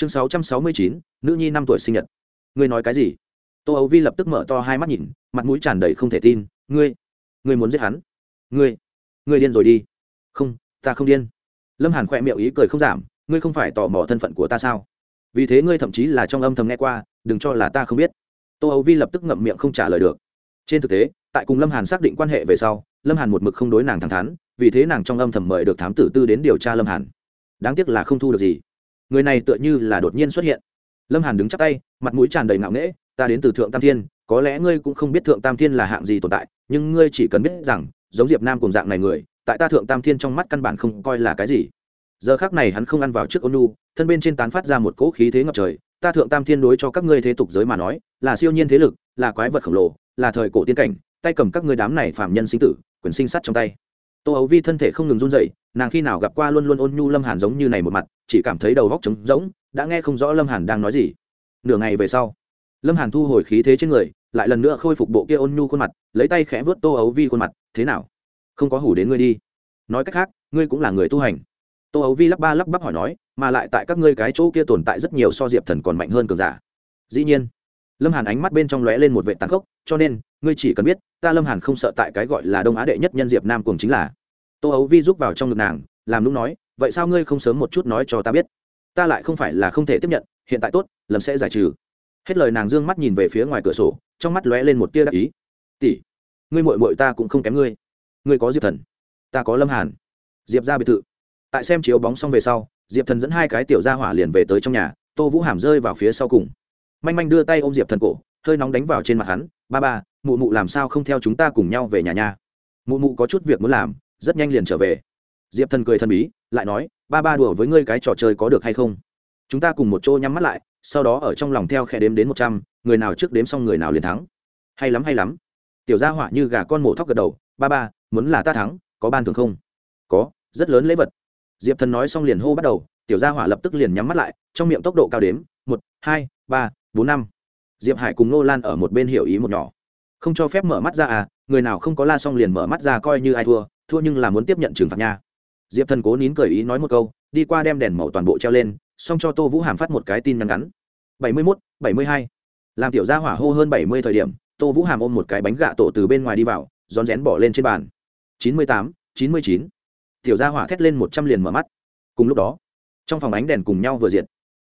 chương sáu trăm sáu mươi chín, nữ nhi năm tuổi sinh nhật. Ngươi nói cái gì? Tô ấu vi lập tức mở to hai mắt nhìn, mặt mũi tràn đầy không thể tin. Ngươi ngươi muốn giết hắn? Ngươi ngươi điên rồi đi. Không, ta không điên. Lâm hàn khỏe miệng ý cười không giảm, ngươi không phải tò mò thân phận của ta sao? Vì thế ngươi thậm chí là trong âm thầm nghe qua, đừng cho là ta không biết. Tô ấu vi lập tức ngậm miệng không trả lời được. Trên thực tế, tại cùng lâm hàn xác định quan hệ về sau, lâm hàn một mực không đối nàng thẳng thắn, vì thế nàng trong âm thầm mời được thám tử tư đến điều tra lâm hàn. Đáng tiếc là không thu được gì người này tựa như là đột nhiên xuất hiện. Lâm hàn đứng chắp tay, mặt mũi tràn đầy ngạo nghễ, ta đến từ thượng tam thiên, có lẽ ngươi cũng không biết thượng tam thiên là hạng gì tồn tại, nhưng ngươi chỉ cần biết rằng, giống diệp nam cùng dạng này người, tại ta thượng tam thiên trong mắt căn bản không coi là cái gì. Giờ khác này hắn không ăn vào trước ôn nu thân bên trên tán phát ra một cỗ khí thế ngập trời, ta thượng tam thiên đối cho các ngươi thế tục giới mà nói, là siêu nhiên thế lực, là quái vật khổng lồ, là thời cổ tiên cảnh, tay cầm các ngươi đám này phạm nhân sinh tử, quyền sinh sắt trong tay. Tô ấu vi thân thể không ngừng run dậy nàng khi nào gặp qua luôn luôn ôn nhu lâm hàn giống như này một mặt chỉ cảm thấy đầu góc trống rỗng, đã nghe không rõ lâm hàn đang nói gì. nửa ngày về sau, lâm hàn thu hồi khí thế trên người, lại lần nữa khôi phục bộ kia ôn nhu khuôn mặt, lấy tay khẽ vớt tô ấu vi khuôn mặt, thế nào? Không có hủ đến ngươi đi. Nói cách khác, ngươi cũng là người tu hành. Tô ấu vi lắp ba lắp bắp hỏi nói, mà lại tại các ngươi cái chỗ kia tồn tại rất nhiều so diệp thần còn mạnh hơn cường giả. Dĩ nhiên, lâm hàn ánh mắt bên trong lóe lên một vệ tàn khốc, cho nên, ngươi chỉ cần biết, ta lâm hàn không sợ tại cái gọi là đông á đệ nhất nhân diệp nam cùng chính là tô ấu vi rút vào trong ngực nàng, làm lúc nói, vậy sao ngươi không sớm một chút nói cho ta biết? Ta lại không phải là không thể tiếp nhận, hiện tại tốt, lầm sẽ giải trừ. Hết lời nàng d ư ơ n g mắt nhìn về phía ngoài cửa sổ, trong mắt lóe lên một tia đắc ý. Tỷ, ngươi mội mội ta cũng không kém ngươi. Ngươi có diệp thần, ta có lâm hàn. Diệp ra biệt thự. Tại xem chiếu bóng xong về sau, diệp thần dẫn hai cái tiểu ra hỏa liền về tới trong nhà, tô vũ hàm rơi vào phía sau cùng. Manh manh đưa tay ôm diệp thần cổ, hơi nóng đánh vào trên mặt hắn, ba ba, mụ mụ làm sao không theo chúng ta cùng nhau về nhà nhà mụ mụ có chút việc muốn làm rất nhanh liền trở về. Diệp thần cười thần bí, lại nói, ba ba đùa với ngươi cái trò chơi có được hay không? Chúng ta cùng một chỗ nhắm mắt lại, sau đó ở trong lòng theo khe đếm đến một trăm, người nào trước đếm xong người nào liền thắng. Hay lắm hay lắm. Tiểu gia hỏa như gà con mổ thóc gật đầu, ba ba, muốn là ta thắng, có ban thường không? Có, rất lớn lễ vật. Diệp thần nói xong liền hô bắt đầu, tiểu gia hỏa lập tức liền nhắm mắt lại, trong miệng tốc độ cao đếm, một, hai, ba, bốn, năm. Diệp hải cùng nô lan ở một bên hiểu ý một nhỏ. Không cho phép mở mắt ra à người nào không có la xong liền mở mắt ra coi như ai thua thua nhưng là muốn tiếp nhận trừng phạt nha. Diệp thần cố nín cười ý nói một câu, đi qua đem đèn màu toàn bộ treo lên, xong cho tô vũ hàm phát một cái tin nhắn ngắn. Bảy mươi mốt, bảy mươi hai. Làm tiểu gia hỏa hô hơn bảy mươi thời điểm, tô vũ hàm ôm một cái bánh gạ tổ từ bên ngoài đi vào, rón rén bỏ lên trên bàn. Chín mươi tám, chín mươi chín. Tiểu gia hỏa thét lên một trăm liền mở mắt. Cùng lúc đó, trong phòng ánh đèn cùng nhau vừa diệt.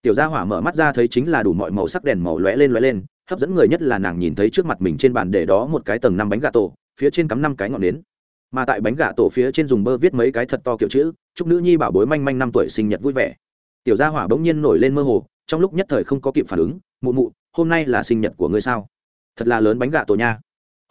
Tiểu gia hỏa mở mắt ra thấy chính là đủ mọi màu sắc đèn màu lóe lên lóe lên, hấp dẫn người nhất là nàng nhìn thấy trước mặt mình trên bàn để đó một cái tầng năm bánh gà tổ, phía trên cắm năm cái ngọn nến mà tại bánh gà tổ phía trên dùng bơ viết mấy cái thật to kiểu chữ, chúc nữ nhi bảo bối manh manh năm tuổi sinh nhật vui vẻ. Tiểu gia hỏa bỗng nhiên nổi lên mơ hồ, trong lúc nhất thời không có kịp phản ứng, mụ mụ, hôm nay là sinh nhật của ngươi sao? Thật là lớn bánh gà tổ nha.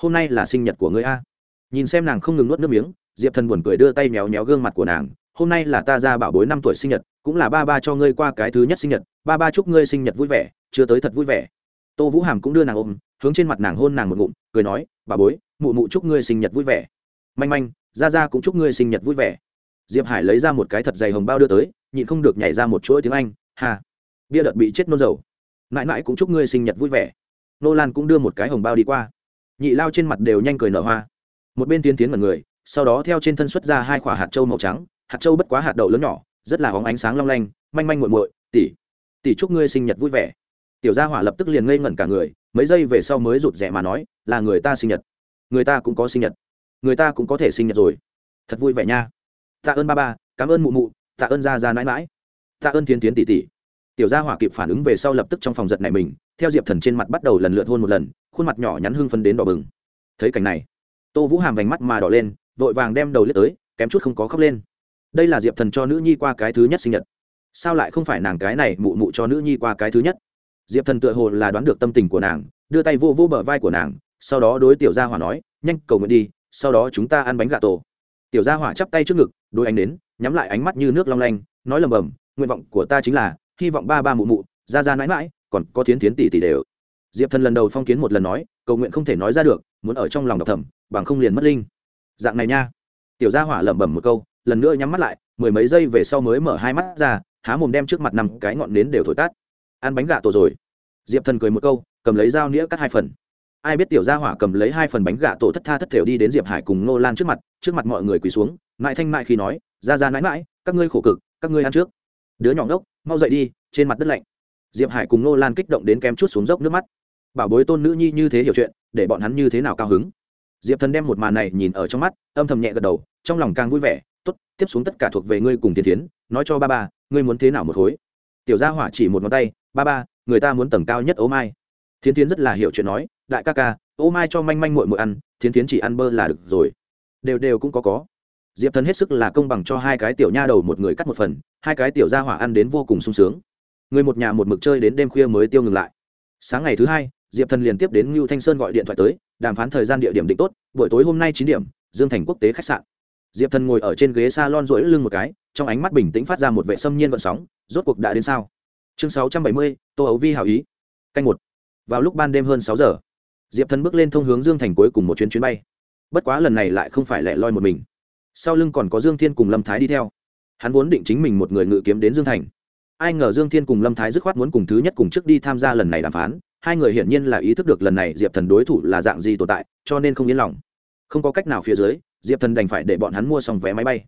Hôm nay là sinh nhật của ngươi a. Nhìn xem nàng không ngừng nuốt nước miếng, diệp thần buồn cười đưa tay méo méo gương mặt của nàng. Hôm nay là ta ra bảo bối năm tuổi sinh nhật, cũng là ba ba cho ngươi qua cái thứ nhất sinh nhật. Ba ba chúc ngươi sinh nhật vui vẻ, chưa tới thật vui vẻ. Tô vũ hàm cũng đưa nàng ôm, hướng trên mặt nàng hôn nàng một ngụm, cười nói bà bối, mụ mụ chúc ngươi sinh nhật vui vẻ manh manh, ra ra cũng chúc ngươi sinh nhật vui vẻ. Diệp hải lấy ra một cái thật dày hồng bao đưa tới, nhịn không được nhảy ra một chuỗi tiếng anh hà bia đợt bị chết nôn dầu. Mãi mãi cũng chúc ngươi sinh nhật vui vẻ. Nô lan cũng đưa một cái hồng bao đi qua. Nhị lao trên mặt đều nhanh cười nở hoa. Một bên tiến tiến mật người, sau đó theo trên thân xuất ra hai quả hạt trâu màu trắng, hạt trâu bất quá hạt đậu lớn nhỏ, rất là hóng ánh sáng long lanh, manh manh muội muội, tỷ tỷ chúc ngươi sinh nhật vui vẻ. Tiểu gia hỏa lập tức liền ngây ngẩn cả người, mấy giây về sau mới rụt rè mà nói, là người ta sinh nhật. Người ta cũng có sinh nhật người ta cũng có thể sinh nhật rồi. Thật vui vẻ nha. Tạ ơn ba ba, cảm ơn mụ mụ, tạ ơn gia gia mãi mãi. Tạ ơn tiến tiến tỷ tỷ. Tiểu gia hỏa kịp phản ứng về sau lập tức trong phòng giật này mình, theo diệp thần trên mặt bắt đầu lần lượt hôn một lần, khuôn mặt nhỏ nhắn hưng phấn đến đỏ bừng. Thấy cảnh này, tô vũ hàm vành mắt mà đỏ lên, vội vàng đem đầu lướt tới, kém chút không có khóc lên. Đây là diệp thần cho nữ nhi qua cái thứ nhất sinh nhật. Sao lại không phải nàng cái này mụ mụ cho nữ nhi qua cái thứ nhất? Diệp thần tựa hồ là đoán được tâm tình của nàng, đưa tay vô vô bờ vai của nàng, sau đó đối tiểu gia hỏa nói, nhanh, cầu nguyện đi sau đó chúng ta ăn bánh gà tổ. Tiểu gia hỏa chắp tay trước ngực đôi ánh đến nhắm lại ánh mắt như nước long lanh, nói lầm bầm, nguyện vọng của ta chính là, hy vọng ba ba mụ mụ, ra ra mãi mãi, còn có tiến tiến tỷ tỷ đều. Diệp thần lần đầu phong kiến một lần nói, cầu nguyện không thể nói ra được, muốn ở trong lòng đọc thầm, bằng không liền mất linh. Dạng này nha. Tiểu gia hỏa lẩm bẩm một câu, lần nữa nhắm mắt lại, mười mấy giây về sau mới mở hai mắt ra, há mồm đem trước mặt nằm cái ngọn nến đều thổi tát ăn bánh gà tổ rồi. Diệp thần cười một câu, cầm lấy dao nĩa cắt hai phần ai biết tiểu gia hỏa cầm lấy hai phần bánh gà tổ thất tha thất thểu đi đến diệp hải cùng nô lan trước mặt trước mặt mọi người quỳ xuống, mãi thanh mãi khi nói, ra ra mãi mãi các ngươi khổ cực, các ngươi ăn trước. Đứa nhỏ ngốc, mau dậy đi, trên mặt đất lạnh. Diệp hải cùng nô lan kích động đến kém chút xuống dốc nước mắt. Bảo bối tôn nữ nhi như thế hiểu chuyện, để bọn hắn như thế nào cao hứng? Diệp thần đem một màn này nhìn ở trong mắt, âm thầm nhẹ gật đầu, trong lòng càng vui vẻ t ố t tiếp xuống tất cả thuộc về ngươi cùng tiến tiến nói cho ba ba, ngươi muốn thế nào một khối tiểu gia hỏa chỉ một ngón tay, ba ba, người ta muốn tầng cao nhất ố mai. Thiến tiến rất là hiểu chuyện nói đại ca ca, ô mai cho manh manh mội mội ăn, thiến tiến chỉ ăn bơ là được rồi. Đều đều cũng có có. Diệp thần hết sức là công bằng cho hai cái tiểu nha đầu một người cắt một phần, hai cái tiểu gia hỏa ăn đến vô cùng sung sướng. Người một nhà một mực chơi đến đêm khuya mới tiêu ngừng lại. Sáng ngày thứ hai, diệp thần liền tiếp đến ngưu thanh sơn gọi điện thoại tới, đàm phán thời gian địa điểm định tốt, buổi tối hôm nay chín điểm, dương thành quốc tế khách sạn. Diệp thần ngồi ở trên ghế s a lon rỗi lưng một cái, trong ánh mắt bình tĩnh phát ra một vệ xâm nhiên vận sóng, rốt cuộc đã đến sao? Chương sáu trăm bảy mươi, tô ấu vi hảo ý. Canh một. Vào lúc ban đêm hơn sáu giờ diệp thần bước lên thông hướng dương thành cuối cùng một chuyến chuyến bay. Bất quá lần này lại không phải lẻ loi một mình. Sau lưng còn có dương thiên cùng lâm thái đi theo. Hắn vốn định chính mình một người ngự kiếm đến dương thành. Ai ngờ dương thiên cùng lâm thái dứt khoát muốn cùng thứ nhất cùng trước đi tham gia lần này đàm phán, hai người hiển nhiên là ý thức được lần này diệp thần đối thủ là dạng gì tồn tại, cho nên không yên lòng. Không có cách nào phía dưới, diệp thần đành phải để bọn hắn mua xong vé máy bay.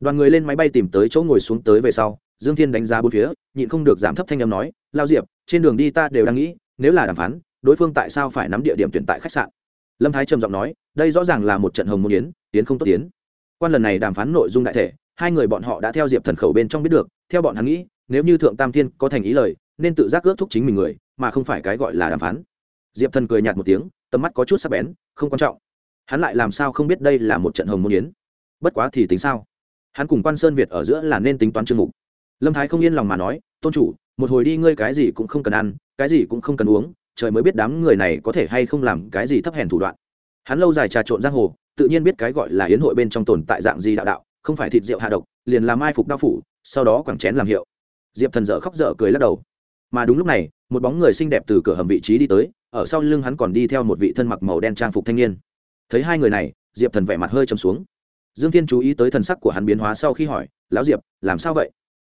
Đoàn người lên máy bay tìm tới chỗ ngồi xuống tới về sau, dương thiên đánh giá bốn phía, nhịn không được giảm thấp thanh âm nói, lao diệp, trên đường đi ta đều đang nghĩ, nếu là đàm phán đối phương tại sao phải nắm địa điểm tuyển tại khách sạn? Lâm thái trầm giọng nói, đây rõ ràng là một trận hồng môn yến tiến không tốt tiến quan lần này đàm phán nội dung đại thể, hai người bọn họ đã theo diệp thần khẩu bên trong biết được, theo bọn hắn nghĩ, nếu như thượng tam thiên có thành ý lời, nên tự giác ước thúc chính mình người, mà không phải cái gọi là đàm phán. Diệp thần cười nhạt một tiếng, tầm mắt có chút sắc bén, không quan trọng. Hắn lại làm sao không biết đây là một trận hồng môn yến? Bất quá thì tính sao? Hắn cùng quan sơn việt ở giữa là nên tính toán chương mục. Lâm thái không yên lòng mà nói, tôn chủ, một hồi đi ngươi cái gì cũng không cần ăn, cái gì cũng không cần uống trời mới biết đám người này có thể hay không làm cái gì thấp hèn thủ đoạn. Hắn lâu dài trà trộn giang hồ, tự nhiên biết cái gọi là yến hội bên trong tồn tại dạng gì đạo đạo, không phải thịt rượu hạ độc, liền làm ai phục đao phủ, sau đó quẳng chén làm hiệu. Diệp thần dở khóc dở cười lắc đầu. Mà đúng lúc này, một bóng người xinh đẹp từ cửa hầm vị trí đi tới, ở sau lưng hắn còn đi theo một vị thân mặc màu đen trang phục thanh niên. Thấy hai người này, diệp thần vẻ mặt hơi chầm xuống. Dương thiên chú ý tới thần sắc của hắn biến hóa sau khi hỏi, lão diệp, làm sao vậy?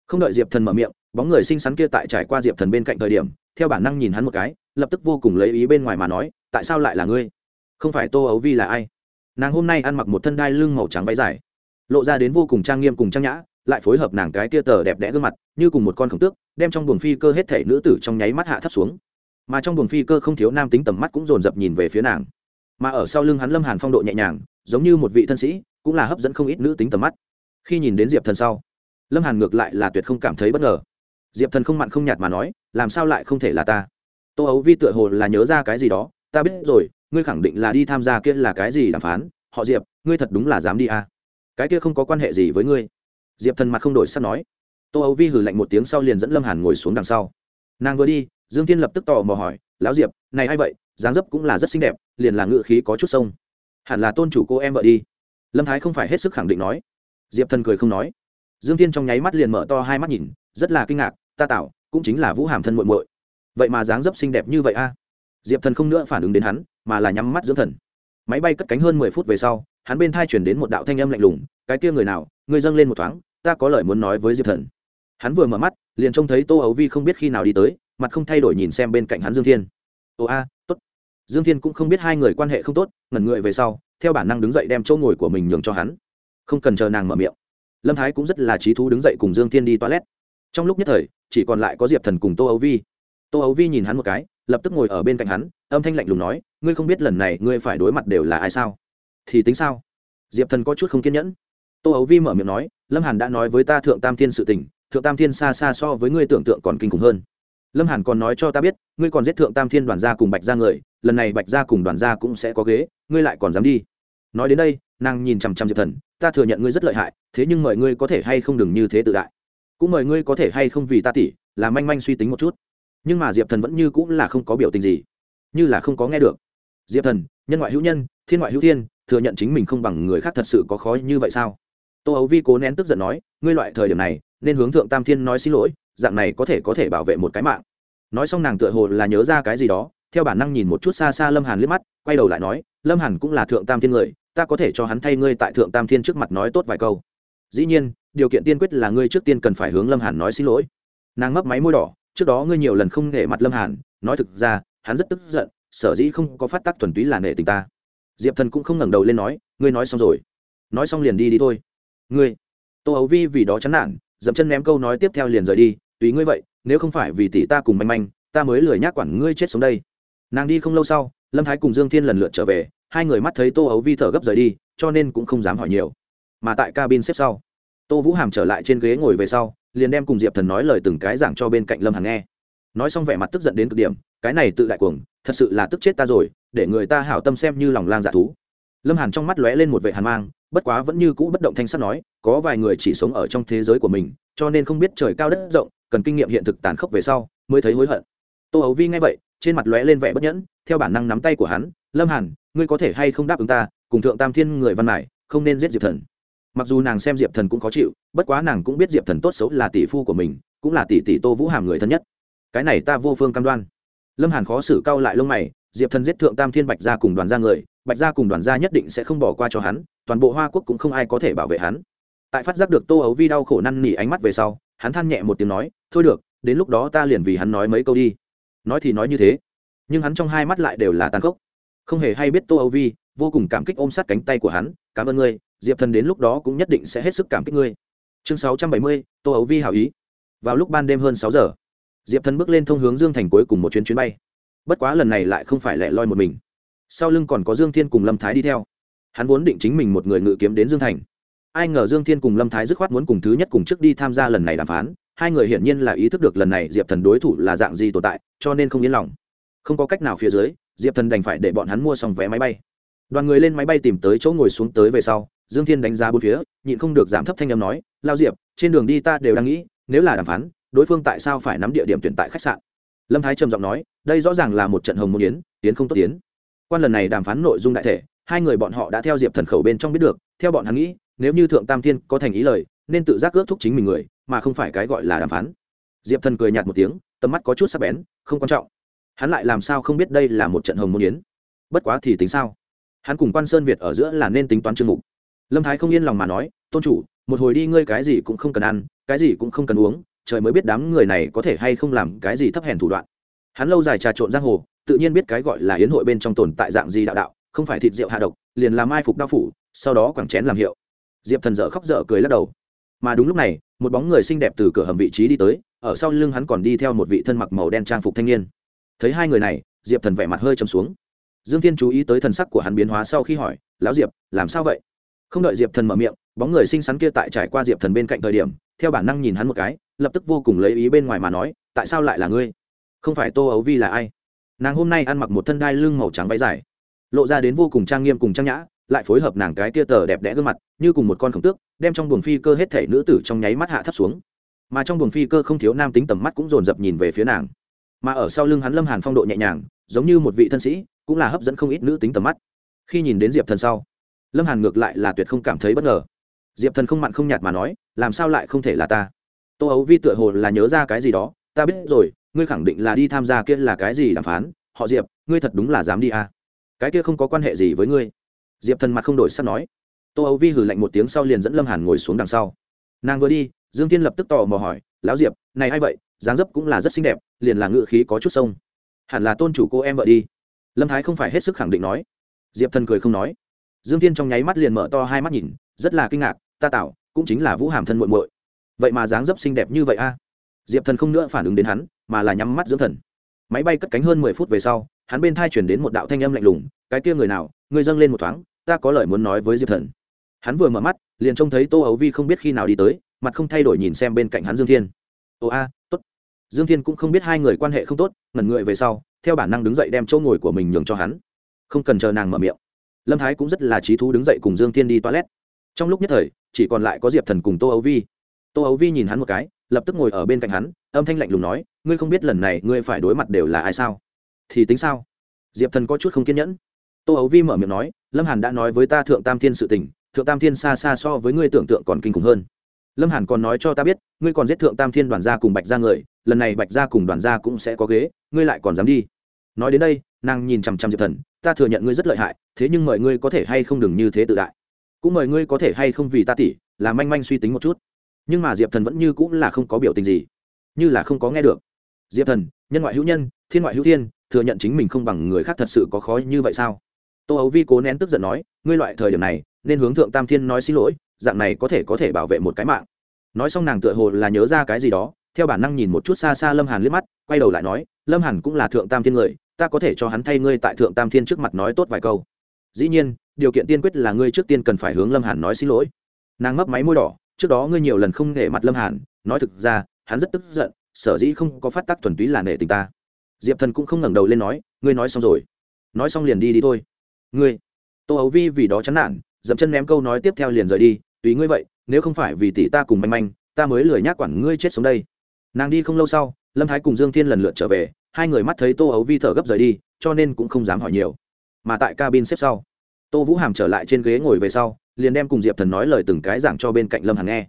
Không đợi diệp thần mở miệng, bóng người xinh xắn kia tại trải qua diệp thần bên cạnh thời điểm, theo bản năng nhìn hắn một cái lập tức vô cùng lấy ý bên ngoài mà nói, tại sao lại là ngươi? Không phải tô ấu vi là ai? Nàng hôm nay ăn mặc một thân đai lưng màu trắng váy dài, lộ ra đến vô cùng trang nghiêm cùng trang nhã, lại phối hợp nàng cái tia tờ đẹp đẽ gương mặt, như cùng một con khổng tước, đem trong buồng phi cơ hết thể nữ tử trong nháy mắt hạ thấp xuống. Mà trong buồng phi cơ không thiếu nam tính tầm mắt cũng dồn dập nhìn về phía nàng. Mà ở sau lưng hắn lâm hàn phong độ nhẹ nhàng, giống như một vị thân sĩ, cũng là hấp dẫn không ít nữ tính tầm mắt. Khi nhìn đến diệp thần sau, lâm hàn ngược lại là tuyệt không cảm thấy bất ngờ. Diệp thần không mặn không nhạt mà nói, làm sao lại không thể là ta? Tô ấu vi tựa hồ là nhớ ra cái gì đó, ta biết rồi, ngươi khẳng định là đi tham gia kia là cái gì đàm phán? Họ diệp, ngươi thật đúng là dám đi à. cái kia không có quan hệ gì với ngươi. Diệp thần mặt không đổi sắp nói. Tô ấu vi hử lạnh một tiếng sau liền dẫn lâm hàn ngồi xuống đằng sau. Nàng vừa đi, dương tiên lập tức tò mò hỏi, lão diệp, này a i vậy? Dáng dấp cũng là rất xinh đẹp, liền là ngự khí có chút sông. Hẳn là tôn chủ cô em vợ đi. Lâm thái không phải hết sức khẳng định nói. Diệp thần cười không nói. Dương tiên trong nháy mắt liền mở to hai mắt nhìn, rất là kinh ngạc, ta tạo cũng chính là vũ hàm thân muội muội vậy mà dáng dấp xinh đẹp như vậy a? Diệp thần không nữa phản ứng đến hắn, mà là nhắm mắt dưỡng thần. Máy bay cất cánh hơn mười phút về sau, hắn bên thai chuyển đến một đạo thanh âm lạnh lùng, cái kia người nào, người dâng lên một thoáng, ta có lời muốn nói với diệp thần. Hắn vừa mở mắt, liền trông thấy tô ấu vi không biết khi nào đi tới, mặt không thay đổi nhìn xem bên cạnh hắn dương thiên. Ồ a t ố t dương thiên cũng không biết hai người quan hệ không tốt, ngẩn người về sau, theo bản năng đứng dậy đem chỗ ngồi của mình nhường cho hắn. Không cần chờ nàng mở miệng. Lâm thái cũng rất là trí thú đứng dậy cùng dương thiên đi toilet. Trong lúc nhất thời, chỉ còn lại có diệp thần cùng tô ấu vi tô ấu vi nhìn hắn một cái, lập tức ngồi ở bên cạnh hắn, âm thanh lạnh lùng nói, ngươi không biết lần này ngươi phải đối mặt đều là ai sao? Thì tính sao? Diệp thần có chút không kiên nhẫn. Tô ấu vi mở miệng nói, lâm hàn đã nói với ta thượng tam thiên sự tình, thượng tam thiên xa xa so với ngươi tưởng tượng còn kinh khủng hơn. Lâm hàn còn nói cho ta biết, ngươi còn giết thượng tam thiên đoàn gia cùng bạch gia người, lần này bạch gia cùng đoàn gia cũng sẽ có ghế, ngươi lại còn dám đi. Nói đến đây, nàng nhìn chằm chằm diệp thần, ta thừa nhận ngươi rất lợi hại, thế nhưng mời ngươi có thể hay không đừng như thế tự đại. Cũng mời ngươi có thể hay không vì ta tỉ là manh manh suy tính một chút nhưng mà diệp thần vẫn như cũng là không có biểu tình gì như là không có nghe được diệp thần nhân ngoại hữu nhân thiên ngoại hữu thiên thừa nhận chính mình không bằng người khác thật sự có khó như vậy sao tô ấu vi cố nén tức giận nói ngươi loại thời điểm này nên hướng thượng tam thiên nói xin lỗi dạng này có thể có thể bảo vệ một cái mạng nói xong nàng tựa hồ là nhớ ra cái gì đó theo bản năng nhìn một chút xa xa lâm hàn liếc mắt quay đầu lại nói lâm hàn cũng là thượng tam thiên người ta có thể cho hắn thay ngươi tại thượng tam thiên trước mặt nói tốt vài câu dĩ nhiên điều kiện tiên quyết là ngươi trước tiên cần phải hướng lâm hàn nói xin lỗi nàng mấp máy môi đỏ trước đó ngươi nhiều lần không nể mặt lâm hàn, nói thực ra, hắn rất tức giận, sở dĩ không có phát tác thuần túy là nể tình ta. Diệp thần cũng không ngẩng đầu lên nói, ngươi nói xong rồi. Nói xong liền đi đi thôi. Ngươi, tô ấu vi vì đó chán nản, dậm chân ném câu nói tiếp theo liền rời đi, tùy ngươi vậy, nếu không phải vì tỷ ta cùng manh manh, ta mới lười nhác quản ngươi chết sống đây. Nàng đi không lâu sau, lâm thái cùng dương thiên lần lượt trở về, hai người mắt thấy tô ấu vi thở gấp rời đi, cho nên cũng không dám hỏi nhiều. Mà tại cabin xếp sau tô vũ hàm trở lại trên ghế ngồi về sau, liền đem cùng diệp thần nói lời từng cái giảng cho bên cạnh lâm Hằng nghe. Nói xong vẻ mặt tức giận đến cực điểm, cái này tự đại cuồng, thật sự là tức chết ta rồi, để người ta hảo tâm xem như lòng lang dạ thú. Lâm hàn trong mắt lóe lên một vệ hàn mang, bất quá vẫn như cũ bất động thanh sắt nói, có vài người chỉ sống ở trong thế giới của mình, cho nên không biết trời cao đất rộng, cần kinh nghiệm hiện thực tàn khốc về sau, mới thấy hối hận. Tô ấu vi nghe vậy, trên mặt lóe lên vẻ bất nhẫn, theo bản năng nắm tay của hắn, lâm hàn, ngươi có thể hay không đáp ứng ta, cùng thượng tam thiên người văn mải, không nên giết diệp thần mặc dù nàng xem diệp thần cũng khó chịu, bất quá nàng cũng biết diệp thần tốt xấu là tỷ phu của mình, cũng là tỷ tỷ tô vũ hàm người thân nhất. Cái này ta vô phương cam đoan. Lâm hàn khó xử cau lại lông mày, diệp thần giết thượng tam thiên bạch gia cùng đoàn gia người, bạch gia cùng đoàn gia nhất định sẽ không bỏ qua cho hắn, toàn bộ hoa quốc cũng không ai có thể bảo vệ hắn. Tại phát giác được tô ấu vi đau khổ năn nỉ ánh mắt về sau, hắn than nhẹ một tiếng nói, thôi được, đến lúc đó ta liền vì hắn nói mấy câu đi. Nói thì nói như thế, nhưng hắn trong hai mắt lại đều là tàn khốc. Không hề hay biết tô âu vi vô cùng cảm kích ôm sát cánh tay của hắn, cảm ơn ngươi diệp thần đến lúc đó cũng nhất định sẽ hết sức cảm kích ngươi. Chương sáu trăm bảy mươi, tô ấu vi hảo ý. Vào lúc ban đêm hơn sáu giờ, diệp thần bước lên thông hướng dương thành cuối cùng một chuyến chuyến bay. Bất quá lần này lại không phải lẻ loi một mình. Sau lưng còn có dương thiên cùng lâm thái đi theo. Hắn vốn định chính mình một người ngự kiếm đến dương thành. Ai ngờ dương thiên cùng lâm thái dứt khoát muốn cùng thứ nhất cùng trước đi tham gia lần này đàm phán. Hai người hiển nhiên là ý thức được lần này diệp thần đối thủ là dạng gì tồn tại, cho nên không yên lòng. Không có cách nào phía dưới, diệp thần đành phải để bọn hắn mua xong vé máy bay. Đoàn người lên máy bay tìm tới chỗ ngồi xuống tới về sau dương thiên đánh giá bốn phía, nhịn không được giảm thấp thanh âm nói, lao diệp, trên đường đi ta đều đang nghĩ, nếu là đàm phán, đối phương tại sao phải nắm địa điểm tuyển tại khách sạn? Lâm thái trầm giọng nói, đây rõ ràng là một trận hồng môn yến, tiến không tốt tiến. Quan lần này đàm phán nội dung đại thể, hai người bọn họ đã theo diệp thần khẩu bên trong biết được, theo bọn hắn nghĩ, nếu như thượng tam thiên có thành ý lời, nên tự giác ước thúc chính mình người, mà không phải cái gọi là đàm phán. Diệp thần cười nhạt một tiếng, tầm mắt có chút sắc bén, không quan trọng. Hắn lại làm sao không biết đây là một trận hồng môn yến? Bất quá thì tính sao? Hắn cùng quan sơn việt ở giữa là nên tính toán chương mục lâm thái không yên lòng mà nói, tôn chủ, một hồi đi ngươi cái gì cũng không cần ăn, cái gì cũng không cần uống, trời mới biết đám người này có thể hay không làm cái gì thấp hèn thủ đoạn. Hắn lâu dài trà trộn giang hồ, tự nhiên biết cái gọi là yến hội bên trong tồn tại dạng gì đạo đạo, không phải thịt rượu hạ độc, liền làm ai phục đao phủ, sau đó quẳng chén làm hiệu. Diệp thần dở khóc dở cười lắc đầu. Mà đúng lúc này, một bóng người xinh đẹp từ cửa hầm vị trí đi tới, ở sau lưng hắn còn đi theo một vị thân mặc màu đen trang phục thanh niên. Thấy hai người này, diệp thần vẻ mặt hơi trầm xuống. Dương thiên chú ý tới thần sắc của hắn biến hóa sau khi hỏi, lão diệp, làm sao vậy? Không đợi diệp thần mở miệng, bóng người xinh xắn kia tại trải qua diệp thần bên cạnh thời điểm, theo bản năng nhìn hắn một cái, lập tức vô cùng lấy ý bên ngoài mà nói, tại sao lại là ngươi? Không phải tô ấu vi là ai? Nàng hôm nay ăn mặc một thân đai lưng màu trắng váy dài, lộ ra đến vô cùng trang nghiêm cùng trang nhã, lại phối hợp nàng cái tia tờ đẹp đẽ gương mặt, như cùng một con khổng tước, đem trong buồng phi cơ hết thể nữ tử trong nháy mắt hạ thấp xuống. Mà trong buồng phi cơ không thiếu nam tính tầm mắt cũng dồn dập nhìn về phía nàng. Mà ở sau lưng hắn lâm hàn phong độ nhẹ nhàng, giống như một vị thân sĩ, cũng là hấp dẫn không ít nữ tính tầm mắt. Khi nhìn đến diệp thần sau lâm hàn ngược lại là tuyệt không cảm thấy bất ngờ. Diệp thần không mặn không nhạt mà nói, làm sao lại không thể là ta? Tô ấu vi tựa hồ là nhớ ra cái gì đó, ta biết rồi, ngươi khẳng định là đi tham gia kia là cái gì đàm phán? Họ diệp, ngươi thật đúng là dám đi à. cái kia không có quan hệ gì với ngươi. Diệp thần mặt không đổi sắp nói. Tô ấu vi hử lạnh một tiếng sau liền dẫn lâm hàn ngồi xuống đằng sau. Nàng vừa đi, dương tiên lập tức tò mò hỏi, lão diệp, này a i vậy? Dáng dấp cũng là rất xinh đẹp, liền là ngự khí có chút sông. Hẳn là tôn chủ cô em vợ đi. Lâm thái không phải hết sức khẳng định nói. Diệp thần cười không nói dương tiên trong nháy mắt liền mở to hai mắt nhìn, rất là kinh ngạc, ta tạo cũng chính là vũ hàm thân muội muội. Vậy mà dáng dấp xinh đẹp như vậy a. Diệp thần không nữa phản ứng đến hắn, mà là nhắm mắt dưỡng thần. Máy bay cất cánh hơn mười phút về sau, hắn bên thai chuyển đến một đạo thanh âm lạnh lùng, cái kia người nào, người dâng lên một thoáng, ta có lời muốn nói với diệp thần. Hắn vừa mở mắt, liền trông thấy tô ấu vi không biết khi nào đi tới, mặt không thay đổi nhìn xem bên cạnh hắn dương thiên. Ồ a, tốt. Dương thiên cũng không biết hai người quan hệ không tốt, ngẩn người về sau, theo bản năng đứng dậy đem chỗ ngồi của mình nhường cho hắn. Không cần chờ nàng mở miệng lâm thái cũng rất là trí thú đứng dậy cùng dương thiên đi toilet. Trong lúc nhất thời, chỉ còn lại có diệp thần cùng tô ấu vi. Tô ấu vi nhìn hắn một cái, lập tức ngồi ở bên cạnh hắn, âm thanh lạnh lùng nói, ngươi không biết lần này ngươi phải đối mặt đều là ai sao? Thì tính sao? Diệp thần có chút không kiên nhẫn. Tô ấu vi mở miệng nói, lâm hàn đã nói với ta thượng tam thiên sự tình, thượng tam thiên xa xa so với ngươi tưởng tượng còn kinh khủng hơn. Lâm hàn còn nói cho ta biết, ngươi còn giết thượng tam thiên đoàn gia cùng bạch gia người, lần này bạch gia cùng đoàn gia cũng sẽ có ghế, ngươi lại còn dám đi. Nói đến đây, nàng nhìn chằm chằm diệp thần ta thừa nhận ngươi rất lợi hại, thế nhưng mời ngươi có thể hay không đừng như thế tự đại. Cũng mời ngươi có thể hay không vì ta tỉ, là manh manh suy tính một chút. Nhưng mà diệp thần vẫn như cũng là không có biểu tình gì. Như là không có nghe được. Diệp thần, nhân ngoại hữu nhân, thiên ngoại hữu thiên, thừa nhận chính mình không bằng người khác thật sự có khó như vậy sao? Tô ấu vi cố nén tức giận nói, ngươi loại thời điểm này, nên hướng thượng tam thiên nói xin lỗi, dạng này có thể có thể bảo vệ một cái mạng. Nói xong nàng tựa hồ là nhớ ra cái gì đó, theo bản năng nhìn một chút xa xa lâm hàn liếc mắt, quay đầu lại nói, lâm hàn cũng là thượng tam thiên người ta có thể cho hắn thay ngươi tại thượng tam thiên trước mặt nói tốt vài câu. Dĩ nhiên, điều kiện tiên quyết là ngươi trước tiên cần phải hướng lâm hàn nói xin lỗi. Nàng mấp máy môi đỏ, trước đó ngươi nhiều lần không nể mặt lâm hàn, nói thực ra, hắn rất tức giận, sở dĩ không có phát tác thuần túy là nể tình ta. Diệp thần cũng không ngẩng đầu lên nói, ngươi nói xong rồi. Nói xong liền đi đi thôi. Ngươi, tô ấu vi vì đó chán nản, dậm chân ném câu nói tiếp theo liền rời đi, tùy ngươi vậy, nếu không phải vì tỷ ta cùng manh manh, ta mới lười nhác quản ngươi chết sống đây. Nàng đi không lâu sau, lâm thái cùng dương thiên lần lượt trở về hai người mắt thấy tô ấu vi thở gấp rời đi, cho nên cũng không dám hỏi nhiều. Mà tại cabin xếp sau, tô vũ hàm trở lại trên ghế ngồi về sau, liền đem cùng diệp thần nói lời từng cái giảng cho bên cạnh lâm hàn nghe.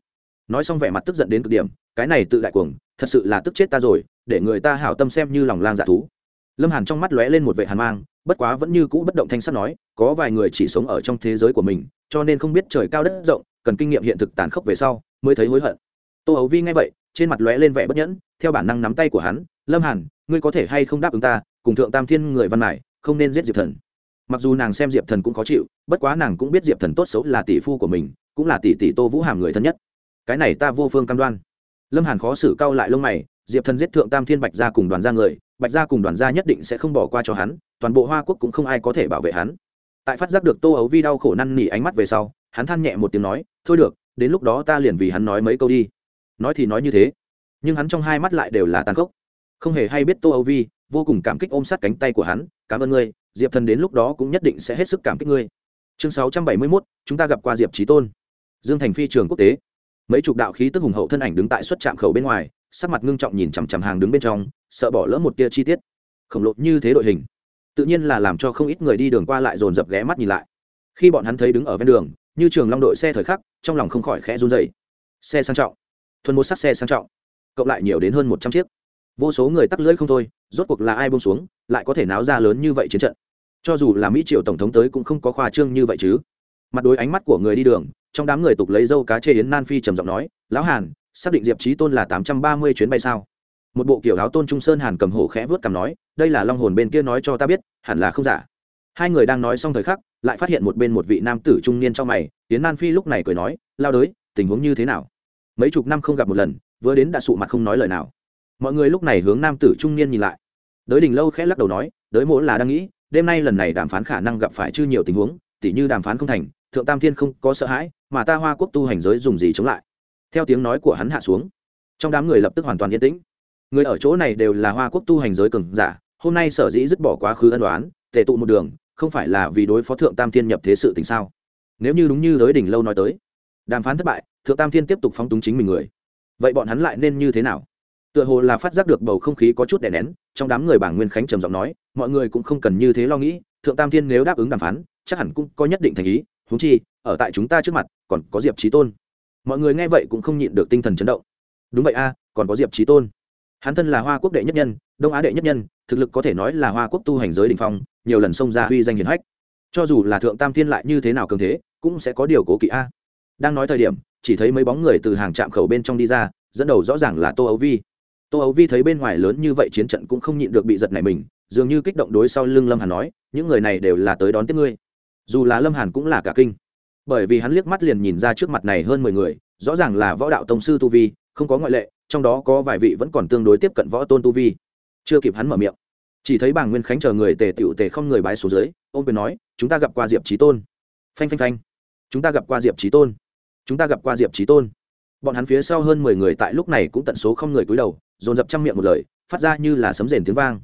Nói xong vẻ mặt tức giận đến cực điểm, cái này tự đại cuồng, thật sự là tức chết ta rồi, để người ta hảo tâm xem như lòng lang dạ thú. Lâm hàn trong mắt lóe lên một vệ hàn mang, bất quá vẫn như cũ bất động thanh sắt nói, có vài người chỉ sống ở trong thế giới của mình, cho nên không biết trời cao đất rộng, cần kinh nghiệm hiện thực tàn khốc về sau, mới thấy hối hận. Tô ấu vi nghe vậy trên mặt lóe lên vẻ bất nhẫn, theo bản năng nắm tay của hắn, lâm hàn, ngươi có thể hay không đáp ứng ta, cùng thượng tam thiên người văn mải, không nên giết diệp thần? Mặc dù nàng xem diệp thần cũng khó chịu, bất quá nàng cũng biết diệp thần tốt xấu là tỷ phu của mình, cũng là tỷ tỷ tô vũ hàm người thân nhất. Cái này ta vô phương cam đoan. Lâm hàn khó xử cau lại lông mày, diệp thần giết thượng tam thiên bạch gia cùng đoàn gia người, bạch gia cùng đoàn gia nhất định sẽ không bỏ qua cho hắn, toàn bộ hoa quốc cũng không ai có thể bảo vệ hắn. Tại phát giác được tô ấu vi đau khổ năn nỉ ánh mắt về sau, hắn than nhẹ một tiếng nói, thôi được, đến lúc đó ta liền vì hắn nói mấy câu đi nói thì nói như thế. Nhưng hắn trong hai mắt lại đều là tàn khốc. Không hề hay biết tô âu vi, vô cùng cảm kích ôm sát cánh tay của hắn, cảm ơn ngươi, diệp thần đến lúc đó cũng nhất định sẽ hết sức cảm kích ngươi. Chương sáu trăm bảy mươi mốt, chúng ta gặp qua diệp trí tôn. Dương thành phi trường quốc tế. Mấy chục đạo khí tức hùng hậu thân ảnh đứng tại xuất trạm khẩu bên ngoài, sắc mặt ngưng trọng nhìn chằm chằm hàng đứng bên trong, sợ bỏ lỡ một tia chi tiết. Khổng lồ như thế đội hình, tự nhiên là làm cho không ít người đi đường qua lại dồn dập ghé mắt nhìn lại. Khi bọn hắn thấy đứng ở ven đường, như trường long đội xe thời khắc, trong lòng không khỏi khẽ run dày xe sang trọng thuần một sắc xe sang trọng, cộng lại nhiều đến hơn một trăm chiếc. Vô số người tắc lưỡi không thôi, rốt cuộc là ai bông xuống, lại có thể náo ra lớn như vậy chiến trận. Cho dù là mỹ triệu tổng thống tới cũng không có khoa trương như vậy chứ. Mặt đối ánh mắt của người đi đường, trong đám người tục lấy dâu cá chê yến nan phi trầm giọng nói, lão hàn, xác định diệp trí tôn là tám trăm ba mươi chuyến bay sao? Một bộ kiểu áo tôn trung sơn hàn cầm hổ khẽ vớt cầm nói, đây là long hồn bên kia nói cho ta biết, hẳn là không giả. Hai người đang nói xong thời khắc, lại phát hiện một bên một vị nam tử trung niên trong mày, yến nan phi lúc này cười nói, lao đới, tình huống như thế nào? Mấy chục năm không gặp một lần, vừa đến đã sụ mặt không nói lời nào. Mọi người lúc này hướng nam tử trung niên nhìn lại. Đới đình lâu khẽ lắc đầu nói, đới mỗ là đang nghĩ, đêm nay lần này đàm phán khả năng gặp phải chưa nhiều tình huống, tỉ như đàm phán không thành, thượng tam thiên không có sợ hãi, mà ta hoa quốc tu hành giới dùng gì chống lại? Theo tiếng nói của hắn hạ xuống, trong đám người lập tức hoàn toàn yên tĩnh. Người ở chỗ này đều là hoa quốc tu hành giới cường giả, hôm nay sở dĩ dứt bỏ quá khứ ân đoán tề tụ một đường, không phải là vì đối phó thượng tam thiên nhập thế sự tình sao? Nếu như đúng như đới đỉnh lâu nói tới đàm phán thất bại, thượng tam thiên tiếp tục phóng túng chính mình người. Vậy bọn hắn lại nên như thế nào? Tựa hồ là phát giác được bầu không khí có chút đè nén, trong đám người bảng nguyên khánh trầm giọng nói, mọi người cũng không cần như thế lo nghĩ, thượng tam thiên nếu đáp ứng đàm phán, chắc hẳn cũng có nhất định thành ý húng chi, ở tại chúng ta trước mặt, còn có diệp trí tôn. Mọi người nghe vậy cũng không nhịn được tinh thần chấn động. Đúng vậy a, còn có diệp trí tôn. Hắn thân là hoa quốc đệ nhất nhân, đông á đệ nhất nhân, thực lực có thể nói là hoa quốc tu hành giới đình phong, nhiều lần xông ra huy danh hiền hách. Cho dù là thượng tam thiên lại như thế nào cường thế, cũng sẽ có điều cố kỵ a đang nói thời điểm, chỉ thấy mấy bóng người từ hàng trạm khẩu bên trong đi ra, dẫn đầu rõ ràng là tô ấu vi. Tô ấu vi thấy bên ngoài lớn như vậy chiến trận cũng không nhịn được bị giật này mình, dường như kích động đối sau lưng lâm hàn nói, những người này đều là tới đón tiếp ngươi. Dù là lâm hàn cũng là cả kinh. Bởi vì hắn liếc mắt liền nhìn ra trước mặt này hơn mười người, rõ ràng là võ đạo tông sư tu vi, không có ngoại lệ, trong đó có vài vị vẫn còn tương đối tiếp cận võ tôn tu vi. Chưa kịp hắn mở miệng, chỉ thấy bàng nguyên khánh chờ người tề tựu tề không người bái xuống dưới, ôm quyền nói, chúng ta gặp qua diệp trí tôn. Phanh phanh phanh. Chúng ta gặp qua diệp trí tôn chúng ta gặp qua diệp trí tôn. Bọn hắn phía sau hơn mười người tại lúc này cũng tận số không người cúi đầu, dồn dập trăm miệng một lời, phát ra như là sấm rền tiếng vang.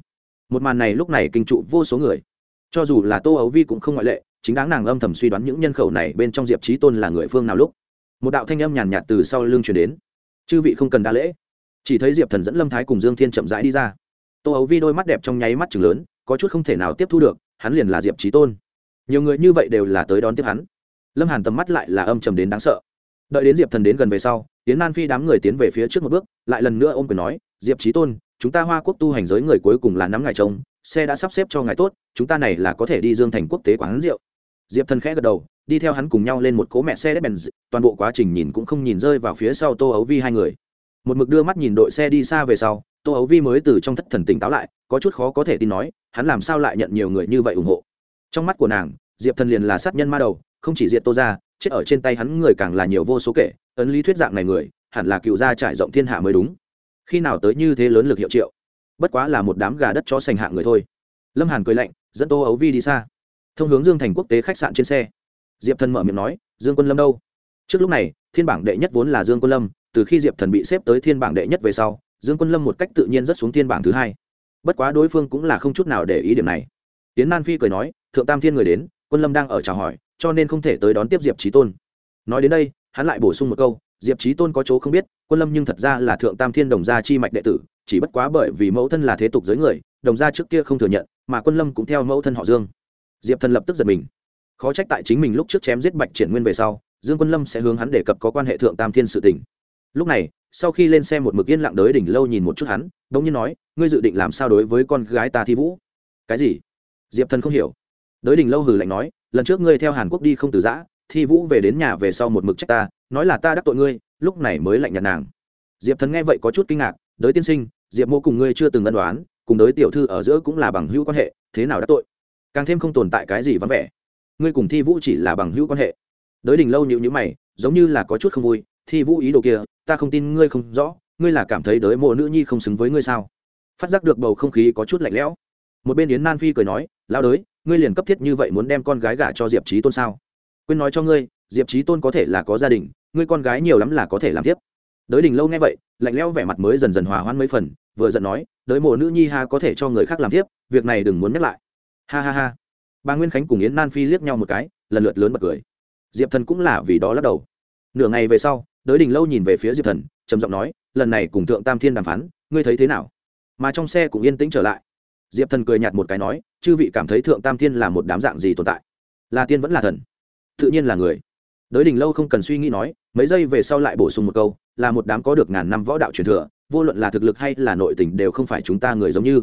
Một màn này lúc này kinh trụ vô số người. Cho dù là tô ấu vi cũng không ngoại lệ, chính đáng nàng âm thầm suy đoán những nhân khẩu này bên trong diệp trí tôn là người phương nào lúc. Một đạo thanh âm nhàn nhạt từ sau lưng chuyển đến. Chư vị không cần đa lễ. Chỉ thấy diệp thần dẫn lâm thái cùng dương thiên chậm rãi đi ra. Tô ấu vi đôi mắt đẹp trong nháy mắt chừng lớn, có chút không thể nào tiếp thu được, hắn liền là diệp trí tôn. Nhiều người như vậy đều là tới đón tiếp hắn. Lâm hàn tầm mắt lại là âm trầm đến đáng sợ đợi đến diệp thần đến gần về sau tiến nan phi đám người tiến về phía trước một bước, lại lần nữa ôm quyền nói, diệp trí tôn, chúng ta hoa quốc tu hành giới người cuối cùng là nắm ngài trông, xe đã sắp xếp cho ngài tốt, chúng ta này là có thể đi dương thành quốc tế quán rượu. Diệp thần khẽ gật đầu, đi theo hắn cùng nhau lên một cố mẹ xe đép bèn toàn bộ quá trình nhìn cũng không nhìn rơi vào phía sau tô ấu vi hai người. Một mực đưa mắt nhìn đội xe đi xa về sau, tô ấu vi mới từ trong thất thần tỉnh táo lại, có chút khó có thể tin nói, hắn làm sao lại nhận nhiều người như vậy ủng hộ. Trong mắt của nàng, diệp thần liền là sát nhân ma đầu, không chỉ diệt tô ra chết ở trên tay hắn người càng là nhiều vô số kể, ấn lý thuyết dạng này người, hẳn là cựu gia trải rộng thiên hạ mới đúng. Khi nào tới như thế lớn lực hiệu triệu? Bất quá là một đám gà đất cho sành hạ người thôi. Lâm hàn cười lạnh, dẫn tô ấu vi đi xa. Thông hướng dương thành quốc tế khách sạn trên xe. Diệp thần mở miệng nói, dương quân lâm đâu? Trước lúc này, thiên bảng đệ nhất vốn là dương quân lâm, từ khi diệp thần bị xếp tới thiên bảng đệ nhất về sau, dương quân lâm một cách tự nhiên rất xuống thiên bảng thứ hai. Bất quá đối phương cũng là không chút nào để ý điểm này. Tiến nan phi cười nói, thượng tam thiên người đến quân lâm đang ở chào hỏi, cho nên không thể tới đón tiếp diệp trí tôn. Nói đến đây, hắn lại bổ sung một câu, diệp trí tôn có chỗ không biết, quân lâm nhưng thật ra là thượng tam thiên đồng gia chi mạch đệ tử, chỉ bất quá bởi vì mẫu thân là thế tục giới người, đồng gia trước kia không thừa nhận, mà quân lâm cũng theo mẫu thân họ dương. Diệp thần lập tức giật mình. Khó trách tại chính mình lúc trước chém giết bạch triển nguyên về sau, dương quân lâm sẽ hướng hắn đề cập có quan hệ thượng tam thiên sự tình. Lúc này, sau khi lên xe một mực yên lặng đới đỉnh lâu nhìn một chút hắn đ ỗ n g nhiên nói, ngươi dự định làm sao đối với con gái ta thi vũ? Cái gì? Diệp thần không hiểu đới đình lâu hừ lạnh nói, lần trước ngươi theo hàn quốc đi không từ giã, thi vũ về đến nhà về sau một mực trách ta, nói là ta đắc tội ngươi, lúc này mới lạnh nhạt nàng. Diệp thần nghe vậy có chút kinh ngạc, đới tiên sinh, diệp mô cùng ngươi chưa từng ân đoán cùng đới tiểu thư ở giữa cũng là bằng hữu quan hệ, thế nào đắc tội? Càng thêm không tồn tại cái gì vắng vẻ. Ngươi cùng thi vũ chỉ là bằng hữu quan hệ. Đới đình lâu nhịu nhữ mày, giống như là có chút không vui, thi vũ ý đồ kia, ta không tin ngươi không rõ, ngươi là cảm thấy đới mộ nữ nhi không xứng với ngươi sao? Phát giác được bầu không khí có chút lạnh lẽo. Một bên yến nan phi cười nói lao đới ngươi liền cấp thiết như vậy muốn đem con gái gả cho diệp trí tôn sao? Quên nói cho ngươi, diệp trí tôn có thể là có gia đình, ngươi con gái nhiều lắm là có thể làm tiếp. Đới đình lâu nghe vậy, lạnh lẽo vẻ mặt mới dần dần hòa hoãn mấy phần, vừa giận nói, đới mộ nữ nhi ha có thể cho người khác làm tiếp, việc này đừng muốn nhắc lại. Ha ha ha. Bà nguyên khánh cùng yến nan phi liếc nhau một cái, lần lượt lớn bật cười. Diệp thần cũng là vì đó lắc đầu. Nửa ngày về sau, đới đình lâu nhìn về phía diệp thần, trầm giọng nói, lần này cùng thượng tam thiên đàm phán, ngươi thấy thế nào? Mà trong xe cũng yên tĩnh trở lại diệp thần cười nhạt một cái nói, chư vị cảm thấy thượng tam thiên là một đám dạng gì tồn tại? Là tiên vẫn là thần? Tự nhiên là người. Đới đình lâu không cần suy nghĩ nói, mấy giây về sau lại bổ sung một câu, là một đám có được ngàn năm võ đạo truyền thừa, vô luận là thực lực hay là nội tình đều không phải chúng ta người giống như.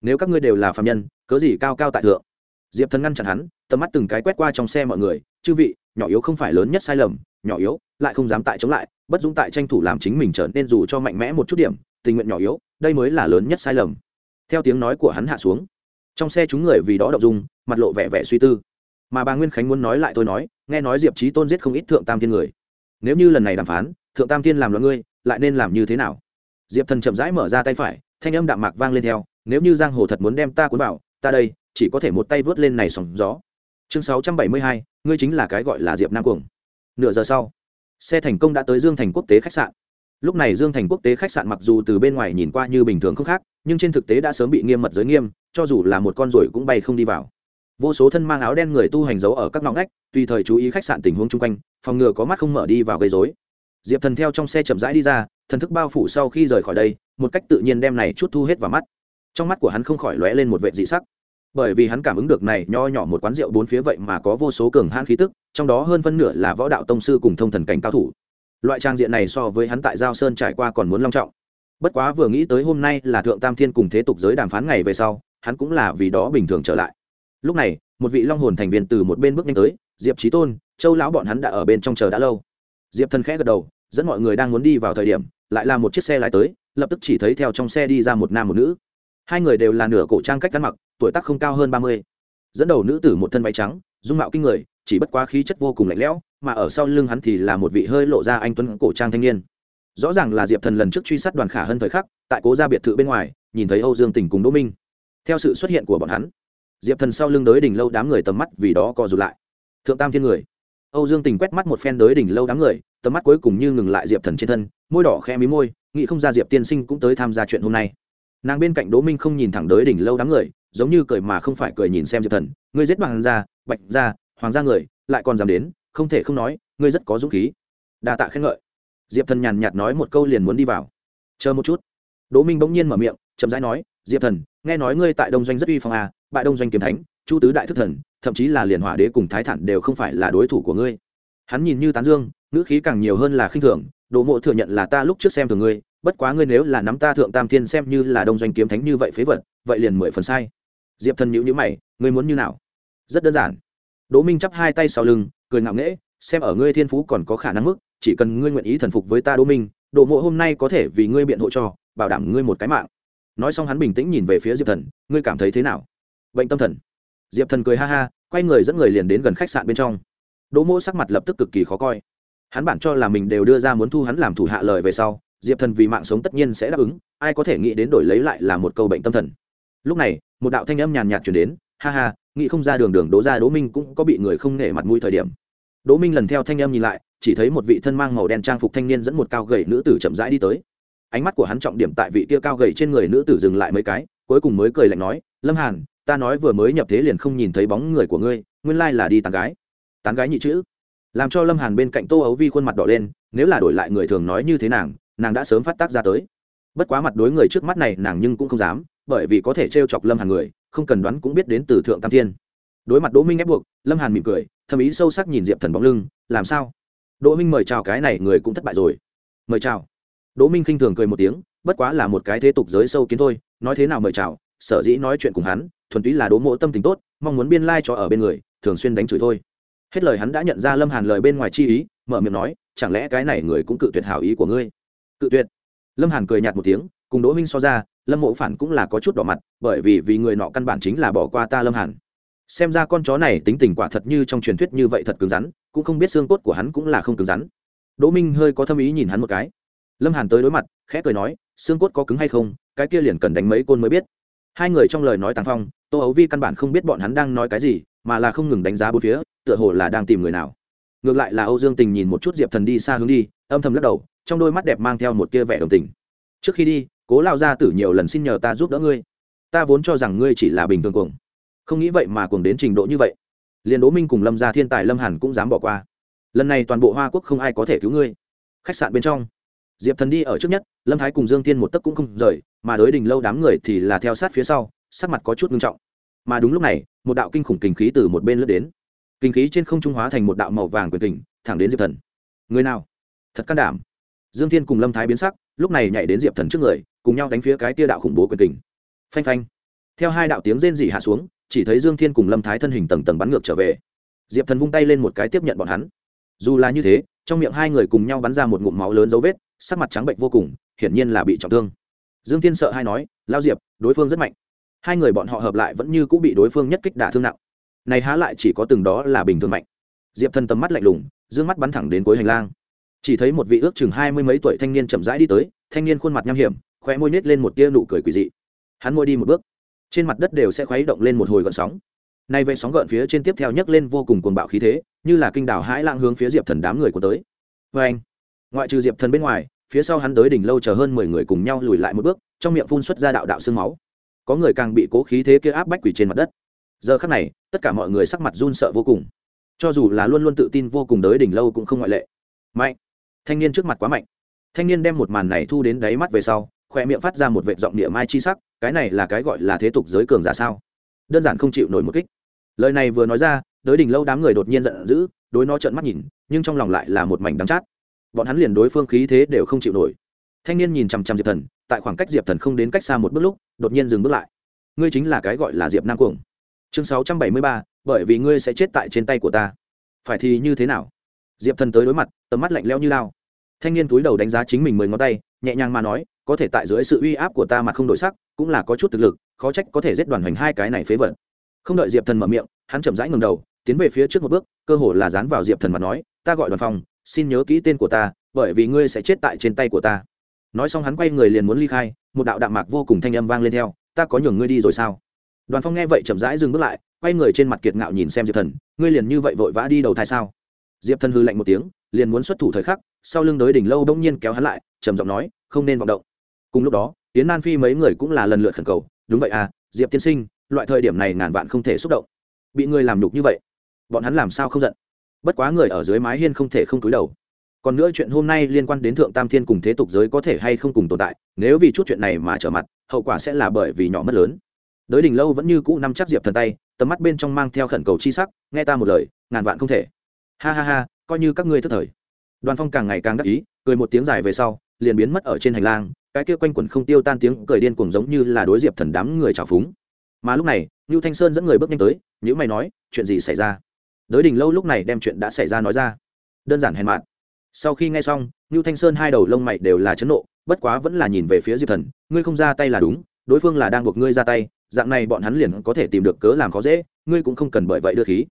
Nếu các ngươi đều là phạm nhân, cớ gì cao cao tại thượng? Diệp thần ngăn chặn hắn, tầm mắt từng cái quét qua trong xe mọi người, chư vị, nhỏ yếu không phải lớn nhất sai lầm, nhỏ yếu, lại không dám tại chống lại, bất dũng tại tranh thủ làm chính mình trở nên dù cho mạnh mẽ một chút điểm, tình nguyện nhỏ yếu, đây mới là lớn nhất sai lầm theo tiếng nói của hắn hạ xuống. Trong xe chúng người vì đó đậu dung, mặt lộ vẻ vẻ suy tư. Mà bà nguyên khánh muốn nói lại tôi nói, nghe nói diệp trí tôn giết không ít thượng tam thiên người. Nếu như lần này đàm phán, thượng tam thiên làm loạn ngươi, lại nên làm như thế nào? Diệp thần chậm rãi mở ra tay phải, thanh âm đạm mạc vang lên theo, nếu như giang hồ thật muốn đem ta cuốn vào, ta đây, chỉ có thể một tay vớt lên này sóng gió. Chương sáu trăm bảy mươi hai, ngươi chính là cái gọi là diệp nam cuồng. Nửa giờ sau, xe thành công đã tới dương thành quốc tế khách sạn. Lúc này dương thành quốc tế khách sạn mặc dù từ bên ngoài nhìn qua như bình thường không khác nhưng trên thực tế đã sớm bị nghiêm mật giới nghiêm, cho dù là một con ruồi cũng bay không đi vào. Vô số thân mang áo đen người tu hành giấu ở các ngõ ngách, tùy thời chú ý khách sạn tình huống chung quanh, phòng ngừa có mắt không mở đi vào gây dối diệp thần theo trong xe chậm rãi đi ra, thần thức bao phủ sau khi rời khỏi đây, một cách tự nhiên đem này chút thu hết vào mắt. Trong mắt của hắn không khỏi lóe lên một vệ dị sắc. Bởi vì hắn cảm ứng được này nho nhỏ một quán rượu bốn phía vậy mà có vô số cường hãn khí tức, trong đó hơn phân nửa là võ đạo tông sư cùng thông thần cảnh cao thủ. Loại trang diện này so với hắn tại giao sơn trải qua còn muốn long trọng bất quá vừa nghĩ tới hôm nay là thượng tam thiên cùng thế tục giới đàm phán ngày về sau, hắn cũng là vì đó bình thường trở lại. Lúc này, một vị long hồn thành viên từ một bên bước nhanh tới, diệp trí tôn, châu lão bọn hắn đã ở bên trong chờ đã lâu. Diệp thần khẽ gật đầu, dẫn mọi người đang muốn đi vào thời điểm, lại là một chiếc xe lái tới, lập tức chỉ thấy theo trong xe đi ra một nam một nữ. Hai người đều là nửa cổ trang cách ăn mặc, tuổi tác không cao hơn ba mươi. Dẫn đầu nữ tử một thân váy trắng, dung mạo kinh người, chỉ bất quá khí chất vô cùng lạnh lẽo, mà ở sau lưng hắn thì là một vị hơi lộ ra anh tuấn cổ trang thanh niên rõ ràng là diệp thần lần trước truy sát đoàn khả hơn thời khắc, tại cố gia biệt thự bên ngoài, nhìn thấy âu dương tình cùng đỗ minh. Theo sự xuất hiện của bọn hắn, diệp thần sau lưng đới đỉnh lâu đám người tầm mắt vì đó co rụt lại. Thượng tam thiên người. Âu dương tình quét mắt một phen đới đỉnh lâu đám người, tầm mắt cuối cùng như ngừng lại diệp thần trên thân, môi đỏ khe mí môi, nghĩ không ra diệp tiên sinh cũng tới tham gia chuyện hôm nay. Nàng bên cạnh đỗ minh không nhìn thẳng đới đỉnh lâu đám người, giống như cười mà không phải cười nhìn xem diệp thần. Ngươi giết bằng gia, bạch gia, hoàng gia người, lại còn dám đến, không thể không nói, ngươi rất có dũng khí. Đa tạ khen ngợi diệp thần nhàn nhạt nói một câu liền muốn đi vào. Chờ một chút. Đỗ minh bỗng nhiên mở miệng, chậm rãi nói, diệp thần, nghe nói ngươi tại đông doanh rất uy phong à bại đông doanh kiếm thánh, chu tứ đại thức thần, thậm chí là liền hỏa đế cùng thái thản đều không phải là đối thủ của ngươi. Hắn nhìn như tán dương, ngữ khí càng nhiều hơn là khinh thường, đỗ mộ thừa nhận là ta lúc trước xem thường ngươi, bất quá ngươi nếu là nắm ta thượng tam thiên xem như là đông doanh kiếm thánh như vậy phế vật, vậy liền mười phần sai. Diệp thần nhữ nhữ mày, ngươi muốn như nào? Rất đơn giản. Đỗ minh chắp hai tay sau lưng, cười ngạo nghễ, xem ở ngươi thiên phú còn có khả năng mức chỉ cần ngươi nguyện ý thần phục với ta đỗ minh, đỗ mộ hôm nay có thể vì ngươi biện hộ cho, bảo đảm ngươi một cái mạng. Nói xong hắn bình tĩnh nhìn về phía diệp thần, ngươi cảm thấy thế nào? Bệnh tâm thần. Diệp thần cười ha ha, quay người dẫn người liền đến gần khách sạn bên trong. Đỗ mộ sắc mặt lập tức cực kỳ khó coi. Hắn bản cho là mình đều đưa ra muốn thu hắn làm thủ hạ lời về sau, diệp thần vì mạng sống tất nhiên sẽ đáp ứng, ai có thể nghĩ đến đổi lấy lại là một câu bệnh tâm thần. Lúc này, một đạo thanh âm nhàn nhạt chuyển đến, ha ha, nghĩ không ra đường đường đỗ ra đỗ minh cũng có bị người không nể mặt mũi thời điểm đỗ minh lần theo thanh âm nhìn lại, chỉ thấy một vị thân mang màu đen trang phục thanh niên dẫn một cao gầy nữ tử chậm rãi đi tới. Ánh mắt của hắn trọng điểm tại vị kia cao gầy trên người nữ tử dừng lại mấy cái, cuối cùng mới cười lạnh nói, lâm hàn, ta nói vừa mới nhập thế liền không nhìn thấy bóng người của ngươi, nguyên lai là đi tán gái. Tán gái nhị chữ? Làm cho lâm hàn bên cạnh tô ấu vi khuôn mặt đỏ lên, nếu là đổi lại người thường nói như thế nàng nàng đã sớm phát tác ra tới. Bất quá mặt đối người trước mắt này nàng nhưng cũng không dám, bởi vì có thể t chọc lâm hàn người, không cần đoán cũng biết đến từ thượng tam thiên. Đối mặt đỗ minh ép buộc, lâm hàn mỉm cười thầm ý sâu sắc nhìn diệp thần bóng lưng, làm sao? Đỗ minh mời chào cái này người cũng thất bại rồi. Mời chào. Đỗ minh khinh thường cười một tiếng, bất quá là một cái thế tục giới sâu kiến thôi, nói thế nào mời chào, sở dĩ nói chuyện cùng hắn, thuần túy là đỗ mộ tâm tình tốt, mong muốn biên lai、like、cho ở bên người, thường xuyên đánh chửi thôi. Hết lời hắn đã nhận ra lâm hàn lời bên ngoài chi ý, mở miệng nói, chẳng lẽ cái này người cũng cự tuyệt hảo ý của ngươi? Cự tuyệt? Lâm hàn cười nhạt một tiếng, cùng đỗ minh so ra, lâm mộ phản cũng là có chút đỏ mặt, bởi vì vì người nọ căn bản chính là bỏ qua ta lâm hàn xem ra con chó này tính tình quả thật như trong truyền thuyết như vậy thật cứng rắn, cũng không biết xương cốt của hắn cũng là không cứng rắn. Đỗ minh hơi có thâm ý nhìn hắn một cái. Lâm hàn tới đối mặt, khẽ cười nói, xương cốt có cứng hay không, cái kia liền cần đánh mấy côn mới biết. Hai người trong lời nói tàng phong, tô ấu vi căn bản không biết bọn hắn đang nói cái gì, mà là không ngừng đánh giá bốn phía, tựa hồ là đang tìm người nào. Ngược lại là âu dương tình nhìn một chút diệp thần đi xa hướng đi, âm thầm lắc đầu, trong đôi mắt đẹp mang theo một tia vẻ đồng tình. Trước khi đi, cố lao ra tử nhiều lần xin nhờ ta giúp đỡ ngươi. Ta vốn cho rằng ngươi chỉ là bình thường cuồng không nghĩ vậy mà cuồng đến trình độ như vậy. Liền đỗ minh cùng lâm gia thiên tài lâm hàn cũng dám bỏ qua. Lần này toàn bộ hoa quốc không ai có thể cứu ngươi. Khách sạn bên trong, diệp thần đi ở trước nhất, lâm thái cùng dương tiên một tấc cũng không rời, mà đối đình lâu đám người thì là theo sát phía sau, sắc mặt có chút nghiêm trọng. Mà đúng lúc này, một đạo kinh khủng kinh khí từ một bên lướt đến. Kinh khí trên không trung hóa thành một đạo màu vàng quyền kình, thẳng đến diệp thần. Người nào? Thật can đảm. Dương thiên cùng lâm thái biến sắc, lúc này nhảy đến diệp thần trước người, cùng nhau đánh phía cái tia đạo khủng bố quyền kình. Phanh phanh. Theo hai đạo tiếng rên rỉ hạ xuống chỉ thấy dương thiên cùng lâm thái thân hình tầng tầng bắn ngược trở về. Diệp thần vung tay lên một cái tiếp nhận bọn hắn. Dù là như thế, trong miệng hai người cùng nhau bắn ra một ngụm máu lớn dấu vết, sắc mặt trắng bệnh vô cùng, hiển nhiên là bị trọng thương. Dương thiên sợ hai nói, lao diệp, đối phương rất mạnh. Hai người bọn họ hợp lại vẫn như cũng bị đối phương nhất kích đả thương nặng. Này há lại chỉ có từng đó là bình thường mạnh. Diệp thần tầm mắt lạnh lùng, dương mắt bắn thẳng đến cuối hành lang. Chỉ thấy một vị ước chừng hai mươi mấy tuổi thanh niên chậm rãi đi tới, thanh niên khuôn mặt nham hiểm khoe môi nhét lên một tia nụ cười quỳ dị. Hắn môi đi một bước trên mặt đất đều sẽ khuấy động lên một hồi gợn sóng. Nay về sóng gợn phía trên tiếp theo nhấc lên vô cùng cuồng bạo khí thế, như là kinh đảo hãi lãng hướng phía diệp thần đám người của tới. Vê anh, ngoại trừ diệp thần bên ngoài, phía sau hắn tới đỉnh lâu chờ hơn mười người cùng nhau lùi lại một bước, trong miệng phun xuất ra đạo đạo sương máu. Có người càng bị cố khí thế kia áp bách quỷ trên mặt đất. Giờ khắc này, tất cả mọi người sắc mặt run sợ vô cùng. Cho dù là luôn luôn tự tin vô cùng đới đỉnh lâu cũng không ngoại lệ. Mạnh! Thanh niên trước mặt quá mạnh. Thanh niên đem một màn này thu đến đáy mắt về sau khoe miệng phát ra một vệ giọng địa mai chi sắc cái này là cái gọi là thế tục giới cường giả sao? Đơn giản không chịu nổi một kích. Lời này vừa nói ra đới đỉnh lâu đám người đột nhiên giận dữ, đối nó trợn mắt nhìn, nhưng trong lòng lại là một mảnh đắng chát. Bọn hắn liền đối phương khí thế đều không chịu nổi. Thanh niên nhìn chằm chằm diệp thần, tại khoảng cách diệp thần không đến cách xa một bước lúc, đột nhiên dừng bước lại. Ngươi chính là cái gọi là diệp nam cuồng. Chương sáu trăm bảy mươi ba, bởi vì ngươi sẽ chết tại trên tay của ta. Phải thì như thế nào? Diệp thần tới đối mặt, tầm mắt lạnh leo như lao. Thanh niên túi đầu đánh giá chính mình mười ngón tay, nhẹ nhàng mà nói, có thể tại dưới sự uy áp của ta mà không đổi sắc cũng là có chút thực lực, khó trách có thể giết đoàn hoành hai cái này phế vật. Không đợi diệp thần mở miệng, hắn chậm rãi ngừng đầu, tiến về phía trước một bước, cơ hồ là dán vào diệp thần mà nói, ta gọi đoàn phòng, xin nhớ kỹ tên của ta, bởi vì ngươi sẽ chết tại trên tay của ta. Nói xong hắn quay người liền muốn ly khai, một đạo đạm mạc vô cùng thanh âm vang lên theo, ta có nhường ngươi đi rồi sao? Đoàn phong nghe vậy chậm rãi dừng bước lại, quay người trên mặt kiệt ngạo nhìn xem diệp thần, ngươi liền như vậy vội vã đi đầu thai sao? Diệp thần hư lạnh một tiếng, liền muốn xuất thủ thời khắc, sau lưng đới đỉnh lâu đông nhiên kéo hắn lại, trầm giọng nói, không nên vọng động. Cùng lúc đó tiến nan phi mấy người cũng là lần lượt khẩn cầu, đúng vậy à diệp tiên sinh, loại thời điểm này ngàn vạn không thể xúc động. Bị người làm nhục như vậy, bọn hắn làm sao không giận? Bất quá người ở dưới mái hiên không thể không túi đầu. Còn nữa chuyện hôm nay liên quan đến thượng tam thiên cùng thế tục giới có thể hay không cùng tồn tại, nếu vì chút chuyện này mà trở mặt, hậu quả sẽ là bởi vì nhỏ mất lớn. Đới đình lâu vẫn như cũ năm chắc diệp thần tay, tầm mắt bên trong mang theo khẩn cầu chi sắc, nghe ta một lời, ngàn vạn không thể. Ha ha ha, coi như các ngươi thất thời. Đoàn phong càng ngày càng đắc ý, cười một tiếng dài về sau, liền biến mất ở trên hành lang cái kia quanh quẩn không tiêu tan tiếng cười điên cuồng giống như là đối diệp thần đám người trào phúng. Mà lúc này ngưu thanh sơn dẫn người bước nhanh tới nhữ mày nói, chuyện gì xảy ra? Đới đình lâu lúc này đem chuyện đã xảy ra nói ra. Đơn giản hèn mạn sau khi nghe xong ngưu thanh sơn hai đầu lông mày đều là chấn nộ, bất quá vẫn là nhìn về phía diệp thần, ngươi không ra tay là đúng, đối phương là đang buộc ngươi ra tay, dạng này bọn hắn liền có thể tìm được cớ làm khó dễ, ngươi cũng không cần bởi vậy đưa khí.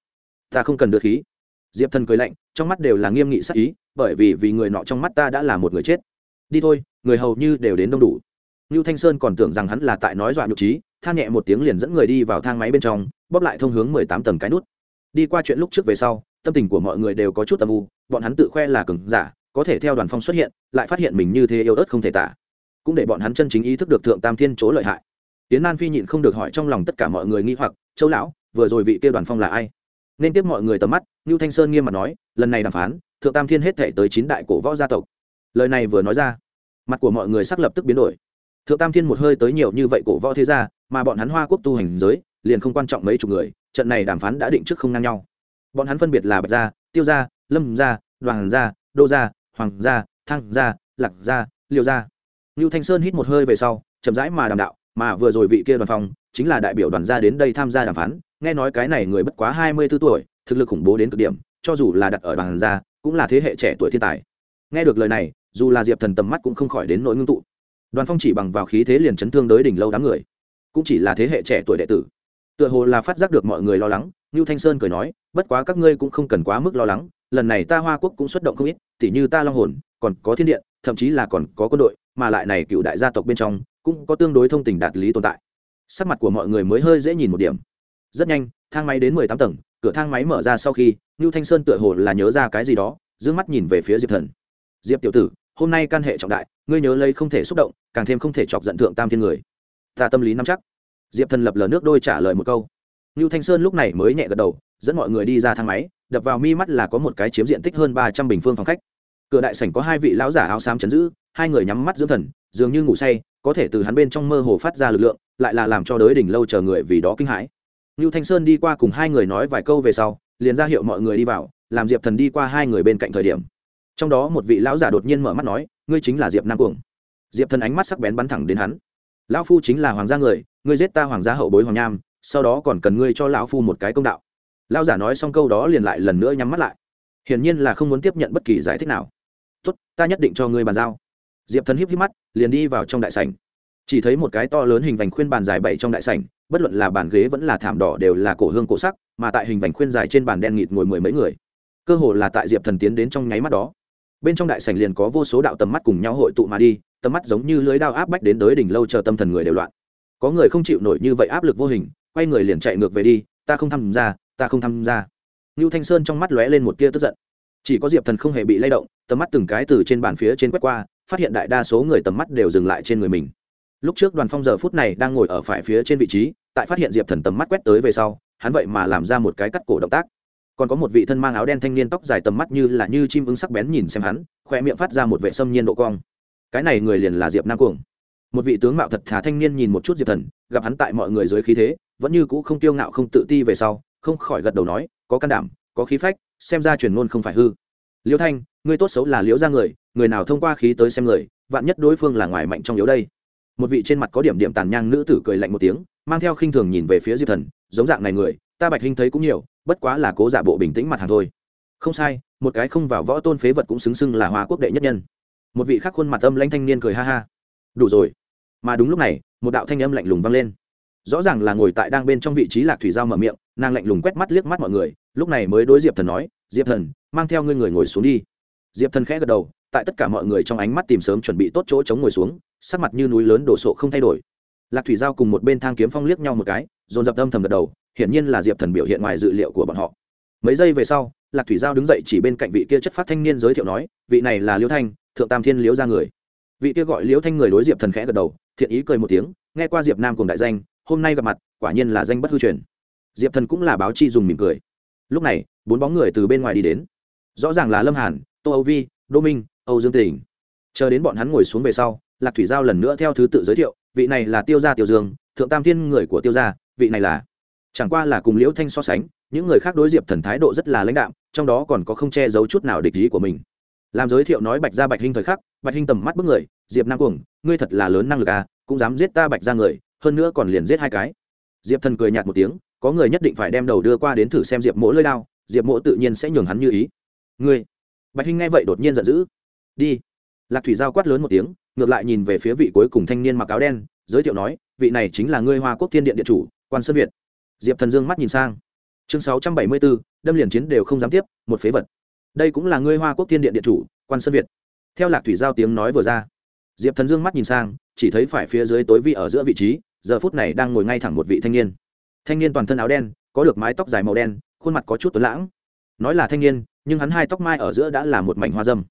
Ta không cần đưa khí. Diệp thần cười lạnh, trong mắt đều là nghiêm nghị sắc ý, bởi vì vì người nọ trong mắt ta đã là một người chết. Đi thôi người hầu như đều đến đông đủ. Ngưu thanh sơn còn tưởng rằng hắn là tại nói dọa nhục trí than nhẹ một tiếng liền dẫn người đi vào thang máy bên trong, bóp lại thông hướng mười tám tầng cái nút. Đi qua chuyện lúc trước về sau, tâm tình của mọi người đều có chút âm u, bọn hắn tự khoe là cường giả, có thể theo đoàn phong xuất hiện, lại phát hiện mình như thế yêu ớt không thể tả. Cũng để bọn hắn chân chính ý thức được thượng tam thiên chỗ lợi hại. Tiến an phi nhịn không được hỏi trong lòng tất cả mọi người nghi hoặc, châu lão, vừa rồi vị kia đoàn phong là ai? Nên tiếp mọi người tầm mắt, ngưu thanh sơn nghiêm mặt nói, lần này đàm phán, thượng tam thiên hết thể tới chín đại cổ võ gia tộc. Lời này vừa nói ra mặt của mọi người sắc lập tức biến đổi. Thượng tam thiên một hơi tới nhiều như vậy cổ võ thế gia, mà bọn hắn hoa quốc tu hành giới, liền không quan trọng mấy chục người, trận này đàm phán đã định trước không ngang nhau. Bọn hắn phân biệt là bạch gia, tiêu gia, lâm gia, đoàn gia, đô gia, hoàng gia, thăng gia, lạc gia, liêu gia. Lưu thanh sơn hít một hơi về sau, chậm rãi mà đàm đạo, mà vừa rồi vị kia đoàn phòng chính là đại biểu đoàn gia đến đây tham gia đàm phán, nghe nói cái này người bất quá hai mươi 24 tuổi, thực lực khủng bố đến cực điểm, cho dù là đặt ở đoàn gia, cũng là thế hệ trẻ tuổi thiên tài. Nghe được lời này dù là diệp thần tầm mắt cũng không khỏi đến nỗi ngưng tụ đoàn phong chỉ bằng vào khí thế liền chấn thương đới đỉnh lâu đám người cũng chỉ là thế hệ trẻ tuổi đệ tử tựa hồ là phát giác được mọi người lo lắng như thanh sơn cười nói bất quá các ngươi cũng không cần quá mức lo lắng lần này ta hoa quốc cũng xuất động không ít tỉ như ta long hồn còn có thiên điện thậm chí là còn có quân đội mà lại này cựu đại gia tộc bên trong cũng có tương đối thông tình đạt lý tồn tại sắc mặt của mọi người mới hơi dễ nhìn một điểm rất nhanh thang máy đến mười tám tầng cửa thang máy mở ra sau khi như thanh sơn tựa hồ là nhớ ra cái gì đó d ư ơ n g mắt nhìn về phía diệp thần diệp tiểu tử hôm nay can hệ trọng đại ngươi nhớ lấy không thể xúc động càng thêm không thể chọc giận thượng tam thiên người. Ta tâm lý nắm chắc. Diệp thần lập lờ nước đôi trả lời một câu. Ngưu thanh sơn lúc này mới nhẹ gật đầu dẫn mọi người đi ra thang máy đập vào mi mắt là có một cái chiếm diện tích hơn ba trăm bình phương phòng khách. Cửa đại sảnh có hai vị lão giả áo xám chấn giữ hai người nhắm mắt dưỡng thần dường như ngủ say có thể từ hắn bên trong mơ hồ phát ra lực lượng lại là làm cho đới đỉnh lâu chờ người vì đó kinh hãi. Ngưu Thanh Sơn đi qua cùng hai người nói vài câu về sau, liền ra hiệu mọi người đi vào, làm Diệp Thần đi qua hai người bên cạnh thời điểm. Trong đó một vị lão giả đột nhiên mở mắt nói, ngươi chính là Diệp Nam Cuồng. Diệp Thần ánh mắt sắc bén bắn thẳng đến hắn. Lão phu chính là hoàng gia người, ngươi giết ta hoàng gia hậu bối hoàng nham, sau đó còn cần ngươi cho lão phu một cái công đạo. Lão giả nói xong câu đó liền lại lần nữa nhắm mắt lại. Hiển nhiên là không muốn tiếp nhận bất kỳ giải thích nào. "Tốt, ta nhất định cho ngươi bàn giao." Diệp Thần híp híp mắt, liền đi vào trong đại sảnh. Chỉ thấy một cái to lớn hình vành khuyên bàn dài bảy trong đại sảnh, bất luận là bàn ghế vẫn là thảm đỏ đều là cổ hương cổ sắc mà tại hình vành khuyên dài trên bàn đen nghịt ngồi mười mấy người cơ hồ là tại diệp thần tiến đến trong nháy mắt đó bên trong đại sảnh liền có vô số đạo tầm mắt cùng nhau hội tụ mà đi, tầm mắt giống như lưới đao áp bách đến tới đỉnh lâu chờ tâm thần người đều loạn. Có người không chịu nổi như vậy áp lực vô hình, quay người liền chạy ngược về đi, ta không tham gia, ta không tham gia. Ngưu thanh sơn trong mắt lóe lên một tia tức giận. Chỉ có diệp thần không hề bị lay động, tầm mắt từng cái từ trên bàn phía trên quét qua, phát hiện đại đa số người tầm mắt đều dừng lại trên người mình. Lúc trước đoàn phong giờ phút này đang ngồi ở phải phía trên vị trí, tại phát hiện diệp thần tầm mắt quét tới về sau, hắn vậy mà làm ra một cái cắt cổ động tác còn có một vị thân mang áo đen thanh niên tóc dài tầm mắt như là như chim ưng sắc bén nhìn xem hắn, khoe miệng phát ra một vệ xâm nhiên độ cong. Cái này người liền là diệp nam cuồng. Một vị tướng mạo thật thà thanh niên nhìn một chút diệp thần, gặp hắn tại mọi người dưới khí thế, vẫn như cũ không tiêu ngạo không tự ti về sau, không khỏi gật đầu nói, có can đảm, có khí phách, xem ra truyền ngôn không phải hư. Liễu thanh, ngươi tốt xấu là liễu ra người người nào thông qua khí tới xem người, vạn nhất đối phương là ngoài mạnh trong yếu đây. Một vị trên mặt có điểm điểm tàn nhang nữ tử cười lạnh một tiếng, mang theo khinh thường nhìn về phía diệp thần, giống dạng này người ta bạch hình thấy cũng nhiều, bất quá là cố giả bộ bình tĩnh mặt hàng thôi. Không sai, một cái không vào võ tôn phế vật cũng xứng xưng là hoa quốc đệ nhất nhân. Một vị khác khuôn mặt âm lãnh thanh niên cười ha ha. Đủ rồi. Mà đúng lúc này, một đạo thanh âm lạnh lùng vang lên. Rõ ràng là ngồi tại đang bên trong vị trí lạc thủy giao mở miệng, nàng lạnh lùng quét mắt liếc mắt mọi người, lúc này mới đối diệp thần nói, diệp thần, mang theo ngươi người ngồi xuống đi. Diệp thần khẽ gật đầu, tại tất cả mọi người trong ánh mắt tìm sớm chuẩn bị tốt chỗ chống ngồi xuống, sắc mặt như núi lớn đổ sộ không thay đổi. Lạc thủy giao cùng một bên thang kiếm phong liếc nhau một cái, dồn dập âm thầm gật đầu hiển nhiên là diệp thần biểu hiện ngoài dự liệu của bọn họ. Mấy giây về sau, lạc thủy giao đứng dậy chỉ bên cạnh vị kia chất phát thanh niên giới thiệu nói, vị này là liễu thanh, thượng tam thiên liễu ra người. Vị kia gọi liễu thanh người đối diệp thần khẽ gật đầu, thiện ý cười một tiếng, nghe qua diệp nam cùng đại danh, hôm nay gặp mặt, quả nhiên là danh bất hư truyền. Diệp thần cũng là báo chi dùng mỉm cười. Lúc này, bốn bóng người từ bên ngoài đi đến. Rõ ràng là lâm hàn, tô âu vi đô minh, âu dương tỉnh chờ đến bọn hắn ngồi xuống về sau, lạc thủy giao lần nữa theo thứ tự giới thiệu, vị này là tiêu gia tiêu dương, thượng tam thiên người của tiêu gia, vị này là chẳng qua là cùng liễu thanh so sánh, những người khác đối diệp thần thái độ rất là lãnh đạm, trong đó còn có không che giấu chút nào địch ý của mình. Làm giới thiệu nói bạch ra bạch hinh thời khắc, bạch hinh tầm mắt bức người, diệp nam cuồng, ngươi thật là lớn năng lực à cũng dám giết ta bạch ra người, hơn nữa còn liền giết hai cái. Diệp thần cười nhạt một tiếng, có người nhất định phải đem đầu đưa qua đến thử xem diệp mỗ lơi đao, diệp mỗ tự nhiên sẽ nhường hắn như ý. Ngươi? Bạch hinh nghe vậy đột nhiên giận dữ. Đi. Lạc thủy giao quát lớn một tiếng, ngược lại nhìn về phía vị cuối cùng thanh niên mặc áo đen, giới thiệu nói, vị này chính là ngươi hoa quốc thiên điện điện chủ, quan sơn việt diệp thần dương mắt nhìn sang. Chương sáu trăm bảy mươi bốn, đâm liền chiến đều không dám tiếp, một phế vật. Đây cũng là ngươi hoa quốc thiên điện điện chủ, quan sơn việt. Theo lạc thủy giao tiếng nói vừa ra, diệp thần dương mắt nhìn sang, chỉ thấy phải phía dưới tối vi ở giữa vị trí, giờ phút này đang ngồi ngay thẳng một vị thanh niên. Thanh niên toàn thân áo đen, có được mái tóc dài màu đen, khuôn mặt có chút tuấn lãng. Nói là thanh niên, nhưng hắn hai tóc mai ở giữa đã là một mảnh hoa dâm.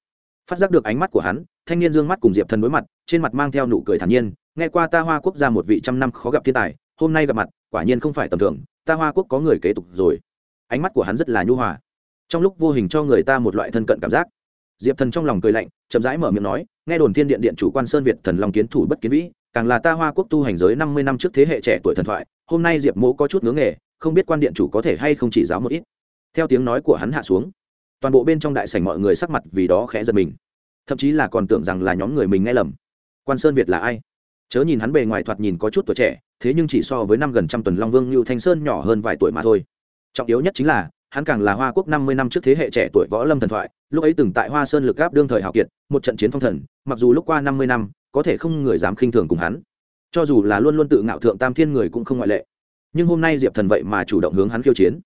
Phát giác được ánh mắt của hắn, thanh niên dương mắt cùng diệp thần đối mặt, trên mặt mang theo nụ cười thản nhiên, nghe qua ta hoa quốc gia một vị trăm năm khó gặp thiên tài hôm nay gặp mặt, quả nhiên không phải tầm thường, ta hoa quốc có người kế tục rồi. Ánh mắt của hắn rất là nhu hòa. Trong lúc vô hình cho người ta một loại thân cận cảm giác. Diệp thần trong lòng cười lạnh, chậm rãi mở miệng nói, nghe đồn thiên điện điện chủ quan sơn việt thần long kiến thủ bất kiến vĩ, càng là ta hoa quốc tu hành giới năm mươi năm trước thế hệ trẻ tuổi thần thoại, hôm nay diệp mỗ có chút ngưỡng nghề, không biết quan điện chủ có thể hay không chỉ giáo một ít. Theo tiếng nói của hắn hạ xuống, toàn bộ bên trong đại sảnh mọi người sắc mặt vì đó khẽ giật mình. Thậm chí là còn tưởng rằng là nhóm người mình nghe lầm. Quan sơn việt là ai? Chớ nhìn hắn bề ngoài thoạt nhìn có chút tuổi trẻ, thế nhưng chỉ so với năm gần trăm tuần long vương như thanh sơn nhỏ hơn vài tuổi mà thôi. Trọng yếu nhất chính là, hắn càng là hoa quốc năm mươi năm trước thế hệ trẻ tuổi võ lâm thần thoại, lúc ấy từng tại hoa sơn lực gáp đương thời hào kiệt, một trận chiến phong thần, mặc dù lúc qua năm mươi năm, có thể không người dám khinh thường cùng hắn. Cho dù là luôn luôn tự ngạo thượng tam thiên người cũng không ngoại lệ. Nhưng hôm nay diệp thần vậy mà chủ động hướng hắn khiêu chiến.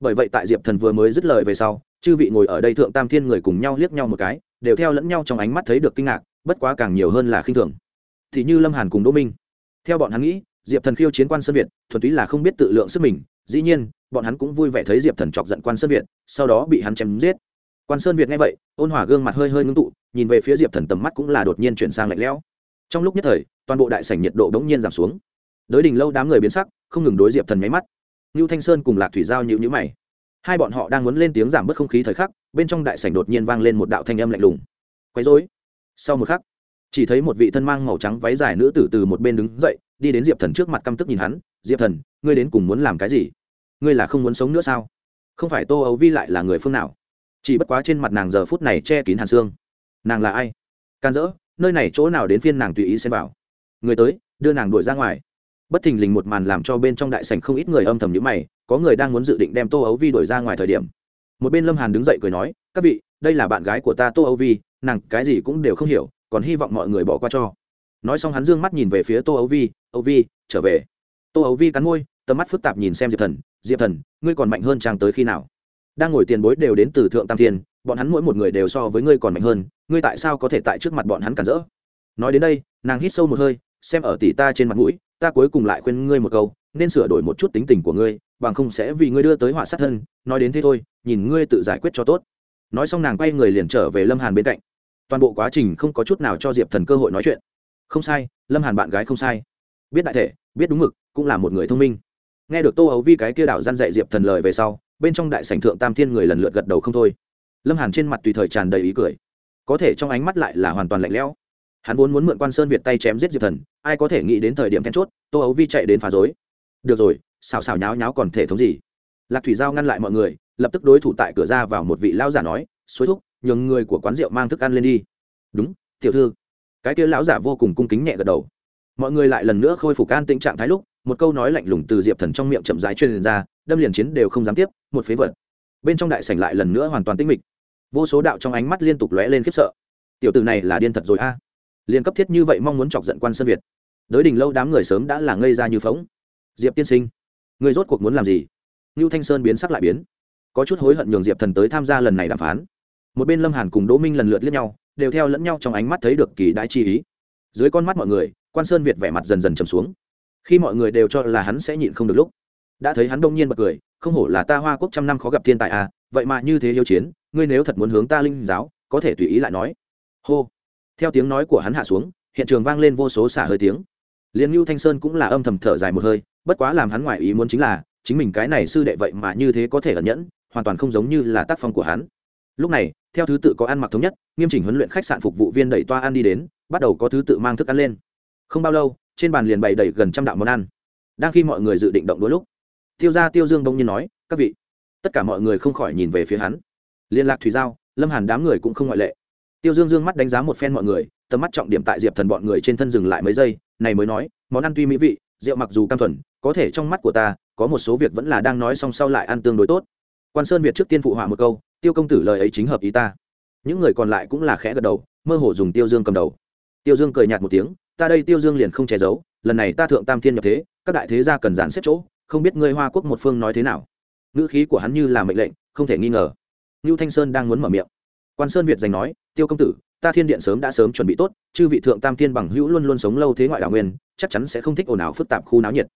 Bởi vậy tại diệp thần vừa mới dứt lời về sau, chư vị ngồi ở đây thượng tam thiên người cùng nhau liếc nhau một cái, đều theo lẫn nhau trong ánh mắt thấy được kinh ngạc, bất quá càng nhiều hơn là khinh thường thì như lâm hàn cùng đỗ minh. Theo bọn hắn nghĩ, diệp thần khiêu chiến quan sơn việt, thuần túy là không biết tự lượng sức mình, dĩ nhiên, bọn hắn cũng vui vẻ thấy diệp thần chọc giận quan sơn việt, sau đó bị hắn chém giết. Quan sơn việt nghe vậy, ôn hòa gương mặt hơi hơi ngưng tụ, nhìn về phía diệp thần tầm mắt cũng là đột nhiên chuyển sang lạnh lẽo. Trong lúc nhất thời, toàn bộ đại sảnh nhiệt độ bỗng nhiên giảm xuống. Đới đình lâu đám người biến sắc, không ngừng đối diệp thần nháy mắt. Ngưu thanh sơn cùng lạc thủy giao nhịu nhữ mày. Hai bọn họ đang muốn lên tiếng giảm bớt không khí thời khắc, bên trong đại sảnh đột nhiên vang lên một đạo thanh âm lạnh lùng. Quấy rối. Sau một khắc chỉ thấy một vị thân mang màu trắng váy dài nữ tử từ một bên đứng dậy, đi đến diệp thần trước mặt căm tức nhìn hắn, diệp thần, ngươi đến cùng muốn làm cái gì? Ngươi là không muốn sống nữa sao? Không phải tô ấu vi lại là người phương nào? Chỉ bất quá trên mặt nàng giờ phút này che kín hàn xương. Nàng là ai? Can dỡ, nơi này chỗ nào đến phiên nàng tùy ý xem vào? Người tới, đưa nàng đuổi ra ngoài. Bất thình lình một màn làm cho bên trong đại sảnh không ít người âm thầm nhữ mày, có người đang muốn dự định đem tô ấu vi đuổi ra ngoài thời điểm. Một bên lâm hàn đứng dậy cười nói, các vị, đây là bạn gái của ta tô ấu vi, nàng cái gì cũng đều không hiểu còn hy vọng mọi người bỏ qua cho. Nói xong hắn dương mắt nhìn về phía tô ấu vi ấu vi, trở về. Tô ấu vi cắn môi, tầm mắt phức tạp nhìn xem diệp thần diệp thần, ngươi còn mạnh hơn trang tới khi nào? Đang ngồi tiền bối đều đến từ thượng tam thiên, bọn hắn mỗi một người đều so với ngươi còn mạnh hơn, ngươi tại sao có thể tại trước mặt bọn hắn cản rỡ? Nói đến đây, nàng hít sâu một hơi, xem ở tỷ ta trên mặt mũi, ta cuối cùng lại khuyên ngươi một câu, nên sửa đổi một chút tính tình của ngươi, bằng không sẽ vì ngươi đưa tới họa sát thân. Nói đến thế thôi, nhìn ngươi tự giải quyết cho tốt. Nói xong nàng quay người liền trở về lâm hàn bên cạnh toàn bộ quá trình không có chút nào cho diệp thần cơ hội nói chuyện. Không sai, lâm hàn bạn gái không sai. Biết đại thể, biết đúng mực, cũng là một người thông minh. Nghe được tô ấu vi cái kia đạo gian dạy diệp thần lời về sau, bên trong đại sảnh thượng tam thiên người lần lượt gật đầu không thôi. Lâm hàn trên mặt tùy thời tràn đầy ý cười. Có thể trong ánh mắt lại là hoàn toàn lạnh lẽo. Hắn vốn muốn mượn quan sơn việt tay chém giết diệp thần, ai có thể nghĩ đến thời điểm then chốt, tô ấu vi chạy đến phá dối được rồi xào xào nháo nháo còn thể thống gì? Lạc thủy giao ngăn lại mọi người, lập tức đối thủ tại cửa ra vào một vị lao giả nói, suối thúc nhường người của quán rượu mang thức ăn lên đi. Đúng, tiểu thư. Cái kia lão giả vô cùng cung kính nhẹ gật đầu. Mọi người lại lần nữa khôi phục an tĩnh trạng thái lúc, một câu nói lạnh lùng từ diệp thần trong miệng chậm rãi truyền ra, đâm liền chiến đều không dám tiếp, một phế vật. Bên trong đại sảnh lại lần nữa hoàn toàn tĩnh mịch. Vô số đạo trong ánh mắt liên tục lóe lên khiếp sợ. Tiểu tử này là điên thật rồi a. À. liền cấp thiết như vậy mong muốn chọc giận quan sơn việt. Đới đình lâu đám người sớm đã là ngây ra như phóng diệp tiên sinh, người rốt cuộc muốn làm gì? Ngưu thanh sơn biến sắc lại biến. Có chút hối hận nhường diệp thần tới tham gia lần này đàm phán một bên lâm hàn cùng đỗ minh lần lượt liếc nhau đều theo lẫn nhau trong ánh mắt thấy được kỳ đãi chi ý dưới con mắt mọi người quan sơn việt vẻ mặt dần dần trầm xuống khi mọi người đều cho là hắn sẽ nhịn không được lúc đã thấy hắn đông nhiên bật cười không hổ là ta hoa quốc trăm năm khó gặp thiên tài à vậy mà như thế hiếu chiến, ngươi nếu thật muốn hướng ta linh giáo, có thể tùy ý lại nói. Hô. Theo tiếng nói của hắn hạ xuống, hiện trường vang lên vô số xả hơi tiếng. Liền ngưu thanh sơn cũng là âm thầm thở dài một hơi, bất quá làm hắn ngoại ý muốn chính là, chính mình cái này sư đệ vậy mà như thế có thể ẩn nhẫn, hoàn toàn không giống như là tác phong của hắn. Lúc này theo thứ tự có ăn mặc thống nhất, nghiêm chỉnh huấn luyện khách sạn phục vụ viên đẩy toa ăn đi đến, bắt đầu có thứ tự mang thức ăn lên. Không bao lâu, trên bàn liền bày đầy gần trăm đạo món ăn. Đang khi mọi người dự định động đôi lúc, tiêu gia tiêu dương đông nhiên nói, các vị. Tất cả mọi người không khỏi nhìn về phía hắn. Liên lạc thủy giao, lâm hàn đám người cũng không ngoại lệ. Tiêu dương dương mắt đánh giá một phen mọi người, tầm mắt trọng điểm tại diệp thần bọn người trên thân dừng lại mấy giây, này mới nói, món ăn tuy mỹ vị, rượu mặc dù cam thuần, có thể trong mắt của ta, có một số việc vẫn là đang nói song sau lại ăn tương đối tốt. Quan sơn việt trước tiên phụ họa một câu tiêu công tử lời ấy chính hợp ý ta. Những người còn lại cũng là khẽ gật đầu, mơ hồ dùng tiêu dương cầm đầu. Tiêu dương cười nhạt một tiếng, ta đây tiêu dương liền không che giấu, lần này ta thượng tam thiên nhập thế, các đại thế gia cần dàn xếp chỗ, không biết ngươi hoa quốc một phương nói thế nào. Ngữ khí của hắn như là mệnh lệnh, không thể nghi ngờ. Ngưu thanh sơn đang muốn mở miệng. Quan sơn việt giành nói, tiêu công tử, ta thiên điện sớm đã sớm chuẩn bị tốt, chư vị thượng tam thiên bằng hữu luôn luôn sống lâu thế ngoại đảo nguyên, chắc chắn sẽ không thích ồn ào phức tạp khu náo nhiệt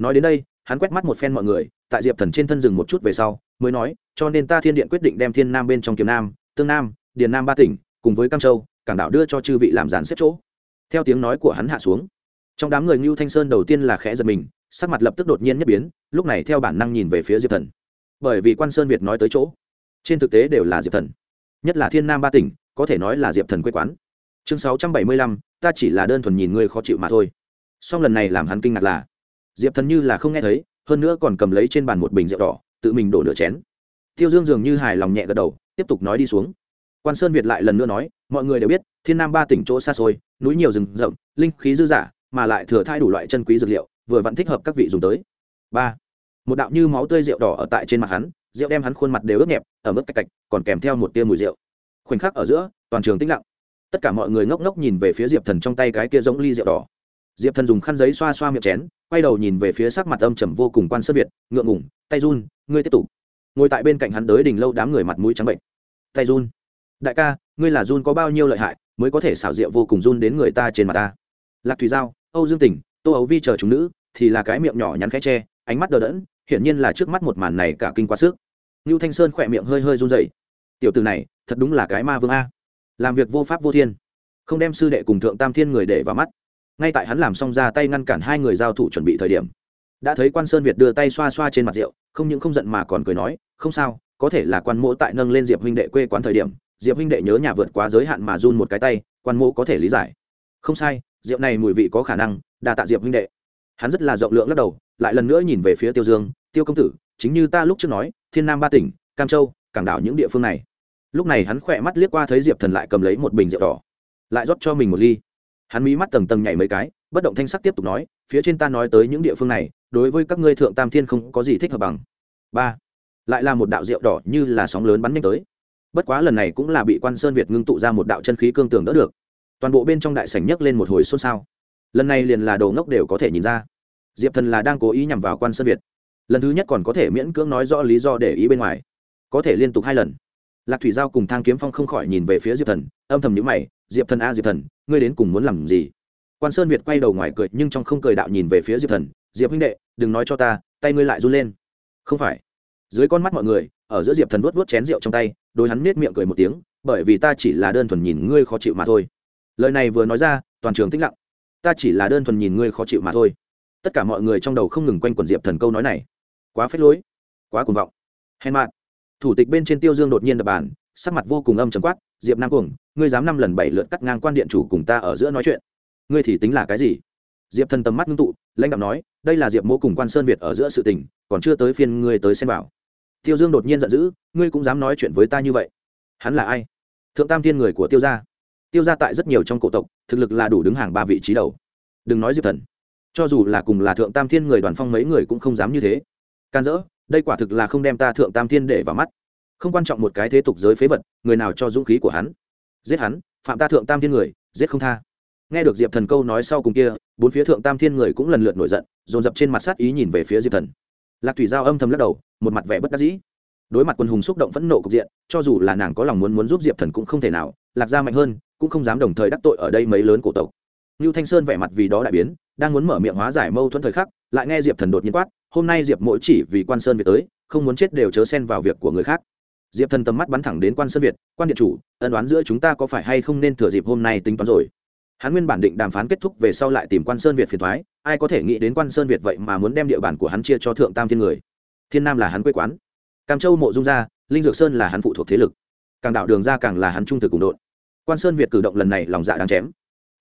nói đến đây, hắn quét mắt một phen mọi người, tại diệp thần trên thân rừng một chút về sau, mới nói, cho nên ta thiên điện quyết định đem thiên nam bên trong kiếm nam, tương nam, điền nam ba tỉnh cùng với cam châu, cảng đảo đưa cho chư vị làm dàn xếp chỗ. Theo tiếng nói của hắn hạ xuống, trong đám người ngưu thanh sơn đầu tiên là khẽ giật mình, sắc mặt lập tức đột nhiên nhất biến, lúc này theo bản năng nhìn về phía diệp thần. Bởi vì quan sơn việt nói tới chỗ, trên thực tế đều là diệp thần, nhất là thiên nam ba tỉnh, có thể nói là diệp thần quê quán. Chương sáu trăm bảy mươi lăm, ta chỉ là đơn thuần nhìn ngươi khó chịu mà thôi. Song lần này làm hắn kinh ngạc là diệp thần như là không nghe thấy, hơn nữa còn cầm lấy trên bàn một bình rượu đỏ, tự mình đổ nửa chén. Tiêu dương dường như hài lòng nhẹ gật đầu, tiếp tục nói đi xuống. Quan sơn việt lại lần nữa nói, mọi người đều biết, thiên nam ba tỉnh chỗ xa xôi, núi nhiều rừng rậm, linh khí dư dả, mà lại thừa thai đủ loại chân quý dược liệu, vừa vẫn thích hợp các vị dùng tới. Ba, một đạo như máu tươi rượu đỏ ở tại trên mặt hắn, rượu đem hắn khuôn mặt đều ướt nhẹp, ở mức cạch cạch, còn kèm theo một tia mùi rượu. Khoảnh khắc ở giữa, toàn trường tĩnh lặng. Tất cả mọi người ngốc ngốc nhìn về phía diệp thần trong tay cái kia giống ly rượu đỏ diệp thần dùng khăn giấy xoa xoa miệng chén, quay đầu nhìn về phía sắc mặt âm trầm vô cùng quan sơn việt, ngượng ngủng tay run, ngươi tiếp tục. Ngồi tại bên cạnh hắn đới đỉnh lâu đám người mặt mũi trắng bệnh. Tay run? Đại ca, ngươi là run có bao nhiêu lợi hại, mới có thể xảo diệu vô cùng run đến người ta trên mặt ta? Lạc thủy giao, âu dương tình tô ấu vi chờ chúng nữ, thì là cái miệng nhỏ nhắn khẽ tre ánh mắt đờ đẫn, hiển nhiên là trước mắt một màn này cả kinh quá sức. Ngưu thanh sơn khỏe miệng hơi hơi run dậy tiểu từ này, thật đúng là cái ma vương a. Làm việc vô pháp vô thiên. Không đem sư đệ cùng thượng tam thiên người để vào mắt ngay tại hắn làm xong ra tay ngăn cản hai người giao thủ chuẩn bị thời điểm. Đã thấy quan sơn việt đưa tay xoa xoa trên mặt rượu, không những không giận mà còn cười nói, không sao, có thể là quan mỗ tại nâng lên diệp huynh đệ quê quán thời điểm, diệp huynh đệ nhớ nhà vượt quá giới hạn mà run một cái tay, quan mỗ có thể lý giải. Không sai, rượu này mùi vị có khả năng, đa tạ diệp huynh đệ. Hắn rất là rộng lượng lắc đầu, lại lần nữa nhìn về phía tiêu dương, tiêu công tử, chính như ta lúc trước nói, thiên nam ba tỉnh, cam châu, cảng đảo những địa phương này. Lúc này hắn khỏe mắt liếc qua thấy diệp thần lại cầm lấy một bình rượu đỏ, lại rót cho mình một ly hắn mí mắt tầng tầng nhảy mấy cái, bất động thanh sắc tiếp tục nói, phía trên ta nói tới những địa phương này, đối với các ngươi thượng tam thiên không có gì thích hợp bằng. Ba, lại là một đạo rượu đỏ như là sóng lớn bắn nhanh tới. Bất quá lần này cũng là bị quan sơn việt ngưng tụ ra một đạo chân khí cương tường đỡ được. Toàn bộ bên trong đại sảnh nhấc lên một hồi xôn xao. Lần này liền là đồ ngốc đều có thể nhìn ra. Diệp thần là đang cố ý nhằm vào quan sơn việt. Lần thứ nhất còn có thể miễn cưỡng nói rõ lý do để ý bên ngoài. Có thể liên tục hai lần. Lạc thủy giao cùng thang kiếm phong không khỏi nhìn về phía diệp thần, âm thầm nhữ mày diệp thần a, diệp thần, ngươi đến cùng muốn làm gì? Quan sơn việt quay đầu ngoài cười, nhưng trong không cười đạo nhìn về phía diệp thần, diệp huynh đệ, đừng nói cho ta, tay ngươi lại run lên. Không phải. Dưới con mắt mọi người, ở giữa diệp thần vuốt vuốt chén rượu trong tay đôi hắn nết miệng cười một tiếng, bởi vì ta chỉ là đơn thuần nhìn ngươi khó chịu mà thôi. Lời này vừa nói ra, toàn trường tĩnh lặng. Ta chỉ là đơn thuần nhìn ngươi khó chịu mà thôi. Tất cả mọi người trong đầu không ngừng quanh quẩn diệp thần câu nói này. Quá phết lối, quá cuồng vọng. Hèn mạn thủ tịch bên trên tiêu dương đột nhiên đập bàn, sắc mặt vô cùng âm trầm quát, diệp nam cuồng ngươi dám năm lần bảy lượt cắt ngang quan điện chủ cùng ta ở giữa nói chuyện. Ngươi thì tính là cái gì? Diệp thần tầm mắt ngưng tụ, lãnh đạo nói, đây là diệp mỗ cùng quan sơn việt ở giữa sự tình, còn chưa tới phiên ngươi tới xem bảo. Tiêu dương đột nhiên giận dữ, ngươi cũng dám nói chuyện với ta như vậy? Hắn là ai? Thượng tam thiên người của tiêu gia. Tiêu gia tại rất nhiều trong cổ tộc, thực lực là đủ đứng hàng ba vị trí đầu. Đừng nói diệp thần. Cho dù là cùng là thượng tam thiên người đoàn phong mấy người cũng không dám như thế. Can dỡ, đây quả thực là không đem ta thượng tam thiên để vào mắt. Không quan trọng một cái thế tục giới phế vật, người nào cho dũng khí của hắn giết hắn, phạm ta thượng tam thiên người, giết không tha. Nghe được diệp thần câu nói sau cùng kia, bốn phía thượng tam thiên người cũng lần lượt nổi giận, dồn dập trên mặt sát ý nhìn về phía diệp thần. Lạc thủy giao âm thầm lắc đầu, một mặt vẻ bất đắc dĩ. Đối mặt quân hùng xúc động phẫn nộ cục diện, cho dù là nàng có lòng muốn muốn giúp diệp thần cũng không thể nào, lạc gia mạnh hơn, cũng không dám đồng thời đắc tội ở đây mấy lớn cổ tộc. Như thanh sơn vẻ mặt vì đó đại biến, đang muốn mở miệng hóa giải mâu thuẫn thời khắc, lại nghe diệp thần đột nhiên quát, hôm nay diệp mỗi chỉ vì quan sơn về tới, không muốn chết đều chớ xen vào việc của người khác diệp thần tầm mắt bắn thẳng đến quan sơn việt, quan điện chủ, ân đoán giữa chúng ta có phải hay không nên thừa dịp hôm nay tính toán rồi? Hắn nguyên bản định đàm phán kết thúc về sau lại tìm quan sơn việt phiền thoái ai có thể nghĩ đến quan sơn việt vậy mà muốn đem địa bàn của hắn chia cho thượng tam thiên người? Thiên nam là hắn quê quán, cam châu mộ dung gia, linh dược sơn là hắn phụ thuộc thế lực, càng đạo đường ra càng là hắn trung thực cùng đội quan sơn việt cử động lần này lòng dạ đáng chém.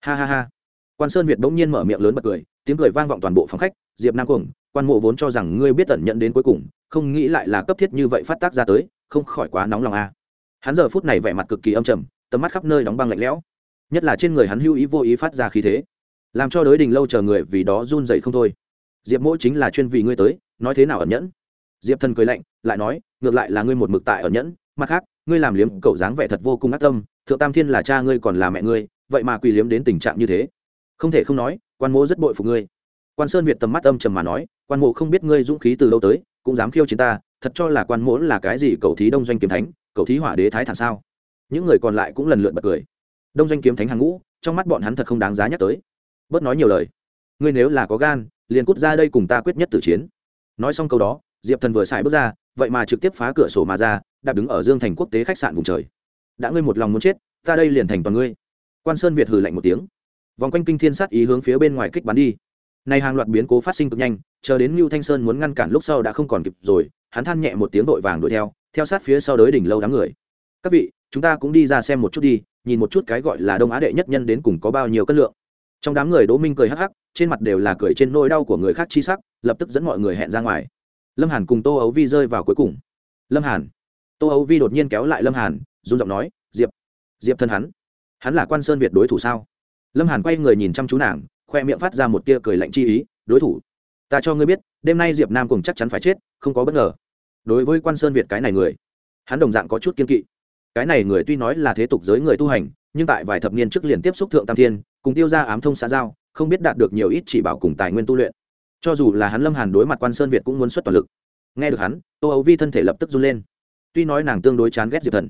Ha ha ha. Quan sơn việt bỗng nhiên mở miệng lớn bật cười, tiếng cười vang vọng toàn bộ phòng khách, diệp nam cuồng, quan mộ vốn cho rằng ngươi biết tẩn nhận đến cuối cùng, không nghĩ lại là cấp thiết như vậy phát tác ra tới không khỏi quá nóng lòng a. Hắn giờ phút này vẻ mặt cực kỳ âm trầm, tầm mắt khắp nơi đóng băng lạnh lẽo. Nhất là trên người hắn hưu ý vô ý phát ra khí thế, làm cho đới đình lâu chờ người vì đó run dậy không thôi. Diệp mỗi chính là chuyên vì ngươi tới, nói thế nào ẩn nhẫn? Diệp thần cười lạnh, lại nói, ngược lại là ngươi một mực tại ẩn nhẫn, mặt khác, ngươi làm liếm cậu dáng vẻ thật vô cùng ác tâm, thượng tam thiên là cha ngươi còn là mẹ ngươi, vậy mà quỳ liếm đến tình trạng như thế. Không thể không nói, quan mô rất bội phục ngươi. Quan sơn việt tầm mắt âm trầm mà nói, quan mộ không biết ngươi dũng khí từ đâu tới, cũng dám khiêu chiến ta thật cho là quan mỗ là cái gì cầu thí đông doanh kiếm thánh, cầu thí hỏa đế thái thản sao? Những người còn lại cũng lần lượt bật cười. Đông doanh kiếm thánh hàng ngũ, trong mắt bọn hắn thật không đáng giá nhắc tới. Bớt nói nhiều lời. Ngươi nếu là có gan, liền cút ra đây cùng ta quyết nhất tử chiến. Nói xong câu đó, diệp thần vừa xài bước ra, vậy mà trực tiếp phá cửa sổ mà ra, đạp đứng ở dương thành quốc tế khách sạn vùng trời. Đã ngươi một lòng muốn chết, ta đây liền thành toàn ngươi. Quan sơn việt hừ lạnh một tiếng. Vòng quanh kinh thiên sát ý hướng phía bên ngoài kích bắn đi nay hàng loạt biến cố phát sinh cực nhanh, chờ đến lưu thanh sơn muốn ngăn cản lúc sau đã không còn kịp rồi, hắn than nhẹ một tiếng vội vàng đuổi theo theo sát phía sau đới đỉnh lâu đám người. Các vị, chúng ta cũng đi ra xem một chút đi, nhìn một chút cái gọi là đông á đệ nhất nhân đến cùng có bao nhiêu cân lượng. Trong đám người đỗ minh cười hắc hắc, trên mặt đều là cười trên nỗi đau của người khác chi sắc, lập tức dẫn mọi người hẹn ra ngoài. Lâm hàn cùng tô ấu vi rơi vào cuối cùng. Lâm hàn. Tô ấu vi đột nhiên kéo lại lâm hàn, run giọng nói, diệp diệp thân hắn hắn là quan sơn việt đối thủ sao? Lâm hàn quay người nhìn chăm chú nàng khoe miệng phát ra một tia cười lạnh chi ý, đối thủ, ta cho ngươi biết, đêm nay diệp nam cùng chắc chắn phải chết, không có bất ngờ. Đối với quan sơn việt cái này người, hắn đồng dạng có chút kiên kỵ. Cái này người tuy nói là thế tục giới người tu hành, nhưng tại vài thập niên trước liền tiếp xúc thượng tam thiên, cùng tiêu ra ám thông xã giao, không biết đạt được nhiều ít chỉ bảo cùng tài nguyên tu luyện. Cho dù là hắn lâm hàn đối mặt quan sơn việt cũng muốn xuất toàn lực. Nghe được hắn, tô ấu vi thân thể lập tức run lên. Tuy nói nàng tương đối chán ghét diệp thần,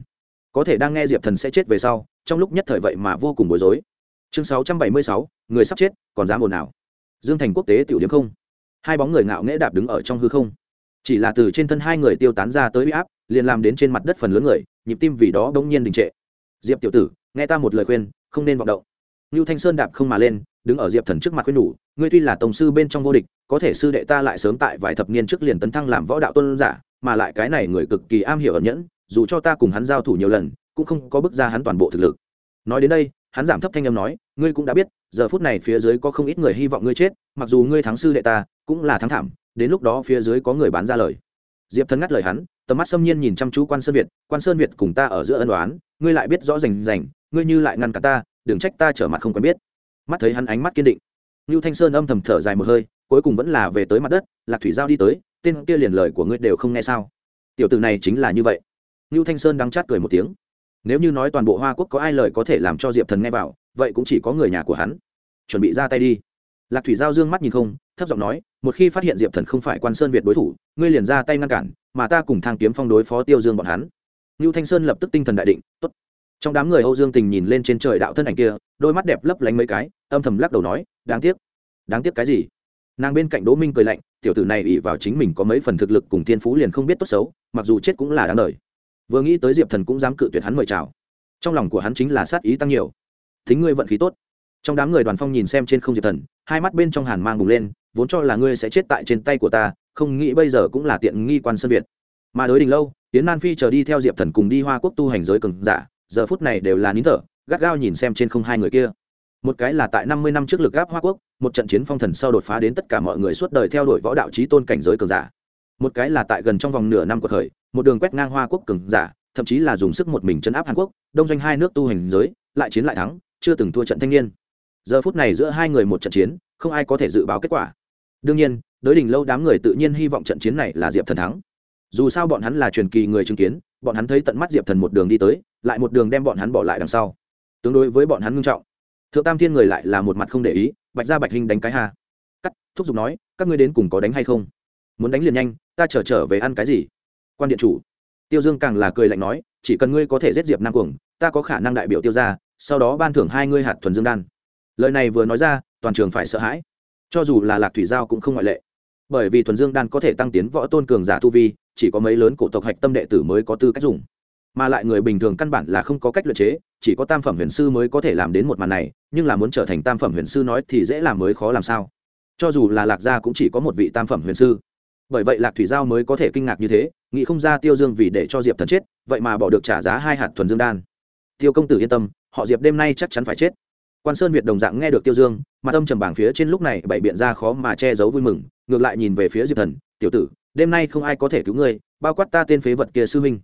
có thể đang nghe diệp thần sẽ chết về sau, trong lúc nhất thời vậy mà vô cùng bối rối chương sáu trăm bảy mươi sáu người sắp chết còn dám ồn nào dương thành quốc tế tiểu điểm không. Hai bóng người ngạo nghễ đạp đứng ở trong hư không. Chỉ là từ trên thân hai người tiêu tán ra tới uy áp liền làm đến trên mặt đất phần lớn người nhịp tim vì đó bỗng nhiên đình trệ. Diệp tiểu tử nghe ta một lời khuyên không nên vọng động. Nưu Thanh Sơn đạp không mà lên, đứng ở Diệp Thần trước mặt khuyên nhủ, ngươi tuy là tổng sư bên trong vô địch, có thể sư đệ ta lại sớm tại vài thập niên trước liền tấn thăng làm võ đạo tôn giả, mà lại cái này người cực kỳ am hiểu ẩn nhẫn, dù cho ta cùng hắn giao thủ nhiều lần, cũng không có bức ra hắn toàn bộ thực lực. Nói đến đây, hắn giảm thấp thanh âm nói, ngươi cũng đã biết, giờ phút này phía dưới có không ít người hy vọng ngươi chết, mặc dù ngươi thắng sư đệ ta, cũng là thắng thảm, đến lúc đó phía dưới có người bán ra lời. Diệp Thần ngắt lời hắn, tầm mắt xâm nhiên nhìn chăm chú Quan Sơn Việt, Quan Sơn Việt cùng ta ở giữa ân oán, ngươi lại biết rõ rành rành, ngươi như lại ngăn cả ta, đừng trách ta trở mặt không quen biết mắt thấy hắn ánh mắt kiên định Nưu Thanh Sơn âm thầm thở dài một hơi, cuối cùng vẫn là về tới mặt đất, Lạc Thủy Giao đi tới, tên kia liền lời của ngươi đều không nghe sao? Tiểu tử này chính là như vậy. Nưu Thanh Sơn đắng chát cười một tiếng. Nếu như nói toàn bộ Hoa Quốc có ai lời có thể làm cho Diệp Thần nghe vào, vậy cũng chỉ có người nhà của hắn. Chuẩn bị ra tay đi. Lạc Thủy Giao dương mắt nhìn không, thấp giọng nói, một khi phát hiện Diệp Thần không phải Quan Sơn Việt đối thủ, ngươi liền ra tay ngăn cản, mà ta cùng Thang Kiếm Phong đối phó Tiêu Dương bọn hắn. ngưu Thanh Sơn lập tức tinh thần đại định, tốt trong đám người âu dương tình nhìn lên trên trời đạo thân ảnh kia đôi mắt đẹp lấp lánh mấy cái âm thầm lắc đầu nói đáng tiếc đáng tiếc cái gì nàng bên cạnh đỗ minh cười lạnh tiểu tử này ỉ vào chính mình có mấy phần thực lực cùng thiên phú liền không biết tốt xấu mặc dù chết cũng là đáng đời vừa nghĩ tới diệp thần cũng dám cự tuyệt hắn mời chào. Trong lòng của hắn chính là sát ý tăng nhiều. Thính ngươi vận khí tốt. Trong đám người đoàn phong nhìn xem trên không diệp thần, hai mắt bên trong hàn mang bùng lên, vốn cho là ngươi sẽ chết tại trên tay của ta, không nghĩ bây giờ cũng là tiện nghi quan sân việt. Mà đối đình lâu tiến nan phi chờ đi theo diệp thần cùng đi hoa quốc tu hành giới cường giả, giờ phút này đều là nín thở, gắt gao nhìn xem trên không hai người kia. Một cái là tại năm mươi năm trước lực gáp hoa quốc, một trận chiến phong thần sau đột phá đến tất cả mọi người suốt đời theo đuổi võ đạo trí tôn cảnh giới cường giả. Một cái là tại gần trong vòng nửa năm cuộc khởi một đường quét ngang hoa quốc cường giả thậm chí là dùng sức một mình chấn áp hàn quốc đông doanh hai nước tu hành giới lại chiến lại thắng chưa từng thua trận thanh niên. Giờ phút này giữa hai người một trận chiến không ai có thể dự báo kết quả. Đương nhiên đối đình lâu đám người tự nhiên hy vọng trận chiến này là diệp thần thắng. Dù sao bọn hắn là truyền kỳ người chứng kiến bọn hắn thấy tận mắt diệp thần một đường đi tới lại một đường đem bọn hắn bỏ lại đằng sau. Tương đối với bọn hắn ngưng trọng. Thượng tam thiên người lại là một mặt không để ý bạch ra bạch hình đánh cái hà cắt thúc giục nói các ngươi đến cùng có đánh hay không? Muốn đánh liền nhanh ta chờ trở, trở về ăn cái gì? Quan điện chủ. Tiêu dương càng là cười lạnh nói, chỉ cần ngươi có thể giết diệp nam cuồng, ta có khả năng đại biểu tiêu ra sau đó ban thưởng hai ngươi hạt thuần dương đan. Lời này vừa nói ra, toàn trường phải sợ hãi. Cho dù là lạc thủy giao cũng không ngoại lệ. Bởi vì thuần dương đan có thể tăng tiến võ tôn cường giả tu vi, chỉ có mấy lớn cổ tộc hạch tâm đệ tử mới có tư cách dùng. Mà lại người bình thường căn bản là không có cách luyện chế, chỉ có tam phẩm huyền sư mới có thể làm đến một màn này, nhưng là muốn trở thành tam phẩm huyền sư nói thì dễ làm mới khó làm sao. Cho dù là lạc gia cũng chỉ có một vị tam phẩm huyền sư bởi vậy lạc thủy giao mới có thể kinh ngạc như thế nghĩ không ra tiêu dương vì để cho diệp thần chết vậy mà bỏ được trả giá hai hạt thuần dương đan tiêu công tử yên tâm họ diệp đêm nay chắc chắn phải chết quan sơn việt đồng dạng nghe được tiêu dương mà tâm trầm bảng phía trên lúc này bày biện ra khó mà che giấu vui mừng ngược lại nhìn về phía diệp thần tiểu tử đêm nay không ai có thể cứu ngươi bao quát ta tên phế vật kia sư huynh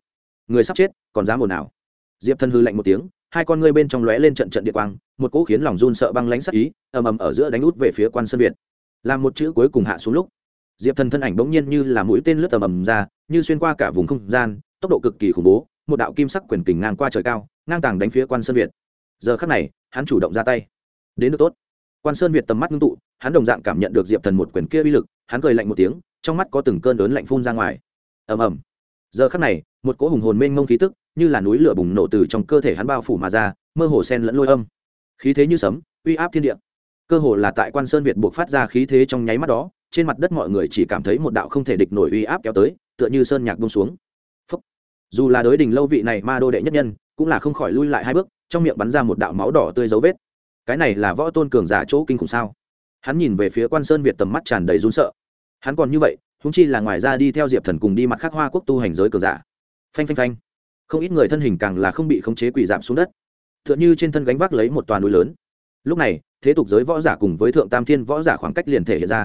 người sắp chết còn dám ồn nào diệp thần hư lạnh một tiếng hai con ngươi bên trong lóe lên trận trận địa quang một cỗ khiến lòng run sợ băng lánh sắc ý ầm ầm ở giữa đánh út về phía quan sơn việt làm một chữ cuối cùng hạ xuống lúc diệp thần thân ảnh bỗng nhiên như là mũi tên lướt tầm ầm ra, như xuyên qua cả vùng không gian, tốc độ cực kỳ khủng bố, một đạo kim sắc quyền kình ngang qua trời cao, ngang tàng đánh phía quan sơn việt. Giờ khắc này, hắn chủ động ra tay. Đến được tốt. Quan sơn việt tầm mắt ngưng tụ, hắn đồng dạng cảm nhận được diệp thần một quyền kia uy lực, hắn cười lạnh một tiếng, trong mắt có từng cơn lớn lạnh phun ra ngoài. Ầm ầm. Giờ khắc này, một cỗ hùng hồn mênh mông khí tức, như là núi lửa bùng nổ từ trong cơ thể hắn bao phủ mà ra, mơ hồ sen lẫn lôi âm. Khí thế như sấm, uy áp thiên địa. Cơ hồ là tại quan sơn việt buộc phát ra khí thế trong nháy mắt đó trên mặt đất mọi người chỉ cảm thấy một đạo không thể địch nổi uy áp kéo tới, tựa như sơn nhạc bông xuống. Phúc. dù là đối đình lâu vị này ma đô đệ nhất nhân, cũng là không khỏi lui lại hai bước, trong miệng bắn ra một đạo máu đỏ tươi dấu vết. Cái này là võ tôn cường giả chỗ kinh khủng sao? Hắn nhìn về phía quan sơn việt tầm mắt tràn đầy run sợ. Hắn còn như vậy húng chi là ngoài ra đi theo diệp thần cùng đi mặt khắc hoa quốc tu hành giới cường giả. Phanh phanh phanh. Không ít người thân hình càng là không bị khống chế quỳ giảm xuống đất. T h ư ợ n như trên thân gánh vác lấy một toàn núi lớn. Lúc này, thế tục giới võ giả cùng với thượng tam thiên võ giả khoảng cách liền thể hiện ra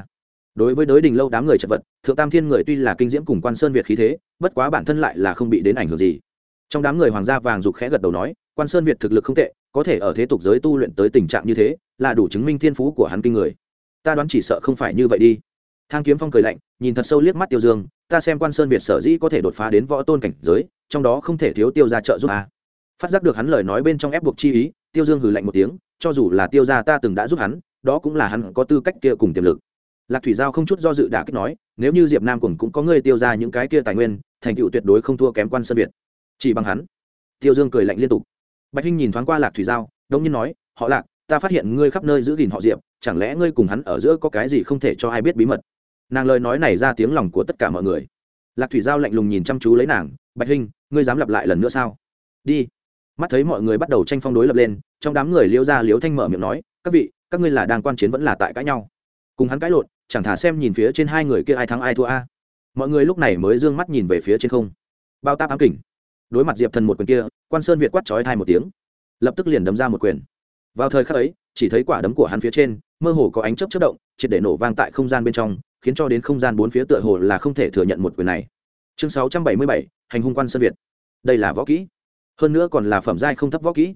đối với đới đình lâu đám người chật vật, thượng tam thiên người tuy là kinh diễm cùng quan sơn việt khí thế, bất quá bản thân lại là không bị đến ảnh hưởng gì. Trong đám người hoàng gia vàng dục khẽ gật đầu nói, quan sơn việt thực lực không tệ, có thể ở thế tục giới tu luyện tới tình trạng như thế, là đủ chứng minh thiên phú của hắn kinh người. Ta đoán chỉ sợ không phải như vậy đi. Thang kiếm phong cười lạnh, nhìn thật sâu liếc mắt tiêu dương, ta xem quan sơn việt sở dĩ có thể đột phá đến võ tôn cảnh giới, trong đó không thể thiếu tiêu ra trợ giúp a phát giác được hắn lời nói bên trong ép buộc chi ý, tiêu dương hừ lạnh một tiếng, cho dù là tiêu gia ta từng đã giúp hắn, đó cũng là hắn có tư cách kia cùng tiềm lực lạc thủy giao không chút do dự đả kích nói, nếu như diệp nam cùng cũng có người tiêu ra những cái kia tài nguyên, thành tựu tuyệt đối không thua kém quan sơn việt. Chỉ bằng hắn. Tiêu dương cười lạnh liên tục. Bạch hinh nhìn thoáng qua lạc thủy giao, đông nhiên nói, họ lạc, ta phát hiện ngươi khắp nơi giữ gìn họ diệp, chẳng lẽ ngươi cùng hắn ở giữa có cái gì không thể cho ai biết bí mật? Nàng lời nói này ra tiếng lòng của tất cả mọi người. Lạc thủy giao lạnh lùng nhìn chăm chú lấy nàng, bạch hinh, ngươi dám lặp lại lần nữa sao? Đi. Mắt thấy mọi người bắt đầu tranh phong đối lập lên, trong đám người liễu ra liễu thanh mở miệng nói, các vị, các ngươi là đang quan chiến vẫn là tại cãi nhau. Cùng hắn cãi lộn chẳng thả xem nhìn phía trên hai người kia ai thắng ai thua a. Mọi người lúc này mới d ư ơ n g mắt nhìn về phía trên không. Bao táp ám kỉnh đối mặt diệp thần một quyền kia, quan sơn việt quát trói thai một tiếng. Lập tức liền đấm ra một quyền. Vào thời khắc ấy, chỉ thấy quả đấm của hắn phía trên, mơ hồ có ánh chớp chất động, triệt để nổ vang tại không gian bên trong, khiến cho đến không gian bốn phía tựa hồ là không thể thừa nhận một quyền này. Chương sáu trăm bảy mươi bảy, hành hung quan sơn việt. Đây là võ kỹ. Hơn nữa còn là phẩm giai không thấp võ kỹ.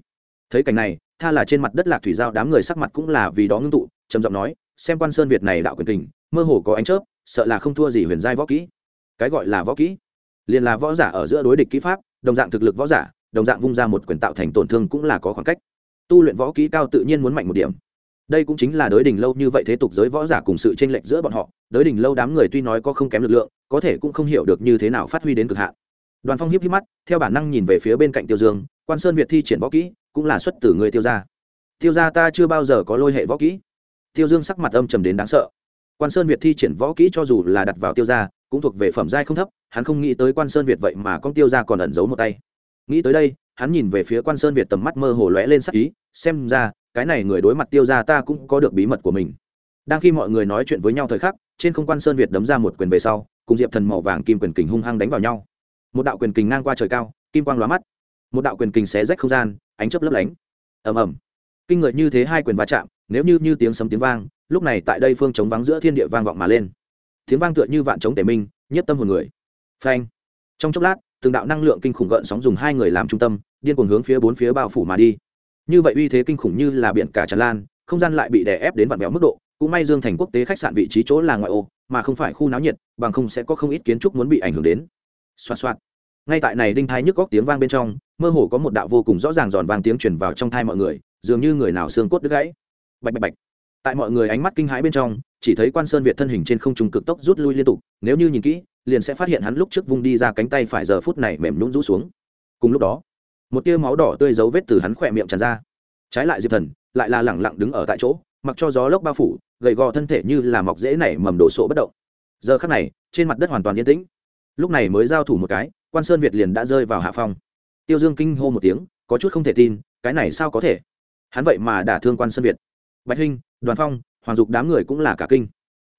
Thấy cảnh này, tha là trên mặt đất lạc thủy giao đám người sắc mặt cũng là vì đó ngưng tụ, trầm giọng nói xem quan sơn việt này đạo quyền kình, mơ hồ có ánh chớp, sợ là không thua gì huyền giai võ kỹ. Cái gọi là võ kỹ, liền là võ giả ở giữa đối địch kỹ pháp, đồng dạng thực lực võ giả, đồng dạng vung ra một quyền tạo thành tổn thương cũng là có khoảng cách. Tu luyện võ kỹ cao tự nhiên muốn mạnh một điểm. Đây cũng chính là đới đình lâu như vậy thế tục giới võ giả cùng sự tranh lệch giữa bọn họ đới đình lâu đám người tuy nói có không kém lực lượng, có thể cũng không hiểu được như thế nào phát huy đến cực hạn. Đoàn phong hiếp hiếp mắt, theo bản năng nhìn về phía bên cạnh tiêu dương, quan sơn việt thi triển võ kỹ, cũng là xuất từ người tiêu gia. Tiêu gia ta chưa bao giờ có lôi hệ võ kỹ tiêu dương sắc mặt âm trầm đến đáng sợ. Quan sơn việt thi triển võ kỹ cho dù là đặt vào tiêu gia, cũng thuộc về phẩm giai không thấp, hắn không nghĩ tới quan sơn việt vậy mà con tiêu gia còn ẩn giấu một tay. Nghĩ tới đây, hắn nhìn về phía quan sơn việt tầm mắt mơ hồ lóe lên sắc ý, xem ra, cái này người đối mặt tiêu gia ta cũng có được bí mật của mình. Đang khi mọi người nói chuyện với nhau thời khắc, trên không quan sơn việt đấm ra một quyền về sau, cùng diệp thần màu vàng kim quyền kình hung hăng đánh vào nhau. Một đạo quyền kình ngang qua trời cao, kim quang lóa mắt. Một đạo quyền kình xé rách không gian, ánh chớp lấp lánh. Ầm ầm. Kinh người như thế hai quyền va chạm nếu như như tiếng sấm tiếng vang, lúc này tại đây phương chống vắng giữa thiên địa vang vọng mà lên. Tiếng vang tựa như vạn chống tể minh nhất tâm hồn người. Phanh. Trong chốc lát, từng đạo năng lượng kinh khủng gợn sóng dùng hai người làm trung tâm, điên cuồng hướng phía bốn phía bao phủ mà đi. Như vậy uy thế kinh khủng như là biển cả tràn lan, không gian lại bị đè ép đến vặn vẹo mức độ, cũng may dương thành quốc tế khách sạn vị trí chỗ là ngoại ô, mà không phải khu náo nhiệt, bằng không sẽ có không ít kiến trúc muốn bị ảnh hưởng đến. Xoạt xoạt. Ngay tại này đinh thái nhức góc tiếng vang bên trong, mơ hồ có một đạo vô cùng rõ ràng giòn vang tiếng chuyển vào trong thai mọi người, dường như người nào xương cốt đứt gãy bạch bạch bạch. Tại mọi người ánh mắt kinh hãi bên trong, chỉ thấy quan sơn việt thân hình trên không trung cực tốc rút lui liên tục, nếu như nhìn kỹ, liền sẽ phát hiện hắn lúc trước vung đi ra cánh tay phải giờ phút này mềm nhún rũ xuống. Cùng lúc đó, một tia máu đỏ tươi dấu vết từ hắn khỏe miệng tràn ra. Trái lại diệp thần, lại là lẳng lặng đứng ở tại chỗ, mặc cho gió lốc bao phủ, gầy gò thân thể như là mọc dễ nảy mầm đổ sộ bất động. Giờ khắc này, trên mặt đất hoàn toàn yên tĩnh. Lúc này mới giao thủ một cái, quan sơn việt liền đã rơi vào hạ phong. Tiêu dương kinh hô một tiếng, có chút không thể tin, cái này sao có thể? Hắn vậy mà đả thương quan sơn việt bạch hinh, đoàn phong, hoàng dục đám người cũng là cả kinh.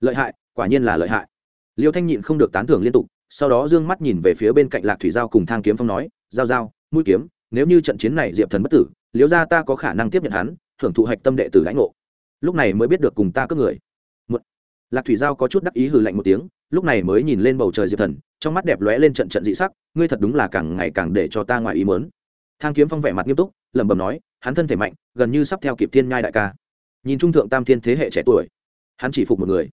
Lợi hại, quả nhiên là lợi hại. Liêu thanh nhịn không được tán thưởng liên tục, sau đó d ư ơ n g mắt nhìn về phía bên cạnh lạc thủy giao cùng thang kiếm phong nói, giao giao, mũi kiếm, nếu như trận chiến này diệp thần bất tử, Liêu ra ta có khả năng tiếp nhận hắn hưởng thụ hạch tâm đệ tử lãnh ngộ. Lúc này mới biết được cùng ta cướp người. Một lạc thủy giao có chút đắc ý hừ lạnh một tiếng, lúc này mới nhìn lên bầu trời diệp thần, trong mắt đẹp lóe lên trận trận dị sắc, ngươi thật đúng là càng ngày càng để cho ta ngoài ý mớn thang kiếm phong vẻ mặt nghiêm túc, lẩm bẩm nói, hắn thân thể mạnh, gần như sắp theo kịp thiên nhai đại ca nhìn trung thượng tam thiên thế hệ trẻ tuổi. Hắn chỉ phục một người.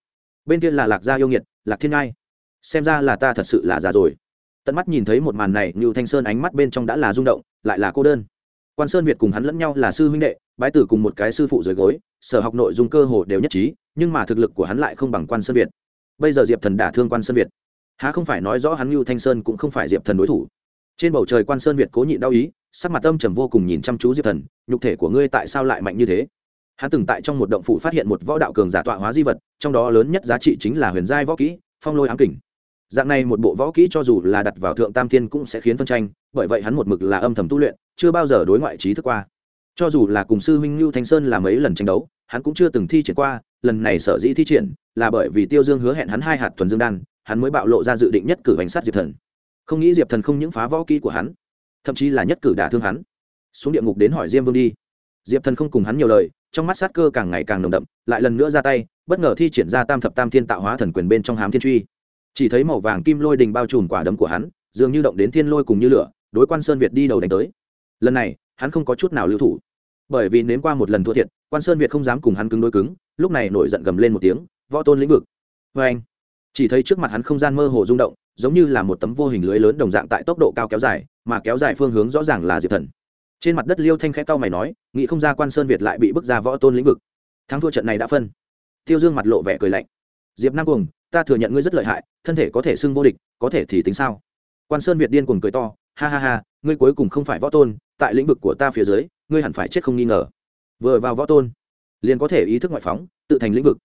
Bên kia là lạc gia yêu nghiệt, lạc thiên ngai. Xem ra là ta thật sự là già rồi. Tận mắt nhìn thấy một màn này như thanh sơn ánh mắt bên trong đã là rung động, lại là cô đơn. Quan sơn việt cùng hắn lẫn nhau là sư huynh đệ, bái tử cùng một cái sư phụ dưới gối, sở học nội dung cơ hồ đều nhất trí, nhưng mà thực lực của hắn lại không bằng quan sơn việt. Bây giờ diệp thần đả thương quan sơn việt. Há không phải nói rõ hắn như thanh sơn cũng không phải diệp thần đối thủ. Trên bầu trời quan sơn việt cố nhịn đau ý, sắc mặt âm trầm vô cùng nhìn chăm chú diệp thần, nhục thể của ngươi tại sao lại mạnh như thế? Hắn từng tại trong một động phủ phát hiện một võ đạo cường giả tọa hóa di vật, trong đó lớn nhất giá trị chính là huyền giai võ kỹ, phong lôi ám kình. Dạng này một bộ võ kỹ cho dù là đặt vào thượng tam thiên cũng sẽ khiến phân tranh, bởi vậy hắn một mực là âm thầm tu luyện, chưa bao giờ đối ngoại trí thức qua. Cho dù là cùng sư huynh lưu thanh sơn làm mấy lần tranh đấu, hắn cũng chưa từng thi triển qua, lần này sở dĩ thi triển, là bởi vì tiêu dương hứa hẹn hắn hai hạt thuần dương đan, hắn mới bạo lộ ra dự định nhất cử hành sát diệp thần. Không nghĩ diệp thần không những phá võ kỹ của hắn, thậm chí là nhất cử đả thương hắn. Xuống địa ngục đến hỏi diêm vương đi. Diệp thần không cùng hắn nhiều lời trong mắt sát cơ càng ngày càng nồng đậm, lại lần nữa ra tay, bất ngờ thi triển ra tam thập tam thiên tạo hóa thần quyền bên trong hám thiên truy. Chỉ thấy màu vàng kim lôi đình bao trùm quả đấm của hắn, dường như động đến thiên lôi cùng như lửa, đối quan sơn việt đi đầu đánh tới. Lần này, hắn không có chút nào lưu thủ. Bởi vì nếm qua một lần thua thiệt, quan sơn việt không dám cùng hắn cứng đối cứng, lúc này nổi giận gầm lên một tiếng, võ tôn lĩnh vực. Vê anh, chỉ thấy trước mặt hắn không gian mơ hồ rung động, giống như là một tấm vô hình lưới lớn đồng dạng tại tốc độ cao kéo dài, mà kéo dài phương hướng rõ ràng là diệp thần trên mặt đất liêu thanh khẽ cao mày nói, nghĩ không ra quan sơn việt lại bị bước ra võ tôn lĩnh vực. Thắng thua trận này đã phân. Tiêu dương mặt lộ vẻ cười lạnh. Diệp nam cuồng, ta thừa nhận ngươi rất lợi hại, thân thể có thể xưng vô địch, có thể thì tính sao? Quan sơn việt điên cuồng cười to, ha ha ha, ngươi cuối cùng không phải võ tôn, tại lĩnh vực của ta phía dưới, ngươi hẳn phải chết không nghi ngờ. Vừa vào võ tôn, liền có thể ý thức ngoại phóng, tự thành lĩnh vực.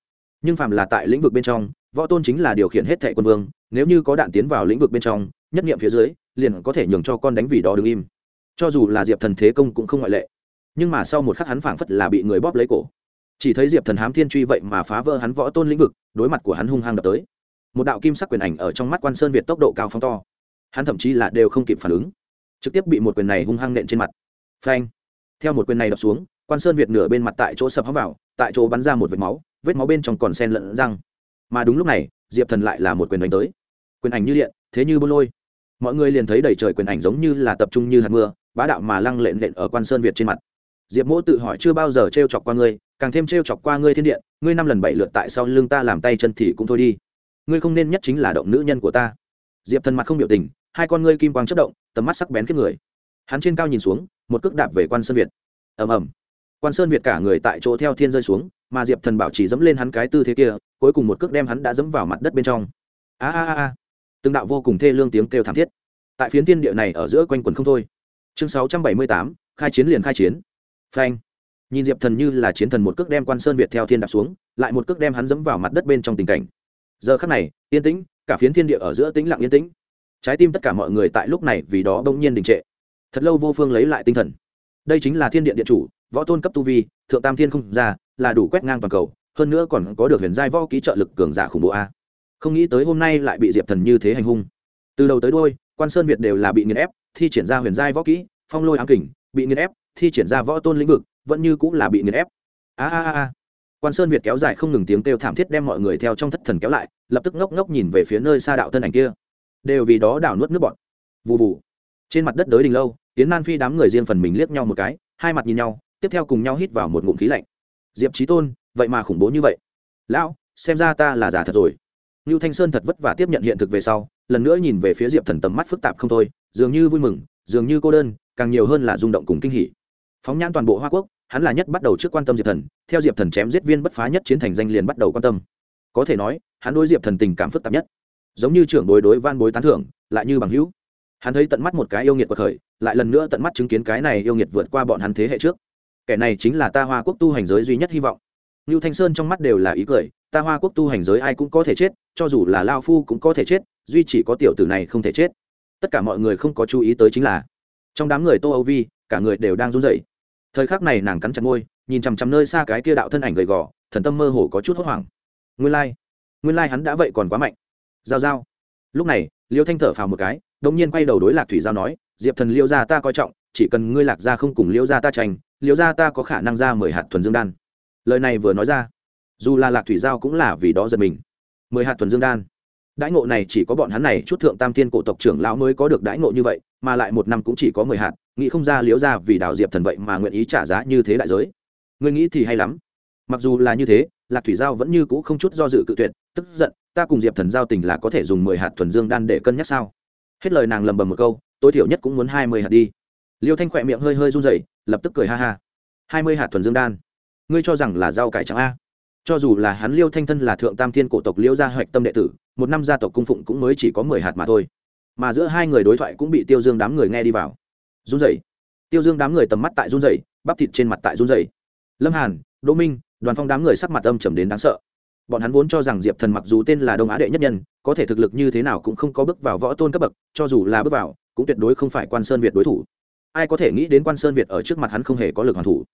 Nhưng phàm là tại lĩnh vực bên trong, võ tôn chính là điều khiển hết thệ quân vương, nếu như có đạn tiến vào lĩnh vực bên trong, nhất nghiệm phía dưới, liền có thể nhường cho con đánh vì đó đứng im cho dù là diệp thần thế công cũng không ngoại lệ. Nhưng mà sau một khắc hắn phảng phất là bị người bóp lấy cổ. Chỉ thấy diệp thần hám thiên truy vậy mà phá vỡ hắn võ tôn lĩnh vực, đối mặt của hắn hung hăng đập tới. Một đạo kim sắc quyền ảnh ở trong mắt quan sơn việt tốc độ cao phóng to. Hắn thậm chí là đều không kịp phản ứng. Trực tiếp bị một quyền này hung hăng nện trên mặt. Phanh. Theo một quyền này đập xuống, quan sơn việt nửa bên mặt tại chỗ sập hóc vào, tại chỗ bắn ra một vệt máu, vết máu bên trong còn sen lẫn răng. Mà đúng lúc này, diệp thần lại là một quyền đánh tới. Quyền ảnh như điện, thế như bôn lôi. Mọi người liền thấy đầy trời quyền ảnh giống như là tập trung như hạt mưa bá đạo mà lăng lện lện ở quan sơn việt trên mặt. Diệp mỗ tự hỏi chưa bao giờ t r e o chọc qua ngươi, càng thêm t r e o chọc qua ngươi thiên điện, ngươi năm lần bảy lượt tại sau lưng ta làm tay chân thì cũng thôi đi. Ngươi không nên nhất chính là động nữ nhân của ta. Diệp thần mặt không biểu tình, hai con ngươi kim quang chất động, tầm mắt sắc bén kiếp người. Hắn trên cao nhìn xuống, một cước đạp về quan sơn việt. Ầm ầm. Quan sơn việt cả người tại chỗ theo thiên rơi xuống, mà diệp thần bảo chỉ dẫm lên hắn cái tư thế kia, cuối cùng một cước đem hắn đã dẫm vào mặt đất bên trong. A a a. Từng đạo vô cùng thê lương tiếng kêu thảm thiết. Tại phiến thiên địa này ở giữa quanh quần không thôi chương sáu trăm bảy mươi tám, khai chiến liền khai chiến. Phanh. Nhìn diệp thần như là chiến thần một cước đem quan sơn việt theo thiên đạp xuống, lại một cước đem hắn dẫm vào mặt đất bên trong tình cảnh. Giờ khắc này, yên tĩnh, cả phiến thiên địa ở giữa tĩnh lặng yên tĩnh. Trái tim tất cả mọi người tại lúc này vì đó bỗng nhiên đình trệ. Thật lâu vô phương lấy lại tinh thần. Đây chính là thiên điện điện chủ, võ tôn cấp tu vi, thượng tam thiên không ra, là đủ quét ngang toàn cầu, hơn nữa còn có được huyền giai võ ký trợ lực cường giả khủng bố a. Không nghĩ tới hôm nay lại bị diệp thần như thế hành hung. Từ đầu tới đôi quan sơn việt đều là bị nghiền ép thi triển ra huyền giai võ kỹ phong lôi ám kình bị nghiền ép thi triển ra võ tôn lĩnh vực vẫn như cũng là bị nghiền ép. A a a quan sơn việt kéo dài không ngừng tiếng kêu thảm thiết đem mọi người theo trong thất thần kéo lại lập tức ngốc ngốc nhìn về phía nơi xa đạo thân ảnh kia. Đều vì đó đảo nuốt nước bọn vụ vụ trên mặt đất đới đình lâu tiến nan phi đám người riêng phần mình liếc nhau một cái hai mặt nhìn nhau tiếp theo cùng nhau hít vào một ngụm khí lạnh. Diệp trí tôn vậy mà khủng bố như vậy. Lão xem ra ta là giả thật rồi. Nưu Thanh Sơn thật vất vả tiếp nhận hiện thực về sau, lần nữa nhìn về phía Diệp Thần tầm mắt phức tạp không thôi, dường như vui mừng, dường như cô đơn, càng nhiều hơn là rung động cùng kinh hỉ. Phóng nhãn toàn bộ Hoa Quốc, hắn là nhất bắt đầu trước quan tâm Diệp Thần, theo Diệp Thần chém giết viên bất phá nhất chiến thành danh liền bắt đầu quan tâm. Có thể nói, hắn đối Diệp Thần tình cảm phức tạp nhất. Giống như trưởng đối đối van bối tán thưởng, lại như bằng hữu. Hắn thấy tận mắt một cái yêu nghiệt bậc khởi, lại lần nữa tận mắt chứng kiến cái này yêu nghiệt vượt qua bọn hắn thế hệ trước. Kẻ này chính là ta Hoa Quốc tu hành giới duy nhất hy vọng. Nưu Thanh Sơn trong mắt đều là ý cười, ta Hoa Quốc tu hành giới ai cũng có thể chết, cho dù là lao phu cũng có thể chết duy chỉ có tiểu tử này không thể chết tất cả mọi người không có chú ý tới chính là trong đám người tô âu vi, cả người đều đang run rẩy. Thời khắc này nàng cắn chặt môi, nhìn chằm chằm nơi xa cái kia đạo thân ảnh gầy gò, thần tâm mơ hồ có chút hốt hoảng. Nguyên lai、like. nguyên lai、like、hắn đã vậy còn quá mạnh. Giao giao. Lúc này, liêu thanh thở phào một cái đ ỗ n g nhiên quay đầu đối lạc thủy giao nói, diệp thần liêu gia ta coi trọng, chỉ cần ngươi lạc gia không cùng liêu gia ta tranh, liêu gia ta có khả năng ra mười hạt thuần dương đan. Lời này vừa nói ra, dù là lạc thủy giao cũng là vì đó giật mình. Mười hạt thuần dương đan đãi ngộ này chỉ có bọn hắn này, chút thượng tam thiên cổ tộc trưởng lão mới có được đãi ngộ như vậy, mà lại một năm cũng chỉ có mười hạt, nghĩ không ra liễu ra vì đào diệp thần vậy mà nguyện ý trả giá như thế đại giới. Người nghĩ thì hay lắm. Mặc dù là như thế, lạc thủy giao vẫn như c ũ không chút do dự cự tuyệt, tức giận, ta cùng diệp thần giao tình là có thể dùng mười hạt thuần dương đan để cân nhắc sao? Hết lời nàng lầm bầm một câu, tối thiểu nhất cũng muốn hai mươi hạt đi. Liêu thanh khỏe miệng hơi hơi run dậy lập tức cười ha ha. Hai mươi hạt thuần dương đan. Ngươi cho rằng là rau cải trắng a? Cho dù là hắn liêu thanh thân là thượng tam thiên cổ tộc liêu gia hoạch tâm đệ tử một năm gia tộc cung phụng cũng mới chỉ có mười hạt mà thôi. Mà giữa hai người đối thoại cũng bị tiêu dương đám người nghe đi vào. Run rẩy. Tiêu dương đám người tầm mắt tại run rẩy, bắp thịt trên mặt tại run rẩy. Lâm hàn, đỗ minh, đoàn phong đám người sắc mặt âm trầm đến đáng sợ. Bọn hắn vốn cho rằng diệp thần mặc dù tên là đông á đệ nhất nhân, có thể thực lực như thế nào cũng không có bước vào võ tôn cấp bậc, cho dù là bước vào, cũng tuyệt đối không phải quan sơn việt đối thủ. Ai có thể nghĩ đến quan sơn việt ở trước mặt hắn không hề có lực hoàn thủ.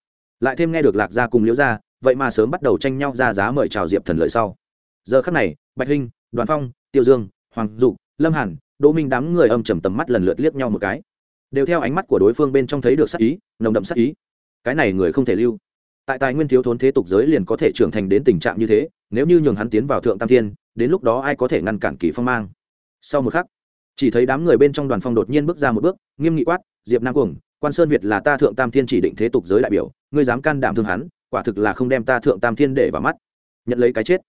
Lại thêm nghe được lạc gia cùng liễu gia, vậy mà sớm bắt đầu tranh nhau ra giá mời chào diệp thần lợi sau. Giờ khắc này, bạch hinh đoàn phong, tiêu dương, hoàng dục, lâm hàn, đỗ minh đám người âm trầm tầm mắt lần lượt liếc nhau một cái. Đều theo ánh mắt của đối phương bên trong thấy được sắc ý, nồng đậm sắc ý. Cái này người không thể lưu. Tại tài nguyên thiếu thốn thế tục giới liền có thể trưởng thành đến tình trạng như thế, nếu như nhường hắn tiến vào thượng tam thiên, đến lúc đó ai có thể ngăn cản kỳ phong mang? Sau một khắc, chỉ thấy đám người bên trong đoàn phong đột nhiên bước ra một bước, nghiêm nghị quát, diệp nam cuồng, quan sơn việt là ta thượng tam thiên chỉ định thế tục giới đại biểu, ngươi dám can đảm thương hắn, quả thực là không đem ta thượng tam thiên để vào mắt. Nhận lấy cái chết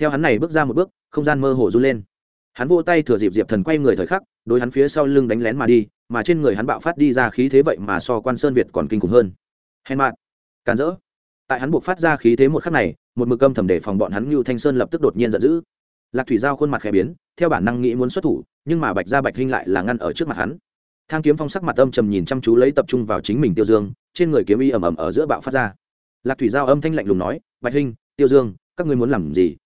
theo hắn này bước ra một bước, không gian mơ hồ run lên. Hắn vô tay thừa dịp diệp thần quay người thời khắc đôi hắn phía sau lưng đánh lén mà đi, mà trên người hắn bạo phát đi ra khí thế vậy mà so quan sơn việt còn kinh khủng hơn. Hèn mạn càn rỡ. Tại hắn buộc phát ra khí thế một khắc này, một mực âm thầm để phòng bọn hắn ngưu thanh sơn lập tức đột nhiên giận dữ. Lạc thủy giao khuôn mặt khẽ biến, theo bản năng nghĩ muốn xuất thủ, nhưng mà bạch gia bạch hinh lại là ngăn ở trước mặt hắn. Thang kiếm phong sắc mặt âm trầm nhìn chăm chú lấy tập trung vào chính mình tiêu dương, trên người kiếm y ầm ầm ở giữa bạo phát ra. Lạc thủy giao âm thanh lạnh lùng nói, bạch hinh, tiêu dương, các ngươi muốn làm gì?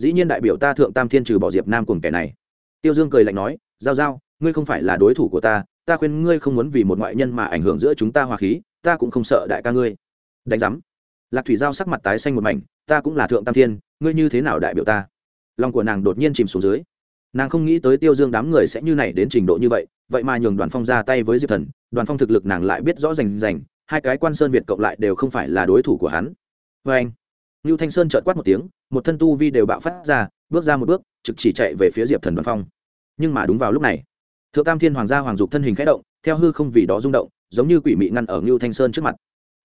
Dĩ nhiên đại biểu ta thượng tam thiên trừ bỏ diệp nam cùng kẻ này tiêu dương cười lạnh nói giao giao ngươi không phải là đối thủ của ta ta khuyên ngươi không muốn vì một ngoại nhân mà ảnh hưởng giữa chúng ta hòa khí ta cũng không sợ đại ca ngươi đánh giám lạc thủy giao sắc mặt tái xanh một mảnh ta cũng là thượng tam thiên ngươi như thế nào đại biểu ta lòng của nàng đột nhiên chìm xuống dưới nàng không nghĩ tới tiêu dương đám người sẽ như này đến trình độ như vậy vậy mà nhường đoàn phong ra tay với diệp thần đoàn phong thực lực nàng lại biết rõ rành rành hai cái quan sơn việt cộng lại đều không phải là đối thủ của hắn vê anh ngưu thanh sơn trợt quát một tiếng một thân tu vi đều bạo phát ra, bước ra một bước, trực chỉ chạy về phía diệp thần đoàn phong. Nhưng mà đúng vào lúc này, thượng tam thiên hoàng gia hoàng dục thân hình khẽ động, theo hư không vì đó rung động, giống như quỷ mị ngăn ở ngưu thanh sơn trước mặt.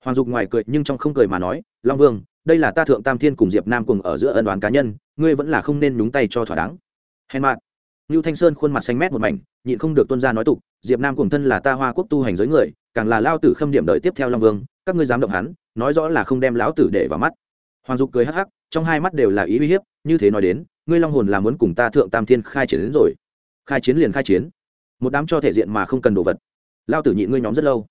Hoàng dục ngoài cười nhưng trong không cười mà nói, long vương, đây là ta thượng tam thiên cùng diệp nam cùng ở giữa ân đoán cá nhân, ngươi vẫn là không nên nhúng tay cho thỏa đáng. Hèn mạn ngưu thanh sơn khuôn mặt xanh mét một mảnh, nhịn không được tuân ra nói tục, diệp nam cùng thân là ta hoa quốc tu hành giới người, càng là lao tử khâm điểm đợi tiếp theo long vương, các ngươi dám động hắn, nói rõ là không đem lão tử để vào mắt. Hoàng dục cười hắc hắc trong hai mắt đều là ý uy hiếp, như thế nói đến, ngươi long hồn là muốn cùng ta thượng tam thiên khai chiến đến rồi. Khai chiến liền khai chiến. Một đám cho thể diện mà không cần đồ vật. Lao tử nhịn ngươi nhóm rất lâu.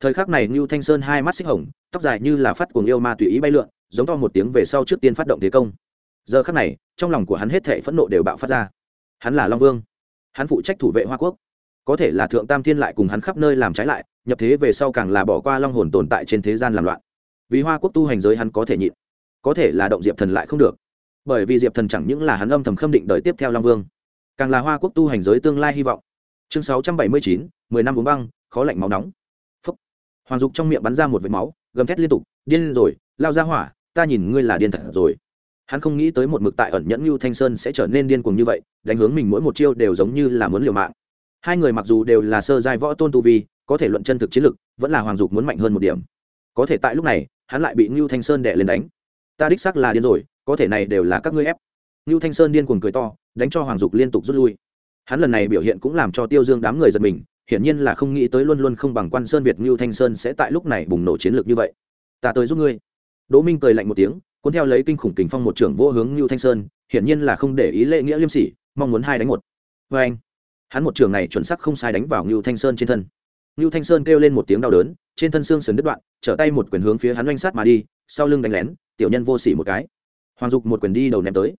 Thời khắc này ngưu thanh sơn hai mắt xích hồng, tóc dài như là phát cuồng yêu ma tùy ý bay lượn, giống to một tiếng về sau trước tiên phát động thế công. Giờ khắc này, trong lòng của hắn hết thể phẫn nộ đều bạo phát ra. Hắn là long vương. Hắn phụ trách thủ vệ hoa quốc. Có thể là thượng tam thiên lại cùng hắn khắp nơi làm trái lại, nhập thế về sau càng là bỏ qua long hồn tồn tại trên thế gian làm loạn. Vì hoa quốc tu hành giới hắn có thể nhịn có thể là động diệp thần lại không được. Bởi vì diệp thần chẳng những là hắn âm thầm khâm định đời tiếp theo long vương, càng là hoa quốc tu hành giới tương lai hy vọng. Chương sáu trăm bảy mươi chín, mười năm uống băng, khó lạnh máu nóng. Phúc. Hoàng dục trong miệng bắn ra một vệt máu, gầm thét liên tục, điên rồi, lao ra hỏa, ta nhìn ngươi là điên thật rồi. Hắn không nghĩ tới một mực tại ẩn nhẫn như thanh sơn sẽ trở nên điên cuồng như vậy, đánh hướng mình mỗi một chiêu đều giống như là muốn liều mạng. Hai người mặc dù đều là sơ giai võ tôn tu vi, có thể luận chân thực chiến lực, vẫn là hoàng dục muốn mạnh hơn một điểm. Có thể tại lúc này, hắn lại bị như thanh sơn đẻ lên đánh ta đích xác là điên rồi, có thể này đều là các ngươi ép. Ngưu thanh sơn điên cuồng cười to, đánh cho hoàng dục liên tục rút lui. Hắn lần này biểu hiện cũng làm cho tiêu dương đám người giật mình, hiển nhiên là không nghĩ tới luôn luôn không bằng quan sơn việt ngưu thanh sơn sẽ tại lúc này bùng nổ chiến lược như vậy. Ta tới giúp ngươi. Đỗ minh cười lạnh một tiếng, cuốn theo lấy kinh khủng kình phong một trưởng vô hướng ngưu thanh sơn, hiển nhiên là không để ý lệ nghĩa liêm sỉ, mong muốn hai đánh một. Vê anh, hắn một trường này chuẩn xác không sai đánh vào ngưu thanh sơn trên thân. Ngưu thanh sơn kêu lên một tiếng đau đớn, trên thân xương sườn đứt đoạn, trở tay một quyền hướng phía hắn oanh sát mà đi, sau lưng đánh lén tiểu nhân vô sỉ một cái. Hoàng dục một quyền đi đầu ném tới.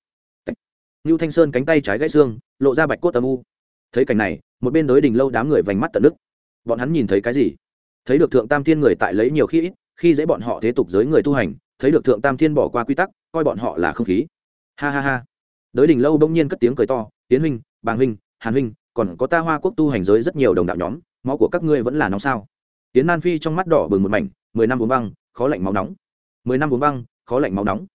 Ngưu thanh sơn cánh tay trái gãy xương, lộ ra bạch cốt âm u. Thấy cảnh này, một bên đối đình lâu đám người vành mắt tận nước. Bọn hắn nhìn thấy cái gì? Thấy được thượng tam thiên người tại lấy nhiều khi ít, khi dễ bọn họ thế tục giới người tu hành, thấy được thượng tam thiên bỏ qua quy tắc, coi bọn họ là không khí. Ha ha ha. Đới đình lâu bỗng nhiên cất tiếng cười to, tiến huynh, bàng huynh, hàn huynh, còn có ta hoa quốc tu hành giới rất nhiều đồng đạo nhóm, máu của các ngươi vẫn là nóng sao? Tiến nan phi trong mắt đỏ bừng một mảnh, mười năm uống băng, khó lạnh máu nóng. Mười năm uống băng khó lạnh máu nóng.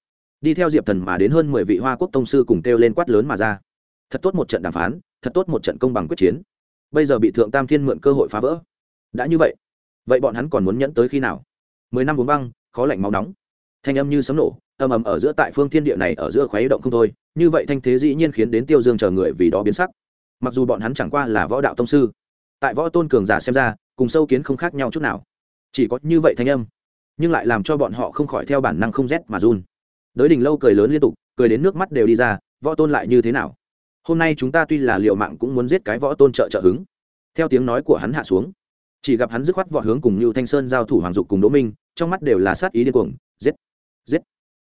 Đi theo diệp thần mà đến hơn mười vị hoa quốc tông sư cùng kêu lên quát lớn mà ra. Thật tốt một trận đàm phán, thật tốt một trận công bằng quyết chiến. Bây giờ bị thượng tam thiên mượn cơ hội phá vỡ. Đã như vậy vậy bọn hắn còn muốn nhẫn tới khi nào? Mười năm uống băng, khó lạnh máu nóng. Thanh âm như sấm nổ âm ầm ở giữa tại phương thiên địa này ở giữa khuấy động không thôi. Như vậy thanh thế dĩ nhiên khiến đến tiêu dương chờ người vì đó biến sắc. Mặc dù bọn hắn chẳng qua là võ đạo tông sư, tại võ tôn cường giả xem ra, cùng sâu kiến không khác nhau chút nào. Chỉ có như vậy thanh âm nhưng lại làm cho bọn họ không khỏi theo bản năng không rét mà run. Đới đình lâu cười lớn liên tục, cười đến nước mắt đều đi ra, võ tôn lại như thế nào? Hôm nay chúng ta tuy là liệu mạng cũng muốn giết cái võ tôn trợ trợ hứng. Theo tiếng nói của hắn hạ xuống, chỉ gặp hắn dứt khoát vọt hướng cùng như thanh sơn giao thủ hoàng dục cùng đỗ minh, trong mắt đều là sát ý điên cuồng, giết giết.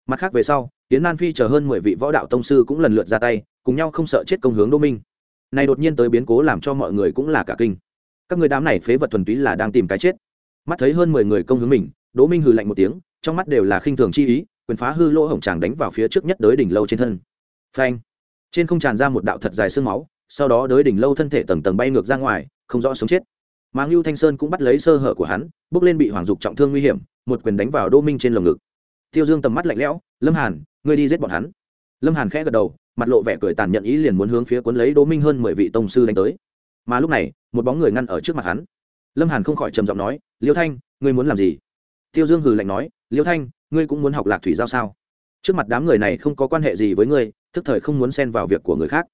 Mặt khác về sau tiến nan phi chờ hơn mười vị võ đạo tông sư cũng lần lượt ra tay, cùng nhau không sợ chết công hướng đỗ minh. Này đột nhiên tới biến cố làm cho mọi người cũng là cả kinh. Các người đám này phế vật thuần túy là đang tìm cái chết. Mắt thấy hơn mười người công hướng mình đỗ minh hừ lạnh một tiếng, trong mắt đều là khinh thường chi ý, quyền phá hư lỗ hổng tràng đánh vào phía trước nhất đới đỉnh lâu trên thân. Phanh! Trên không tràn ra một đạo thật dài xương máu, sau đó đới đỉnh lâu thân thể tầng tầng bay ngược ra ngoài, không rõ sống chết. Mà ngưu thanh sơn cũng bắt lấy sơ hở của hắn, bước lên bị hoàng dục trọng thương nguy hiểm, một quyền đánh vào đỗ minh trên lồng ngực. Tiêu dương tầm mắt lạnh lẽo, lâm hàn, ngươi đi giết bọn hắn. Lâm hàn khẽ gật đầu, mặt lộ vẻ cười tàn nhận ý liền muốn hướng phía cuốn lấy đỗ minh hơn mười vị tông sư đánh tới. Mà lúc này, một bóng người ngăn ở trước mặt hắn. Lâm hàn không khỏi trầm giọng nói, liêu thanh, ngươi muốn làm gì? Tiêu dương hừ lạnh nói, liêu thanh, ngươi cũng muốn học lạc thủy giao sao? Trước mặt đám người này không có quan hệ gì với ngươi, thức thời không muốn xen vào việc của người khác.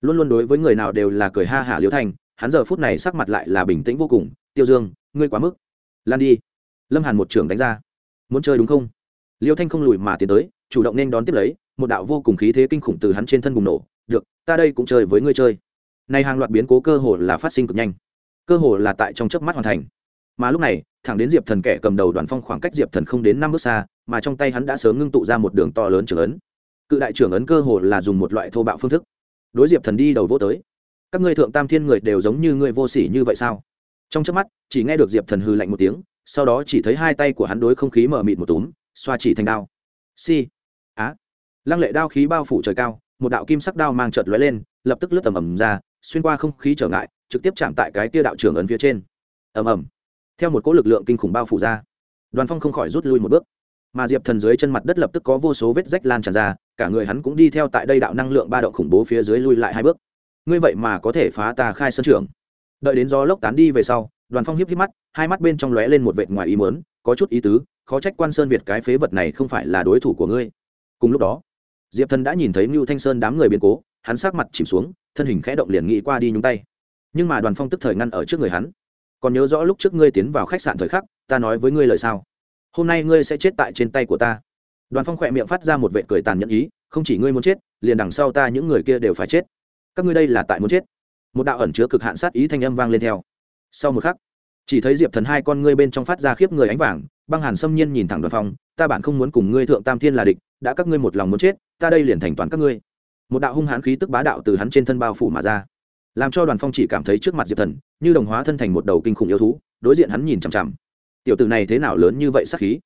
Luôn luôn đối với người nào đều là cười ha hả liêu thanh, hắn giờ phút này sắc mặt lại là bình tĩnh vô cùng, tiêu dương, ngươi quá mức. Lan đi. Lâm hàn một trưởng đánh ra. Muốn chơi đúng không? Liêu thanh không lùi mà tiến tới, chủ động nên đón tiếp lấy, một đạo vô cùng khí thế kinh khủng từ hắn trên thân bùng nổ, được, ta đây cũng chơi với ngươi chơi. Nay hàng loạt biến cố cơ hồ là phát sinh cực nhanh. Cơ hồ là tại trong chớp mắt hoàn thành. Mà lúc này thẳng đến diệp thần kẻ cầm đầu đoàn phong khoảng cách diệp thần không đến năm bước xa, mà trong tay hắn đã sớm ngưng tụ ra một đường to lớn trưởng ấn. Cự đại trưởng ấn cơ hồ là dùng một loại thô bạo phương thức. Đối diệp thần đi đầu vô tới. Các ngươi thượng tam thiên người đều giống như ngươi vô sỉ như vậy sao? Trong chớp mắt, chỉ nghe được diệp thần hư lạnh một tiếng, sau đó chỉ thấy hai tay của hắn đối không khí mở mịt một túm, xoa chỉ thành đao. Si. Á. Lăng lệ đao khí bao phủ trời cao, một đạo kim sắc đao mang chợt lóe lên, lập tức lướt tầm ầm ra, xuyên qua không khí trở ngại, trực tiếp chạm tại cái tia đạo trưởng ấn phía trên. Ầm ầm theo một cỗ lực lượng kinh khủng bao phủ ra. Đoàn phong không khỏi rút lui một bước. Mà diệp thần dưới chân mặt đất lập tức có vô số vết rách lan tràn ra, cả người hắn cũng đi theo tại đây đạo năng lượng ba động khủng bố phía dưới lui lại hai bước. Ngươi vậy mà có thể phá tà khai sân trường. Đợi đến gió lốc tán đi về sau, đoàn phong hiếp hiếp mắt, hai mắt bên trong lóe lên một vệt ngoài ý mớn có chút ý tứ, khó trách quan sơn việt cái phế vật này không phải là đối thủ của ngươi. Cùng lúc đó, diệp thần đã nhìn thấy mưu thanh sơn đám người biến cố, hắn sát mặt chìm xuống, thân hình khẽ động liền nghĩ qua đi nhúng tay. Nhưng mà đoàn phong tức thời ngăn ở trước người hắn còn nhớ rõ lúc trước ngươi tiến vào khách sạn thời khắc, ta nói với ngươi lời sao? Hôm nay ngươi sẽ chết tại trên tay của ta. Đoàn phong khỏe miệng phát ra một vệ cười tàn nhẫn ý, không chỉ ngươi muốn chết, liền đằng sau ta những người kia đều phải chết. Các ngươi đây là tại muốn chết. Một đạo ẩn chứa cực hạn sát ý thanh âm vang lên theo. Sau một khắc, chỉ thấy diệp thần hai con ngươi bên trong phát ra khiếp người ánh vàng, băng hàn xâm nhiên nhìn thẳng đoàn phong, ta bản không muốn cùng ngươi thượng tam thiên là địch, đã các ngươi một lòng muốn chết, ta đây liền thành toàn các ngươi. Một đạo hung hãn khí tức bá đạo từ hắn trên thân bao phủ mà ra làm cho đoàn phong chỉ cảm thấy trước mặt diệp thần như đồng hóa thân thành một đầu kinh khủng yêu thú, đối diện hắn nhìn chằm chằm. Tiểu tử này thế nào lớn như vậy sắc khí?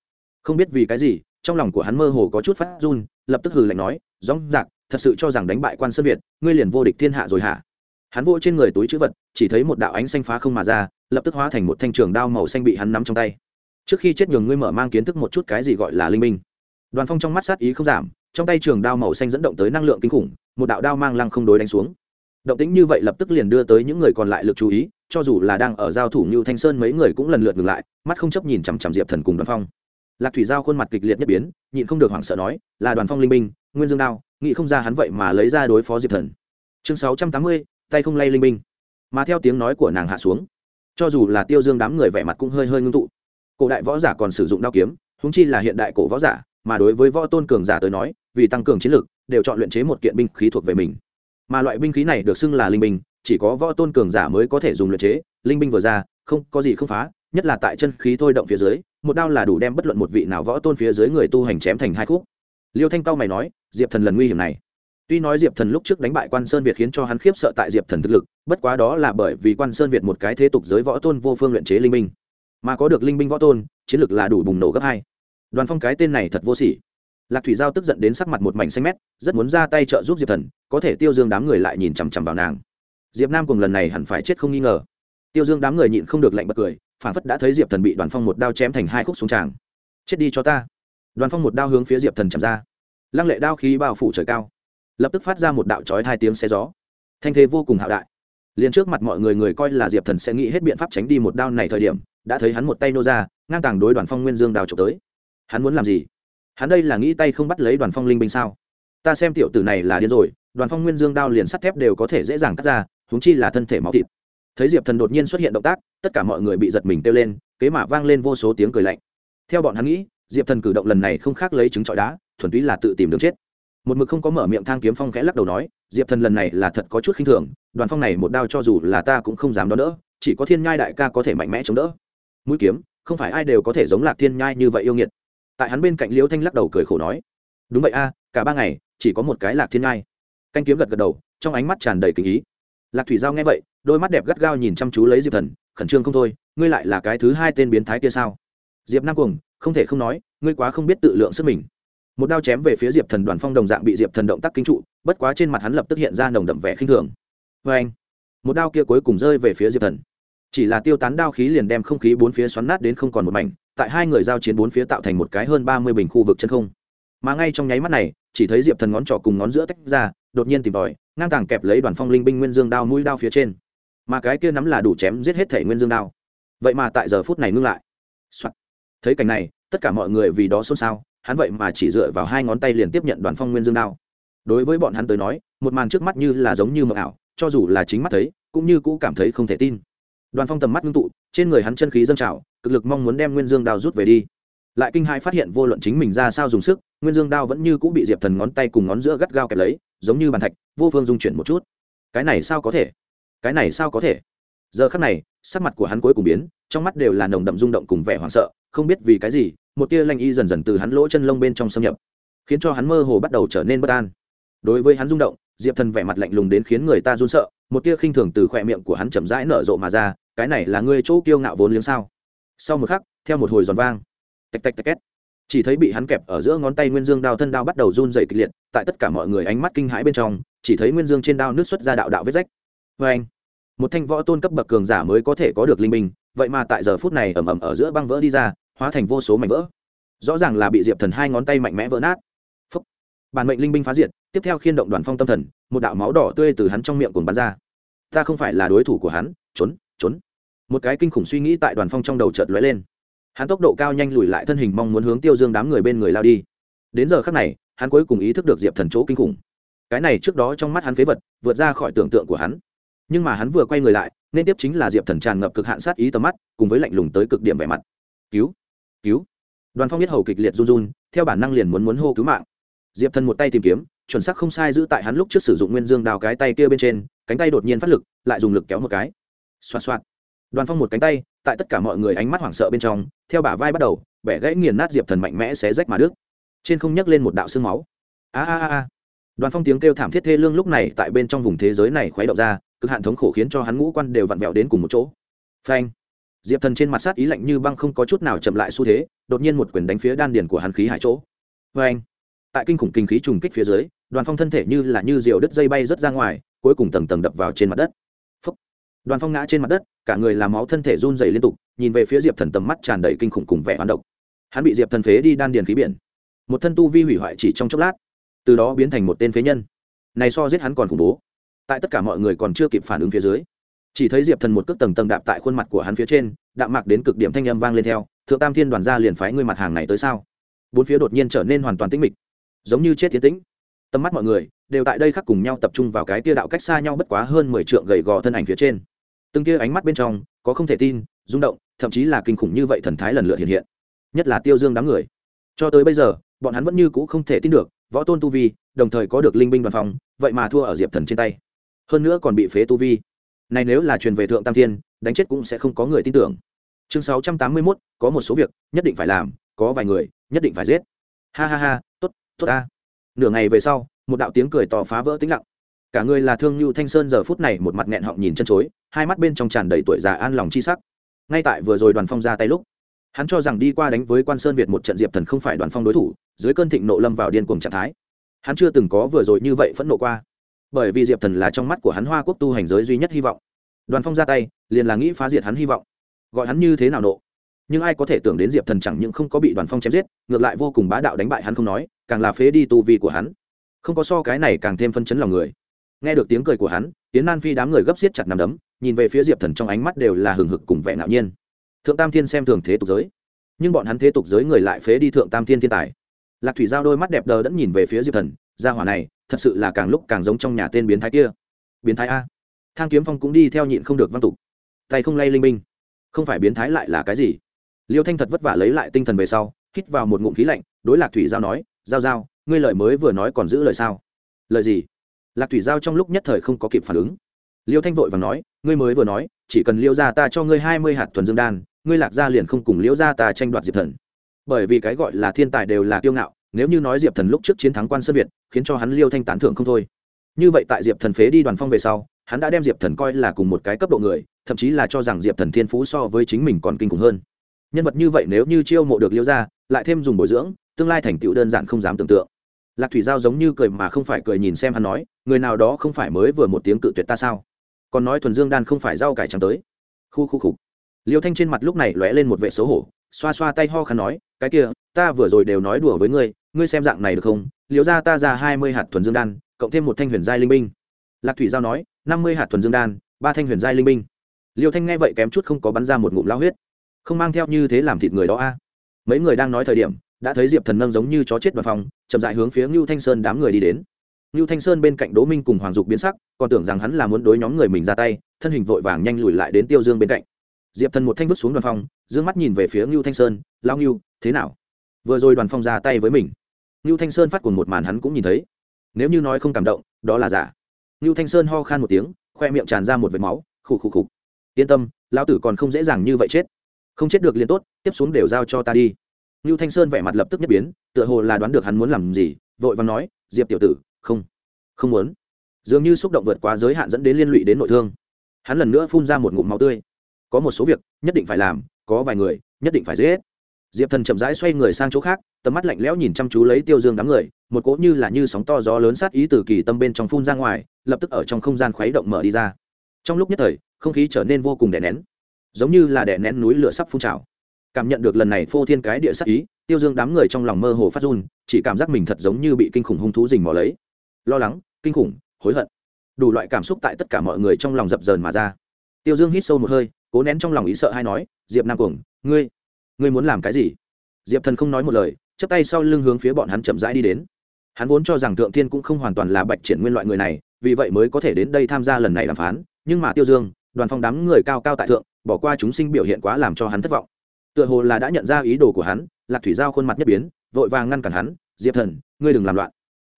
Không biết vì cái gì, trong lòng của hắn mơ hồ có chút phát run, lập tức hừ lạnh nói dóng dạc thật sự cho rằng đánh bại quan sơn việt, ngươi liền vô địch thiên hạ rồi hả? Hắn vỗ trên người túi chữ vật, chỉ thấy một đạo ánh xanh phá không mà ra, lập tức hóa thành một thanh trường đao màu xanh bị hắn nắm trong tay. Trước khi chết nhường ngươi mở mang kiến thức một chút cái gì gọi là linh minh. Đoàn phong trong mắt sát ý không giảm, trong tay trường đao màu xanh dẫn động tới năng lượng kinh khủng, một đạo đao mang lăng không đối đánh xuống động tĩnh như vậy lập tức liền đưa tới những người còn lại lực chú ý, cho dù là đang ở giao thủ như thanh sơn mấy người cũng lần lượt ngừng lại, mắt không chấp nhìn chằm chằm diệp thần cùng đoàn phong. Lạc thủy giao khuôn mặt kịch liệt nhất biến, nhịn không được hoảng sợ nói, là đoàn phong linh minh nguyên dương đao, nghĩ không ra hắn vậy mà lấy ra đối phó diệp thần. Chương sáu trăm tám mươi, tay không lay linh minh mà theo tiếng nói của nàng hạ xuống, cho dù là tiêu dương đám người vẻ mặt cũng hơi hơi ngưng tụ. Cổ đại võ giả còn sử dụng đao kiếm húng chi là hiện đại cổ võ giả, mà đối với võ tôn cường giả tới nói, vì tăng cường chiến lực, đều chọn luyện chế một kiện binh khí thuộc về mình mà loại binh khí này được xưng là linh binh, chỉ có võ tôn cường giả mới có thể dùng luyện chế. Linh binh vừa ra, không có gì không phá, nhất là tại chân khí thôi động phía dưới, một đao là đủ đem bất luận một vị nào võ tôn phía dưới người tu hành chém thành hai khúc. Liêu thanh cao mày nói, diệp thần lần nguy hiểm này. Tuy nói diệp thần lúc trước đánh bại quan sơn việt khiến cho hắn khiếp sợ tại diệp thần thực lực, bất quá đó là bởi vì quan sơn việt một cái thế tục giới võ tôn vô phương luyện chế linh binh. Mà có được linh binh võ tôn, chiến lực là đủ bùng nổ gấp hai. Đoàn phong cái tên này thật vô sỉ lạc thủy giao tức giận đến sắc mặt một mảnh xanh mét, rất muốn ra tay trợ giúp diệp thần, có thể tiêu dương đám người lại nhìn chằm chằm vào nàng. Diệp nam cùng lần này hẳn phải chết không nghi ngờ. Tiêu dương đám người nhịn không được lạnh bật cười, phản phất đã thấy diệp thần bị đoàn phong một đao chém thành hai khúc xuống tràng. Chết đi cho ta. Đoàn phong một đao hướng phía diệp thần chạm ra. Lăng lệ đao khí bao phủ trời cao, lập tức phát ra một đạo trói hai tiếng xe gió. Thanh thế vô cùng hạo đại. Liền trước mặt mọi người người coi là diệp thần sẽ nghĩ hết biện pháp tránh đi một đao này thời điểm, đã thấy hắn một tay nô ra, ngang tàng đối đoàn phong nguyên dương đào trộm tới. Hắn muốn làm gì? Hắn đây là nghĩ tay không bắt lấy đoàn phong linh binh sao? Ta xem tiểu tử này là điên rồi, đoàn phong nguyên dương đao liền sắt thép đều có thể dễ dàng cắt ra húng chi là thân thể máu thịt. Thấy diệp thần đột nhiên xuất hiện động tác, tất cả mọi người bị giật mình kêu lên, kế mạ vang lên vô số tiếng cười lạnh. Theo bọn hắn nghĩ, diệp thần cử động lần này không khác lấy trứng trọi đá, thuần túy là tự tìm đường chết. Một mực không có mở miệng thang kiếm phong khẽ lắc đầu nói, diệp thần lần này là thật có chút khinh thường, đoàn phong này một đao cho dù là ta cũng không dám đón đỡ, chỉ có thiên nhai đại ca có thể mạnh mẽ chống đỡ. Mũi kiếm, không phải ai đều có thể giống lạc thiên nhai như vậy yêu nghiệt tại hắn bên cạnh liễu thanh lắc đầu cười khổ nói, đúng vậy a, cả ba ngày, chỉ có một cái lạc thiên nhai canh kiếm gật gật đầu, trong ánh mắt tràn đầy kinh ý. Lạc thủy giao nghe vậy, đôi mắt đẹp gắt gao nhìn chăm chú lấy diệp thần, khẩn trương không thôi, ngươi lại là cái thứ hai tên biến thái kia sao? Diệp nam cuồng, không thể không nói, ngươi quá không biết tự lượng sức mình. Một đao chém về phía diệp thần đoàn phong đồng dạng bị diệp thần động tác kinh trụ, bất quá trên mặt hắn lập tức hiện ra nồng đậm vẻ khinh thường. Vê anh, một đao kia cuối cùng rơi về phía diệp thần. Chỉ là tiêu tán đao khí liền đem không khí bốn phía xoắn nát đến không còn một mảnh tại hai người giao chiến bốn phía tạo thành một cái hơn ba mươi bình khu vực chân không. Mà ngay trong nháy mắt này, chỉ thấy diệp thần ngón trỏ cùng ngón giữa tách ra, đột nhiên tìm tòi, ngang tàng kẹp lấy đoàn phong linh binh nguyên dương đao mũi đao phía trên. Mà cái kia nắm là đủ chém giết hết thể nguyên dương đao. Vậy mà tại giờ phút này ngưng lại、Soạn. thấy cảnh này, tất cả mọi người vì đó xôn xao, hắn vậy mà chỉ dựa vào hai ngón tay liền tiếp nhận đoàn phong nguyên dương đao. Đối với bọn hắn tới nói, một màn trước mắt như là giống như mờ ảo, cho dù là chính mắt thấy, cũng như cũ cảm thấy không thể tin đoàn phong tầm mắt ngưng tụ, trên người hắn chân khí dâng trào, cực lực mong muốn đem nguyên dương đao rút về đi. Lại kinh hai phát hiện vô luận chính mình ra sao dùng sức, nguyên dương đao vẫn như cũ bị diệp thần ngón tay cùng ngón giữa gắt gao kẹp lấy, giống như bàn thạch, vô phương dung chuyển một chút. Cái này sao có thể? Cái này sao có thể? Giờ khắc này, sắc mặt của hắn cuối cùng biến, trong mắt đều là nồng đậm rung động cùng vẻ hoảng sợ, không biết vì cái gì, một tia lanh y dần dần từ hắn lỗ chân lông bên trong xâm nhập, khiến cho hắn mơ hồ bắt đầu trở nên bất an đối với hắn rung động, diệp thần vẻ mặt lạnh lùng đến khiến người ta run sợ, một tia khinh thường từ khỏe miệng của hắn chậm rãi nở rộ mà ra, cái này là ngươi chỗ kiêu ngạo vốn liếng sao? Sau một khắc, theo một hồi giòn vang, tạch tạch tạch két, chỉ thấy bị hắn kẹp ở giữa ngón tay nguyên dương đao thân đao bắt đầu run dày kịch liệt, tại tất cả mọi người ánh mắt kinh hãi bên trong, chỉ thấy nguyên dương trên đao nước xuất ra đạo đạo vết rách. Vê anh một thanh võ tôn cấp bậc cường giả mới có thể có được linh minh vậy mà tại giờ phút này ẩm ẩm ở giữa băng vỡ đi ra, hóa thành vô số mảnh vỡ. Rõ ràng là bị diệp thần hai ngón tay mạnh mẽ vỡ nát. Phúc. bản mệnh linh binh phá diệt tiếp theo khiên động đoàn phong tâm thần, một đạo máu đỏ tươi từ hắn trong miệng cuồng bắn ra. Ta không phải là đối thủ của hắn, trốn trốn. Một cái kinh khủng suy nghĩ tại đoàn phong trong đầu chợt lóe lên. Hắn tốc độ cao nhanh lùi lại thân hình mong muốn hướng tiêu dương đám người bên người lao đi. Đến giờ khác này, hắn cuối cùng ý thức được diệp thần chỗ kinh khủng. Cái này trước đó trong mắt hắn phế vật, vượt ra khỏi tưởng tượng của hắn. Nhưng mà hắn vừa quay người lại, nên tiếp chính là diệp thần tràn ngập cực hạn sát ý tầm mắt, cùng với lạnh lùng tới cực điểm vẻ mặt. Cứu cứu. Đoàn phong biết hầu kịch liệt run run, theo bản năng liền muốn muốn hô cứu mạng diệp thần một tay tìm kiếm, chuẩn xác không sai giữ tại hắn lúc trước sử dụng nguyên dương đào cái tay kia bên trên, cánh tay đột nhiên phát lực, lại dùng lực kéo một cái. Xoa xoa đoàn phong một cánh tay, tại tất cả mọi người ánh mắt hoảng sợ bên trong, theo bả vai bắt đầu, bẻ gãy nghiền nát diệp thần mạnh mẽ xé rách mà đứt. Trên không nhấc lên một đạo sương máu. A a a. Đoàn phong tiếng kêu thảm thiết thê lương lúc này tại bên trong vùng thế giới này khuấy động ra, cực hạn thống khổ khiến cho hắn ngũ quan đều vặn vẹo đến cùng một chỗ. Phanh. Diệp thần trên mặt sát ý lạnh như băng không có chút nào chậm lại xu thế, đột nhiên một quyền đánh phía đan điền của hắn khí hải chỗ. Phanh tại kinh khủng kinh khí trùng kích phía dưới, đoàn phong thân thể như là như diều đứt dây bay rớt ra ngoài, cuối cùng tầng tầng đập vào trên mặt đất. Phúc. đoàn phong ngã trên mặt đất, cả người làm máu thân thể run dày liên tục, nhìn về phía diệp thần tầm mắt tràn đầy kinh khủng cùng vẻ hoán độc. Hắn bị diệp thần phế đi đan điền khí biển. Một thân tu vi hủy hoại chỉ trong chốc lát, từ đó biến thành một tên phế nhân. Này so giết hắn còn khủng bố. Tại tất cả mọi người còn chưa kịp phản ứng phía dưới, chỉ thấy diệp thần một cước tầng tầng đạp tại khuôn mặt của hắn phía trên, đạm mạc đến cực điểm thanh âm vang lên theo, thượng tam thiên đoàn gia liền phái ngươi mặt hàng này tới sao? Bốn phía đột nhiên trở nên hoàn toàn tĩnh mịch giống như chết tiến tĩnh. Tầm mắt mọi người đều tại đây khắc cùng nhau tập trung vào cái tia đạo cách xa nhau bất quá hơn mười trượng gầy gò thân ảnh phía trên. Từng tia ánh mắt bên trong có không thể tin, rung động, thậm chí là kinh khủng như vậy thần thái lần lượt hiện hiện. Nhất là tiêu dương đám người. Cho tới bây giờ, bọn hắn vẫn như c ũ không thể tin được, võ tôn tu vi, đồng thời có được linh binh đoàn phòng, vậy mà thua ở diệp thần trên tay. Hơn nữa còn bị phế tu vi. Này nếu là truyền về thượng tam thiên, đánh chết cũng sẽ không có người tin tưởng. Chương sáu trăm tám mươi mốt, có một số việc, nhất định phải làm, có vài người, nhất định phải giết. Ha ha ha, tốt tốt ta. Nửa ngày về sau, một đạo tiếng cười to phá vỡ tĩnh lặng. Cả người là thương như thanh sơn giờ phút này một mặt nghẹn họng nhìn chân chối, hai mắt bên trong tràn đầy tuổi già an lòng chi sắc. Ngay tại vừa rồi đoàn phong ra tay lúc, hắn cho rằng đi qua đánh với quan sơn việt một trận diệp thần không phải đoàn phong đối thủ, dưới cơn thịnh nộ lâm vào điên cuồng trạng thái. Hắn chưa từng có vừa rồi như vậy phẫn nộ qua. Bởi vì diệp thần là trong mắt của hắn hoa quốc tu hành giới duy nhất hy vọng. Đoàn phong ra tay, liền là nghĩ phá diệt hắn hy vọng. Gọi hắn như thế nào nộ? Nhưng ai có thể tưởng đến diệp thần chẳng những không có bị đoàn phong chém giết, ngược lại vô cùng bá đạo đánh bại hắn không nói càng là phế đi tu vi của hắn. Không có so cái này càng thêm phân chấn lòng người. Nghe được tiếng cười của hắn tiến nan phi đám người gấp xiết chặt nằm đấm, nhìn về phía diệp thần trong ánh mắt đều là hừng hực cùng vẻ ngạo nhiên. Thượng tam thiên xem thường thế tục giới. Nhưng bọn hắn thế tục giới người lại phế đi thượng tam thiên thiên tài. Lạc thủy giao đôi mắt đẹp đờ đẫn nhìn về phía diệp thần, gia hỏa này, thật sự là càng lúc càng giống trong nhà tên biến thái kia. Biến thái a. Thang kiếm phong cũng đi theo nhịn không được văn tục. Tay không lay linh binh. Không phải biến thái lại là cái gì? Liêu thanh thật vất vả lấy lại tinh thần về sau, hít vào một ngụm khí lạnh, đối lạc thủy giao nói giao giao, ngươi lời mới vừa nói còn giữ lời sao? Lời gì? Lạc thủy giao trong lúc nhất thời không có kịp phản ứng. Liêu thanh vội và nói, ngươi mới vừa nói, chỉ cần liêu gia ta cho ngươi hai mươi hạt thuần dương đan, ngươi lạc gia liền không cùng liễu gia ta tranh đoạt diệp thần. Bởi vì cái gọi là thiên tài đều là kiêu ngạo, nếu như nói diệp thần lúc trước chiến thắng quan sơn việt, khiến cho hắn liêu thanh tán thưởng không thôi. Như vậy tại diệp thần phế đi đoàn phong về sau, hắn đã đem diệp thần coi là cùng một cái cấp độ người, thậm chí là cho rằng diệp thần thiên phú so với chính mình còn kinh khủng hơn. Nhân vật như vậy nếu như chiêu mộ được liêu ra lại thêm dùng bồi dưỡng tương lai thành tựu đơn giản không dám tưởng tượng. Lạc thủy giao giống như cười mà không phải cười nhìn xem hắn nói, người nào đó không phải mới vừa một tiếng cự tuyệt ta sao? Còn nói thuần dương đan không phải rau cải trắng tới. Khu khu khục liêu thanh trên mặt lúc này lóe lên một vệ xấu hổ, xoa xoa tay ho khăn nói, cái kia, ta vừa rồi đều nói đùa với ngươi ngươi xem dạng này được không? Liều ra ta ra hai mươi hạt thuần dương đan, cộng thêm một thanh huyền giai linh binh. Lạc thủy giao nói, năm mươi hạt thuần dương đan, ba thanh huyền giai linh binh. Liêu thanh nghe vậy kém chút không có bắn ra một ngụm lao huyết. Không mang theo như thế làm thịt người đó a. Mấy người đang nói thời điểm đã thấy diệp thần nâng giống như chó chết vào phòng, chậm dại hướng phía ngưu thanh sơn đám người đi đến. Ngưu thanh sơn bên cạnh đỗ minh cùng hoàng dục biến sắc, còn tưởng rằng hắn là muốn đối nhóm người mình ra tay, thân hình vội vàng nhanh lùi lại đến tiêu dương bên cạnh. Diệp thần một thanh vứt xuống đoàn phong d ư ơ n g mắt nhìn về phía ngưu thanh sơn lao ngưu, thế nào? Vừa rồi đoàn phong ra tay với mình. Ngưu thanh sơn phát cùng một màn hắn cũng nhìn thấy. Nếu như nói không cảm động, đó là giả. Ngưu thanh sơn ho khan một tiếng, khoe miệng tràn ra một vệt máu khủ khủ khủ yên tâm, lão tử còn không dễ dàng như vậy chết. Không chết được liền tốt, tiếp xuống đều giao cho ta đi ngưu thanh sơn vẻ mặt lập tức nhất biến, tựa hồ là đoán được hắn muốn làm gì, vội và nói, diệp tiểu tử, không không muốn. Dường như xúc động vượt quá giới hạn dẫn đến liên lụy đến nội thương. Hắn lần nữa phun ra một ngụm máu tươi. Có một số việc, nhất định phải làm, có vài người, nhất định phải dễ hết diệp thần chậm rãi xoay người sang chỗ khác, tầm mắt lạnh lẽo nhìn chăm chú lấy tiêu dương đám người, một cỗ như là như sóng to gió lớn sát ý từ kỳ tâm bên trong phun ra ngoài, lập tức ở trong không gian khuấy động mở đi ra. Trong lúc nhất thời, không khí trở nên vô cùng đè nén, giống như là đè nén núi lửa sắp phun trào cảm nhận được lần này phô thiên cái địa sát ý, tiêu dương đám người trong lòng mơ hồ phát run, chỉ cảm giác mình thật giống như bị kinh khủng hung thú rình mò lấy. Lo lắng, kinh khủng, hối hận. Đủ loại cảm xúc tại tất cả mọi người trong lòng dập dờn mà ra. Tiêu dương hít sâu một hơi, cố nén trong lòng ý sợ hay nói, diệp nam cuồng, ngươi ngươi muốn làm cái gì? Diệp thần không nói một lời, chắp tay sau lưng hướng phía bọn hắn chậm rãi đi đến. Hắn vốn cho rằng thượng thiên cũng không hoàn toàn là bạch triển nguyên loại người này, vì vậy mới có thể đến đây tham gia lần này đàm phán, nhưng mà tiêu dương, đoàn phong đám người cao cao tại thượng, bỏ qua chúng sinh biểu hiện quá làm cho hắn thất vọng tựa hồ là đã nhận ra ý đồ của hắn, lạc thủy giao khuôn mặt nhất biến, vội vàng ngăn cản hắn, diệp thần, ngươi đừng làm loạn.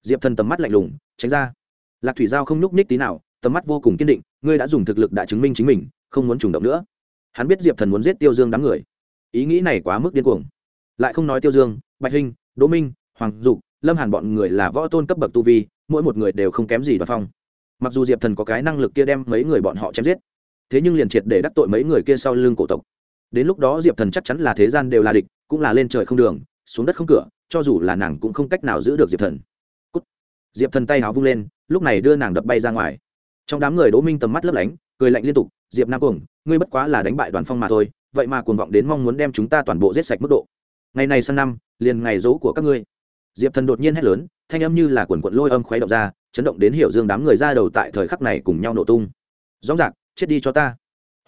Diệp thần tầm mắt lạnh lùng, tránh ra. Lạc thủy giao không nhúc ních tí nào, tầm mắt vô cùng kiên định, ngươi đã dùng thực lực đã chứng minh chính mình, không muốn trùng động nữa. Hắn biết diệp thần muốn giết tiêu dương đám người. Ý nghĩ này quá mức điên cuồng. Lại không nói tiêu dương, bạch hinh, đỗ minh, hoàng dục, lâm hàn bọn người là võ tôn cấp bậc tu vi, mỗi một người đều không kém gì đoàn phong. Mặc dù diệp thần có cái năng lực kia đem mấy người bọn họ chém giết, thế nhưng liền triệt để đắc tội mấy người kia sau lưng cổ tộc đến lúc đó diệp thần chắc chắn là thế gian đều là địch, cũng là lên trời không đường, xuống đất không cửa, cho dù là nàng cũng không cách nào giữ được diệp thần. Cút. diệp thần tay háo vung lên, lúc này đưa nàng đập bay ra ngoài. Trong đám người đỗ minh tầm mắt lấp lánh, cười lạnh liên tục, diệp nam cuồng, ngươi bất quá là đánh bại đoàn phong mà thôi, vậy mà cuồng vọng đến mong muốn đem chúng ta toàn bộ giết sạch mức độ. Ngày này sang năm, liền ngày dỗ của các ngươi. Diệp thần đột nhiên hét lớn, thanh âm như là quần quận lôi âm khuấy động ra, chấn động đến hiểu dương đám người ra đầu tại thời khắc này cùng nhau nổ tung. Rõ ràng chết đi cho ta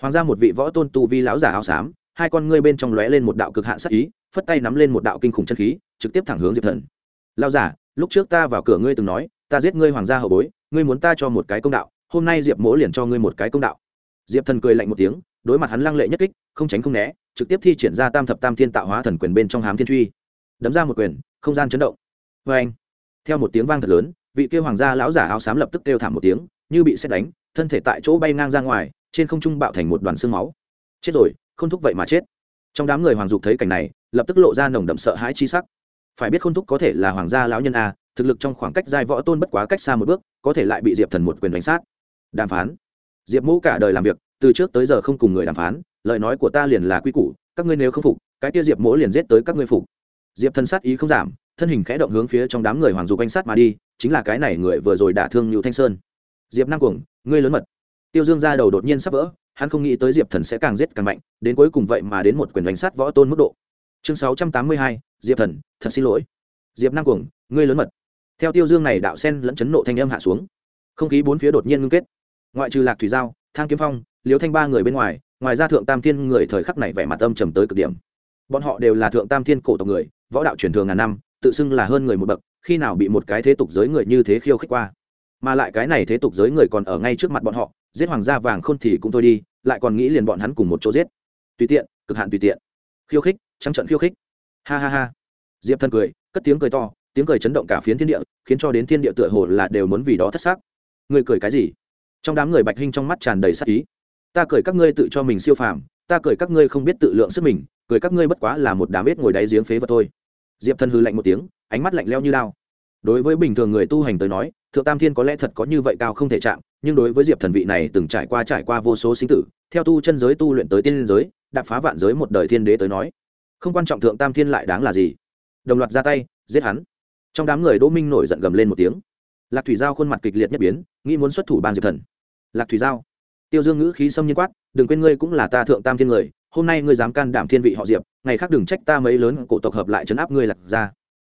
hoàng gia một vị võ tôn tu vi lão giả áo xám, hai con ngươi bên trong lóe lên một đạo cực hạn sắc ý, phất tay nắm lên một đạo kinh khủng chân khí, trực tiếp thẳng hướng diệp thần. Lão giả, lúc trước ta vào cửa ngươi từng nói, ta giết ngươi hoàng gia hậu bối, ngươi muốn ta cho một cái công đạo, hôm nay diệp mỗ liền cho ngươi một cái công đạo. Diệp thần cười lạnh một tiếng, đối mặt hắn lăng lệ nhất kích, không tránh không né, trực tiếp thi triển ra tam thập tam thiên tạo hóa thần quyền bên trong hám thiên truy. Đấm ra một quyền, không gian chấn động. Vê anh theo một tiếng vang thật lớn, vị kêu hoàng gia lão giả áo xám lập tức kêu thảm một tiếng, như bị xét đánh, thân thể tại chỗ bay ngang ra ngoài trên không trung bạo thành một đoàn xương máu. Chết rồi không thúc vậy mà chết. Trong đám người hoàng dục thấy cảnh này, lập tức lộ ra nồng đậm sợ hãi chi sắc. Phải biết không thúc có thể là hoàng gia lão nhân a, thực lực trong khoảng cách giai võ tôn bất quá cách xa một bước, có thể lại bị diệp thần một quyền đánh sát. Đàm phán. Diệp mũ cả đời làm việc, từ trước tới giờ không cùng người đàm phán, lời nói của ta liền là quy củ, các ngươi nếu không phục, cái kia diệp mỗ liền giết tới các ngươi phục. Diệp thần sát ý không giảm, thân hình khẽ động hướng phía trong đám người hoàng dục anh sát mà đi, chính là cái này người vừa rồi đả thương như thanh sơn. Diệp năng cuồng, ngươi lớn mật tiêu dương ra đầu đột nhiên sắp vỡ, hắn không nghĩ tới diệp thần sẽ càng giết càng mạnh, đến cuối cùng vậy mà đến một quyền đánh sát võ tôn mức độ. Chương sáu trăm tám mươi hai, diệp thần, thật xin lỗi. Diệp năng cuồng, ngươi lớn mật. Theo tiêu dương này đạo sen lẫn chấn nộ thanh âm hạ xuống, không khí bốn phía đột nhiên ngưng kết. Ngoại trừ lạc thủy giao, thang kiếm phong liếu thanh ba người bên ngoài ngoài ra thượng tam thiên người thời khắc này vẻ mặt âm trầm tới cực điểm. Bọn họ đều là thượng tam thiên cổ tộc người, võ đạo truyền thường ngàn năm, tự xưng là hơn người một bậc, khi nào bị một cái thế tục giới người như thế khiêu khích qua? Mà lại cái này thế tục giới người còn ở ngay trước mặt bọn họ giết hoàng gia vàng khôn thì cũng thôi đi, lại còn nghĩ liền bọn hắn cùng một chỗ giết. Tùy tiện, cực hạn tùy tiện. Khiêu khích, trắng trận khiêu khích. Ha ha ha. Diệp thân cười, cất tiếng cười to, tiếng cười chấn động cả phiến thiên địa, khiến cho đến thiên địa tựa hồ là đều muốn vì đó thất xác người cười cái gì? Trong đám người bạch hinh trong mắt tràn đầy sắc ý. Ta cười các ngươi tự cho mình siêu phàm, ta cười các ngươi không biết tự lượng sức mình, cười các ngươi bất quá là một đám biết ngồi đáy giếng phế vật thôi. Diệp thần hư lạnh một tiếng, ánh mắt lạnh leo như lao đối với bình thường người tu hành tới nói, thượng tam thiên có lẽ thật có như vậy cao không thể chạm nhưng đối với diệp thần vị này từng trải qua trải qua vô số sinh tử, theo tu chân giới tu luyện tới tiên giới đạp phá vạn giới một đời thiên đế tới nói, không quan trọng thượng tam thiên lại đáng là gì. Đồng loạt ra tay, giết hắn. Trong đám người đỗ minh nổi giận gầm lên một tiếng. Lạc thủy giao khuôn mặt kịch liệt nhất biến, nghĩ muốn xuất thủ ban diệp thần. Lạc thủy giao, tiêu dương ngữ khí xâm nhiên quát, đừng quên ngươi cũng là ta thượng tam thiên người, hôm nay ngươi dám can đảm thiên vị họ diệp, ngày khác đừng trách ta mấy lớn cổ tộc hợp lại chấn áp ngươi lạc ra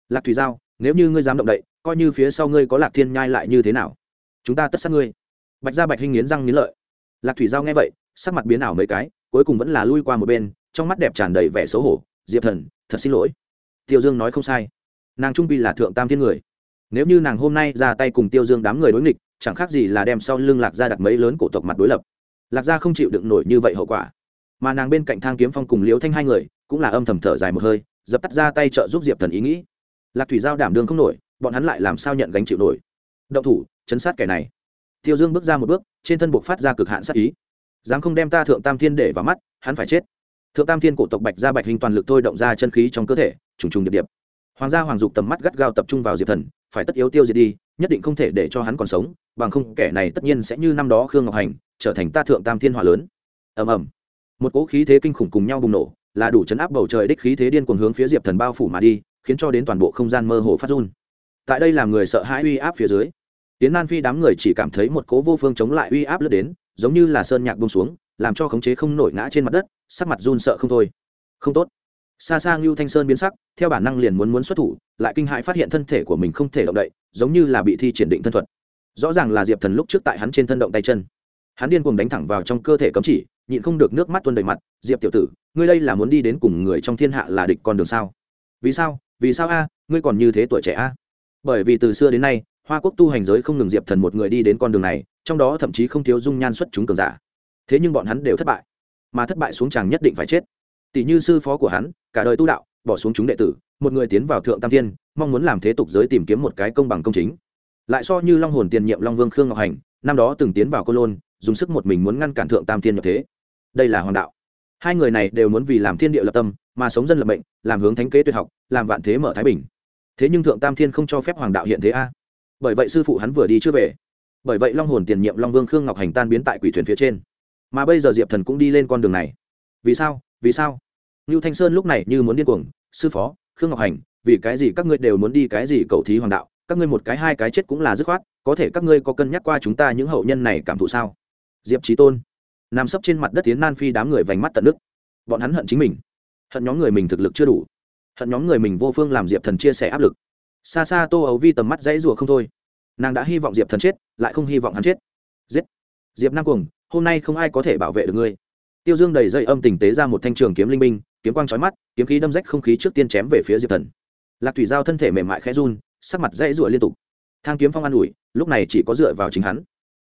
lạc thủy giao, nếu như ngươi dám động đậy, coi như phía sau ngươi có lạc thiên nhai lại như thế nào? Chúng ta tất sát ngươi bạch gia bạch hinh nghiến răng nghiến lợi. Lạc thủy giao nghe vậy, sắc mặt biến ảo mấy cái, cuối cùng vẫn là lui qua một bên, trong mắt đẹp tràn đầy vẻ xấu hổ. Diệp thần, thật xin lỗi. Tiêu dương nói không sai. Nàng trung pi là thượng tam thiên người. Nếu như nàng hôm nay ra tay cùng tiêu dương đám người đối nghịch, chẳng khác gì là đem sau lưng lạc gia đặt mấy lớn cổ tộc mặt đối lập. Lạc gia không chịu đựng nổi như vậy hậu quả. Mà nàng bên cạnh thang kiếm phong cùng liễu thanh hai người, cũng là âm thầm thở dài một hơi, dập tắt ra tay trợ giúp diệp thần ý nghĩ. Lạc thủy giao đảm đương không nổi, bọn hắn lại làm sao nhận gánh chịu nổi? Động thủ, chấn sát kẻ này tiêu dương bước ra một bước, trên thân buộc phát ra cực hạn sát ý. Dám không đem ta thượng tam thiên để vào mắt, hắn phải chết. Thượng tam thiên cổ tộc bạch ra bạch hình toàn lực thôi động ra chân khí trong cơ thể, trùng trùng điệp điệp. Hoàng gia hoàng dục tầm mắt gắt gao tập trung vào diệp thần, phải tất yếu tiêu diệt đi, nhất định không thể để cho hắn còn sống, bằng không kẻ này tất nhiên sẽ như năm đó khương ngọc hành, trở thành ta thượng tam thiên hòa lớn. Ầm ầm. Một cỗ khí thế kinh khủng cùng nhau bùng nổ, là đủ chấn áp bầu trời đích khí thế điên cuồng hướng phía diệp thần bao phủ mà đi, khiến cho đến toàn bộ không gian mơ hồ phát run. Tại đây làm người sợ hãi uy áp phía dưới tiến nan phi đám người chỉ cảm thấy một cố vô phương chống lại uy áp lướt đến, giống như là sơn nhạc bông xuống, làm cho khống chế không nổi ngã trên mặt đất, sắc mặt run sợ không thôi. Không tốt. Xa xa ngưu thanh sơn biến sắc, theo bản năng liền muốn muốn xuất thủ, lại kinh hãi phát hiện thân thể của mình không thể động đậy, giống như là bị thi triển định thân thuật. Rõ ràng là diệp thần lúc trước tại hắn trên thân động tay chân. Hắn điên cuồng đánh thẳng vào trong cơ thể cấm chỉ, nhịn không được nước mắt tuôn đầy mặt, diệp tiểu tử, ngươi đây là muốn đi đến cùng người trong thiên hạ là địch con đường sao? Vì sao? Vì sao a? Ngươi còn như thế tuổi trẻ a? Bởi vì từ xưa đến nay hoa quốc tu hành giới không ngừng diệp thần một người đi đến con đường này, trong đó thậm chí không thiếu dung nhan xuất chúng cường giả. Thế nhưng bọn hắn đều thất bại. Mà thất bại xuống chàng nhất định phải chết. Tỷ như sư phó của hắn, cả đời tu đạo, bỏ xuống chúng đệ tử, một người tiến vào thượng tam thiên, mong muốn làm thế tục giới tìm kiếm một cái công bằng công chính. Lại so như long hồn tiền nhiệm long vương khương ngọc hành, năm đó từng tiến vào cô lôn, dùng sức một mình muốn ngăn cản thượng tam thiên nhập thế. Đây là hoàng đạo. Hai người này đều muốn vì làm thiên địa lập tâm, mà sống dân lập mệnh, làm hướng thánh kế tuyệt học, làm vạn thế mở thái bình. Thế nhưng thượng tam thiên không cho phép hoàng đạo hiện thế a bởi vậy sư phụ hắn vừa đi chưa về. Bởi vậy long hồn tiền nhiệm long vương khương ngọc hành tan biến tại quỷ thuyền phía trên. Mà bây giờ diệp thần cũng đi lên con đường này. Vì sao? Vì sao? Ngưu thanh sơn lúc này như muốn điên cuồng, sư phó, khương ngọc hành, vì cái gì các ngươi đều muốn đi cái gì cầu thí hoàng đạo? Các ngươi một cái hai cái chết cũng là dứt khoát, có thể các ngươi có cân nhắc qua chúng ta những hậu nhân này cảm thụ sao? Diệp trí tôn nằm sấp trên mặt đất tiến nan phi đám người vành mắt tận nước. Bọn hắn hận chính mình. Hận nhóm người mình thực lực chưa đủ. Hận nhóm người mình vô phương làm diệp thần chia sẻ áp lực xa xa tô ấu vi tầm mắt dãy rùa không thôi. Nàng đã hy vọng diệp thần chết lại không hy vọng hắn chết. Giết! Diệp nam cuồng hôm nay không ai có thể bảo vệ được ngươi. Tiêu dương đầy dây âm tình tế ra một thanh trường kiếm linh minh, kiếm quang trói mắt kiếm khí đâm rách không khí trước tiên chém về phía diệp thần. Lạc thủy giao thân thể mềm mại khẽ run sắc mặt dãy rủa liên tục. Thang kiếm phong an ủi lúc này chỉ có dựa vào chính hắn.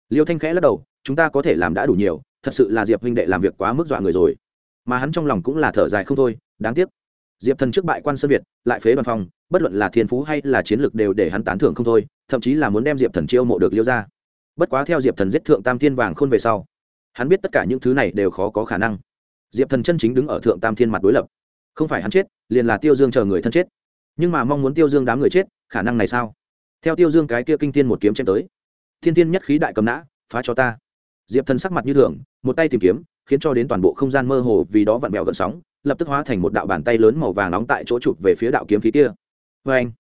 Liêu thanh khẽ lắc đầu chúng ta có thể làm đã đủ nhiều thật sự là diệp huynh đệ làm việc quá mức dọa người rồi. Mà hắn trong lòng cũng là thở dài không thôi đáng tiếc diệp thần trước bại quan sơn việt, lại phế đoàn phong, bất luận là thiên phú hay là chiến lược đều để hắn tán thưởng không thôi, thậm chí là muốn đem diệp thần chiêu mộ được liêu ra bất quá theo diệp thần giết thượng tam thiên vàng khôn về sau, hắn biết tất cả những thứ này đều khó có khả năng. Diệp thần chân chính đứng ở thượng tam thiên mặt đối lập. Không phải hắn chết, liền là tiêu dương chờ người thân chết. Nhưng mà mong muốn tiêu dương đám người chết, khả năng này sao? Theo tiêu dương cái kia kinh tiên một kiếm chém tới, thiên tiên nhất khí đại cầm nã, phá cho ta. Diệp thần sắc mặt như thường, một tay tìm kiếm, khiến cho đến toàn bộ không gian mơ hồ vì đó vặn vẹo gợn sóng lập tức hóa thành một đạo bàn tay lớn màu vàng nóng tại chỗ chụp về phía đạo kiếm khí kia. Vê anh,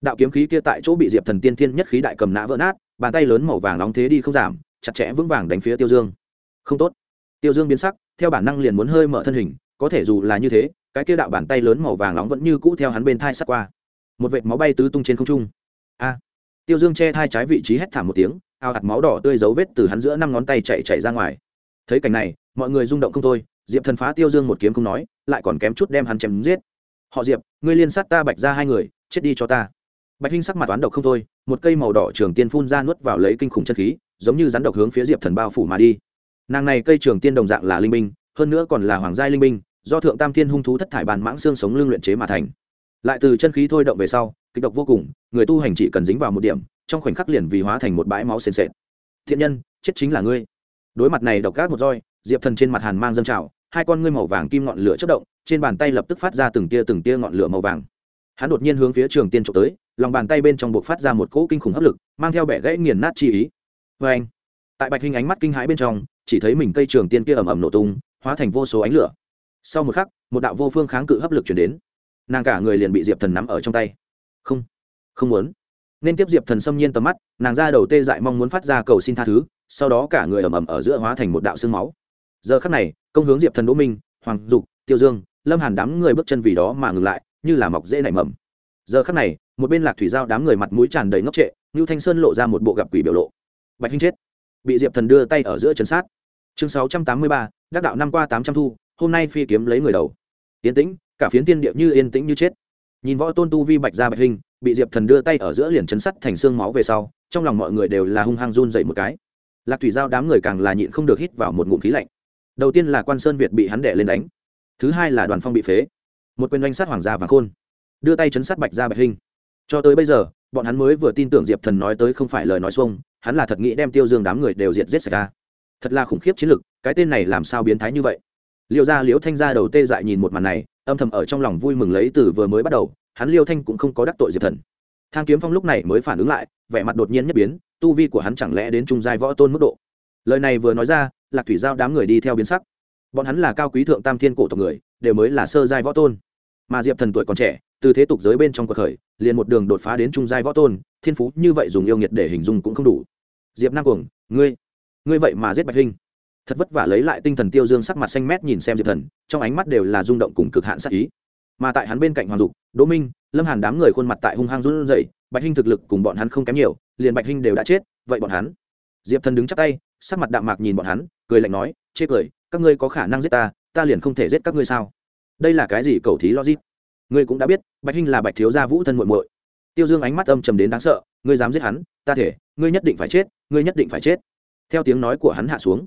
đạo kiếm khí kia tại chỗ bị diệp thần tiên thiên nhất khí đại cầm nã vỡ nát, bàn tay lớn màu vàng nóng thế đi không giảm, chặt chẽ vững vàng đánh phía tiêu dương. Không tốt. Tiêu dương biến sắc, theo bản năng liền muốn hơi mở thân hình, có thể dù là như thế, cái kia đạo bàn tay lớn màu vàng nóng vẫn như cũ theo hắn bên thai sắt qua. Một vệt máu bay tứ tung trên không trung. A. Tiêu dương che thai trái vị trí hét thảm một tiếng, ao hạt máu đỏ tươi dấu vết từ hắn giữa năm ngón tay chạy chạy ra ngoài. Thấy cảnh này, mọi người rung động không thôi diệp thần phá tiêu dương một kiếm không nói lại còn kém chút đem hắn chém giết. Họ diệp ngươi liên sát ta bạch ra hai người chết đi cho ta. Bạch hinh sắc mặt toán độc không thôi một cây màu đỏ trường tiên phun ra nuốt vào lấy kinh khủng chân khí giống như rắn độc hướng phía diệp thần bao phủ mà đi. Nàng này cây trường tiên đồng dạng là linh minh, hơn nữa còn là hoàng gia linh minh, do thượng tam thiên hung thú thất thải bàn mãng xương sống lưng luyện chế mà thành. Lại từ chân khí thôi động về sau kịch độc vô cùng người tu hành chỉ cần dính vào một điểm trong khoảnh khắc liền vì hóa thành một bãi máu sền sệt. Thiện nhân chết chính là ngươi. Đối mặt này độc gác một roi diệp thần trên mặt hàn mang dâng trào, hai con ngươi màu vàng kim ngọn lửa chất động, trên bàn tay lập tức phát ra từng tia từng tia ngọn lửa màu vàng. Hắn đột nhiên hướng phía trường tiên trộm tới, lòng bàn tay bên trong buộc phát ra một cỗ kinh khủng hấp lực, mang theo bẻ gãy nghiền nát chi ý. Vê anh, tại bạch hình ánh mắt kinh hãi bên trong, chỉ thấy mình cây trường tiên kia ầm ầm nổ tung, hóa thành vô số ánh lửa. Sau một khắc, một đạo vô phương kháng cự hấp lực chuyển đến. Nàng cả người liền bị diệp thần nắm ở trong tay. Không không muốn. Nên tiếp diệp thần xâm nhiên tầm mắt, nàng ra đầu tê dại mong muốn phát ra cầu xin tha thứ, sau đó cả người ầm ầm ở giữa hóa thành một đạo sương máu giờ khắc này, công hướng diệp thần, đỗ minh, hoàng dục, tiêu dương, lâm hàn đám người bước chân vì đó mà ngừng lại, như là mọc dễ nảy mầm. Giờ khắc này, một bên lạc thủy giao đám người mặt mũi tràn đầy ngốc trệ như thanh sơn lộ ra một bộ gặp quỷ biểu lộ. Bạch hinh chết. Bị diệp thần đưa tay ở giữa chân sát. Chương sáu trăm tám mươi ba, đắc đạo năm qua tám trăm thu, hôm nay phi kiếm lấy người đầu. Yên tĩnh, cả phiến tiên điệp như yên tĩnh như chết. Nhìn võ tôn tu vi bạch ra bạch hình bị diệp thần đưa tay ở giữa liền chấn sắt thành xương máu về sau, trong lòng mọi người đều là hung hăng run dậy một cái. Lạc thủy giao đám người càng là nhịn không được hít vào một ngụm khí lạnh đầu tiên là quan sơn việt bị hắn đẻ lên đánh. Thứ hai là đoàn phong bị phế. Một quyền doanh sát hoàng gia và khôn. Đưa tay chấn sát bạch ra bạch hình cho tới bây giờ, bọn hắn mới vừa tin tưởng diệp thần nói tới không phải lời nói xuông, hắn là thật nghĩ đem tiêu dương đám người đều diệt giết sạch ra. Thật là khủng khiếp chiến lực, cái tên này làm sao biến thái như vậy? Liệu gia liễu thanh gia đầu tê dại nhìn một màn này, âm thầm ở trong lòng vui mừng lấy từ vừa mới bắt đầu, hắn liêu thanh cũng không có đắc tội diệp thần. Thang kiếm phong lúc này mới phản ứng lại, vẻ mặt đột nhiên nhất biến, tu vi của hắn chẳng lẽ đến trung giai võ tôn mức độ? Lời này vừa nói ra, lạc thủy giao đám người đi theo biến sắc. Bọn hắn là cao quý thượng tam thiên cổ tộc người, đều mới là sơ giai võ tôn. Mà diệp thần tuổi còn trẻ, từ thế tục giới bên trong cuộc khởi, liền một đường đột phá đến trung giai võ tôn, thiên phú như vậy dùng yêu nghiệt để hình dung cũng không đủ. Diệp nam cuồng, ngươi ngươi vậy mà giết bạch hinh. Thật vất vả lấy lại tinh thần tiêu dương sắc mặt xanh mét nhìn xem diệp thần, trong ánh mắt đều là rung động cùng cực hạn sắc ý. Mà tại hắn bên cạnh hoàng dục, đỗ minh, lâm hàn đám người khuôn mặt tại hung hăng run rẩy, bạch hinh thực lực cùng bọn hắn không kém nhiều, liền bạch hinh đều đã chết, vậy bọn hắn? Diệp thần đứng chắp tay sắc mặt đạm mạc nhìn bọn hắn, cười lạnh nói, chê cười, các ngươi có khả năng giết ta ta liền không thể giết các ngươi sao? Đây là cái gì cầu thí logic? Ngươi cũng đã biết, bạch hinh là bạch thiếu gia vũ thân muội muội. Tiêu dương ánh mắt âm trầm đến đáng sợ, ngươi dám giết hắn, ta thể, ngươi nhất định phải chết, ngươi nhất định phải chết. Theo tiếng nói của hắn hạ xuống,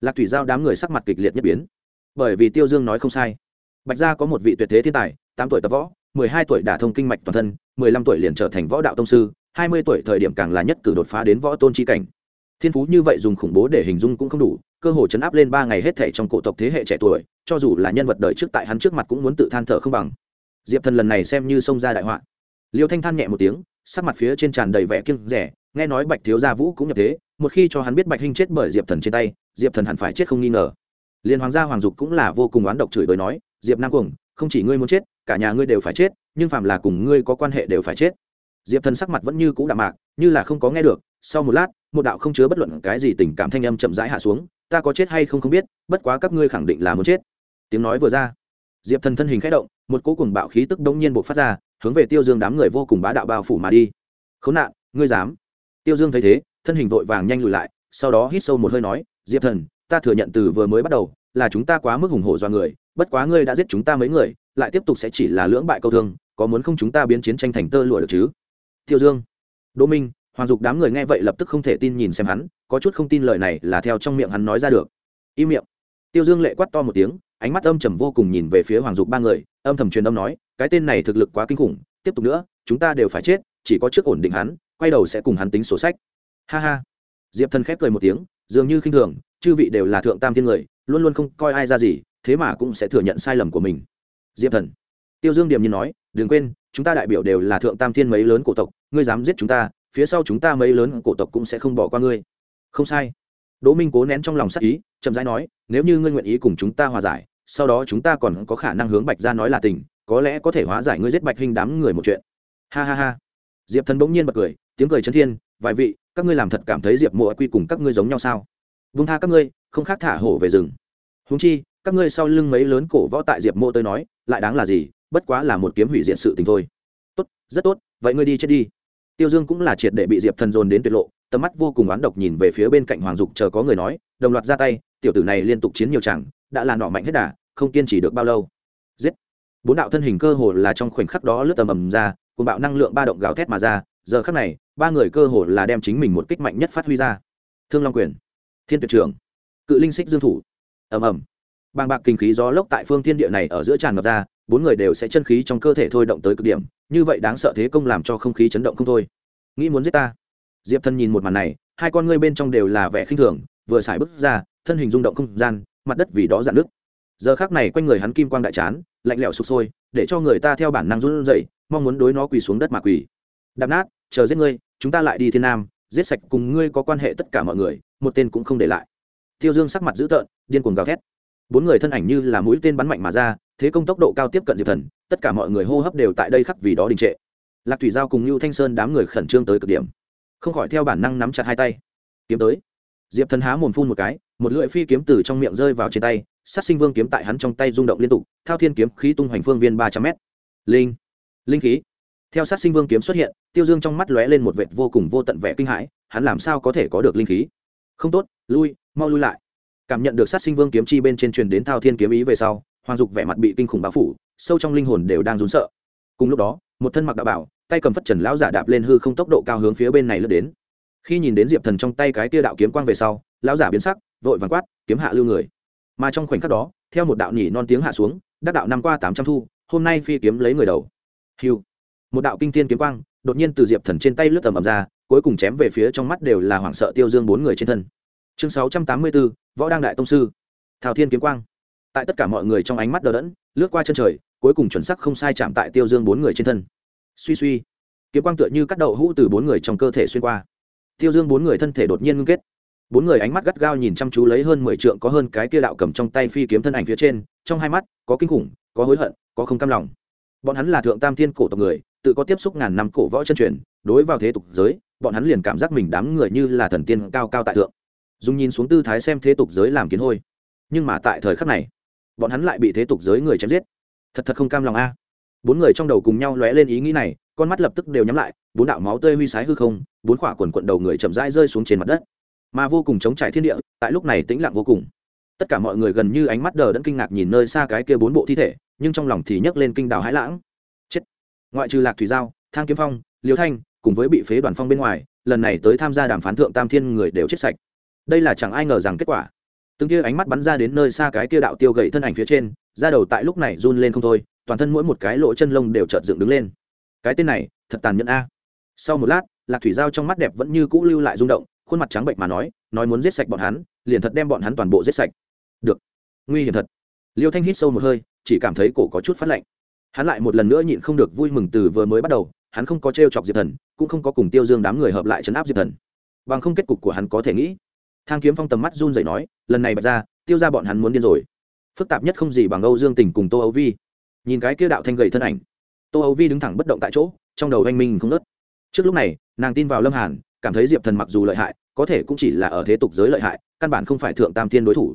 lạc thủy giao đám người sắc mặt kịch liệt nhất biến. Bởi vì tiêu dương nói không sai, bạch gia có một vị tuyệt thế thiên tài, tám tuổi tập võ, mười hai tuổi đả thông kinh mạch toàn thân, mười lăm tuổi liền trở thành võ đạo tông sư, hai mươi tuổi thời điểm càng là nhất cử đột phá đến võ tôn chi cảnh thiên phú như vậy dùng khủng bố để hình dung cũng không đủ, cơ hồ chấn áp lên ba ngày hết thể trong cổ tộc thế hệ trẻ tuổi, cho dù là nhân vật đời trước tại hắn trước mặt cũng muốn tự than thở không bằng. Diệp thần lần này xem như xông ra đại họa. Liêu thanh than nhẹ một tiếng, sắc mặt phía trên tràn đầy vẻ kiêng rẻ nghe nói bạch thiếu gia vũ cũng nhập thế, một khi cho hắn biết bạch hinh chết bởi diệp thần trên tay, diệp thần hẳn phải chết không nghi ngờ. Liên hoàng gia hoàng dục cũng là vô cùng oán độc chửi bới nói, diệp nam cuồng, không chỉ ngươi muốn chết, cả nhà ngươi đều phải chết, nhưng phạm là cùng ngươi có quan hệ đều phải chết diệp thần sắc mặt vẫn như cũ đạm mạc, như là không có nghe được. Sau một lát, một đạo không chứa bất luận cái gì tình cảm thanh âm chậm rãi hạ xuống, ta có chết hay không không biết, bất quá các ngươi khẳng định là muốn chết. Tiếng nói vừa ra, diệp thần thân hình k h ẽ động, một cỗ cùng bạo khí tức đông nhiên buộc phát ra, hướng về tiêu dương đám người vô cùng bá đạo bao phủ mà đi. Khốn nạn, ngươi dám? Tiêu dương thấy thế, thân hình vội vàng nhanh lùi lại, sau đó hít sâu một hơi nói, diệp thần, ta thừa nhận từ vừa mới bắt đầu là chúng ta quá mức hùng hổ do người, bất quá ngươi đã giết chúng ta mấy người, lại tiếp tục sẽ chỉ là lưỡng bại câu thương, có muốn không chúng ta biến chiến tranh thành tơ lụa được chứ? Tiêu dương. Đỗ minh, hoàng dục đám người nghe vậy lập tức không thể tin nhìn xem hắn, có chút không tin lời này là theo trong miệng hắn nói ra được. Im miệng. Tiêu dương lệ quát to một tiếng, ánh mắt âm trầm vô cùng nhìn về phía hoàng dục ba người, âm thầm truyền âm nói, cái tên này thực lực quá kinh khủng, tiếp tục nữa, chúng ta đều phải chết, chỉ có trước ổn định hắn, quay đầu sẽ cùng hắn tính sổ sách. Ha ha. Diệp thần khép cười một tiếng, dường như khinh thường, chư vị đều là thượng tam thiên người, luôn luôn không coi ai ra gì, thế mà cũng sẽ thừa nhận sai lầm của mình. Diệp thần. Tiêu dương điểm nhiên nói, đừng quên chúng ta đại biểu đều là thượng tam thiên mấy lớn cổ tộc, ngươi dám giết chúng ta, phía sau chúng ta mấy lớn cổ tộc cũng sẽ không bỏ qua ngươi. Không sai. Đỗ minh cố nén trong lòng sắc ý, chậm rãi nói, nếu như ngươi nguyện ý cùng chúng ta hòa giải, sau đó chúng ta còn có khả năng hướng bạch ra nói là tình, có lẽ có thể hóa giải ngươi giết bạch hình đám người một chuyện. Ha ha ha. Diệp thần bỗng nhiên bật cười, tiếng cười chân thiên, vài vị, các ngươi làm thật cảm thấy diệp mộ quy cùng các ngươi giống nhau sao? Vung tha các ngươi, không khác thả hổ về rừng. Húng chi, các ngươi sau lưng mấy lớn cổ võ tại diệp mộ tới nói, lại đáng là gì? Bất quá là một kiếm hủy diện sự tình thôi. Tốt, rất tốt, vậy ngươi đi chết đi. Tiêu dương cũng là triệt để bị diệp thần dồn đến tuyệt lộ, tầm mắt vô cùng oán độc nhìn về phía bên cạnh hoàng dục, chờ có người nói, đồng loạt ra tay, tiểu tử này liên tục chiến nhiều chẳng đã là nọ mạnh hết đà, không kiên trì được bao lâu. Giết. Bốn đạo thân hình cơ hồ là trong khoảnh khắc đó lướt tầm ầm ra cùng bạo năng lượng ba động gào thét mà ra, giờ khắc này, ba người cơ hồ là đem chính mình một kích mạnh nhất phát huy ra. Thương long quyền, thiên tuyệt trưởng cự linh xích dương thủ, ầm ầm. Bàng bạc kinh khí gió lốc tại phương thiên địa này ở giữa tràn ngập ra bốn người đều sẽ chân khí trong cơ thể thôi động tới cực điểm, như vậy đáng sợ thế công làm cho không khí chấn động không thôi. Nghĩ muốn giết ta? Diệp thân nhìn một màn này, hai con ngươi bên trong đều là vẻ khinh thường, vừa xài bước ra, thân hình rung động không gian, mặt đất vì đó dạn nước giờ khác này quanh người hắn kim quang đại chán, lạnh lẽo sụp sôi, để cho người ta theo bản năng run rẩy, mong muốn đối nó quỳ xuống đất mà quỳ. Đạp nát, chờ giết ngươi, chúng ta lại đi thiên nam, giết sạch cùng ngươi có quan hệ tất cả mọi người, một tên cũng không để lại. Tiêu dương sắc mặt dữ tợn, điên cuồng gào thét. Bốn người thân ảnh như là mũi tên bắn mạnh mà ra thế công tốc độ cao tiếp cận diệp thần, tất cả mọi người hô hấp đều tại đây khắc vì đó đình trệ. Lạc thủy giao cùng lưu thanh sơn đám người khẩn trương tới cực điểm. Không khỏi theo bản năng nắm chặt hai tay. Kiếm tới. Diệp thần há mồm phun một cái, một lưỡi phi kiếm từ trong miệng rơi vào trên tay, sát sinh vương kiếm tại hắn trong tay rung động liên tục, thao thiên kiếm khí tung hoành phương viên ba trăm mét. Linh. Linh khí. Theo sát sinh vương kiếm xuất hiện, tiêu dương trong mắt lóe lên một vệt vô cùng vô tận vẻ kinh hãi, hắn làm sao có thể có được linh khí? Không tốt, lui, mau lui lại. Cảm nhận được sát sinh vương kiếm chi bên trên truyền đến thao thiên kiếm ý về sau hoàng dục vẻ mặt bị kinh khủng bao phủ, sâu trong linh hồn đều đang rún sợ. Cùng lúc đó, một thân mặc đạo bảo, tay cầm phất trần lão giả đạp lên hư không tốc độ cao hướng phía bên này lướt đến. Khi nhìn đến diệp thần trong tay cái tia đạo kiếm quang về sau, lão giả biến sắc, vội vàng quát, kiếm hạ lưu người. Mà trong khoảnh khắc đó, theo một đạo nhỉ non tiếng hạ xuống, đắc đạo năm qua tám trăm thu, hôm nay phi kiếm lấy người đầu. Hiu! Một đạo kinh thiên kiếm quang, đột nhiên từ diệp thần trên tay lướt tầm ầm ra, cuối cùng chém về phía trong mắt đều là hoảng sợ tiêu dương bốn người trên thân. Chương sáu trăm tám mươi bốn võ đăng đại tông sư. Thảo thiên kiếm quang tại tất cả mọi người trong ánh mắt đờ đẫn, lướt qua chân trời, cuối cùng chuẩn sắc không sai chạm tại tiêu dương bốn người trên thân. Suy suy, kiếm quang tựa như cắt đậu hũ từ bốn người trong cơ thể xuyên qua. Tiêu dương bốn người thân thể đột nhiên ngưng kết. Bốn người ánh mắt gắt gao nhìn chăm chú lấy hơn mười trượng có hơn cái kia đạo cầm trong tay phi kiếm thân ảnh phía trên, trong hai mắt, có kinh khủng, có hối hận, có không cam lòng. Bọn hắn là thượng tam thiên cổ tộc người, tự có tiếp xúc ngàn năm cổ võ chân truyền, đối vào thế tục giới, bọn hắn liền cảm giác mình đám người như là thần tiên cao cao tại thượng. Dùng nhìn xuống tư thái xem thế tục giới làm kiến hôi. Nhưng mà tại thời khắc này bọn hắn lại bị thế tục giới người chém giết. Thật thật không cam lòng a. Bốn người trong đầu cùng nhau lóe lên ý nghĩ này, con mắt lập tức đều nhắm lại, bốn đạo máu tươi huy sái hư không, bốn khỏa quần quận đầu người chậm rãi rơi xuống trên mặt đất. Mà vô cùng chống trải thiên địa, tại lúc này tĩnh lặng vô cùng. Tất cả mọi người gần như ánh mắt đờ đẫn kinh ngạc nhìn nơi xa cái kia bốn bộ thi thể, nhưng trong lòng thì nhấc lên kinh đào hãi lãng. Chết. Ngoại trừ lạc thủy giao, thang kiếm phong, liêu thanh, cùng với bị phế đoàn phong bên ngoài, lần này tới tham gia đàm phán thượng tam thiên người đều chết sạch. Đây là chẳng ai ngờ rằng kết quả từng kia ánh mắt bắn ra đến nơi xa cái kia đạo tiêu gậy thân ảnh phía trên ra đầu tại lúc này run lên không thôi, toàn thân mỗi một cái lỗ chân lông đều chợt dựng đứng lên. Cái tên này, thật tàn nhẫn a. Sau một lát, lạc thủy giao trong mắt đẹp vẫn như cũ lưu lại rung động, khuôn mặt trắng bệnh mà nói nói muốn giết sạch bọn hắn, liền thật đem bọn hắn toàn bộ giết sạch. Được. Nguy hiểm thật. Liêu thanh hít sâu một hơi, chỉ cảm thấy cổ có chút phát lạnh. Hắn lại một lần nữa nhịn không được vui mừng từ vừa mới bắt đầu, hắn không có t r e o chọc diệp thần, cũng không có cùng tiêu dương đám người hợp lại chấn áp diệp thần. Bằng không kết cục của hắn có thể nghĩ thang kiếm phong tầm mắt run rẩy nói, lần này bật ra tiêu ra bọn hắn muốn điên rồi. Phức tạp nhất không gì bằng âu dương tình cùng tô âu vi. Nhìn cái kia đạo thanh gầy thân ảnh, tô âu vi đứng thẳng bất động tại chỗ, trong đầu anh minh không nớt trước lúc này, nàng tin vào lâm hàn, cảm thấy diệp thần mặc dù lợi hại, có thể cũng chỉ là ở thế tục giới lợi hại, căn bản không phải thượng tam thiên đối thủ.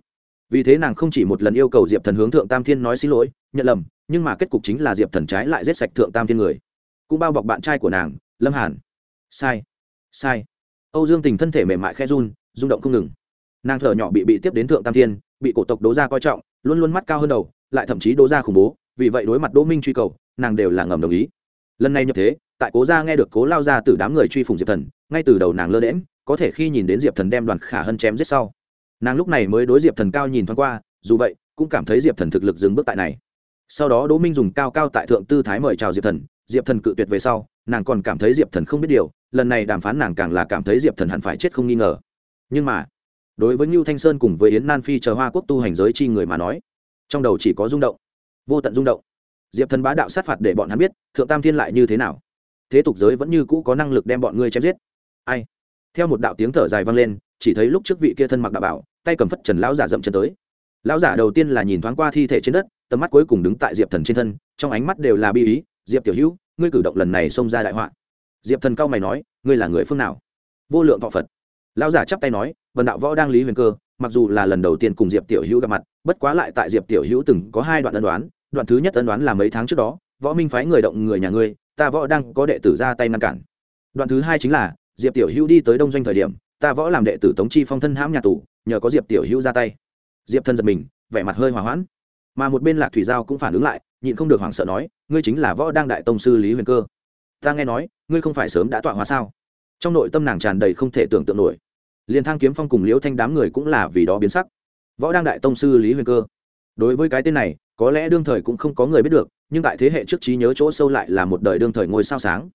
Vì thế nàng không chỉ một lần yêu cầu diệp thần hướng thượng tam thiên nói xin lỗi, nhận lầm, nhưng mà kết cục chính là diệp thần trái lại giết sạch thượng tam thiên người. Cũng bao bọc bạn trai của nàng, lâm hàn. Sai sai. Âu dương tình thân thể mềm mại khe run rung động không ngừng. Nàng thở nhỏ bị bị tiếp đến thượng tam thiên, bị cổ tộc đố gia coi trọng, luôn luôn mắt cao hơn đầu, lại thậm chí đố gia khủng bố, vì vậy đối mặt đỗ minh truy cầu, nàng đều là ngầm đồng ý. Lần này nhập thế, tại cố gia nghe được cố lao ra từ đám người truy phùng diệp thần, ngay từ đầu nàng lơ đễm có thể khi nhìn đến diệp thần đem đoàn khả hân chém giết sau, nàng lúc này mới đối diệp thần cao nhìn thoáng qua, dù vậy, cũng cảm thấy diệp thần thực lực dừng bước tại này. Sau đó đỗ minh dùng cao cao tại thượng tư thái mời chào diệp thần diệp thần cự tuyệt về sau, nàng còn cảm thấy diệp thần không biết điều, lần này đàm phán nàng càng là cảm thấy diệp thần hẳn phải chết không nghi ngờ nhưng mà, đối với ngưu thanh sơn cùng với yến nan phi chờ hoa quốc tu hành giới chi người mà nói, trong đầu chỉ có rung động, vô tận rung động. Diệp thần bá đạo sát phạt để bọn hắn biết, thượng tam thiên lại như thế nào. Thế tục giới vẫn như cũ có năng lực đem bọn ngươi chém giết. Ai? Theo một đạo tiếng thở dài vang lên, chỉ thấy lúc trước vị kia thân mặc đạo bảo, tay cầm phất trần lão giả dậm chân tới. Lão giả đầu tiên là nhìn thoáng qua thi thể trên đất, tầm mắt cuối cùng đứng tại diệp thần trên thân, trong ánh mắt đều là bi ý, diệp tiểu hữu, ngươi cử động lần này xông ra đại họa. Diệp thần cao mày nói, ngươi là người phương nào? Vô lượng thọ phật lão giả chắp tay nói vần đạo võ đang lý huyền cơ, mặc dù là lần đầu tiên cùng diệp tiểu hữu gặp mặt, bất quá lại tại diệp tiểu hữu từng có hai đoạn ân đoán, đoạn thứ nhất ân đoán là mấy tháng trước đó, võ minh phái người động người nhà ngươi, ta võ đang có đệ tử ra tay ngăn cản. Đoạn thứ hai chính là, diệp tiểu hữu đi tới đông doanh thời điểm, ta võ làm đệ tử tống chi phong thân hãm nhà tù, nhờ có diệp tiểu hữu ra tay. Diệp thân giật mình, vẻ mặt hơi hòa hoãn. Mà một bên lạc thủy giao cũng phản ứng lại, nhịn không được hoảng sợ nói, ngươi chính là võ đang đại tông sư lý huyền cơ. Ta nghe nói, ngươi không phải sớm đã tọa hóa sao? Trong nội tâm nàng tràn đầy không thể tưởng tượng nổi liền thang kiếm phong cùng liễu thanh đám người cũng là vì đó biến sắc. Võ đang đại tông sư lý huyền cơ. Đối với cái tên này, có lẽ đương thời cũng không có người biết được, nhưng tại thế hệ trước trí nhớ chỗ sâu lại là một đời đương thời ngôi sao sáng.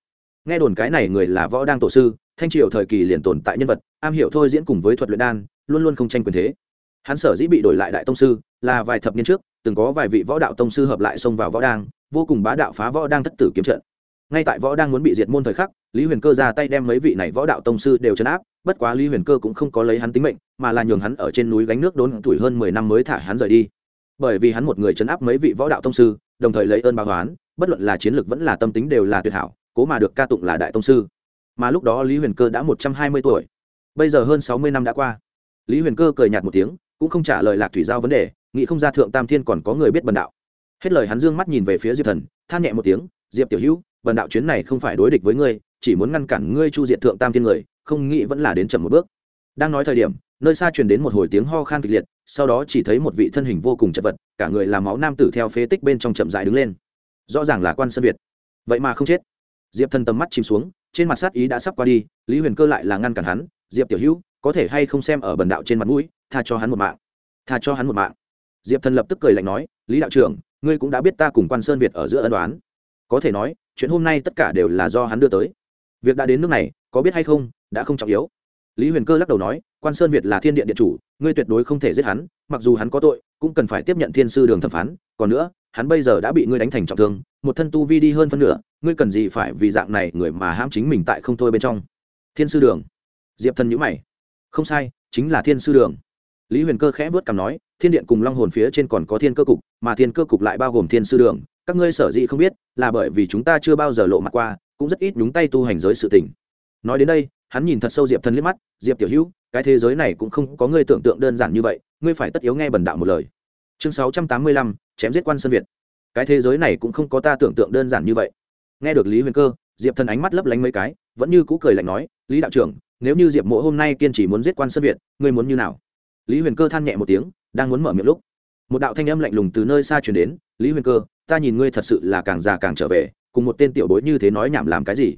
Nghe đồn cái này người là võ đang tổ sư, thanh triều thời kỳ liền tồn tại nhân vật, am hiểu thôi diễn cùng với thuật luyện đan, luôn luôn không tranh quyền thế. Hắn sở dĩ bị đổi lại đại tông sư, là vài thập niên trước, từng có vài vị võ đạo tông sư hợp lại xông vào võ đang vô cùng bá đạo phá võ đang thất tử kiếm trận ngay tại võ đang muốn bị diệt môn thời khắc, lý huyền cơ ra tay đem mấy vị này võ đạo tông sư đều chấn áp, bất quá lý huyền cơ cũng không có lấy hắn tính mệnh, mà là nhường hắn ở trên núi gánh nước đốn tuổi hơn mười năm mới thả hắn rời đi. Bởi vì hắn một người chấn áp mấy vị võ đạo tông sư, đồng thời lấy ơn báo toán bất luận là chiến lược vẫn là tâm tính đều là tuyệt hảo, cố mà được ca tụng là đại tông sư. Mà lúc đó lý huyền cơ đã một trăm hai mươi tuổi. Bây giờ hơn sáu mươi năm đã qua. Lý huyền cơ cười nhạt một tiếng, cũng không trả lời lạc thủy giao vấn đề, nghĩ không ra thượng tam thiên còn có người biết bần đạo. Hết lời hắn dương mắt nhìn về phía diệp thần, than nhẹ một tiếng, diệp tiểu hữu bần đạo chuyến này không phải đối địch với ngươi, chỉ muốn ngăn cản ngươi chu diện thượng tam thiên người, không nghĩ vẫn là đến chậm một bước. Đang nói thời điểm, nơi xa truyền đến một hồi tiếng ho khan kịch liệt, sau đó chỉ thấy một vị thân hình vô cùng chật vật, cả người làm máu nam tử theo phế tích bên trong chậm dại đứng lên. Rõ ràng là quan sơn việt. Vậy mà không chết. Diệp thần tầm mắt chìm xuống, trên mặt sát ý đã sắp qua đi, lý huyền cơ lại là ngăn cản hắn, diệp tiểu hữu, có thể hay không xem ở bần đạo trên mặt mũi, tha cho hắn một mạng. Tha cho hắn một mạng. Diệp thần lập tức cười lạnh nói, lý đạo trưởng, ngươi cũng đã biết ta cùng quan sơn việt ở giữa ân đoán có thể nói chuyện hôm nay tất cả đều là do hắn đưa tới. Việc đã đến nước này, có biết hay không, đã không trọng yếu. Lý huyền cơ lắc đầu nói, quan sơn việt là thiên điện điện chủ, ngươi tuyệt đối không thể giết hắn, mặc dù hắn có tội, cũng cần phải tiếp nhận thiên sư đường thẩm phán. Còn nữa, hắn bây giờ đã bị ngươi đánh thành trọng thương, một thân tu vi đi hơn phân nửa, ngươi cần gì phải vì dạng này người mà hãm chính mình tại không thôi bên trong? Thiên sư đường. Diệp thần nhữ mày. Không sai, chính là thiên sư đường. Lý huyền cơ khẽ vớt cằm nói, thiên điện cùng long hồn phía trên còn có thiên cơ cục, mà thiên cơ cục lại bao gồm thiên sư đường các ngươi sở dĩ không biết, là bởi vì chúng ta chưa bao giờ lộ mặt qua, cũng rất ít nhúng tay tu hành giới sự tình. Nói đến đây, hắn nhìn thật sâu diệp thần liếc mắt, diệp tiểu hữu, cái thế giới này cũng không có ngươi tưởng tượng đơn giản như vậy, ngươi phải tất yếu nghe bần đạo một lời. Chương sáu trăm tám mươi lăm, chém giết quan sơn việt. Cái thế giới này cũng không có ta tưởng tượng đơn giản như vậy. Nghe được lý huyền cơ, diệp thần ánh mắt lấp lánh mấy cái, vẫn như cũ cười lạnh nói, lý đạo trưởng, nếu như diệp mộ hôm nay kiên trì muốn giết quan sơn việt, ngươi muốn như nào? Lý huyền cơ than nhẹ một tiếng, đang muốn mở miệng lúc, một đạo thanh âm lạnh lùng từ nơi xa chuyển đến, lý huyền cơ ta nhìn ngươi thật sự là càng già càng trở về, cùng một tên tiểu bối như thế nói nhảm làm cái gì?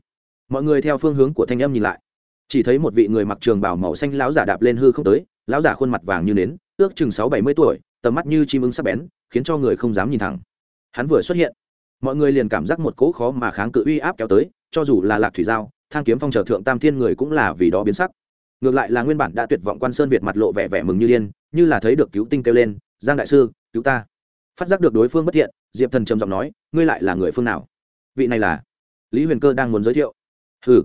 Mọi người theo phương hướng của thanh âm nhìn lại. Chỉ thấy một vị người mặc trường bảo màu xanh lão giả đạp lên hư không tới, lão giả khuôn mặt vàng như nến, ước chừng sáu bảy mươi tuổi, tầm mắt như chim ưng sắc bén, khiến cho người không dám nhìn thẳng. Hắn vừa xuất hiện, mọi người liền cảm giác một cỗ khó mà kháng cự uy áp kéo tới, cho dù là lạc thủy giao, thang kiếm phong trở thượng tam thiên người cũng là vì đó biến sắc. Ngược lại là nguyên bản đã tuyệt vọng quan sơn việt mặt lộ vẻ vẻ mừng như điên, như là thấy được cứu tinh kêu lên, giang đại sư, cứu ta phát giác được đối phương bất thiện, diệp thần trầm giọng nói, ngươi lại là người phương nào? Vị này là? Lý huyền cơ đang muốn giới thiệu. Hừ.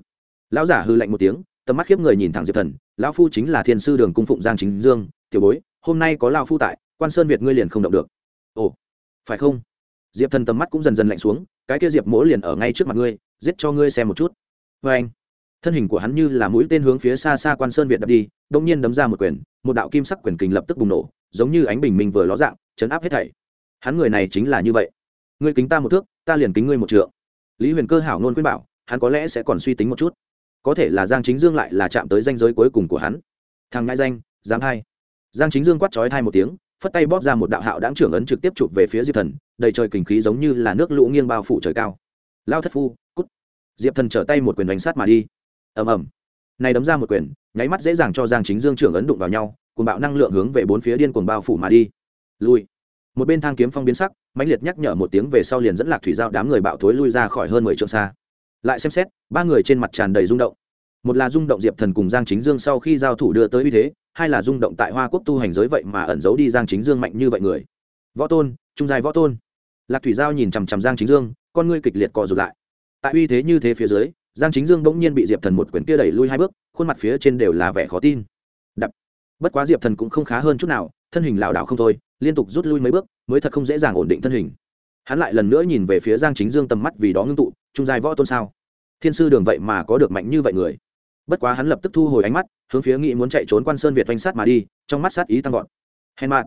Lão giả hư lạnh một tiếng, tầm mắt khiếp người nhìn thẳng diệp thần, lão phu chính là thiên sư đường cung phụng giang chính dương, tiểu bối, hôm nay có lao phu tại, quan sơn việt ngươi liền không động được. Ồ, phải không? Diệp thần tầm mắt cũng dần dần lạnh xuống, cái kia diệp mỗ liền ở ngay trước mặt ngươi, giết cho ngươi xem một chút. Vê anh. Thân hình của hắn như là mũi tên hướng phía xa xa quan sơn việt đập đi đông nhiên đấm ra một quyền, một đạo kim sắc quyền kình lập tức bùng nổ, giống như ánh bình minh vừa ló dạng, chấn áp hết thảy hắn người này chính là như vậy. Ngươi kính ta một thước, ta liền kính ngươi một trượng. Lý huyền cơ hảo nôn khuyên bảo, hắn có lẽ sẽ còn suy tính một chút. Có thể là giang chính dương lại là chạm tới danh giới cuối cùng của hắn. Thằng ngại danh giang hai giang chính dương quát trói thai một tiếng, phất tay bóp ra một đạo hạo đáng trưởng ấn trực tiếp chụp về phía diệp thần, đầy trời kình khí giống như là nước lũ nghiêng bao phủ trời cao. Lao thất phu, cút. Diệp thần trở tay một quyền đánh sát mà đi. Ầm ầm. Này đấm ra một quyền, nháy mắt dễ dàng cho giang chính dương trưởng ấn đụng vào nhau cùng bạo năng lượng hướng về bốn phía điên cuồng bao phủ mà đi. Lui một bên thang kiếm phong biến sắc, mãnh liệt nhắc nhở một tiếng về sau liền dẫn lạc thủy giao đám người bạo thối lui ra khỏi hơn mười trượng xa. Lại xem xét, ba người trên mặt tràn đầy rung động. Một là rung động diệp thần cùng giang chính dương sau khi giao thủ đưa tới uy thế, hai là rung động tại hoa quốc tu hành giới vậy mà ẩn giấu đi giang chính dương mạnh như vậy người. Võ tôn, trung dài võ tôn. Lạc thủy giao nhìn chằm chằm giang chính dương, con ngươi kịch liệt cò rụt lại. Tại uy thế như thế phía dưới, giang chính dương bỗng nhiên bị diệp thần một quyển kia đẩy lui hai bước, khuôn mặt phía trên đều là vẻ khó tin. Đập. Bất quá diệp thần cũng không khá hơn chút nào, thân hình lảo đảo không thôi liên tục rút lui mấy bước, mới thật không dễ dàng ổn định thân hình. Hắn lại lần nữa nhìn về phía giang chính dương tầm mắt vì đó ngưng tụ, trung dài võ tôn sao? Thiên sư đường vậy mà có được mạnh như vậy người. Bất quá hắn lập tức thu hồi ánh mắt, hướng phía nghĩ muốn chạy trốn quan sơn việt oanh sát mà đi, trong mắt sát ý tăng vọt. Hèn mạn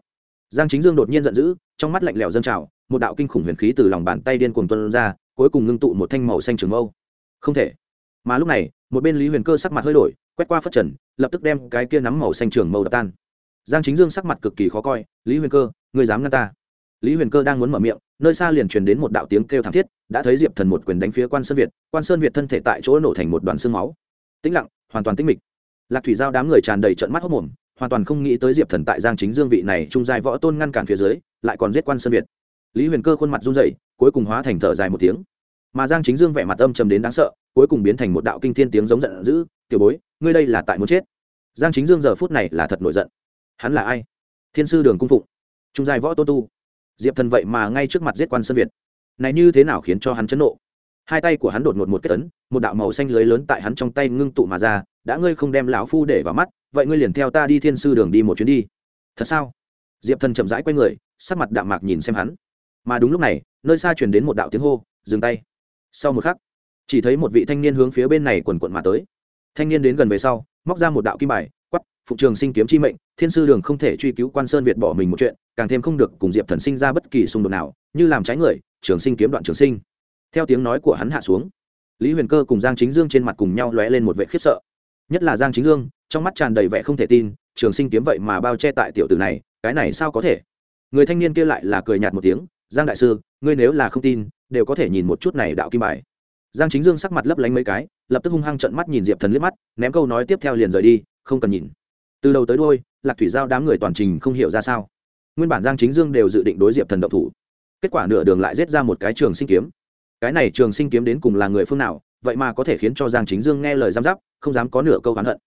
giang chính dương đột nhiên giận dữ, trong mắt lạnh lẽo dâng trào, một đạo kinh khủng huyền khí từ lòng bàn tay điên cuồng tuân ra, cuối cùng ngưng tụ một thanh màu xanh trường mâu. Không thể. Mà lúc này, một bên lý huyền cơ sắc mặt hơi đổi, quét qua phất trần, lập tức đem cái kia nắm màu xanh trường mâu đập tan giang chính dương sắc mặt cực kỳ khó coi, lý huyền cơ người dám ngăn ta? Lý huyền cơ đang muốn mở miệng, nơi xa liền truyền đến một đạo tiếng kêu thảm thiết, đã thấy diệp thần một quyền đánh phía quan sơn việt, quan sơn việt thân thể tại chỗ nổ thành một đoàn xương máu. Tĩnh lặng, hoàn toàn tĩnh mịch. Lạc thủy giao đám người tràn đầy trận mắt hốc mồm, hoàn toàn không nghĩ tới diệp thần tại giang chính dương vị này trung giai võ tôn ngăn cản phía dưới, lại còn giết quan sơn việt. Lý huyền cơ khuôn mặt run dậy cuối cùng hóa thành thở dài một tiếng. Mà giang chính dương vẻ mặt âm trầm đến đáng sợ, cuối cùng biến thành một đạo kinh thiên tiếng giống giận dữ, tiểu bối, ngươi đây là tại muốn chết? Giang chính dương giờ phút này là thật nổi giận hắn là ai? Thiên sư đường cung phụng. Trung giai võ tô tu. Diệp thần vậy mà ngay trước mặt giết quan sơn việt. Này như thế nào khiến cho hắn chấn nộ? Hai tay của hắn đột ngột một kết tấn một đạo màu xanh lưới lớn tại hắn trong tay ngưng tụ mà ra, đã ngươi không đem lão phu để vào mắt, vậy ngươi liền theo ta đi thiên sư đường đi một chuyến đi. Thật sao? Diệp thần chậm rãi q u a y người, sắc mặt đạm mạc nhìn xem hắn. Mà đúng lúc này, nơi xa chuyển đến một đạo tiếng hô, dừng tay. Sau một khắc, chỉ thấy một vị thanh niên hướng phía bên này quần quận mà tới. Thanh niên đến gần về sau, móc ra một đạo kim bài phụ trường sinh kiếm chi mệnh, thiên sư đường không thể truy cứu quan sơn việt bỏ mình một chuyện, càng thêm không được cùng diệp thần sinh ra bất kỳ xung đột nào, như làm trái người, trường sinh kiếm đoạn trường sinh. Theo tiếng nói của hắn hạ xuống, lý huyền cơ cùng giang chính dương trên mặt cùng nhau lóe lên một vệ khiếp sợ. Nhất là giang chính dương, trong mắt tràn đầy vẻ không thể tin, trường sinh kiếm vậy mà bao che tại tiểu tử này, cái này sao có thể? Người thanh niên kia lại là cười nhạt một tiếng, giang đại sư, ngươi nếu là không tin, đều có thể nhìn một chút này đạo kim bài. Giang chính dương sắc mặt lấp lánh mấy cái, lập tức hung hăng trận mắt nhìn diệp thần liếc mắt, ném câu nói tiếp theo liền rời đi, không cần nhìn từ đầu tới đôi lạc thủy giao đám người toàn trình không hiểu ra sao. Nguyên bản giang chính dương đều dự định đối diệp thần độc thủ. Kết quả nửa đường lại giết ra một cái trường sinh kiếm. Cái này trường sinh kiếm đến cùng là người phương nào, vậy mà có thể khiến cho giang chính dương nghe lời giam giáp, không dám có nửa câu hắn hận.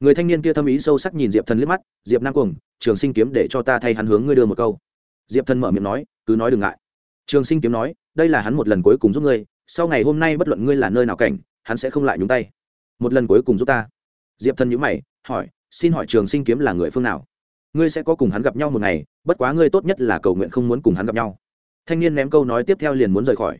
Người thanh niên kia thâm ý sâu sắc nhìn diệp thần liếc mắt, diệp nam cuồng, trường sinh kiếm để cho ta thay hắn hướng ngươi đưa một câu. Diệp thần mở miệng nói, cứ nói đừng ngại. Trường sinh kiếm nói, đây là hắn một lần cuối cùng giúp ngươi, sau ngày hôm nay bất luận ngươi là nơi nào cảnh, hắn sẽ không lại nhúng tay. Một lần cuối cùng giúp ta. Diệp thần nhữ mày, hỏi xin hỏi trường sinh kiếm là người phương nào? Ngươi sẽ có cùng hắn gặp nhau một ngày, bất quá ngươi tốt nhất là cầu nguyện không muốn cùng hắn gặp nhau. Thanh niên ném câu nói tiếp theo liền muốn rời khỏi.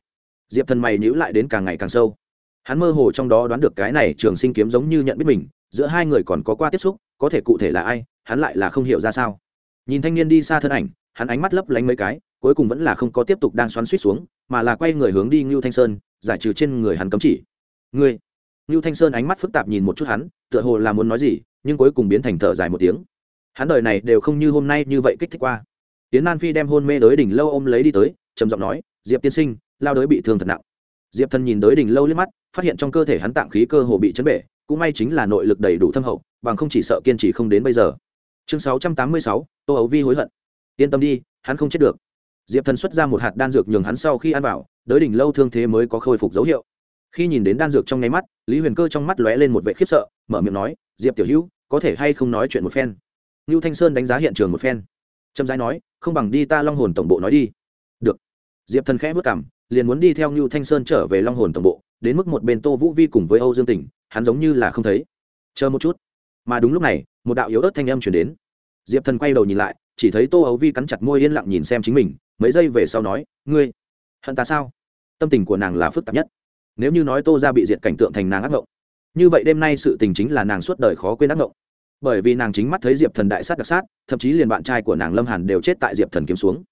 Diệp thần mày nhữ lại đến càng ngày càng sâu. Hắn mơ hồ trong đó đoán được cái này trường sinh kiếm giống như nhận biết mình, giữa hai người còn có qua tiếp xúc, có thể cụ thể là ai, hắn lại là không hiểu ra sao. Nhìn thanh niên đi xa thân ảnh, hắn ánh mắt lấp lánh mấy cái, cuối cùng vẫn là không có tiếp tục đang xoắn suýt xuống, mà là quay người hướng đi ngưu thanh sơn, giải trừ trên người hắn cấm chỉ. Ngươi ngưu thanh sơn ánh mắt phức tạp nhìn một chút hắn, tựa hồ là muốn nói gì, nhưng cuối cùng biến thành thở dài một tiếng. Hắn đời này đều không như hôm nay như vậy kích thích qua. Tiến nan phi đem hôn mê đới đỉnh lâu ôm lấy đi tới, trầm giọng nói, diệp tiên sinh, lao đới bị thương thật nặng. Diệp thần nhìn đới đỉnh lâu liếc mắt, phát hiện trong cơ thể hắn tạng khí cơ hồ bị chấn bể, cũng may chính là nội lực đầy đủ thâm hậu, bằng không chỉ sợ kiên trì không đến bây giờ. Chương sáu trăm tám mươi sáu, tô ấu vi hối hận. Yên tâm đi, hắn không chết được. Diệp thần xuất ra một hạt đan dược nhường hắn sau khi ăn vào, đới đỉnh lâu thương thế mới có khôi phục dấu hiệu khi nhìn đến đan dược trong nháy mắt, lý huyền cơ trong mắt lóe lên một vệ khiếp sợ, mở miệng nói, diệp tiểu hữu, có thể hay không nói chuyện một phen? Ngưu thanh sơn đánh giá hiện trường một phen. Trầm giai nói, không bằng đi ta long hồn tổng bộ nói đi. Được. Diệp thần khẽ vất cảm liền muốn đi theo ngưu thanh sơn trở về long hồn tổng bộ, đến mức một bên tô vũ vi cùng với âu dương tỉnh, hắn giống như là không thấy. Chờ một chút. Mà đúng lúc này, một đạo yếu ớt thanh âm chuyển đến. Diệp thần quay đầu nhìn lại, chỉ thấy tô ấu vi cắn chặt môi yên lặng nhìn xem chính mình, mấy giây về sau nói, ngươi, hận ta sao? Tâm tình của nàng là phức tạp nhất nếu như nói tô ra bị diệt cảnh tượng thành nàng ác mộng như vậy đêm nay sự tình chính là nàng suốt đời khó quên ác mộng bởi vì nàng chính mắt thấy diệp thần đại sát đặc sát, thậm chí liền bạn trai của nàng lâm hàn đều chết tại diệp thần kiếm xuống.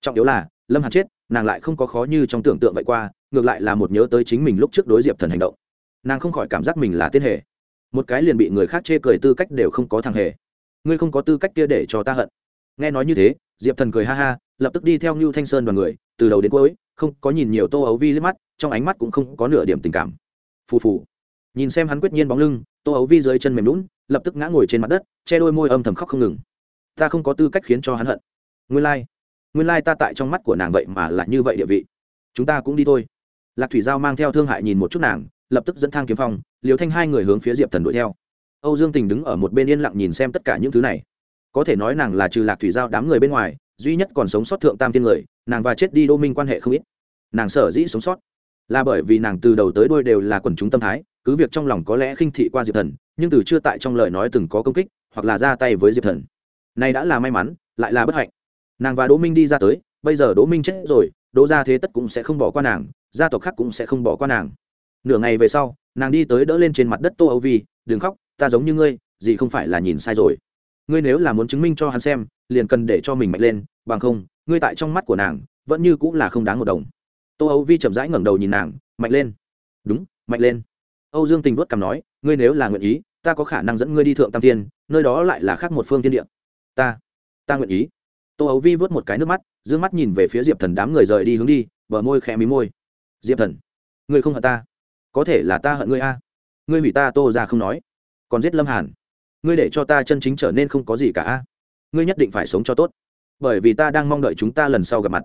Trọng yếu là, lâm hàn chết, nàng lại không có khó như trong tưởng tượng vậy qua, ngược lại là một nhớ tới chính mình lúc trước đối diệp thần hành động. Nàng không khỏi cảm giác mình là tiên hề. Một cái liền bị người khác chê cười tư cách đều không có thằng hề. Ngươi không có tư cách kia để cho ta hận. Nghe nói như thế, diệp thần cười ha ha, lập tức đi theo ngưu thanh sơn đoàn người, từ đầu đến cuối, không có nhìn nhiều tô ấu vi liếc mắt trong ánh mắt cũng không có nửa điểm tình cảm. Phù phù. Nhìn xem hắn quyết nhiên bóng lưng, tô ấu vi dưới chân mềm lún lập tức ngã ngồi trên mặt đất, che đôi môi âm thầm khóc không ngừng. Ta không có tư cách khiến cho hắn hận. Nguyên lai、like. nguyên lai、like、ta tại trong mắt của nàng vậy mà là như vậy địa vị. Chúng ta cũng đi thôi. Lạc thủy giao mang theo thương hại nhìn một chút nàng, lập tức dẫn thang kiếm phong liều thanh hai người hướng phía diệp thần đuổi theo. Âu dương tình đứng ở một bên yên lặng nhìn xem tất cả những thứ này. Có thể nói nàng là trừ lạc thủy giao đám người bên ngoài, duy nhất còn sống sót thượng tam thiên người, nàng và chết đi đô minh quan hệ không ít. Nàng sở dĩ sống sót là bởi vì nàng từ đầu tới đôi đều là quần chúng tâm thái, cứ việc trong lòng có lẽ khinh thị qua diệp thần, nhưng từ chưa tại trong lời nói từng có công kích, hoặc là ra tay với diệp thần. Này đã là may mắn, lại là bất hạnh. Nàng và đỗ minh đi ra tới, bây giờ đỗ minh chết rồi, đỗ ra thế tất cũng sẽ không bỏ qua nàng, gia tộc khác cũng sẽ không bỏ qua nàng. Nửa ngày về sau, nàng đi tới đỡ lên trên mặt đất tô âu vi, đừng khóc, ta giống như ngươi, gì không phải là nhìn sai rồi. Ngươi nếu là muốn chứng minh cho hắn xem, liền cần để cho mình mạnh lên, bằng không, ngươi tại trong mắt của nàng, vẫn như cũng là không đáng một đồng tô âu vi chậm rãi ngẩng đầu nhìn nàng, mạnh lên. Đúng, mạnh lên. Âu dương tình vớt cằm nói, ngươi nếu là nguyện ý, ta có khả năng dẫn ngươi đi thượng tam tiên nơi đó lại là khác một phương tiên địa. Ta ta nguyện ý. Tô âu vi vớt một cái nước mắt d ư ơ n g mắt nhìn về phía diệp thần đám người rời đi hướng đi, bờ môi khẽ mí môi. Diệp thần, ngươi không hận ta? Có thể là ta hận ngươi a? Ngươi hủy ta tô ra không nói. Còn giết lâm hàn. Ngươi để cho ta chân chính trở nên không có gì cả a. Ngươi nhất định phải sống cho tốt. Bởi vì ta đang mong đợi chúng ta lần sau gặp mặt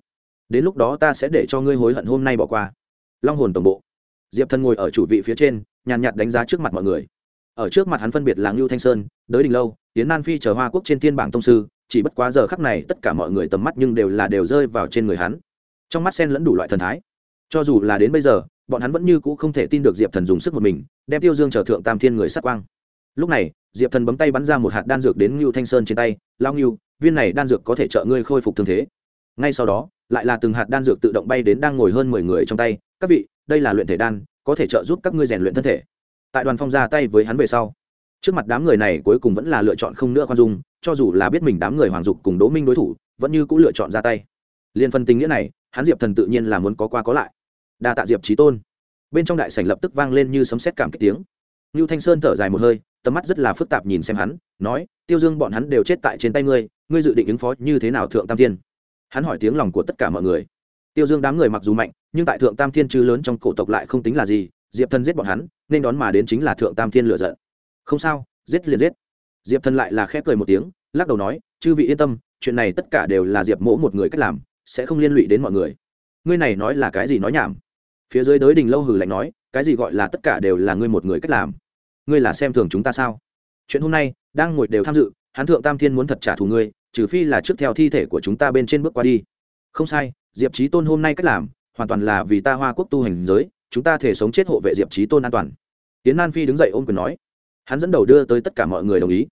đến lúc đó ta sẽ để cho ngươi hối hận hôm nay bỏ qua. Long hồn tổng bộ. Diệp thần ngồi ở chủ vị phía trên, nhàn nhạt đánh giá trước mặt mọi người. Ở trước mặt hắn phân biệt là ngưu thanh sơn, đới đình lâu tiến nan phi chờ hoa quốc trên thiên bảng tông sư, chỉ bất quá giờ khắc này tất cả mọi người tầm mắt nhưng đều là đều rơi vào trên người hắn. Trong mắt sen lẫn đủ loại thần thái. Cho dù là đến bây giờ, bọn hắn vẫn như cũ không thể tin được diệp thần dùng sức một mình, đem tiêu dương trở thượng tam thiên người sát quang. Lúc này, diệp thần bấm tay bắn ra một hạt đan dược đến ngưu thanh sơn trên tay lao ngưu, viên này đan dược có thể trợ ngươi khôi phục thương thế. Ngay sau đó lại là từng hạt đan dược tự động bay đến đang ngồi hơn mười người trong tay. Các vị đây là luyện thể đan có thể trợ giúp các ngươi rèn luyện thân thể. Tại đoàn phong ra tay với hắn về sau trước mặt đám người này cuối cùng vẫn là lựa chọn không nữa khoan dung cho dù là biết mình đám người hoàng dục cùng đỗ minh đối thủ vẫn như cũng lựa chọn ra tay. Liên phân tình nghĩa này hắn diệp thần tự nhiên là muốn có qua có lại. Đa tạ diệp trí tôn. Bên trong đại sảnh lập tức vang lên như sấm sét cảm kích tiếng. Nưu Thanh Sơn thở dài một hơi, tầm mắt rất là phức tạp nhìn xem hắn, nói: "Tiêu Dương bọn hắn đều chết tại trên tay ngươi, ngươi dự định ứng phó như thế nào thượng tam thiên?" Hắn hỏi tiếng lòng của tất cả mọi người. Tiêu Dương đám người mặc dù mạnh, nhưng tại thượng tam thiên chư lớn trong cổ tộc lại không tính là gì, Diệp Thần giết bọn hắn, nên đón mà đến chính là thượng tam thiên lựa giận. "Không sao, giết liền giết." Diệp Thần lại là khẽ cười một tiếng, lắc đầu nói: "Chư vị yên tâm, chuyện này tất cả đều là Diệp Mỗ một người cách làm, sẽ không liên lụy đến mọi người." Ngươi này nói là cái gì nói nhảm? Phía dưới đối đình lâu hừ lạnh nói, cái gì gọi là tất cả đều là ngươi một người cách làm? ngươi là xem thường chúng ta sao chuyện hôm nay đang ngồi đều tham dự hắn thượng tam thiên muốn thật trả thù ngươi trừ phi là trước theo thi thể của chúng ta bên trên bước qua đi. Không sai, diệp trí tôn hôm nay cách làm, hoàn toàn là vì ta hoa quốc tu hành giới, chúng ta thể sống chết hộ vệ diệp trí tôn an toàn. Tiến an phi đứng dậy ôm quyền nói. Hắn dẫn đầu đưa tới tất cả mọi người đồng ý.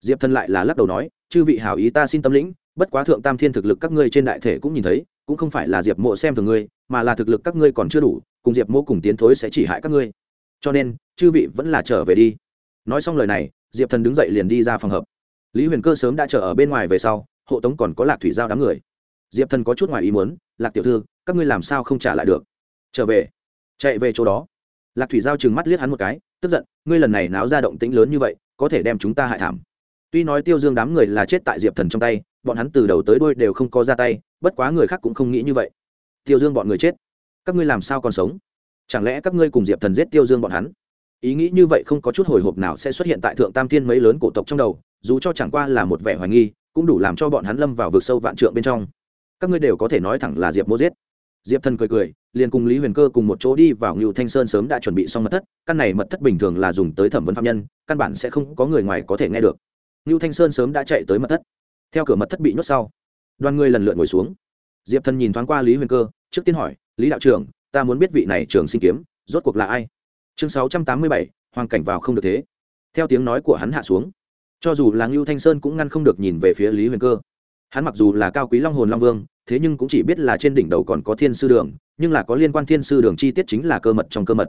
Diệp thân lại là lắc đầu nói, chư vị hảo ý ta xin tâm lĩnh, bất quá thượng tam thiên thực lực các ngươi trên đại thể cũng nhìn thấy, cũng không phải là diệp mộ xem thường ngươi, mà là thực lực các ngươi còn chưa đủ, cùng diệp mộ cùng tiến thối sẽ chỉ hại các ngươi. Cho nên, chư vị vẫn là trở về đi. Nói xong lời này, diệp thần đứng dậy liền đi ra phòng hợp lý huyền cơ sớm đã chờ ở bên ngoài về sau, hộ tống còn có lạc thủy giao đám người. Diệp thần có chút ngoài ý muốn, lạc tiểu thư, các ngươi làm sao không trả lại được? Trở về. Chạy về chỗ đó. Lạc thủy giao trừng mắt liếc hắn một cái, tức giận, ngươi lần này náo ra động tĩnh lớn như vậy, có thể đem chúng ta hại thảm. Tuy nói tiêu dương đám người là chết tại diệp thần trong tay, bọn hắn từ đầu tới đôi đều không có ra tay, bất quá người khác cũng không nghĩ như vậy. Tiêu dương bọn người chết, các ngươi làm sao còn sống? Chẳng lẽ các ngươi cùng diệp thần giết tiêu dương bọn hắn? Ý nghĩ như vậy không có chút hồi hộp nào sẽ xuất hiện tại thượng tam thiên mấy lớn cổ tộc trong đầu dù cho chẳng qua là một vẻ hoài nghi, cũng đủ làm cho bọn hắn lâm vào vực sâu vạn trượng bên trong. Các ngươi đều có thể nói thẳng là diệp mô giết. Diệp thần cười cười, liền cùng lý huyền cơ cùng một chỗ đi vào ngưu thanh sơn sớm đã chuẩn bị xong mật thất, căn này mật thất bình thường là dùng tới thẩm vấn phạm nhân, căn bản sẽ không có người ngoài có thể nghe được. Ngưu thanh sơn sớm đã chạy tới mật thất. Theo cửa mật thất bị nhốt sau, đoàn người lần lượt ngồi xuống. Diệp thần nhìn thoáng qua lý huyền cơ, trước tiên hỏi, lý đạo trưởng, ta muốn biết vị này trường sinh kiếm, rốt cuộc là ai? Chương sáu trăm tám mươi bảy, hoàng cảnh vào không được thế. Theo tiếng nói của hắn hạ xuống cho dù là ngưu thanh sơn cũng ngăn không được nhìn về phía lý huyền cơ. Hắn mặc dù là cao quý long hồn long vương, thế nhưng cũng chỉ biết là trên đỉnh đầu còn có thiên sư đường, nhưng là có liên quan thiên sư đường chi tiết chính là cơ mật trong cơ mật.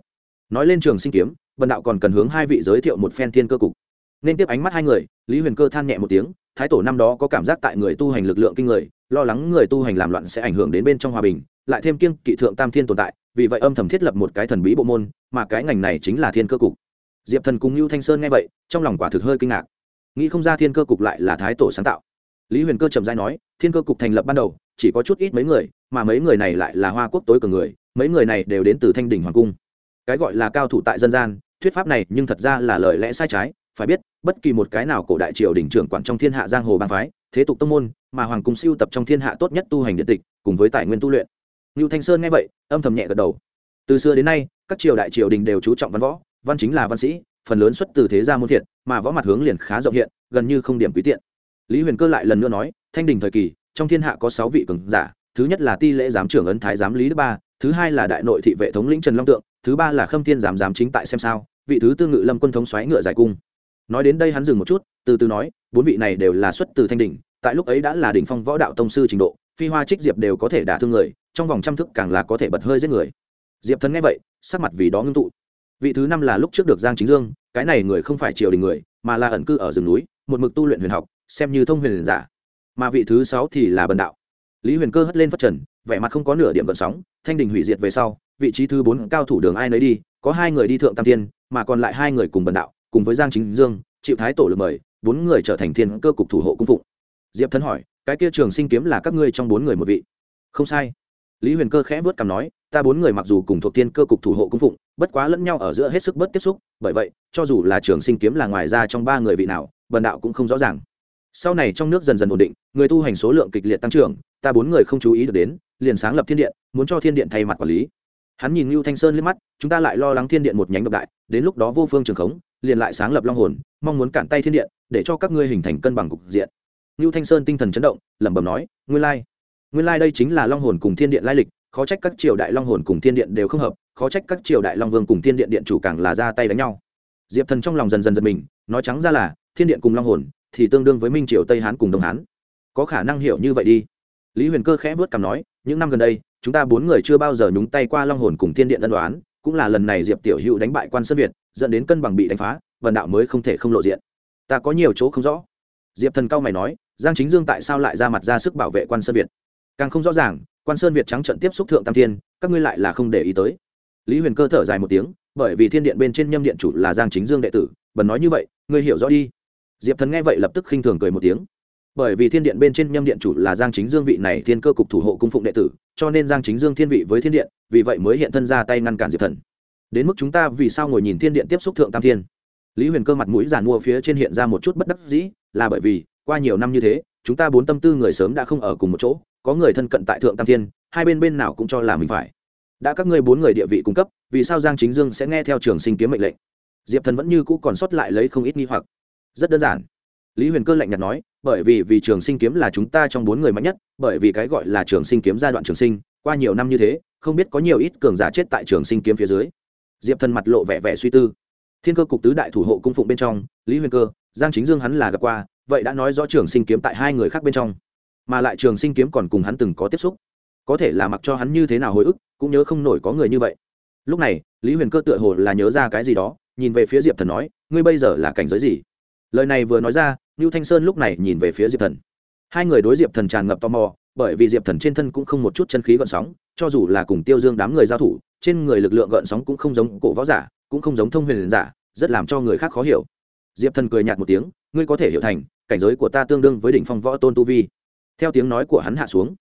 Nói lên trường sinh kiếm bần đạo còn cần hướng hai vị giới thiệu một phen thiên cơ cục. Nên tiếp ánh mắt hai người, lý huyền cơ than nhẹ một tiếng, thái tổ năm đó có cảm giác tại người tu hành lực lượng kinh người, lo lắng người tu hành làm loạn sẽ ảnh hưởng đến bên trong hòa bình, lại thêm kiêng kỵ thượng tam thiên tồn tại, vì vậy âm thầm thiết lập một cái thần bí bộ môn, mà cái ngành này chính là thiên cơ cục. Diệp thần cùng lưu thanh sơn nghe vậy, trong lòng quả thực hơi kinh ngạc nghĩ không ra thiên cơ cục lại là thái tổ sáng tạo. Lý huyền cơ trầm dai nói thiên cơ cục thành lập ban đầu chỉ có chút ít mấy người mà mấy người này lại là hoa quốc tối cường người mấy người này đều đến từ thanh đình hoàng cung. Cái gọi là cao thủ tại dân gian thuyết pháp này nhưng thật ra là lời lẽ sai trái phải biết bất kỳ một cái nào cổ đại triều đình trưởng quản trong thiên hạ giang hồ bang phái thế tục tông môn mà hoàng cung siêu tập trong thiên hạ tốt nhất tu hành điện tịch cùng với tài nguyên tu luyện. Nưu Thanh Sơn nghe vậy, âm thầm nhẹ gật đầu. Từ xưa đến nay, các triều đại triều đình đều chú trọng văn võ, văn chính là văn sĩ, phần lớn xuất từ thế gia môn thiện, mà võ mặt hướng liền khá rộng hiện, gần như không điểm quý tiện. Lý Huyền Cơ lại lần nữa nói, Thanh đình thời kỳ, trong thiên hạ có sáu vị cường giả, thứ nhất là Ti lễ giám trưởng ấn thái giám Lý Đức Ba, thứ hai là đại nội thị vệ thống lĩnh Trần Long Tượng, thứ ba là Khâm Thiên giám giám chính tại xem sao, vị thứ tư ngự lâm quân thống xoáy ngựa giải cung. Nói đến đây hắn dừng một chút, từ từ nói, bốn vị này đều là xuất từ Thanh đình, tại lúc ấy đã là đỉnh phong võ đạo tông sư trình độ, phi hoa trích diệp đều có thể đả thương người, trong vòng trăm thức càng là có thể bật hơi giết người diệp thần nghe vậy sắc mặt vì đó ngưng tụ vị thứ năm là lúc trước được giang chính dương cái này người không phải triều đình người, mà là ẩn cư ở rừng núi, một mực tu luyện huyền học, xem như thông huyền giả. Mà vị thứ sáu thì là bần đạo. Lý huyền cơ hất lên phát trần, vẻ mặt không có nửa điểm vận sóng, thanh đình hủy diệt về sau, vị trí thứ bốn cao thủ đường ai nấy đi, có hai người đi thượng tam tiên mà còn lại hai người cùng bần đạo, cùng với giang chính dương, chịu thái tổ lực mời, bốn người trở thành thiên cơ cục thủ hộ cung phụng. Diệp Thân hỏi, cái kia trường sinh kiếm là các ngươi trong bốn người một vị? Không sai. Lý huyền cơ khẽ vớt cằm nói ta bốn người mặc dù cùng thuộc tiên cơ cục thủ hộ cung phụng, bất quá lẫn nhau ở giữa hết sức bớt tiếp xúc, bởi vậy, cho dù là trường sinh kiếm là ngoài ra trong ba người vị nào, bần đạo cũng không rõ ràng. Sau này trong nước dần dần ổn định, người tu hành số lượng kịch liệt tăng trưởng, ta bốn người không chú ý được đến, liền sáng lập thiên điện, muốn cho thiên điện thay mặt quản lý. Hắn nhìn lưu thanh sơn liếc mắt, chúng ta lại lo lắng thiên điện một nhánh độc đại, đến lúc đó vô phương trường khống, liền lại sáng lập long hồn, mong muốn cản tay thiên điện, để cho các ngươi hình thành cân bằng cục diện. Ngưu thanh sơn tinh thần chấn động, lẩm bẩm nói, nguyên lai nguyên lai đây chính là long hồn cùng thiên điện lai lịch khó trách các triều đại long hồn cùng thiên điện đều không hợp, khó trách các triều đại long vương cùng thiên điện điện chủ càng là ra tay đánh nhau. Diệp thần trong lòng dần dần giật mình, nói trắng ra là, thiên điện cùng long hồn thì tương đương với minh triều tây hán cùng đông hán. Có khả năng hiểu như vậy đi. Lý huyền cơ khẽ vớt cằm nói, những năm gần đây, chúng ta bốn người chưa bao giờ nhúng tay qua long hồn cùng thiên điện ân đoán cũng là lần này diệp tiểu hữu đánh bại quan sơn việt, dẫn đến cân bằng bị đánh phá, vần đạo mới không thể không lộ diện. Ta có nhiều chỗ không rõ. Diệp thần cao mày nói, giang chính dương tại sao lại ra mặt ra sức bảo vệ quan sơn việt? Càng không rõ ràng quan sơn việt trắng trận tiếp xúc thượng tam thiên, các ngươi lại là không để ý tới. Lý huyền cơ thở dài một tiếng, bởi vì thiên điện bên trên nhâm điện chủ là giang chính dương đệ tử, bần nói như vậy, ngươi hiểu rõ đi. Diệp thần nghe vậy lập tức khinh thường cười một tiếng. Bởi vì thiên điện bên trên nhâm điện chủ là giang chính dương vị này thiên cơ cục thủ hộ cung phụng đệ tử, cho nên giang chính dương thiên vị với thiên điện, vì vậy mới hiện thân ra tay ngăn cản diệp thần. Đến mức chúng ta vì sao ngồi nhìn thiên điện tiếp xúc thượng tam thiên? Lý huyền cơ mặt mũi giàn mua phía trên hiện ra một chút bất đắc dĩ, là bởi vì, qua nhiều năm như thế, chúng ta bốn tâm tư người sớm đã không ở cùng một chỗ có người thân cận tại thượng tam thiên, hai bên bên nào cũng cho là mình phải. Đã các ngươi bốn người địa vị cung cấp, vì sao giang chính dương sẽ nghe theo trường sinh kiếm mệnh lệnh? Diệp thần vẫn như cũ còn sót lại lấy không ít nghi hoặc. Rất đơn giản. Lý huyền cơ lạnh nhạt nói, bởi vì vì trường sinh kiếm là chúng ta trong bốn người mạnh nhất, bởi vì cái gọi là trường sinh kiếm giai đoạn trường sinh, qua nhiều năm như thế, không biết có nhiều ít cường giả chết tại trường sinh kiếm phía dưới. Diệp thần mặt lộ vẻ vẻ suy tư. Thiên cơ cục tứ đại thủ hộ cung phụng bên trong, lý huyền cơ, giang chính dương hắn là gặp qua, vậy đã nói rõ trường sinh kiếm tại hai người khác bên trong mà lại trường sinh kiếm còn cùng hắn từng có tiếp xúc có thể là mặc cho hắn như thế nào hồi ức cũng nhớ không nổi có người như vậy lúc này lý huyền cơ tựa hồ là nhớ ra cái gì đó nhìn về phía diệp thần nói ngươi bây giờ là cảnh giới gì lời này vừa nói ra Nưu Thanh Sơn lúc này nhìn về phía Diệp Thần. Hai người đối Diệp Thần tràn ngập tò mò, bởi vì Diệp Thần trên thân cũng không một chút chân khí gợn sóng, cho dù là cùng Tiêu Dương đám người giao thủ, trên người lực lượng gợn sóng cũng không giống cổ võ giả, cũng không giống thông huyền giả, rất làm cho người khác khó hiểu. Diệp Thần cười nhạt một tiếng, ngươi có thể hiểu thành, cảnh giới của ta tương đương với đỉnh phong võ tôn tu vi. Theo tiếng nói của hắn hạ xuống,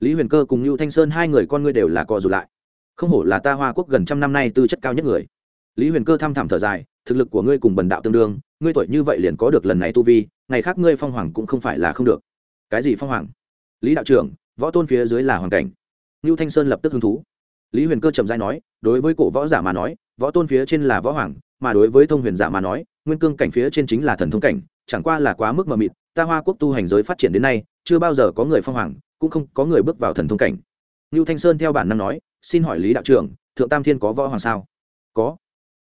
Lý Huyền Cơ cùng Nưu Thanh Sơn hai người con ngươi đều là co dù lại. Không hổ là ta Hoa Quốc gần trăm năm nay tư chất cao nhất người. Lý Huyền Cơ thăm thẳm thở dài, thực lực của ngươi cùng Bần đạo tương đương, ngươi tuổi như vậy liền có được lần này tu vi, ngày khác ngươi phong hoàng cũng không phải là không được. Cái gì phong hoàng? Lý đạo trưởng võ tôn phía dưới là hoàng cảnh. Ngưu thanh sơn lập tức hứng thú. Lý huyền cơ trầm dai nói đối với cổ võ giả mà nói võ tôn phía trên là võ hoàng mà đối với thông huyền giả mà nói nguyên cương cảnh phía trên chính là thần thông cảnh chẳng qua là quá mức mờ mịt ta hoa quốc tu hành giới phát triển đến nay chưa bao giờ có người phong hoàng, cũng không có người bước vào thần thông cảnh. Ngưu thanh sơn theo bản năng nói, xin hỏi lý đạo trưởng, thượng tam thiên có võ hoàng sao? Có.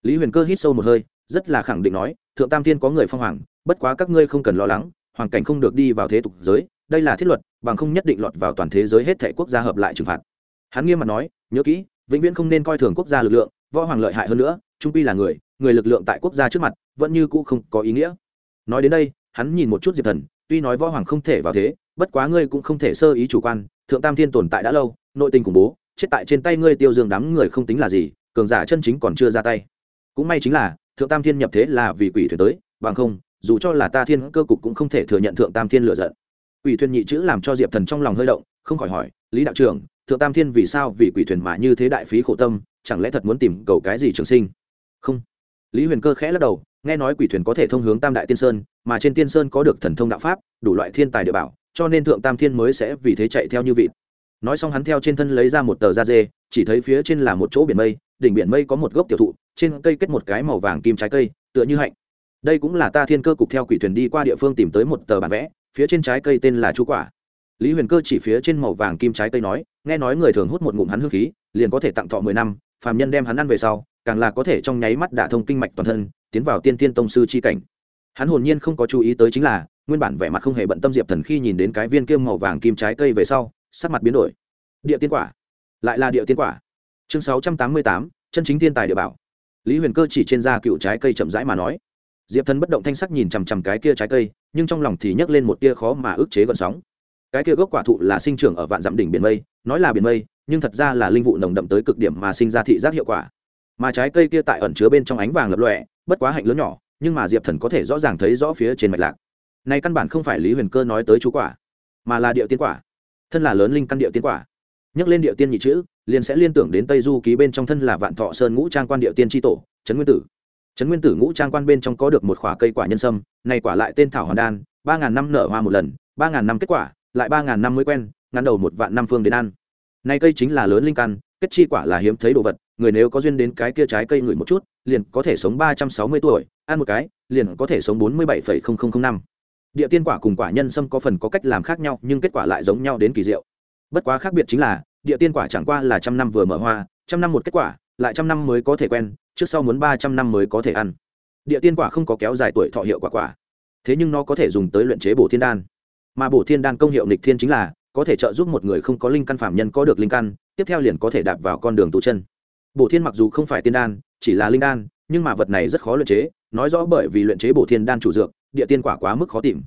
Lý huyền cơ hít sâu một hơi, rất là khẳng định nói, thượng tam thiên có người phong hoàng, bất quá các ngươi không cần lo lắng hoàn cảnh không được đi vào thế tục giới, đây là thiết luật, bằng không nhất định lọt vào toàn thế giới hết thể quốc gia hợp lại trừng phạt. Hắn nghiêm mặt nói, nhớ kỹ, vĩnh viễn không nên coi thường quốc gia lực lượng, võ hoàng lợi hại hơn nữa, trung pi là người người lực lượng tại quốc gia trước mặt, vẫn như cũ không có ý nghĩa. Nói đến đây, hắn nhìn một chút diệp thần, tuy nói võ hoàng không thể vào thế bất quá ngươi cũng không thể sơ ý chủ quan, thượng tam thiên tồn tại đã lâu, nội tình khủng bố, chết tại trên tay ngươi tiêu dương đám người không tính là gì, cường giả chân chính còn chưa ra tay. Cũng may chính là, thượng tam thiên nhập thế là vì quỷ thuyền tới, bằng không, dù cho là ta thiên cơ cục cũng không thể thừa nhận thượng tam thiên lựa giận. Quỷ thuyền nhị chữ làm cho diệp thần trong lòng hơi động, không khỏi hỏi, lý đạo trưởng, thượng tam thiên vì sao vì quỷ thuyền mà như thế đại phí khổ tâm, chẳng lẽ thật muốn tìm cầu cái gì trường sinh? Không. Lý huyền cơ khẽ lắc đầu, nghe nói quỷ thuyền có thể thông hướng tam đại tiên sơn, mà trên tiên sơn có được thần thông đạo pháp, đủ loại thiên tài địa bảo cho nên thượng tam thiên mới sẽ vì thế chạy theo như vịt. Nói xong hắn theo trên thân lấy ra một tờ da dê, chỉ thấy phía trên là một chỗ biển mây, đỉnh biển mây có một gốc tiểu thụ, trên cây kết một cái màu vàng kim trái cây, tựa như hạnh. Đây cũng là ta thiên cơ cục theo quỷ thuyền đi qua địa phương tìm tới một tờ bản vẽ, phía trên trái cây tên là chú quả. Lý huyền cơ chỉ phía trên màu vàng kim trái cây nói, nghe nói người thường hút một ngụm hắn hương khí, liền có thể tặng thọ mười năm, phàm nhân đem hắn ăn về sau, càng là có thể trong nháy mắt đả thông kinh mạch toàn thân, tiến vào tiên tiên tông sư c h i cảnh hắn hồn nhiên không có chú ý tới chính là, nguyên bản vẻ mặt không hề bận tâm diệp thần khi nhìn đến cái viên kiêm màu vàng kim trái cây về sau, sắc mặt biến đổi. Địa tiên quả. Lại là địa tiên quả. Chương sáu trăm tám mươi tám, chân chính thiên tài địa bảo. Lý huyền cơ chỉ trên da cựu trái cây chậm rãi mà nói. Diệp thần bất động thanh sắc nhìn chằm chằm cái kia trái cây, nhưng trong lòng thì nhấc lên một tia khó mà ức chế gọn sóng. Cái kia gốc quả thụ là sinh trưởng ở vạn dặm đỉnh biển mây, nói là biển mây, nhưng thật ra là linh vụ nồng đậm tới cực điểm mà sinh ra thị giác hiệu quả. Mà trái cây kia tại ẩn chứa bên trong ánh vàng lập lọe bất quá hạnh lớn nhỏ nhưng mà diệp thần có thể rõ ràng thấy rõ phía trên mạch lạc. Này căn bản không phải lý huyền cơ nói tới chú quả, mà là địa tiên quả. Thân là lớn linh căn địa tiên quả. Nhắc lên địa tiên nhị chữ, liền sẽ liên tưởng đến tây du ký bên trong thân là vạn thọ sơn ngũ trang quan địa tiên tri tổ, trấn nguyên tử. Trấn nguyên tử ngũ trang quan bên trong có được một khoả cây quả nhân sâm, này quả lại tên thảo hoàn đan, ba ngàn năm nở hoa một lần, ba ngàn năm kết quả, lại ba ngàn năm mới quen, ngắn đầu một vạn năm phương đến ăn. Nay cây chính là lớn linh căn, kết chi quả là hiếm thấy đồ vật người nếu có duyên đến cái kia trái cây ngửi một chút, liền có thể sống ba trăm sáu mươi tuổi, ăn một cái, liền có thể sống bốn mươi bảy năm. Địa tiên quả cùng quả nhân sâm có phần có cách làm khác nhau, nhưng kết quả lại giống nhau đến kỳ diệu. Bất quá khác biệt chính là, địa tiên quả chẳng qua là trăm năm vừa mở hoa, trăm năm một kết quả, lại trăm năm mới có thể quen, trước sau muốn ba trăm năm mới có thể ăn. Địa tiên quả không có kéo dài tuổi thọ hiệu quả quả. Thế nhưng nó có thể dùng tới luyện chế bổ thiên đan. Mà bổ thiên đan công hiệu nịch thiên chính là, có thể trợ giúp một người không có linh căn phạm nhân có được linh căn, tiếp theo liền có thể đạp vào con đường tu chân bổ thiên mặc dù không phải tiên đan, chỉ là linh đan, nhưng mà vật này rất khó luyện chế, nói rõ bởi vì luyện chế bổ thiên đan chủ dược, địa tiên quả quá mức khó tìm.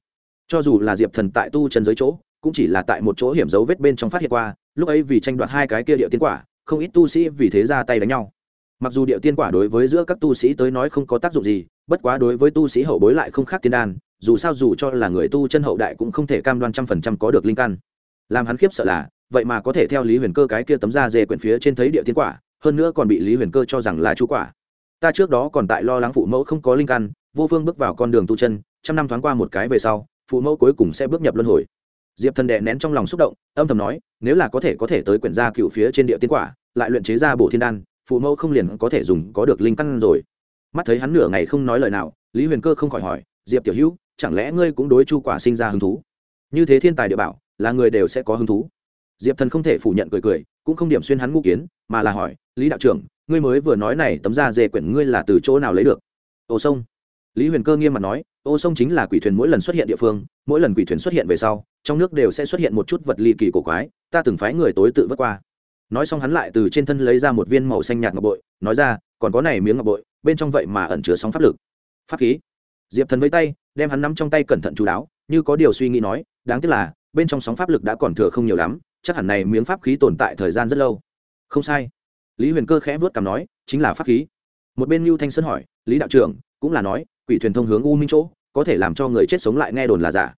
Cho dù là diệp thần tại tu chân giới chỗ, cũng chỉ là tại một chỗ hiểm dấu vết bên trong phát hiện qua, lúc ấy vì tranh đoạt hai cái kia địa tiên quả, không ít tu sĩ vì thế ra tay đánh nhau. Mặc dù địa tiên quả đối với giữa các tu sĩ tới nói không có tác dụng gì, bất quá đối với tu sĩ hậu bối lại không khác tiên đan, dù sao dù cho là người tu chân hậu đại cũng không thể cam đoan trăm phần trăm có được linh căn. Làm hắn khiếp sợ là, vậy mà có thể theo lý huyền cơ cái kia tấm da dê quyển phía trên thấy địa tiên quả hơn nữa còn bị lý huyền cơ cho rằng là chú quả. Ta trước đó còn tại lo lắng phụ mẫu không có linh căn, vô phương bước vào con đường tu chân, trăm năm thoáng qua một cái về sau, phụ mẫu cuối cùng sẽ bước nhập luân hồi. Diệp thần đệ nén trong lòng xúc động, âm thầm nói, nếu là có thể có thể tới quyển gia cựu phía trên địa tiên quả, lại luyện chế ra bổ thiên đan, phụ mẫu không liền có thể dùng có được linh căn rồi. Mắt thấy hắn nửa ngày không nói lời nào, lý huyền cơ không khỏi hỏi, diệp tiểu hữu, chẳng lẽ ngươi cũng đối chu quả sinh ra hứng thú? Như thế thiên tài địa bảo, là người đều sẽ có hứng thú. Diệp thần không thể phủ nhận cười cười cũng không điểm xuyên hắn ngũ kiến, mà là hỏi, lý đạo trưởng, ngươi mới vừa nói này tấm da dê quyển ngươi là từ chỗ nào lấy được? Ô sông. Lý huyền cơ nghiêm mặt nói, ô sông chính là quỷ thuyền mỗi lần xuất hiện địa phương, mỗi lần quỷ thuyền xuất hiện về sau, trong nước đều sẽ xuất hiện một chút vật ly kỳ cổ quái, ta từng phái người tối tự vất qua. Nói xong hắn lại từ trên thân lấy ra một viên màu xanh nhạt ngọc bội, nói ra, còn có này miếng ngọc bội, bên trong vậy mà ẩn chứa sóng pháp lực. Pháp khí. Diệp thần với tay, đem hắn nắm trong tay cẩn thận chú đáo, như có điều suy nghĩ nói, đáng tiếc là, bên trong sóng pháp lực đã còn thừa không nhiều lắm chắc hẳn này miếng pháp khí tồn tại thời gian rất lâu. Không sai. Lý huyền cơ khẽ vớt cằm nói, chính là pháp khí. Một bên lưu thanh sơn hỏi, lý đạo trưởng, cũng là nói, quỷ thuyền thông hướng u minh chỗ, có thể làm cho người chết sống lại nghe đồn là giả.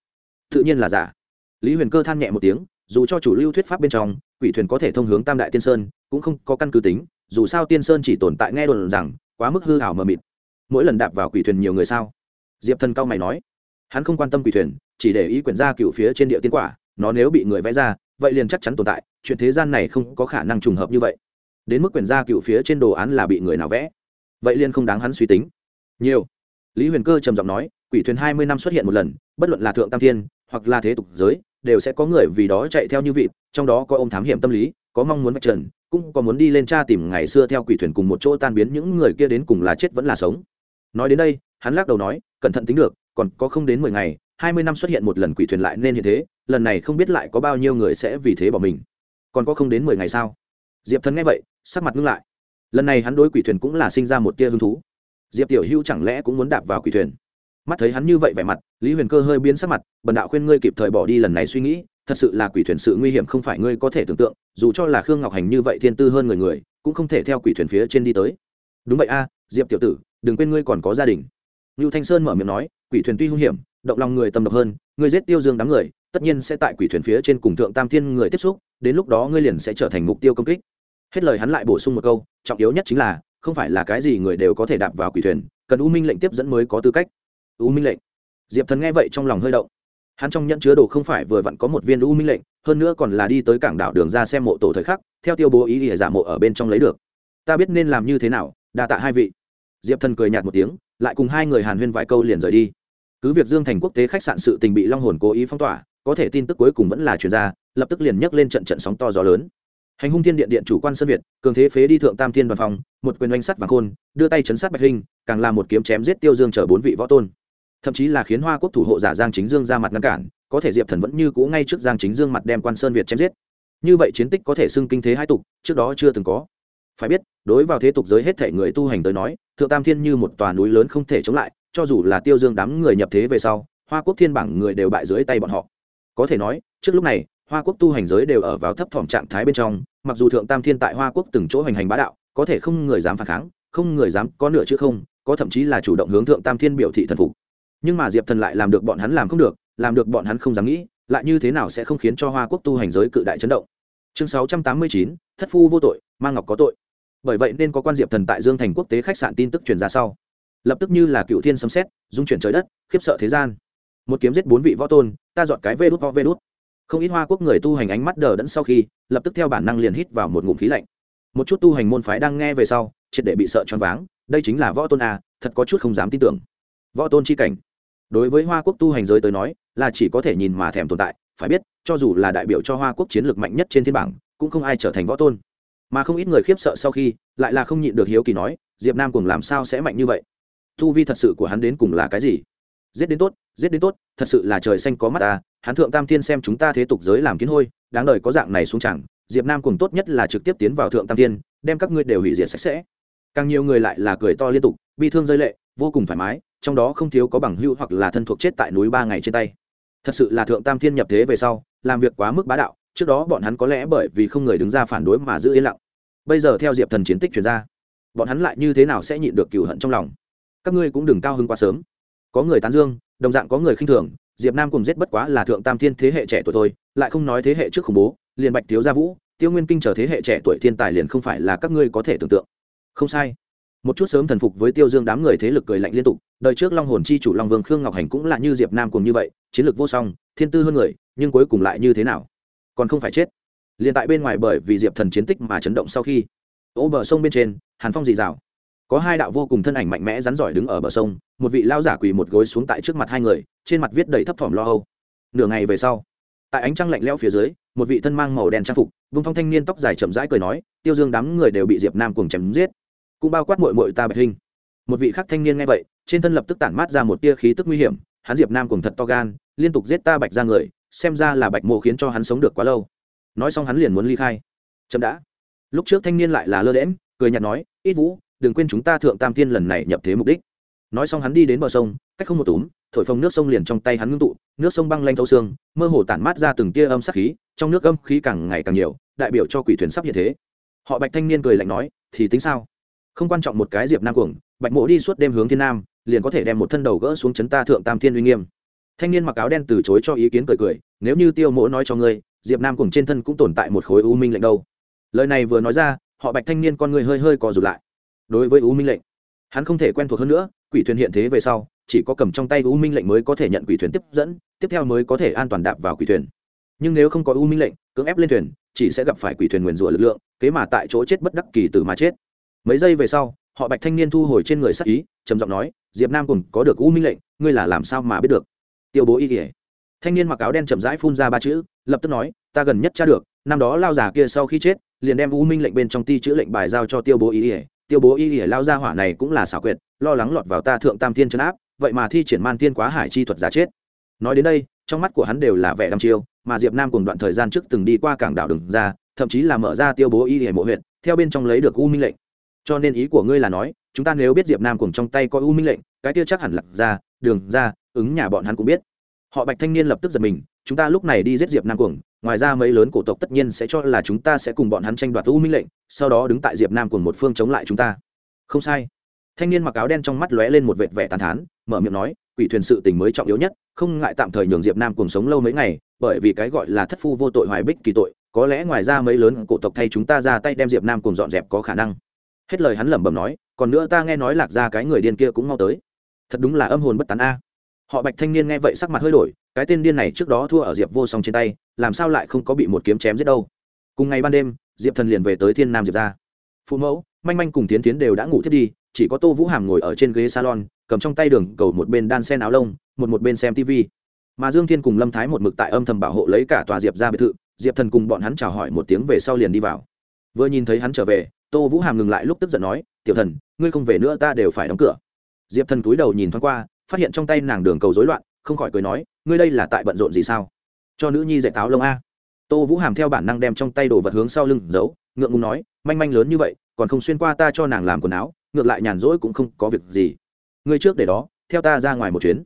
Tự nhiên là giả. Lý huyền cơ than nhẹ một tiếng, dù cho chủ lưu thuyết pháp bên trong, quỷ thuyền có thể thông hướng tam đại tiên sơn, cũng không có căn cứ tính, dù sao tiên sơn chỉ tồn tại nghe đồn rằng, quá mức hư hảo mờ mịt. Mỗi lần đạp vào quỷ thuyền nhiều người sao? Diệp thần cao mày nói. Hắn không quan tâm quỷ thuyền, chỉ để ý quyển ra cựu phía trên địa tiên quả, nó nếu bị người vẽ ra vậy liền chắc chắn tồn tại, chuyện thế gian này không có khả năng trùng hợp như vậy. Đến mức quyền gia cựu phía trên đồ án là bị người nào vẽ? Vậy liền không đáng hắn suy tính. Nhiều. Lý huyền cơ trầm giọng nói, quỷ thuyền hai mươi năm xuất hiện một lần, bất luận là thượng tam thiên, hoặc là thế tục giới, đều sẽ có người vì đó chạy theo như vị trong đó có ông thám hiểm tâm lý, có mong muốn vạch trần, cũng có muốn đi lên tra tìm ngày xưa theo quỷ thuyền cùng một chỗ tan biến những người kia đến cùng là chết vẫn là sống. Nói đến đây, hắn lắc đầu nói, cẩn thận tính được, còn có không đến mười ngày hai mươi năm xuất hiện một lần quỷ thuyền lại nên như thế, lần này không biết lại có bao nhiêu người sẽ vì thế bỏ mình. Còn có không đến mười ngày sao? Diệp thần nghe vậy, sắc mặt ngưng lại. Lần này hắn đối quỷ thuyền cũng là sinh ra một tia hứng thú. Diệp tiểu hữu chẳng lẽ cũng muốn đạp vào quỷ thuyền? Mắt thấy hắn như vậy vẻ mặt, lý huyền cơ hơi biến sắc mặt, bần đạo khuyên ngươi kịp thời bỏ đi lần này suy nghĩ, thật sự là quỷ thuyền sự nguy hiểm không phải ngươi có thể tưởng tượng, dù cho là khương ngọc hành như vậy thiên tư hơn người người, cũng không thể theo quỷ thuyền phía trên đi tới. Đúng vậy a, diệp tiểu tử, đừng quên ngươi còn có gia đình. Ngưu thanh sơn mở miệng nói, quỷ thuyền tuy hung hiểm động lòng người tâm độc hơn ngươi giết tiêu dương đám người, tất nhiên sẽ tại quỷ thuyền phía trên cùng thượng tam thiên người tiếp xúc, đến lúc đó ngươi liền sẽ trở thành mục tiêu công kích. Hết lời hắn lại bổ sung một câu, trọng yếu nhất chính là, không phải là cái gì người đều có thể đạp vào quỷ thuyền, cần u minh lệnh tiếp dẫn mới có tư cách. U minh lệnh. Diệp thần nghe vậy trong lòng hơi động. Hắn trong nhận chứa đồ không phải vừa vặn có một viên u minh lệnh, hơn nữa còn là đi tới cảng đảo đường ra xem mộ tổ thời khắc, theo tiêu bố ý để giả mộ ở bên trong lấy được. Ta biết nên làm như thế nào, đa tạ hai vị. Diệp thần cười nhạt một tiếng, lại cùng hai người hàn huyên vài câu liền rời đi cứ việc dương thành quốc tế khách sạn sự tình bị long hồn cố ý phong tỏa, có thể tin tức cuối cùng vẫn là chuyển ra, lập tức liền nhấc lên trận trận sóng to gió lớn. Hành hung thiên điện điện chủ quan sơn việt, cường thế phế đi thượng tam thiên đoàn phòng, một quyền oanh sắt vàng khôn, đưa tay chấn sát bạch hình càng là một kiếm chém giết tiêu dương chở bốn vị võ tôn. Thậm chí là khiến hoa quốc thủ hộ giả giang chính dương ra mặt ngăn cản, có thể diệp thần vẫn như cũ ngay trước giang chính dương mặt đem quan sơn việt chém giết. Như vậy chiến tích có thể xưng kinh thế hai tục, trước đó chưa từng có. Phải biết, đối vào thế tục giới hết thể người tu hành tới nói, thượng tam thiên như một tòa núi lớn không thể chống lại cho dù là tiêu dương đám người nhập thế về sau, hoa quốc thiên bảng người đều bại dưới tay bọn họ. Có thể nói, trước lúc này, hoa quốc tu hành giới đều ở vào thấp thỏm trạng thái bên trong, mặc dù thượng tam thiên tại hoa quốc từng chỗ hành hành bá đạo, có thể không người dám phản kháng, không người dám có nửa chứ không, có thậm chí là chủ động hướng thượng tam thiên biểu thị thần phục. Nhưng mà diệp thần lại làm được bọn hắn làm không được, làm được bọn hắn không dám nghĩ, lại như thế nào sẽ không khiến cho hoa quốc tu hành giới cự đại chấn động? Chương sáu trăm tám mươi chín, thất phu vô tội mang ngọc có tội. Bởi vậy nên có quan diệp thần tại dương thành quốc tế khách sạn tin tức truyền ra sau lập tức như là cựu thiên sấm xét dung chuyển trời đất khiếp sợ thế gian. Một kiếm giết bốn vị võ tôn ta dọn cái vê đút ho vê đút. Không ít hoa quốc người tu hành ánh mắt đờ đẫn sau khi lập tức theo bản năng liền hít vào một ngụm khí lạnh. Một chút tu hành môn phái đang nghe về sau triệt để bị sợ choáng váng đây chính là võ tôn à, thật có chút không dám tin tưởng. Võ tôn chi cảnh. Đối với hoa quốc tu hành giới tới nói là chỉ có thể nhìn mà thèm tồn tại phải biết cho dù là đại biểu cho hoa quốc chiến lược mạnh nhất trên thiên bảng cũng không ai trở thành võ tôn. Mà không ít người khiếp sợ sau khi lại là không nhịn được hiếu kỳ nói diệp nam cùng làm sao sẽ mạnh như vậy? Thu vi thật sự của hắn đến cùng là cái gì? Giết đến tốt, giết đến tốt, thật sự là trời xanh có mắt ta, hắn thượng tam thiên xem chúng ta thế tục giới làm kiến hôi, đáng đời có dạng này xuống chẳng, diệp nam cùng tốt nhất là trực tiếp tiến vào thượng tam thiên, đem các ngươi đều hủy diệt sạch sẽ. Càng nhiều người lại là cười to liên tục, bi thương rơi lệ, vô cùng thoải mái, trong đó không thiếu có bằng hưu hoặc là thân thuộc chết tại núi ba ngày trên tay. Thật sự là thượng tam thiên nhập thế về sau, làm việc quá mức bá đạo, trước đó bọn hắn có lẽ bởi vì không người đứng ra phản đối mà giữ yên lặng. Bây giờ theo diệp thần chiến tích chuyển ra, bọn hắn lại như thế nào sẽ nhịn được cựu hận trong lòng? Các ngươi cũng đừng cao hứng quá sớm. Có người tán dương, đồng dạng có người khinh thường, diệp nam cùng giết bất quá là thượng tam thiên thế hệ trẻ tuổi thôi, lại không nói thế hệ trước khủng bố, liền bạch thiếu gia vũ, tiêu nguyên kinh trở thế hệ trẻ tuổi thiên tài liền không phải là các ngươi có thể tưởng tượng. Không sai. Một chút sớm thần phục với tiêu dương đám người thế lực cười lạnh liên tục, đời trước long hồn chi chủ long vương khương ngọc hành cũng là như diệp nam cùng như vậy, chiến lược vô song, thiên tư hơn người, nhưng cuối cùng lại như thế nào? Còn không phải chết. Liền tại bên ngoài bởi vì diệp thần chiến tích mà chấn động sau khi, ô bờ sông bên trên, hàn phong dị rào có hai đạo vô cùng thân ảnh mạnh mẽ rắn giỏi đứng ở bờ sông, một vị lao giả quỳ một gối xuống tại trước mặt hai người, trên mặt viết đầy thấp thỏm lo âu. Nửa ngày về sau, tại ánh trăng lạnh lẽo phía dưới, một vị thân mang màu đen trang phục vùng phong thanh niên tóc dài chậm rãi cười nói, tiêu dương, đám người đều bị diệp nam cùng chém giết. Cũng bao quát mội mội ta bạch hình một vị khác thanh niên nghe vậy, trên thân lập tức tản mát ra một tia khí tức nguy hiểm, hắn diệp nam cùng thật to gan, liên tục giết ta bạch ra người, xem ra là bạch mộ khiến cho hắn sống được quá lâu. Nói xong hắn liền muốn ly khai. Chậm đã. Lúc trước thanh niên lại là lơ đễm cười nhạt nói, ít vũ đừng quên chúng ta thượng tam thiên lần này nhập thế mục đích. Nói xong hắn đi đến bờ sông, cách không một túm, thổi phồng nước sông liền trong tay hắn ngưng tụ, nước sông băng lanh thấu xương, mơ hồ tản mát ra từng tia âm sắc khí, trong nước âm khí càng ngày càng nhiều, đại biểu cho quỷ thuyền sắp hiện thế. Họ bạch thanh niên cười lạnh nói, thì tính sao? Không quan trọng một cái diệp nam cuồng, bạch mộ đi suốt đêm hướng thiên nam, liền có thể đem một thân đầu gỡ xuống chấn ta thượng tam thiên uy nghiêm. Thanh niên mặc áo đen từ chối cho ý kiến cười cười, nếu như tiêu mỗ nói cho ngươi, diệp nam cùng trên thân cũng tồn tại một khối u minh lệnh đâu. Lời này vừa nói ra, họ bạch thanh niên con người hơi hơi co rụt lại đối với u minh lệnh. Hắn không thể quen thuộc hơn nữa, quỷ thuyền hiện thế về sau, chỉ có cầm trong tay u minh lệnh mới có thể nhận quỷ thuyền tiếp dẫn, tiếp theo mới có thể an toàn đạp vào quỷ thuyền. Nhưng nếu không có u minh lệnh, cưỡng ép lên thuyền, chỉ sẽ gặp phải quỷ thuyền nguyền rủa lực lượng, kế mà tại chỗ chết bất đắc kỳ từ mà chết. Mấy giây về sau, họ bạch thanh niên thu hồi trên người sắc ý, trầm giọng nói, diệp nam cùng có được u minh lệnh, ngươi là làm sao mà biết được? Tiêu bố y kỉa thanh niên mặc áo đen chậm rãi phun ra ba chữ, lập tức nói, ta gần nhất tra được, năm đó lao già kia sau khi chết, liền đem u minh lệnh bên trong ti chữ lệnh bài giao cho tiêu bố y kỉa tiêu bố y kỉa lao ra hỏa này cũng là xảo quyệt, lo lắng lọt vào ta thượng tam thiên trấn áp, vậy mà thi triển man thiên quá hải chi thuật giả chết. Nói đến đây, trong mắt của hắn đều là vẻ đăm chiêu, mà diệp nam cùng đoạn thời gian trước từng đi qua cảng đảo đừng ra, thậm chí là mở ra tiêu bố y hệ mộ huyện theo bên trong lấy được u minh lệnh. Cho nên ý của ngươi là nói, chúng ta nếu biết diệp nam cùng trong tay có u minh lệnh, cái tiêu chắc hẳn lặc ra, đường ra, ứng nhà bọn hắn cũng biết. Họ bạch thanh niên lập tức giật mình, chúng ta lúc này đi giết diệp nam cuồng ngoài ra mấy lớn cổ tộc tất nhiên sẽ cho là chúng ta sẽ cùng bọn hắn tranh đoạt u minh lệnh, sau đó đứng tại diệp nam cuồng một phương chống lại chúng ta. Không sai. Thanh niên mặc áo đen trong mắt lóe lên một vệt vẻ tàn thán, mở miệng nói, quỷ thuyền sự tình mới trọng yếu nhất, không ngại tạm thời nhường diệp nam cùng sống lâu mấy ngày, bởi vì cái gọi là thất phu vô tội hoài bích kỳ tội, có lẽ ngoài ra mấy lớn cổ tộc thay chúng ta ra tay đem diệp nam cùng dọn dẹp có khả năng. Hết lời hắn lẩm bẩm nói, còn nữa ta nghe nói lạc ra cái người điên kia cũng mau tới. Thật đúng là âm hồn bất tán a. Họ bạch thanh niên nghe vậy sắc mặt hơi đổi, cái tên điên này trước đó thua ở diệp vô song trên tay làm sao lại không có bị một kiếm chém giết đâu? Cùng ngày ban đêm, diệp thần liền về tới thiên nam diệp ra phụ mẫu, manh manh cùng tiến tiến đều đã ngủ thiết đi, chỉ có tô vũ hàm ngồi ở trên ghế salon, cầm trong tay đường cầu một bên đan sen áo lông, một một bên xem tv mà dương thiên cùng lâm thái một mực tại âm thầm bảo hộ lấy cả tòa diệp ra biệt thự, diệp thần cùng bọn hắn chào hỏi một tiếng về sau liền đi vào. Vừa nhìn thấy hắn trở về, tô vũ hàm ngừng lại lúc tức giận nói, tiểu thần, ngươi không về nữa ta đều phải đóng cửa. Diệp thần túi đầu nhìn thoáng qua, phát hiện trong tay nàng đường cầu rối loạn, không khỏi cười nói, ngươi đây là tại bận rộn gì sao? Cho nữ nhi dạy táo lông a. Tô vũ hàm theo bản năng đem trong tay đồ vật hướng sau lưng giấu, ngượng ngùng nói, manh manh lớn như vậy, còn không xuyên qua ta cho nàng làm quần áo, ngược lại nhàn rỗi cũng không có việc gì. Ngươi trước để đó, theo ta ra ngoài một chuyến.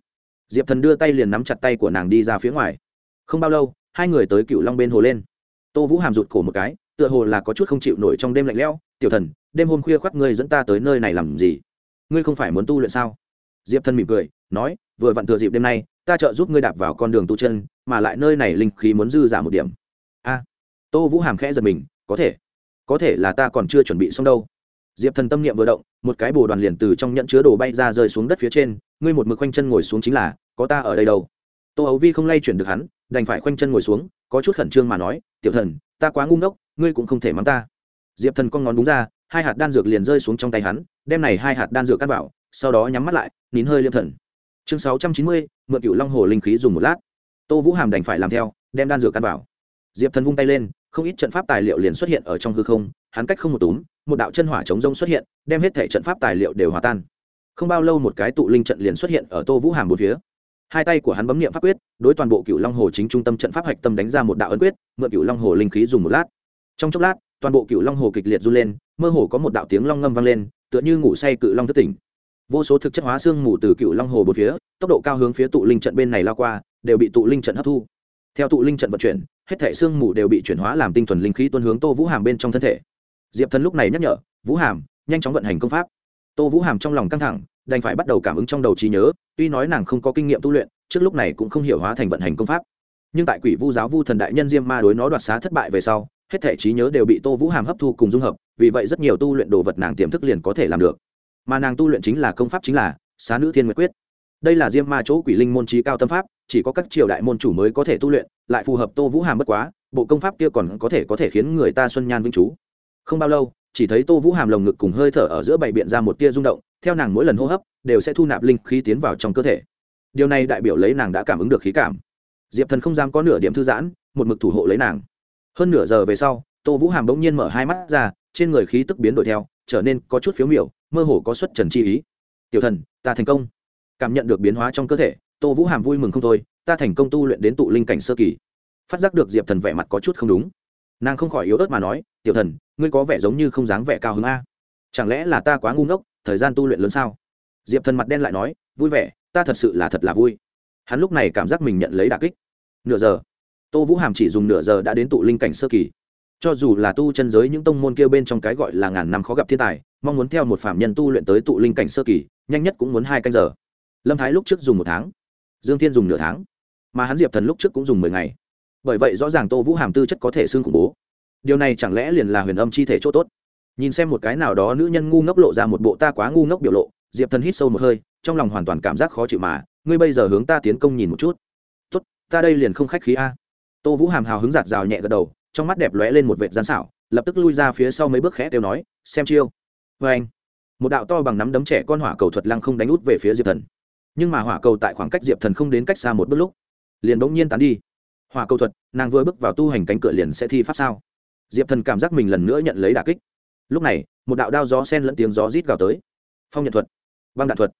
Diệp thần đưa tay liền nắm chặt tay của nàng đi ra phía ngoài. Không bao lâu, hai người tới cựu long bên hồ lên. Tô vũ hàm rụt cổ một cái, tựa hồ là có chút không chịu nổi trong đêm lạnh lẽo, tiểu thần, đêm hôm khuya khoác ngươi dẫn ta tới nơi này làm gì? Ngươi không phải muốn tu luyện sao? Diệp thần mỉm cười, nói vừa vặn thừa dịp đêm nay, ta trợ giúp ngươi đạp vào con đường tu chân, mà lại nơi này linh khí muốn dư giả một điểm. A. Tô vũ hàm khẽ giật mình, có thể có thể là ta còn chưa chuẩn bị xong đâu. Diệp thần tâm niệm vừa động, một cái bồ đoàn liền từ trong nhận chứa đồ bay ra rơi xuống đất phía trên, ngươi một mực khoanh chân ngồi xuống chính là, có ta ở đây đâu. Tô ấu vi không lay chuyển được hắn, đành phải khoanh chân ngồi xuống, có chút khẩn trương mà nói, tiểu thần, ta quá ngu ngốc, ngươi cũng không thể mắng ta. Diệp thần con ngón đúng ra, hai hạt đan dược liền rơi xuống trong tay hắn, đem này hai hạt đan dược cắt vào, sau đó nhắm mắt lại, nín hơi liêm thần chương sáu trăm chín mươi, mượn cựu long hồ linh khí dùng một lát. Tô vũ hàm đành phải làm theo, đem đan dược căn vào. Diệp thần vung tay lên, không ít trận pháp tài liệu liền xuất hiện ở trong hư không, hắn cách không một túm, một đạo chân hỏa chống rông xuất hiện, đem hết thể trận pháp tài liệu đều hòa tan. Không bao lâu một cái tụ linh trận liền xuất hiện ở tô vũ hàm một phía. Hai tay của hắn bấm nghiệm pháp quyết, đối toàn bộ cựu long hồ chính trung tâm trận pháp hạch tâm đánh ra một đạo ấn quyết, mượn cựu long hồ linh khí dùng một lát. Trong chốc lát, toàn bộ cựu long hồ kịch liệt run lên, mơ hồ có một đạo tiếng long ngâm vang lên, tựa như ngủ say cự long thất tỉnh vô số thực chất hóa xương mù từ cựu long hồ bốn phía, tốc độ cao hướng phía tụ linh trận bên này lao qua, đều bị tụ linh trận hấp thu. Theo tụ linh trận vận chuyển, hết thể xương mù đều bị chuyển hóa làm tinh thuần linh khí tuân hướng tô vũ hàm bên trong thân thể. Diệp thần lúc này nhắc nhở, vũ hàm, nhanh chóng vận hành công pháp. Tô vũ hàm trong lòng căng thẳng, đành phải bắt đầu cảm ứng trong đầu trí nhớ, tuy nói nàng không có kinh nghiệm tu luyện, trước lúc này cũng không hiểu hóa thành vận hành công pháp. Nhưng tại quỷ vu giáo vu thần đại nhân diêm ma đối nó đoạt xá thất bại về sau, hết thể trí nhớ đều bị tô vũ hàm hấp thu cùng dung hợp, vì vậy rất nhiều tu luyện đồ vật nàng tiềm thức liền có thể làm được mà nàng tu luyện chính là công pháp chính là xá nữ thiên nguyệt quyết. Đây là diêm ma chỗ quỷ linh môn trí cao tâm pháp, chỉ có các triều đại môn chủ mới có thể tu luyện, lại phù hợp tô vũ hàm bất quá, bộ công pháp kia còn có thể có thể khiến người ta xuân nhan vĩnh chú không bao lâu, chỉ thấy tô vũ hàm lồng ngực cùng hơi thở ở giữa bày biện ra một tia rung động, theo nàng mỗi lần hô hấp, đều sẽ thu nạp linh khí tiến vào trong cơ thể. Điều này đại biểu lấy nàng đã cảm ứng được khí cảm. Diệp thần không dám có nửa điểm thư giãn, một mực thủ hộ lấy nàng. Hơn nửa giờ về sau, tô vũ hàm bỗng nhiên mở hai mắt ra, trên người khí tức biến đổi theo trở nên có chút phiếu miểu, mơ hồ có xuất trần chi ý. Tiểu thần, ta thành công. Cảm nhận được biến hóa trong cơ thể, tô vũ hàm vui mừng không thôi, ta thành công tu luyện đến tụ linh cảnh sơ kỳ. Phát giác được diệp thần vẻ mặt có chút không đúng. Nàng không khỏi yếu ớt mà nói, tiểu thần, ngươi có vẻ giống như không dáng vẻ cao hứng a. Chẳng lẽ là ta quá ngu ngốc, thời gian tu luyện lớn sao? Diệp thần mặt đen lại nói, vui vẻ, ta thật sự là thật là vui. Hắn lúc này cảm giác mình nhận lấy đà kích. Nửa giờ, tô vũ hàm chỉ dùng nửa giờ đã đến tụ linh cảnh sơ kỳ cho dù là tu chân giới những tông môn kêu bên trong cái gọi là ngàn năm khó gặp thiên tài, mong muốn theo một phạm nhân tu luyện tới tụ linh cảnh sơ kỳ, nhanh nhất cũng muốn hai canh giờ. Lâm thái lúc trước dùng một tháng, dương thiên dùng nửa tháng, mà hắn diệp thần lúc trước cũng dùng mười ngày. Bởi vậy rõ ràng tô vũ hàm tư chất có thể xương khủng bố. Điều này chẳng lẽ liền là huyền âm chi thể chỗ tốt? Nhìn xem một cái nào đó nữ nhân ngu ngốc lộ ra một bộ ta quá ngu ngốc biểu lộ, diệp thần hít sâu một hơi, trong lòng hoàn toàn cảm giác khó chịu mà, ngươi bây giờ hướng ta tiến công nhìn một chút. Tốt, ta đây liền không khách khí a. Tô vũ hàm hào hứng giạt rào nhẹ gật đầu trong mắt đẹp lóe lên một vệt gian xảo, lập tức lui ra phía sau mấy bước khẽ đều nói, xem chiêu. Vê anh, một đạo to bằng nắm đấm trẻ con hỏa cầu thuật lăng không đánh út về phía diệp thần. Nhưng mà hỏa cầu tại khoảng cách diệp thần không đến cách xa một bước lúc, liền bỗng nhiên tán đi. Hỏa cầu thuật, nàng vừa bước vào tu hành cánh cửa liền sẽ thi pháp sao? Diệp thần cảm giác mình lần nữa nhận lấy đà kích. Lúc này, một đạo đao gió sen lẫn tiếng gió rít gào tới. Phong nhận thuật, băng đạn thuật,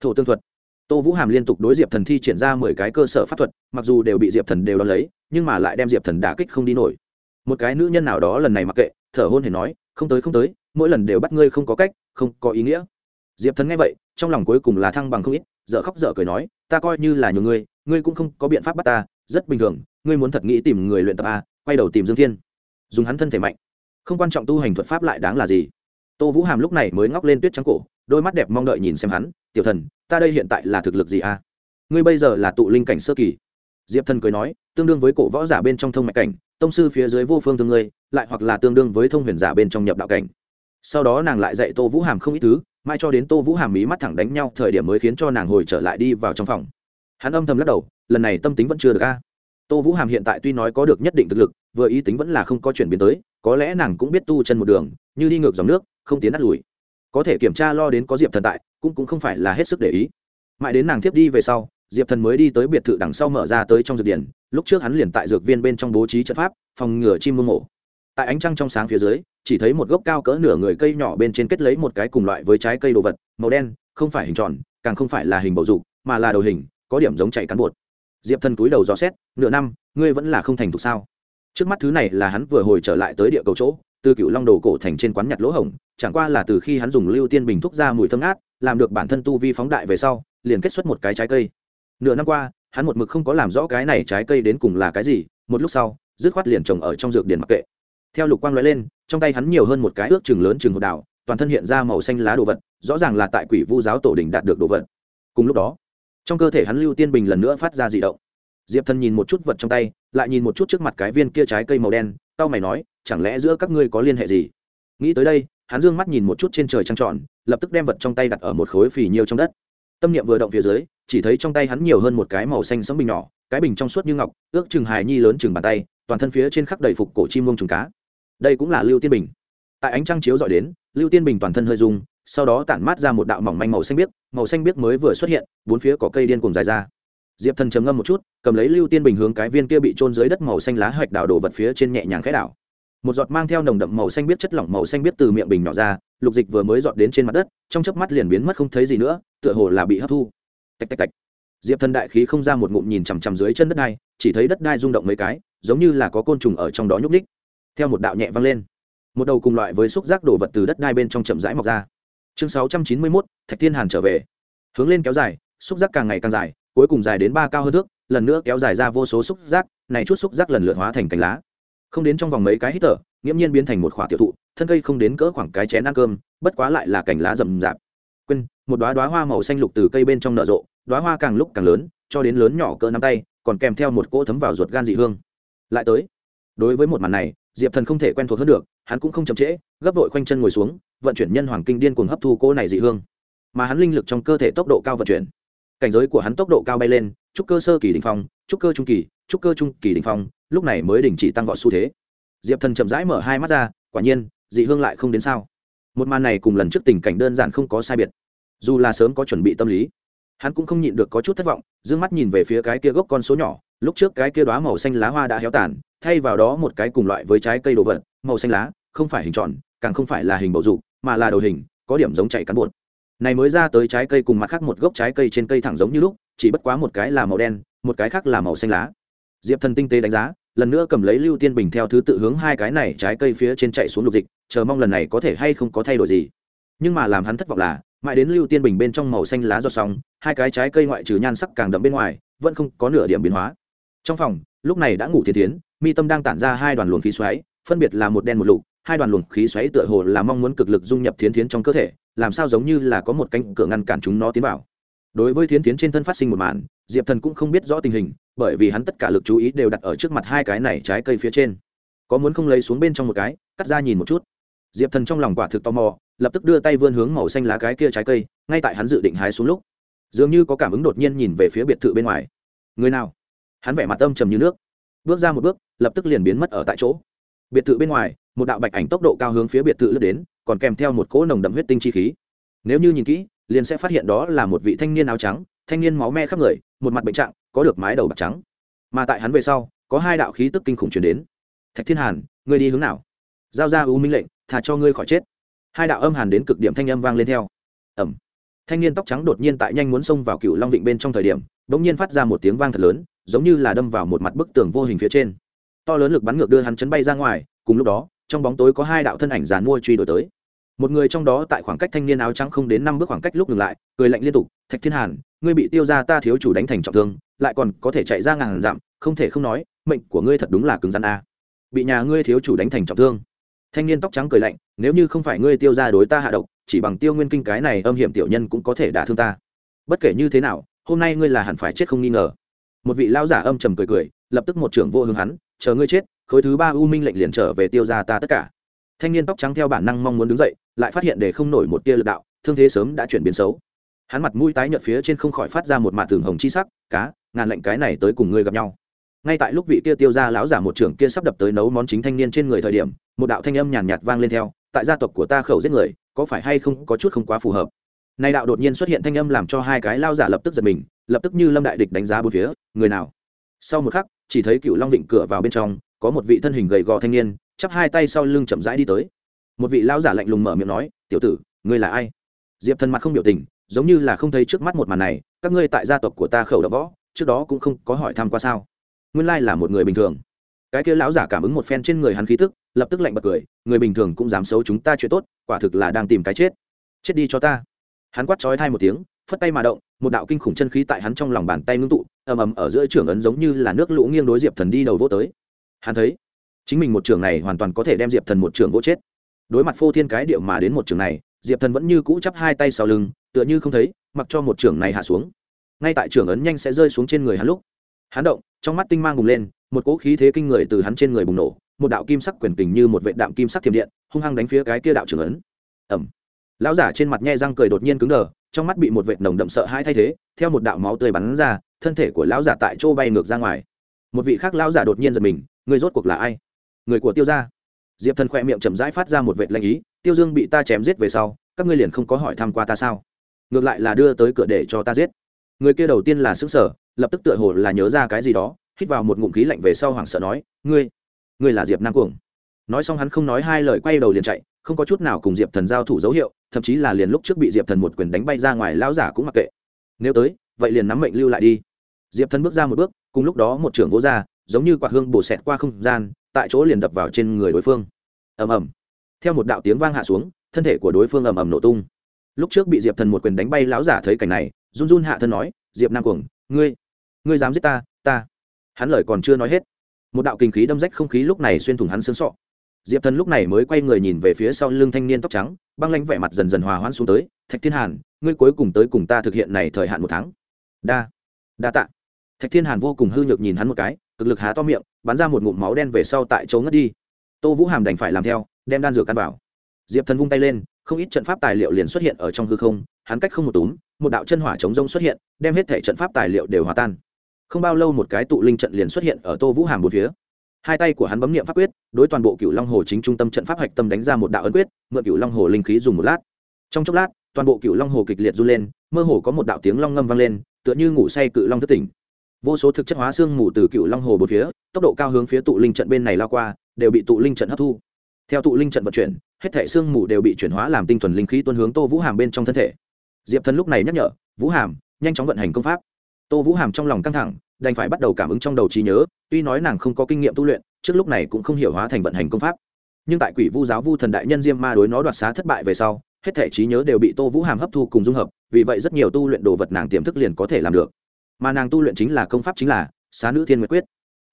thổ tương thuật. Tô vũ hàm liên tục đối diệp thần thi triển ra mười cái cơ sở pháp thuật, mặc dù đều bị diệp thần đều đo lấy, nhưng mà lại đem diệp thần đả kích không đi nổi một cái nữ nhân nào đó lần này mặc kệ, thở hôn hề nói, không tới không tới, mỗi lần đều bắt ngươi không có cách, không có ý nghĩa. Diệp thần nghe vậy, trong lòng cuối cùng là thăng bằng không ít dợ khóc dợ cười nói, ta coi như là nhiều ngươi ngươi cũng không có biện pháp bắt ta, rất bình thường, ngươi muốn thật nghĩ tìm người luyện tập a, quay đầu tìm dương thiên. Dùng hắn thân thể mạnh. Không quan trọng tu hành thuật pháp lại đáng là gì. Tô vũ hàm lúc này mới ngóc lên tuyết trắng cổ, đôi mắt đẹp mong đợi nhìn xem hắn, tiểu thần, ta đây hiện tại là thực lực gì a? Ngươi bây giờ là tụ linh cảnh sơ kỳ. Diệp thần cười nói tương đương với cổ võ giả bên trong thông mạch cảnh, tông sư phía dưới vô phương thương ngươi, lại hoặc là tương đương với thông huyền giả bên trong nhập đạo cảnh. Sau đó nàng lại dạy tô vũ hàm không ít thứ mai cho đến tô vũ hàm mí mắt thẳng đánh nhau, thời điểm mới khiến cho nàng hồi trở lại đi vào trong phòng. Hắn âm thầm lắc đầu, lần này tâm tính vẫn chưa được a. Tô vũ hàm hiện tại tuy nói có được nhất định thực lực, vừa ý tính vẫn là không có chuyển biến tới, có lẽ nàng cũng biết tu chân một đường, như đi ngược dòng nước, không tiến đắt lùi. Có thể kiểm tra lo đến có diệp thần tại, cũng cũng không phải là hết sức để ý. Mãi đến nàng tiếp đi về sau, diệp thần mới đi tới biệt thự đằng sau mở ra tới trong dược điển lúc trước hắn liền tại dược viên bên trong bố trí trận pháp, phòng ngừa chim mương mổ. Tại ánh trăng trong sáng phía dưới, chỉ thấy một gốc cao cỡ nửa người cây nhỏ bên trên kết lấy một cái cùng loại với trái cây đồ vật, màu đen, không phải hình tròn, càng không phải là hình bầu dục, mà là đầu hình, có điểm giống chạy cán bột. Diệp thần túi đầu dò xét, nửa năm, ngươi vẫn là không thành thục sao? Trước mắt thứ này là hắn vừa hồi trở lại tới địa cầu chỗ, từ cựu long đồ cổ thành trên quán nhặt lỗ hổng, chẳng qua là từ khi hắn dùng lưu tiên bình thuốc ra mùi thơm ngát, làm được bản thân tu vi phóng đại về sau, liền kết xuất một cái trái cây. Nửa năm qua hắn một mực không có làm rõ cái này trái cây đến cùng là cái gì, một lúc sau, dứt khoát liền trồng ở trong dược điền mặc kệ. Theo lục quang nói lên, trong tay hắn nhiều hơn một cái ước chừng lớn chừng hột đảo toàn thân hiện ra màu xanh lá đồ vật, rõ ràng là tại quỷ vu giáo tổ đình đạt được đồ vật. Cùng lúc đó, trong cơ thể hắn lưu tiên bình lần nữa phát ra dị động. Diệp thần nhìn một chút vật trong tay, lại nhìn một chút trước mặt cái viên kia trái cây màu đen tao mày nói, chẳng lẽ giữa các ngươi có liên hệ gì? Nghĩ tới đây, hắn dương mắt nhìn một chút trên trời trăng tròn, lập tức đem vật trong tay đặt ở một khối phì nhiêu trong đất tâm niệm vừa động phía dưới, chỉ thấy trong tay hắn nhiều hơn một cái màu xanh sẫm bình nhỏ, cái bình trong suốt như ngọc, ước chừng hài nhi lớn chừng bàn tay, toàn thân phía trên khắc đầy phục cổ chim mông trùng cá. Đây cũng là lưu tiên bình. Tại ánh trăng chiếu dọi đến, lưu tiên bình toàn thân hơi rung, sau đó tản mát ra một đạo mỏng manh màu xanh biếc, màu xanh biếc mới vừa xuất hiện, bốn phía có cây điên cùng dài ra. Diệp thần trầm ngâm một chút, cầm lấy lưu tiên bình hướng cái viên kia bị trôn dưới đất màu xanh lá hạch đảo đổ vật phía trên nhẹ nhàng khẽ đảo một giọt mang theo nồng đậm màu xanh biết chất lỏng màu xanh biết từ miệng bình nhỏ ra, lục dịch vừa mới dọn đến trên mặt đất, trong chớp mắt liền biến mất không thấy gì nữa, tựa hồ là bị hấp thu. Tạch tạch tạch. Diệp thần đại khí không ra một ngụm nhìn chằm chằm dưới chân đất đai, chỉ thấy đất đai rung động mấy cái, giống như là có côn trùng ở trong đó nhúc ních theo một đạo nhẹ vang lên, một đầu cùng loại với xúc giác đổ vật từ đất đai bên trong chậm rãi mọc ra. Chương sáu trăm chín mươi mốt, thạch thiên hàn trở về. Hướng lên kéo dài, xúc giác càng ngày càng dài, cuối cùng dài đến ba cao hơn thước, lần nữa kéo dài ra vô số xúc giác, này chút xúc giác lần lượt hóa thành cành lá không đến trong vòng mấy cái hít thở, nghiễm nhiên biến thành một khỏa tiểu thụ, thân cây không đến cỡ khoảng cái chén ăn cơm, bất quá lại là cành lá rậm rạp. Quên, một đoá đoá hoa màu xanh lục từ cây bên trong nở rộ đoá hoa càng lúc càng lớn, cho đến lớn nhỏ cỡ nắm tay, còn kèm theo một cỗ thấm vào ruột gan dị hương. Lại tới, đối với một màn này, diệp thần không thể quen thuộc hơn được, hắn cũng không chậm trễ, gấp vội khoanh chân ngồi xuống, vận chuyển nhân hoàng kinh điên cuồng hấp thu cỗ này dị hương. Mà hắn linh lực trong cơ thể tốc độ cao vận chuyển. Cảnh giới của hắn tốc độ cao bay lên trúc cơ sơ kỳ đình phong, trúc cơ trung kỳ, trúc cơ trung kỳ đình phong, lúc này mới đình chỉ tăng vọt xu thế. Diệp thần chậm rãi mở hai mắt ra, quả nhiên, dị hương lại không đến sao. Một màn này cùng lần trước tình cảnh đơn giản không có sai biệt. Dù là sớm có chuẩn bị tâm lý, hắn cũng không nhịn được có chút thất vọng d ư ơ n g mắt nhìn về phía cái kia gốc con số nhỏ, lúc trước cái kia đoá màu xanh lá hoa đã héo tàn, thay vào đó một cái cùng loại với trái cây đồ vật, màu xanh lá, không phải hình tròn, càng không phải là hình bầu dục, mà là đồ hình, có điểm giống chạy cán bột. Này mới ra tới trái cây cùng mặt khác một gốc trái cây trên cây thẳng giống như lúc chỉ bất quá một cái là màu đen, một cái khác là màu xanh lá. Diệp thần tinh tế đánh giá, lần nữa cầm lấy lưu tiên bình theo thứ tự hướng hai cái này trái cây phía trên chạy xuống lục dịch, chờ mong lần này có thể hay không có thay đổi gì. Nhưng mà làm hắn thất vọng là, mãi đến lưu tiên bình bên trong màu xanh lá do sóng hai cái trái cây ngoại trừ nhan sắc càng đậm bên ngoài, vẫn không có nửa điểm biến hóa. Trong phòng, lúc này đã ngủ thiên tiến mi tâm đang tản ra hai đoàn luồng khí xoáy, phân biệt là một đen một lục, hai đoàn luồng khí xoáy tựa hồ là mong muốn cực lực dung nhập thiến thiến trong cơ thể, làm sao giống như là có một cánh cửa ngăn cản chúng nó tiến vào đối với thiến thiến trên thân phát sinh một màn, diệp thần cũng không biết rõ tình hình, bởi vì hắn tất cả lực chú ý đều đặt ở trước mặt hai cái này trái cây phía trên. Có muốn không lấy xuống bên trong một cái, cắt ra nhìn một chút. Diệp thần trong lòng quả thực tò mò, lập tức đưa tay vươn hướng màu xanh lá cái kia trái cây, ngay tại hắn dự định hái xuống lúc. Dường như có cảm ứng đột nhiên nhìn về phía biệt thự bên ngoài. Người nào? Hắn vẻ mặt âm trầm như nước. Bước ra một bước, lập tức liền biến mất ở tại chỗ. Biệt thự bên ngoài, một đạo bạch ảnh tốc độ cao hướng phía biệt thự lướt đến, còn kèm theo một cỗ nồng đậm huyết tinh chi khí. Nếu như nhìn kỹ liền sẽ phát hiện đó là một vị thanh niên áo trắng, thanh niên máu me khắp người, một mặt bệnh trạng, có được mái đầu bạc trắng. Mà tại hắn về sau, có hai đạo khí tức kinh khủng chuyển đến. Thạch thiên hàn, ngươi đi hướng nào? Giao ra ưu minh lệnh thà cho ngươi khỏi chết. Hai đạo âm hàn đến cực điểm thanh âm vang lên theo. Ẩm thanh niên tóc trắng đột nhiên tại nhanh muốn xông vào cựu long vịnh bên trong thời điểm đ ỗ n g nhiên phát ra một tiếng vang thật lớn, giống như là đâm vào một mặt bức tường vô hình phía trên. To lớn lực bắn ngược đưa hắn chấn bay ra ngoài, cùng lúc đó, trong bóng tối có hai đạo thân ảnh giàn mua truy đổi tới một người trong đó tại khoảng cách thanh niên áo trắng không đến năm bước khoảng cách lúc ngừng lại, cười lạnh liên tục, thạch thiên hàn, ngươi bị tiêu ra ta thiếu chủ đánh thành trọng thương, lại còn có thể chạy ra ngàn dặm, không thể không nói, mệnh của ngươi thật đúng là cứng rắn a. Bị nhà ngươi thiếu chủ đánh thành trọng thương. Thanh niên tóc trắng cười lạnh, nếu như không phải ngươi tiêu ra đối ta hạ độc, chỉ bằng tiêu nguyên kinh cái này âm hiểm tiểu nhân cũng có thể đả thương ta. Bất kể như thế nào, hôm nay ngươi là hẳn phải chết không nghi ngờ. Một vị lão giả âm trầm cười cười, lập tức một trưởng vô hướng hắn, chờ ngươi chết, khối thứ ba u minh lệnh liền trở về tiêu ra ta tất cả thanh niên tóc trắng theo bản năng mong muốn đứng dậy lại phát hiện để không nổi một tia lực đạo thương thế sớm đã chuyển biến xấu. Hắn mặt mũi tái nhợt phía trên không khỏi phát ra một mạt tường hồng chi sắc cá ngàn lệnh cái này tới cùng ngươi gặp nhau. Ngay tại lúc vị kia tiêu ra lão giả một trưởng kia sắp đập tới nấu món chính thanh niên trên người thời điểm một đạo thanh âm nhàn nhạt, vang lên theo tại gia tộc của ta khẩu giết người có phải hay không có chút không quá phù hợp? Nay đạo đột nhiên xuất hiện thanh âm làm cho hai cái lao giả lập tức giật mình lập tức như lâm đại địch đánh giá bốn phía người nào? Sau một khắc chỉ thấy cựu long vịnh cửa vào bên trong có một vị thân hình gầy gò thanh niên chắp hai tay sau lưng chậm rãi đi tới. Một vị lão giả lạnh lùng mở miệng nói, tiểu tử, ngươi là ai? Diệp Thần mặt không biểu tình, giống như là không thấy trước mắt một màn này, các ngươi tại gia tộc của ta khẩu đã võ, trước đó cũng không có hỏi thăm qua sao? Nguyên lai là một người bình thường. Cái kia lão giả cảm ứng một phen trên người hắn khí tức, lập tức lạnh bật cười, người bình thường cũng dám xấu chúng ta chuyện tốt, quả thực là đang tìm cái chết. Chết đi cho ta. Hắn quát trói thai một tiếng, phất tay mà động, một đạo kinh khủng chân khí tại hắn trong lòng bàn tay ngưng tụ, ầm ầm ở giữa trưởng ấn giống như là nước lũ nghiêng đối diệp thần đi đầu vô tới. Hắn thấy chính mình một trường này hoàn toàn có thể đem diệp thần một trường vỗ chết. Đối mặt phô thiên cái điệu mà đến một trường này, diệp thần vẫn như cũ chắp hai tay sau lưng, tựa như không thấy, mặc cho một trường này hạ xuống. Ngay tại trường ấn nhanh sẽ rơi xuống trên người hắn lúc, hắn động, trong mắt tinh mang bùng lên, một cỗ khí thế kinh người từ hắn trên người bùng nổ, một đạo kim sắc quyền tình như một vệ đạm kim sắc thiểm điện, hung hăng đánh phía cái kia đạo trưởng ấn. Ẩm lão giả trên mặt nhe răng cười đột nhiên cứng đờ, trong mắt bị một vệ nồng đậm sợ hãi thay thế, theo một đạo máu tươi bắn ra, thân thể của lão giả tại chỗ bay ngược ra ngoài. Một vị khác lão giả đột nhiên giật mình, người rốt cuộc là ai? Người của tiêu gia. Diệp thần khỏe miệng chậm rãi phát ra một vệt lanh ý, tiêu dương bị ta chém giết về sau, các ngươi liền không có hỏi thăm qua ta sao? Ngược lại là đưa tới cửa để cho ta giết. Người kia đầu tiên là xứng sở lập tức tựa hồ là nhớ ra cái gì đó, hít vào một ngụm khí lạnh về sau hoảng sợ nói, ngươi ngươi là diệp nam cuồng. Nói xong hắn không nói hai lời quay đầu liền chạy, không có chút nào cùng diệp thần giao thủ dấu hiệu, thậm chí là liền lúc trước bị diệp thần một quyền đánh bay ra ngoài lão giả cũng mặc kệ. Nếu tới, vậy liền nắm mệnh lưu lại đi. Diệp thần bước ra một bước, cùng lúc đó một trưởng vỗ ra, giống như quạt hương bổ xẹt qua không gian tại chỗ liền đập vào trên người đối phương. Ầm ầm. Theo một đạo tiếng vang hạ xuống, thân thể của đối phương ầm ầm nổ tung. Lúc trước bị diệp thần một quyền đánh bay lão giả thấy cảnh này, run run hạ thân nói, diệp nam cuồng, ngươi ngươi dám giết ta ta. Hắn lời còn chưa nói hết, một đạo kinh khí đâm rách không khí lúc này xuyên thủng hắn xương sọ. Diệp thần lúc này mới quay người nhìn về phía sau lưng thanh niên tóc trắng, băng lãnh vẻ mặt dần dần hòa hoãn xuống tới, thạch thiên hàn, ngươi cuối cùng tới cùng ta thực hiện này thời hạn một tháng. Đa đa tạ. Thạch thiên hàn vô cùng hư nhược nhìn hắn một cái cực lực há to miệng, bắn ra một ngụm máu đen về sau tại chỗ ngất đi. Tô vũ hàm đành phải làm theo, đem đan dược căn vào. Diệp thần vung tay lên, không ít trận pháp tài liệu liền xuất hiện ở trong hư không, hắn cách không một túm, một đạo chân hỏa chống rông xuất hiện, đem hết thể trận pháp tài liệu đều hòa tan. Không bao lâu một cái tụ linh trận liền xuất hiện ở tô vũ hàm một phía. Hai tay của hắn bấm nghiệm pháp quyết, đối toàn bộ cựu long hồ chính trung tâm trận pháp hạch tâm đánh ra một đạo ấn quyết, mượn cựu long hồ linh khí dùng một lát. Trong chốc lát, toàn bộ cựu long hồ kịch liệt run lên, mơ hồ có một đạo tiếng long ngâm vang lên, tựa như ngủ say cự long thất tỉnh vô số thực chất hóa xương mù từ cựu long hồ bốn phía, tốc độ cao hướng phía tụ linh trận bên này lao qua, đều bị tụ linh trận hấp thu. Theo tụ linh trận vận chuyển, hết thể xương mù đều bị chuyển hóa làm tinh thuần linh khí tuân hướng tô vũ hàm bên trong thân thể. Diệp thần lúc này nhắc nhở, vũ hàm, nhanh chóng vận hành công pháp. Tô vũ hàm trong lòng căng thẳng, đành phải bắt đầu cảm ứng trong đầu trí nhớ, tuy nói nàng không có kinh nghiệm tu luyện, trước lúc này cũng không hiểu hóa thành vận hành công pháp. Nhưng tại quỷ vu giáo vu thần đại nhân diêm ma đối nó đoạt xá thất bại về sau, hết thể trí nhớ đều bị tô vũ hàm hấp thu cùng dung hợp, vì vậy rất nhiều tu luyện đồ vật nàng tiềm thức liền có thể làm được mà nàng tu luyện chính là công pháp chính là xá nữ thiên nguyệt quyết.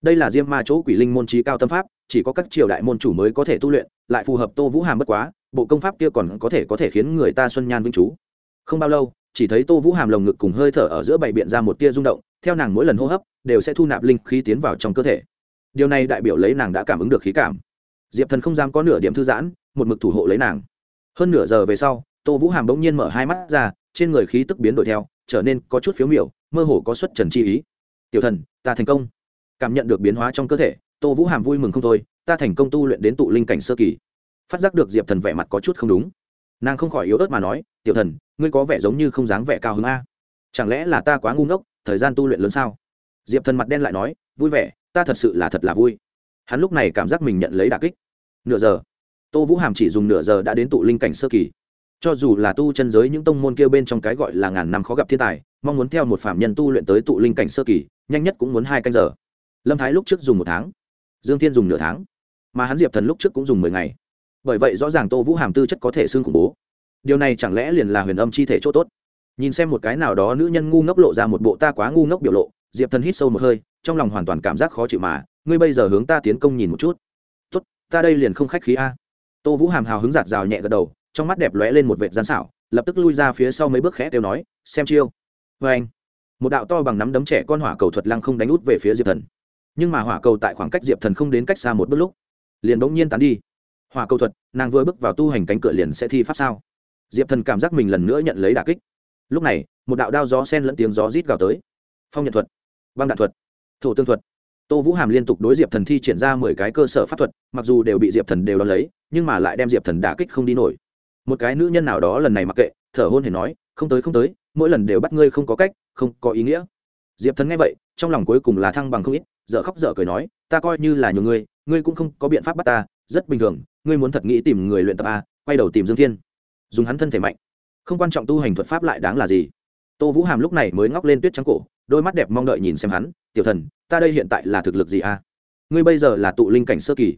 Đây là diêm ma chỗ quỷ linh môn trí cao tâm pháp, chỉ có các triều đại môn chủ mới có thể tu luyện, lại phù hợp tô vũ hàm bất quá, bộ công pháp kia còn có thể có thể khiến người ta xuân nhan vĩnh chú. Không bao lâu, chỉ thấy tô vũ hàm lồng ngực cùng hơi thở ở giữa bảy biện ra một tia rung động, theo nàng mỗi lần hô hấp, đều sẽ thu nạp linh khí tiến vào trong cơ thể. Điều này đại biểu lấy nàng đã cảm ứng được khí cảm. Diệp thần không dám có nửa điểm thư giãn, một mực thủ hộ lấy nàng. Hơn nửa giờ về sau, tô vũ hàm bỗng nhiên mở hai mắt ra, trên người khí tức biến đổi theo, trở nên có chút phiếu miểu mơ hồ có xuất trần chi ý. Tiểu thần, ta thành công. Cảm nhận được biến hóa trong cơ thể, tô vũ hàm vui mừng không thôi, ta thành công tu luyện đến tụ linh cảnh sơ kỳ. Phát giác được diệp thần vẻ mặt có chút không đúng. Nàng không khỏi yếu ớt mà nói, tiểu thần, ngươi có vẻ giống như không dáng vẻ cao hứng a. Chẳng lẽ là ta quá ngu ngốc, thời gian tu luyện lớn sao? Diệp thần mặt đen lại nói, vui vẻ, ta thật sự là thật là vui. Hắn lúc này cảm giác mình nhận lấy đà kích. Nửa giờ, tô vũ hàm chỉ dùng nửa giờ đã đến tụ linh cảnh sơ kỳ cho dù là tu chân giới những tông môn kia bên trong cái gọi là ngàn năm khó gặp thiên tài, mong muốn theo một phạm nhân tu luyện tới tụ linh cảnh sơ kỳ, nhanh nhất cũng muốn hai canh giờ. Lâm thái lúc trước dùng một tháng, dương thiên dùng nửa tháng, mà hắn diệp thần lúc trước cũng dùng mười ngày. Bởi vậy rõ ràng tô vũ hàm tư chất có thể xương khủng bố. Điều này chẳng lẽ liền là huyền âm chi thể chỗ tốt? Nhìn xem một cái nào đó nữ nhân ngu ngốc lộ ra một bộ ta quá ngu ngốc biểu lộ, diệp thần hít sâu một hơi, trong lòng hoàn toàn cảm giác khó chịu mà, ngươi bây giờ hướng ta tiến công nhìn một chút. Tốt, ta đây liền không khách khí a. Tô vũ hàm hào hứng giạt rào nhẹ gật đầu trong mắt đẹp lóe lên một vệt gian xảo, lập tức lui ra phía sau mấy bước khẽ kêu nói, xem chiêu. Vê anh, một đạo to bằng nắm đấm trẻ con hỏa cầu thuật lăng không đánh út về phía diệp thần. Nhưng mà hỏa cầu tại khoảng cách diệp thần không đến cách xa một bước lúc, liền bỗng nhiên tán đi. Hỏa cầu thuật, nàng vừa bước vào tu hành cánh cửa liền sẽ thi pháp sao? Diệp thần cảm giác mình lần nữa nhận lấy đà kích. Lúc này, một đạo đao gió sen lẫn tiếng gió rít gào tới. Phong nhật thuật, băng đạn thuật, thổ tương thuật. Tô vũ hàm liên tục đối diệp thần thi triển ra mười cái cơ sở pháp thuật, mặc dù đều bị diệp thần đều đón lấy, nhưng mà lại đem diệp thần đả kích không đi nổi một cái nữ nhân nào đó lần này mặc kệ, thở hôn hề nói, không tới không tới, mỗi lần đều bắt ngươi không có cách, không có ý nghĩa. Diệp thần nghe vậy, trong lòng cuối cùng là thăng bằng không ít, dở khóc dở cười nói, ta coi như là nhiều ngươi ngươi cũng không có biện pháp bắt ta, rất bình thường, ngươi muốn thật nghĩ tìm người luyện tập a, quay đầu tìm dương thiên. Dùng hắn thân thể mạnh. Không quan trọng tu hành thuật pháp lại đáng là gì. Tô vũ hàm lúc này mới ngóc lên tuyết trắng cổ, đôi mắt đẹp mong đợi nhìn xem hắn, tiểu thần, ta đây hiện tại là thực lực gì a? Ngươi bây giờ là tụ linh cảnh sơ kỳ.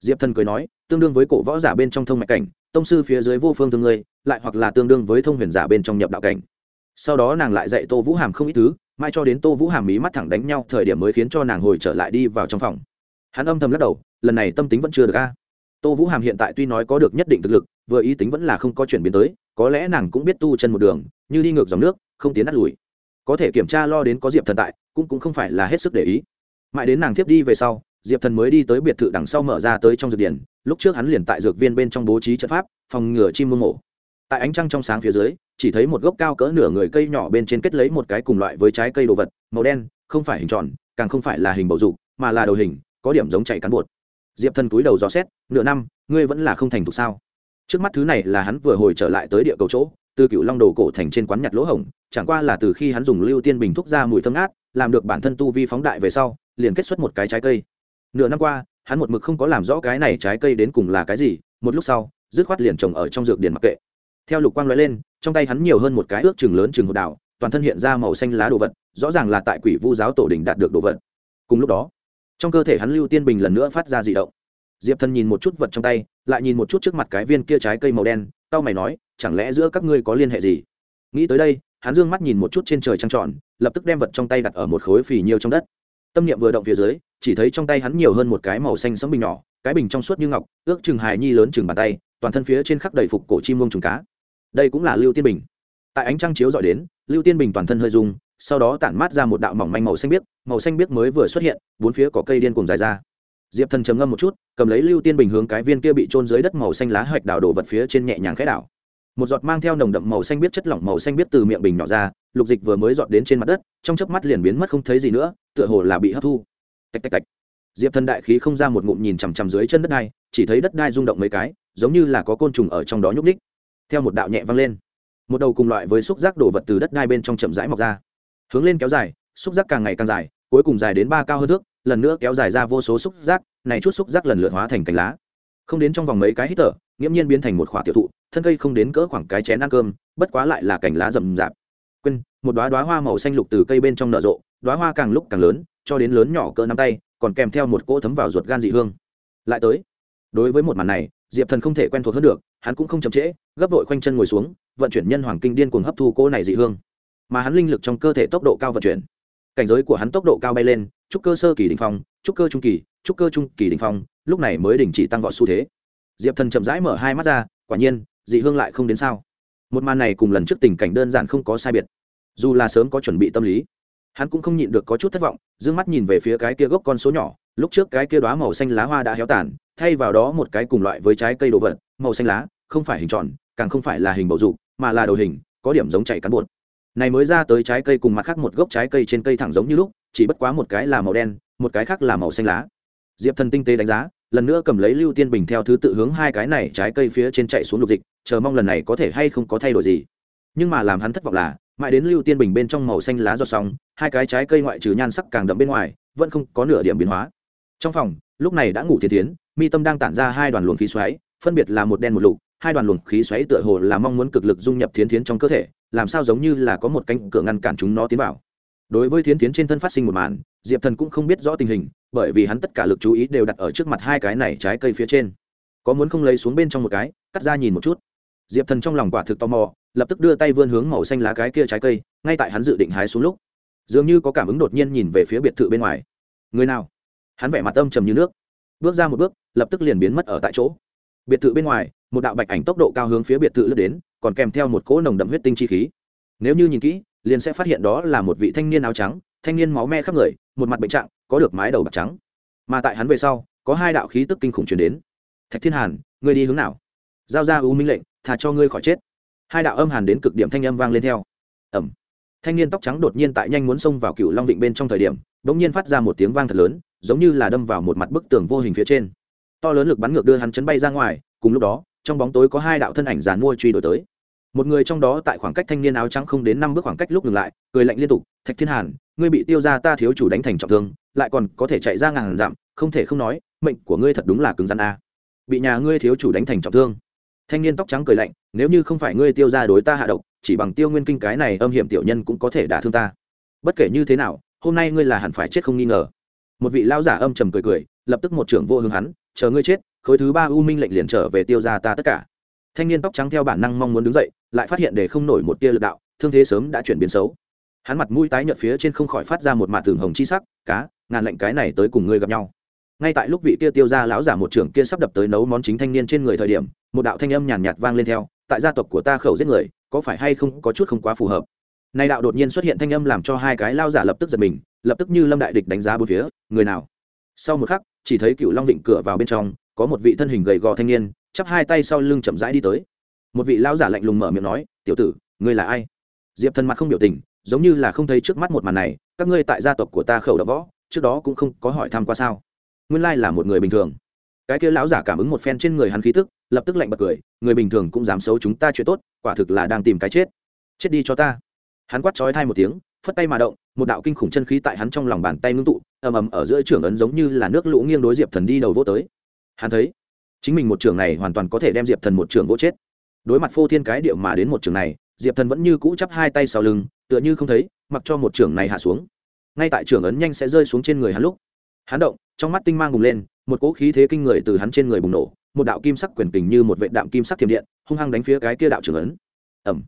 Diệp thần cười nói, tương đương với cổ võ giả bên trong thông mạch cảnh tông sư phía dưới vô phương thương ngươi, lại hoặc là tương đương với thông huyền giả bên trong nhập đạo cảnh. Sau đó nàng lại dạy tô vũ hàm không ít thứ, mai cho đến tô vũ hàm mí mắt thẳng đánh nhau, thời điểm mới khiến cho nàng hồi trở lại đi vào trong phòng. Hắn âm thầm lắc đầu, lần này tâm tính vẫn chưa được a. Tô vũ hàm hiện tại tuy nói có được nhất định thực lực, vừa ý tính vẫn là không có chuyển biến tới, có lẽ nàng cũng biết tu chân một đường, như đi ngược dòng nước, không tiến đắt lùi. Có thể kiểm tra lo đến có diệp thần tại, cũng cũng không phải là hết sức để ý. Mãi đến nàng tiếp đi về sau, diệp thần mới đi tới biệt thự đằng sau mở ra tới trong dược điển lúc trước hắn liền tại dược viên bên trong bố trí trận pháp, phòng ngừa chim mương mổ. Tại ánh trăng trong sáng phía dưới, chỉ thấy một gốc cao cỡ nửa người cây nhỏ bên trên kết lấy một cái cùng loại với trái cây đồ vật, màu đen, không phải hình tròn, càng không phải là hình bầu dục, mà là đầu hình, có điểm giống chạy cán bột. Diệp thần túi đầu dò xét, nửa năm, ngươi vẫn là không thành thục sao? Trước mắt thứ này là hắn vừa hồi trở lại tới địa cầu chỗ, từ cựu long đồ cổ thành trên quán nhặt lỗ hổng, chẳng qua là từ khi hắn dùng lưu tiên bình thuốc ra mùi thơm ngát, làm được bản thân tu vi phóng đại về sau, liền kết xuất một cái trái cây. Nửa năm qua hắn một mực không có làm rõ cái này trái cây đến cùng là cái gì, một lúc sau, dứt khoát liền trồng ở trong dược điền mặc kệ. Theo lục quang loại lên, trong tay hắn nhiều hơn một cái ước chừng lớn chừng hột đảo, toàn thân hiện ra màu xanh lá đồ vật, rõ ràng là tại quỷ vu giáo tổ đình đạt được đồ vật. Cùng lúc đó, trong cơ thể hắn lưu tiên bình lần nữa phát ra d ị động. Diệp thần nhìn một chút vật trong tay, lại nhìn một chút trước mặt cái viên kia trái cây màu đen tao mày nói, chẳng lẽ giữa các ngươi có liên hệ gì? Nghĩ tới đây, hắn d ư ơ n g mắt nhìn một chút trên trời trăng tròn, lập tức đem vật trong tay đặt ở một khối phì nhiêu trong đất tâm niệm vừa động phía dưới, chỉ thấy trong tay hắn nhiều hơn một cái màu xanh sẫm bình nhỏ, cái bình trong suốt như ngọc, ước chừng hài nhi lớn chừng bàn tay, toàn thân phía trên khắp đầy phục cổ chim mông trùng cá. Đây cũng là lưu tiên bình. Tại ánh trăng chiếu dọi đến, lưu tiên bình toàn thân hơi rung, sau đó tản mát ra một đạo mỏng manh màu xanh biếc, màu xanh biếc mới vừa xuất hiện, bốn phía có cây điên cùng dài ra. Diệp thần trầm ngâm một chút, cầm lấy lưu tiên bình hướng cái viên kia bị trôn dưới đất màu xanh lá hoạch đảo đổ vật phía trên nhẹ nhàng khẽ đảo. Một giọt mang theo nồng đậm màu xanh biếc chất lỏng màu xanh biếc từ miệng bình nhỏ ra lục dịch vừa mới dọn đến trên mặt đất, trong chớp mắt liền biến mất không thấy gì nữa, tựa hồ là bị hấp thu. Tạch tạch tạch. Diệp thần đại khí không ra một ngụm nhìn chằm chằm dưới chân đất đai, chỉ thấy đất đai rung động mấy cái, giống như là có côn trùng ở trong đó nhúc ních theo một đạo nhẹ vang lên, một đầu cùng loại với xúc giác đổ vật từ đất đai bên trong chậm rãi mọc ra. Hướng lên kéo dài, xúc giác càng ngày càng dài, cuối cùng dài đến ba cao hơn thước, lần nữa kéo dài ra vô số xúc giác, này chút xúc giác lần lượt hóa thành cành lá. Không đến trong vòng mấy cái hít thở, nghiễm nhiên biến thành một khỏa tiểu thụ, thân cây không đến cỡ khoảng cái chén ăn cơm, bất quá lại là cành lá rậm rạp một đoá đoá hoa màu xanh lục từ cây bên trong nở rộ, đoá hoa càng lúc càng lớn, cho đến lớn nhỏ cỡ nắm tay, còn kèm theo một cỗ thấm vào ruột gan dị hương. Lại tới, đối với một màn này, diệp thần không thể quen thuộc hơn được, hắn cũng không chậm trễ, gấp vội khoanh chân ngồi xuống, vận chuyển nhân hoàng kinh điên cuồng hấp thu cỗ này dị hương. Mà hắn linh lực trong cơ thể tốc độ cao vận chuyển. Cảnh giới của hắn tốc độ cao bay lên, trúc cơ sơ kỳ đình phong, trúc cơ trung kỳ, trúc cơ trung kỳ đình phong, lúc này mới đình chỉ tăng vọt xu thế. Diệp thần chậm rãi mở hai mắt ra, quả nhiên, dị hương lại không đến sao. Một màn này cùng lần trước tình cảnh đơn giản không có sai biệt dù là sớm có chuẩn bị tâm lý, hắn cũng không nhịn được có chút thất vọng d ư ơ n g mắt nhìn về phía cái kia gốc con số nhỏ, lúc trước cái kia đoá màu xanh lá hoa đã héo tàn, thay vào đó một cái cùng loại với trái cây đồ vật, màu xanh lá, không phải hình tròn, càng không phải là hình bầu dục, mà là đồ hình, có điểm giống chảy cán bột. Này mới ra tới trái cây cùng mặt khác một gốc trái cây trên cây thẳng giống như lúc, chỉ bất quá một cái là màu đen, một cái khác là màu xanh lá. Diệp thần tinh tế đánh giá, lần nữa cầm lấy lưu tiên bình theo thứ tự hướng hai cái này trái cây phía trên chạy xuống lục dịch, chờ mong lần này có thể hay không có thay đổi gì. Nhưng mà làm hắn thất vọng là mãi đến lưu tiên bình bên trong màu xanh lá giọt sóng, hai cái trái cây ngoại trừ nhan sắc càng đậm bên ngoài, vẫn không có nửa điểm biến hóa. Trong phòng, lúc này đã ngủ thiên tiến mi tâm đang tản ra hai đoàn luồng khí xoáy, phân biệt là một đen một lục, hai đoàn luồng khí xoáy tựa hồ là mong muốn cực lực dung nhập thiến thiến trong cơ thể, làm sao giống như là có một cánh cửa ngăn cản chúng nó tiến vào. Đối với thiến thiến trên thân phát sinh một màn, diệp thần cũng không biết rõ tình hình, bởi vì hắn tất cả lực chú ý đều đặt ở trước mặt hai cái này trái cây phía trên. Có muốn không lấy xuống bên trong một cái, cắt ra nhìn một chút. Diệp thần trong lòng quả thực tò mò lập tức đưa tay vươn hướng màu xanh lá cái kia trái cây, ngay tại hắn dự định hái xuống lúc. Dường như có cảm ứng đột nhiên nhìn về phía biệt thự bên ngoài. Người nào? Hắn vẻ mặt âm trầm như nước. Bước ra một bước, lập tức liền biến mất ở tại chỗ. Biệt thự bên ngoài, một đạo bạch ảnh tốc độ cao hướng phía biệt thự lướt đến, còn kèm theo một cỗ nồng đậm huyết tinh chi khí. Nếu như nhìn kỹ, liền sẽ phát hiện đó là một vị thanh niên áo trắng, thanh niên máu me khắp người, một mặt bệnh trạng, có được mái đầu bạc trắng. Mà tại hắn về sau, có hai đạo khí tức kinh khủng truyền đến. Thạch thiên hàn, ngươi đi hướng nào? Giao ra ưu minh lệnh thà cho ngươi khỏi chết hai đạo âm hàn đến cực điểm thanh âm vang lên theo. Ẩm thanh niên tóc trắng đột nhiên tại nhanh muốn xông vào cựu long vịnh bên trong thời điểm đ ỗ n g nhiên phát ra một tiếng vang thật lớn, giống như là đâm vào một mặt bức tường vô hình phía trên. To lớn lực bắn ngược đưa hắn chấn bay ra ngoài, cùng lúc đó, trong bóng tối có hai đạo thân ảnh giàn mua truy đuổi tới. Một người trong đó tại khoảng cách thanh niên áo trắng không đến năm bước khoảng cách lúc ngừng lại, cười lạnh liên tục, thạch thiên hàn, ngươi bị tiêu ra ta thiếu chủ đánh thành trọng thương, lại còn có thể chạy ra ngàn dặm, không thể không nói, mệnh của ngươi thật đúng là cứng rắn a. Bị nhà ngươi thiếu chủ đánh thành trọng thương thanh niên tóc trắng cười lạnh, nếu như không phải ngươi tiêu ra đối ta hạ độc, chỉ bằng tiêu nguyên kinh cái này âm hiểm tiểu nhân cũng có thể đả thương ta. Bất kể như thế nào, hôm nay ngươi là hẳn phải chết không nghi ngờ. Một vị lao giả âm trầm cười cười, lập tức một trưởng vô hướng hắn, chờ ngươi chết, khối thứ ba u minh lệnh liền trở về tiêu ra ta tất cả. Thanh niên tóc trắng theo bản năng mong muốn đứng dậy, lại phát hiện để không nổi một tia lực đạo, thương thế sớm đã chuyển biến xấu. Hắn mặt mũi tái nhợt phía trên không khỏi phát ra một mạt tường hồng chi sắc, cá, ngàn lệnh cái này tới cùng ngươi gặp nhau ngay tại lúc vị kia tiêu ra lão giả một trưởng kia sắp đập tới nấu món chính thanh niên trên người thời điểm, một đạo thanh âm nhàn nhạt vang lên theo, tại gia tộc của ta khẩu giết người, có phải hay không có chút không quá phù hợp? Nay đạo đột nhiên xuất hiện thanh âm làm cho hai cái lao giả lập tức giật mình, lập tức như lâm đại địch đánh giá bốn phía, người nào? Sau một khắc, chỉ thấy cựu long vịnh cửa vào bên trong, có một vị thân hình gầy gò thanh niên, chắp hai tay sau lưng chậm rãi đi tới. Một vị lão giả lạnh lùng mở miệng nói, tiểu tử, ngươi là ai? Diệp thần mặt không biểu tình, giống như là không thấy trước mắt một màn này, các ngươi tại gia tộc của ta khẩu đã võ, trước đó cũng không có hỏi thăm qua sao? Nguyên lai là một người bình thường. Cái kia lão giả cảm ứng một phen trên người hắn khí tức, lập tức lạnh bật cười, người bình thường cũng dám xấu chúng ta chuyện tốt, quả thực là đang tìm cái chết. Chết đi cho ta. Hắn quát chói thai một tiếng, phất tay mà động, một đạo kinh khủng chân khí tại hắn trong lòng bàn tay ngưng tụ, ầm ầm ở giữa trưởng ấn giống như là nước lũ nghiêng đối diệp thần đi đầu vô tới. Hắn thấy, chính mình một trường này hoàn toàn có thể đem diệp thần một trường vô chết. Đối mặt phô thiên cái điệu mà đến một trường này, diệp thần vẫn như cũ chắp hai tay sau lưng, tựa như không thấy, mặc cho một trường này hạ xuống. Ngay tại trường ấn nhanh sẽ rơi xuống trên người hắn lúc, hắn động trong mắt tinh mang bùng lên, một cỗ khí thế kinh người từ hắn trên người bùng nổ, một đạo kim sắc quyền tình như một vệ đạm kim sắc thiểm điện, hung hăng đánh phía cái kia đạo trưởng ấn. Ẩm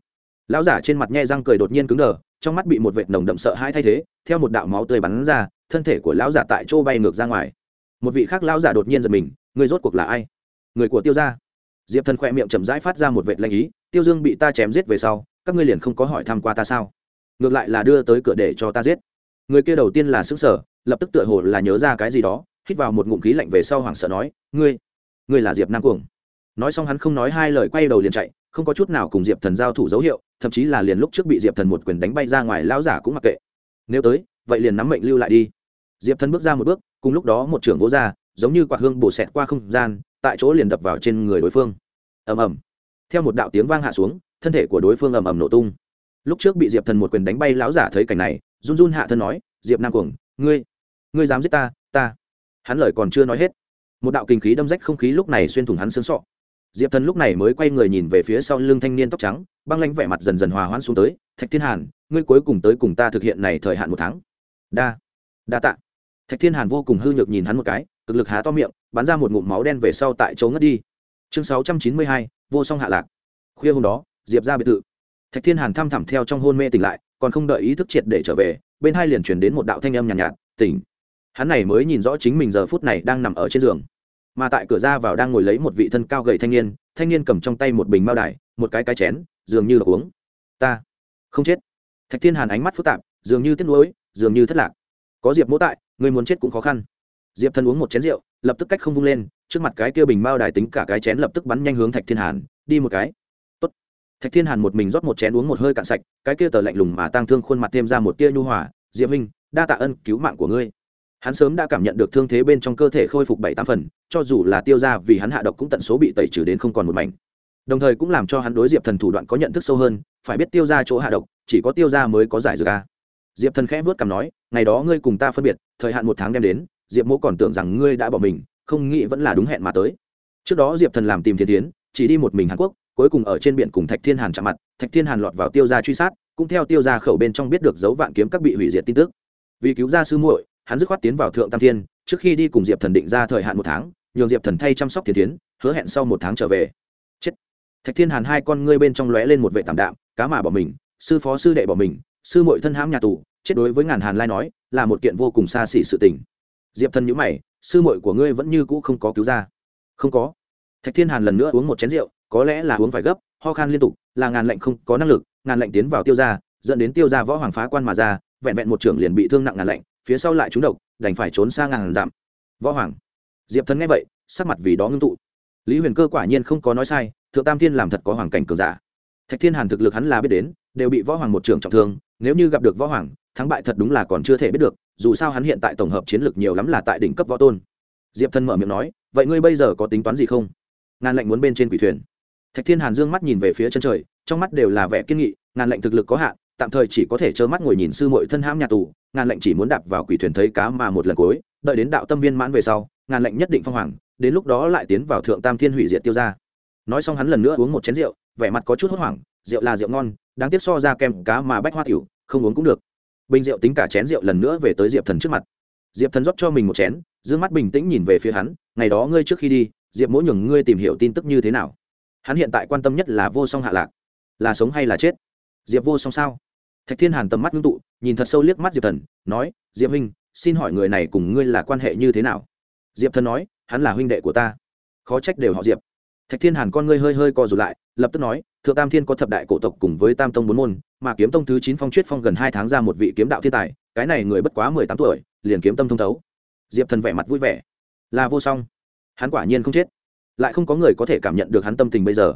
lão giả trên mặt nhe răng cười đột nhiên cứng đờ, trong mắt bị một vệt nồng đậm sợ hãi thay thế, theo một đạo máu tươi bắn ra, thân thể của lão giả tại chỗ bay ngược ra ngoài. Một vị khác lão giả đột nhiên giật mình, người rốt cuộc là ai? Người của tiêu gia. Diệp thần khỏe miệng chậm rãi phát ra một vệt lanh ý, tiêu dương bị ta chém giết về sau, các ngươi liền không có hỏi thăm qua ta sao? Ngược lại là đưa tới cửa để cho ta giết. Người kia đầu tiên là xứng sở lập tức tựa hồ là nhớ ra cái gì đó, hít vào một ngụm khí lạnh về sau hoảng sợ nói, ngươi ngươi là diệp nam cuồng. Nói xong hắn không nói hai lời quay đầu liền chạy, không có chút nào cùng diệp thần giao thủ dấu hiệu, thậm chí là liền lúc trước bị diệp thần một quyền đánh bay ra ngoài lão giả cũng mặc kệ. Nếu tới, vậy liền nắm mệnh lưu lại đi. Diệp thần bước ra một bước, cùng lúc đó một trưởng vỗ ra, giống như quạt hương bổ xẹt qua không gian, tại chỗ liền đập vào trên người đối phương. Ầm ầm. Theo một đạo tiếng vang hạ xuống, thân thể của đối phương ầm ầm nổ tung. Lúc trước bị diệp thần một quyền đánh bay lão giả thấy cảnh này, run run hạ thân nói, diệp nam cuồng, ngươi ngươi dám giết ta ta. Hắn lời còn chưa nói hết một đạo kinh khí đâm rách không khí lúc này xuyên thủng hắn xương sọ. Diệp thần lúc này mới quay người nhìn về phía sau lưng thanh niên tóc trắng băng lãnh vẻ mặt dần dần hòa hoãn xuống tới thạch thiên hàn ngươi cuối cùng tới cùng ta thực hiện này thời hạn một tháng. Đa đa tạ. Thạch thiên hàn vô cùng hư nhược nhìn hắn một cái cực lực há to miệng bắn ra một ngụm máu đen về sau tại chỗ ngất đi. Chương sáu trăm chín mươi hai vô song hạ lạc. Khuya hôm đó diệp ra biệt thự. Thạch thiên hàn thăm thẳm theo trong hôn mê tỉnh lại còn không đợi ý thức triệt để trở về bên hai liền chuyển đến một đạo thanh âm nhàn nhạt, nhạt tỉnh hắn này mới nhìn rõ chính mình giờ phút này đang nằm ở trên giường. Mà tại cửa ra vào đang ngồi lấy một vị thân cao gầy thanh niên thanh niên cầm trong tay một bình bao đài, một cái cái chén, dường như là uống. Ta, không chết. Thạch thiên hàn ánh mắt phức tạp, dường như tiếc nuối, dường như thất lạc. Có diệp mỗ tại, người muốn chết cũng khó khăn. Diệp thân uống một chén rượu, lập tức cách không vung lên, trước mặt cái kia bình bao đài tính cả cái chén lập tức bắn nhanh hướng thạch thiên hàn, đi một cái. Tốt. thạch thiên hàn một mình rót một chén uống một hơi cạn sạch, cái kia tờ lạnh lùng mà tang thương khuôn mặt thêm ra một tia nhu hòa. Diệp minh đa tạ ân cứu mạng của ngươi hắn sớm đã cảm nhận được thương thế bên trong cơ thể khôi phục bảy tám phần, cho dù là tiêu ra vì hắn hạ độc cũng tận số bị tẩy trừ đến không còn một mảnh. Đồng thời cũng làm cho hắn đối diệp thần thủ đoạn có nhận thức sâu hơn, phải biết tiêu ra chỗ hạ độc, chỉ có tiêu ra mới có giải dược a. Diệp thần khẽ vớt cằm nói, ngày đó ngươi cùng ta phân biệt, thời hạn một tháng đem đến, diệp mỗ còn tưởng rằng ngươi đã bỏ mình, không nghĩ vẫn là đúng hẹn mà tới. Trước đó diệp thần làm tìm thiên tiến chỉ đi một mình hàn quốc, cuối cùng ở trên biển cùng thạch thiên hàn chạm mặt, thạch thiên hàn lọt vào tiêu ra truy sát, cũng theo tiêu ra khẩu bên trong biết được dấu vạn kiếm các bị hủy diệt tin tức. Vì cứu ra sư muội hắn dứt khoát tiến vào thượng tam thiên, trước khi đi cùng diệp thần định ra thời hạn một tháng, nhường diệp thần thay chăm sóc thiên tiến hứa hẹn sau một tháng trở về. Chết. Thạch thiên hàn hai con ngươi bên trong lóe lên một vệ tảm đạm, cá mà bỏ mình, sư phó sư đệ bỏ mình, sư mội thân hãm nhà tù, chết đối với ngàn hàn lai nói, là một kiện vô cùng xa xỉ sự tình. Diệp thần nhữ mày, sư mội của ngươi vẫn như cũ không có cứu ra. Không có. Thạch thiên hàn lần nữa uống một chén rượu, có lẽ là uống phải gấp, ho khan liên tục, là ngàn lệnh không có năng lực, ngàn lệnh tiến vào tiêu ra dẫn đến tiêu ra võ hoàng phá quan mà ra, vẹn vẹn một trưởng liền bị thương nặng ngàn lệnh phía sau lại trúng độc, đành phải trốn xa ngàn dặm. Võ hoàng. Diệp thần nghe vậy, sắc mặt vì đó ngưng tụ. Lý huyền cơ quả nhiên không có nói sai, thượng tam thiên làm thật có hoàng cảnh cường giả. Thạch thiên hàn thực lực hắn là biết đến, đều bị võ hoàng một trưởng trọng thương, nếu như gặp được võ hoàng, thắng bại thật đúng là còn chưa thể biết được, dù sao hắn hiện tại tổng hợp chiến lược nhiều lắm là tại đỉnh cấp võ tôn. Diệp thân mở miệng nói, vậy ngươi bây giờ có tính toán gì không? Ngàn lệnh muốn bên trên quỷ thuyền. Thạch thiên hàn dương mắt nhìn về phía chân trời, trong mắt đều là vẻ kiên nghị, ngàn lệnh thực lực có hạn, tạm thời chỉ có thể trơ mắt ngồi nhìn sư muội thân hãm nhà tù ngàn lệnh chỉ muốn đạp vào quỷ thuyền thấy cá mà một lần cuối, đợi đến đạo tâm viên mãn về sau, ngàn lệnh nhất định phong hoàng, đến lúc đó lại tiến vào thượng tam thiên hủy diệt tiêu ra nói xong hắn lần nữa uống một chén rượu, vẻ mặt có chút hốt hoảng, rượu là rượu ngon, đáng tiếc so ra kem cá mà bách hoa tiểu, không uống cũng được. Bình rượu tính cả chén rượu lần nữa về tới diệp thần trước mặt. Diệp thần rót cho mình một chén d mắt bình tĩnh nhìn về phía hắn, ngày đó ngươi trước khi đi, diệp mỗi nhường ngươi tìm hiểu tin tức như thế nào? Hắn hiện tại quan tâm nhất là vô song hạ lạc, là sống hay là chết? Diệp vô song sao? Thạch thiên hàn tầm mắt ngưng tụ, nhìn thật sâu liếc mắt diệp thần, nói, diệp huynh, xin hỏi người này cùng ngươi là quan hệ như thế nào? Diệp thần nói, hắn là huynh đệ của ta. Khó trách đều họ diệp. Thạch thiên hàn con ngươi hơi hơi co rụt lại, lập tức nói, thượng tam thiên có thập đại cổ tộc cùng với tam tông bốn môn, mà kiếm tông thứ chín phong chuyết phong gần hai tháng ra một vị kiếm đạo thiên tài, cái này người bất quá mười tám tuổi, liền kiếm tâm thông thấu. Diệp thần vẻ mặt vui vẻ. Là vô song. Hắn quả nhiên không chết. Lại không có người có thể cảm nhận được hắn tâm tình bây giờ.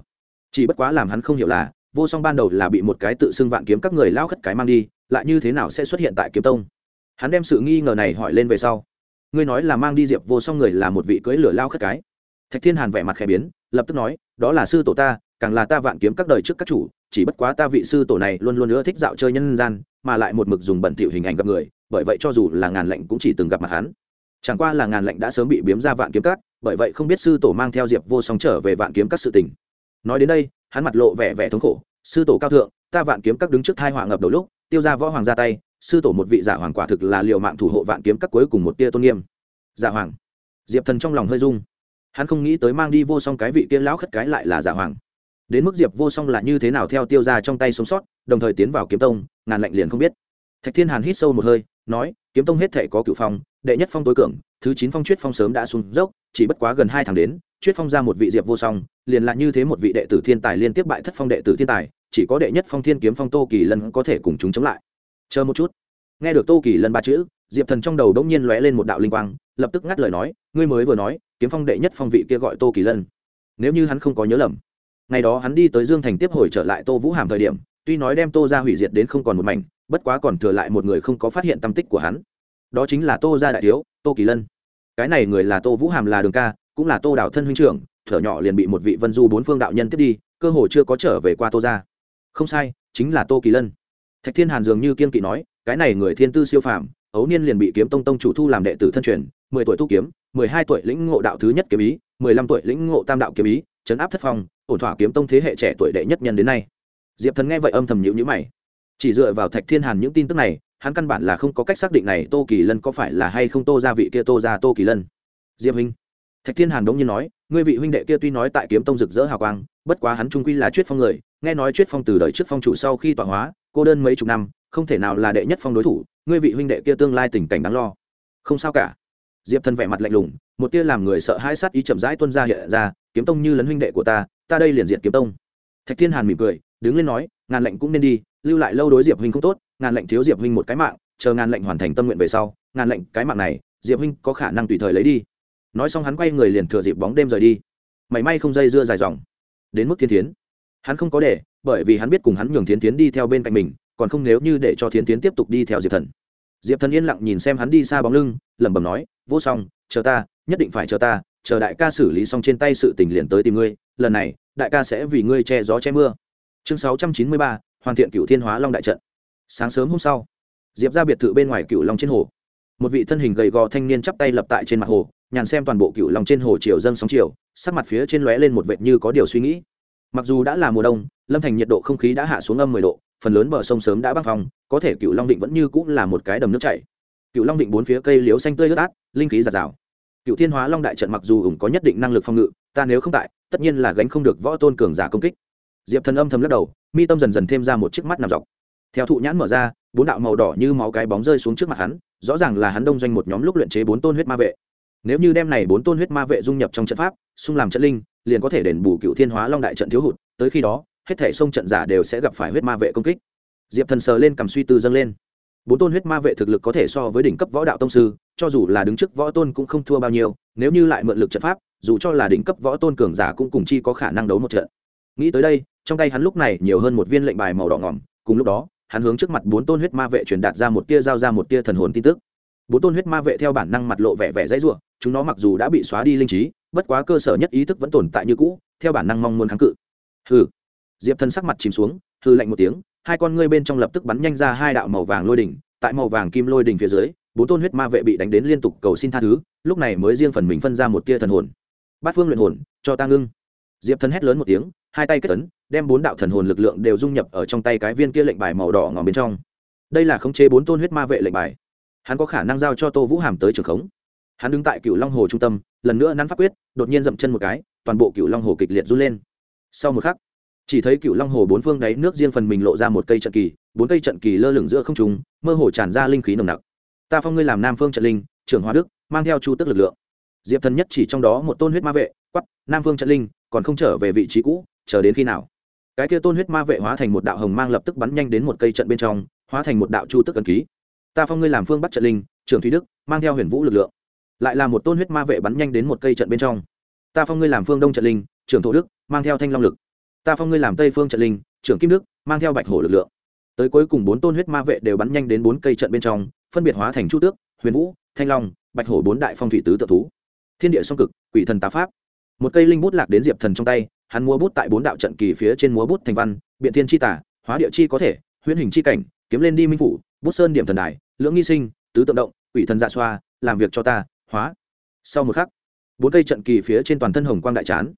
Chỉ bất quá làm hắn không hiểu là vô song ban đầu là bị một cái tự xưng vạn kiếm các người lao khất cái mang đi, lại như thế nào sẽ xuất hiện tại kiếm tông? Hắn đem sự nghi ngờ này hỏi lên về sau. Ngươi nói là mang đi diệp vô song người là một vị cưỡi lửa lao khất cái. Thạch thiên hàn vẻ mặt khẽ biến, lập tức nói, đó là sư tổ ta, càng là ta vạn kiếm các đời trước các chủ, chỉ bất quá ta vị sư tổ này luôn luôn nữa thích dạo chơi nhân gian, mà lại một mực dùng bẩn thỉu hình ảnh gặp người, bởi vậy cho dù là ngàn lệnh cũng chỉ từng gặp mặt hắn. Chẳng qua là ngàn lệnh đã sớm bị biếm ra vạn kiếm các, bởi vậy không biết sư tổ mang theo diệp vô song trở về vạn kiếm các sự tình. Nói đến đây, hắn mặt lộ vẻ vẻ thống khổ sư tổ cao thượng, ta vạn kiếm các đứng trước thai họa ngập đầu lúc, tiêu ra võ hoàng ra tay, sư tổ một vị giả hoàng quả thực là liệu mạng thủ hộ vạn kiếm các cuối cùng một tia tôn nghiêm. Giả hoàng. Diệp thần trong lòng hơi rung. Hắn không nghĩ tới mang đi vô song cái vị kia lão khất cái lại là giả hoàng. Đến mức diệp vô song là như thế nào theo tiêu ra trong tay sống sót, đồng thời tiến vào kiếm tông, ngàn lạnh liền không biết. Thạch thiên hàn hít sâu một hơi, nói, kiếm tông hết thể có cựu phong, đệ nhất phong tối cường, thứ chín phong chuyết phong sớm đã xuống dốc, chỉ bất quá gần hai tháng đến chuyết phong ra một vị diệp vô song, liền là như thế một vị đệ tử thiên tài liên tiếp bại thất phong đệ tử thiên tài, chỉ có đệ nhất phong thiên kiếm phong tô kỳ lân có thể cùng chúng chống lại. Chờ một chút. Nghe được tô kỳ lân ba chữ, diệp thần trong đầu đống nhiên lóe lên một đạo linh quang, lập tức ngắt lời nói, ngươi mới vừa nói, kiếm phong đệ nhất phong vị kia gọi tô kỳ lân. Nếu như hắn không có nhớ lầm. Ngày đó hắn đi tới dương thành tiếp hồi trở lại tô vũ hàm thời điểm, tuy nói đem tô ra hủy diệt đến không còn một mảnh, bất quá còn thừa lại một người không có phát hiện tâm tích của hắn. Đó chính là tô gia đại thiếu, tô kỳ lân. Cái này người là tô vũ hàm là đường ca cũng là tô đảo thân huynh trưởng, thở nhỏ liền bị một vị vân du bốn phương đạo nhân tiếp đi, cơ hồ chưa có trở về qua tô gia. Không sai, chính là tô kỳ lân. Thạch thiên hàn dường như kiên kỵ nói, cái này người thiên tư siêu phàm, ấu niên liền bị kiếm tông tông chủ thu làm đệ tử thân truyền, mười tuổi thu kiếm, mười hai tuổi lĩnh ngộ đạo thứ nhất kiếm ý, mười lăm tuổi lĩnh ngộ tam đạo kiếm ý, chấn áp thất phong, ổn thỏa kiếm tông thế hệ trẻ tuổi đệ nhất nhân đến nay. Diệp thần nghe vậy âm thầm nhữ nhữ mày. Chỉ dựa vào thạch thiên hàn những tin tức này, hắn căn bản là không có cách xác định này tô kỳ lân có phải là hay không tô gia vị kia tô ra tô kỳ lân. Diệp hình thạch thiên hàn đống nhiên nói, ngươi vị huynh đệ kia tuy nói tại kiếm tông rực rỡ hào quang, bất quá hắn trung quy là chuyết phong người, nghe nói chuyết phong từ đời trước phong chủ sau khi tọa hóa, cô đơn mấy chục năm, không thể nào là đệ nhất phong đối thủ, ngươi vị huynh đệ kia tương lai tình cảnh đáng lo. Không sao cả. Diệp thần vẻ mặt lạnh lùng, một tia làm người sợ hãi sát ý chậm rãi tuân ra hiện ra, kiếm tông như lấn huynh đệ của ta ta đây liền diện kiếm tông. Thạch thiên hàn mỉm cười, đứng lên nói, ngàn lệnh cũng nên đi, lưu lại lâu đối diệp huynh không tốt, ngàn lệnh thiếu diệp huynh một cái mạng, chờ ngàn lệnh hoàn thành tâm nguyện về sau, ngàn lệnh cái mạng này, diệp huynh có khả năng tùy thời lấy đi nói xong hắn quay người liền thừa dịp bóng đêm rời đi. Mảy may không dây dưa dài dòng. Đến mức thiên thiến. Hắn không có để bởi vì hắn biết cùng hắn nhường thiên tiến đi theo bên cạnh mình còn không nếu như để cho thiên tiến tiếp tục đi theo diệp thần. Diệp thần yên lặng nhìn xem hắn đi xa bóng lưng lẩm bẩm nói vô xong, chờ ta nhất định phải chờ ta chờ đại ca xử lý xong trên tay sự tình liền tới tìm ngươi lần này đại ca sẽ vì ngươi che gió che mưa. Chương sáu trăm chín mươi ba hoàn thiện cựu thiên hóa long đại trận. Sáng sớm hôm sau diệp ra biệt thự bên ngoài cựu long trên hồ. Một vị thân hình gầy gò thanh niên chắp tay lập tại trên mặt hồ nhàn xem toàn bộ cựu long trên hồ chiều dâng sóng chiều sắc mặt phía trên lóe lên một vệt như có điều suy nghĩ. Mặc dù đã là mùa đông, lâm thành nhiệt độ không khí đã hạ xuống âm mười độ, phần lớn bờ sông sớm đã băng phong, có thể cựu long định vẫn như cũng là một cái đầm nước chảy. Cựu long định bốn phía cây liếu xanh tươi ướt át, linh khí giạt rào. Cựu thiên hóa long đại trận mặc dù ủng có nhất định năng lực phòng ngự, ta nếu không tại, tất nhiên là gánh không được võ tôn cường giả công kích. Diệp thần âm thầm lắc đầu, mi tâm dần dần thêm ra một chiếc mắt nằm dọc. Theo thụ nhãn mở ra, bốn đạo màu đỏ như máu cái bóng rơi xuống trước mặt hắn, rõ ràng là hắn đông doanh một nhóm lúc luyện chế bốn tôn huyết ma vệ nếu như đem này bốn tôn huyết ma vệ dung nhập trong trận pháp, xung làm trận linh, liền có thể đền bù cựu thiên hóa long đại trận thiếu hụt, tới khi đó, hết thể sông trận giả đều sẽ gặp phải huyết ma vệ công kích. Diệp thần sờ lên cầm suy tư dâng lên. Bốn tôn huyết ma vệ thực lực có thể so với đỉnh cấp võ đạo tông sư, cho dù là đứng trước võ tôn cũng không thua bao nhiêu, nếu như lại mượn lực trận pháp, dù cho là đỉnh cấp võ tôn cường giả cũng cùng chi có khả năng đấu một trận. Nghĩ tới đây, trong tay hắn lúc này nhiều hơn một viên lệnh bài màu đỏ ngỏm, cùng lúc đó, hắn hướng trước mặt bốn tôn huyết ma vệ truyền đạt ra một tia giao ra một tia thần hồn tin tức bốn tôn huyết ma vệ theo bản năng mặt lộ vẻ vẻ dãy rủa, chúng nó mặc dù đã bị xóa đi linh trí, bất quá cơ sở nhất ý thức vẫn tồn tại như cũ, theo bản năng mong muốn kháng cự. Hừ. Diệp thân sắc mặt chìm xuống hư lạnh một tiếng, hai con ngươi bên trong lập tức bắn nhanh ra hai đạo màu vàng lôi đỉnh, tại màu vàng kim lôi đỉnh phía dưới, bốn tôn huyết ma vệ bị đánh đến liên tục cầu xin tha thứ, lúc này mới riêng phần mình phân ra một tia thần hồn. Bát phương luyện hồn, cho ta ngưng. Diệp thân hét lớn một tiếng, hai tay kết tấn đem bốn đạo thần hồn lực lượng đều dung nhập ở trong tay cái viên kia lệnh bài màu đỏ ngòm bên trong. Đây là khống chế bốn tôn huyết ma vệ lệnh bài hắn có khả năng giao cho tô vũ hàm tới trường khống. Hắn đứng tại cựu long hồ trung tâm, lần nữa nắn pháp quyết, đột nhiên dậm chân một cái, toàn bộ cựu long hồ kịch liệt run lên. Sau một khắc, chỉ thấy cựu long hồ bốn phương đáy nước riêng phần mình lộ ra một cây trận kỳ, bốn cây trận kỳ lơ lửng giữa không trùng mơ hồ tràn ra linh khí nồng nặc. Ta phong ngươi làm nam phương trận linh, trưởng hoa đức, mang theo chu tức lực lượng. Diệp thần nhất chỉ trong đó một tôn huyết ma vệ quắp nam phương trận linh, còn không trở về vị trí cũ, chờ đến khi nào? Cái kia tôn huyết ma vệ hóa thành một đạo hồng mang lập tức bắn nhanh đến một cây trận bên trong, hóa thành một đạo chu tức ấn ký ta phong ngươi làm phương bắc trận linh, trưởng thúy đức, mang theo huyền vũ lực lượng. Lại là một tôn huyết ma vệ bắn nhanh đến một cây trận bên trong. Ta phong ngươi làm phương đông trận linh, trưởng thổ đức, mang theo thanh long lực. Ta phong ngươi làm tây phương trận linh, trưởng kim đức, mang theo bạch hổ lực lượng. Tới cuối cùng bốn tôn huyết ma vệ đều bắn nhanh đến bốn cây trận bên trong, phân biệt hóa thành chu tước, huyền vũ, thanh long, bạch hổ bốn đại phong thủy tứ tự thú. Thiên địa song cực, quỷ thần tá pháp. Một cây linh bút lạc đến diệp thần trong tay, hắn múa bút tại bốn đạo trận kỳ phía trên múa bút thành văn, biện thiên chi tả hóa địa chi có thể, huyễn hình chi cảnh, kiếm lên đi minh phủ, bút sơn điểm thần đài lưỡng nghi sinh, tứ tượng động, quỷ thần dạ xoa, làm việc cho ta, hóa. Sau một khắc, bốn cây trận kỳ phía trên toàn thân hồng quang đại chán.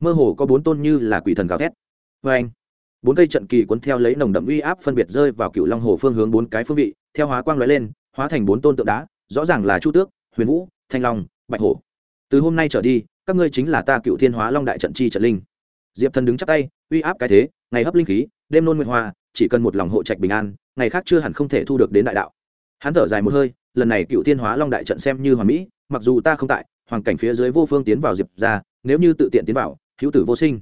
Mơ hồ có bốn tôn như là quỷ thần gào thét. Vê anh bốn cây trận kỳ cuốn theo lấy nồng đậm uy áp phân biệt rơi vào cựu long hồ phương hướng bốn cái phương vị, theo hóa quang lóe lên, hóa thành bốn tôn tượng đá, rõ ràng là chu tước, huyền vũ, thanh long, bạch hổ. Từ hôm nay trở đi, các ngươi chính là ta cựu thiên hóa long đại trận chi trận linh. Diệp thần đứng chắc tay, uy áp cái thế, ngày hấp linh khí, đêm nôn nguyện hoa, chỉ cần một lòng hộ trạch bình an, ngày khác chưa hẳn không thể thu được đến đại đạo hắn thở dài một hơi, lần này cựu thiên hóa long đại trận xem như hoàn mỹ, mặc dù ta không tại, hoàn cảnh phía dưới vô phương tiến vào diệp ra nếu như tự tiện tiến vào, hữu tử vô sinh.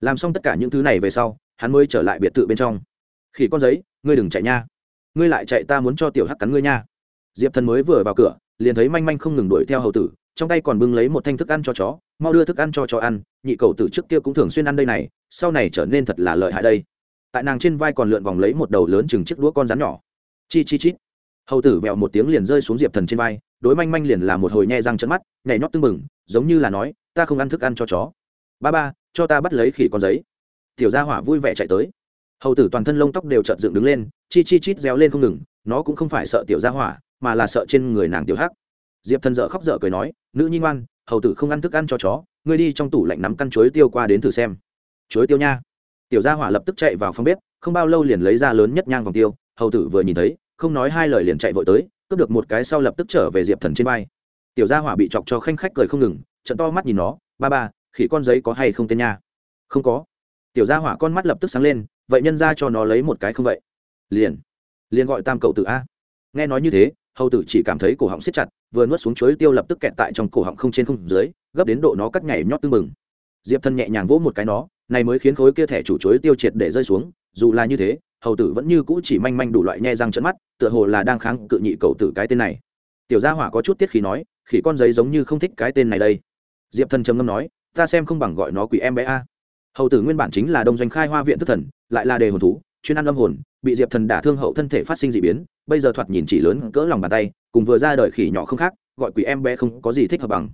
Làm xong tất cả những thứ này về sau, hắn mới trở lại biệt thự bên trong. Khỉ con giấy, ngươi đừng chạy nha. Ngươi lại chạy ta muốn cho tiểu hắc cắn ngươi nha. Diệp thần mới vừa vào cửa, liền thấy manh manh không ngừng đuổi theo hầu tử, trong tay còn bưng lấy một thanh thức ăn cho chó, mau đưa thức ăn cho chó ăn, nhị cầu tử trước kia cũng thường xuyên ăn đây này, sau này trở nên thật là lợi hại đây. Tại nàng trên vai còn lượn vòng lấy một đầu lớn chừng chiếc đũa con rắn nhỏ. Chi chi chít hầu tử vẹo một tiếng liền rơi xuống diệp thần trên vai, đối manh manh liền là một hồi nhe răng trận mắt, nhảy nhót tưng bừng, giống như là nói, ta không ăn thức ăn cho chó. Ba ba, cho ta bắt lấy khỉ con giấy. Tiểu gia hỏa vui vẻ chạy tới. Hầu tử toàn thân lông tóc đều trợn dựng đứng lên, chi chi chít réo lên không ngừng, nó cũng không phải sợ tiểu gia hỏa, mà là sợ trên người nàng tiểu hắc. Diệp thần dợ khóc dở cười nói, nữ nhi ngoan, hầu tử không ăn thức ăn cho chó, ngươi đi trong tủ lạnh nắm căn chuối tiêu qua đến thử xem. Chuối tiêu nha. Tiểu gia hỏa lập tức chạy vào phòng bếp, không bao lâu liền lấy ra lớn nhất nhang vòng tiêu, hầu tử vừa nhìn thấy không nói hai lời liền chạy vội tới, cướp được một cái sau lập tức trở về diệp thần trên vai. Tiểu gia hỏa bị chọc cho khanh khách cười không ngừng, trận to mắt nhìn nó, ba ba, khỉ con giấy có hay không tên nha? Không có. Tiểu gia hỏa con mắt lập tức sáng lên, vậy nhân ra cho nó lấy một cái không vậy? Liền liền gọi tam cậu tử a. Nghe nói như thế, hầu tử chỉ cảm thấy cổ họng siết chặt, vừa nuốt xuống chuối tiêu lập tức kẹt tại trong cổ họng không trên không dưới, gấp đến độ nó cắt nhảy nhót tưng mừng diệp thân nhẹ nhàng vỗ một cái nó, này mới khiến khối kia thẻ chủ chuối tiêu triệt để rơi xuống, dù là như thế hầu tử vẫn như cũ chỉ manh manh đủ loại nhe răng trận mắt, tựa hồ là đang kháng cự nhị cầu tử cái tên này. Tiểu gia hỏa có chút tiết khí nói, khỉ con giấy giống như không thích cái tên này đây. Diệp thần trầm ngâm nói, ta xem không bằng gọi nó quỷ em bé a. Hầu tử nguyên bản chính là đông doanh khai hoa viện thức thần, lại là đề hồn thú, chuyên ăn âm hồn, bị diệp thần đả thương hậu thân thể phát sinh d ị biến, bây giờ thoạt nhìn chỉ lớn cỡ lòng bàn tay, cùng vừa ra đời khỉ nhỏ không khác, gọi quỷ em bé không có gì thích hợp bằng.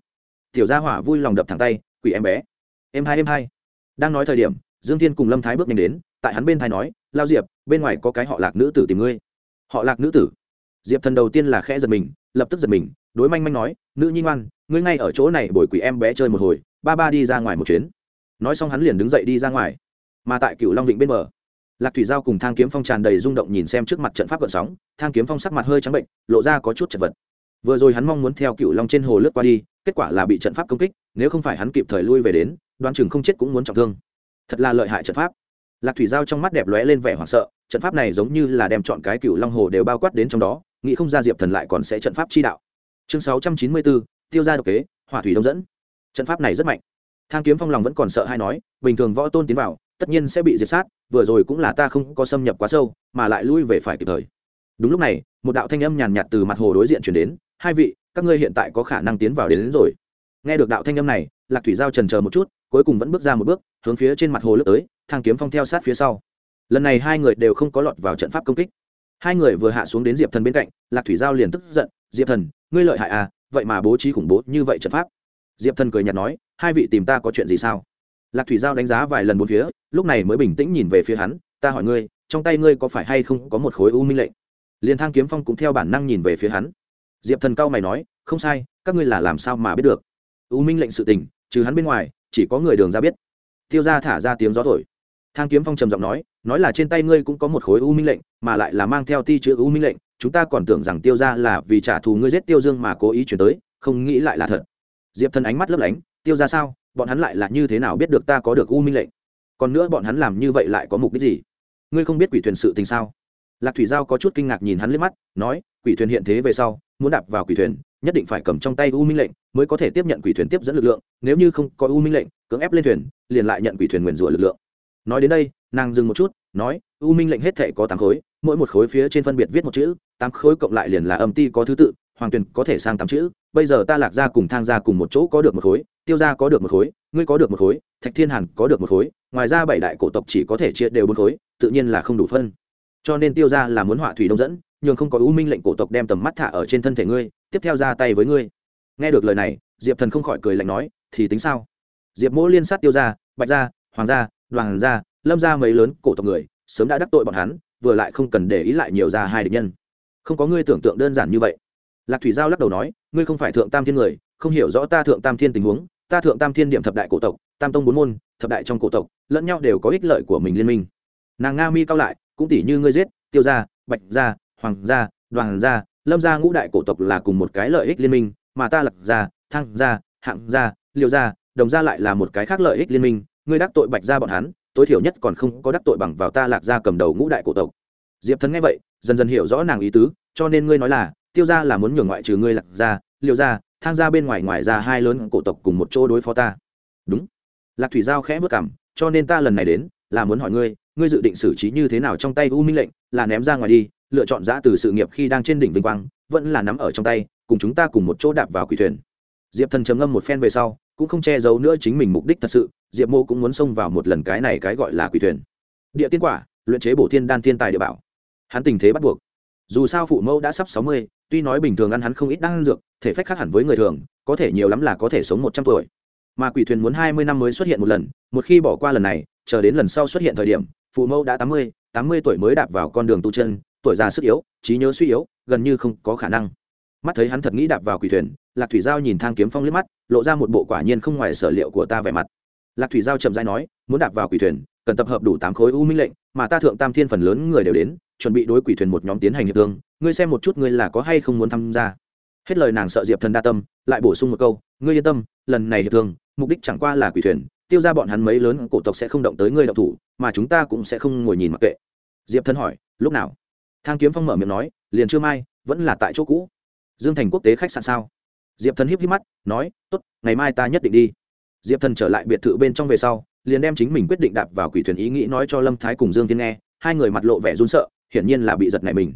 Tiểu gia hỏa vui lòng đập thẳng tay, quỷ em bé. Em hai em hai. Đang nói thời điểm, dương thiên cùng lâm thái bước nhanh đến, tại hắn bên thái nói, lao diệp bên ngoài có cái họ lạc nữ tử tìm ngươi. Họ lạc nữ tử. Diệp thần đầu tiên là khẽ giật mình, lập tức giật mình, đối manh manh nói, nữ nhi ngoan, ngươi ngay ở chỗ này bồi quỷ em bé chơi một hồi, ba ba đi ra ngoài một chuyến. Nói xong hắn liền đứng dậy đi ra ngoài. Mà tại cựu long vịnh bên bờ, lạc thủy giao cùng thang kiếm phong tràn đầy rung động nhìn xem trước mặt trận pháp gợn sóng, thang kiếm phong sắc mặt hơi trắng bệnh, lộ ra có chút chật vật. Vừa rồi hắn mong muốn theo cựu long trên hồ lướt qua đi, kết quả là bị trận pháp công kích, nếu không phải hắn kịp thời lui về đến đoan chừng không chết cũng muốn trọng thương. Thật là lợi hại trận pháp lạc thủy giao trong mắt đẹp lóe lên vẻ hoảng sợ trận pháp này giống như là đem chọn cái cựu long hồ đều bao quát đến trong đó nghĩ không ra diệp thần lại còn sẽ trận pháp chi đạo. Chương sáu trăm chín mươi bốn tiêu ra độc kế hỏa thủy đông dẫn. Trận pháp này rất mạnh. Thang kiếm phong lòng vẫn còn sợ hay nói bình thường võ tôn tiến vào tất nhiên sẽ bị diệt sát vừa rồi cũng là ta không có xâm nhập quá sâu mà lại lui về phải kịp thời. Đúng lúc này một đạo thanh âm nhàn nhạt từ mặt hồ đối diện chuyển đến hai vị các ngươi hiện tại có khả năng tiến vào đến, đến rồi. Nghe được đạo thanh âm này lạc thủy giao trần chờ một chút cuối cùng vẫn bước ra một bước hướng phía trên mặt hồ lướt tới thang kiếm phong theo sát phía sau. Lần này hai người đều không có lọt vào trận pháp công kích. Hai người vừa hạ xuống đến diệp thần bên cạnh, lạc thủy giao liền tức giận, diệp thần, ngươi lợi hại à vậy mà bố trí khủng bố như vậy trận pháp. Diệp thần cười nhạt nói, hai vị tìm ta có chuyện gì sao? Lạc thủy giao đánh giá vài lần bốn phía, lúc này mới bình tĩnh nhìn về phía hắn, ta hỏi ngươi, trong tay ngươi có phải hay không có một khối u minh lệnh? Liền thang kiếm phong cũng theo bản năng nhìn về phía hắn. Diệp thần cao mày nói, không sai, các ngươi là làm sao mà biết được? U minh lệnh sự tình, trừ hắn bên ngoài, chỉ có người đường ra biết. Tiêu ra thả ra tiếng gió thổi thang kiếm phong trầm giọng nói nói là trên tay ngươi cũng có một khối u minh lệnh, mà lại là mang theo ti chữ u minh lệnh, chúng ta còn tưởng rằng tiêu ra là vì trả thù ngươi giết tiêu dương mà cố ý chuyển tới, không nghĩ lại là thật. Diệp thần ánh mắt lấp lánh, tiêu ra sao, bọn hắn lại là như thế nào biết được ta có được u minh lệnh? Còn nữa bọn hắn làm như vậy lại có mục đích gì? Ngươi không biết quỷ thuyền sự tình sao? Lạc thủy giao có chút kinh ngạc nhìn hắn lên mắt, nói, quỷ thuyền hiện thế về sau, muốn đạp vào quỷ thuyền, nhất định phải cầm trong tay u minh lệnh mới có thể tiếp nhận quỷ thuyền tiếp dẫn lực lượng, nếu như không có u minh lệnh, cưỡng ép lên thuyền, liền lại nhận quỷ thuyền nguyền rủa lực lượng nói đến đây, nàng dừng một chút, nói, u minh lệnh hết thể có tám khối, mỗi một khối phía trên phân biệt viết một chữ, tám khối cộng lại liền là âm ti có thứ tự, hoàng tuyền có thể sang tám chữ, bây giờ ta lạc ra cùng thang ra cùng một chỗ có được một khối, tiêu ra có được một khối, ngươi có được một khối, thạch thiên hàn có được một khối, ngoài ra bảy đại cổ tộc chỉ có thể chia đều bốn khối, tự nhiên là không đủ phân. Cho nên tiêu ra là muốn họa thủy đông dẫn nhưng không có ưu minh lệnh cổ tộc đem tầm mắt thả ở trên thân thể ngươi, tiếp theo ra tay với ngươi. Nghe được lời này, diệp thần không khỏi cười lạnh nói, thì tính sao? Diệp mỗ liên sát tiêu gia, bạch gia, hoàng gia đoàn gia lâm gia mấy lớn cổ tộc người, sớm đã đắc tội bọn hắn, vừa lại không cần để ý lại nhiều ra hai địch nhân. Không có ngươi tưởng tượng đơn giản như vậy. Lạc thủy giao lắc đầu nói, ngươi không phải thượng tam thiên người, không hiểu rõ ta thượng tam thiên tình huống, ta thượng tam thiên điểm thập đại cổ tộc, tam tông bốn môn, thập đại trong cổ tộc, lẫn nhau đều có ích lợi của mình liên minh. Nàng nga mi cao lại, cũng tỷ như ngươi giết, tiêu gia, bạch gia, hoàng gia, đoàn gia, lâm gia ngũ đại cổ tộc là cùng một cái lợi ích liên minh, mà ta lạc gia, thăng gia, hạng gia Liệu gia, đồng gia lại là một cái khác lợi ích liên minh ngươi đắc tội bạch gia bọn hắn, tối thiểu nhất còn không có đắc tội bằng vào ta lạc gia cầm đầu ngũ đại cổ tộc. Diệp thần nghe vậy, dần dần hiểu rõ nàng ý tứ, cho nên ngươi nói là, tiêu gia là muốn nhường ngoại trừ ngươi lạc gia liệu gia, thang gia bên ngoài ngoài ra hai lớn cổ tộc cùng một chỗ đối phó ta. Đúng. Lạc thủy giao khẽ vất cảm cho nên ta lần này đến, là muốn hỏi ngươi ngươi dự định xử trí như thế nào trong tay u minh lệnh, là ném ra ngoài đi, lựa chọn giã từ sự nghiệp khi đang trên đỉnh vinh quang, vẫn là nắm ở trong tay, cùng chúng ta cùng một chỗ đạp vào quỷ thuyền. Diệp thần trầm ngâm một phen về sau, cũng không che giấu nữa chính mình mục đích thật sự diệp mô cũng muốn xông vào một lần cái này cái gọi là quỷ thuyền. Địa tiên quả, luyện chế bổ thiên đan thiên tài địa bảo. Hắn tình thế bắt buộc. Dù sao phụ mẫu đã sắp sáu mươi, tuy nói bình thường ăn hắn không ít đan dược, thể phách khác hẳn với người thường, có thể nhiều lắm là có thể sống một trăm tuổi. Mà quỷ thuyền muốn hai mươi năm mới xuất hiện một lần, một khi bỏ qua lần này, chờ đến lần sau xuất hiện thời điểm, phụ mẫu đã tám mươi tám mươi tuổi mới đạp vào con đường tu chân, tuổi già sức yếu, trí nhớ suy yếu, gần như không có khả năng. Mắt thấy hắn thật nghĩ đạp vào quỷ thuyền, lạc thủy giao nhìn thang kiếm phong liếc mắt, lộ ra một bộ quả nhiên không ngoài sở liệu của ta vẻ mặt lạc thủy giao chậm dãi nói, muốn đạp vào quỷ thuyền, cần tập hợp đủ tám khối u minh lệnh, mà ta thượng tam thiên phần lớn người đều đến, chuẩn bị đối quỷ thuyền một nhóm tiến hành hiệp thương, ngươi xem một chút ngươi là có hay không muốn tham gia. Hết lời nàng sợ diệp thần đa tâm, lại bổ sung một câu, ngươi yên tâm, lần này hiệp thương, mục đích chẳng qua là quỷ thuyền, tiêu ra bọn hắn mấy lớn cổ tộc sẽ không động tới ngươi động thủ, mà chúng ta cũng sẽ không ngồi nhìn mặc kệ. Diệp thần hỏi, lúc nào? Thang kiếm phong mở miệng nói, liền chưa mai, vẫn là tại chỗ cũ. Dương thành quốc tế khách sạn sao? Diệp thần híp híp mắt, nói, tốt, ngày mai ta nhất định đi diệp thần trở lại biệt thự bên trong về sau, liền đem chính mình quyết định đạp vào quỷ thuyền ý nghĩ nói cho lâm thái cùng dương thiên nghe, hai người mặt lộ vẻ run sợ, hiển nhiên là bị giật nảy mình.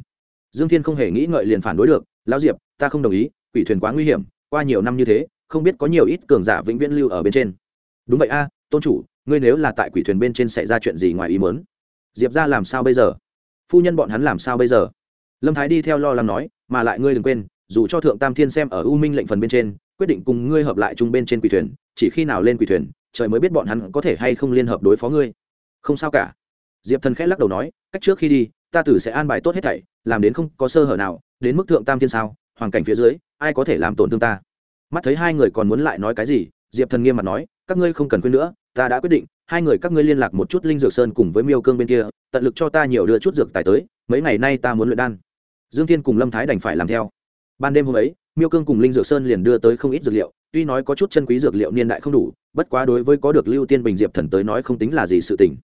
Dương thiên không hề nghĩ ngợi liền phản đối được, lão diệp, ta không đồng ý, quỷ thuyền quá nguy hiểm, qua nhiều năm như thế, không biết có nhiều ít cường giả vĩnh viễn lưu ở bên trên. Đúng vậy a, tôn chủ, ngươi nếu là tại quỷ thuyền bên trên xảy ra chuyện gì ngoài ý muốn? diệp ra làm sao bây giờ? Phu nhân bọn hắn làm sao bây giờ? Lâm thái đi theo lo lắng nói, mà lại ngươi đừng quên, dù cho thượng tam thiên xem ở u minh lệnh phần bên trên quyết định cùng ngươi hợp lại chung bên trên quỷ thuyền, chỉ khi nào lên quỷ thuyền, trời mới biết bọn hắn có thể hay không liên hợp đối phó ngươi. Không sao cả. Diệp thần khẽ lắc đầu nói, cách trước khi đi, ta tử sẽ an bài tốt hết thảy, làm đến không có sơ hở nào, đến mức thượng tam thiên sao, hoàn cảnh phía dưới, ai có thể làm tổn thương ta? Mắt thấy hai người còn muốn lại nói cái gì, diệp thần nghiêm mặt nói, các ngươi không cần quên nữa, ta đã quyết định, hai người các ngươi liên lạc một chút linh dược sơn cùng với miêu cương bên kia, tận lực cho ta nhiều đưa chút dược tài tới, mấy ngày nay ta muốn luyện đan. Dương thiên cùng lâm thái đành phải làm theo. Ban đêm hôm ấy miêu cương cùng linh dược sơn liền đưa tới không ít dược liệu, tuy nói có chút chân quý dược liệu niên đại không đủ, bất quá đối với có được lưu tiên bình diệp thần tới nói không tính là gì sự tình.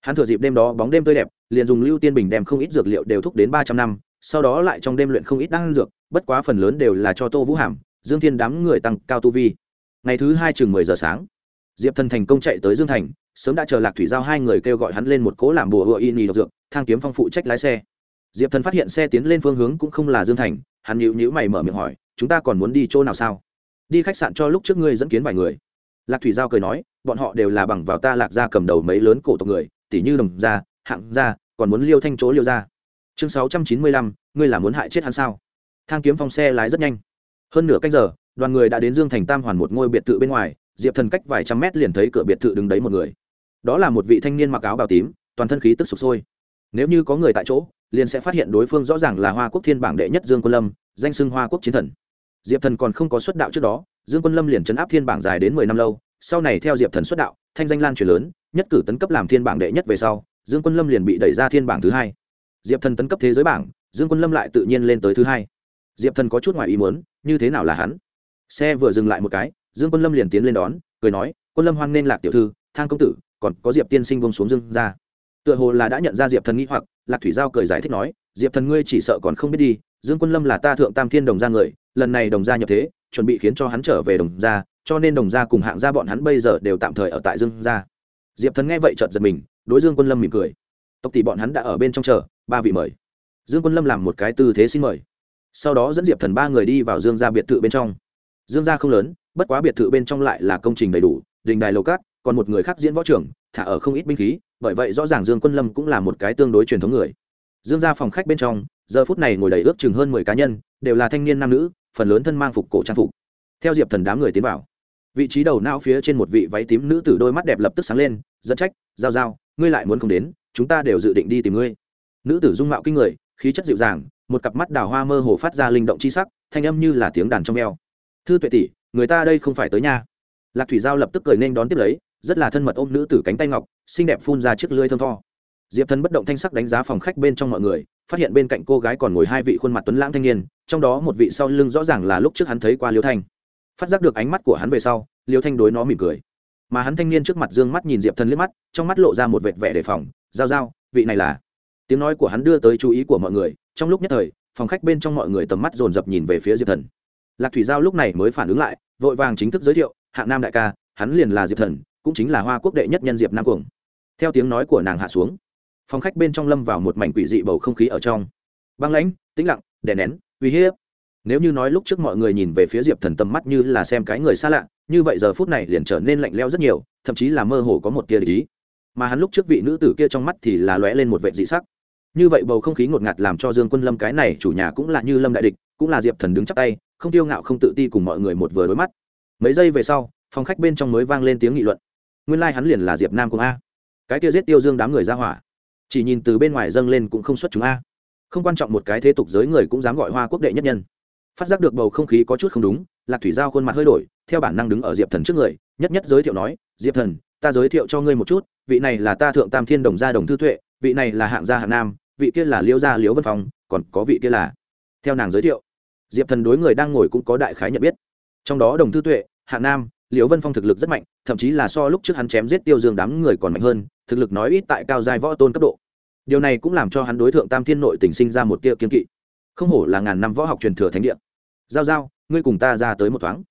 Hắn thừa dịp đêm đó bóng đêm tươi đẹp, liền dùng lưu tiên bình đem không ít dược liệu đều thúc đến ba trăm năm, sau đó lại trong đêm luyện không ít đan dược, bất quá phần lớn đều là cho tô vũ hàm, dương thiên đám người tăng cao tu vi. Ngày thứ hai chừng mười giờ sáng, diệp thần thành công chạy tới dương thành, sớm đã chờ lạc thủy giao hai người kêu gọi hắn lên một cố làm bùa hựa y nì độc dược, thang kiếm phong phụ trách lái xe. Diệp thần phát hiện xe tiến lên phương hướng cũng không là dương thành, hắn nhịu nhữ mày mở miệng hỏi chúng ta còn muốn đi chỗ nào sao? Đi khách sạn cho lúc trước ngươi dẫn kiến vài người. Lạc thủy giao cười nói, bọn họ đều là bằng vào ta lạc gia cầm đầu mấy lớn cổ tộc người, tỷ như đồng gia, hạng gia, còn muốn liêu thanh chỗ liêu gia. Chương sáu trăm chín mươi lăm, ngươi là muốn hại chết hắn sao? Thang kiếm phong xe lái rất nhanh. Hơn nửa canh giờ, đoàn người đã đến dương thành tam hoàn một ngôi biệt thự bên ngoài, diệp thần cách vài trăm mét liền thấy cửa biệt thự đứng đấy một người. Đó là một vị thanh niên mặc áo bào tím, toàn thân khí tức sụp sôi. Nếu như có người tại chỗ, liền sẽ phát hiện đối phương rõ ràng là hoa quốc thiên bảng đệ nhất dương quân lâm, danh xưng hoa quốc chiến thần diệp thần còn không có xuất đạo trước đó, dương quân lâm liền chấn áp thiên bảng dài đến mười năm lâu, sau này theo diệp thần xuất đạo, thanh danh lan truyền lớn, nhất cử tấn cấp làm thiên bảng đệ nhất về sau, dương quân lâm liền bị đẩy ra thiên bảng thứ hai. Diệp thần tấn cấp thế giới bảng, dương quân lâm lại tự nhiên lên tới thứ hai. Diệp thần có chút ngoài ý muốn, như thế nào là hắn? Xe vừa dừng lại một cái, dương quân lâm liền tiến lên đón, cười nói, quân lâm hoan nên lạc tiểu thư, thang công tử, còn có diệp tiên sinh vông xuống dương ra. Tựa hồ là đã nhận ra diệp thần nghĩ hoặc, lạc thủy giao cười giải thích nói, diệp thần ngươi chỉ sợ còn không biết đi dương quân lâm là ta thượng tam thiên đồng gia người, lần này đồng gia nhập thế, chuẩn bị khiến cho hắn trở về đồng gia, cho nên đồng gia cùng hạng gia bọn hắn bây giờ đều tạm thời ở tại dương gia. Diệp thần nghe vậy chợt giật mình, đối dương quân lâm mỉm cười. Tộc tỷ bọn hắn đã ở bên trong chờ, ba vị mời. Dương quân lâm làm một cái tư thế xin mời. Sau đó dẫn diệp thần ba người đi vào dương gia biệt thự bên trong. Dương gia không lớn, bất quá biệt thự bên trong lại là công trình đầy đủ, đình đài lầu cát, còn một người khác diễn võ trưởng, thả ở không ít binh khí, bởi vậy rõ ràng dương quân lâm cũng là một cái tương đối truyền thống người. Dương gia phòng khách bên trong giờ phút này ngồi đầy ước chừng hơn mười cá nhân, đều là thanh niên nam nữ, phần lớn thân mang phục cổ trang phục. Theo diệp thần đám người tiến vào, vị trí đầu não phía trên một vị váy tím nữ tử đôi mắt đẹp lập tức sáng lên dẫn trách, giao giao, ngươi lại muốn không đến, chúng ta đều dự định đi tìm ngươi. Nữ tử dung mạo kinh người, khí chất dịu dàng, một cặp mắt đào hoa mơ hồ phát ra linh động chi sắc, thanh âm như là tiếng đàn trong eo. Thư tuệ tỷ, người ta đây không phải tới nhà. Lạc thủy giao lập tức cười nên đón tiếp lấy, rất là thân mật ôm nữ tử cánh tay ngọc, xinh đẹp phun ra chiếc lưới thơm tho diệp thần bất động thanh sắc đánh giá phòng khách bên trong mọi người, phát hiện bên cạnh cô gái còn ngồi hai vị khuôn mặt tuấn lãng thanh niên, trong đó một vị sau lưng rõ ràng là lúc trước hắn thấy qua liêu thanh. Phát giác được ánh mắt của hắn về sau, liêu thanh đối nó mỉm cười. Mà hắn thanh niên trước mặt d ư ơ n g mắt nhìn diệp thần liếc mắt, trong mắt lộ ra một vệt vẻ đề phòng, giao giao, vị này là? Tiếng nói của hắn đưa tới chú ý của mọi người, trong lúc nhất thời, phòng khách bên trong mọi người tầm mắt dồn dập nhìn về phía diệp thần. Lạc thủy giao lúc này mới phản ứng lại, vội vàng chính thức giới thiệu, hạng nam đại ca, hắn liền là diệp thần, cũng chính là hoa quốc đệ nhất nhân diệp nam cuồng. Theo tiếng nói của nàng hạ xuống phòng khách bên trong lâm vào một mảnh quỷ dị bầu không khí ở trong. Băng lãnh, tĩnh lặng, đè nén, uy hiếp. Nếu như nói lúc trước mọi người nhìn về phía diệp thần tầm mắt như là xem cái người xa lạ, như vậy giờ phút này liền trở nên lạnh leo rất nhiều, thậm chí là mơ hồ có một tia lý mà hắn lúc trước vị nữ tử kia trong mắt thì là lóe lên một vệ dị sắc. Như vậy bầu không khí ngột ngạt làm cho dương quân lâm cái này chủ nhà cũng là như lâm đại địch, cũng là diệp thần đứng chắc tay, không tiêu ngạo không tự ti cùng mọi người một vừa đối mắt. Mấy giây về sau, phòng khách bên trong mới vang lên tiếng nghị luận. Nguyên lai、like、hắn liền là diệp nam cùng a. Cái kia giết tiêu dương đám người ra hỏa chỉ nhìn từ bên ngoài dâng lên cũng không xuất chúng a. Không quan trọng một cái thế tục giới người cũng dám gọi hoa quốc đệ nhất nhân. Phát giác được bầu không khí có chút không đúng, lạc thủy giao khuôn mặt hơi đổi, theo bản năng đứng ở diệp thần trước người, nhất nhất giới thiệu nói, diệp thần, ta giới thiệu cho ngươi một chút, vị này là ta thượng tam thiên đồng gia đồng thư tuệ, vị này là hạng gia hạng nam, vị kia là liễu gia liễu vân phong, còn có vị kia là theo nàng giới thiệu, diệp thần đối người đang ngồi cũng có đại khái nhận biết. Trong đó đồng thư tuệ, hạng nam, liễu vân phong thực lực rất mạnh, thậm chí là so lúc trước hắn chém giết tiêu dương đám người còn mạnh hơn thực lực nói ít tại cao giai võ tôn cấp độ. Điều này cũng làm cho hắn đối tượng tam thiên nội tình sinh ra một tia kiên kỵ. Không hổ là ngàn năm võ học truyền thừa thánh địa. Giao giao, ngươi cùng ta ra tới một thoáng.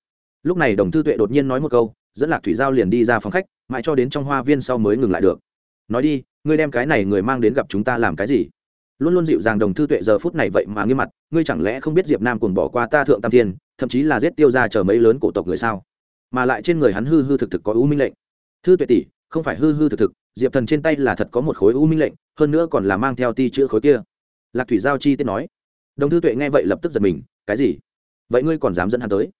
Lúc này đồng thư tuệ đột nhiên nói một câu, dẫn lạc thủy giao liền đi ra phòng khách, mãi cho đến trong hoa viên sau mới ngừng lại được. Nói đi, ngươi đem cái này người mang đến gặp chúng ta làm cái gì? Luôn luôn dịu dàng đồng thư tuệ giờ phút này vậy mà nghiêm mặt, ngươi chẳng lẽ không biết diệp nam cuồng bỏ qua ta thượng tam thiên, thậm chí là giết tiêu ra chờ mấy lớn cổ tộc người sao? Mà lại trên người hắn hư hư thực thực có u minh lệnh. Thư tuệ tỷ không phải hư hư thực thực, diệp thần trên tay là thật có một khối u minh lệnh, hơn nữa còn là mang theo ti chữ khối kia. Lạc thủy giao chi tiết nói. Đồng thư tuệ nghe vậy lập tức giật mình, cái gì? Vậy ngươi còn dám dẫn hắn tới?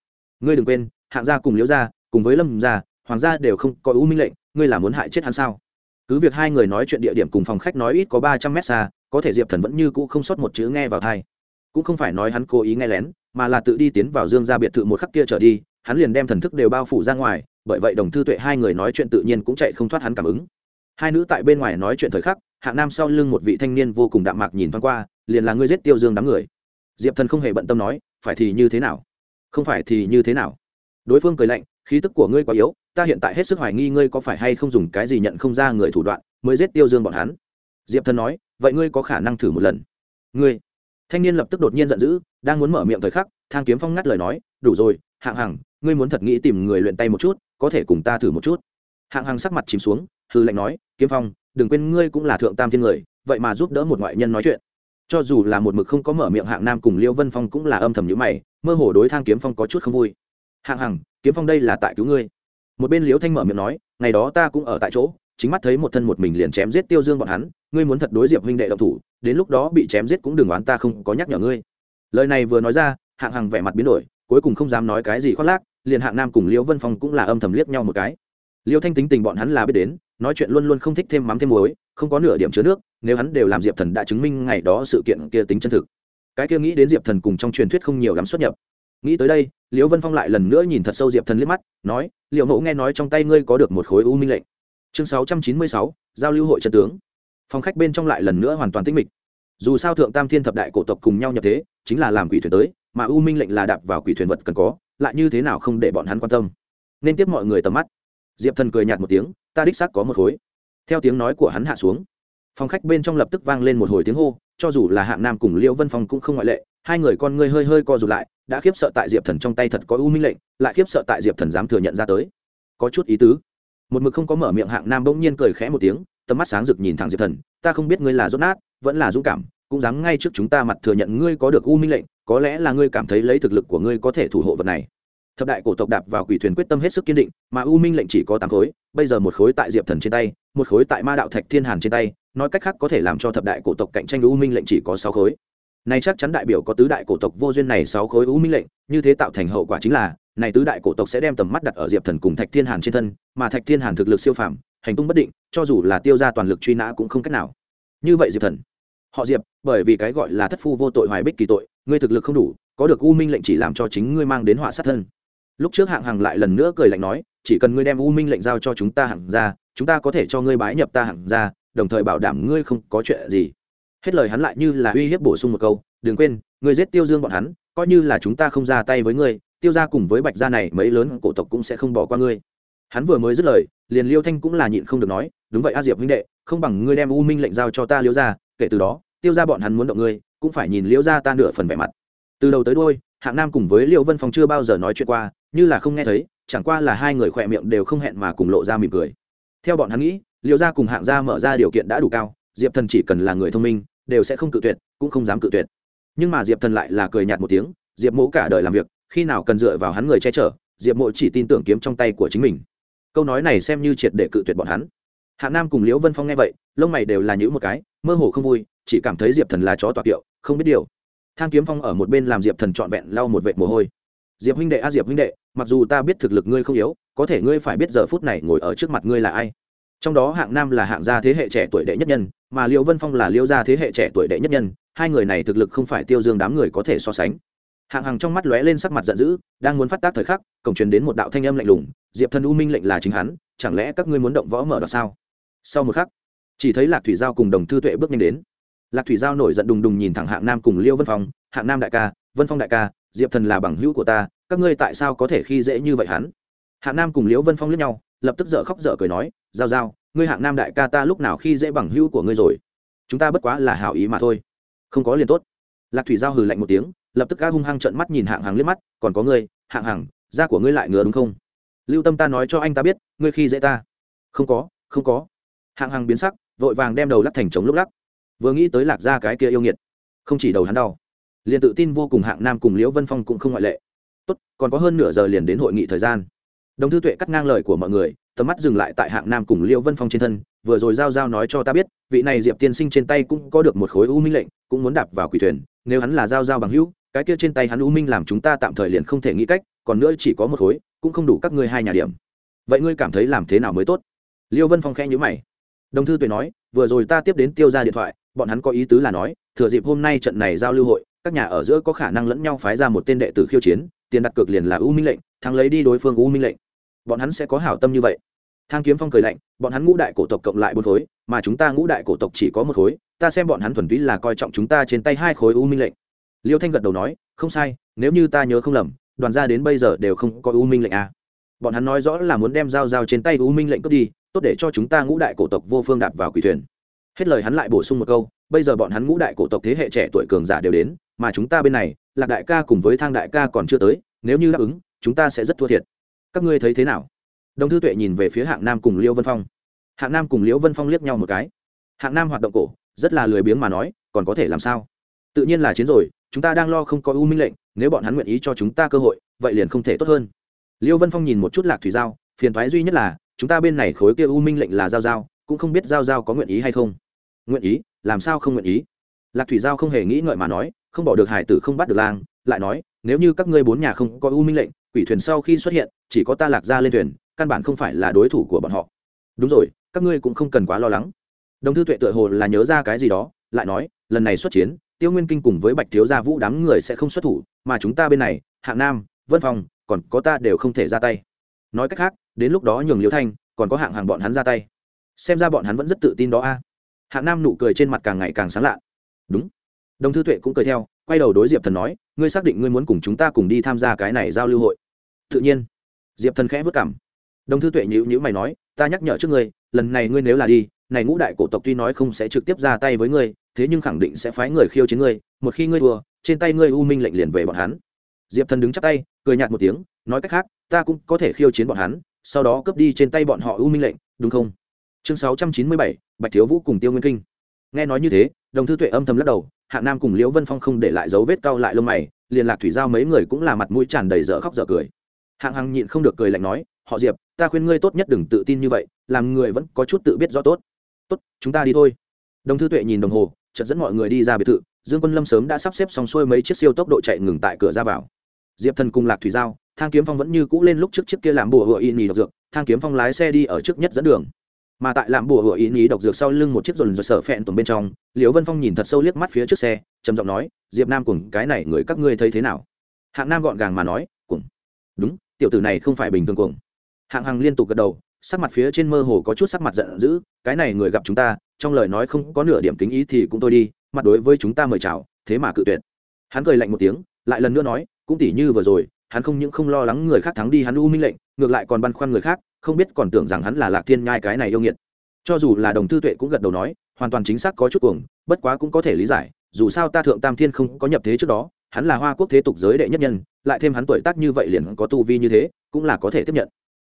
Ngươi đừng quên, hạng gia cùng liễu gia, cùng với lâm gia, hoàng gia đều không có u minh lệnh, ngươi là muốn hại chết hắn sao? Cứ việc hai người nói chuyện địa điểm cùng phòng khách nói ít có ba trăm mét xa, có thể diệp thần vẫn như cũ không sót một chữ nghe vào thai cũng không phải nói hắn cố ý nghe lén, mà là tự đi tiến vào dương gia biệt thự một khắc kia trở đi, hắn liền đem thần thức đều bao phủ ra ngoài bởi vậy đồng thư tuệ hai người nói chuyện tự nhiên cũng chạy không thoát hắn cảm ứng. Hai nữ tại bên ngoài nói chuyện thời khắc, hạng nam sau lưng một vị thanh niên vô cùng đạm mạc nhìn thoáng qua, liền là ngươi giết tiêu dương đám người. Diệp thần không hề bận tâm nói, phải thì như thế nào? Không phải thì như thế nào? Đối phương cười lạnh, khí tức của ngươi quá yếu, ta hiện tại hết sức hoài nghi ngươi có phải hay không dùng cái gì nhận không ra người thủ đoạn mới giết tiêu dương bọn hắn. Diệp thần nói, vậy ngươi có khả năng thử một lần? Ngươi? Thanh niên lập tức đột nhiên giận dữ, đang muốn mở miệng thời khắc, thang kiếm phong ngắt lời nói, đủ rồi, hạng hằng, ngươi muốn thật nghĩ tìm người luyện tay một chút có thể cùng ta thử một chút. Hạng hằng sắc mặt chìm xuống hư lệnh nói, kiếm phong, đừng quên ngươi cũng là thượng tam thiên người, vậy mà giúp đỡ một ngoại nhân nói chuyện. Cho dù là một mực không có mở miệng hạng nam cùng liêu vân phong cũng là âm thầm nhữ mày, mơ hồ đối thang kiếm phong có chút không vui. Hạng hằng, kiếm phong đây là tại cứu ngươi. Một bên liêu thanh mở miệng nói, ngày đó ta cũng ở tại chỗ, chính mắt thấy một thân một mình liền chém giết tiêu dương bọn hắn, ngươi muốn thật đối diệp huynh đệ độc thủ, đến lúc đó bị chém giết cũng đừng oán ta không có nhắc nhở ngươi. Lời này vừa nói ra, hạng hằng vẻ mặt biến đổi, cuối cùng không dám nói cái gì khoác lác liền hạng nam cùng liêu vân phong cũng là âm thầm liếc nhau một cái. Liêu thanh tính tình bọn hắn là biết đến, nói chuyện luôn luôn không thích thêm mắm thêm muối, không có nửa điểm chứa nước, nếu hắn đều làm diệp thần đã chứng minh ngày đó sự kiện kia tính chân thực. Cái kia nghĩ đến diệp thần cùng trong truyền thuyết không nhiều lắm xuất nhập. Nghĩ tới đây, liễu vân phong lại lần nữa nhìn thật sâu diệp thần liếc mắt, nói liệu mẫu nghe nói trong tay ngươi có được một khối u minh lệnh. Chương sáu trăm chín mươi sáu, giao lưu hội trận tướng. Phòng khách bên trong lại lần nữa hoàn toàn tích mịch. Dù sao thượng tam thiên thập đại cổ tộc cùng nhau nhập thế, chính là làm quỷ thuyền tới, mà u minh lệnh là đạp vào quỷ thuyền vật cần có lại như thế nào không để bọn hắn quan tâm. Nên tiếp mọi người tầm mắt. Diệp thần cười nhạt một tiếng, ta đích xác có một khối. Theo tiếng nói của hắn hạ xuống, phòng khách bên trong lập tức vang lên một hồi tiếng hô, cho dù là hạng nam cùng liễu vân phong cũng không ngoại lệ, hai người con ngươi hơi hơi co rụt lại, đã khiếp sợ tại diệp thần trong tay thật có u minh lệnh, lại khiếp sợ tại diệp thần dám thừa nhận ra tới. Có chút ý tứ. Một mực không có mở miệng hạng nam bỗng nhiên cười khẽ một tiếng, tầm mắt sáng rực nhìn thẳng diệp thần, ta không biết ngươi là rốt nát, vẫn là dũng cảm cũng dám ngay trước chúng ta mặt thừa nhận ngươi có được u minh lệnh, có lẽ là ngươi cảm thấy lấy thực lực của ngươi có thể thủ hộ vật này. Thập đại cổ tộc đạp vào quỷ thuyền quyết tâm hết sức kiên định, mà u minh lệnh chỉ có tám khối, bây giờ một khối tại diệp thần trên tay, một khối tại ma đạo thạch thiên hàn trên tay, nói cách khác có thể làm cho thập đại cổ tộc cạnh tranh u minh lệnh chỉ có sáu khối. Này chắc chắn đại biểu có tứ đại cổ tộc vô duyên này sáu khối u minh lệnh, như thế tạo thành hậu quả chính là, này tứ đại cổ tộc sẽ đem tầm mắt đặt ở diệp thần cùng thạch thiên hàn trên thân, mà thạch thiên hàn thực lực siêu phàm, hành tung bất định, cho dù là tiêu ra toàn lực truy nã cũng không cách nào. Như vậy diệp thần, họ diệp bởi vì cái gọi là thất phu vô tội hoài bích kỳ tội, ngươi thực lực không đủ, có được u minh lệnh chỉ làm cho chính ngươi mang đến họa sát thân. Lúc trước hạng hàng lại lần nữa cười lạnh nói, chỉ cần ngươi đem u minh lệnh giao cho chúng ta hạng ra chúng ta có thể cho ngươi bái nhập ta hạng ra đồng thời bảo đảm ngươi không có chuyện gì. Hết lời hắn lại như là uy hiếp bổ sung một câu, đừng quên, ngươi giết tiêu dương bọn hắn, coi như là chúng ta không ra tay với ngươi, tiêu ra cùng với bạch gia này mấy lớn cổ tộc cũng sẽ không bỏ qua ngươi. Hắn vừa mới dứt lời, liền liêu thanh cũng là nhịn không được nói, đúng vậy a diệp huynh đệ, không bằng ngươi đem u minh lệnh giao cho ta liêu ra kể từ đó tiêu ra bọn hắn muốn động ngươi, cũng phải nhìn Liễu ra ta nửa phần vẻ mặt. Từ đầu tới đôi hạng nam cùng với Liễu vân phong chưa bao giờ nói chuyện qua, như là không nghe thấy, chẳng qua là hai người khỏe miệng đều không hẹn mà cùng lộ ra mỉm cười. Theo bọn hắn nghĩ, Liễu gia cùng hạng gia mở ra điều kiện đã đủ cao, diệp thần chỉ cần là người thông minh, đều sẽ không cự tuyệt, cũng không dám cự tuyệt. Nhưng mà diệp thần lại là cười nhạt một tiếng, diệp mỗ cả đời làm việc, khi nào cần dựa vào hắn người che chở, diệp mộ chỉ tin tưởng kiếm trong tay của chính mình. Câu nói này xem như triệt để cự tuyệt bọn hắn. Hạ nam cùng liễu vân phong nghe vậy lông mày đều là những một cái, mơ hồ không vui, chỉ cảm thấy diệp thần là chó tọa kiệu, không biết điều. Thang kiếm phong ở một bên làm diệp thần trọn vẹn lau một vệt mồ hôi. Diệp huynh đệ a, diệp huynh đệ, mặc dù ta biết thực lực ngươi không yếu, có thể ngươi phải biết giờ phút này ngồi ở trước mặt ngươi là ai. Trong đó hạng nam là hạng gia thế hệ trẻ tuổi đệ nhất nhân, mà liễu vân phong là liễu gia thế hệ trẻ tuổi đệ nhất nhân, hai người này thực lực không phải tiêu dương đám người có thể so sánh. Hạng hằng trong mắt lóe lên sắc mặt giận dữ, đang muốn phát tác thời khắc, cổng truyền đến một đạo thanh âm lạnh lùng, diệp thần u minh lệnh là chính hắn, chẳng lẽ các ngươi muốn động võ mở đoạt sao? Sau một khắc chỉ thấy lạc thủy giao cùng đồng thư tuệ bước nhanh đến. Lạc thủy giao nổi giận đùng đùng nhìn thẳng hạng nam cùng liêu vân phong. Hạng nam đại ca, vân phong đại ca, diệp thần là bằng hữu của ta, các ngươi tại sao có thể khi dễ như vậy hắn? Hạng nam cùng liễu vân phong lướt nhau, lập tức dở khóc dở cười nói, giao giao, ngươi hạng nam đại ca ta lúc nào khi dễ bằng hữu của ngươi rồi? Chúng ta bất quá là hảo ý mà thôi. Không có liền tốt. Lạc thủy giao hừ lạnh một tiếng, lập tức ca hung hăng trợn mắt nhìn hạng hàng liếc mắt, còn có ngươi, hạng hàng da của ngươi lại ngứa đúng không? Lưu tâm ta nói cho anh ta biết, ngươi khi dễ ta. Không có không có. Hạng hàng biến sắc vội vàng đem đầu lắc thành trống lúc lắc. Vừa nghĩ tới lạc ra cái kia yêu nghiệt, không chỉ đầu hắn đau, liền tự tin vô cùng hạng nam cùng liễu vân phong cũng không ngoại lệ. Tốt, còn có hơn nửa giờ liền đến hội nghị thời gian. Đồng thư tuệ cắt ngang lời của mọi người, tầm mắt dừng lại tại hạng nam cùng liễu vân phong trên thân, vừa rồi giao giao nói cho ta biết, vị này diệp tiên sinh trên tay cũng có được một khối u minh lệnh, cũng muốn đạp vào quỷ thuyền, nếu hắn là giao giao bằng hữu, cái kia trên tay hắn u minh làm chúng ta tạm thời liền không thể nghĩ cách, còn nữa chỉ có một khối, cũng không đủ các ngươi hai nhà điểm. Vậy ngươi cảm thấy làm thế nào mới tốt? Liêu vân phong khẽ nhữ mày đồng thư tuệ nói, vừa rồi ta tiếp đến tiêu ra điện thoại, bọn hắn có ý tứ là nói, thừa dịp hôm nay trận này giao lưu hội, các nhà ở giữa có khả năng lẫn nhau phái ra một tên đệ tử khiêu chiến, tiền đặt cược liền là u minh lệnh, thắng lấy đi đối phương u minh lệnh. Bọn hắn sẽ có hảo tâm như vậy. Thang kiếm phong cười lạnh, bọn hắn ngũ đại cổ tộc cộng lại bốn khối, mà chúng ta ngũ đại cổ tộc chỉ có một khối, ta xem bọn hắn thuần túy là coi trọng chúng ta trên tay hai khối u minh lệnh. Liêu thanh gật đầu nói, không sai, nếu như ta nhớ không lầm, đoàn gia đến bây giờ đều không có u minh lệnh à. bọn hắn nói rõ là muốn đem dao dao trên tay u minh lệnh cướp đi tốt để cho chúng ta ngũ đại cổ tộc vô phương đạp vào quỷ thuyền. Hết lời hắn lại bổ sung một câu, bây giờ bọn hắn ngũ đại cổ tộc thế hệ trẻ tuổi cường giả đều đến, mà chúng ta bên này, lạc đại ca cùng với thang đại ca còn chưa tới, nếu như đáp ứng, chúng ta sẽ rất thua thiệt. Các ngươi thấy thế nào? Đồng thư tuệ nhìn về phía hạng nam cùng liêu vân phong. Hạng nam cùng liễu vân phong liếc nhau một cái. Hạng nam hoạt động cổ, rất là lười biếng mà nói, còn có thể làm sao? Tự nhiên là chiến rồi, chúng ta đang lo không có u minh lệnh, nếu bọn hắn nguyện ý cho chúng ta cơ hội, vậy liền không thể tốt hơn. Liêu vân phong nhìn một chút lạc thủy giao, phiền thoái duy nhất là chúng ta bên này khối kia u minh lệnh là giao giao, cũng không biết giao giao có nguyện ý hay không. Nguyện ý? Làm sao không nguyện ý? Lạc thủy giao không hề nghĩ ngợi mà nói, không bỏ được hải tử không bắt được lang, lại nói, nếu như các ngươi bốn nhà không có u minh lệnh, quỷ thuyền sau khi xuất hiện, chỉ có ta lạc ra lên thuyền, căn bản không phải là đối thủ của bọn họ. Đúng rồi, các ngươi cũng không cần quá lo lắng. Đồng thư tuệ tựa hồ là nhớ ra cái gì đó, lại nói, lần này xuất chiến, tiêu nguyên kinh cùng với bạch thiếu gia vũ đám người sẽ không xuất thủ, mà chúng ta bên này, hạng nam, vân phong, còn có ta đều không thể ra tay nói cách khác, đến lúc đó nhường liễu thanh, còn có hạng hàng bọn hắn ra tay. Xem ra bọn hắn vẫn rất tự tin đó a. Hạng nam nụ cười trên mặt càng ngày càng sáng lạ. Đúng. Đồng thư tuệ cũng cười theo, quay đầu đối diệp thần nói, ngươi xác định ngươi muốn cùng chúng ta cùng đi tham gia cái này giao lưu hội. Tự nhiên. Diệp thần khẽ vất cảm. Đồng thư tuệ nhữ nhữ mày nói, ta nhắc nhở trước ngươi, lần này ngươi nếu là đi, này ngũ đại cổ tộc tuy nói không sẽ trực tiếp ra tay với ngươi, thế nhưng khẳng định sẽ phái người khiêu chiến ngươi, một khi ngươi thua, trên tay ngươi u minh lệnh liền về bọn hắn. Diệp thần đứng chắp tay, cười nhạt một tiếng, nói cách khác ta cũng có thể khiêu chiến bọn hắn, sau đó cướp đi trên tay bọn họ u minh lệnh, đúng không? Chương sáu trăm chín mươi bảy, bạch thiếu vũ cùng tiêu nguyên kinh. Nghe nói như thế, đồng thư tuệ âm thầm lắc đầu hạ nam cùng liễu vân phong không để lại dấu vết cao lại lông mày, liền lạc thủy giao mấy người cũng là mặt mũi tràn đầy dở khóc dở cười. Hạng hằng nhịn không được cười lạnh nói, họ diệp, ta khuyên ngươi tốt nhất đừng tự tin như vậy, làm người vẫn có chút tự biết rõ tốt. Tốt, chúng ta đi thôi. Đồng thư tuệ nhìn đồng hồ, chợt dẫn mọi người đi ra biệt thự, dương quân lâm sớm đã sắp xếp xong xuôi mấy chiếc siêu tốc độ chạy ngừng tại cửa ra vào. Diệp thần cùng lạc thủy giao thang kiếm phong vẫn như cũ lên lúc trước chiếc kia làm bùa hựa y nhì độc dược, thang kiếm phong lái xe đi ở trước nhất dẫn đường. Mà tại làm bùa hựa y nhì độc dược sau lưng một chiếc dồn dồn sở phẹn tuần bên trong, liễu vân phong nhìn thật sâu liếc mắt phía trước xe, trầm giọng nói, diệp nam cùng cái này người các ngươi thấy thế nào? Hạng nam gọn gàng mà nói cùng đúng, tiểu tử này không phải bình thường cùng hạng hằng liên tục gật đầu, sắc mặt phía trên mơ hồ có chút sắc mặt giận dữ, cái này người gặp chúng ta, trong lời nói không có nửa điểm kính ý thì cũng thôi đi, mặt đối với chúng ta mời chào, thế mà cự tuyệt. Hắn cười lạnh một tiếng, lại lần nữa nói, cũng tỉ như vừa rồi hắn không những không lo lắng người khác thắng đi hắn u minh lệnh, ngược lại còn băn khoăn người khác, không biết còn tưởng rằng hắn là lạc thiên nhai cái này yêu nghiệt. Cho dù là đồng thư tuệ cũng gật đầu nói, hoàn toàn chính xác có chút cuồng, bất quá cũng có thể lý giải, dù sao ta thượng tam thiên không có nhập thế trước đó, hắn là hoa quốc thế tục giới đệ nhất nhân, lại thêm hắn tuổi tác như vậy liền có tu vi như thế, cũng là có thể tiếp nhận.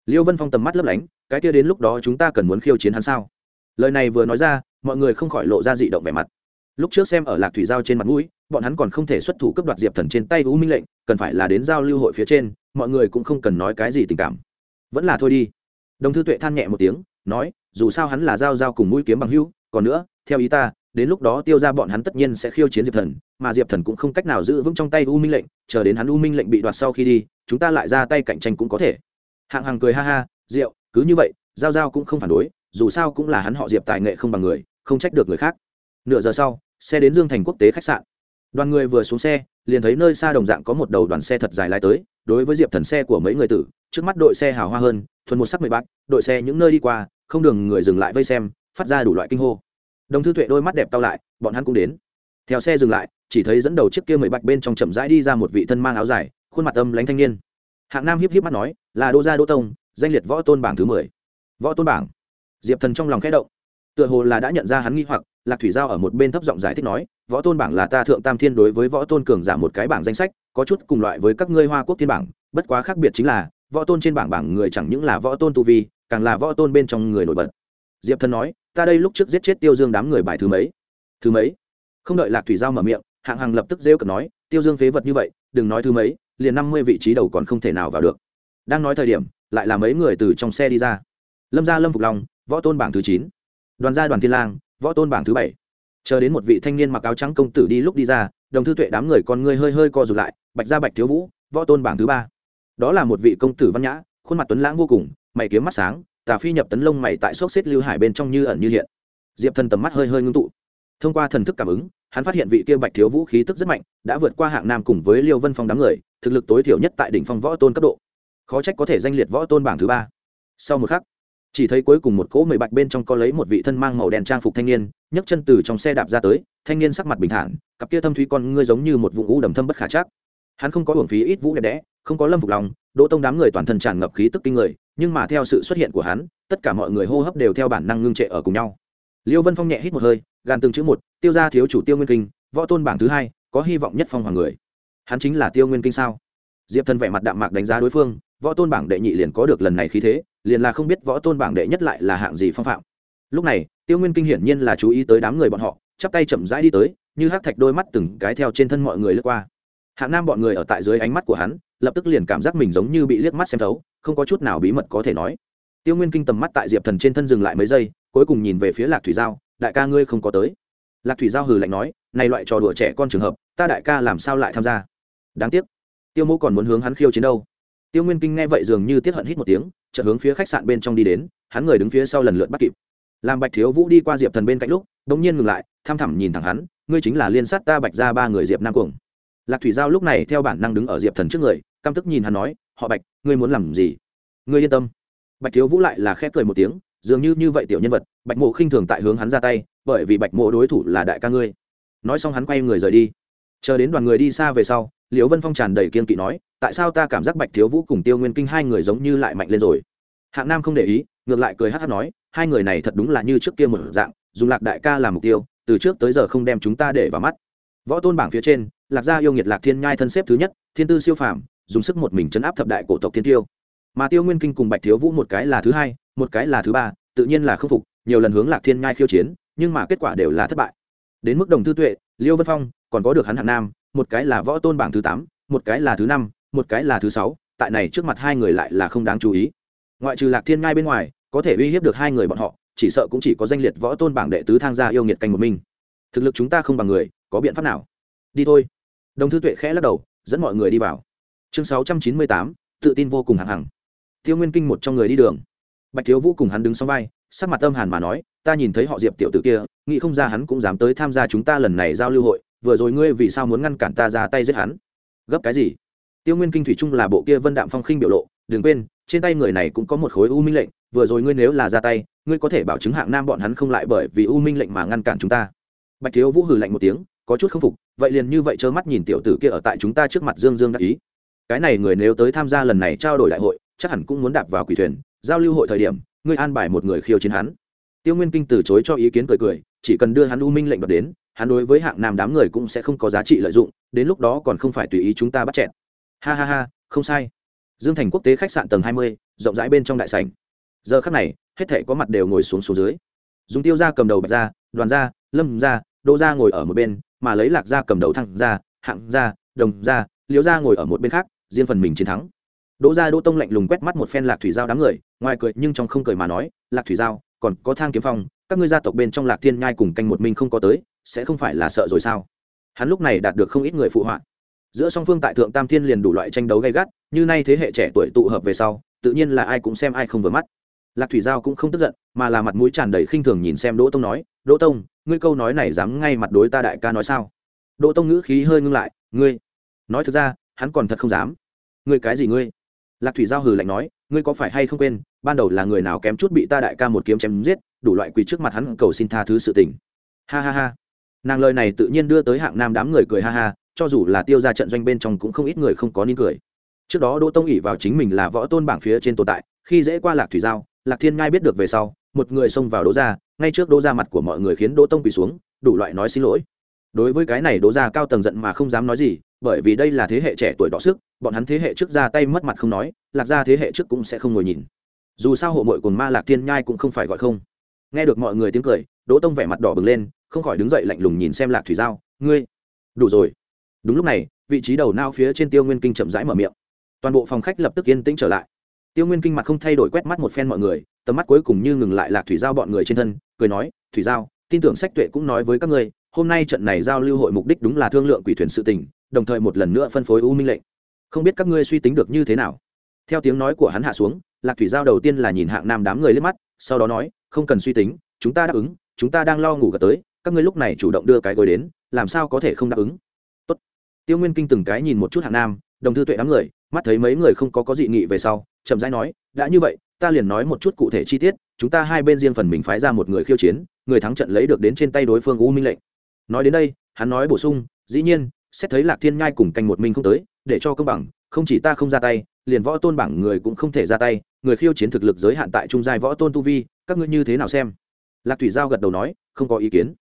Liêu vân phong tầm mắt lấp lánh, cái kia đến lúc đó chúng ta cần muốn khiêu chiến hắn sao? Lời này vừa nói ra, mọi người không khỏi lộ ra dị động vẻ mặt. Lúc trước xem ở lạc thủy giao trên mặt mũi, bọn hắn còn không thể xuất thủ cấp đoạt diệp thần trên tay u minh lệnh cần phải là đến giao lưu hội phía trên, mọi người cũng không cần nói cái gì tình cảm. Vẫn là thôi đi. Đồng thư tuệ than nhẹ một tiếng, nói, dù sao hắn là giao giao cùng mũi kiếm bằng hữu, còn nữa, theo ý ta, đến lúc đó tiêu ra bọn hắn tất nhiên sẽ khiêu chiến diệp thần, mà diệp thần cũng không cách nào giữ vững trong tay u minh lệnh, chờ đến hắn u minh lệnh bị đoạt sau khi đi, chúng ta lại ra tay cạnh tranh cũng có thể. Hạng hàng cười ha ha, rượu, cứ như vậy, giao giao cũng không phản đối, dù sao cũng là hắn họ diệp tài nghệ không bằng người, không trách được người khác. Nửa giờ sau, xe đến dương thành quốc tế khách sạn đoàn người vừa xuống xe, liền thấy nơi xa đồng dạng có một đầu đoàn xe thật dài lái tới, đối với diệp thần xe của mấy người tử, trước mắt đội xe hào hoa hơn, thuần một sắc mười bát, đội xe những nơi đi qua, không đường người dừng lại vây xem, phát ra đủ loại kinh hô. Đồng thư tuệ đôi mắt đẹp tao lại, bọn hắn cũng đến. Theo xe dừng lại, chỉ thấy dẫn đầu chiếc kia mười bạch bên trong chậm rãi đi ra một vị thân mang áo dài, khuôn mặt âm lánh thanh niên. Hạng nam hiếp hiếp mắt nói, là đô gia đô tông, danh liệt võ tôn bảng thứ mười. Võ tôn bảng? Diệp thần trong lòng khẽ động tựa hồ là đã nhận ra hắn nghi hoặc, lạc thủy giao ở một bên thấp giọng giải thích nói, võ tôn bảng là ta thượng tam thiên đối với võ tôn cường giả một cái bảng danh sách, có chút cùng loại với các ngươi hoa quốc thiên bảng, bất quá khác biệt chính là, võ tôn trên bảng bảng người chẳng những là võ tôn tu vi, càng là võ tôn bên trong người nổi bật. Diệp thần nói, ta đây lúc trước giết chết tiêu dương đám người bài thứ mấy? Thứ mấy? Không đợi lạc thủy giao mở miệng, hạng hằng lập tức rêu cực nói, tiêu dương phế vật như vậy, đừng nói thứ mấy, liền năm mươi vị trí đầu còn không thể nào vào được. Đang nói thời điểm, lại là mấy người từ trong xe đi ra. Lâm gia lâm phục long, võ tôn bảng thứ chín đoàn gia đoàn thiên lang, võ tôn bảng thứ bảy. Chờ đến một vị thanh niên mặc áo trắng công tử đi lúc đi ra, đồng thư tuệ đám người con ngươi hơi hơi co rụt lại, bạch gia bạch thiếu vũ, võ tôn bảng thứ ba. Đó là một vị công tử văn nhã, khuôn mặt tuấn lãng vô cùng, mày kiếm mắt sáng, tà phi nhập tấn lông mày tại xốc xếp lưu hải bên trong như ẩn như hiện. Diệp thần tầm mắt hơi hơi ngưng tụ. Thông qua thần thức cảm ứng, hắn phát hiện vị kia bạch thiếu vũ khí tức rất mạnh, đã vượt qua hạng nam cùng với liêu vân phong đám người, thực lực tối thiểu nhất tại đỉnh phong võ tôn cấp độ. Khó trách có thể danh liệt võ tôn bảng thứ ba. Sau một khắc chỉ thấy cuối cùng một cỗ mười bạch bên trong có lấy một vị thân mang màu đen trang phục thanh niên, nhấc chân từ trong xe đạp ra tới, thanh niên sắc mặt bình thản, cặp kia thâm thúy con ngươi giống như một vụ ngũ đầm thâm bất khả chắc. Hắn không có hưởng phí ít vũ đẹp đẽ, không có lâm phục lòng, đỗ tông đám người toàn thân tràn ngập khí tức kinh người, nhưng mà theo sự xuất hiện của hắn, tất cả mọi người hô hấp đều theo bản năng ngưng trệ ở cùng nhau. Liêu vân phong nhẹ hít một hơi, gàn từng chữ một, tiêu ra thiếu chủ tiêu nguyên kinh, võ tôn bảng thứ hai, có hy vọng nhất phong hoàng người. Hắn chính là tiêu nguyên kinh sao? Diệp thần vẻ mặt đạm mạc đánh giá đối phương võ tôn bảng đệ nhị liền có được lần này khí thế, liền là không biết võ tôn bảng đệ nhất lại là hạng gì phong phạm. Lúc này, tiêu nguyên kinh hiển nhiên là chú ý tới đám người bọn họ, chắp tay chậm rãi đi tới, như hát thạch đôi mắt từng cái theo trên thân mọi người lướt qua. Hạng nam bọn người ở tại dưới ánh mắt của hắn, lập tức liền cảm giác mình giống như bị liếc mắt xem thấu, không có chút nào bí mật có thể nói. Tiêu nguyên kinh tầm mắt tại diệp thần trên thân dừng lại mấy giây, cuối cùng nhìn về phía lạc thủy giao, đại ca ngươi không có tới. Lạc thủy giao hừ lạnh nói, này loại trò đùa trẻ con trường hợp, ta đại ca làm sao lại tham gia? Đáng tiếc. Tiêu mô còn muốn hướng hắn khiêu chiến đâu tiêu nguyên kinh nghe vậy dường như tiết hận hít một tiếng, chợt hướng phía khách sạn bên trong đi đến, hắn người đứng phía sau lần lượt bắt kịp. Làm bạch thiếu vũ đi qua diệp thần bên cạnh lúc đ ỗ n g nhiên ngừng lại tham thẳm nhìn thẳng hắn, ngươi chính là liên sát ta bạch ra ba người diệp nam cuồng. Lạc thủy giao lúc này theo bản năng đứng ở diệp thần trước người, căm tức nhìn hắn nói, họ bạch, ngươi muốn làm gì? Ngươi yên tâm. Bạch thiếu vũ lại là khép cười một tiếng, dường như như vậy tiểu nhân vật, bạch mộ khinh thường tại hướng hắn ra tay, bởi vì bạch mộ đối thủ là đại ca ngươi. Nói xong hắn quay người rời đi chờ đến đoàn người đi xa về sau, liễu vân phong tràn đầy kiên kỵ nói, tại sao ta cảm giác bạch thiếu vũ cùng tiêu nguyên kinh hai người giống như lại mạnh lên rồi? Hạng nam không để ý, ngược lại cười hát hát nói, hai người này thật đúng là như trước kia một dạng, dùng lạc đại ca làm mục tiêu, từ trước tới giờ không đem chúng ta để vào mắt. Võ tôn bảng phía trên, lạc gia yêu nghiệt lạc thiên nhai thân xếp thứ nhất, thiên tư siêu phàm, dùng sức một mình chấn áp thập đại cổ tộc thiên tiêu. Mà tiêu nguyên kinh cùng bạch thiếu vũ một cái là thứ hai, một cái là thứ ba, tự nhiên là khâm phục, nhiều lần hướng lạc thiên nhai khiêu chiến, nhưng mà kết quả đều là thất bại đến mức đồng tư tuệ, liêu vân phong, còn có được hắn hạng nam, một cái là võ tôn bảng thứ tám, một cái là thứ năm, một cái là thứ sáu, tại này trước mặt hai người lại là không đáng chú ý. Ngoại trừ lạc thiên ngai bên ngoài, có thể uy hiếp được hai người bọn họ, chỉ sợ cũng chỉ có danh liệt võ tôn bảng đệ tứ tham gia yêu nghiệt canh một mình. Thực lực chúng ta không bằng người, có biện pháp nào? Đi thôi. Đồng thư tuệ khẽ lắc đầu, dẫn mọi người đi vào. Chương sáu trăm chín mươi tám, tự tin vô cùng hằng hằng. Tiêu nguyên kinh một trong người đi đường. Bạch thiếu vũ cùng hắn đứng sau vai sắc mặt âm hàn mà nói, ta nhìn thấy họ diệp tiểu tử kia, nghĩ không ra hắn cũng dám tới tham gia chúng ta lần này giao lưu hội, vừa rồi ngươi vì sao muốn ngăn cản ta ra tay giết hắn? Gấp cái gì? Tiêu nguyên kinh thủy trung là bộ kia vân đạm phong khinh biểu lộ, đừng quên, trên tay người này cũng có một khối u minh lệnh, vừa rồi ngươi nếu là ra tay, ngươi có thể bảo chứng hạng nam bọn hắn không lại bởi vì u minh lệnh mà ngăn cản chúng ta. Bạch thiếu vũ hừ lạnh một tiếng, có chút không phục, vậy liền như vậy trơ mắt nhìn tiểu tử kia ở tại chúng ta trước mặt dương dương đắc ý. Cái này người nếu tới tham gia lần này trao đổi đại hội, chắc hẳn cũng muốn đạp vào quỷ thuyền, giao lưu hội thời điểm ngươi an bài một người khiêu chiến hắn. Tiêu nguyên kinh từ chối cho ý kiến cười cười, chỉ cần đưa hắn u minh lệnh đoạt đến, hắn đối với hạng nam đám người cũng sẽ không có giá trị lợi dụng, đến lúc đó còn không phải tùy ý chúng ta bắt chẹn ha ha ha, không sai. Dương thành quốc tế khách sạn tầng hai mươi, rộng rãi bên trong đại sảnh. Giờ khắc này, hết thể có mặt đều ngồi xuống xuống dưới. Dùng tiêu ra cầm đầu bạch ra đoàn ra lâm ra đỗ ra ngồi ở một bên, mà lấy lạc ra cầm đầu thăng ra hạng ra đồng ra liễu ra ngồi ở một bên khác, riêng phần mình chiến thắng đỗ ra đỗ tông lạnh lùng quét mắt một phen lạc thủy giao đám người, ngoài cười nhưng trong không cười mà nói, lạc thủy giao, còn có thang kiếm phong, các ngươi gia tộc bên trong lạc thiên nhai cùng canh một mình không có tới, sẽ không phải là sợ rồi sao? Hắn lúc này đạt được không ít người phụ họa. Giữa song phương tại thượng tam thiên liền đủ loại tranh đấu gay gắt, như nay thế hệ trẻ tuổi tụ hợp về sau, tự nhiên là ai cũng xem ai không vừa mắt. Lạc thủy giao cũng không tức giận, mà là mặt mũi tràn đầy khinh thường nhìn xem đỗ tông nói, đỗ tông, ngươi câu nói này dám ngay mặt đối ta đại ca nói sao? Đỗ tông ngữ khí hơi ngưng lại, ngươi, nói thực ra, hắn còn thật không dám. Ngươi cái gì ngươi? Lạc thủy giao hừ lạnh nói, ngươi có phải hay không quên, ban đầu là người nào kém chút bị ta đại ca một kiếm chém giết, đủ loại quỳ trước mặt hắn cầu xin tha thứ sự tình. Ha ha ha. Nàng lời này tự nhiên đưa tới hạng nam đám người cười ha ha, cho dù là tiêu ra trận doanh bên trong cũng không ít người không có nín cười. Trước đó đỗ tông ỉ vào chính mình là võ tôn bảng phía trên tồn tại, khi dễ qua lạc thủy giao, lạc thiên ngai biết được về sau, một người xông vào đỗ ra ngay trước đỗ ra mặt của mọi người khiến đỗ tông quỳ xuống, đủ loại nói xin lỗi. Đối với cái này đỗ ra cao tầng giận mà không dám nói gì bởi vì đây là thế hệ trẻ tuổi đỏ sức, bọn hắn thế hệ trước ra tay mất mặt không nói, lạc ra thế hệ trước cũng sẽ không ngồi nhìn. Dù sao hộ mội cồn ma lạc thiên nhai cũng không phải gọi không. Nghe được mọi người tiếng cười, đỗ tông vẻ mặt đỏ bừng lên, không khỏi đứng dậy lạnh lùng nhìn xem lạc thủy giao, ngươi, đủ rồi. Đúng lúc này, vị trí đầu nao phía trên tiêu nguyên kinh chậm rãi mở miệng. Toàn bộ phòng khách lập tức yên tĩnh trở lại. Tiêu nguyên kinh mặt không thay đổi quét mắt một phen mọi người, tầm mắt cuối cùng như ngừng lại lạc thủy giao bọn người trên thân, cười nói, thủy giao, tin tưởng sách tuệ cũng nói với các ngươi, hôm nay trận này giao lưu hội mục đích đúng là thương lượng quỷ thuyền sự tình đồng thời một lần nữa phân phối u minh lệnh. Không biết các ngươi suy tính được như thế nào? Theo tiếng nói của hắn hạ xuống, lạc thủy giao đầu tiên là nhìn hạng nam đám người lên mắt, sau đó nói, không cần suy tính, chúng ta đáp ứng, chúng ta đang lo ngủ gật tới, các ngươi lúc này chủ động đưa cái gối đến, làm sao có thể không đáp ứng? Tốt. tiêu nguyên kinh từng cái nhìn một chút hạng nam, đồng thư tuệ đám người, mắt thấy mấy người không có có dị nghị về sau, chậm rãi nói, đã như vậy, ta liền nói một chút cụ thể chi tiết, chúng ta hai bên riêng phần mình phái ra một người khiêu chiến, người thắng trận lấy được đến trên tay đối phương u minh lệnh. Nói đến đây, hắn nói bổ sung, dĩ nhiên xét thấy lạc thiên nhai cùng canh một mình không tới, để cho công bằng, không chỉ ta không ra tay, liền võ tôn bảng người cũng không thể ra tay, người khiêu chiến thực lực giới hạn tại trung giai võ tôn tu vi, các ngươi như thế nào xem? Lạc thủy giao gật đầu nói, không có ý kiến.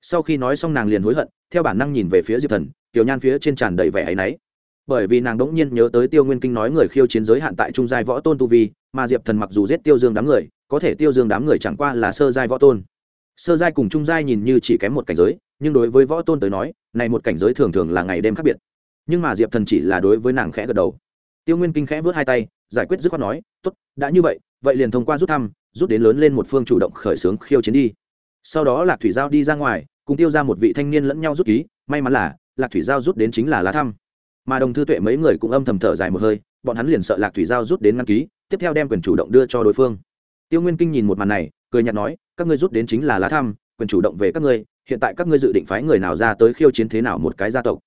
Sau khi nói xong nàng liền hối hận, theo bản năng nhìn về phía diệp thần, tiểu nhan phía trên tràn đầy vẻ áy náy. Bởi vì nàng đỗng nhiên nhớ tới tiêu nguyên kinh nói người khiêu chiến giới hạn tại trung giai võ tôn tu vi, mà diệp thần mặc dù giết tiêu dương đám người, có thể tiêu dương đám người chẳng qua là sơ giai võ tôn. Sơ giai cùng trung giai nhìn như chỉ kém một cảnh giới, nhưng đối với võ tôn tới nói này một cảnh giới thường thường là ngày đêm khác biệt. Nhưng mà diệp thần chỉ là đối với nàng khẽ gật đầu. Tiêu nguyên kinh khẽ vớt hai tay, giải quyết dứt khoát nói, tốt, đã như vậy vậy liền thông qua rút thăm, rút đến lớn lên một phương chủ động khởi xướng khiêu chiến đi. Sau đó lạc thủy giao đi ra ngoài, cùng tiêu ra một vị thanh niên lẫn nhau rút ký, may mắn là lạc thủy giao rút đến chính là lá thăm. Mà đồng thư tuệ mấy người cũng âm thầm thở dài một hơi, bọn hắn liền sợ lạc thủy giao rút đến ngăn ký, tiếp theo đem quyền chủ động đưa cho đối phương. Tiêu nguyên kinh nhìn một màn này, cười nhạt nói, các ngươi rút đến chính là lá thăm, quyền chủ động về các ngươi hiện tại các ngươi dự định phái người nào ra tới khiêu chiến thế nào một cái gia tộc?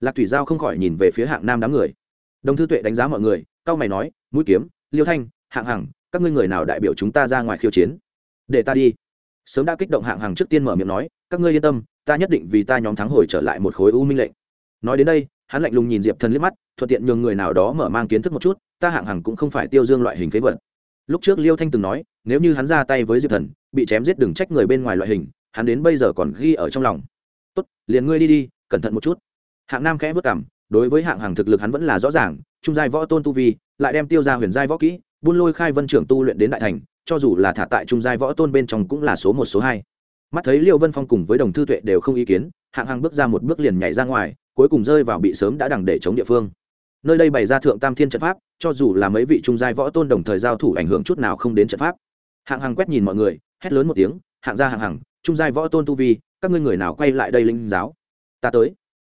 Lạc thủy giao không khỏi nhìn về phía hạng nam đám người. Đồng thư tuệ đánh giá mọi người cao mày nói, mũi kiếm, liêu thanh, hạng hằng, các ngươi người nào đại biểu chúng ta ra ngoài khiêu chiến? Để ta đi. Sớm đã kích động hạng hằng trước tiên mở miệng nói, các ngươi yên tâm, ta nhất định vì ta nhóm thắng hồi trở lại một khối u minh lệnh. Nói đến đây, hắn lạnh lùng nhìn diệp thần liếc mắt, thuận tiện nhường người nào đó mở mang kiến thức một chút, ta hạng hằng cũng không phải tiêu dương loại hình phế vật. Lúc trước liêu thanh từng nói, nếu như hắn ra tay với diệp thần, bị chém giết đừng trách người bên ngoài loại hình hắn đến bây giờ còn ghi ở trong lòng. Tốt, liền ngươi đi đi, cẩn thận một chút. Hạng nam khẽ vất cảm, đối với hạng hàng thực lực hắn vẫn là rõ ràng, trung giai võ tôn tu vi, lại đem tiêu ra huyền giai võ kỹ, buôn lôi khai vân trưởng tu luyện đến đại thành, cho dù là thả tại trung giai võ tôn bên trong cũng là số một, số hai. Mắt thấy liệu vân phong cùng với đồng thư tuệ đều không ý kiến, hạng hàng bước ra một bước liền nhảy ra ngoài, cuối cùng rơi vào bị sớm đã đằng để chống địa phương. Nơi đây bày ra thượng tam thiên trận pháp, cho dù là mấy vị trung giai võ tôn đồng thời giao thủ ảnh hưởng chút nào không đến trận pháp. Hạng hàng quét nhìn mọi người, hét lớn một tiếng hạng gia hạng hằng, trung giai võ tôn tu vi, các ngươi người nào quay lại đây linh giáo? Ta tới.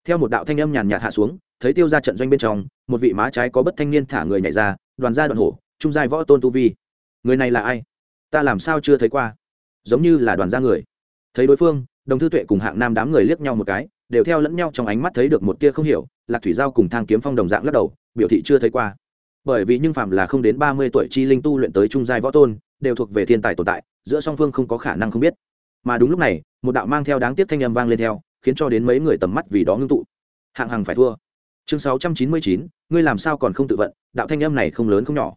Theo một đạo thanh âm nhàn nhạt hạ xuống, thấy tiêu ra trận doanh bên trong, một vị má trái có bất thanh niên thả người nhảy ra, đoàn gia đoàn hổ, trung giai võ tôn tu vi. Người này là ai? Ta làm sao chưa thấy qua? Giống như là đoàn gia người. Thấy đối phương, đồng thư tuệ cùng hạng nam đám người liếc nhau một cái, đều theo lẫn nhau trong ánh mắt thấy được một tia không hiểu, lạc thủy giao cùng thang kiếm phong đồng dạng lắc đầu, biểu thị chưa thấy qua. Bởi vì nhưng phạm là không đến ba mươi tuổi chi linh tu luyện tới trung giai võ tôn đều thuộc về thiên tài tồn tại, giữa song phương không có khả năng không biết. Mà đúng lúc này, một đạo mang theo đáng tiếc thanh âm vang lên theo, khiến cho đến mấy người tầm mắt vì đó ngưng tụ. Hạng hằng phải thua. Chương sáu trăm chín mươi chín, ngươi làm sao còn không tự vận? Đạo thanh âm này không lớn không nhỏ.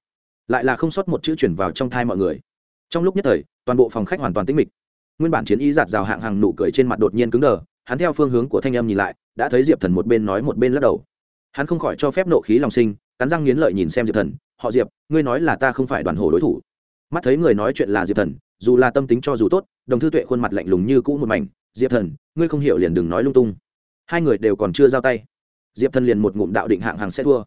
Lại là không sót một chữ chuyển vào trong thai mọi người. Trong lúc nhất thời, toàn bộ phòng khách hoàn toàn tĩnh mịch. Nguyên bản chiến ý giạt rào hạng hàng nụ cười trên mặt đột nhiên cứng đờ, hắn theo phương hướng của thanh âm nhìn lại, đã thấy diệp thần một bên nói một bên lắc đầu. Hắn không khỏi cho phép nộ khí lòng sinh, cắn răng nghiến lợi nhìn xem diệp thần, họ diệp, ngươi nói là ta không phải đoàn hồ đối thủ mắt thấy người nói chuyện là diệp thần dù là tâm tính cho dù tốt đồng thư tuệ khuôn mặt lạnh lùng như cũ một mảnh diệp thần ngươi không hiểu liền đừng nói lung tung hai người đều còn chưa giao tay diệp thần liền một ngụm đạo định hạng hàng sẽ thua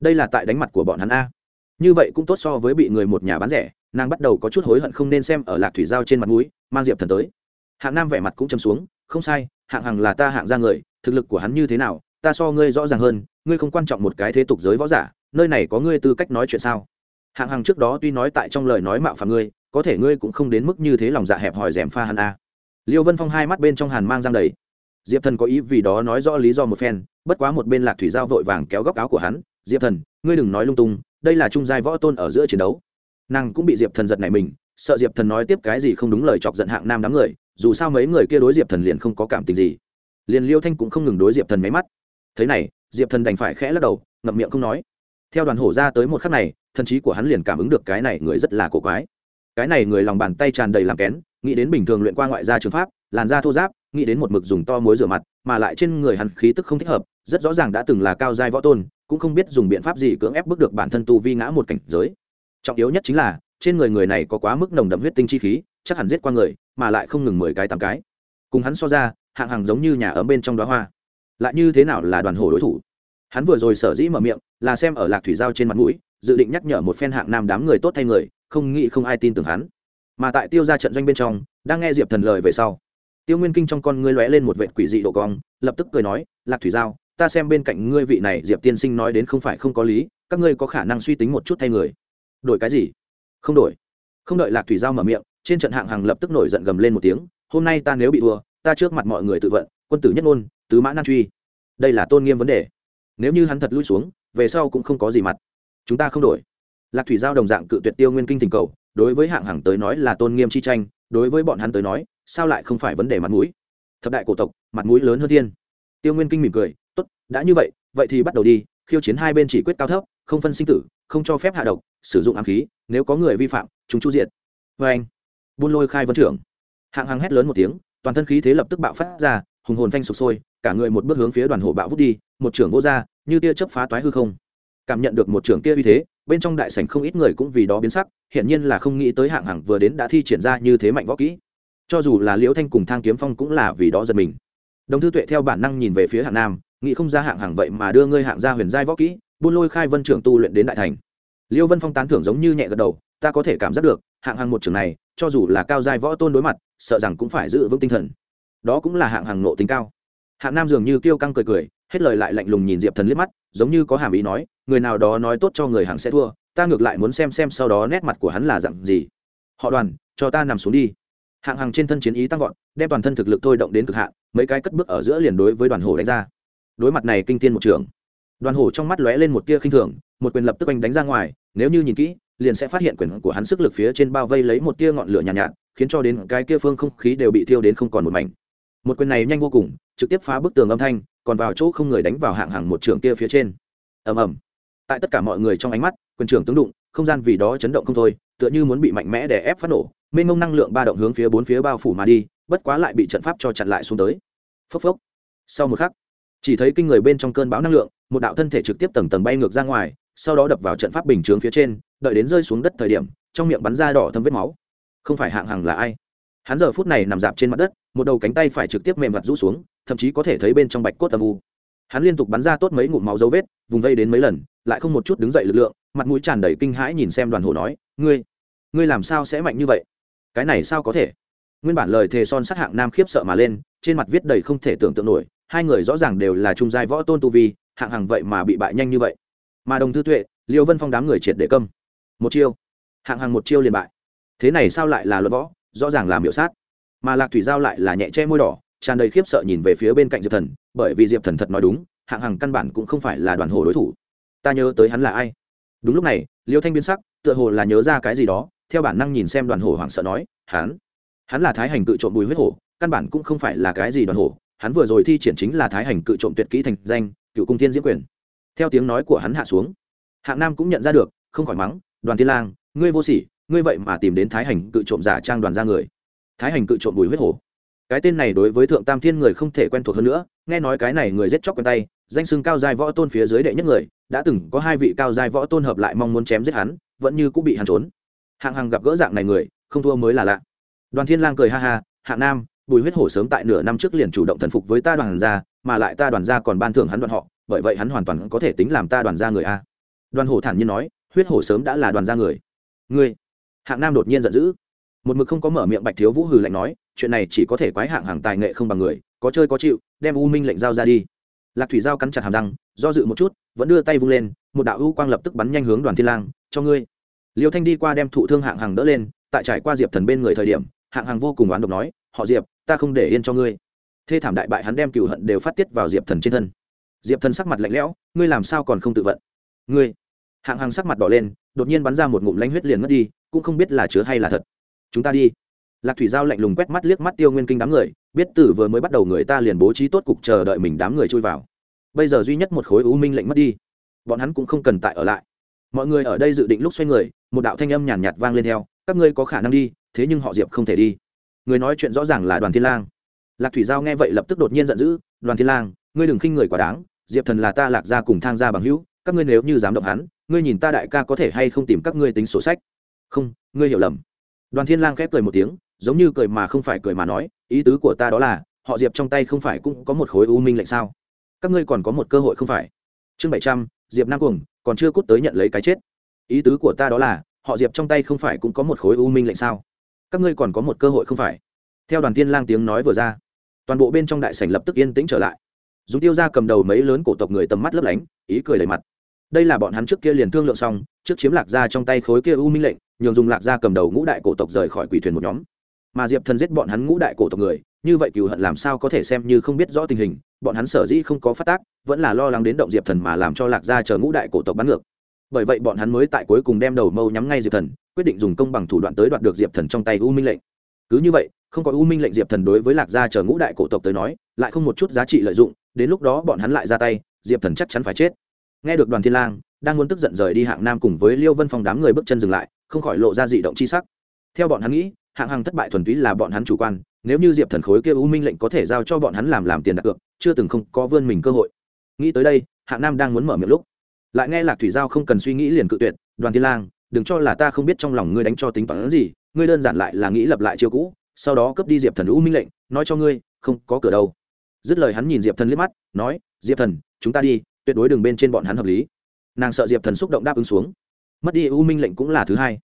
đây là tại đánh mặt của bọn hắn a như vậy cũng tốt so với bị người một nhà bán rẻ nàng bắt đầu có chút hối hận không nên xem ở lạc thủy giao trên mặt núi mang diệp thần tới hạng nam vẻ mặt cũng châm xuống không sai hạng hằng là ta hạng ra người thực lực của hắn như thế nào ta so ngươi rõ ràng hơn ngươi không quan trọng một cái thế tục giới võ giả nơi này có ngươi tư cách nói chuyện sao hạng hằng trước đó tuy nói tại trong lời nói mạo phạm ngươi, có thể ngươi cũng không đến mức như thế lòng dạ hẹp hòi rèm pha hắn a. Liêu vân phong hai mắt bên trong hàn mang giang đầy. Diệp thần có ý vì đó nói rõ lý do một phen, bất quá một bên lạc thủy giao vội vàng kéo góc áo của hắn, diệp thần, ngươi đừng nói lung tung, đây là trung giai võ tôn ở giữa chiến đấu. Nàng cũng bị diệp thần giật này mình, sợ diệp thần nói tiếp cái gì không đúng lời chọc giận hạng nam đám người, dù sao mấy người kia đối diệp thần liền không có cảm tình gì. Liền liêu thanh cũng không ngừng đối diệp thần mấy mắt. Thế này, diệp thần đành phải khẽ lắc đầu, ngậm miệng không nói theo đoàn hổ ra tới một khắc này, thần trí của hắn liền cảm ứng được cái này người rất là cổ quái. Cái này người lòng bàn tay tràn đầy làm kén, nghĩ đến bình thường luyện qua ngoại gia trường pháp, làn da thô giáp nghĩ đến một mực dùng to muối rửa mặt, mà lại trên người hắn khí tức không thích hợp, rất rõ ràng đã từng là cao giai võ tôn, cũng không biết dùng biện pháp gì cưỡng ép bước được bản thân tu vi ngã một cảnh giới. Trọng yếu nhất chính là, trên người người này có quá mức nồng đậm huyết tinh chi khí, chắc hẳn giết qua người, mà lại không ngừng mười cái tám cái. Cùng hắn so ra, hạng hàng giống như nhà ấm bên trong đó hoa. Lại như thế nào là đoàn hổ đối thủ? Hắn vừa rồi sở dĩ mở miệng là xem ở lạc thủy giao trên mặt mũi, dự định nhắc nhở một phen hạng nam đám người tốt thay người, không nghĩ không ai tin tưởng hắn. Mà tại tiêu ra trận doanh bên trong, đang nghe diệp thần lời về sau, tiêu nguyên kinh trong con ngươi lóe lên một vệ quỷ dị độ cong, lập tức cười nói, lạc thủy giao, ta xem bên cạnh ngươi vị này diệp tiên sinh nói đến không phải không có lý, các ngươi có khả năng suy tính một chút thay người. Đổi cái gì? Không đổi. Không đợi lạc thủy giao mở miệng, trên trận hạng hàng lập tức nổi giận gầm lên một tiếng, hôm nay ta nếu bị thua, ta trước mặt mọi người tự vận, quân tử nhất ngôn, tứ mã nan truy. Đây là tôn nghiêm vấn đề. Nếu như hắn thật lui xuống về sau cũng không có gì mặt. Chúng ta không đổi. Lạc thủy giao đồng dạng cự tuyệt tiêu nguyên kinh tình cầu, đối với hạng hàng tới nói là tôn nghiêm chi tranh, đối với bọn hắn tới nói, sao lại không phải vấn đề mặt mũi? Thập đại cổ tộc, mặt mũi lớn hơn thiên. Tiêu nguyên kinh mỉm cười, tốt, đã như vậy vậy thì bắt đầu đi, khiêu chiến hai bên chỉ quyết cao thấp, không phân sinh tử, không cho phép hạ độc, sử dụng ám khí, nếu có người vi phạm, chúng chu diệt. Vê anh, buôn lôi khai vân trưởng. Hạng hàng hét lớn một tiếng, toàn thân khí thế lập tức bạo phát ra, hùng hồn phanh sụp sôi, cả người một bước hướng phía đoàn hộ bạo vút đi, một trưởng vô ra như tia chớp phá toái hư không. Cảm nhận được một trưởng kia uy thế, bên trong đại sảnh không ít người cũng vì đó biến sắc, hiển nhiên là không nghĩ tới hạng hàng vừa đến đã thi triển ra như thế mạnh võ kỹ. Cho dù là liễu thanh cùng thang kiếm phong cũng là vì đó giật mình. Đồng thư tuệ theo bản năng nhìn về phía hạng nam, nghĩ không ra hạng hàng vậy mà đưa ngươi hạng ra huyền giai võ kỹ, buôn lôi khai vân trưởng tu luyện đến đại thành. Liêu vân phong tán thưởng giống như nhẹ gật đầu, ta có thể cảm giác được, hạng hàng một trường này, cho dù là cao giai võ tôn đối mặt, sợ rằng cũng phải giữ vững tinh thần. Đó cũng là hạng hàng nộ tính cao. Hạng nam dường như kêu căng cười cười hết lời lại lạnh lùng nhìn diệp thần liếc mắt giống như có hàm ý nói người nào đó nói tốt cho người hàng sẽ thua ta ngược lại muốn xem xem sau đó nét mặt của hắn là dặn gì. Họ đoàn cho ta nằm xuống đi. Hạng hàng trên thân chiến ý tăng vọt đem toàn thân thực lực thôi động đến cực hạn mấy cái cất bước ở giữa liền đối với đoàn hổ đánh ra. Đối mặt này kinh thiên một trường đoàn hổ trong mắt lóe lên một tia khinh thường một quyền lập tức anh đánh ra ngoài nếu như nhìn kỹ liền sẽ phát hiện quyền của hắn sức lực phía trên bao vây lấy một tia ngọn lửa nhàn nhạt, nhạt khiến cho đến cái kia phương không khí đều bị thiêu đến không còn một mảnh. Một quyền này nhanh vô cùng trực tiếp phá bức tường âm thanh còn vào chỗ không người đánh vào hạng hàng một trường kia phía trên. Ầm ầm. Tại tất cả mọi người trong ánh mắt, quyền trưởng tướng đụng, không gian vì đó chấn động không thôi, tựa như muốn bị mạnh mẽ để ép phát nổ, mênh mông năng lượng ba động hướng phía bốn phía bao phủ mà đi, bất quá lại bị trận pháp cho chặn lại xuống tới. Phốc phốc. Sau một khắc, chỉ thấy kinh người bên trong cơn bão năng lượng, một đạo thân thể trực tiếp tầng tầng bay ngược ra ngoài, sau đó đập vào trận pháp bình chướng phía trên, đợi đến rơi xuống đất thời điểm, trong miệng bắn ra đỏ thâm vết máu. Không phải hạng hàng là ai? Hắn giờ phút này nằm dạp trên mặt đất một đầu cánh tay phải trực tiếp mềm mặt rũ xuống, thậm chí có thể thấy bên trong bạch cốt âm u. Hắn liên tục bắn ra tốt mấy ngụm máu dấu vết, vùng vây đến mấy lần, lại không một chút đứng dậy lực lượng, mặt mũi tràn đầy kinh hãi nhìn xem đoàn hồ nói, ngươi ngươi làm sao sẽ mạnh như vậy? Cái này sao có thể? Nguyên bản lời thề son sát hạng nam khiếp sợ mà lên, trên mặt viết đầy không thể tưởng tượng nổi, hai người rõ ràng đều là trung giai võ tôn tu vi, hạng hàng vậy mà bị bại nhanh như vậy. Mà đồng thư tuệ, liêu vân phong đám người triệt để câm. Một chiêu. Hạng hàng một chiêu liền bại. Thế này sao lại là luật võ? Rõ ràng là miểu sát mà lạc thủy giao lại là nhẹ che môi đỏ, tràn đầy khiếp sợ nhìn về phía bên cạnh diệp thần, bởi vì diệp thần thật nói đúng, hạng hàng căn bản cũng không phải là đoàn hồ đối thủ. Ta nhớ tới hắn là ai? Đúng lúc này, liêu thanh biến sắc, tựa hồ là nhớ ra cái gì đó, theo bản năng nhìn xem đoàn hồ hoảng sợ nói, hắn? Hắn là thái hành cự trộm bùi huyết hổ, căn bản cũng không phải là cái gì đoàn hồ, hắn vừa rồi thi triển chính là thái hành cự trộm tuyệt kỹ thành danh, cựu cung thiên diễm quyền. Theo tiếng nói của hắn hạ xuống, hạng nam cũng nhận ra được, không khỏi mắng, đoàn thiên lang, ngươi vô sỉ, ngươi vậy mà tìm đến thái hành cự trộm giả trang đoàn ra người thái hành cự trộm bùi huyết hổ. Cái tên này đối với thượng tam thiên người không thể quen thuộc hơn nữa, nghe nói cái này người giết chóc quen tay, danh sưng cao giai võ tôn phía dưới đệ nhất người, đã từng có hai vị cao giai võ tôn hợp lại mong muốn chém giết hắn, vẫn như cũng bị hắn trốn. Hạng hằng gặp gỡ dạng này người, không thua mới là lạ. Đoàn thiên lang cười ha ha, hạng nam, bùi huyết hổ sớm tại nửa năm trước liền chủ động thần phục với ta đoàn gia, mà lại ta đoàn gia còn ban thưởng hắn đoàn họ, bởi vậy hắn hoàn toàn có thể tính làm ta đoàn gia người a. Đoàn hổ thản nhiên nói, huyết hổ sớm đã là đoàn gia người. Ngươi? Hạng nam đột nhiên giận dữ một mực không có mở miệng bạch thiếu vũ hừ lạnh nói, chuyện này chỉ có thể quái hạng hàng tài nghệ không bằng người, có chơi có chịu, đem u minh lệnh giao ra đi. Lạc thủy giao cắn chặt hàm răng, do dự một chút, vẫn đưa tay vung lên, một đạo u quang lập tức bắn nhanh hướng đoàn thiên lang, cho ngươi. Liêu thanh đi qua đem thụ thương hạng hàng đỡ lên, tại trải qua diệp thần bên người thời điểm, hạng hàng vô cùng oán độc nói, họ diệp, ta không để yên cho ngươi. Thê thảm đại bại hắn đem cựu hận đều phát tiết vào diệp thần trên thân. Diệp thần sắc mặt lạnh lẽo, ngươi làm sao còn không tự vận? Ngươi. Hạng hàng sắc mặt đỏ lên, đột nhiên bắn ra một ngụm lanh huyết liền mất đi, cũng không biết là chứa hay là thật chúng ta đi. Lạc thủy giao lạnh lùng quét mắt liếc mắt tiêu nguyên kinh đám người biết tử vừa mới bắt đầu người ta liền bố trí tốt cục chờ đợi mình đám người chui vào. Bây giờ duy nhất một khối u minh lệnh mất đi. Bọn hắn cũng không cần tại ở lại. Mọi người ở đây dự định lúc xoay người một đạo thanh âm nhàn nhạt, nhạt vang lên theo các ngươi có khả năng đi thế nhưng họ diệp không thể đi. Người nói chuyện rõ ràng là đoàn thiên lang. Lạc thủy giao nghe vậy lập tức đột nhiên giận dữ đoàn thiên lang ngươi đừng khinh người quá đáng diệp thần là ta lạc gia cùng thang gia bằng hữu các ngươi nếu như dám động hắn ngươi nhìn ta đại ca có thể hay không tìm các ngươi tính sổ sách? Không ngươi hiểu lầm đoàn thiên lang khép cười một tiếng, giống như cười mà không phải cười mà nói, ý tứ của ta đó là, họ diệp trong tay không phải cũng có một khối u minh lệnh sao? Các ngươi còn có một cơ hội không phải? Chương bảy trăm, diệp nam cuồng, còn chưa cút tới nhận lấy cái chết. Ý tứ của ta đó là, họ diệp trong tay không phải cũng có một khối u minh lệnh sao? Các ngươi còn có một cơ hội không phải? Theo đoàn tiên lang tiếng nói vừa ra, toàn bộ bên trong đại sảnh lập tức yên tĩnh trở lại. Dùng tiêu ra cầm đầu mấy lớn cổ tộc người tầm mắt lấp lánh, ý cười đầy mặt đây là bọn hắn trước kia liền thương lượng xong, trước chiếm lạc gia trong tay khối kia u minh lệnh, nhường dùng lạc gia cầm đầu ngũ đại cổ tộc rời khỏi quỷ thuyền một nhóm. Mà diệp thần giết bọn hắn ngũ đại cổ tộc người, như vậy cựu hận làm sao có thể xem như không biết rõ tình hình, bọn hắn sở dĩ không có phát tác, vẫn là lo lắng đến động diệp thần mà làm cho lạc gia chờ ngũ đại cổ tộc bắn ngược. Bởi vậy bọn hắn mới tại cuối cùng đem đầu mâu nhắm ngay diệp thần, quyết định dùng công bằng thủ đoạn tới đoạt được diệp thần trong tay u minh lệnh. Cứ như vậy, không có u minh lệnh diệp thần đối với lạc gia chờ ngũ đại cổ tộc tới nói, lại không một chút giá trị lợi dụng, đến lúc đó bọn hắn lại ra tay, diệp thần chắc chắn phải chết nghe được đoàn thiên lang, đang muốn tức giận rời đi hạng nam cùng với liêu vân phong đám người bước chân dừng lại, không khỏi lộ ra dị động chi sắc. Theo bọn hắn nghĩ, hạng hàng thất bại thuần túy là bọn hắn chủ quan, nếu như diệp thần khối kia u minh lệnh có thể giao cho bọn hắn làm làm tiền đặt cược, chưa từng không có vươn mình cơ hội. Nghĩ tới đây, hạng nam đang muốn mở miệng lúc, lại nghe lạc thủy giao không cần suy nghĩ liền cự tuyệt, đoàn thiên lang, đừng cho là ta không biết trong lòng ngươi đánh cho tính toán gì, ngươi đơn giản lại là nghĩ lập lại chiêu cũ, sau đó cướp đi diệp thần u minh lệnh, nói cho ngươi, không có cửa đâu. Dứt lời hắn nhìn diệp thần liếc mắt, nói, diệp thần, chúng ta đi tuyệt đối đừng bên trên bọn hắn hợp lý. Nàng sợ diệp thần xúc động đáp ứng xuống. Mất đi u minh lệnh cũng là thứ hai.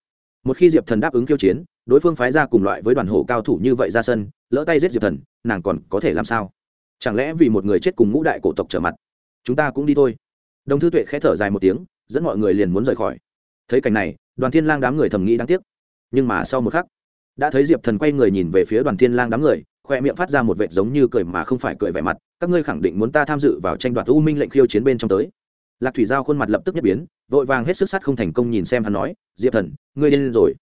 Một khi diệp thần đáp ứng khiêu chiến, đối phương phái ra cùng loại với đoàn hộ cao thủ như vậy ra sân, lỡ tay giết diệp thần, nàng còn có thể làm sao? Chẳng lẽ vì một người chết cùng ngũ đại cổ tộc trở mặt, chúng ta cũng đi thôi? Đồng thư tuệ khẽ thở dài một tiếng, dẫn mọi người liền muốn rời khỏi. Thấy cảnh này, đoàn thiên lang đám người thầm nghĩ đáng tiếc. Nhưng mà sau một khắc, đã thấy diệp thần quay người nhìn về phía đoàn thiên lang đám người khoe miệng phát ra một vệt giống như cười mà không phải cười vẻ mặt, các ngươi khẳng định muốn ta tham dự vào tranh đoạt u minh lệnh khiêu chiến bên trong tới. Lạc thủy giao khuôn mặt lập tức nhất biến, vội vàng hết sức sắt không thành công nhìn xem hắn nói, diệp thần, ngươi điên rồi.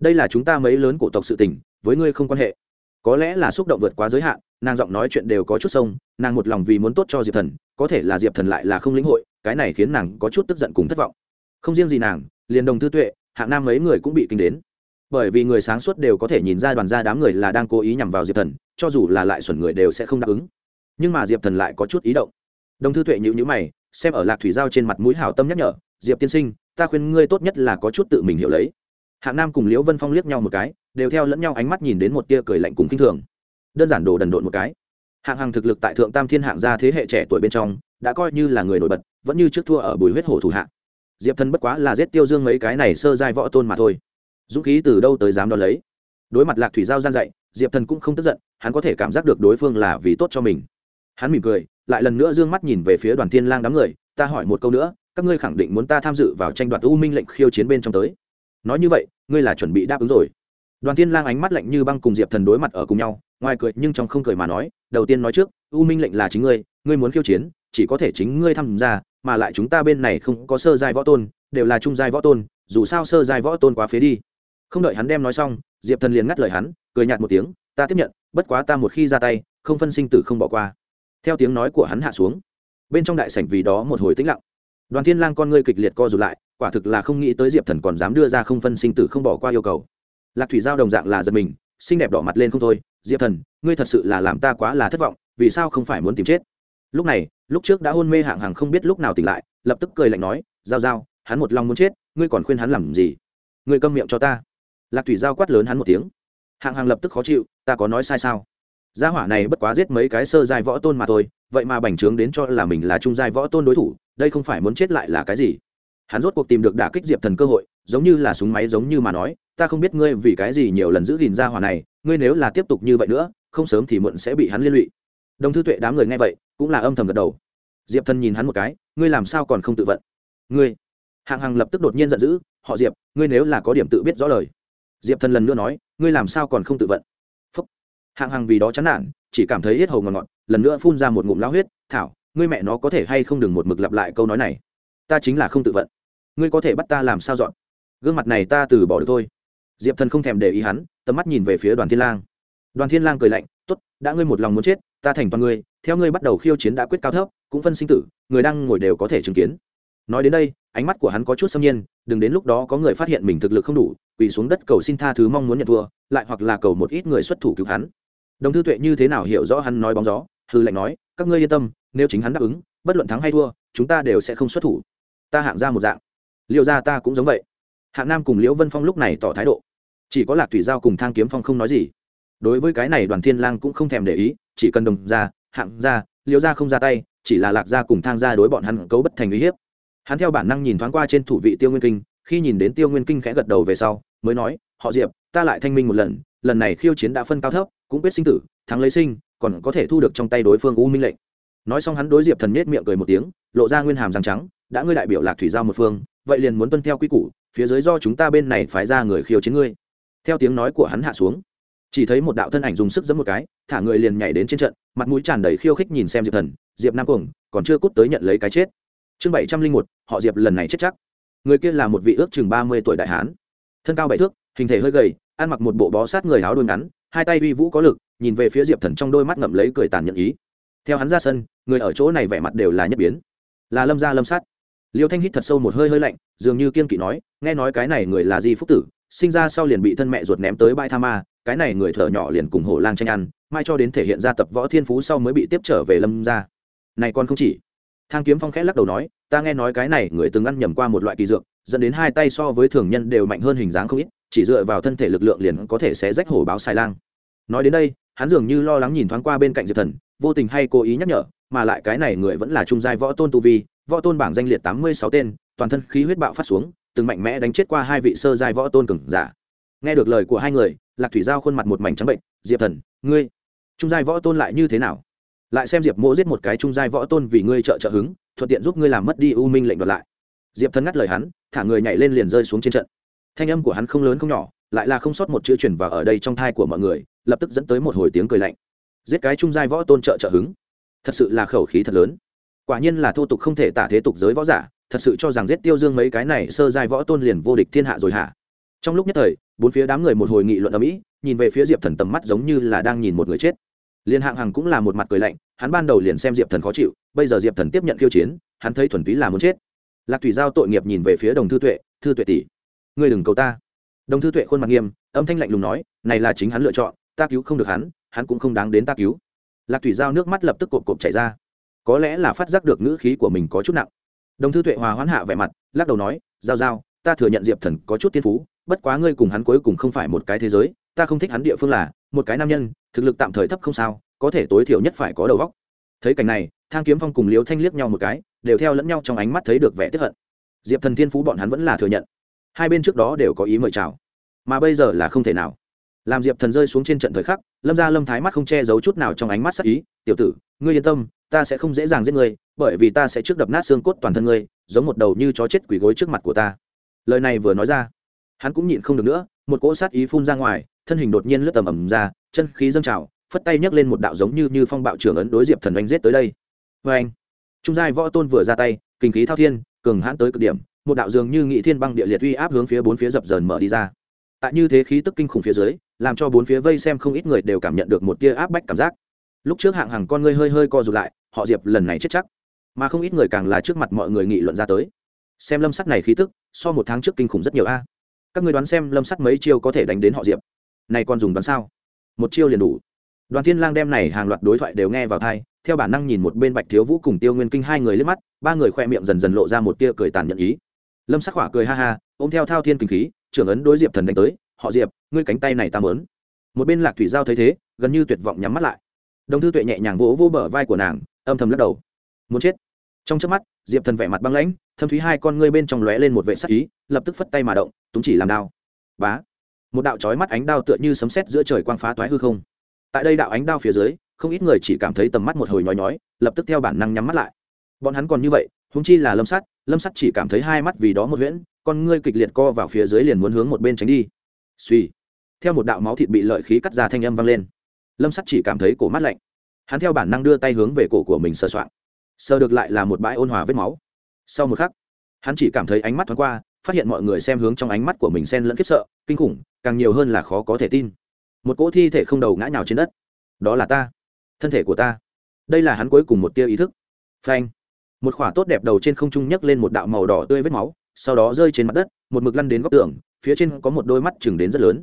Đây là chúng ta mấy lớn cổ tộc sự tình, với ngươi không quan hệ. Có lẽ là xúc động vượt quá giới hạn, nàng giọng nói chuyện đều có chút sông, nàng một lòng vì muốn tốt cho diệp thần, có thể là diệp thần lại là không lĩnh hội, cái này khiến nàng có chút tức giận cùng thất vọng. Không riêng gì nàng, liền đồng Tư tuệ, hạng nam mấy người cũng bị kinh đến. Bởi vì người sáng suốt đều có thể nhìn ra đoàn ra đám người là đang cố ý nhằm vào diệp thần cho dù là lại xuẩn người đều sẽ không đáp ứng. Nhưng mà diệp thần lại có chút ý động. Đồng thư tuệ nhữ nhữ mày, xem ở lạc thủy giao trên mặt mũi hảo tâm nhắc nhở, diệp tiên sinh, ta khuyên ngươi tốt nhất là có chút tự mình hiểu lấy. Hạng nam cùng liễu vân phong liếc nhau một cái, đều theo lẫn nhau ánh mắt nhìn đến một tia cười lạnh cùng k i n h thường. Đơn giản đồ đần độn một cái. Hạng Hằng thực lực tại thượng tam thiên hạng gia thế hệ trẻ tuổi bên trong, đã coi như là người nổi bật, vẫn như trước thua ở bùi huyết hổ thủ hạng diệp thần bất quá là giết tiêu dương mấy cái này sơ giai võ tôn mà thôi. Dũng khí từ đâu tới dám đo lấy? Đối mặt lạc thủy giao gian dạy diệp thần cũng không tức giận, hắn có thể cảm giác được đối phương là vì tốt cho mình. Hắn mỉm cười, lại lần nữa d ư ơ n g mắt nhìn về phía đoàn thiên lang đám người, ta hỏi một câu nữa, các ngươi khẳng định muốn ta tham dự vào tranh đoạt u minh lệnh khiêu chiến bên trong tới. Nói như vậy, ngươi là chuẩn bị đáp ứng rồi. Đoàn thiên lang ánh mắt lạnh như băng cùng diệp thần đối mặt ở cùng nhau, ngoài cười nhưng trong không cười mà nói, đầu tiên nói trước, u minh lệnh là chính ngươi ngươi muốn khiêu chiến, chỉ có thể chính ngươi tham gia, mà lại chúng ta bên này không có sơ giai võ tôn, đều là trung giai võ tôn, dù sao sơ giai võ tôn quá phế đi. Không đợi hắn đem nói xong, diệp thần liền ngắt lời hắn cười nhạt một tiếng, ta tiếp nhận, bất quá ta một khi ra tay, không phân sinh tử không bỏ qua. Theo tiếng nói của hắn hạ xuống, bên trong đại sảnh vì đó một hồi tĩnh lặng. Đoàn thiên lang con ngươi kịch liệt co rụt lại, quả thực là không nghĩ tới diệp thần còn dám đưa ra không phân sinh tử không bỏ qua yêu cầu. Lạc thủy giao đồng dạng là giật mình, xinh đẹp đỏ mặt lên không thôi, diệp thần, ngươi thật sự là làm ta quá là thất vọng, vì sao không phải muốn tìm chết? Lúc này, lúc trước đã hôn mê hạng hàng không biết lúc nào tỉnh lại, lập tức cười lạnh nói, giao giao, hắn một lòng muốn chết, ngươi còn khuyên hắn làm gì? Ngươi câm miệng cho ta. Lạc thủy giao quát lớn hắn một tiếng hạng hàng lập tức khó chịu, ta có nói sai sao? Gia hỏa này bất quá giết mấy cái sơ giai võ tôn mà thôi, vậy mà bành trướng đến cho là mình là trung giai võ tôn đối thủ, đây không phải muốn chết lại là cái gì? Hắn rốt cuộc tìm được đả kích diệp thần cơ hội, giống như là súng máy giống như mà nói, ta không biết ngươi vì cái gì nhiều lần giữ gìn gia hỏa này, ngươi nếu là tiếp tục như vậy nữa, không sớm thì muộn sẽ bị hắn liên lụy. Đồng thư tuệ đám người nghe vậy, cũng là âm thầm gật đầu. Diệp thần nhìn hắn một cái, ngươi làm sao còn không tự vận? Ngươi? Hạng hằng lập tức đột nhiên giận dữ, họ diệp, ngươi nếu là có điểm tự biết rõ lời. Diệp thần lần nữa nói ngươi làm sao còn không tự vận? Phúc. Hạng hằng vì đó chán nản, chỉ cảm thấy hết hầu ngọt ngọt, lần nữa phun ra một ngụm lao huyết, thảo, ngươi mẹ nó có thể hay không đừng một mực lặp lại câu nói này? Ta chính là không tự vận. Ngươi có thể bắt ta làm sao dọn? Gương mặt này ta từ bỏ được thôi. Diệp thần không thèm để ý hắn, tầm mắt nhìn về phía đoàn thiên lang. Đoàn thiên lang cười lạnh t ố t đã ngươi một lòng muốn chết, ta thành toàn ngươi, theo ngươi bắt đầu khiêu chiến đã quyết cao thấp, cũng phân sinh tử, người đang ngồi đều có thể chứng kiến. Nói đến đây, ánh mắt của hắn có chút xâm nhiên, đừng đến lúc đó có người phát hiện mình thực lực không đủ quỳ xuống đất cầu xin tha thứ mong muốn nhận thua lại hoặc là cầu một ít người xuất thủ cứu hắn. Đồng thư tuệ như thế nào hiểu rõ hắn nói bóng gió? Hư lệnh nói, các ngươi yên tâm, nếu chính hắn đáp ứng, bất luận thắng hay thua, chúng ta đều sẽ không xuất thủ. Ta hạng ra một dạng. Liệu ra ta cũng giống vậy. Hạng nam cùng liễu vân phong lúc này tỏ thái độ. Chỉ có lạc thủy giao cùng thang kiếm phong không nói gì. Đối với cái này đoàn thiên lang cũng không thèm để ý, chỉ cần đồng ra hạng ra liễu ra không ra tay, chỉ là lạc ra cùng thang ra đối bọn hắn cấu bất thành uy hiếp. Hắn theo bản năng nhìn thoáng qua trên thủ vị tiêu nguyên kinh, khi nhìn đến tiêu nguyên kinh khẽ gật đầu về sau mới nói, họ diệp, ta lại thanh minh một lần lần này khiêu chiến đã phân cao thấp, cũng quyết sinh tử, thắng lấy sinh, còn có thể thu được trong tay đối phương u minh lệnh. Nói xong hắn đối diệp thần nết miệng cười một tiếng, lộ ra nguyên hàm răng trắng, đã ngươi đại biểu lạc thủy giao một phương, vậy liền muốn tuân theo quy củ, phía dưới do chúng ta bên này phái ra người khiêu chiến ngươi. Theo tiếng nói của hắn hạ xuống, chỉ thấy một đạo thân ảnh dùng sức giấm một cái, thả người liền nhảy đến trên trận, mặt mũi tràn đầy khiêu khích nhìn xem diệp thần, diệp nam cuồng, còn chưa cút tới nhận lấy cái chết. Chương bảy trăm linh một, họ diệp lần này chết chắc. Người kia là một vị ước chừng ba mươi tuổi đại hán thân cao bảy thước, hình thể hơi gầy, ăn mặc một bộ bó sát người áo đôi ngắn, hai tay uy vũ có lực, nhìn về phía diệp thần trong đôi mắt ngậm lấy cười tàn nhận ý. Theo hắn ra sân, người ở chỗ này vẻ mặt đều là nhất biến. Là lâm gia lâm sát. Liêu thanh hít thật sâu một hơi hơi lạnh, dường như kiên kỵ nói, nghe nói cái này người là di phúc tử, sinh ra sau liền bị thân mẹ ruột ném tới bãi tha ma, cái này người thở nhỏ liền cùng hổ lang tranh ăn, mai cho đến thể hiện ra tập võ thiên phú sau mới bị tiếp trở về lâm gia. Này còn không chỉ. Thang kiếm phong khẽ lắc đầu nói, ta nghe nói cái này người từng ăn nhầm qua một loại kỳ dược dẫn đến hai tay so với thường nhân đều mạnh hơn hình dáng không ít, chỉ dựa vào thân thể lực lượng liền có thể sẽ rách hổ báo xài lang. Nói đến đây, hắn dường như lo lắng nhìn thoáng qua bên cạnh diệp thần, vô tình hay cố ý nhắc nhở, mà lại cái này người vẫn là trung giai võ tôn tu vi, võ tôn bảng danh liệt tám mươi sáu tên, toàn thân khí huyết bạo phát xuống, từng mạnh mẽ đánh chết qua hai vị sơ giai võ tôn cường giả. Nghe được lời của hai người, lạc thủy giao khuôn mặt một mảnh trắng bệnh, diệp thần, ngươi, trung giai võ tôn lại như thế nào? Lại xem diệp mỗ giết một cái trung giai võ tôn vì ngươi trợ trợ hứng, thuận tiện giúp ngươi làm mất đi u minh lệnh đoạt lại diệp thần ngắt lời hắn, thả người nhảy lên liền rơi xuống trên trận. Thanh âm của hắn không lớn không nhỏ, lại là không sót một chữ chuyển vào ở đây trong thai của mọi người, lập tức dẫn tới một hồi tiếng cười lạnh. Giết cái trung giai võ tôn trợ trợ hứng. Thật sự là khẩu khí thật lớn. Quả nhiên là thô tục không thể tả thế tục giới võ giả, thật sự cho rằng giết tiêu dương mấy cái này sơ giai võ tôn liền vô địch thiên hạ rồi hả? Trong lúc nhất thời, bốn phía đám người một hồi nghị luận ở mỹ nhìn về phía diệp thần tầm mắt giống như là đang nhìn một người chết. Liên hạng hằng cũng là một mặt cười lạnh, hắn ban đầu liền xem diệp thần khó chịu, bây giờ diệp thần tiếp nhận khiêu chiến, hắn thấy thuần túy là muốn chết lạc thủy giao tội nghiệp nhìn về phía đồng thư tuệ thư tuệ tỷ, ngươi đừng cầu ta. Đồng thư tuệ khuôn mặt nghiêm, âm thanh lạnh lùng nói, này là chính hắn lựa chọn, ta cứu không được hắn hắn cũng không đáng đến ta cứu. Lạc thủy giao nước mắt lập tức cộp cộp chảy ra. Có lẽ là phát giác được ngữ khí của mình có chút nặng. Đồng thư tuệ hòa hoãn hạ vẻ mặt, lắc đầu nói, giao giao, ta thừa nhận diệp thần có chút tiên phú, bất quá ngươi cùng hắn cuối cùng không phải một cái thế giới, ta không thích hắn địa phương là, một cái nam nhân, thực lực tạm thời thấp không sao, có thể tối thiểu nhất phải có đầu óc. Thấy cảnh này thang kiếm phong cùng liêu thanh liếc nhau một cái, đều theo lẫn nhau trong ánh mắt thấy được vẻ tiếp hận. Diệp thần thiên phú bọn hắn vẫn là thừa nhận. Hai bên trước đó đều có ý mời chào, mà bây giờ là không thể nào. Làm diệp thần rơi xuống trên trận thời khắc, lâm ra lâm thái mắt không che giấu chút nào trong ánh mắt sắc ý, tiểu tử, ngươi yên tâm, ta sẽ không dễ dàng giết ngươi, bởi vì ta sẽ trước đập nát xương cốt toàn thân ngươi, giống một đầu như chó chết quỷ gối trước mặt của ta. Lời này vừa nói ra, hắn cũng nhịn không được nữa, một cỗ sát ý phun ra ngoài, thân hình đột nhiên lướt tầm ẩm ra, chân khí dâng trào, phất tay nhấc lên một đạo giống như như phong bạo trưởng ấn đối diệp thần đánh giết tới đây vê anh. Trung giai võ tôn vừa ra tay, kinh khí thao thiên, cường hãn tới cực điểm, một đạo dường như nghị thiên băng địa liệt uy áp hướng phía bốn phía dập dờn mở đi ra. Tại như thế khí tức kinh khủng phía dưới, làm cho bốn phía vây xem không ít người đều cảm nhận được một tia áp bách cảm giác. Lúc trước hạng hàng con ngươi hơi hơi co rụt lại, họ diệp lần này chết chắc. Mà không ít người càng là trước mặt mọi người nghị luận ra tới. Xem lâm sắt này khí tức, so một tháng trước kinh khủng rất nhiều a. Các người đoán xem lâm sắt mấy chiêu có thể đánh đến họ diệp. Này còn dùng đoán sao? Một chiêu liền đủ. Đoàn thiên lang đem này hàng loạt đối thoại đều nghe vào thai theo bản năng nhìn một bên bạch thiếu vũ cùng tiêu nguyên kinh hai người liếc mắt, ba người khoe miệng dần dần lộ ra một tia cười tàn nhẫn ý. Lâm sắc hỏa cười ha ha, ôm theo thao thiên kinh khí, trưởng ấn đối diệp thần đánh tới, họ diệp, ngươi cánh tay này ta mớn. Một bên lạc thủy giao thấy thế, gần như tuyệt vọng nhắm mắt lại. Đồng thư tuệ nhẹ nhàng vỗ vỗ bờ vai của nàng, âm thầm lắc đầu. Muốn chết. Trong chớp mắt, diệp thần vẻ mặt băng lãnh, thâm thúy hai con ngươi bên trong lóe lên một vệ sắc ý, lập tức phất tay mà động túng chỉ làm đao. Bá! Một đạo chói mắt ánh đao tựa như sấm sét giữa trời quang phá toái hư không. Tại đây đạo ánh đao phía dưới không ít người chỉ cảm thấy tầm mắt một hồi nhói nhói, lập tức theo bản năng nhắm mắt lại. Bọn hắn còn như vậy húng chi là lâm sắt lâm sắt chỉ cảm thấy hai mắt vì đó một huyễn, con ngươi kịch liệt co vào phía dưới liền muốn hướng một bên tránh đi. Suy theo một đạo máu thịt bị lợi khí cắt ra thanh âm vang lên. Lâm sắt chỉ cảm thấy cổ mắt lạnh. Hắn theo bản năng đưa tay hướng về cổ của mình sờ soạn sờ được lại là một bãi ôn hòa vết máu. Sau một khắc, hắn chỉ cảm thấy ánh mắt thoáng qua, phát hiện mọi người xem hướng trong ánh mắt của mình xen lẫn khiếp sợ, kinh khủng, càng nhiều hơn là khó có thể tin. Một cỗ thi thể không đầu ngã nhào trên đất. Đó là ta thân thể của ta. Đây là hắn cuối cùng một tia ý thức. Phanh. Một khỏa tốt đẹp đầu trên không trung nhấc lên một đạo màu đỏ tươi vết máu, sau đó rơi trên mặt đất, một mực lăn đến góc tường, phía trên có một đôi mắt chừng đến rất lớn.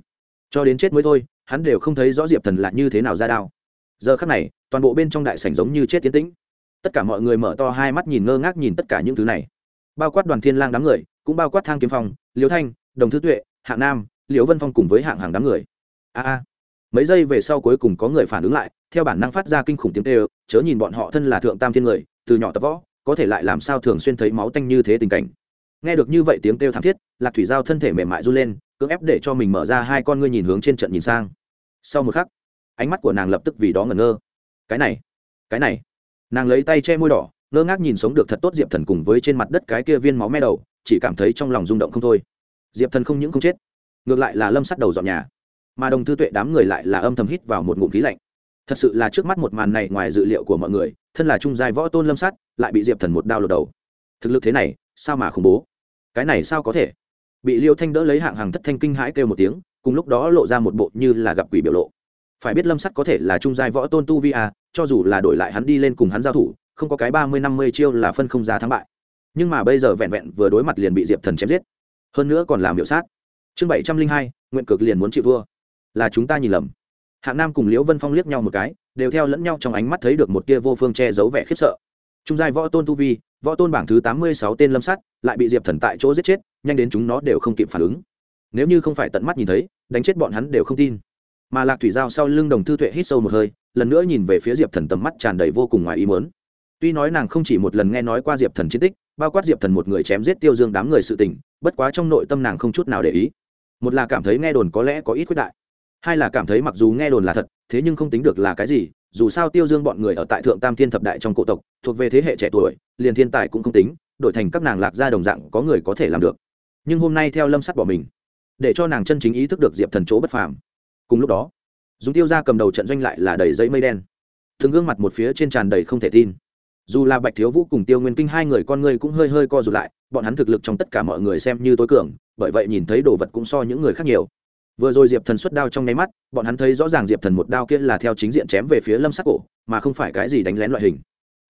Cho đến chết mới thôi, hắn đều không thấy rõ diệp thần là như thế nào ra đao. Giờ khắc này, toàn bộ bên trong đại sảnh giống như chết tiến tĩnh. Tất cả mọi người mở to hai mắt nhìn ngơ ngác nhìn tất cả những thứ này. Bao quát đoàn thiên lang đám người, cũng bao quát thang kiếm phong liễu thanh, đồng thư tuệ, hạng nam, liễu vân phong cùng với hạng hàng đám người. A a mấy giây về sau cuối cùng có người phản ứng lại, theo bản năng phát ra kinh khủng tiếng tê chớ nhìn bọn họ thân là thượng tam thiên người, từ nhỏ tập võ, có thể lại làm sao thường xuyên thấy máu tanh như thế tình cảnh. Nghe được như vậy tiếng kêu thảm thiết, lạc thủy giao thân thể mềm mại run lên, cưỡng ép để cho mình mở ra hai con ngươi nhìn hướng trên trận nhìn sang. Sau một khắc, ánh mắt của nàng lập tức vì đó ngẩn ngơ. Cái này cái này. Nàng lấy tay che môi đỏ, ngơ ngác nhìn sống được thật tốt diệp thần cùng với trên mặt đất cái kia viên máu me đầu, chỉ cảm thấy trong lòng rung động không thôi. Diệp thần không những không chết, ngược lại là lâm sắt đầu dọn nhà mà đồng thư tuệ đám người lại là âm thầm hít vào một ngụm khí lạnh. Thật sự là trước mắt một màn này ngoài dự liệu của mọi người, thân là trung giai võ tôn lâm sắt lại bị diệp thần một đao lột đầu. Thực lực thế này, sao mà khủng bố? Cái này sao có thể? Bị liêu thanh đỡ lấy hạng hàng thất thanh kinh hãi kêu một tiếng, cùng lúc đó lộ ra một bộ như là gặp quỷ biểu lộ. Phải biết lâm sắt có thể là trung giai võ tôn tu vi à cho dù là đổi lại hắn đi lên cùng hắn giao thủ, không có cái ba mươi năm mươi chiêu là phân không giá thắng bại. Nhưng mà bây giờ vẹn vẹn vừa đối mặt liền bị diệp thần chém giết. Hơn nữa còn làm hiệu sát. Chương bảy trăm linh hai, nguyện cực liền muốn chịu vua là chúng ta nhìn lầm. Hạng nam cùng liễu vân phong liếc nhau một cái, đều theo lẫn nhau trong ánh mắt thấy được một tia vô phương che giấu vẻ khiếp sợ. Trung giai võ tôn tu vi, võ tôn bảng thứ tám mươi sáu tên lâm sắt lại bị diệp thần tại chỗ giết chết, nhanh đến chúng nó đều không kịp phản ứng. Nếu như không phải tận mắt nhìn thấy, đánh chết bọn hắn đều không tin. Mà lạc thủy giao sau lưng đồng thư tuệ hít sâu một hơi, lần nữa nhìn về phía diệp thần tầm mắt tràn đầy vô cùng ngoài ý mớn tuy nói nàng không chỉ một lần nghe nói qua diệp thần chiến tích, bao quát diệp thần một người chém giết tiêu dương đám người sự tình, bất quá trong nội tâm nàng không chút nào để ý. Một là cảm thấy nghe đồn có lẽ có ít quyết đại hai là cảm thấy mặc dù nghe đồn là thật, thế nhưng không tính được là cái gì, dù sao tiêu dương bọn người ở tại thượng tam thiên thập đại trong cổ tộc, thuộc về thế hệ trẻ tuổi, liền thiên tài cũng không tính, đổi thành các nàng lạc gia đồng dạng có người có thể làm được. Nhưng hôm nay theo lâm sắt bỏ mình, để cho nàng chân chính ý thức được diệp thần chỗ bất phàm. Cùng lúc đó dùng tiêu ra cầm đầu trận doanh lại là đầy giấy mây đen. Thường gương mặt một phía trên tràn đầy không thể tin. Dù là bạch thiếu vũ cùng tiêu nguyên kinh hai người con người cũng hơi hơi co rụt lại, bọn hắn thực lực trong tất cả mọi người xem như tối cường, bởi vậy nhìn thấy đồ vật cũng so những người khác nhiều vừa rồi diệp thần xuất đao trong nháy mắt, bọn hắn thấy rõ ràng diệp thần một đao kia là theo chính diện chém về phía lâm sắc cổ, mà không phải cái gì đánh lén loại hình.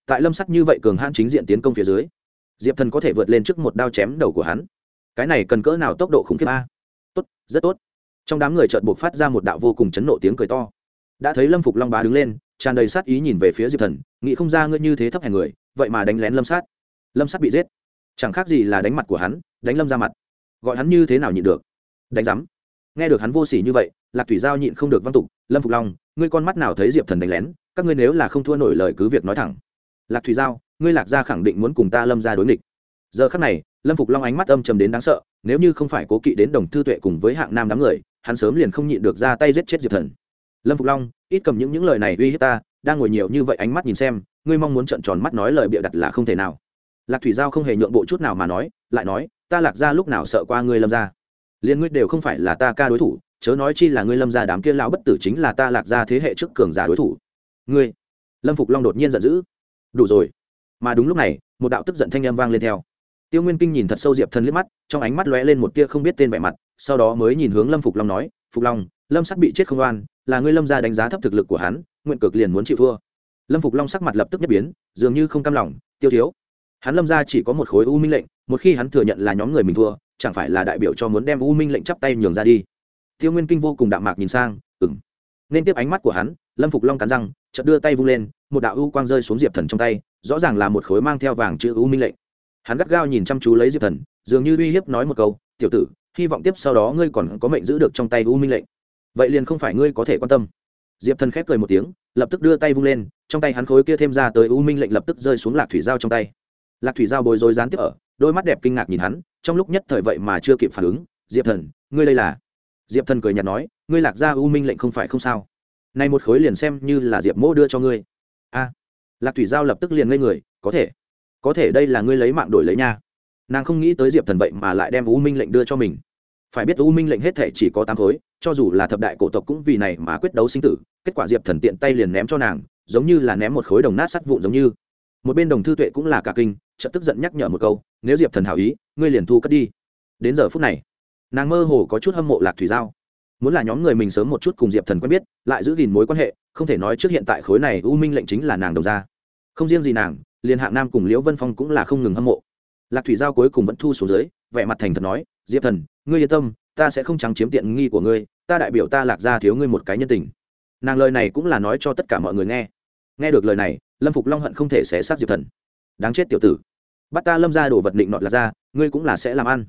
Tại lâm sắc như vậy cường hãn chính diện tiến công phía dưới, diệp thần có thể vượt lên trước một đao chém đầu của hắn. Cái này cần cỡ nào tốc độ khủng khiếp a? Tốt, rất tốt. Trong đám người chợt buộc phát ra một đạo vô cùng chấn nộ tiếng cười to. Đã thấy lâm phục long bá đứng lên, tràn đầy sát ý nhìn về phía diệp thần, nghĩ không ra ngươi như thế thấp hèn người, vậy mà đánh lén lâm sát lâm sát bị giết. Chẳng khác gì là đánh mặt của hắn, đánh lâm ra mặt. Gọi hắn như thế nào nhịn được. Đánh giám nghe được hắn vô sỉ như vậy, lạc thủy giao nhịn không được văn tục, lâm phục long, ngươi con mắt nào thấy diệp thần đánh lén, các ngươi nếu là không thua nổi lời cứ việc nói thẳng. Lạc thủy giao, ngươi lạc gia khẳng định muốn cùng ta lâm ra đối nghịch. Giờ khắc này, lâm phục long ánh mắt âm trầm đến đáng sợ, nếu như không phải cố kỵ đến đồng thư tuệ cùng với hạng nam đám người, hắn sớm liền không nhịn được ra tay giết chết diệp thần. Lâm phục long, ít cầm những những lời này uy hiếp ta, đang ngồi nhiều như vậy ánh mắt nhìn xem, ngươi mong muốn trợn tròn mắt nói lời bịa đặt là không thể nào. Lạc thủy giao không hề nhượng bộ chút nào mà nói, lại nói, ta lạc ra lúc nào sợ qua ngươi lâm ra Liên ngươi đều không phải là ta ca đối thủ, chớ nói chi là ngươi lâm ra đám kia lão bất tử chính là ta lạc ra thế hệ trước cường giả đối thủ. Ngươi? Lâm phục long đột nhiên giận dữ. Đủ rồi. Mà đúng lúc này, một đạo tức giận thanh âm vang lên theo. Tiêu nguyên kinh nhìn thật sâu diệp thần liếc mắt, trong ánh mắt lóe lên một tia không biết tên vẻ mặt, sau đó mới nhìn hướng lâm phục long nói, phục long, lâm sắc bị chết không oan, là ngươi lâm ra đánh giá thấp thực lực của hắn, nguyện cực liền muốn chịu thua. Lâm phục long sắc mặt lập tức nhất biến, dường như không cam lòng, tiêu thiếu, hắn lâm ra chỉ có một khối u minh lệnh, một khi hắn thừa nhận là nhóm người mình thua chẳng phải là đại biểu cho muốn đem u minh lệnh chắp tay nhường ra đi. Tiêu nguyên kinh vô cùng đạm mạc nhìn sang ừng nên tiếp ánh mắt của hắn, lâm phục long cắn răng, chợt đưa tay vung lên, một đạo u quang rơi xuống diệp thần trong tay, rõ ràng là một khối mang theo vàng chữ u minh lệnh. Hắn gắt gao nhìn chăm chú lấy diệp thần, dường như uy hiếp nói một câu, tiểu tử, hy vọng tiếp sau đó ngươi còn có mệnh giữ được trong tay u minh lệnh. Vậy liền không phải ngươi có thể quan tâm. Diệp thần khép cười một tiếng, lập tức đưa tay vung lên, trong tay hắn khối kia thêm ra tới u minh lệnh lập tức rơi xuống lạc thủy giao trong tay. Lạc thủy giao bồi dối gián tiếp ở, đôi mắt đẹp kinh ngạc nhìn hắn trong lúc nhất thời vậy mà chưa kịp phản ứng, diệp thần, ngươi đây là? Diệp thần cười nhạt nói, ngươi lạc ra u minh lệnh không phải không sao. Nay một khối liền xem như là diệp mỗ đưa cho ngươi. A. Lạc thủy giao lập tức liền ngây người, có thể có thể đây là ngươi lấy mạng đổi lấy nha. Nàng không nghĩ tới diệp thần vậy mà lại đem u minh lệnh đưa cho mình. Phải biết u minh lệnh hết thể chỉ có tám khối, cho dù là thập đại cổ tộc cũng vì này mà quyết đấu sinh tử, kết quả diệp thần tiện tay liền ném cho nàng, giống như là ném một khối đồng nát sắt vụn giống như một bên đồng thư tuệ cũng là cả kinh, chợt tức giận nhắc nhở một câu, nếu diệp thần hảo ý, ngươi liền thu cất đi. Đến giờ phút này, nàng mơ hồ có chút hâm mộ lạc thủy giao. Muốn là nhóm người mình sớm một chút cùng diệp thần quen biết, lại giữ gìn mối quan hệ, không thể nói trước hiện tại khối này u minh lệnh chính là nàng đồng ra. Không riêng gì nàng, liền hạng nam cùng liễu vân phong cũng là không ngừng hâm mộ. Lạc thủy giao cuối cùng vẫn thu xuống dưới, vẻ mặt thành thật nói, diệp thần, ngươi yên tâm, ta sẽ không trắng chiếm tiện nghi của ngươi, ta đại biểu ta lạc ra thiếu ngươi một cái nhân tình. Nàng lời này cũng là nói cho tất cả mọi người nghe. Nghe được lời này lâm phục long hận không thể xé xác diệp thần đáng chết tiểu tử bắt ta lâm ra đồ vật định nọt là ra ngươi cũng là sẽ làm ăn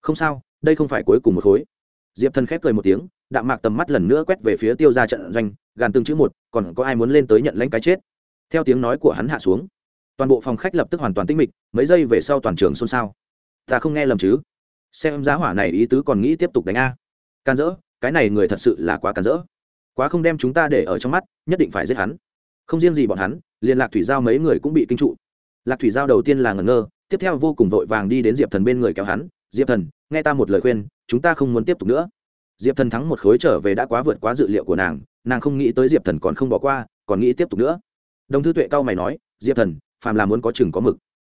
không sao đây không phải cuối cùng một khối diệp thần khép cười một tiếng đạm mạc tầm mắt lần nữa quét về phía tiêu ra trận doanh gàn từng chữ một còn có ai muốn lên tới nhận lãnh cái chết theo tiếng nói của hắn hạ xuống toàn bộ phòng khách lập tức hoàn toàn tinh mịch mấy giây về sau toàn trường xôn xao ta không nghe lầm chứ xem giá hỏa này ý tứ còn nghĩ tiếp tục đánh a can dỡ cái này người thật sự là quá can dỡ quá không đem chúng ta để ở trong mắt nhất định phải giết hắn không riêng gì bọn hắn liên lạc thủy giao mấy người cũng bị kinh trụ. Lạc thủy giao đầu tiên là ngẩn ngơ tiếp theo vô cùng vội vàng đi đến diệp thần bên người kéo hắn. Diệp thần nghe ta một lời khuyên chúng ta không muốn tiếp tục nữa. Diệp thần thắng một khối trở về đã quá vượt quá dự liệu của nàng nàng không nghĩ tới diệp thần còn không bỏ qua còn nghĩ tiếp tục nữa. Đồng thư tuệ cao mày nói diệp thần phàm là muốn có chừng có mực.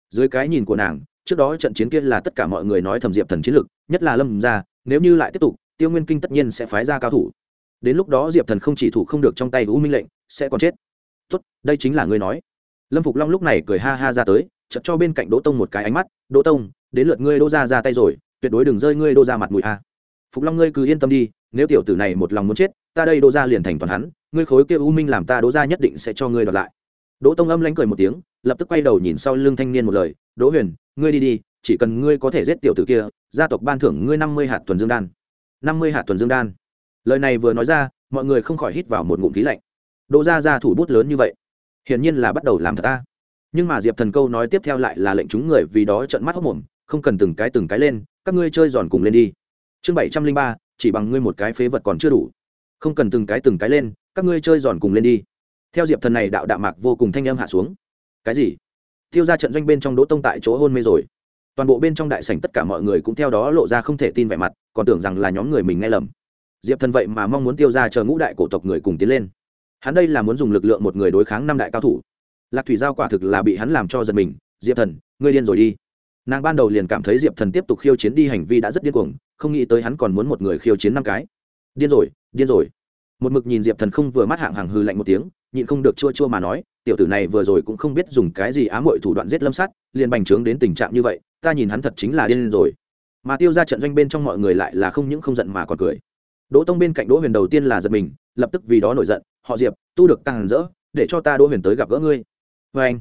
Dưới cái nhìn của nàng trước đó trận chiến kia là tất cả mọi người nói thầm diệp thần chiến lược, nhất là lâm ra nếu như lại tiếp tục tiêu nguyên kinh tất nhiên sẽ phái ra cao thủ. Đến lúc đó diệp thần không chỉ thủ không được trong tay u minh lệnh sẽ còn chết tốt, đây chính là ngươi nói. Lâm phục long lúc này cười ha ha ra tới, chợt cho bên cạnh đỗ tông một cái ánh mắt, đỗ tông, đến lượt ngươi đỗ ra ra tay rồi, tuyệt đối đừng rơi ngươi đỗ ra mặt mũi a. Phục long ngươi cứ yên tâm đi, nếu tiểu tử này một lòng muốn chết, ta đây đỗ ra liền thành toàn hắn, ngươi khối kia u minh làm ta đỗ ra nhất định sẽ cho ngươi đoạt lại. Đỗ tông âm lánh cười một tiếng, lập tức quay đầu nhìn sau lưng thanh niên một lời, đỗ huyền, ngươi đi đi, chỉ cần ngươi có thể giết tiểu tử kia, gia tộc ban thưởng ngươi năm mươi hạt tuần dương đan. năm mươi hạt tuần dương đan. Lời này vừa nói ra, mọi người không khỏi hít vào một ngụm khí lạnh đỗ gia ra thủ bút lớn như vậy, hiển nhiên là bắt đầu làm thật ta nhưng mà diệp thần câu nói tiếp theo lại là lệnh chúng người vì đó trợn mắt hốt mồm, không cần từng cái từng cái lên, các ngươi chơi giòn cùng lên đi. Chương bảy trăm linh ba, chỉ bằng ngươi một cái phế vật còn chưa đủ. Không cần từng cái từng cái lên, các ngươi chơi giòn cùng lên đi. Theo diệp thần này đạo đạo mạc vô cùng thanh âm hạ xuống. Cái gì? Tiêu gia trận doanh bên trong đỗ tông tại chỗ hôn mê rồi. Toàn bộ bên trong đại sảnh tất cả mọi người cũng theo đó lộ ra không thể tin vẻ mặt, còn tưởng rằng là nhóm người mình nghe lầm. Diệp thần vậy mà mong muốn tiêu ra chờ ngũ đại cổ tộc người cùng tiến lên hắn đây là muốn dùng lực lượng một người đối kháng năm đại cao thủ. Lạc thủy giao quả thực là bị hắn làm cho giật mình, diệp thần, ngươi điên rồi đi. Nàng ban đầu liền cảm thấy diệp thần tiếp tục khiêu chiến đi hành vi đã rất điên cuồng, không nghĩ tới hắn còn muốn một người khiêu chiến năm cái. Điên rồi điên rồi. Một mực nhìn diệp thần không vừa mắt hạng hàng hư lạnh một tiếng, nhịn không được chua chua mà nói, tiểu tử này vừa rồi cũng không biết dùng cái gì ám hội thủ đoạn giết lâm sát, liền bành trướng đến tình trạng như vậy, ta nhìn hắn thật chính là điên rồi. Mà tiêu ra trận doanh bên trong mọi người lại là không những không giận mà còn cười. Đỗ tông bên cạnh đỗ huyền đầu tiên là giật mình, lập tức vì đó nổi giận họ diệp, tu được càng rỡ, để cho ta đỗ huyền tới gặp gỡ ngươi. Vê anh.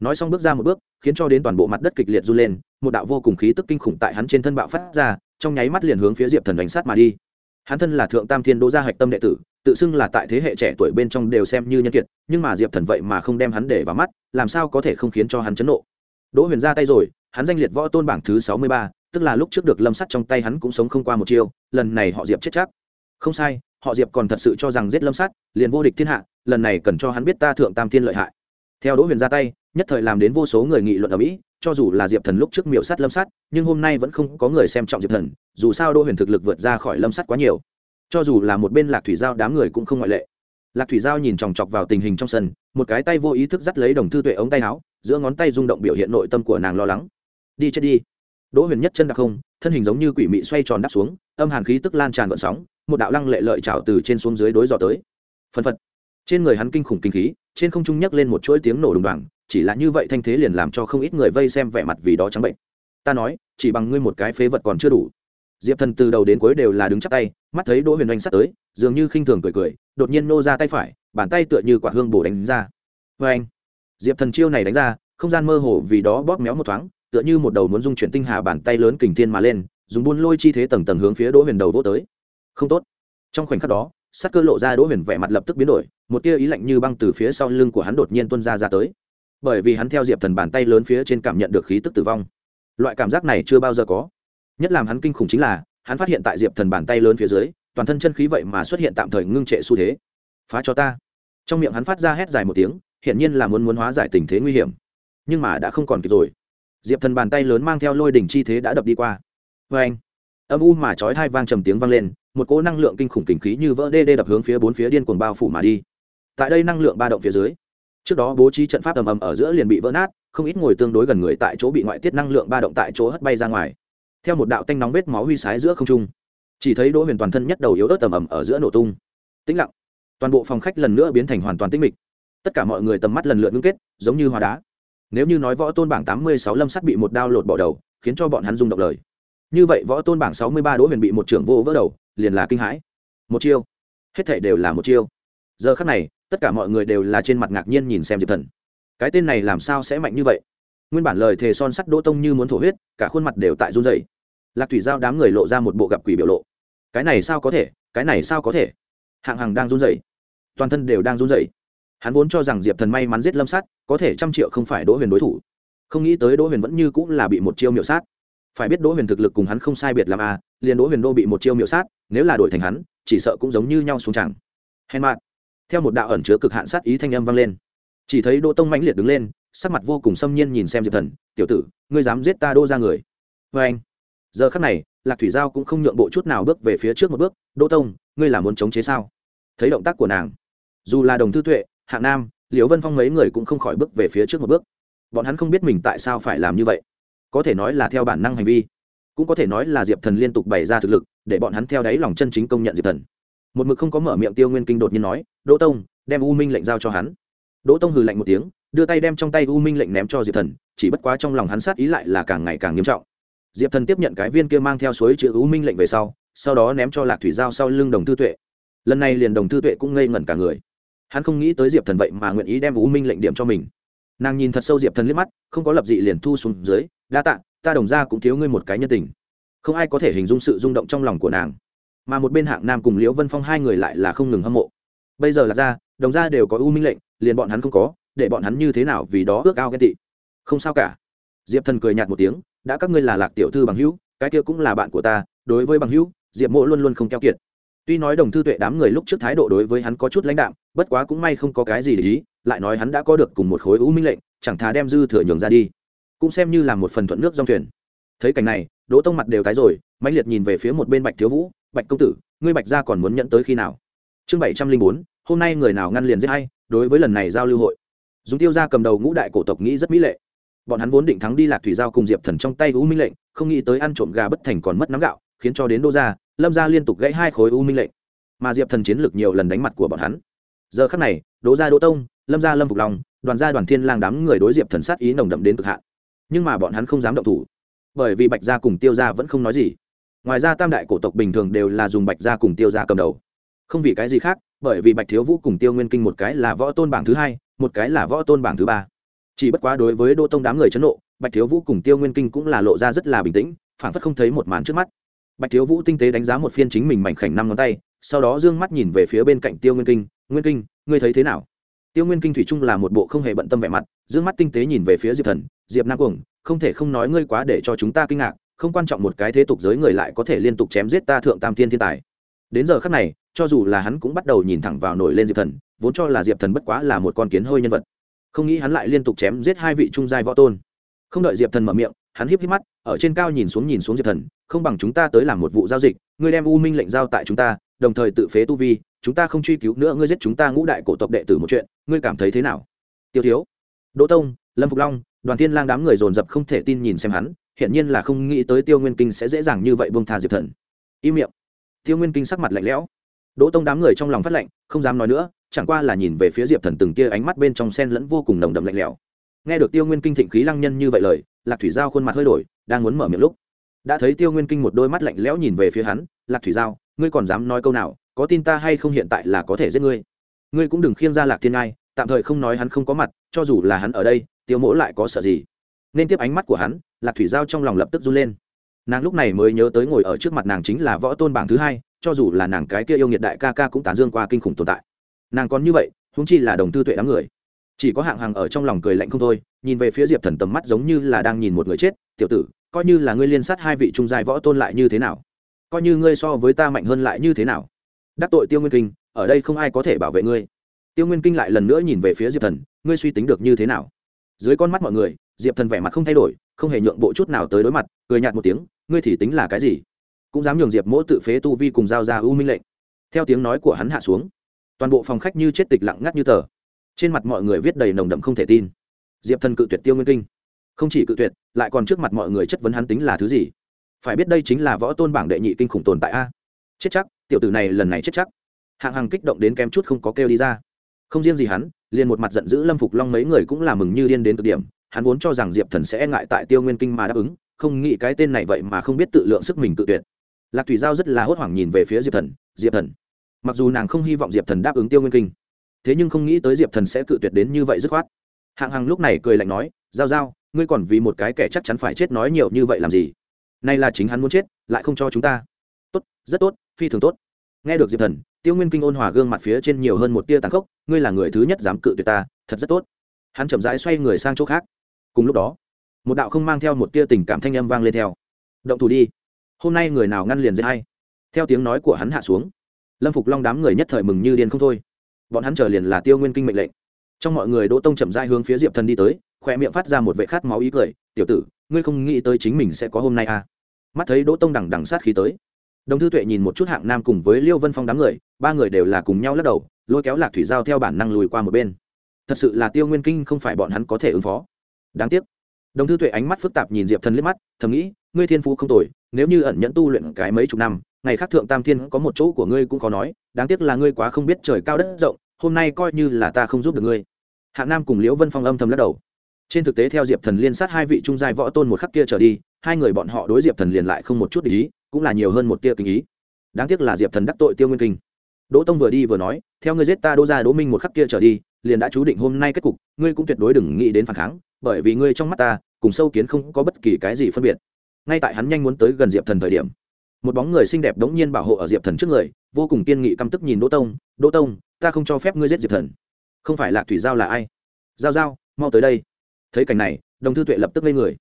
Nói xong bước ra một bước, khiến cho đến toàn bộ mặt đất kịch liệt run lên, một đạo vô cùng khí tức kinh khủng tại hắn trên thân bạo phát ra, trong nháy mắt liền hướng phía diệp thần đánh sát mà đi. Hắn thân là thượng tam thiên đỗ gia hạch tâm đệ tử, tự xưng là tại thế hệ trẻ tuổi bên trong đều xem như nhân kiệt, nhưng mà diệp thần vậy mà không đem hắn để vào mắt, làm sao có thể không khiến cho hắn chấn nộ. Đỗ huyền ra tay rồi, hắn danh liệt võ tôn bảng thứ sáu mươi ba, tức là lúc trước được lâm sắt trong tay hắn cũng sống không qua một chiêu, lần này họ diệp chết chắc. Không sai họ diệp còn thật sự cho rằng giết lâm sát, liền vô địch thiên hạ, lần này cần cho hắn biết ta thượng tam thiên lợi hại. Theo đỗ huyền ra tay, nhất thời làm đến vô số người nghị luận ở mỹ, cho dù là diệp thần lúc trước miểu sát lâm sát, nhưng hôm nay vẫn không có người xem trọng diệp thần, dù sao đỗ huyền thực lực vượt ra khỏi lâm sát quá nhiều. Cho dù là một bên lạc thủy giao đám người cũng không ngoại lệ. Lạc thủy giao nhìn chòng chọc vào tình hình trong sân, một cái tay vô ý thức dắt lấy đồng thư tuệ ống tay áo, giữa ngón tay rung động biểu hiện nội tâm của nàng lo lắng. Đi chết đi. Đỗ huyền nhất chân đặc không, thân hình giống như quỷ mị xoay tròn đắp xuống âm hàn khí tức lan tràn gợn sóng, một đạo lăng lệ lợi trào từ trên xuống dưới đối dọ tới. Phân phật. Trên người hắn kinh khủng kinh khí, trên không trung nhấc lên một chuỗi tiếng nổ đùng đoàng, chỉ là như vậy thanh thế liền làm cho không ít người vây xem vẻ mặt vì đó trắng bệnh. Ta nói, chỉ bằng ngươi một cái phế vật còn chưa đủ. Diệp thần từ đầu đến cuối đều là đứng chắp tay, mắt thấy đỗ huyền oanh sắt tới, dường như khinh thường cười cười, đột nhiên nô ra tay phải, bàn tay tựa như quả hương bổ đánh ra. Vê anh, diệp thần chiêu này đánh ra, không gian mơ hồ vì đó bóp méo một thoáng, tựa như một đầu muốn dung chuyển tinh hà bàn tay lớn kình thiên mà lên dùng buôn lôi chi thế tầng tầng hướng phía đỗ huyền đầu vô tới. Không tốt. Trong khoảnh khắc đó sắc cơ lộ ra đỗ huyền vẻ mặt lập tức biến đổi, một tia ý lạnh như băng từ phía sau lưng của hắn đột nhiên tuân ra ra tới. Bởi vì hắn theo diệp thần bàn tay lớn phía trên cảm nhận được khí tức tử vong. Loại cảm giác này chưa bao giờ có. Nhất làm hắn kinh khủng chính là, hắn phát hiện tại diệp thần bàn tay lớn phía dưới, toàn thân chân khí vậy mà xuất hiện tạm thời ngưng trệ xu thế. Phá cho ta. Trong miệng hắn phát ra hét dài một tiếng, hiển nhiên là muốn muốn hóa giải tình thế nguy hiểm. Nhưng mà đã không còn kịp rồi. Diệp thần bàn tay lớn mang theo lôi đỉnh chi thế đã đập đi qua vê anh, âm u mà chói hai vang trầm tiếng vang lên, một cỗ năng lượng kinh khủng kinh khí như vỡ đê đê đập hướng phía bốn phía điên cuồng bao phủ mà đi. Tại đây năng lượng ba động phía dưới, trước đó bố trí trận pháp ầm ầm ở giữa liền bị vỡ nát, không ít ngồi tương đối gần người tại chỗ bị ngoại tiết năng lượng ba động tại chỗ hất bay ra ngoài. Theo một đạo tanh nóng vết máu huy sái giữa không trung, chỉ thấy đỗ huyền toàn thân nhất đầu yếu ớt ầm ầm ở giữa nổ tung. Tĩnh lặng, toàn bộ phòng khách lần nữa biến thành hoàn toàn tĩnh mịch. Tất cả mọi người tầm mắt lần lượt ngưng kết, giống như hoa đá. Nếu như nói võ tôn bảng tám mươi sáu lâm sắt bị một đao lột bỏ đầu, khiến cho bọn hắn rung động lời như vậy võ tôn bảng sáu mươi ba đỗ huyền bị một trưởng vô vỡ đầu, liền là kinh hãi. Một chiêu. Hết thể đều là một chiêu. Giờ khắc này, tất cả mọi người đều là trên mặt ngạc nhiên nhìn xem diệp thần. Cái tên này làm sao sẽ mạnh như vậy? Nguyên bản lời thề son sắt đỗ tông như muốn thổ huyết, cả khuôn mặt đều tại run dày lạc thủy giao đám người lộ ra một bộ gặp quỷ biểu lộ. Cái này sao có thể? Cái này sao có thể? Hạng hằng đang run dày toàn thân đều đang run dày hắn vốn cho rằng diệp thần may mắn giết lâm sát, có thể trăm triệu không phải đỗ huyền đối thủ. Không nghĩ tới đỗ huyền vẫn như cũng là bị một chiêu miệu sát phải biết đỗ huyền thực lực cùng hắn không sai biệt làm a à, liền đỗ huyền đô bị một chiêu miệu sát nếu là đổi thành hắn chỉ sợ cũng giống như nhau xuống chẳng. Hèn mạn theo một đạo ẩn chứa cực hạn sát ý thanh âm vang lên. Chỉ thấy đỗ tông mãnh liệt đứng lên sắc mặt vô cùng xâm nhiên nhìn xem diệp thần tiểu tử ngươi dám giết ta đô ra người? Vê anh. Giờ khắc này lạc thủy giao cũng không nhượng bộ chút nào bước về phía trước một bước đỗ tông ngươi là muốn chống chế sao? Thấy động tác của nàng dù là đồng thư tuệ hạng nam liễu vân phong mấy người cũng không khỏi bước về phía trước một bước. Bọn hắn không biết mình tại sao phải làm như vậy có thể nói là theo bản năng hành vi, cũng có thể nói là diệp thần liên tục bày ra thực lực để bọn hắn theo đáy lòng chân chính công nhận diệp thần. Một mực không có mở miệng tiêu nguyên kinh đột nhiên nói, đỗ tông, đem u minh lệnh giao cho hắn. Đỗ tông hừ lạnh một tiếng, đưa tay đem trong tay u minh lệnh ném cho diệp thần, chỉ bất quá trong lòng hắn sát ý lại là càng ngày càng nghiêm trọng. Diệp thần tiếp nhận cái viên kia mang theo suối chữ u minh lệnh về sau sau đó ném cho lạc thủy giao sau lưng đồng tư tuệ. Lần này liền đồng tư tuệ cũng ngây ngẩn cả người. Hắn không nghĩ tới diệp thần vậy mà nguyện ý đem u minh lệnh điểm cho mình nàng nhìn thật sâu diệp thần liếc mắt, không có lập dị liền thu xuống dưới, đa tạ, ta đồng ra cũng thiếu ngươi một cái nhân tình. Không ai có thể hình dung sự rung động trong lòng của nàng. Mà một bên hạng nam cùng liễu vân phong hai người lại là không ngừng hâm mộ. Bây giờ là ra, đồng ra đều có ưu minh lệnh, liền bọn hắn không có, để bọn hắn như thế nào vì đó ước ao ghen tị. Không sao cả. Diệp thần cười nhạt một tiếng, đã các ngươi là lạc tiểu thư bằng hữu, cái kia cũng là bạn của ta, đối với bằng hữu, diệp mộ luôn luôn không keo kiệt tuy nói đồng thư tuệ đám người lúc trước thái độ đối với hắn có chút lãnh đạm, bất quá cũng may không có cái gì để ý, lại nói hắn đã có được cùng một khối u minh lệnh, chẳng thà đem dư thừa nhường ra đi. Cũng xem như là một phần thuận nước dòng thuyền. Thấy cảnh này, đỗ tông mặt đều tái rồi, mãnh liệt nhìn về phía một bên bạch thiếu vũ, bạch công tử, ngươi bạch gia còn muốn nhận tới khi nào? Chương bảy trăm linh bốn, hôm nay người nào ngăn liền giết hay đối với lần này giao lưu hội. Dùng tiêu gia cầm đầu ngũ đại cổ tộc nghĩ rất mỹ lệ. Bọn hắn vốn định thắng đi lạc thủy giao cùng diệp thần trong tay u minh lệnh, không nghĩ tới ăn trộm gà bất thành còn mất nắm gạo, khiến cho đến đô gia lâm gia liên tục gãy hai khối u minh lệnh, mà diệp thần chiến lược nhiều lần đánh mặt của bọn hắn. Giờ khắc này, đỗ gia đỗ tông, lâm gia lâm phục lòng đoàn gia đoàn thiên lang đám người đối diệp thần sát ý nồng đậm đến cực hạn. Nhưng mà bọn hắn không dám động thủ, bởi vì bạch gia cùng tiêu gia vẫn không nói gì. Ngoài ra tam đại cổ tộc bình thường đều là dùng bạch gia cùng tiêu gia cầm đầu. Không vì cái gì khác, bởi vì bạch thiếu vũ cùng tiêu nguyên kinh một cái là võ tôn bảng thứ hai, một cái là võ tôn bảng thứ ba. Chỉ bất quá đối với đô tông đám người chấn nộ, bạch thiếu vũ cùng tiêu nguyên kinh cũng là lộ ra rất là bình tĩnh phản phất không thấy một màn trước mắt bạch thiếu vũ tinh tế đánh giá một phiên chính mình mảnh khảnh năm ngón tay, sau đó d ư ơ n g mắt nhìn về phía bên cạnh tiêu nguyên kinh. Nguyên kinh, ngươi thấy thế nào? Tiêu nguyên kinh thủy trung là một bộ không hề bận tâm vẻ mặt d ư ơ n g mắt tinh tế nhìn về phía diệp thần. Diệp nam cuồng, không thể không nói ngươi quá để cho chúng ta kinh ngạc, không quan trọng một cái thế tục giới người lại có thể liên tục chém giết ta thượng tam thiên thiên tài. Đến giờ khắc này, cho dù là hắn cũng bắt đầu nhìn thẳng vào nổi lên diệp thần, vốn cho là diệp thần bất quá là một con kiến hơi nhân vật. Không nghĩ hắn lại liên tục chém giết hai vị trung giai võ tôn. Không đợi diệp thần mở miệng hắn híp híp mắt, ở trên cao nhìn xuống nhìn xuống diệp thần, không bằng chúng ta tới làm một vụ giao dịch, ngươi đem u minh lệnh giao tại chúng ta, đồng thời tự phế tu vi, chúng ta không truy cứu nữa, ngươi giết chúng ta ngũ đại cổ tộc đệ tử một chuyện, ngươi cảm thấy thế nào? Tiêu thiếu, đỗ tông, lâm phục long, đoàn thiên lang đám người dồn dập không thể tin nhìn xem hắn hiện nhiên là không nghĩ tới tiêu nguyên kinh sẽ dễ dàng như vậy buông tha diệp thần. Im miệng. Tiêu nguyên kinh sắc mặt lạnh lẽo. Đỗ tông đám người trong lòng phát lạnh không dám nói nữa, chẳng qua là nhìn về phía diệp thần từng kia ánh mắt bên trong sen lẫn vô cùng nồng đậm lạnh lẽo nghe được tiêu nguyên kinh thịnh khí lăng nhân như vậy lời, lạc thủy giao khuôn mặt hơi đổi, đang muốn mở miệng lúc, đã thấy tiêu nguyên kinh một đôi mắt lạnh lẽo nhìn về phía hắn, lạc thủy giao, ngươi còn dám nói câu nào, có tin ta hay không hiện tại là có thể giết ngươi? Ngươi cũng đừng khiêng ra lạc thiên ngai, tạm thời không nói hắn không có mặt, cho dù là hắn ở đây, tiêu mỗ lại có sợ gì? Nên tiếp ánh mắt của hắn, lạc thủy giao trong lòng lập tức run lên. Nàng lúc này mới nhớ tới ngồi ở trước mặt nàng chính là võ tôn bảng thứ hai, cho dù là nàng cái kia yêu nghiệt đại ca ca cũng tán dương qua kinh khủng tồn tại. Nàng còn như vậy húng chi là đồng tư tuệ đám người chỉ có hạng hàng ở trong lòng cười lạnh không thôi, nhìn về phía diệp thần tầm mắt giống như là đang nhìn một người chết, tiểu tử, coi như là ngươi liên sát hai vị trung giai võ tôn lại như thế nào? Coi như ngươi so với ta mạnh hơn lại như thế nào? Đắc tội tiêu nguyên kinh, ở đây không ai có thể bảo vệ ngươi. Tiêu nguyên kinh lại lần nữa nhìn về phía diệp thần, ngươi suy tính được như thế nào? Dưới con mắt mọi người, diệp thần vẻ mặt không thay đổi, không hề nhượng bộ chút nào tới đối mặt, cười nhạt một tiếng, ngươi thì tính là cái gì? Cũng dám nhường diệp mỗ tự phế tu vi cùng giao ra ưu minh lệnh. Theo tiếng nói của hắn hạ xuống, toàn bộ phòng khách như chết tịch lặng ngắt như tờ trên mặt mọi người viết đầy nồng đậm không thể tin. Diệp thần cự tuyệt tiêu nguyên kinh. Không chỉ cự tuyệt, lại còn trước mặt mọi người chất vấn hắn tính là thứ gì. Phải biết đây chính là võ tôn bảng đệ nhị kinh khủng tồn tại a. Chết chắc, tiểu tử này lần này chết chắc. Hạng Hằng kích động đến kém chút không có kêu đi ra. Không riêng gì hắn, liền một mặt giận dữ lâm phục long mấy người cũng là mừng như điên đến cực điểm. Hắn vốn cho rằng diệp thần sẽ ngại tại tiêu nguyên kinh mà đáp ứng, không nghĩ cái tên này vậy mà không biết tự lượng sức mình tự tuyệt. Lạc thủy giao rất là hốt hoảng nhìn về phía diệp thần. Diệp thần. Mặc dù nàng không hy vọng diệp thần đáp ứng tiêu nguyên kinh thế nhưng không nghĩ tới diệp thần sẽ cự tuyệt đến như vậy dứt khoát. Hạng hằng lúc này cười lạnh nói, giao giao, ngươi còn vì một cái kẻ chắc chắn phải chết nói nhiều như vậy làm gì? Nay là chính hắn muốn chết, lại không cho chúng ta. Tốt, rất tốt, phi thường tốt. Nghe được diệp thần, tiêu nguyên kinh ôn hòa gương mặt phía trên nhiều hơn một tia tàn khốc, ngươi là người thứ nhất dám cự tuyệt ta, thật rất tốt. Hắn chậm rãi xoay người sang chỗ khác. Cùng lúc đó, một đạo không mang theo một tia tình cảm thanh âm vang lên theo. Động thủ đi, hôm nay người nào ngăn liền dễ hay theo tiếng nói của hắn hạ xuống, lâm phục long đám người nhất thời mừng như điên không thôi bọn hắn chờ liền là tiêu nguyên kinh mệnh lệnh. Trong mọi người đỗ tông chậm dai hướng phía diệp thần đi tới khoe miệng phát ra một vệ khát máu ý cười, tiểu tử, ngươi không nghĩ tới chính mình sẽ có hôm nay à? Mắt thấy đỗ tông đằng đằng sát khí tới, đồng thư tuệ nhìn một chút hạng nam cùng với liêu vân phong đám người, ba người đều là cùng nhau lắc đầu, lôi kéo lạc thủy giao theo bản năng lùi qua một bên. Thật sự là tiêu nguyên kinh không phải bọn hắn có thể ứng phó. Đáng tiếc. Đồng thư tuệ ánh mắt phức tạp nhìn diệp thần liếc mắt, thầm nghĩ, ngươi thiên phú không tồi, nếu như ẩn nhẫn tu luyện cái mấy chục năm, ngày khác thượng tam thiên có một chỗ của ngươi cũng có nói, đáng tiếc là ngươi quá không biết trời cao đất rộng hôm nay coi như là ta không giúp được ngươi. Hạng nam cùng liễu vân phong âm thầm lắc đầu. Trên thực tế theo diệp thần liên sát hai vị trung giai võ tôn một khắc kia trở đi, hai người bọn họ đối diệp thần liền lại không một chút ý, cũng là nhiều hơn một tia kinh ý. Đáng tiếc là diệp thần đắc tội tiêu nguyên kinh. Đỗ tông vừa đi vừa nói, theo ngươi giết ta đỗ ra đỗ minh một khắc kia trở đi, liền đã chú định hôm nay kết cục, ngươi cũng tuyệt đối đừng nghĩ đến phản kháng, bởi vì ngươi trong mắt ta, cùng sâu kiến không có bất kỳ cái gì phân biệt. Ngay tại hắn nhanh muốn tới gần diệp thần thời điểm, một bóng người xinh đẹp đống nhiên bảo hộ ở diệp thần trước người, vô cùng kiên nghị căm tức nhìn đỗ tông đỗ tông ta không cho phép ngươi giết diệp thần. Không phải lạc thủy giao là ai? Giao giao, mau tới đây. Thấy cảnh này, đồng thư tuệ lập tức lên người.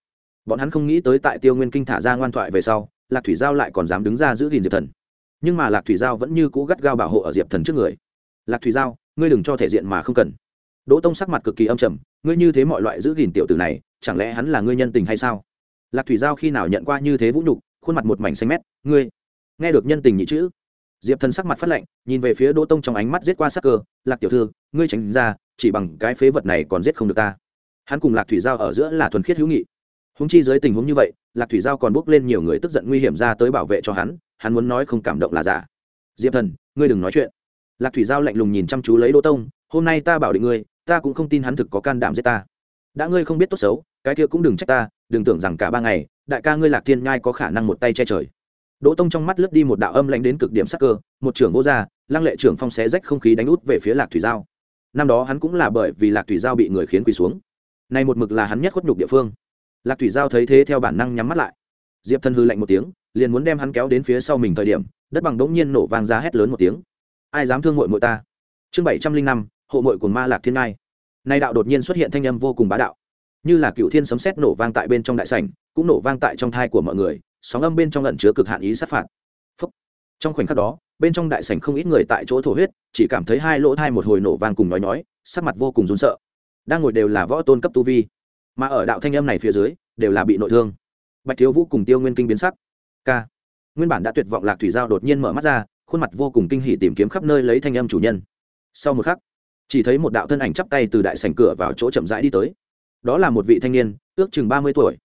Bọn hắn không nghĩ tới tại tiêu nguyên kinh thả ra ngoan thoại về sau, lạc thủy giao lại còn dám đứng ra giữ gìn diệp thần. Nhưng mà lạc thủy giao vẫn như cũ gắt gao bảo hộ ở diệp thần trước người. Lạc thủy giao, ngươi đừng cho thể diện mà không cần. Đỗ tông sắc mặt cực kỳ âm trầm, ngươi như thế mọi loại giữ gìn tiểu tử này, chẳng lẽ hắn là ngươi nhân tình hay sao? Lạc thủy giao khi nào nhận qua như thế vũ nhục, khuôn mặt một mảnh xanh mét, ngươi, nghe được nhân tình nhị chữ diệp thần sắc mặt phát lạnh, nhìn về phía đỗ tông trong ánh mắt giết qua sắc cơ, lạc tiểu thư, ngươi tránh ra, chỉ bằng cái phế vật này còn giết không được ta. Hắn cùng lạc thủy giao ở giữa là thuần khiết hữu nghị. Húng chi dưới tình huống như vậy, lạc thủy giao còn bốc lên nhiều người tức giận nguy hiểm ra tới bảo vệ cho hắn hắn muốn nói không cảm động là giả. Diệp thần, ngươi đừng nói chuyện. Lạc thủy giao lạnh lùng nhìn chăm chú lấy đỗ tông, hôm nay ta bảo định ngươi, ta cũng không tin hắn thực có can đảm giết ta. Đã ngươi không biết tốt xấu, cái kia cũng đừng trách ta, đừng tưởng rằng cả ba ngày, đại ca ngươi lạc thiên nhai có khả năng một tay che trời đỗ tông trong mắt lướt đi một đạo âm lãnh đến cực điểm sắc cơ, một trưởng vô gia, lăng lệ trưởng phong xé rách không khí đánh út về phía lạc thủy giao. Năm đó hắn cũng là bởi vì lạc thủy giao bị người khiến quỳ xuống. Nay một mực là hắn nhất khuất nhục địa phương. Lạc thủy giao thấy thế theo bản năng nhắm mắt lại. Diệp thân hư lạnh một tiếng, liền muốn đem hắn kéo đến phía sau mình thời điểm, đất bằng đống nhiên nổ vang ra hét lớn một tiếng. Ai dám thương muội muội ta? Chương bảy trăm linh năm, hộ muội của ma lạc thiên ngai. Nay đạo đột nhiên xuất hiện thanh âm vô cùng bá đạo. Như là cựu thiên sấm sét nổ vang tại bên trong đại sảnh, cũng nổ vang tại trong thai của mọi người sóng âm bên trong lận chứa cực hạn ý sát phạt. Phúc. trong khoảnh khắc đó, bên trong đại sảnh không ít người tại chỗ thổ huyết, chỉ cảm thấy hai lỗ thai một hồi nổ vang cùng nói nói sắc mặt vô cùng run sợ. Đang ngồi đều là võ tôn cấp tu vi, mà ở đạo thanh âm này phía dưới, đều là bị nội thương. Bạch thiếu vũ cùng tiêu nguyên kinh biến sắc. K. Nguyên bản đã tuyệt vọng lạc thủy giao đột nhiên mở mắt ra, khuôn mặt vô cùng kinh hỉ tìm kiếm khắp nơi lấy thanh âm chủ nhân. Sau một khắc, chỉ thấy một đạo thân ảnh chắp tay từ đại sảnh cửa vào chỗ chậm rãi đi tới. Đó là một vị thanh niên, ước chừng ba mươi tuổi.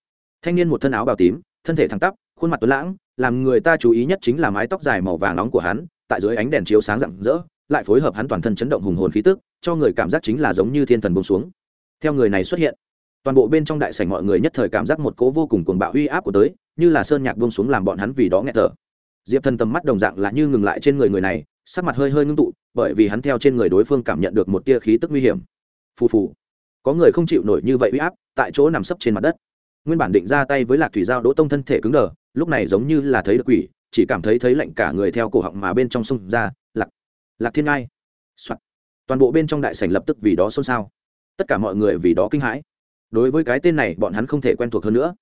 Thanh niên một thân áo bào tím, thân thể thẳng tắp khuôn mặt tuấn lãng, làm người ta chú ý nhất chính là mái tóc dài màu vàng nóng của hắn, tại dưới ánh đèn chiếu sáng rạng rỡ, lại phối hợp hắn toàn thân chấn động hùng hồn khí tức, cho người cảm giác chính là giống như thiên thần bông xuống. Theo người này xuất hiện, toàn bộ bên trong đại sảnh mọi người nhất thời cảm giác một cố vô cùng cuồng bạo uy áp của tới, như là sơn nhạc bông xuống làm bọn hắn vì đó nghe thở. Diệp thần tầm mắt đồng dạng là như ngừng lại trên người người này, sắc mặt hơi hơi ngưng tụ, bởi vì hắn theo trên người đối phương cảm nhận được một tia khí tức nguy hiểm. Phù phù, có người không chịu nổi như vậy uy áp, tại chỗ nằm sấp trên mặt đất nguyên bản định ra tay với lạc thủy giao đỗ tông thân thể cứng đờ, lúc này giống như là thấy được quỷ, chỉ cảm thấy thấy lạnh cả người theo cổ họng mà bên trong sông ra, lạc lạc thiên ngai、Soạn. toàn bộ bên trong đại sảnh lập tức vì đó xôn xao. Tất cả mọi người vì đó kinh hãi. Đối với cái tên này, bọn hắn không thể quen thuộc hơn nữa.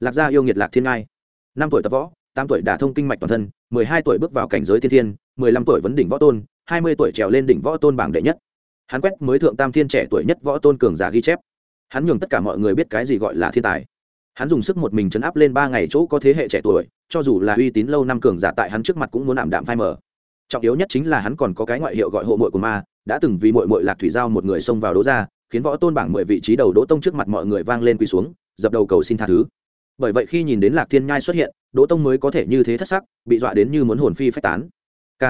Lạc gia yêu nghiệt lạc thiên ngai. Năm tuổi tập võ, tám tuổi đả thông kinh mạch toàn thân, mười hai tuổi bước vào cảnh giới thiên thiên, mười lăm tuổi vấn đỉnh võ tôn, hai mươi tuổi trèo lên đỉnh võ tôn bảng đệ nhất. Hắn quét mới thượng tam thiên trẻ tuổi nhất võ tôn cường giả ghi chép. Hắn nhường tất cả mọi người biết cái gì gọi là thiên tài hắn dùng sức một mình chấn áp lên ba ngày chỗ có thế hệ trẻ tuổi, cho dù là uy tín lâu năm cường giả tại hắn trước mặt cũng muốn ảm đạm phai mờ. Trọng yếu nhất chính là hắn còn có cái ngoại hiệu gọi hộ mội của ma, đã từng vì mội mội lạc thủy giao một người xông vào đỗ ra, khiến võ tôn bảng mười vị trí đầu đỗ tông trước mặt mọi người vang lên quỳ xuống, dập đầu cầu xin tha thứ. Bởi vậy khi nhìn đến lạc thiên nhai xuất hiện, đỗ tông mới có thể như thế thất sắc, bị dọa đến như muốn hồn phi phách tán. K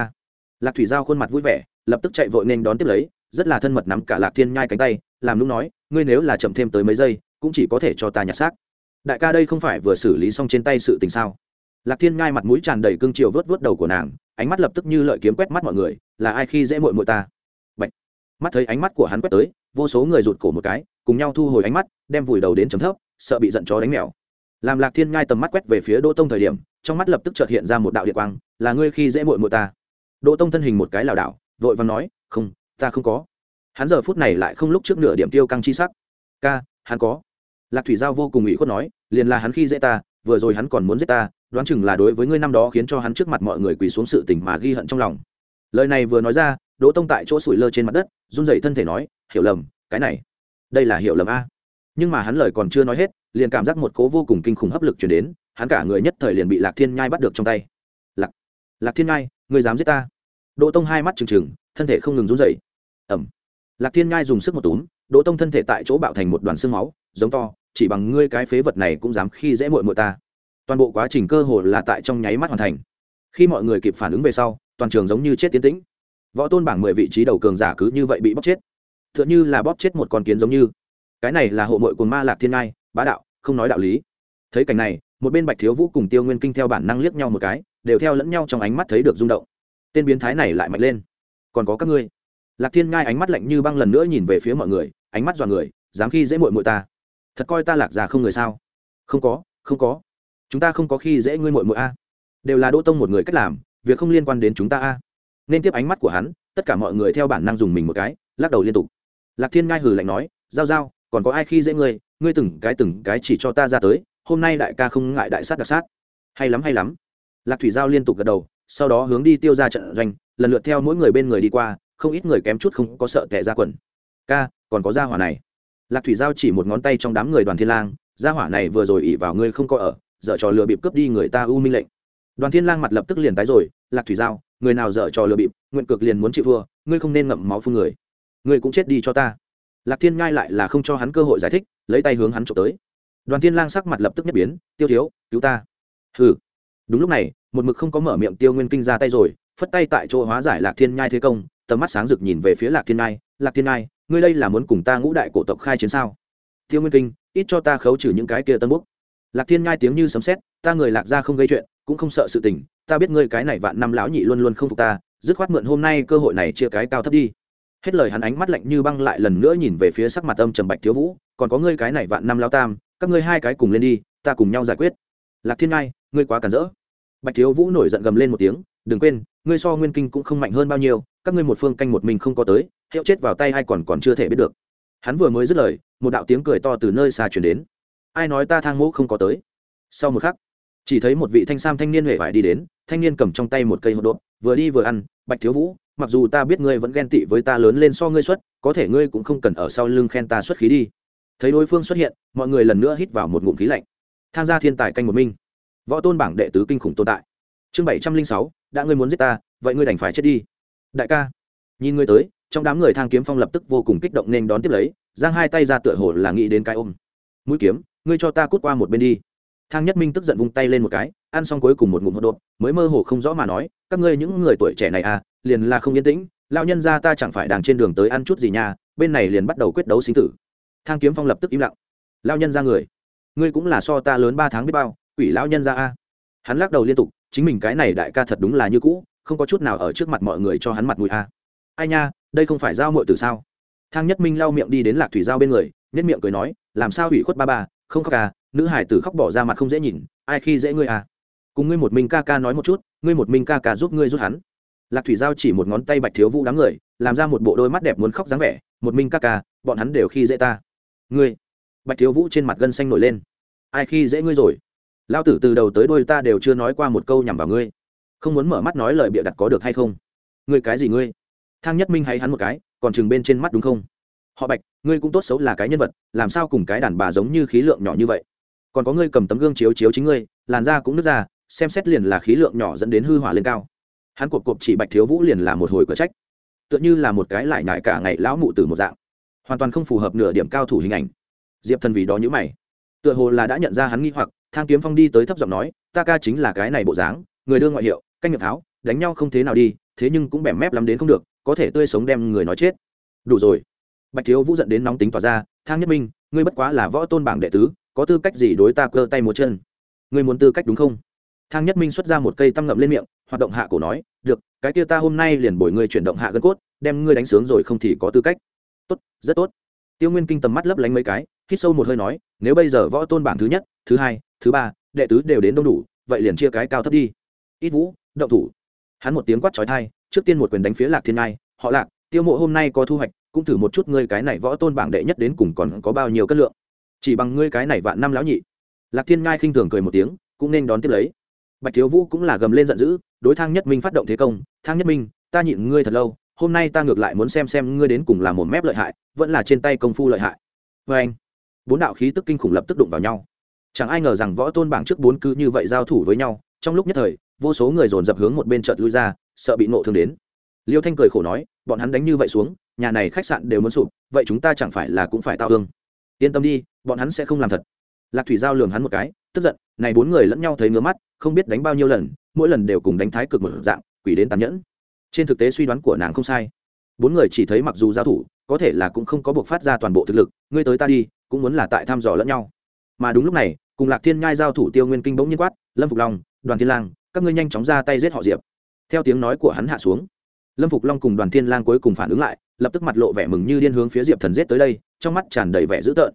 lạc thủy giao khuôn mặt vui vẻ, lập tức chạy vội nên đón tiếp lấy, rất là thân mật nắm cả lạc thiên nhai cánh tay, làm lúc nói, ngươi nếu là chậm thêm tới mấy giây, cũng chỉ có thể cho ta nhặt xác đại ca đây không phải vừa xử lý xong trên tay sự tình sao? Lạc thiên ngai mặt mũi tràn đầy cương triều vớt vớt đầu của nàng, ánh mắt lập tức như lợi kiếm quét mắt mọi người, là ai khi dễ mội mội ta? Bạch. mắt thấy ánh mắt của hắn quét tới, vô số người rụt cổ một cái, cùng nhau thu hồi ánh mắt, đem vùi đầu đến chấm thấp, sợ bị giận chó đánh mèo. Làm lạc thiên ngai tầm mắt quét về phía đỗ tông thời điểm, trong mắt lập tức trợt hiện ra một đạo điện quang, là ngươi khi dễ mội mội ta. Đỗ tông thân hình một cái lảo đảo, vội và nói, không, ta không có. Hắn giờ phút này lại không lúc trước nửa điểm tiêu căng chi sắc. Ca, hắn có lạc thủy giao vô cùng ủy khuất nói, liền là hắn khi dễ ta, vừa rồi hắn còn muốn giết ta, đoán chừng là đối với ngươi năm đó khiến cho hắn trước mặt mọi người quỳ xuống sự tình mà ghi hận trong lòng. Lời này vừa nói ra, đỗ tông tại chỗ sủi lơ trên mặt đất, run dậy thân thể nói, hiểu lầm, cái này, đây là hiểu lầm a. Nhưng mà hắn lời còn chưa nói hết, liền cảm giác một cố vô cùng kinh khủng hấp lực chuyển đến, hắn cả người nhất thời liền bị lạc thiên nhai bắt được trong tay. Lạc lạc thiên nhai, ngươi dám giết ta? Đỗ tông hai mắt trừng trừng, thân thể không ngừng run dậy ẩm lạc thiên nhai dùng sức một túm, đỗ tông thân thể tại chỗ bạo thành một đoàn xương máu, giống to chỉ bằng ngươi cái phế vật này cũng dám khi dễ muội muội ta. Toàn bộ quá trình cơ hồ là tại trong nháy mắt hoàn thành. Khi mọi người kịp phản ứng về sau, toàn trường giống như chết tiến tĩnh. Võ tôn bảng mười vị trí đầu cường giả cứ như vậy bị bóp chết. T h ư ợ n như là bóp chết một con kiến giống như. Cái này là hộ mội của ma lạc thiên ngai, bá đạo, không nói đạo lý. Thấy cảnh này, một bên bạch thiếu vũ cùng tiêu nguyên kinh theo bản năng liếc nhau một cái, đều theo lẫn nhau trong ánh mắt thấy được rung động. Tên biến thái này lại mạnh lên. Còn có các ngươi. Lạc thiên ngai ánh mắt lạnh như băng lần nữa nhìn về phía mọi người, ánh mắt dọa người, dám khi dễ mội mội ta thật coi ta lạc già không người sao? Không có không có. Chúng ta không có khi dễ ngươi mội mội a. Đều là đỗ tông một người cách làm, việc không liên quan đến chúng ta a. Nên tiếp ánh mắt của hắn, tất cả mọi người theo bản năng dùng mình một cái, lắc đầu liên tục. Lạc thiên ngai hừ lạnh nói, giao giao, còn có ai khi dễ ngươi? Ngươi từng cái từng cái chỉ cho ta ra tới, hôm nay đại ca không ngại đại sát đặc sát. Hay lắm hay lắm. Lạc thủy giao liên tục gật đầu, sau đó hướng đi tiêu ra trận doanh, lần lượt theo mỗi người bên người đi qua, không ít người kém chút không có sợ tệ ra quần. Ca, còn có gia hỏa này lạc thủy giao chỉ một ngón tay trong đám người đoàn thiên lang, gia hỏa này vừa rồi ỉ vào ngươi không có ở, dở trò lừa bịp cướp đi người ta u minh lệnh. Đoàn thiên lang mặt lập tức liền tái rồi, lạc thủy giao, người nào dở trò lừa bịp, nguyện cực liền muốn chịu thua, ngươi không nên ngậm máu phun người. Ngươi cũng chết đi cho ta. Lạc thiên ngai lại là không cho hắn cơ hội giải thích, lấy tay hướng hắn trộm tới. Đoàn thiên lang sắc mặt lập tức nhất biến, tiêu thiếu, cứu ta. Hừ. Đúng lúc này, một mực không có mở miệng tiêu nguyên kinh ra tay rồi, phất tay tại chỗ hóa giải lạc thiên nhai thế công, tầm mắt sáng rực nhìn về phía lạc thiên nhai lạc thiên nhai ngươi đây là muốn cùng ta ngũ đại cổ tộc khai chiến sao? Tiêu nguyên kinh, ít cho ta khấu trừ những cái kia tân búc lạc thiên nhai tiếng như sấm sét, ta người lạc ra không gây chuyện, cũng không sợ sự tình, ta biết ngươi cái này vạn năm lão nhị luôn luôn không phục ta, dứt khoát mượn hôm nay cơ hội này chia cái cao thấp đi. Hết lời hắn ánh mắt lạnh như băng lại lần nữa nhìn về phía sắc mặt âm trầm bạch thiếu vũ, còn có ngươi cái này vạn năm lao tam, các ngươi hai cái cùng lên đi, ta cùng nhau giải quyết. Lạc thiên ngai, ngươi quá cản rỡ. Bạch thiếu vũ nổi giận gầm lên một tiếng, đừng quên, ngươi so nguyên kinh cũng không mạnh hơn bao nhiêu, các ngươi một phương canh một mình không có tới hiệu chết vào tay hay còn còn chưa thể biết được. Hắn vừa mới dứt lời, một đạo tiếng cười to từ nơi xa chuyển đến. Ai nói ta thang mũ không có tới? Sau một khắc, chỉ thấy một vị thanh sam thanh niên huệ vải đi đến, thanh niên cầm trong tay một cây hộp đốt vừa đi vừa ăn, bạch thiếu vũ, mặc dù ta biết ngươi vẫn ghen tị với ta lớn lên so ngươi xuất, có thể ngươi cũng không cần ở sau lưng khen ta xuất khí đi. Thấy đối phương xuất hiện, mọi người lần nữa hít vào một ngụm khí lạnh. Tham gia thiên tài canh một minh. Võ tôn bảng đệ tứ kinh khủng tồn tại. Chương bảy trăm linh sáu, đã ngươi muốn giết ta, vậy ngươi đành phải chết đi. Đại ca, nhìn ngươi tới trong đám người thang kiếm phong lập tức vô cùng kích động nên đón tiếp lấy, giang hai tay ra tựa hồ là nghĩ đến cái ôm. Mũi kiếm, ngươi cho ta cút qua một bên đi. Thang nhất minh tức giận vung tay lên một cái, ăn xong cuối cùng một ngụm hot đột mới mơ hồ không rõ mà nói, các ngươi những người tuổi trẻ này à liền là không yên tĩnh, lão nhân gia ta chẳng phải đang trên đường tới ăn chút gì nha, bên này liền bắt đầu quyết đấu sinh tử. Thang kiếm phong lập tức im lặng. Lão nhân gia người, ngươi cũng là so ta lớn ba tháng biết bao, quỷ lão nhân gia a. Hắn lắc đầu liên tục, chính mình cái này đại ca thật đúng là như cũ, không có chút nào ở trước mặt mọi người cho hắn mặt mũi a. Ai nha đây không phải giao muội từ sao? Thang nhất minh lau miệng đi đến lạc thủy giao bên người nhất miệng cười nói, làm sao hủy khuất ba ba, không khóc à nữ hải tử khóc bỏ ra mặt không dễ nhìn, ai khi dễ ngươi à? Cùng ngươi một mình ca ca nói một chút, ngươi một mình ca ca giúp ngươi giúp hắn. Lạc thủy giao chỉ một ngón tay bạch thiếu vũ đám người, làm ra một bộ đôi mắt đẹp muốn khóc dáng vẻ, một mình ca ca, bọn hắn đều khi dễ ta. Ngươi. Bạch thiếu vũ trên mặt gân xanh nổi lên. Ai khi dễ ngươi rồi? Lao tử từ đầu tới đôi ta đều chưa nói qua một câu nhằm vào ngươi. Không muốn mở mắt nói lời bịa đặt có được hay không? Ngươi cái gì ngươi? Thang nhất minh hay hắn một cái, còn chừng bên trên mắt đúng không? Họ bạch, ngươi cũng tốt xấu là cái nhân vật, làm sao cùng cái đàn bà giống như khí lượng nhỏ như vậy? Còn có ngươi cầm tấm gương chiếu chiếu chính ngươi, làn da cũng nứt ra, xem xét liền là khí lượng nhỏ dẫn đến hư hỏa lên cao. Hắn cột cột chỉ bạch thiếu vũ liền là một hồi cửa trách. Tựa như là một cái lại nhại cả ngày lão mụ từ một dạng. Hoàn toàn không phù hợp nửa điểm cao thủ hình ảnh. Diệp thần vì đó nhữ mày. Tựa hồ là đã nhận ra hắn nghi hoặc, thang kiếm phong đi tới thấp giọng nói, ta ca chính là cái này bộ dáng, người đưa ngoại hiệu, canh nghiệp tháo, đánh nhau không thế nào đi, thế nhưng cũng bẻm mép lắm đến không được có thể tươi sống đem người nói chết. Đủ rồi. Bạch thiếu vũ giận đến nóng tính tỏa ra, thang nhất minh, ngươi bất quá là võ tôn bảng đệ tứ, có tư cách gì đối ta cơ tay một chân? Ngươi muốn tư cách đúng không? Thang nhất minh xuất ra một cây tăm ngậm lên miệng, hoạt động hạ cổ nói, được, cái kia ta hôm nay liền bồi ngươi chuyển động hạ gân cốt, đem ngươi đánh sướng rồi không thì có tư cách. Tốt, rất tốt. Tiêu nguyên kinh tầm mắt lấp lánh mấy cái, hít sâu một hơi nói, nếu bây giờ võ tôn bảng thứ nhất, thứ hai, thứ ba, đệ tứ đều đến đông đủ, vậy liền chia cái cao thấp đi. Ít vũ, động thủ. Hắn một tiếng quát trói thai trước tiên một quyền đánh phía lạc thiên ngai, họ lạc, tiêu mộ hôm nay có thu hoạch, cũng thử một chút ngươi cái này võ tôn bảng đệ nhất đến cùng còn có bao nhiêu cân lượng. Chỉ bằng ngươi cái này vạn năm lão nhị. Lạc thiên ngai khinh thường cười một tiếng, cũng nên đón tiếp lấy. Bạch thiếu vũ cũng là gầm lên giận dữ, đối thang nhất minh phát động thế công, thang nhất minh, ta nhịn ngươi thật lâu, hôm nay ta ngược lại muốn xem xem ngươi đến cùng là một mép lợi hại, vẫn là trên tay công phu lợi hại. Vê anh, bốn đạo khí tức kinh khủng lập tức đụng vào nhau. Chẳng ai ngờ rằng võ tôn bảng trước bốn cứ như vậy giao thủ với nhau, trong lúc nhất thời vô số người dồn dập hướng một bên chợt lui ra, sợ bị nộ thương đến. Liêu thanh cười khổ nói, bọn hắn đánh như vậy xuống, nhà này khách sạn đều muốn sụp, vậy chúng ta chẳng phải là cũng phải tao thương? Yên tâm đi, bọn hắn sẽ không làm thật. Lạc thủy giao lường hắn một cái, tức giận, này bốn người lẫn nhau thấy ngứa mắt, không biết đánh bao nhiêu lần, mỗi lần đều cùng đánh thái cực một dạng, quỷ đến tàn nhẫn. Trên thực tế suy đoán của nàng không sai. Bốn người chỉ thấy mặc dù giao thủ, có thể là cũng không có buộc phát ra toàn bộ thực lực, ngươi tới ta đi, cũng muốn là tại thăm dò lẫn nhau. Mà đúng lúc này, cùng lạc thiên nhai giao thủ tiêu nguyên kinh bỗng nhiên quát, lâm phục long, đoàn thiên lang các ngươi nhanh chóng ra tay giết họ diệp. Theo tiếng nói của hắn hạ xuống, lâm phục long cùng đoàn thiên lang cuối cùng phản ứng lại, lập tức mặt lộ vẻ mừng như điên hướng phía diệp thần giết tới đây, trong mắt tràn đầy vẻ dữ tợn.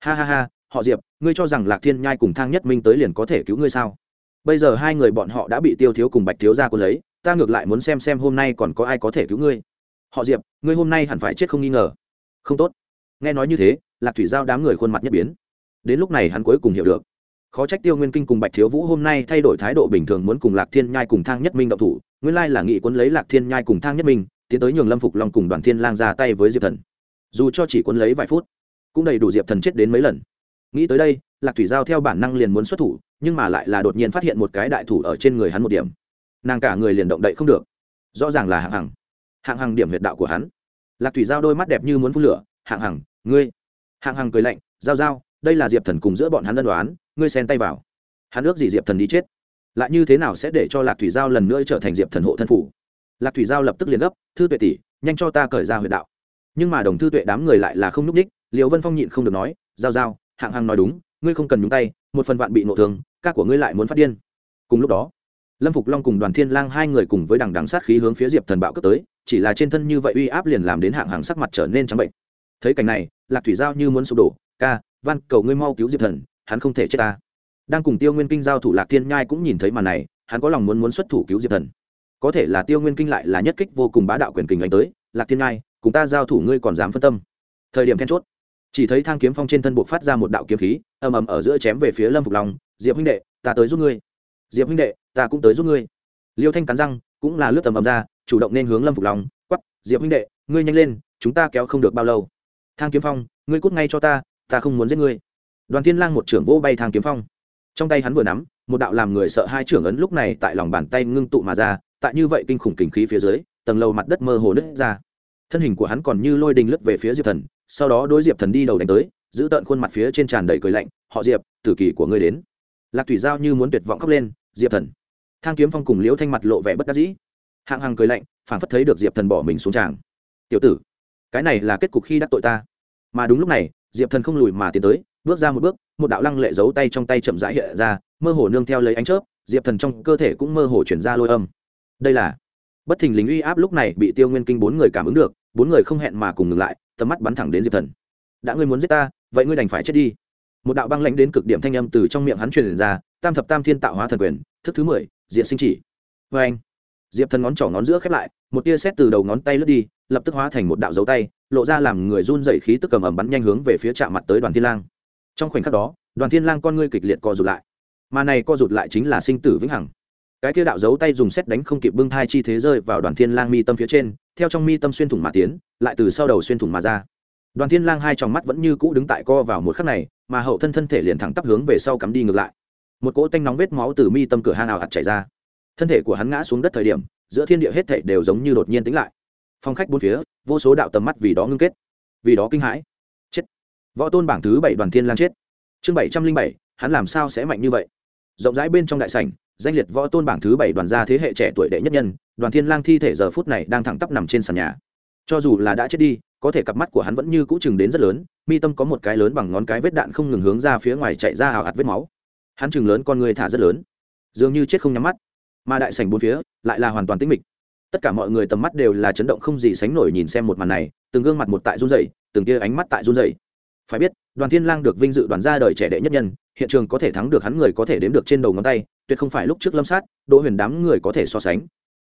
Ha ha ha, họ diệp, ngươi cho rằng lạc thiên nhai cùng thang nhất minh tới liền có thể cứu ngươi sao? Bây giờ hai người bọn họ đã bị tiêu thiếu cùng bạch thiếu ra quân lấy, ta ngược lại muốn xem xem hôm nay còn có ai có thể cứu ngươi. Họ diệp, ngươi hôm nay hẳn phải chết không nghi ngờ. Không tốt. Nghe nói như thế, lạc thủy giao đám người khuôn mặt nhất biến. Đến lúc này hắn cuối cùng hiểu được khó trách tiêu nguyên kinh cùng bạch thiếu vũ hôm nay thay đổi thái độ bình thường muốn cùng lạc thiên nhai cùng thang nhất minh đậu thủ. Nguyên lai là nghị quân lấy lạc thiên nhai cùng thang nhất minh, tiến tới nhường lâm phục long cùng đoàn thiên lang ra tay với diệp thần. Dù cho chỉ quân lấy vài phút, cũng đầy đủ diệp thần chết đến mấy lần. Nghĩ tới đây, lạc thủy giao theo bản năng liền muốn xuất thủ, nhưng mà lại là đột nhiên phát hiện một cái đại thủ ở trên người hắn một điểm. Nàng cả người liền động đậy không được. Rõ ràng là hạng hằng. Hạng hằng điểm huyệt đạo của hắn. Lạc thủy giao đôi mắt đẹp như muốn phun lửa. Hạng hằng, ngươi. Hạng hằng cười lạnh, giao giao, đây là diệp thần cùng giữa bọn hắn đơn đoán ngươi xen tay vào. Hắn ước gì diệp thần đi chết. Lại như thế nào sẽ để cho lạc thủy giao lần nữa trở thành diệp thần hộ thân phủ? Lạc thủy giao lập tức liền gấp, thư tuệ tỷ, nhanh cho ta cởi ra huyệt đạo. Nhưng mà đồng thư tuệ đám người lại là không n ú c ních liệu vân phong nhịn không được nói, giao giao, hạng hằng nói đúng, ngươi không cần nhúng tay, một phần vạn bị nộ thương, ca của ngươi lại muốn phát điên. Cùng lúc đó, lâm phục long cùng đoàn thiên lang hai người cùng với đằng đằng sát khí hướng phía diệp thần bạo cướp tới, chỉ là trên thân như vậy uy áp liền làm đến hạng hàng sắc mặt trở nên trắng bệnh. Thấy cảnh này, lạc thủy giao như muốn sụp đổ, ca văn cầu ngươi mau cứu diệp thần hắn không thể chết ta. Đang cùng tiêu nguyên kinh giao thủ lạc thiên nhai cũng nhìn thấy màn này, hắn có lòng muốn muốn xuất thủ cứu diệp thần. Có thể là tiêu nguyên kinh lại là nhất kích vô cùng bá đạo quyền kình anh tới, lạc thiên nhai, cùng ta giao thủ ngươi còn dám phân tâm. Thời điểm then chốt, chỉ thấy thang kiếm phong trên thân buộc phát ra một đạo kiếm khí, ầm ầm ở giữa chém về phía lâm phục long, diệp huynh đệ, ta tới giúp ngươi. Diệp huynh đệ, ta cũng tới giúp ngươi. Liêu thanh cắn răng, cũng là lướt tầm ầm ra, chủ động nên hướng lâm phục lòng quắp diệp huynh đệ, ngươi nhanh lên, chúng ta kéo không được bao lâu. Thang kiếm phong, ngươi cút ngay cho ta ta không muốn giết ngươi đoàn thiên lang một trưởng vô bay thang kiếm phong. Trong tay hắn vừa nắm, một đạo làm người sợ hai trưởng ấn lúc này tại lòng bàn tay ngưng tụ mà ra, tại như vậy kinh khủng kình khí phía dưới, tầng lầu mặt đất mơ hồ nứt ra. Thân hình của hắn còn như lôi đình lướt về phía diệp thần, sau đó đối diệp thần đi đầu đánh tới, giữ tợn khuôn mặt phía trên tràn đầy cười lạnh, họ diệp, tử kỳ của ngươi đến. Lạc thủy giao như muốn tuyệt vọng khóc lên, diệp thần. Thang kiếm phong cùng liễu thanh mặt lộ vẻ bất đắc dĩ. Hạng hằng cười lạnh phản phất thấy được diệp thần bỏ mình xuống tràng. Tiểu tử, cái này là kết cục khi đắc tội ta. Mà đúng lúc này, diệp thần không lùi mà tiến tới bước ra một bước, một đạo lăng lệ giấu tay trong tay chậm rãi hiện ra, mơ hồ nương theo lấy ánh chớp, diệp thần trong cơ thể cũng mơ hồ chuyển ra lôi âm. Đây là bất thình lính uy áp lúc này bị tiêu nguyên kinh bốn người cảm ứng được, bốn người không hẹn mà cùng ngừng lại, tầm mắt bắn thẳng đến diệp thần. Đã ngươi muốn giết ta, vậy ngươi đành phải chết đi. Một đạo băng lãnh đến cực điểm thanh âm từ trong miệng hắn truyền ra, tam thập tam thiên tạo hóa thần quyền, thức thứ mười diện sinh chỉ. Vê anh, diệp thần ngón trỏ ngón giữa khép lại, một tia xét từ đầu ngón tay lướt đi, lập tức hóa thành một đạo dấu tay, lộ ra làm người run dậy khí tức cầm ẩm bắn nhanh hướng về phía chạm mặt tới đoàn thiên lang trong khoảnh khắc đó, đoàn thiên lang con ngươi kịch liệt co rụt lại. Mà này co rụt lại chính là sinh tử vĩnh hằng. Cái kia đạo dấu tay dùng xét đánh không kịp bưng thai chi thế rơi vào đoàn thiên lang mi tâm phía trên, theo trong mi tâm xuyên thủng mà tiến, lại từ sau đầu xuyên thủng mà ra. Đoàn thiên lang hai tròng mắt vẫn như cũ đứng tại co vào một khắc này, mà hậu thân thân thể liền thẳng tắp hướng về sau cắm đi ngược lại. Một cỗ tanh nóng vết máu từ mi tâm cửa hang ảo ạt chảy ra. Thân thể của hắn ngã xuống đất thời điểm, giữa thiên địa hết thảy đều giống như đột nhiên tĩnh lại. Phong khách bốn phía, vô số đạo tầm mắt vì đó ngưng kết, vì đó kinh hãi võ tôn bảng thứ bảy đoàn thiên lang chết. Chương bảy trăm linh bảy, hắn làm sao sẽ mạnh như vậy? Rộng rãi bên trong đại sảnh, danh liệt võ tôn bảng thứ bảy đoàn gia thế hệ trẻ tuổi đệ nhất nhân, đoàn thiên lang thi thể giờ phút này đang thẳng tắp nằm trên sàn nhà. Cho dù là đã chết đi, có thể cặp mắt của hắn vẫn như cũ chừng đến rất lớn, mi tâm có một cái lớn bằng ngón cái vết đạn không ngừng hướng ra phía ngoài chạy ra hào ạt vết máu. Hắn chừng lớn con người thả rất lớn, dường như chết không nhắm mắt. Mà đại sảnh bốn phía lại là hoàn toàn tĩnh mịch. Tất cả mọi người tầm mắt đều là chấn động không gì sánh nổi nhìn xem một màn này, từng gương mặt một tại run rẩy, từng kia ánh mắt tại run rẩy phải biết, đoàn thiên lang được vinh dự đoàn gia đời trẻ đệ nhất nhân, hiện trường có thể thắng được hắn người có thể đếm được trên đầu ngón tay, tuyệt không phải lúc trước lâm sát, đỗ huyền đám người có thể so sánh.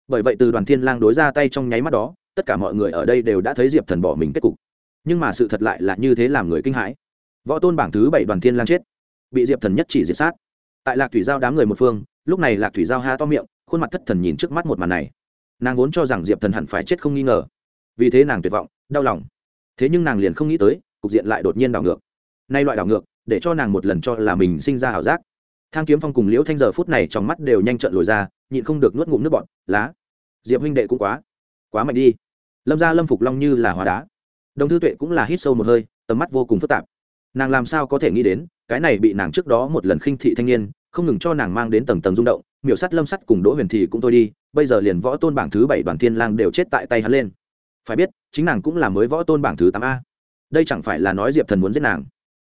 Bởi vậy từ đoàn thiên lang đối ra tay trong nháy mắt đó, tất cả mọi người ở đây đều đã thấy diệp thần bỏ mình kết cục. Nhưng mà sự thật lại là như thế làm người kinh hãi. Võ tôn bảng thứ bảy đoàn thiên lang chết, bị diệp thần nhất chỉ diệt sát. Tại lạc thủy giao đám người một phương, lúc này lạc thủy giao ha to miệng, khuôn mặt thất thần nhìn trước mắt một màn này. Nàng vốn cho rằng diệp thần hẳn phải chết không nghi ngờ. Vì thế nàng tuyệt vọng, đau lòng. Thế nhưng nàng liền không nghĩ tới cục diện lại đột nhiên đảo ngược. Nay loại đảo ngược, để cho nàng một lần cho là mình sinh ra ảo giác. Thang kiếm phong cùng liễu thanh giờ phút này trong mắt đều nhanh trận lồi ra, nhịn không được nuốt ngụm nước bọt, lá, diệp huynh đệ cũng quá quá mạnh đi. Lâm ra lâm phục long như là hóa đá. Đồng thư tuệ cũng là hít sâu một hơi, tầm mắt vô cùng phức tạp. Nàng làm sao có thể nghĩ đến, cái này bị nàng trước đó một lần khinh thị thanh niên, không ngừng cho nàng mang đến tầng tầng rung động, miểu sắt lâm sắt cùng đỗ huyền thì cũng thôi đi, bây giờ liền võ tôn bảng thứ bảy đoàn thiên lang đều chết tại tay hắn lên. Phải biết, chính nàng cũng là mới võ tôn bảng thứ tám a đây chẳng phải là nói diệp thần muốn giết nàng.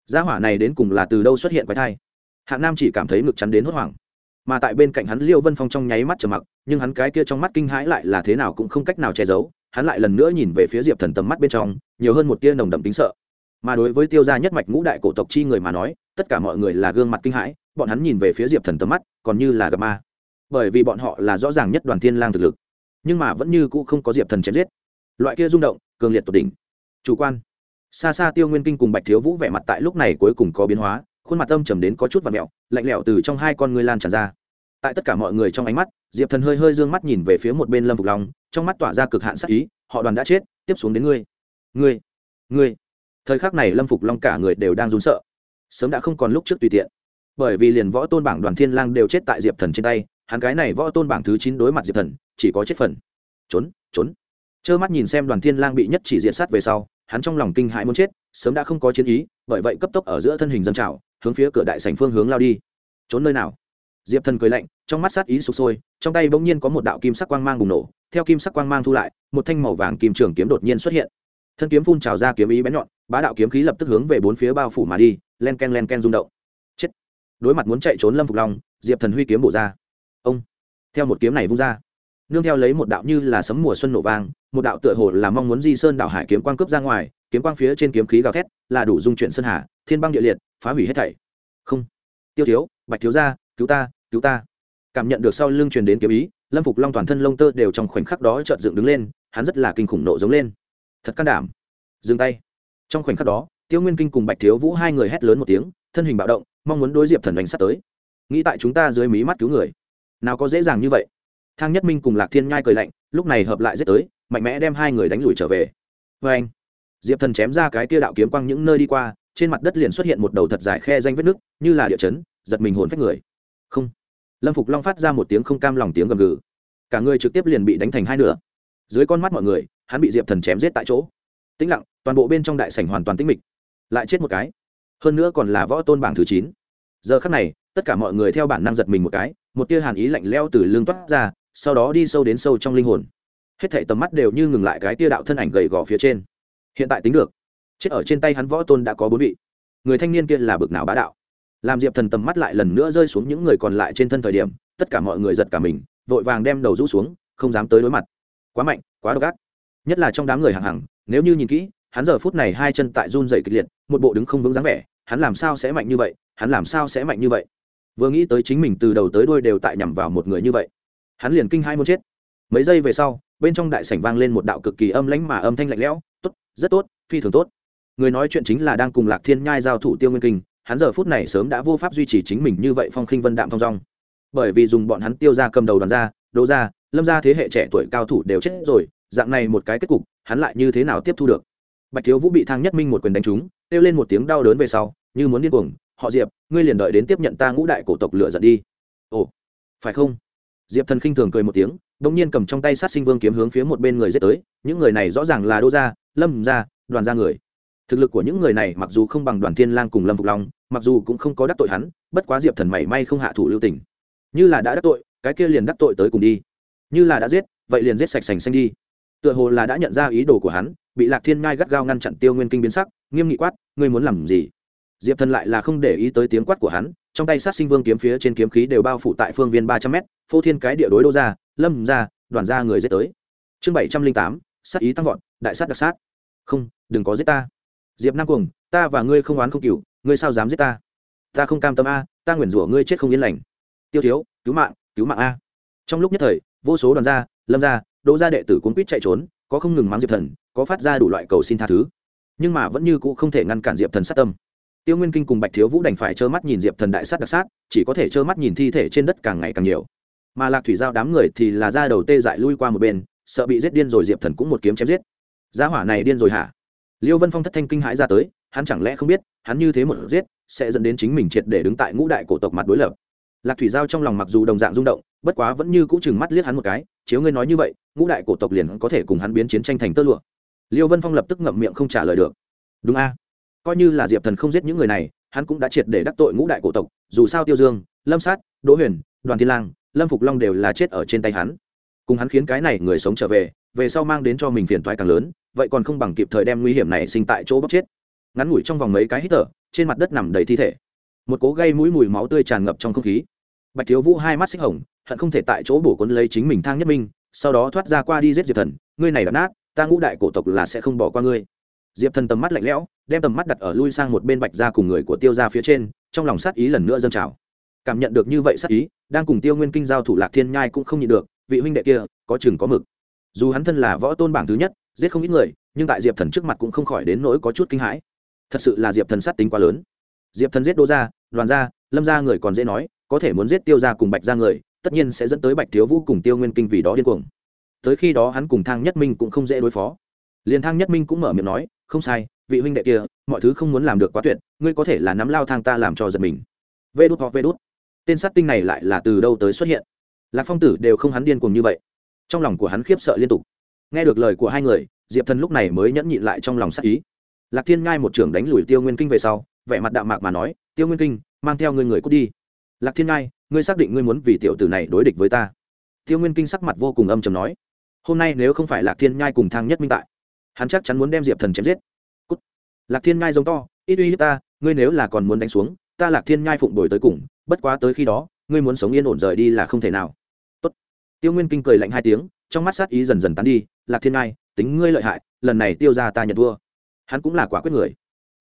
Gia hỏa này đến cùng là từ đâu xuất hiện quái thai? Hạng nam chỉ cảm thấy ngực chắn đến hốt hoảng. Mà tại bên cạnh hắn liêu vân phong trong nháy mắt trầm mặc, nhưng hắn cái kia trong mắt kinh hãi lại là thế nào cũng không cách nào che giấu, hắn lại lần nữa nhìn về phía diệp thần tầm mắt bên trong, nhiều hơn một tia nồng đậm tính sợ. Mà đối với tiêu gia nhất mạch ngũ đại cổ tộc chi người mà nói, tất cả mọi người là gương mặt kinh hãi, bọn hắn nhìn về phía diệp thần tầm mắt, còn như là gặp ma. Bởi vì bọn họ là rõ ràng nhất đoàn thiên lang thực lực, nhưng mà vẫn như cũ không có diệp thần chém giết. Loại kia rung động, cường liệt tột đỉnh. Chủ quan xa xa tiêu nguyên kinh cùng bạch thiếu vũ vẻ mặt tại lúc này cuối cùng có biến hóa, khuôn mặt âm trầm đến có chút và mẹo, lạnh lẽo từ trong hai con ngươi lan tràn ra. Tại tất cả mọi người trong ánh mắt, diệp thần hơi hơi d ư ơ n g mắt nhìn về phía một bên lâm phục long, trong mắt tỏa ra cực hạn sắc ý, họ đoàn đã chết, tiếp xuống đến ngươi. Ngươi ngươi. Thời khắc này lâm phục long cả người đều đang run sợ. Sớm đã không còn lúc trước tùy tiện. Bởi vì liền võ tôn bảng đoàn thiên lang đều chết tại diệp thần trên tay, hắn cái này võ tôn bảng thứ chín đối mặt diệp thần, chỉ có chết phần. Trốn trốn. Trơ mắt nhìn xem đoàn thiên lang bị nhất chỉ diện sát về sau hắn trong lòng kinh hãi muốn chết, sớm đã không có chiến ý, bởi vậy cấp tốc ở giữa thân hình dân trào, hướng phía cửa đại sảnh phương hướng lao đi. Trốn nơi nào? Diệp thần cười lạnh, trong mắt sát ý sụp sôi, trong tay bỗng nhiên có một đạo kim sắc quang mang bùng nổ, theo kim sắc quang mang thu lại, một thanh màu vàng kim trường kiếm đột nhiên xuất hiện. Thân kiếm phun trào ra kiếm ý bén nhọn, bá đạo kiếm khí lập tức hướng về bốn phía bao phủ mà đi, len ken len ken rung động. Chết! Đối mặt muốn chạy trốn lâm phục long, diệp thần huy kiếm bổ ra. Ông! Theo một kiếm này vung ra nương theo lấy một đạo như là sấm mùa xuân nổ vang, một đạo tựa hồ là mong muốn di sơn đảo hải kiếm quang cướp ra ngoài, kiếm quang phía trên kiếm khí gào thét, là đủ dung chuyển sơn hà, thiên băng địa liệt, phá hủy hết thảy. Không. Tiêu thiếu, bạch thiếu gia, cứu ta cứu ta. Cảm nhận được sau lưng truyền đến kiếm ý, lâm phục long toàn thân lông tơ đều trong khoảnh khắc đó chợt dựng đứng lên, hắn rất là kinh khủng nộ giống lên. Thật can đảm. Dừng tay. Trong khoảnh khắc đó, tiêu nguyên kinh cùng bạch thiếu vũ hai người hét lớn một tiếng, thân hình bạo động, mong muốn đối diệp thần đánh sát tới. Nghĩ tại chúng ta dưới mí mắt cứu người. Nào có dễ dàng như vậy thang nhất minh cùng lạc thiên nhai cười lạnh, lúc này hợp lại giết tới, mạnh mẽ đem hai người đánh lùi trở về. Vê anh, diệp thần chém ra cái kia đạo kiếm quang những nơi đi qua, trên mặt đất liền xuất hiện một đầu thật dài khe danh vết nước như là địa chấn, giật mình hồn phách người. Không. Lâm phục long phát ra một tiếng không cam lòng tiếng gầm gừ. Cả người trực tiếp liền bị đánh thành hai nửa. Dưới con mắt mọi người, hắn bị diệp thần chém giết tại chỗ. Tĩnh lặng, toàn bộ bên trong đại sảnh hoàn toàn tĩnh mịch. Lại chết một cái. Hơn nữa còn là võ tôn bảng thứ chín. Giờ khắc này, tất cả mọi người theo bản năng giật mình một cái, một tia hàn ý lạnh leo từ lưng toát ra sau đó đi sâu đến sâu trong linh hồn. Hết thảy tầm mắt đều như ngừng lại cái tia đạo thân ảnh gầy gò phía trên. Hiện tại tính được, chết ở trên tay hắn võ tôn đã có bốn vị. Người thanh niên kia là bực nào bá đạo. Làm diệp thần tầm mắt lại lần nữa rơi xuống những người còn lại trên thân thời điểm, tất cả mọi người giật cả mình, vội vàng đem đầu rũ xuống, không dám tới đối mặt. Quá mạnh, quá độc ác. Nhất là trong đám người hàng hàng nếu như nhìn kỹ, hắn giờ phút này hai chân tại run dày kịch liệt, một bộ đứng không vững dáng vẻ, hắn làm sao sẽ mạnh như vậy, hắn làm sao sẽ mạnh như vậy? Vừa nghĩ tới chính mình từ đầu tới đuôi đều tại nhằm vào một người như vậy hắn liền kinh hai muốn chết. Mấy giây về sau, bên trong đại sảnh vang lên một đạo cực kỳ âm lãnh mà âm thanh lạnh lẽo, tốt, rất tốt, phi thường tốt. Người nói chuyện chính là đang cùng lạc thiên nhai giao thủ tiêu nguyên kinh, hắn giờ phút này sớm đã vô pháp duy trì chính mình như vậy phong khinh vân đạm phong dong. Bởi vì dùng bọn hắn tiêu ra cầm đầu đoàn ra đỗ ra lâm ra thế hệ trẻ tuổi cao thủ đều chết rồi, dạng này một cái kết cục, hắn lại như thế nào tiếp thu được? Bạch thiếu vũ bị thang nhất minh một quyền đánh trúng, kêu lên một tiếng đau đớn về sau, như muốn điên cuồng, họ diệp, ngươi liền đợi đến tiếp nhận ta ngũ đại cổ tộc lựa giận đi. Ồ, phải không? Diệp thần khinh thường cười một tiếng đ ỗ n g nhiên cầm trong tay sát sinh vương kiếm hướng phía một bên người giết tới, những người này rõ ràng là đô gia, lâm gia, đoàn gia người. Thực lực của những người này mặc dù không bằng đoàn thiên lang cùng lâm phục long, mặc dù cũng không có đắc tội hắn, bất quá diệp thần mảy may không hạ thủ lưu tình. Như là đã đắc tội, cái kia liền đắc tội tới cùng đi. Như là đã giết, vậy liền giết sạch sành xanh đi. Tựa hồ là đã nhận ra ý đồ của hắn, bị lạc thiên ngai gắt gao ngăn chặn tiêu nguyên kinh biến sắc, nghiêm nghị quát, ngươi muốn làm gì? Diệp thần lại là không để ý tới tiếng quát của hắn trong tay sát sinh vương kiếm phía trên kiếm khí đều bao phủ tại phương viên ba trăm m phô thiên cái địa đối đô ra, lâm ra, đoàn ra người dết tới. Chương bảy trăm linh tám, sát ý tăng vọt, đại sát đặc sát. Không, đừng có giết ta. Diệp nam cuồng, ta và ngươi không oán không cừu ngươi sao dám giết ta? Ta không cam tâm a, ta nguyền rủa ngươi chết không yên lành. Tiêu thiếu, cứu mạng cứu mạng a. Trong lúc nhất thời, vô số đoàn gia lâm gia đỗ gia đệ tử cuốn quýt chạy trốn, có không ngừng mắng diệp thần, có phát ra đủ loại cầu xin tha thứ. Nhưng mà vẫn như cũ không thể ngăn cản diệp thần sát tâm tiêu nguyên kinh cùng bạch thiếu vũ đành phải trơ mắt nhìn diệp thần đại sát đặc sát, chỉ có thể trơ mắt nhìn thi thể trên đất càng ngày càng nhiều. Mà lạc thủy giao đám người thì là ra đầu tê dại lui qua một bên, sợ bị giết điên rồi diệp thần cũng một kiếm chém giết. Gia hỏa này điên rồi hả? Liêu vân phong thất thanh kinh hãi ra tới, hắn chẳng lẽ không biết, hắn như thế một giết, sẽ dẫn đến chính mình triệt để đứng tại ngũ đại cổ tộc mặt đối lập. Lạc thủy giao trong lòng mặc dù đồng dạng rung động, bất quá vẫn như cũ chừng mắt liếc hắn một cái, chiếu ngươi nói như vậy, ngũ đại cổ tộc liền có thể cùng hắn biến chiến tranh thành tơ lụa. Liêu vân phong lập tức ngậm miệng không trả lời được. Đúng a coi như là diệp thần không giết những người này, hắn cũng đã triệt để đắc tội ngũ đại cổ tộc, dù sao tiêu dương, lâm sát, đỗ huyền, đoàn thiên lang, lâm phục long đều là chết ở trên tay hắn. Cùng hắn khiến cái này người sống trở về về sau mang đến cho mình phiền toái càng lớn, vậy còn không bằng kịp thời đem nguy hiểm này sinh tại chỗ bóc chết. Ngắn ngủi trong vòng mấy cái hít thở, trên mặt đất nằm đầy thi thể. Một cố gây mũi mùi máu tươi tràn ngập trong không khí. Bạch thiếu vũ hai mắt xích hồng, hận không thể tại chỗ bổ cuốn lấy chính mình thang nhất minh, sau đó thoát ra qua đi giết diệp thần, ngươi này đã nát, ta ngũ đại cổ tộc là sẽ không bỏ qua ngươi diệp thần tầm mắt lạnh lẽo, đem tầm mắt đặt ở lui sang một bên bạch ra cùng người của tiêu ra phía trên, trong lòng sát ý lần nữa dâng trào. Cảm nhận được như vậy sát ý, đang cùng tiêu nguyên kinh giao thủ lạc thiên nhai cũng không nhịn được, vị huynh đệ kia, có chừng có mực. Dù hắn thân là võ tôn bảng thứ nhất, giết không ít người, nhưng tại diệp thần trước mặt cũng không khỏi đến nỗi có chút kinh hãi. Thật sự là diệp thần sát tính quá lớn. Diệp thần giết đô gia, đoàn gia, lâm gia người còn dễ nói, có thể muốn giết tiêu gia cùng bạch gia người, tất nhiên sẽ dẫn tới bạch thiếu vũ cùng tiêu nguyên kinh vì đó điên cuồng. Tới khi đó hắn cùng thang nhất minh cũng không dễ đối phó. Liền thang nhất minh cũng mở miệng nói không sai, vị huynh đệ kia, mọi thứ không muốn làm được quá tuyệt, ngươi có thể là nắm lao thang ta làm cho giật mình. Vê đút hoặc vê đút. Tên sát tinh này lại là từ đâu tới xuất hiện? Lạc phong tử đều không hắn điên cuồng như vậy. Trong lòng của hắn khiếp sợ liên tục. Nghe được lời của hai người, diệp thần lúc này mới nhẫn nhịn lại trong lòng sát ý. Lạc thiên ngai một trưởng đánh lùi tiêu nguyên kinh về sau, vẻ mặt đạm mạc mà nói, tiêu nguyên kinh, mang theo ngươi người cút đi. Lạc thiên ngai, ngươi xác định ngươi muốn vì tiểu tử này đối địch với ta? Tiêu nguyên kinh sắc mặt vô cùng âm chầm nói, hôm nay nếu không phải lạc thiên nhai cùng thang nhất minh tại hắn chắc chắn muốn đem diệp thần chém giết. Cút. lạc thiên ngai giống to, ít uy hiếp ta, ngươi nếu là còn muốn đánh xuống, ta lạc thiên ngai phụng đổi tới cùng, bất quá tới khi đó, ngươi muốn sống yên ổn rời đi là không thể nào. Tốt. tiêu nguyên kinh cười lạnh hai tiếng, trong mắt sát ý dần dần tán đi, lạc thiên ngai, tính ngươi lợi hại, lần này tiêu ra ta nhận thua. Hắn cũng là quả quyết người.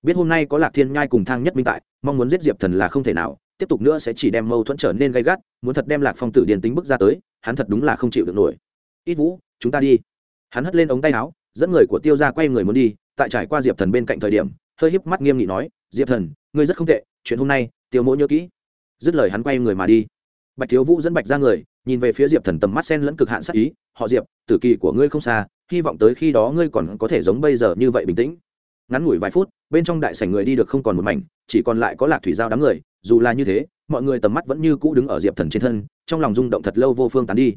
Biết hôm nay có lạc thiên nhai cùng thang nhất minh tại, mong muốn giết diệp thần là không thể nào, tiếp tục nữa sẽ chỉ đem mâu thuẫn trở nên gay gắt, muốn thật đem lạc phong tử điền tính bước ra tới, hắn thật đúng là không chịu được nổi. Ít vũ, chúng ta đi. Hắn hất lên ống tay áo dẫn người của tiêu ra quay người muốn đi, tại trải qua diệp thần bên cạnh thời điểm, hơi híp mắt nghiêm nghị nói, diệp thần, ngươi rất không tệ, chuyện hôm nay, tiêu mỗ nhớ kỹ. Dứt lời hắn quay người mà đi. Bạch thiếu vũ dẫn bạch ra người, nhìn về phía diệp thần tầm mắt sen lẫn cực hạn sắc ý, họ diệp, tử kỳ của ngươi không xa, hy vọng tới khi đó ngươi còn có thể giống bây giờ như vậy bình tĩnh. Ngắn ngủi vài phút, bên trong đại sảnh người đi được không còn một mảnh, chỉ còn lại có lạc thủy giao đám người, dù là như thế, mọi người tầm mắt vẫn như cũ đứng ở diệp thần trên thân, trong lòng rung động thật lâu vô phương tán đi.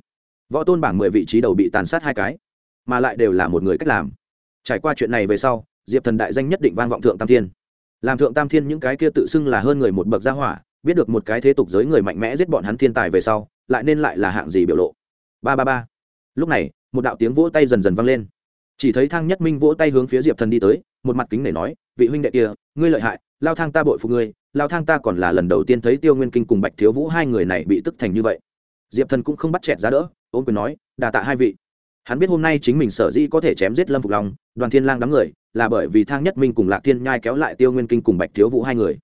Võ tôn bảng mười vị trí đầu bị tàn sát hai cái mà lại đều là một người cách làm. Trải qua chuyện này về sau, diệp thần đại danh nhất định vang vọng thượng tam thiên. Làm thượng tam thiên những cái kia tự xưng là hơn người một bậc gia hỏa, biết được một cái thế tục giới người mạnh mẽ giết bọn hắn thiên tài về sau, lại nên lại là hạng gì biểu lộ. Ba ba ba. Lúc này, một đạo tiếng vỗ tay dần dần vang lên. Chỉ thấy thang nhất minh vỗ tay hướng phía diệp thần đi tới, một mặt kính để nói, vị huynh đệ kia, ngươi lợi hại, lao thang ta bội phục ngươi, lao thang ta còn là lần đầu tiên thấy tiêu nguyên kinh cùng bạch thiếu vũ hai người này bị tức thành như vậy. Diệp thần cũng không bắt chẹt ra đỡ ôm quyền nói, đà tạ hai vị hắn biết hôm nay chính mình sở dĩ có thể chém giết lâm phục long, đoàn thiên lang đám người, là bởi vì thang nhất minh cùng lạc thiên nhai kéo lại tiêu nguyên kinh cùng bạch thiếu vũ hai người.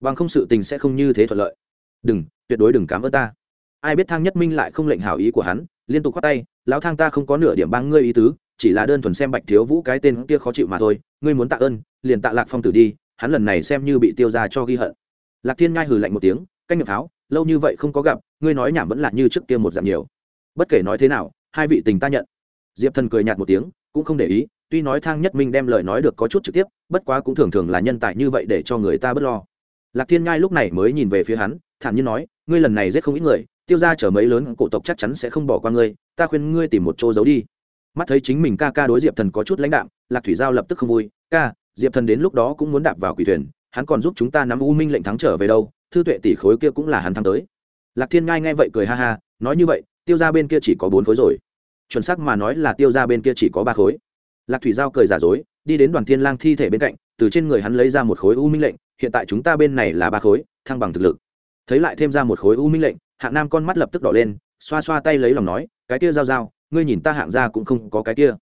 Bằng không sự tình sẽ không như thế thuận lợi. Đừng, tuyệt đối đừng cảm ơn ta. Ai biết thang nhất minh lại không lệnh hảo ý của hắn, liên tục khoát tay, lão thang ta không có nửa điểm bang ngươi ý tứ, chỉ là đơn thuần xem bạch thiếu vũ cái tên kia khó chịu mà thôi, ngươi muốn tạ ơn, liền tạ lạc phong tử đi, hắn lần này xem như bị tiêu ra cho ghi hận. Lạc thiên nhai hừ lạnh một tiếng, canh nhập pháo, lâu như vậy không có gặp, ngươi nói nhảm vẫn là như trước kia một dạng nhiều. Bất kể nói thế nào, hai vị tình ta nhận diệp thần cười nhạt một tiếng, cũng không để ý, tuy nói thang nhất minh đem lời nói được có chút trực tiếp, bất quá cũng thường thường là nhân tài như vậy để cho người ta bớt lo. Lạc thiên nhai lúc này mới nhìn về phía hắn, thản nhiên nói, ngươi lần này giết không ít người, tiêu ra chở mấy lớn cổ tộc chắc chắn sẽ không bỏ qua ngươi, ta khuyên ngươi tìm một chỗ giấu đi. Mắt thấy chính mình ca ca đối diệp thần có chút lãnh đạm, lạc thủy giao lập tức không vui, ca, diệp thần đến lúc đó cũng muốn đạp vào quỷ thuyền, hắn còn giúp chúng ta nắm u minh lệnh thắng trở về đâu, thư tuệ tỷ khối kia cũng là hắn thắng tới. Lạc thiên ngai nghe vậy cười ha ha, nói như vậy, tiêu ra bên kia chỉ có bốn khối rồi chuẩn xác mà nói là tiêu ra bên kia chỉ có ba khối. Lạc thủy giao cười giả dối, đi đến đoàn thiên lang thi thể bên cạnh, từ trên người hắn lấy ra một khối u minh lệnh, hiện tại chúng ta bên này là ba khối, thăng bằng thực lực. Thấy lại thêm ra một khối u minh lệnh, hạng nam con mắt lập tức đỏ lên, xoa xoa tay lấy lòng nói, cái kia giao giao, ngươi nhìn ta hạng ra cũng không có cái kia.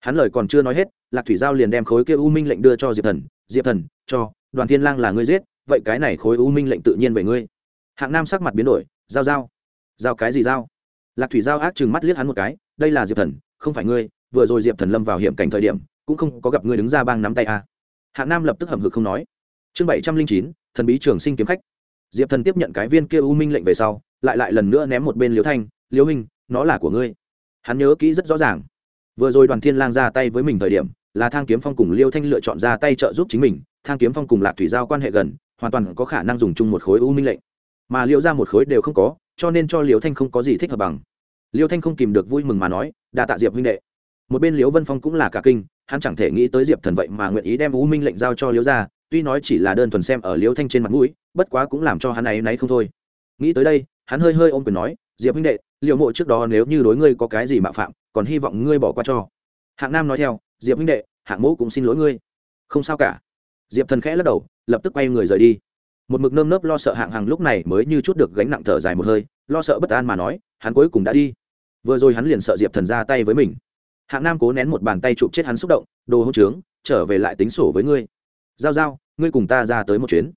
Hắn lời còn chưa nói hết, lạc thủy giao liền đem khối kia u minh lệnh đưa cho diệp thần diệp thần, cho, đoàn thiên lang là ngươi giết, vậy cái này khối u minh lệnh tự nhiên về ngươi. Hạng nam sắc mặt biến đổi, giao giao. Giao cái gì giao? Lạc thủy giao ác chừng mắt liếc hắn một cái đây là diệp thần, không phải ngươi, vừa rồi diệp thần lâm vào hiểm cảnh thời điểm, cũng không có gặp ngươi đứng ra bang nắm tay à. hạng nam lập tức hầm hực không nói. Chương bảy trăm linh chín, thần bí trường sinh kiếm khách. Diệp thần tiếp nhận cái viên kia u minh lệnh về sau, lại lại lần nữa ném một bên liễu thanh, liễu hình nó là của ngươi. Hắn nhớ kỹ rất rõ ràng. Vừa rồi đoàn thiên lang ra tay với mình thời điểm, là thang kiếm phong cùng liêu thanh lựa chọn ra tay trợ giúp chính mình, thang kiếm phong cùng lạc thủy giao quan hệ gần, hoàn toàn có khả năng dùng chung một khối u minh lệnh. Mà Liễu ra một khối đều không có, cho nên cho liêu thanh không có gì thích hợp bằng liêu thanh không kìm được vui mừng mà nói, đa tạ diệp huynh đệ. Một bên liêu vân phong cũng là cả kinh, hắn chẳng thể nghĩ tới diệp thần vậy mà nguyện ý đem u minh lệnh giao cho liêu ra tuy nói chỉ là đơn thuần xem ở liêu thanh trên mặt mũi, bất quá cũng làm cho hắn ấy náy không thôi. Nghĩ tới đây, hắn hơi hơi ôm quyền nói, diệp huynh đệ liệu mộ trước đó nếu như đối ngươi có cái gì mạo phạm, còn hy vọng ngươi bỏ qua cho. Hạng nam nói theo, diệp huynh đệ, hạng mẫu cũng xin lỗi ngươi. Không sao cả. Diệp thần khẽ lắc đầu, lập tức quay người rời đi. Một mực nơm nớp lo sợ hạng hàng lúc này mới như chút được gánh nặng thở dài một hơi lo sợ bất an mà nói, hắn cuối cùng đã đi. Vừa rồi hắn liền sợ diệp thần ra tay với mình. Hạng nam cố nén một bàn tay chụp chết hắn xúc động, đồ hỗ trướng, trở về lại tính sổ với ngươi. Giao giao, ngươi cùng ta ra tới một chuyến.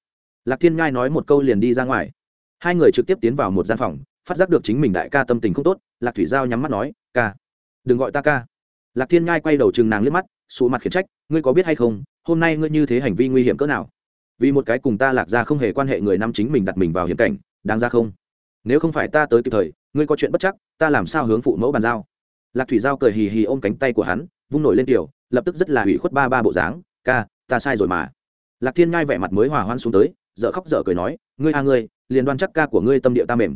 Lạc thiên ngai nói một câu liền đi ra ngoài. Hai người trực tiếp tiến vào một gian phòng, phát giác được chính mình đại ca tâm tình không tốt, lạc thủy giao nhắm mắt nói, ca, đừng gọi ta ca. Lạc thiên ngai quay đầu chừng nàng liếc mắt, sụ mặt khiển trách, ngươi có biết hay không, hôm nay ngươi như thế hành vi nguy hiểm cỡ nào? Vì một cái cùng ta lạc ra không hề quan hệ người nam chính mình đặt mình vào hiểm cảnh, đáng ra không? Nếu không phải ta tới kịp thời, ngươi có chuyện bất chắc, ta làm sao hướng phụ mẫu bàn giao? Lạc thủy giao cười hì hì ôm cánh tay của hắn, vung nổi lên tiểu, lập tức rất là hủy khuất ba ba bộ dáng, ca, ta sai rồi mà. Lạc thiên ngai vẻ mặt mới hòa hoan xuống tới dợ khóc dở cười nói, ngươi a à ngươi, liền đoan chắc ca của ngươi tâm địa ta mềm.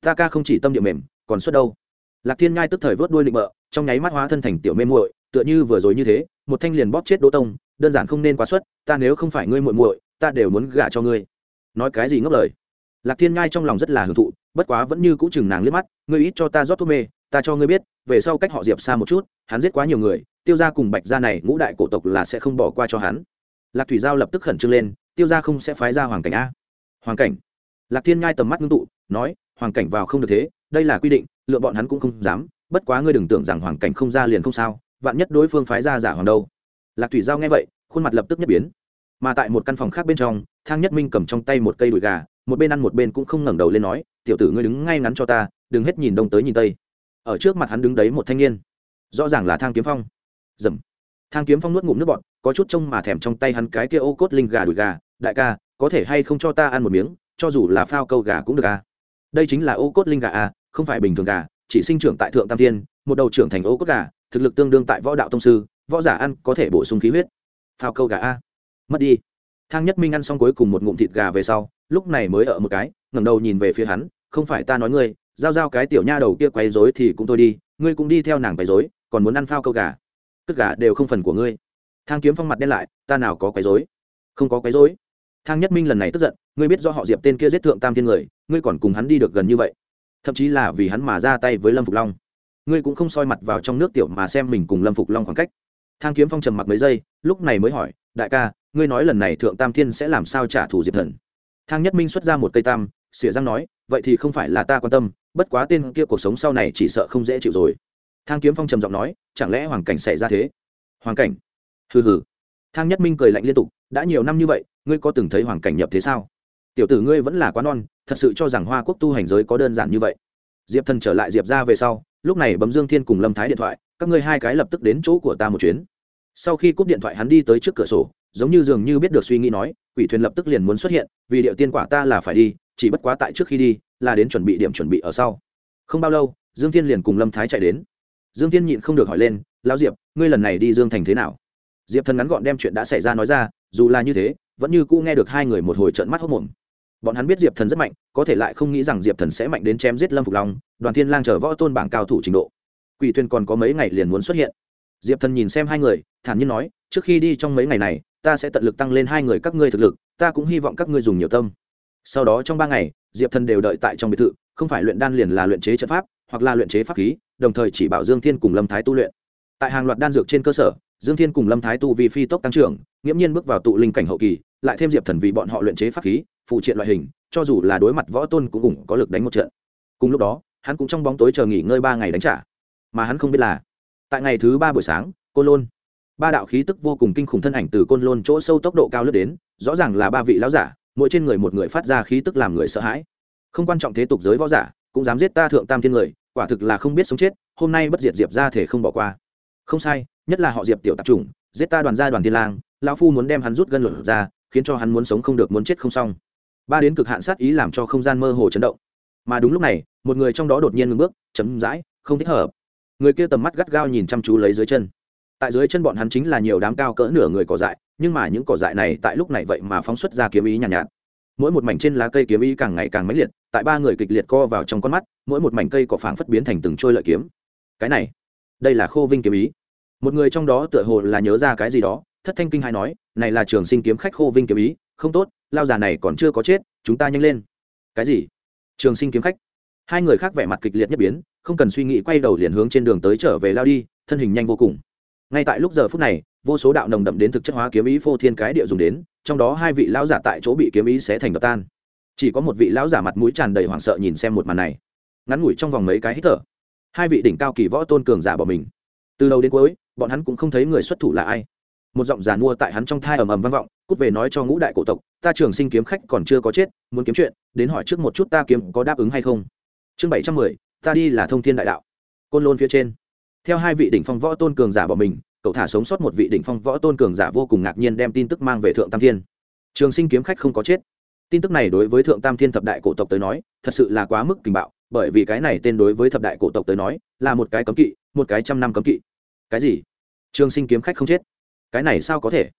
Ta ca không chỉ tâm địa mềm, còn suốt đâu? Lạc thiên ngai tức thời vớt đuôi định bợ, trong nháy mắt hóa thân thành tiểu mê muội, tựa như vừa rồi như thế, một thanh liền bóp chết đỗ tông, đơn giản không nên quá suất ta nếu không phải ngươi muội muội, ta đều muốn gả cho ngươi. Nói cái gì ngốc lời? Lạc thiên ngai trong lòng rất là hưởng thụ, bất quá vẫn như cũng chừng nàng liếc mắt, ngươi ít cho ta rót thuốc mê, ta cho ngươi biết, về sau cách họ diệp xa một chút, hắn giết quá nhiều người, tiêu ra cùng bạch gia này ngũ đại cổ tộc là sẽ không bỏ qua cho hắn. Lạc thủy giao lập tức khẩn trương lên, tiêu ra không sẽ phái ra hoàng cảnh a. Hoàng cảnh? Lạc thiên nhai tầm mắt ngưng tụ, nói, hoàng cảnh vào không được thế, đây là quy định, lựa bọn hắn cũng không dám, bất quá ngươi đừng tưởng rằng hoàng cảnh không ra liền không sao, vạn nhất đối phương phái ra giả hoàng đâu. Lạc thủy giao nghe vậy, khuôn mặt lập tức nhất biến. Mà tại một căn phòng khác bên trong, thang nhất minh cầm trong tay một cây đùi gà một bên ăn một bên cũng không ngẩng đầu lên nói, tiểu tử ngươi đứng ngay ngắn cho ta, đừng hết nhìn đông tới nhìn tây. Ở trước mặt hắn đứng đấy một thanh niên, rõ ràng là thang kiếm phong. Dầm. Thang kiếm phong nuốt ngụm nước bọt, có chút trông mà thèm trong tay hắn cái kia ô cốt linh gà đùi gà, đại ca, có thể hay không cho ta ăn một miếng, cho dù là phao câu gà cũng được à? Đây chính là ô cốt linh gà à không phải bình thường gà, chỉ sinh trưởng tại thượng tam thiên, một đầu trưởng thành ô cốt gà, thực lực tương đương tại võ đạo tông sư, võ giả ăn có thể bổ sung khí huyết. Phao câu gà a. Mất đi. Thang nhất minh ăn xong cuối cùng một ngụm thịt gà về sau lúc này mới ở một cái, ngẩng đầu nhìn về phía hắn, không phải ta nói ngươi, giao giao cái tiểu nha đầu kia quấy rối thì cũng thôi đi, ngươi cũng đi theo nàng quấy rối, còn muốn ăn phao câu gà. Tất cả đều không phần của ngươi. Thang kiếm phong mặt đen lại, ta nào có quấy rối? Không có quấy rối. Thang nhất minh lần này tức giận, ngươi biết do họ diệp tên kia giết thượng tam thiên người, ngươi còn cùng hắn đi được gần như vậy. Thậm chí là vì hắn mà ra tay với lâm phục long. Ngươi cũng không soi mặt vào trong nước tiểu mà xem mình cùng lâm phục long khoảng cách. Thang kiếm phong trầm mặc mấy giây, lúc này mới hỏi, đại ca, ngươi nói lần này thượng tam thiên sẽ làm sao trả thù diệp thần? Thang nhất minh xuất ra một cây tam, xỉa răng nói, vậy thì không phải là ta quan tâm, bất quá tên kia cuộc sống sau này chỉ sợ không dễ chịu rồi. Thang kiếm phong trầm giọng nói, chẳng lẽ hoàng cảnh xảy ra thế? Hoàng cảnh? Hừ hừ. Thang nhất minh cười lạnh liên tục, đã nhiều năm như vậy, ngươi có từng thấy hoàng cảnh nhập thế sao? Tiểu tử ngươi vẫn là quá non, thật sự cho rằng hoa quốc tu hành giới có đơn giản như vậy. Diệp thần trở lại diệp ra về sau, lúc này bấm dương thiên cùng lâm thái điện thoại, các ngươi hai cái lập tức đến chỗ của ta một chuyến sau khi cúp điện thoại hắn đi tới trước cửa sổ, giống như dường như biết được suy nghĩ nói, quỷ thuyền lập tức liền muốn xuất hiện, vì điệu tiên quả ta là phải đi, chỉ bất quá tại trước khi đi, là đến chuẩn bị điểm chuẩn bị ở sau. Không bao lâu, dương thiên liền cùng lâm thái chạy đến. Dương thiên nhịn không được hỏi lên, lão diệp, ngươi lần này đi dương thành thế nào? Diệp thần ngắn gọn đem chuyện đã xảy ra nói ra, dù là như thế, vẫn như cũ nghe được hai người một hồi trợn mắt hốc mồm bọn hắn biết diệp thần rất mạnh, có thể lại không nghĩ rằng diệp thần sẽ mạnh đến chém giết lâm phục long, đoàn thiên lang chờ võ tôn bảng cao thủ trình độ. Quỷ thuyền còn có mấy ngày liền muốn xuất hiện diệp thần nhìn xem hai người, thản nhiên nói, trước khi đi trong mấy ngày này, ta sẽ tận lực tăng lên hai người các ngươi thực lực, ta cũng hy vọng các ngươi dùng nhiều tâm. Sau đó trong ba ngày, diệp thần đều đợi tại trong biệt thự, không phải luyện đan liền là luyện chế trận pháp, hoặc là luyện chế pháp khí, đồng thời chỉ bảo dương thiên cùng lâm thái tu luyện. Tại hàng loạt đan dược trên cơ sở, dương thiên cùng lâm thái tu vì phi tốc tăng trưởng, nghiễm nhiên bước vào tụ linh cảnh hậu kỳ, lại thêm diệp thần vì bọn họ luyện chế pháp khí phụ triện loại hình, cho dù là đối mặt võ tôn cũng cùng có lực đánh một trận. Cùng lúc đó, hắn cũng trong bóng tối chờ nghỉ ngơi ba ngày đánh trả. Mà hắn không biết là tại ngày thứ ba buổi sáng, côn lôn. Ba đạo khí tức vô cùng kinh khủng thân ảnh từ côn lôn chỗ sâu tốc độ cao lướt đến, rõ ràng là ba vị lão giả, mỗi trên người một người phát ra khí tức làm người sợ hãi. Không quan trọng thế tục giới võ giả, cũng dám giết ta thượng tam thiên người, quả thực là không biết sống chết, hôm nay bất diệt diệp ra thể không bỏ qua. Không sai, nhất là họ diệp tiểu tạp chủng, giết ta đoàn gia đoàn thiên lang, lão phu muốn đem hắn rút gân lửa ra, khiến cho hắn muốn sống không được muốn chết không xong. Ba đến cực hạn sát ý làm cho không gian mơ hồ chấn động. Mà đúng lúc này, một người trong đó đột nhiên ngừng bước chấm dãi không thích hợp người kia tầm mắt gắt gao nhìn chăm chú lấy dưới chân. Tại dưới chân bọn hắn chính là nhiều đám cao cỡ nửa người cỏ dại nhưng mà những cỏ dại này tại lúc này vậy mà phóng xuất ra kiếm ý nhàn nhạt, nhạt. Mỗi một mảnh trên lá cây kiếm ý càng ngày càng mãnh liệt tại ba người kịch liệt co vào trong con mắt mỗi một mảnh cây cỏ phảng phất biến thành từng trôi lợi kiếm. Cái này đây là khô vinh kiếm ý. Một người trong đó tựa hồ là nhớ ra cái gì đó thất thanh kinh hai nói này là trường sinh kiếm khách khô vinh kiếm ý không tốt lao già này còn chưa có chết chúng ta nhanh lên. Cái gì? Trường sinh kiếm khách? Hai người khác vẻ mặt kịch liệt nhất biến không cần suy nghĩ quay đầu liền hướng trên đường tới trở về lao đi, thân hình nhanh vô cùng. Ngay tại lúc giờ phút này, vô số đạo nồng đậm đến thực chất hóa kiếm ý phô thiên cái địa dùng đến, trong đó hai vị lão giả tại chỗ bị kiếm ý xé thành đập tan. Chỉ có một vị lão giả mặt mũi tràn đầy hoảng sợ nhìn xem một màn này. Ngắn ngủi trong vòng mấy cái hít thở, hai vị đỉnh cao kỳ võ tôn cường giả bỏ mình. Từ đầu đến cuối, bọn hắn cũng không thấy người xuất thủ là ai. Một giọng giàn mua tại hắn trong thai ầm ầm vang vọng, cút về nói cho ngũ đại cổ tộc, ta trường sinh kiếm khách còn chưa có chết, muốn kiếm chuyện, đến hỏi trước một chút ta kiếm có đáp ứng hay không. Chương bảy trăm mười ta đi là thông thiên đại đạo. Côn lôn phía trên. Theo hai vị đỉnh phong võ tôn cường giả bỏ mình, cậu thả sống sót một vị đỉnh phong võ tôn cường giả vô cùng ngạc nhiên đem tin tức mang về thượng tam thiên. Trường sinh kiếm khách không có chết. Tin tức này đối với thượng tam thiên thập đại cổ tộc tới nói, thật sự là quá mức kinh bạo, bởi vì cái này tên đối với thập đại cổ tộc tới nói, là một cái cấm kỵ, một cái trăm năm cấm kỵ. Cái gì? Trường sinh kiếm khách không chết? Cái này sao có thể?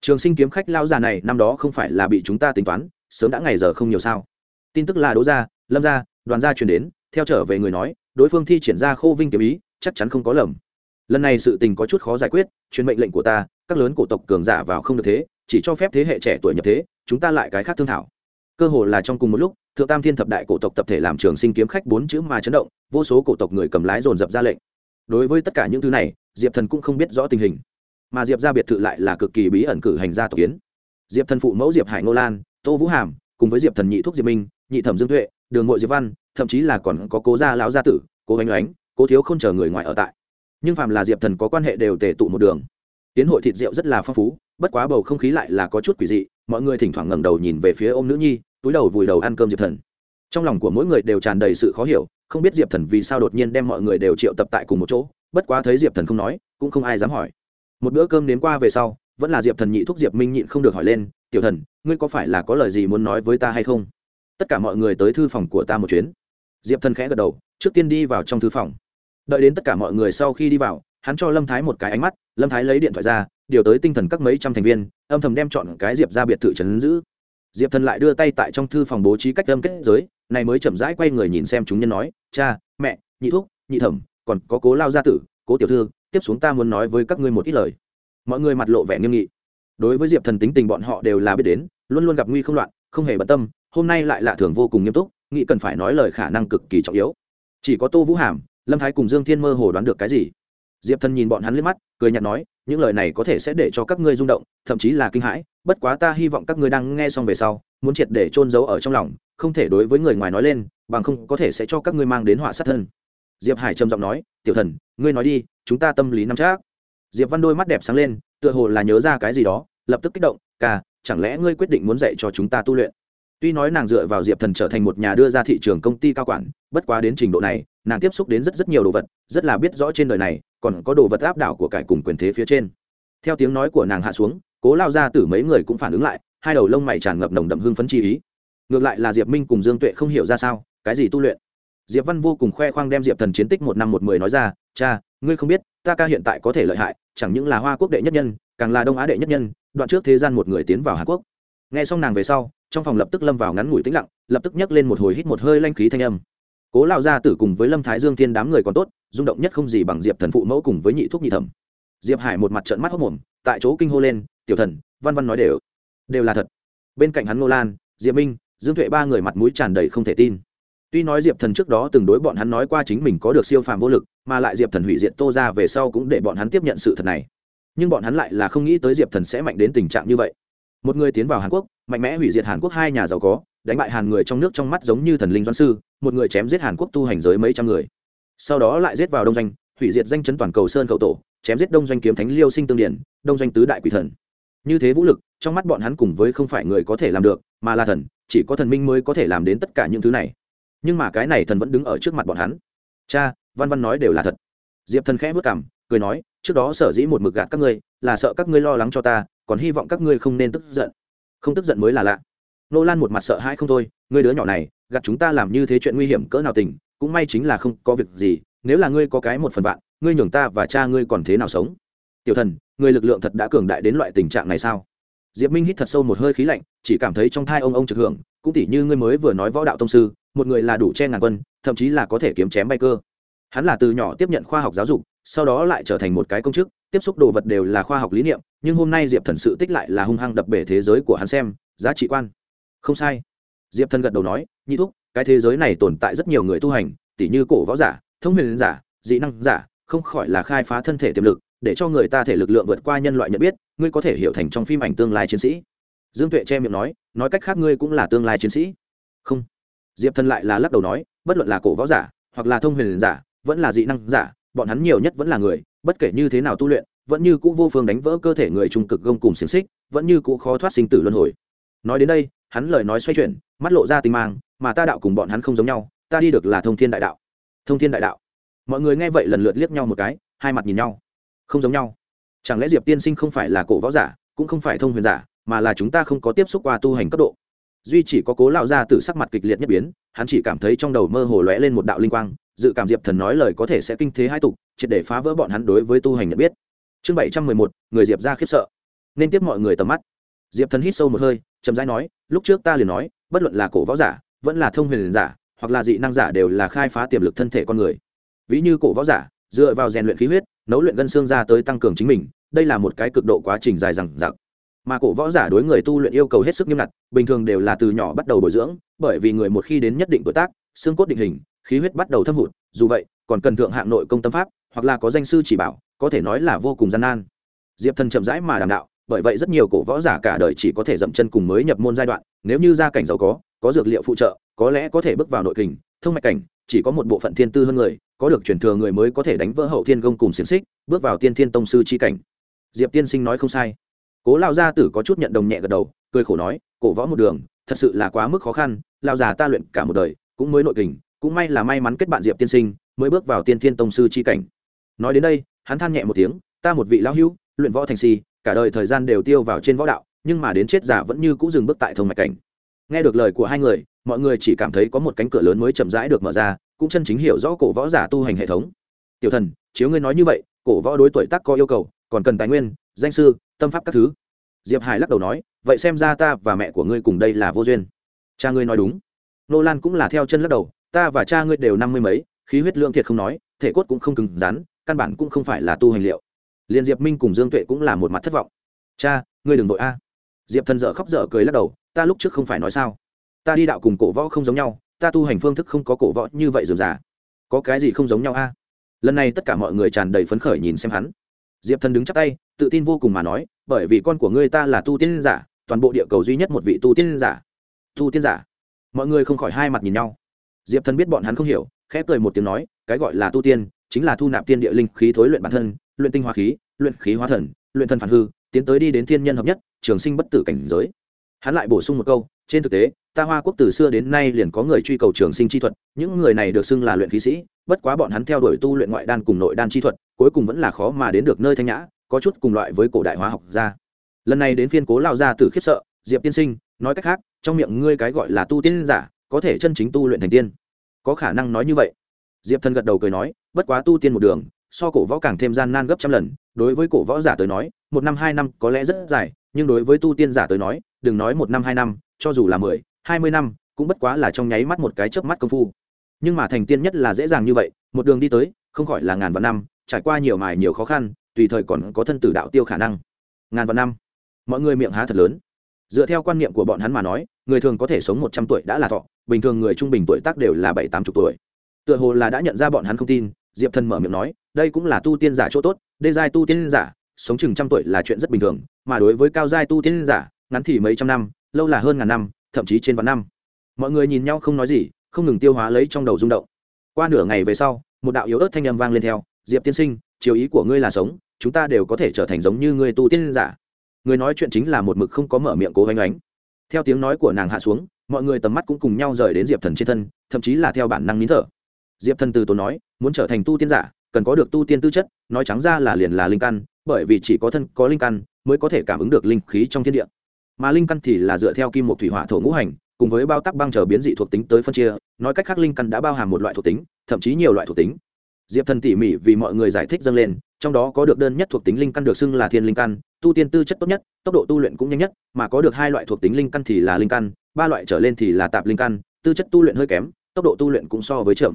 Trường sinh kiếm khách lao già này, năm đó không phải là bị chúng ta tính toán, sớm đã ngày giờ không nhiều sao. Tin tức là đỗ gia lâm gia đoàn gia truyền đến theo trở về người nói, đối phương thi triển ra khô vinh kiếm ý, chắc chắn không có lầm. Lần này sự tình có chút khó giải quyết, truyền mệnh lệnh của ta, các lớn cổ tộc cường giả vào không được thế, chỉ cho phép thế hệ trẻ tuổi nhập thế, chúng ta lại cái khác thương thảo. Cơ hồ là trong cùng một lúc, thượng tam thiên thập đại cổ tộc tập thể làm trường sinh kiếm khách bốn chữ mà chấn động, vô số cổ tộc người cầm lái dồn dập ra lệnh. Đối với tất cả những thứ này, diệp thần cũng không biết rõ tình hình. Mà diệp ra biệt thự lại là cực kỳ bí ẩn cử hành gia tộc kiến. Diệp thần phụ mẫu diệp hải ngô lan, tô vũ hàm, cùng với diệp thần nhị thúc diệp minh, nhị thẩm dương tuệ, đường ngội diệp văn thậm chí là còn có cố gia lão gia tử, cố ánh oánh, cố thiếu không chờ người ngoài ở tại. Nhưng phàm là diệp thần có quan hệ đều tề tụ một đường. Tiến hội thịt rượu rất là phong phú, bất quá bầu không khí lại là có chút quỷ dị, mọi người thỉnh thoảng ngẩng đầu nhìn về phía ô m nữ nhi, túi đầu vùi đầu ăn cơm diệp thần. Trong lòng của mỗi người đều tràn đầy sự khó hiểu, không biết diệp thần vì sao đột nhiên đem mọi người đều triệu tập tại cùng một chỗ, bất quá thấy diệp thần không nói, cũng không ai dám hỏi. Một bữa cơm đến qua về sau, vẫn là diệp thần nhị thúc diệp minh nhịn không được hỏi lên, tiểu thần, ngươi có phải là có lời gì muốn nói với ta hay không? Tất cả mọi người tới thư phòng của ta một chuyến. Diệp thần khẽ gật đầu, trước tiên đi vào trong thư phòng. Đợi đến tất cả mọi người sau khi đi vào, hắn cho lâm thái một cái ánh mắt, lâm thái lấy điện thoại ra, điều tới tinh thần các mấy trăm thành viên, âm thầm đem chọn cái diệp ra biệt thự trấn giữ. Diệp thần lại đưa tay tại trong thư phòng bố trí cách âm kết giới, này mới chậm rãi quay người nhìn xem chúng nhân nói, cha, mẹ, nhị thúc, nhị thẩm, còn có cố lao gia tử, cố tiểu thư, tiếp xuống ta muốn nói với các ngươi một ít lời. Mọi người mặt lộ vẻ nghiêm nghị. Đối với diệp thần tính tình bọn họ đều là biết đến, luôn luôn gặp nguy không loạn, không hề bận tâm hôm nay lại lạ thường vô cùng nghiêm túc, nghĩ cần phải nói lời khả năng cực kỳ trọng yếu. Chỉ có tô vũ hàm, lâm thái cùng dương thiên mơ hồ đoán được cái gì? Diệp thần nhìn bọn hắn liếc mắt, cười nhạt nói, những lời này có thể sẽ để cho các ngươi rung động, thậm chí là kinh hãi, bất quá ta hy vọng các ngươi đang nghe xong về sau, muốn triệt để trôn giấu ở trong lòng, không thể đối với người ngoài nói lên, bằng không có thể sẽ cho các ngươi mang đến họa sát thân. Diệp hải trầm giọng nói, tiểu thần, ngươi nói đi, chúng ta tâm lý nắm chắc. Diệp văn đôi mắt đẹp sáng lên, tựa hồ là nhớ ra cái gì đó, lập tức kích động ca chẳng lẽ ngươi quyết định muốn dạy cho chúng ta tu luyện? Tuy nói nàng dựa vào diệp thần trở thành một nhà đưa ra thị trường công ty cao quản, bất quá đến trình độ này, nàng tiếp xúc đến rất rất nhiều đồ vật, rất là biết rõ trên đời này, còn có đồ vật áp đảo của cải cùng quyền thế phía trên. Theo tiếng nói của nàng hạ xuống, cố lao ra từ mấy người cũng phản ứng lại, hai đầu lông mày tràn ngập nồng đậm hương phấn chi ý. Ngược lại là diệp minh cùng dương tuệ không hiểu ra sao, cái gì tu luyện? Diệp văn vô cùng khoe khoang đem diệp thần chiến tích một năm một mười nói ra, cha, ngươi không biết, ta ca hiện tại có thể lợi hại, chẳng những là hoa quốc đệ nhất nhân, càng là đông á đệ nhất nhân, đoạn trước thế gian một người tiến vào hàn quốc nghe xong nàng về sau, trong phòng lập tức lâm vào ngắn ngủi tĩnh lặng, lập tức nhấc lên một hồi hít một hơi lanh khí thanh âm. Cố lao gia tử cùng với lâm thái dương thiên đám người còn tốt, rung động nhất không gì bằng diệp thần phụ mẫu cùng với nhị thuốc nhị thẩm. Diệp hải một mặt trợn mắt hốc mồm tại chỗ kinh hô lên, tiểu thần, văn văn nói đều đều là thật. Bên cạnh hắn ngô lan, diệp minh, dương tuệ ba người mặt mũi tràn đầy không thể tin. Tuy nói diệp thần trước đó từng đối bọn hắn nói qua chính mình có được siêu phàm vô lực, mà lại diệp thần hủy diệt tô ra về sau cũng để bọn hắn tiếp nhận sự thật này. Nhưng bọn hắn lại là không nghĩ tới diệp thần sẽ mạnh đến tình trạng như vậy một người tiến vào hàn quốc, mạnh mẽ hủy diệt hàn quốc hai nhà giàu có, đánh bại hàn người trong nước trong mắt giống như thần linh doan sư, một người chém giết hàn quốc tu hành giới mấy trăm người. Sau đó lại giết vào đông doanh, hủy diệt danh chấn toàn cầu sơn cầu tổ, chém giết đông doanh kiếm thánh liêu sinh tương điển, đông doanh tứ đại quỷ thần. Như thế vũ lực, trong mắt bọn hắn cùng với không phải người có thể làm được, mà là thần, chỉ có thần minh mới có thể làm đến tất cả những thứ này. Nhưng mà cái này thần vẫn đứng ở trước mặt bọn hắn. Cha, văn văn nói đều là thật. Diệp thần khẽ vất cảm cười nói, trước đó sở dĩ một mực gạt các ngươi, là sợ các ngươi lo lắng cho ta còn hy vọng các ngươi không nên tức giận. Không tức giận mới là lạ. Nô lan một mặt sợ hãi không thôi, ngươi đứa nhỏ này, gạt chúng ta làm như thế chuyện nguy hiểm cỡ nào tình, cũng may chính là không có việc gì, nếu là ngươi có cái một phần vạn, ngươi nhường ta và cha ngươi còn thế nào sống? Tiểu thần người lực lượng thật đã cường đại đến loại tình trạng này sao? Diệp minh hít thật sâu một hơi khí lạnh, chỉ cảm thấy trong thai ông ông trực hưởng, cũng tỉ như ngươi mới vừa nói võ đạo tông sư, một người là đủ che ngàn quân, thậm chí là có thể kiếm chém bay cơ. Hắn là từ nhỏ tiếp nhận khoa học giáo dục sau đó lại trở thành một cái công chức, tiếp xúc đồ vật đều là khoa học lý niệm, nhưng hôm nay diệp thần sự tích lại là hung hăng đập bể thế giới của hắn xem, giá trị quan. Không sai. Diệp thần gật đầu nói, nhị thúc, cái thế giới này tồn tại rất nhiều người tu hành, tỉ như cổ võ giả, thông huyền giả, dị năng giả, không khỏi là khai phá thân thể tiềm lực, để cho người ta thể lực lượng vượt qua nhân loại nhận biết, ngươi có thể hiểu thành trong phim ảnh tương lai chiến sĩ. Dương tuệ che miệng nói nói cách khác ngươi cũng là tương lai chiến sĩ. Không. Diệp thần lại là lắc đầu nói, bất luận là cổ võ giả, hoặc là thông huyền giả, vẫn là dị năng giả bọn hắn nhiều nhất vẫn là người, bất kể như thế nào tu luyện, vẫn như cũ vô phương đánh vỡ cơ thể người trung cực gông cùng xiềng xích, vẫn như cũ khó thoát sinh tử luân hồi. Nói đến đây, hắn lời nói xoay chuyển, mắt lộ ra tinh mang, mà ta đạo cùng bọn hắn không giống nhau, ta đi được là thông thiên đại đạo. Thông thiên đại đạo. Mọi người nghe vậy lần lượt liếc nhau một cái, hai mặt nhìn nhau. Không giống nhau. Chẳng lẽ diệp tiên sinh không phải là cổ võ giả, cũng không phải thông huyền giả, mà là chúng ta không có tiếp xúc qua tu hành cấp độ? Duy chỉ có cố lão gia tử sắc mặt kịch liệt nhất biến, hắn chỉ cảm thấy trong đầu mơ hồ lóe lên một đạo linh quang dự cảm diệp thần nói lời có thể sẽ kinh thế hai tục, triệt để phá vỡ bọn hắn đối với tu hành nhận biết. Chương bảy trăm mười một, người diệp ra khiếp sợ. Nên tiếp mọi người tầm mắt. Diệp thần hít sâu một hơi, chậm rãi nói, lúc trước ta liền nói, bất luận là cổ võ giả, vẫn là thông huyền giả, hoặc là dị năng giả đều là khai phá tiềm lực thân thể con người. Ví như cổ võ giả, dựa vào rèn luyện khí huyết, nấu luyện gân xương ra tới tăng cường chính mình, đây là một cái cực độ quá trình dài dằng dặc. Mà cổ võ giả đối người tu luyện yêu cầu hết sức nghiêm ngặt, bình thường đều là từ nhỏ bắt đầu bồi dưỡng, bởi vì người một khi đến nhất định tuổi tác, xương cốt định hình khí huyết bắt đầu thâm hụt, dù vậy, còn cần thượng hạng nội công tâm pháp, hoặc là có danh sư chỉ bảo, có thể nói là vô cùng gian nan. Diệp thần chậm rãi mà đàm đạo, bởi vậy rất nhiều cổ võ giả cả đời chỉ có thể dậm chân cùng mới nhập môn giai đoạn, nếu như gia cảnh giàu có có dược liệu phụ trợ, có lẽ có thể bước vào nội kình, thông mạch cảnh, chỉ có một bộ phận thiên tư hơn người, có được truyền thừa người mới có thể đánh vỡ hậu thiên công cùng xiềng xích, bước vào tiên thiên tông sư chi cảnh. Diệp tiên sinh nói không sai. Cố lao gia tử có chút nhận đồng nhẹ gật đầu, cười khổ nói, cổ võ một đường, thật sự là quá mức khó khăn lao già ta luyện cả một đời, cũng mới nội kình cũng may là may mắn kết bạn diệp tiên sinh, mới bước vào tiên thiên tông sư chi cảnh. Nói đến đây, hắn than nhẹ một tiếng, ta một vị lão hữu, luyện võ thành si, cả đời thời gian đều tiêu vào trên võ đạo, nhưng mà đến chết giả vẫn như cũng dừng bước tại thông mạch cảnh. Nghe được lời của hai người, mọi người chỉ cảm thấy có một cánh cửa lớn mới chậm rãi được mở ra, cũng chân chính hiểu rõ cổ võ giả tu hành hệ thống. Tiểu thần, chiếu ngươi nói như vậy, cổ võ đối tuổi tác có yêu cầu, còn cần tài nguyên, danh sư, tâm pháp các thứ. Diệp hải lắc đầu nói, vậy xem ra ta và mẹ của ngươi cùng đây là vô duyên. Cha ngươi nói đúng. Nô lan cũng là theo chân lắc đầu ta và cha ngươi đều năm mươi mấy, khí huyết lượng thiệt không nói, thể cốt cũng không cứng rắn, căn bản cũng không phải là tu hành liệu. Liền diệp minh cùng dương tuệ cũng là một mặt thất vọng. Cha, ngươi đừng vội a. Diệp thần dở khóc dở cười lắc đầu, ta lúc trước không phải nói sao? Ta đi đạo cùng cổ võ không giống nhau, ta tu hành phương thức không có cổ võ như vậy dườm già. Có cái gì không giống nhau a? Lần này tất cả mọi người tràn đầy phấn khởi nhìn xem hắn. Diệp thần đứng chắc tay, tự tin vô cùng mà nói, bởi vì con của ngươi ta là tu tiên giả, toàn bộ địa cầu duy nhất một vị tu tiên giả. Tu tiên giả. Mọi người không khỏi hai mặt nhìn nhau diệp thần biết bọn hắn không hiểu, khẽ cười một tiếng nói, cái gọi là tu tiên, chính là thu nạp tiên địa linh khí thối luyện bản thân, luyện tinh hoa khí, luyện khí hóa thần, luyện thần phản hư, tiến tới đi đến thiên nhân hợp nhất, trường sinh bất tử cảnh giới. Hắn lại bổ sung một câu, trên thực tế, ta hoa quốc từ xưa đến nay liền có người truy cầu trường sinh chi thuật, những người này được xưng là luyện khí sĩ, bất quá bọn hắn theo đuổi tu luyện ngoại đan cùng nội đan chi thuật, cuối cùng vẫn là khó mà đến được nơi thanh nhã, có chút cùng loại với cổ đại hóa học gia. Lần này đến phiên cố lao gia tử khiếp sợ, diệp tiên sinh, nói cách khác, trong miệng ngươi cái gọi là tu tiên giả có thể chân chính tu luyện thành tiên. Có khả năng nói như vậy. Diệp thần gật đầu cười nói, bất quá tu tiên một đường, so cổ võ càng thêm gian nan gấp trăm lần. Đối với cổ võ giả tới nói, một năm, hai năm có lẽ rất dài, nhưng đối với tu tiên giả tới nói, đừng nói một năm, hai năm, cho dù là mười, hai mươi năm, cũng bất quá là trong nháy mắt một cái chớp mắt công phu. Nhưng mà thành tiên nhất là dễ dàng như vậy, một đường đi tới, không khỏi là ngàn vạn năm, trải qua nhiều mài nhiều khó khăn, tùy thời còn có thân tử đạo tiêu khả năng. Ngàn vạn năm. Mọi người miệng há thật lớn. Dựa theo quan niệm của bọn hắn mà nói, người thường có thể sống một trăm tuổi đã là thọ bình thường người trung bình tuổi tác đều là bảy, tám chục tuổi. Tựa hồ là đã nhận ra bọn hắn không tin, diệp thần mở miệng nói, đây cũng là tu tiên giả chỗ tốt, đê giai tu tiên giả, sống chừng trăm tuổi là chuyện rất bình thường, mà đối với cao giai tu tiên giả, ngắn thì mấy trăm năm, lâu là hơn ngàn năm, thậm chí trên vạn năm. Mọi người nhìn nhau không nói gì, không ngừng tiêu hóa lấy trong đầu rung động. Qua nửa ngày về sau, một đạo yếu ớt thanh âm vang lên theo, diệp tiên sinh, chiều ý của ngươi là sống, chúng ta đều có thể trở thành giống như ngươi tu tiên giả. Người nói chuyện chính là một mực không có mở miệng cố oanh oánh theo tiếng nói của nàng hạ xuống mọi người tầm mắt cũng cùng nhau rời đến diệp thần trên thân, thậm chí là theo bản năng nín thở. Diệp thần từ tốn nói, muốn trở thành tu tiên giả, cần có được tu tiên tư chất, nói trắng ra là liền là linh căn, bởi vì chỉ có thân, có linh căn, mới có thể cảm ứng được linh khí trong thiên địa. Mà linh căn thì là dựa theo kim một thủy hỏa thổ ngũ hành, cùng với bao tắc băng chờ biến dị thuộc tính tới phân chia, nói cách khác linh căn đã bao hàm một loại thuộc tính, thậm chí nhiều loại thuộc tính. Diệp thần tỉ mỉ vì mọi người giải thích dâng lên, trong đó có được đơn nhất thuộc tính linh căn được xưng là thiên linh căn, tu tiên tư chất tốt nhất, tốc độ tu luyện cũng nhanh nhất, mà có được hai loại thuộc tính linh căn thì là linh căn ba loại trở lên thì là tạp linh căn, tư chất tu luyện hơi kém, tốc độ tu luyện cũng so với trưởng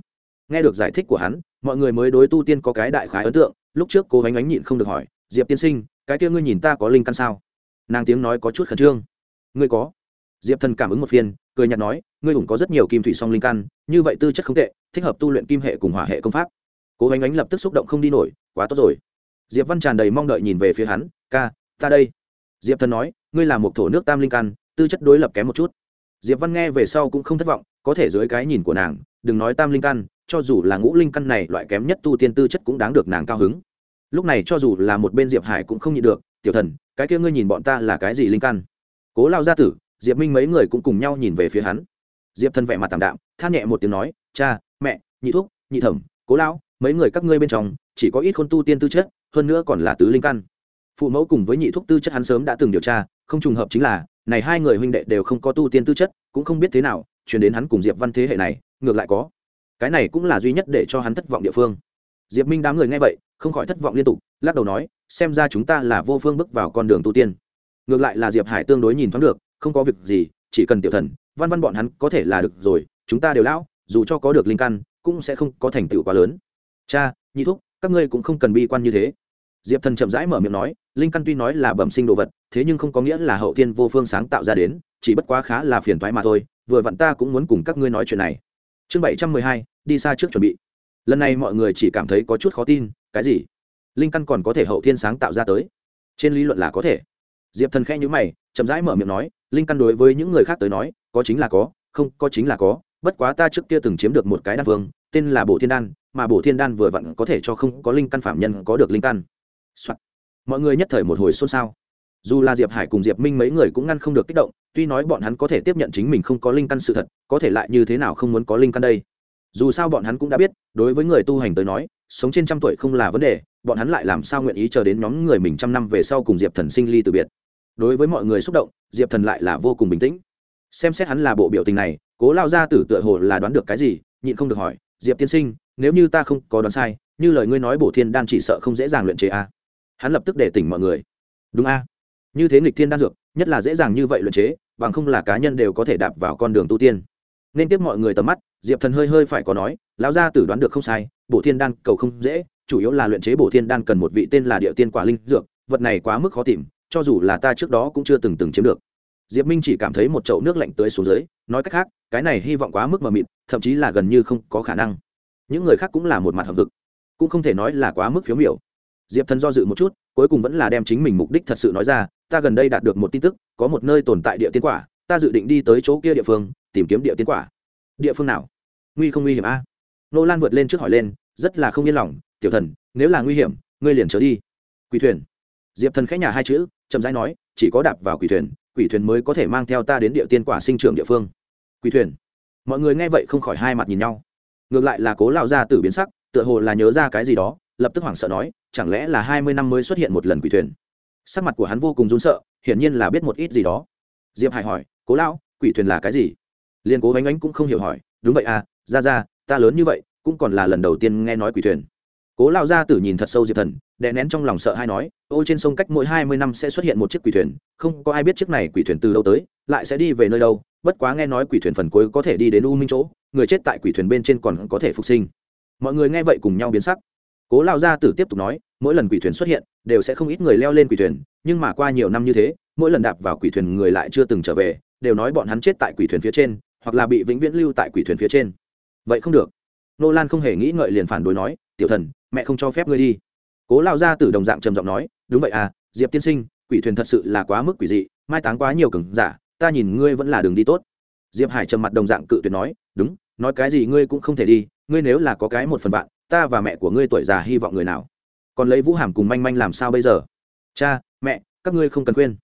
nghe được giải thích của hắn, mọi người mới đối tu tiên có cái đại khái ấn tượng, lúc trước cô bánh ánh nhịn không được hỏi, diệp tiên sinh, cái kia ngươi nhìn ta có linh căn sao? Nàng tiếng nói có chút khẩn trương. Ngươi có. Diệp thần cảm ứng một phiên, cười nhạt nói, ngươi cũng có rất nhiều kim thủy song linh căn, như vậy tư chất không tệ, thích hợp tu luyện kim hệ cùng hỏa hệ công pháp. Cố gánh ánh lập tức xúc động không đi nổi, quá tốt rồi. Diệp văn tràn đầy mong đợi nhìn về phía hắn, ca, ta đây. Diệp thần nói, ngươi là một thổ nước tam linh căn, tư chất đối lập kém một chút diệp văn nghe về sau cũng không thất vọng có thể dưới cái nhìn của nàng đừng nói tam linh căn cho dù là ngũ linh căn này loại kém nhất tu tiên tư chất cũng đáng được nàng cao hứng. Lúc này cho dù là một bên diệp hải cũng không nhịn được tiểu thần cái kia ngươi nhìn bọn ta là cái gì linh căn? Cố lao gia tử. Diệp minh mấy người cũng cùng nhau nhìn về phía hắn. Diệp thần vẻ mặt tảm đạm than nhẹ một tiếng nói cha mẹ nhị thúc nhị thẩm cố lão, mấy người các ngươi bên trong chỉ có ít khôn tu tiên tư chất hơn nữa còn là tứ linh căn. Phụ mẫu cùng với nhị thúc tư chất hắn sớm đã từng điều tra không trùng hợp chính là này hai người huynh đệ đều không có tu tiên tư chất, cũng không biết thế nào, chuyển đến hắn cùng diệp văn thế hệ này, ngược lại có. Cái này cũng là duy nhất để cho hắn thất vọng địa phương. Diệp minh đám người nghe vậy, không khỏi thất vọng liên tục, lắc đầu nói, xem ra chúng ta là vô phương bước vào con đường tu tiên. Ngược lại là diệp hải tương đối nhìn thoáng được, không có việc gì, chỉ cần tiểu thần, văn văn bọn hắn có thể là được rồi, chúng ta đều lão, dù cho có được linh căn, cũng sẽ không có thành tựu quá lớn. Cha, nhị thúc, các ngươi cũng không cần bi quan như thế. Diệp thần chậm rãi mở miệng nói, linh căn tuy nói là bẩm sinh đồ vật thế nhưng không có nghĩa là hậu thiên vô phương sáng tạo ra đến, chỉ bất quá khá là phiền thoái mà thôi, vừa vặn ta cũng muốn cùng các ngươi nói chuyện này. Chương bảy trăm mười hai, đi xa trước chuẩn bị. Lần này mọi người chỉ cảm thấy có chút khó tin, cái gì? Linh căn còn có thể hậu thiên sáng tạo ra tới? Trên lý luận là có thể. Diệp thần khẽ nhữ mày, chậm rãi mở miệng nói, linh căn đối với những người khác tới nói, có chính là có, không, có chính là có, bất quá ta trước kia từng chiếm được một cái đan vương, tên là bổ thiên đan, mà bổ thiên đan vừa vặn có thể cho không có linh căn phạm nhân có được linh căn、Soạn. mọi người nhất thời một hồi xôn xao dù là diệp hải cùng diệp minh mấy người cũng ngăn không được kích động, tuy nói bọn hắn có thể tiếp nhận chính mình không có linh căn sự thật, có thể lại như thế nào không muốn có linh căn đây? Dù sao bọn hắn cũng đã biết, đối với người tu hành tới nói, sống trên trăm tuổi không là vấn đề, bọn hắn lại làm sao nguyện ý chờ đến nhóm người mình trăm năm về sau cùng diệp thần sinh ly từ biệt? Đối với mọi người xúc động, diệp thần lại là vô cùng bình tĩnh. Xem xét hắn là bộ biểu tình này, cố lao ra tử tựa hồ là đoán được cái gì, nhịn không được hỏi, diệp tiên sinh, nếu như ta không có đoán sai, như lời ngươi nói bổ thiên đan chỉ sợ không dễ dàng luyện chế a hắn lập tức để tỉnh mọi người. Đúng a như thế nghịch thiên đan dược, nhất là dễ dàng như vậy luyện chế, bằng không là cá nhân đều có thể đạp vào con đường tu tiên. Nên tiếp mọi người tầm mắt, diệp thần hơi hơi phải có nói, lão gia tử đoán được không sai, bổ thiên đan cầu không dễ, chủ yếu là luyện chế bổ thiên đan cần một vị tên là địa tiên quả linh dược, vật này quá mức khó tìm, cho dù là ta trước đó cũng chưa từng từng chiếm được. Diệp minh chỉ cảm thấy một chậu nước lạnh tưới xuống dưới, nói cách khác, cái này hy vọng quá mức mờ mịt, thậm chí là gần như không có khả năng. Những người khác cũng là một mặt hợp vực cũng không thể nói là quá mức phiếu miểu. Diệp thần do dự một chút cuối cùng vẫn là đem chính mình mục đích thật sự nói ra, ta gần đây đạt được một tin tức, có một nơi tồn tại địa tiên quả, ta dự định đi tới chỗ kia địa phương, tìm kiếm địa tiên quả. Địa phương nào? Nguy không nguy hiểm a? Nô lan vượt lên trước hỏi lên, rất là không yên lòng, tiểu thần, nếu là nguy hiểm, ngươi liền trở đi. Quỷ thuyền. Diệp thần khẽ nhà hai chữ, chậm rãi nói, chỉ có đạp vào quỷ thuyền quỷ thuyền mới có thể mang theo ta đến địa tiên quả sinh trưởng địa phương. Quỷ thuyền. Mọi người nghe vậy không khỏi hai mặt nhìn nhau. Ngược lại là cố lao ra tử biến sắc, tựa hồ là nhớ ra cái gì đó lập tức hoảng sợ nói chẳng lẽ là hai mươi năm mới xuất hiện một lần quỷ thuyền? Sắc mặt của hắn vô cùng run sợ hiển nhiên là biết một ít gì đó. Diệp hải hỏi cố lão, quỷ thuyền là cái gì? Liên cố bánh ánh cũng không hiểu hỏi đúng vậy à ra ra ta lớn như vậy cũng còn là lần đầu tiên nghe nói quỷ thuyền. Cố lao gia tử nhìn thật sâu diệp thần đè nén trong lòng sợ hay nói ô trên sông cách mỗi hai mươi năm sẽ xuất hiện một chiếc quỷ thuyền không có ai biết chiếc này quỷ thuyền từ đâu tới lại sẽ đi về nơi đâu bất quá nghe nói quỷ thuyền phần cuối có thể đi đến u minh chỗ người chết tại quỷ thuyền bên trên còn có thể phục sinh. Mọi người nghe vậy cùng nhau biến sắc cố lao gia tử tiếp tục nói, mỗi lần quỷ thuyền xuất hiện, đều sẽ không ít người leo lên quỷ thuyền, nhưng mà qua nhiều năm như thế, mỗi lần đạp vào quỷ thuyền người lại chưa từng trở về, đều nói bọn hắn chết tại quỷ thuyền phía trên, hoặc là bị vĩnh viễn lưu tại quỷ thuyền phía trên. Vậy không được. Nô lan không hề nghĩ ngợi liền phản đối nói, tiểu thần, mẹ không cho phép ngươi đi. Cố lao gia tử đồng dạng trầm giọng nói, đúng vậy à diệp tiên sinh, quỷ thuyền thật sự là quá mức quỷ dị, mai táng quá nhiều cường giả, ta nhìn ngươi vẫn là đường đi tốt. Diệp hải trầm mặt đồng dạng cự tuyệt nói, đúng, nói cái gì ngươi cũng không thể đi, ngươi nếu là có cái một phần vạn ta và mẹ của ngươi tuổi già hy vọng người nào? Còn lấy vũ hàm cùng manh manh làm sao bây giờ? Cha, mẹ, các ngươi không cần quên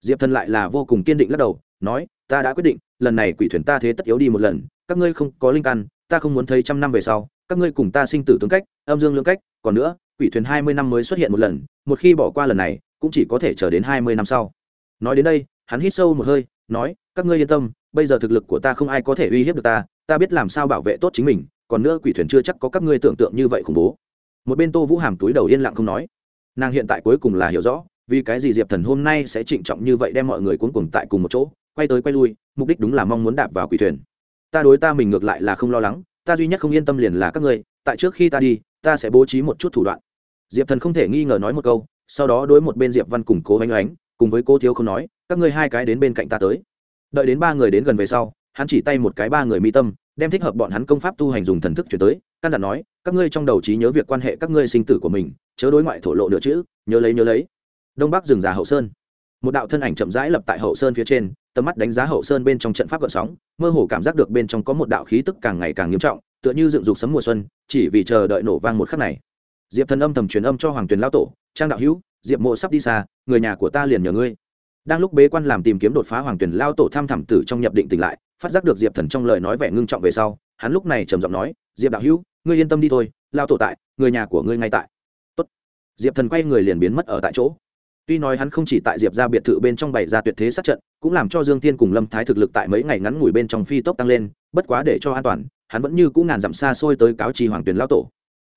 diệp thần lại là vô cùng kiên định lắc đầu, nói, ta đã quyết định, lần này quỷ thuyền ta thế tất yếu đi một lần, các ngươi không có linh căn, ta không muốn thấy trăm năm về sau, các ngươi cùng ta sinh tử tương cách, âm dương lương cách, còn nữa, quỷ thuyền hai mươi năm mới xuất hiện một lần, một khi bỏ qua lần này, cũng chỉ có thể chờ đến hai mươi năm sau. Nói đến đây, hắn hít sâu một hơi, nói, các ngươi yên tâm, bây giờ thực lực của ta không ai có thể uy hiếp được ta ta biết làm sao bảo vệ tốt chính mình còn nữa quỷ thuyền chưa chắc có các ngươi tưởng tượng như vậy khủng bố. Một bên tô vũ hàm túi đầu yên lặng không nói. Nàng hiện tại cuối cùng là hiểu rõ, vì cái gì diệp thần hôm nay sẽ trịnh trọng như vậy đem mọi người cuốn cùng tại cùng một chỗ, quay tới quay lui, mục đích đúng là mong muốn đạp vào quỷ thuyền. Ta đối ta mình ngược lại là không lo lắng, ta duy nhất không yên tâm liền là các ngươi, tại trước khi ta đi, ta sẽ bố trí một chút thủ đoạn. Diệp thần không thể nghi ngờ nói một câu, sau đó đối một bên diệp văn cùng cố oanh oánh cùng với cô thiếu không nói, các ngươi hai cái đến bên cạnh ta tới. Đợi đến ba người đến gần về sau, hắn chỉ tay một cái ba người mi tâm đem thích hợp bọn hắn công pháp tu hành dùng thần thức chuyển tới, căn dặn nói, các ngươi trong đầu trí nhớ việc quan hệ các ngươi sinh tử của mình, chớ đối ngoại thổ lộ nữa chữ, nhớ lấy nhớ lấy. Đông bắc rừng già hậu sơn. Một đạo thân ảnh chậm rãi lập tại hậu sơn phía trên, tầm mắt đánh giá hậu sơn bên trong trận pháp gợn sóng, mơ hồ cảm giác được bên trong có một đạo khí tức càng ngày càng nghiêm trọng, tựa như dựng dục sấm mùa xuân, chỉ vì chờ đợi nổ vang một khắc này. Diệp thần âm thầm truyền âm cho hoàng tuyền lao tổ, trang đạo hữu, diệp mộ sắp đi xa, người nhà của ta liền nhờ ngươi. Đang lúc bế quan làm tìm kiếm đột phá hoàng tuyền lao tổ tham thảm tử trong nhập định tỉnh lại phát giác được diệp thần trong lời nói vẻ ngưng trọng về sau, hắn lúc này trầm giọng nói, diệp đạo hữu, ngươi yên tâm đi thôi, lao tổ tại, người nhà của ngươi ngay tại. Tốt. diệp thần quay người liền biến mất ở tại chỗ. Tuy nói hắn không chỉ tại diệp ra biệt thự bên trong bày ra tuyệt thế sát trận, cũng làm cho dương tiên cùng lâm thái thực lực tại mấy ngày ngắn ngủi bên trong phi tốc tăng lên, bất quá để cho an toàn, hắn vẫn như cũ ngàn dặm xa xôi tới cáo trì hoàng tuyền lao tổ.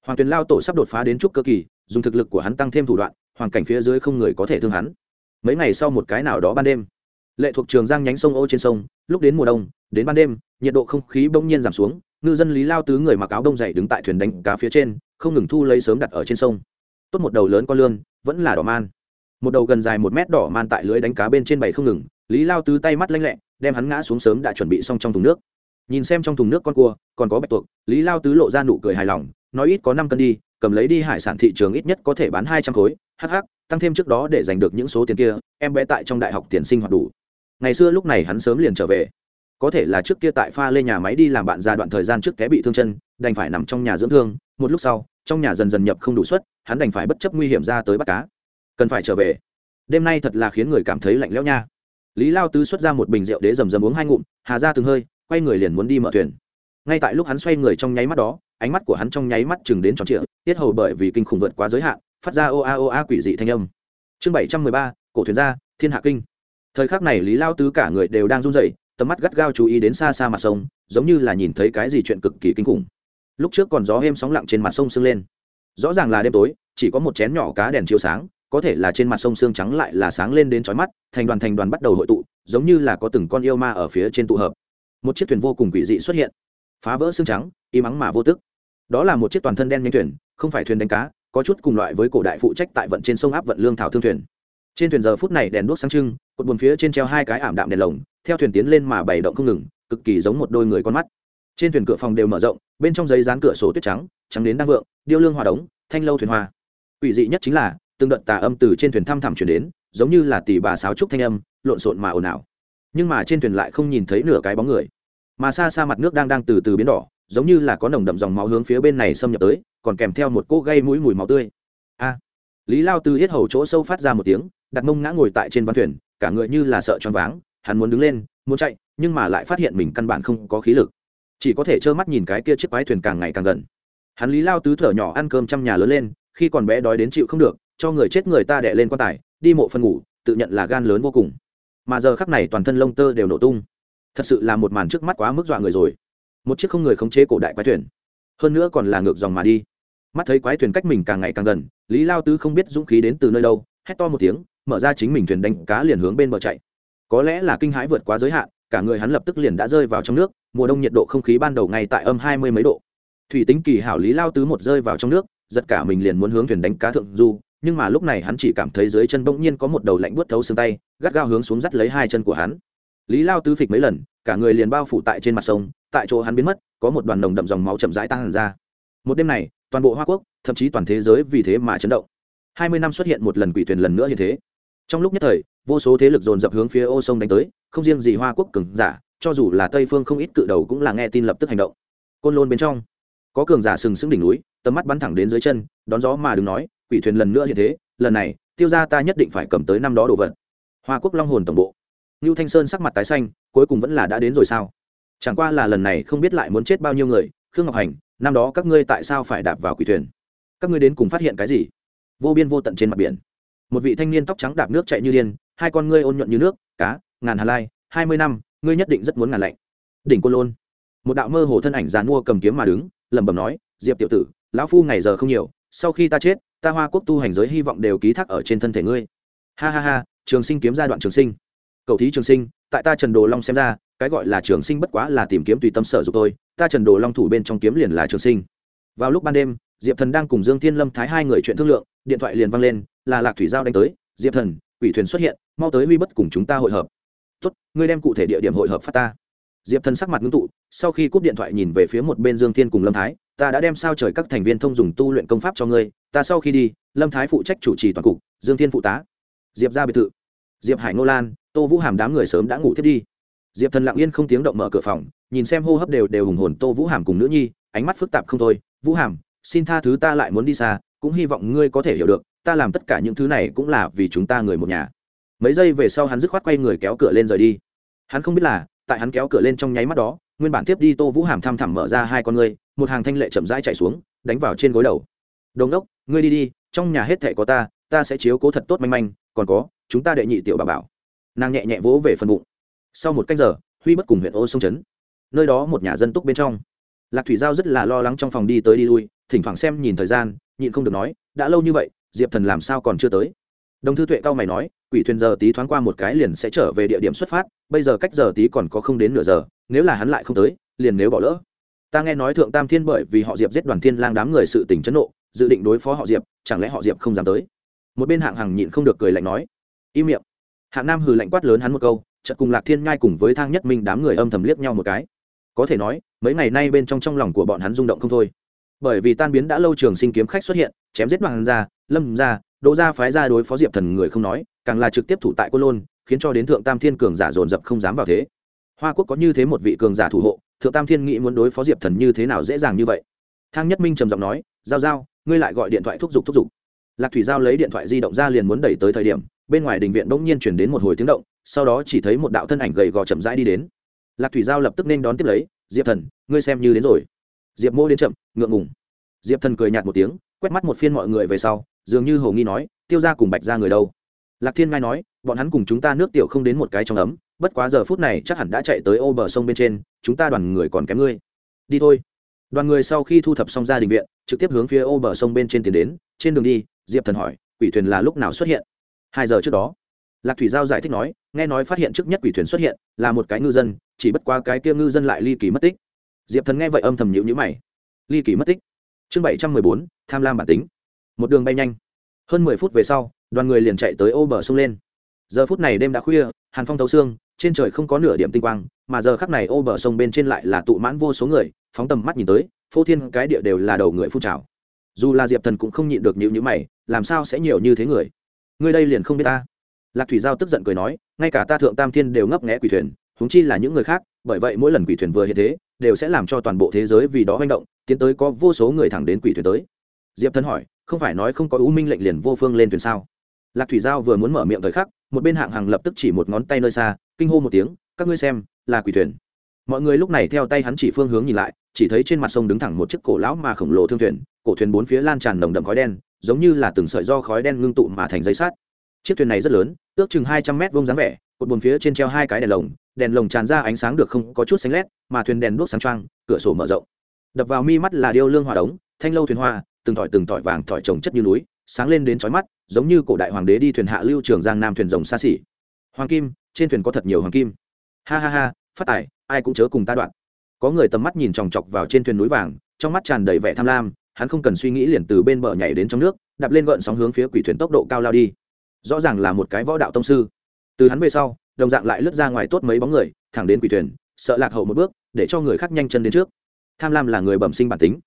Hoàng tuyền lao tổ sắp đột phá đến trúc cơ kỳ, dùng thực lực của hắn tăng thêm thủ đoạn, hoàn cảnh phía dưới không người có thể thương hắn. Mấy ngày sau một cái nào đó ban đêm, lệ thuộc trường giang nhánh sông ô trên sông lúc đến mùa đông, đến ban đêm, nhiệt độ không khí bỗng nhiên giảm xuống, ngư dân lý lao tứ người mặc áo đông dày đứng tại thuyền đánh cá phía trên, không ngừng thu lấy sớm đặt ở trên sông. Tốt một đầu lớn con lươn, vẫn là đỏ man. Một đầu gần dài một mét đỏ man tại lưới đánh cá bên trên bầy không ngừng, lý lao tứ tay mắt lanh lẹ, đem hắn ngã xuống sớm đã chuẩn bị xong trong thùng nước. Nhìn xem trong thùng nước con cua, còn có bạch tuộc, lý lao tứ lộ ra nụ cười hài lòng, nói ít có năm cân đi, cầm lấy đi hải sản thị trường ít nhất có thể bán hai trăm khối hh tăng thêm trước đó để giành được những số tiền kia, em bé tại trong đại học tiền sinh hoạt đủ ngày xưa lúc này hắn sớm liền trở về. Có thể là trước kia tại pha lên nhà máy đi làm bạn giai đoạn thời gian trước té bị thương chân, đành phải nằm trong nhà dưỡng thương. Một lúc sau, trong nhà dần dần nhập không đủ suất, hắn đành phải bất chấp nguy hiểm ra tới bắt cá. Cần phải trở về. Đêm nay thật là khiến người cảm thấy lạnh lẽo nha. Lý lao tứ xuất ra một bình rượu đế rầm rầm uống hai ngụm, hà ra từng hơi, quay người liền muốn đi mở thuyền. Ngay tại lúc hắn xoay người trong nháy mắt đó, ánh mắt của hắn trong nháy mắt chừng đến tròn trịa, tiết hầu bởi vì kinh khủng vượt quá giới hạn, phát ra ô a ô a quỷ dị thanh âm. Chương bảy trăm mười ba, cổ thuyền gia thiên hạ kinh thời khắc này lý lao tứ cả người đều đang run rẩy, tầm mắt gắt gao chú ý đến xa xa mặt sông, giống như là nhìn thấy cái gì chuyện cực kỳ kinh khủng. Lúc trước còn gió êm sóng lặng trên mặt sông sương lên. Rõ ràng là đêm tối, chỉ có một chén nhỏ cá đèn chiếu sáng, có thể là trên mặt sông sương trắng lại là sáng lên đến chói mắt, thành đoàn thành đoàn bắt đầu hội tụ, giống như là có từng con yêu ma ở phía trên tụ hợp. Một chiếc thuyền vô cùng quỷ dị xuất hiện. Phá vỡ xương trắng, im ắng mà vô tức. Đó là một chiếc toàn thân đen nhanh thuyền, không phải thuyền đánh cá, có chút cùng loại với cổ đại phụ trách tại vận trên sông áp vận lương thảo thương thuyền. Trên thuyền giờ phút này đèn đuốc sáng trưng cột buồn phía trên treo hai cái ảm đạm đèn lồng, theo thuyền tiến lên mà bày động không ngừng, cực kỳ giống một đôi người con mắt. Trên thuyền cửa phòng đều mở rộng, bên trong giấy dán cửa sổ tuyết trắng trắng đến đang vượng, điêu lương hòa đống, thanh lâu thuyền hoa. Quỷ dị nhất chính là, từng đợt tà âm từ trên thuyền thăm thẳm chuyển đến, giống như là tỷ bà sáo trúc thanh âm, lộn xộn mà ồn ào. Nhưng mà trên thuyền lại không nhìn thấy nửa cái bóng người. Mà xa xa mặt nước đang đang từ từ biến đỏ, giống như là có nồng đậm dòng máu hướng phía bên này xâm nhập tới, còn kèm theo một cỗ gây mũi mùi máu tươi. A! Lý lao Tư hết hầu chỗ sâu phát ra một tiếng, đặt mông ngã ngồi tại trên văn thuyền cả người như là sợ choáng váng, hắn muốn đứng lên, muốn chạy, nhưng mà lại phát hiện mình căn bản không có khí lực. Chỉ có thể trơ mắt nhìn cái kia chiếc quái thuyền càng ngày càng gần. Hắn lý lao tứ thở nhỏ ăn cơm trăm nhà lớn lên, khi còn bé đói đến chịu không được, cho người chết người ta đè lên quan tài, đi mộ phân ngủ, tự nhận là gan lớn vô cùng. Mà giờ khắc này toàn thân lông tơ đều nổ tung. Thật sự là một màn trước mắt quá mức dọa người rồi. Một chiếc không người khống chế cổ đại quái thuyền. Hơn nữa còn là ngược dòng mà đi. Mắt thấy quái thuyền cách mình càng ngày càng gần, lý lao tứ không biết dũng khí đến từ nơi đâu, hét to một tiếng mở ra chính mình thuyền đánh cá liền hướng bên bờ chạy. Có lẽ là kinh hãi vượt quá giới hạn, cả người hắn lập tức liền đã rơi vào trong nước, mùa đông nhiệt độ không khí ban đầu ngay tại âm hai mươi mấy độ. Thủy tính kỳ hảo lý lao tứ một rơi vào trong nước, giật cả mình liền muốn hướng thuyền đánh cá thượng du, nhưng mà lúc này hắn chỉ cảm thấy dưới chân bỗng nhiên có một đầu lạnh buốt thấu xương tay, gắt gao hướng xuống dắt lấy hai chân của hắn. Lý lao tứ phịch mấy lần, cả người liền bao phủ tại trên mặt sông, tại chỗ hắn biến mất, có một đoàn nồng đậm dòng máu chậm rãi tăng ra. Một đêm này, toàn bộ hoa quốc, thậm chí toàn thế giới vì thế mà chấn động. Hai mươi năm xuất hiện một lần quỷ thuyền lần nữa như thế trong lúc nhất thời, vô số thế lực dồn dập hướng phía ô sông đánh tới, không riêng gì hoa quốc cường giả, cho dù là tây phương không ít cự đầu cũng là nghe tin lập tức hành động. Côn lôn bên trong, có cường giả sừng sững đỉnh núi, tầm mắt bắn thẳng đến dưới chân, đón gió mà đừng nói, quỷ thuyền lần nữa như thế, lần này, tiêu ra ta nhất định phải cầm tới năm đó đồ vật. Hoa quốc long hồn tổng bộ. Ngưu thanh sơn sắc mặt tái xanh, cuối cùng vẫn là đã đến rồi sao? Chẳng qua là lần này không biết lại muốn chết bao nhiêu người, khương ngọc hành, năm đó các ngươi tại sao phải đạp vào quỷ thuyền? Các ngươi đến cùng phát hiện cái gì? Vô biên vô tận trên mặt biển một vị thanh niên tóc trắng đạp nước chạy như điên, hai con ngươi ôn nhuận như nước, cá, ngàn hà lai, hai mươi năm, ngươi nhất định rất muốn ngàn lạnh. Đỉnh côn lôn. Một đạo mơ hồ thân ảnh dàn mua cầm kiếm mà đứng, lẩm bẩm nói, diệp tiểu tử, lão phu ngày giờ không nhiều, sau khi ta chết, ta hoa quốc tu hành giới hy vọng đều ký thác ở trên thân thể ngươi. Ha ha ha, trường sinh kiếm giai đoạn trường sinh. Cầu thí trường sinh, tại ta trần đồ long xem ra, cái gọi là trường sinh bất quá là tìm kiếm tùy tâm sở dục tôi ta trần đồ long thủ bên trong kiếm liền là trường sinh. Vào lúc ban đêm, diệp thần đang cùng dương thiên lâm thái hai người chuyện thương lượng, điện thoại liền văng lên là lạc thủy giao đánh tới, diệp thần, quỷ thuyền xuất hiện, mau tới huy bất cùng chúng ta hội hợp. Tốt, ngươi đem cụ thể địa điểm hội hợp phát ta. Diệp thần sắc mặt ngưng tụ, sau khi cúp điện thoại nhìn về phía một bên dương thiên cùng lâm thái, ta đã đem sao trời các thành viên thông dùng tu luyện công pháp cho ngươi, ta sau khi đi, lâm thái phụ trách chủ trì toàn cục, dương thiên phụ tá. Diệp ra biệt thự. Diệp hải ngô lan, tô vũ hàm đám người sớm đã ngủ thiết đi. Diệp thần lặng yên không tiếng động mở cửa phòng, nhìn xem hô hấp đều đều hùng hồn tô vũ hàm cùng nữ nhi, ánh mắt phức tạp không thôi. Vũ hàm xin tha thứ ta lại muốn đi xa, cũng hy vọng ngươi có thể hiểu được, ta làm tất cả những thứ này cũng là vì chúng ta người một nhà. Mấy giây về sau hắn dứt khoát quay người kéo cửa lên rời đi. Hắn không biết là, tại hắn kéo cửa lên trong nháy mắt đó, nguyên bản tiếp đi tô vũ hàm thăm thẳm mở ra hai con ngươi, một hàng thanh lệ chậm rãi chạy xuống, đánh vào trên gối đầu. Đồn đốc, ngươi đi đi, trong nhà hết thệ có ta ta sẽ chiếu cố thật tốt manh manh, còn có, chúng ta đệ nhị tiểu bà bảo. Nàng nhẹ nhẹ vỗ về phần bụng. Sau một cách giờ, huy bất cùng huyện ô sông trấn nơi đó một nhà dân túc bên trong. Lạc thủy giao rất là lo lắng trong phòng đi tới đi lui thỉnh thoảng xem nhìn thời gian, nhịn không được nói, đã lâu như vậy, diệp thần làm sao còn chưa tới? Đồng thư tuệ cao mày nói, quỷ thuyền giờ tí thoáng qua một cái liền sẽ trở về địa điểm xuất phát, bây giờ cách giờ tí còn có không đến nửa giờ, nếu là hắn lại không tới, liền nếu bỏ lỡ. Ta nghe nói thượng tam thiên bởi vì họ diệp giết đoàn thiên lang đám người sự tình chấn nộ, dự định đối phó họ diệp, chẳng lẽ họ diệp không dám tới? Một bên hạng hằng nhịn không được cười lạnh nói, im miệng. Hạng nam hừ lạnh quát lớn hắn một câu, chợt cùng lạc thiên nhai cùng với thang nhất minh đám người âm thầm liếc nhau một cái. Có thể nói, mấy ngày nay bên trong trong lòng của bọn hắn rung động không thôi bởi vì tan biến đã lâu trường sinh kiếm khách xuất hiện, chém giết bằng ra lâm ra đỗ ra phái ra đối phó diệp thần người không nói, càng là trực tiếp thủ tại côn lôn, khiến cho đến thượng tam thiên cường giả dồn dập không dám vào thế. Hoa quốc có như thế một vị cường giả thủ hộ, thượng tam thiên nghĩ muốn đối phó diệp thần như thế nào dễ dàng như vậy? Thang nhất minh trầm giọng nói, giao giao, ngươi lại gọi điện thoại thúc giục thúc giục. Lạc thủy giao lấy điện thoại di động ra liền muốn đẩy tới thời điểm, bên ngoài đình viện bỗng nhiên chuyển đến một hồi tiếng động, sau đó chỉ thấy một đạo thân ảnh gầy gò chậm rãi đi đến. Lạc thủy giao lập tức nên đón tiếp lấy, diệp thần, ngươi xem như đến rồi diệp mô đến chậm, ngượng ngùng. Diệp thần cười nhạt một tiếng, quét mắt một phiên mọi người về sau, dường như hầu nghi nói, tiêu ra cùng bạch ra người đâu? Lạc thiên ngai nói, bọn hắn cùng chúng ta nước tiểu không đến một cái trong ấm, bất quá giờ phút này chắc hẳn đã chạy tới ô bờ sông bên trên, chúng ta đoàn người còn kém ngươi. Đi thôi. Đoàn người sau khi thu thập xong gia đình viện, trực tiếp hướng phía ô bờ sông bên trên tiến đến, trên đường đi, diệp thần hỏi, quỷ thuyền là lúc nào xuất hiện? Hai giờ trước đó. Lạc thủy giao giải thích nói, nghe nói phát hiện trước nhất quỷ thuyền xuất hiện, là một cái ngư dân, chỉ bất qua cái kia ngư dân lại ly kỳ mất tích diệp thần nghe vậy âm thầm nhịu nhữ mày. Ly kỳ mất tích. Chương bảy trăm mười bốn, tham lam bản tính. Một đường bay nhanh. Hơn mười phút về sau, đoàn người liền chạy tới ô bờ sông lên. Giờ phút này đêm đã khuya, hàn phong thấu xương, trên trời không có nửa điểm tinh quang, mà giờ khắc này ô bờ sông bên trên lại là tụ mãn vô số người, phóng tầm mắt nhìn tới, phô thiên cái địa đều là đầu người phun trào. Dù là diệp thần cũng không nhịn được nhịu nhữ mày, làm sao sẽ nhiều như thế người? Người đây liền không biết ta. Lạc thủy giao tức giận cười nói, ngay cả ta thượng tam thiên đều ngấp nghẽ quỷ thuyền húng chi là những người khác, bởi vậy mỗi lần quỷ thuyền vừa hiện thế đều sẽ làm cho toàn bộ thế giới vì đó manh động, tiến tới có vô số người thẳng đến quỷ thuyền tới. Diệp thần hỏi, không phải nói không có U minh lệnh liền vô phương lên thuyền sao? Lạc thủy giao vừa muốn mở miệng thời khắc, một bên hạng hàng lập tức chỉ một ngón tay nơi xa, kinh hô một tiếng, các ngươi xem, là quỷ thuyền. Mọi người lúc này theo tay hắn chỉ phương hướng nhìn lại, chỉ thấy trên mặt sông đứng thẳng một chiếc cổ lão mà khổng lồ thương thuyền, cổ thuyền bốn phía lan tràn nồng đậm khói đen, giống như là từng sợi do khói đen ngưng tụ mà thành dây sát chiếc thuyền này rất lớn, ước chừng hai trăm mét vông dáng vẻ, cột buồn phía trên treo hai cái đèn lồng đèn lồng tràn ra ánh sáng được không có chút xanh lét, mà thuyền đèn đuốc sáng trăng cửa sổ mở rộng. Đập vào mi mắt là điêu lương hòa đống, thanh lâu thuyền hoa, từng thỏi từng thỏi vàng thỏi trồng chất như núi, sáng lên đến trói mắt, giống như cổ đại hoàng đế đi thuyền hạ lưu trường giang nam thuyền rồng xa xỉ. Hoàng kim, trên thuyền có thật nhiều hoàng kim. Ha ha ha, phát tài, ai cũng chớ cùng ta đoạn. Có người tầm mắt nhìn chòng chọc vào trên thuyền núi vàng, trong mắt tràn đầy vẻ tham lam, hắn không cần suy nghĩ liền từ bên bờ nhảy đến trong nước, đạp lên gợn sóng hướng phía quỷ thuyền tốc độ cao lao đi. Rõ ràng là một cái võ đạo tông sư. Từ hắn về sau đồng dạng lại lướt ra ngoài tốt mấy bóng người, thẳng đến quỷ thuyền, sợ lạc hậu một bước, để cho người khác nhanh chân đến trước. Tham lam là người bẩm sinh bản tính.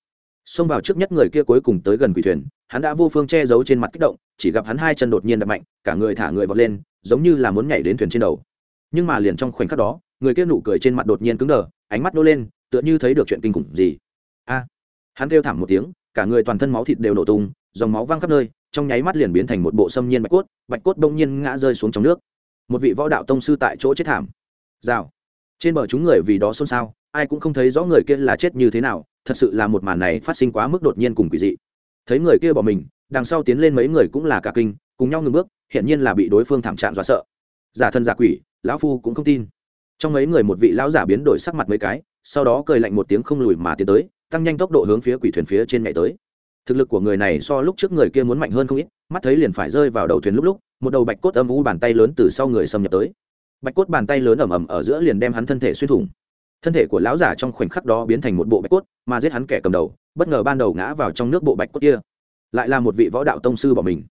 Xông vào trước nhất người kia cuối cùng tới gần quỷ thuyền, hắn đã vô phương che giấu trên mặt kích động, chỉ gặp hắn hai chân đột nhiên đập mạnh, cả người thả người vọt lên, giống như là muốn nhảy đến thuyền trên đầu. Nhưng mà liền trong khoảnh khắc đó, người kia nụ cười trên mặt đột nhiên cứng đờ, ánh mắt nô lên, tựa như thấy được chuyện kinh khủng gì. A! Hắn kêu thảm một tiếng, cả người toàn thân máu thịt đều nổ tung, dòng máu văng khắp nơi, trong nháy mắt liền biến thành một bộ xâm nhiên bạch cốt bạch cốt đông nhiên ngã rơi xuống trong nước một vị võ đạo tông sư tại chỗ chết thảm. Rào. Trên bờ chúng người vì đó xôn xao, ai cũng không thấy rõ người kia là chết như thế nào, thật sự là một màn này phát sinh quá mức đột nhiên cùng quỷ dị. Thấy người kia bỏ mình, đằng sau tiến lên mấy người cũng là cả kinh, cùng nhau ngừng bước hiện nhiên là bị đối phương thảm trạng dọa sợ. Giả thân giả quỷ, lão phu cũng không tin. Trong mấy người một vị lão giả biến đổi sắc mặt mấy cái, sau đó cười lạnh một tiếng không lùi mà tiến tới, tăng nhanh tốc độ hướng phía quỷ thuyền phía trên nhảy tới. Thực lực của người này so lúc trước người kia muốn mạnh hơn không ít mắt thấy liền phải rơi vào đầu thuyền lúc lúc, một đầu bạch cốt âm u bàn tay lớn từ sau người xâm nhập tới. Bạch cốt bàn tay lớn ẩm ẩm ở giữa liền đem hắn thân thể xuyên thủng. Thân thể của lão giả trong khoảnh khắc đó biến thành một bộ bạch cốt, mà giết hắn kẻ cầm đầu, bất ngờ ban đầu ngã vào trong nước bộ bạch cốt kia. Lại là một vị võ đạo tông sư bỏ mình.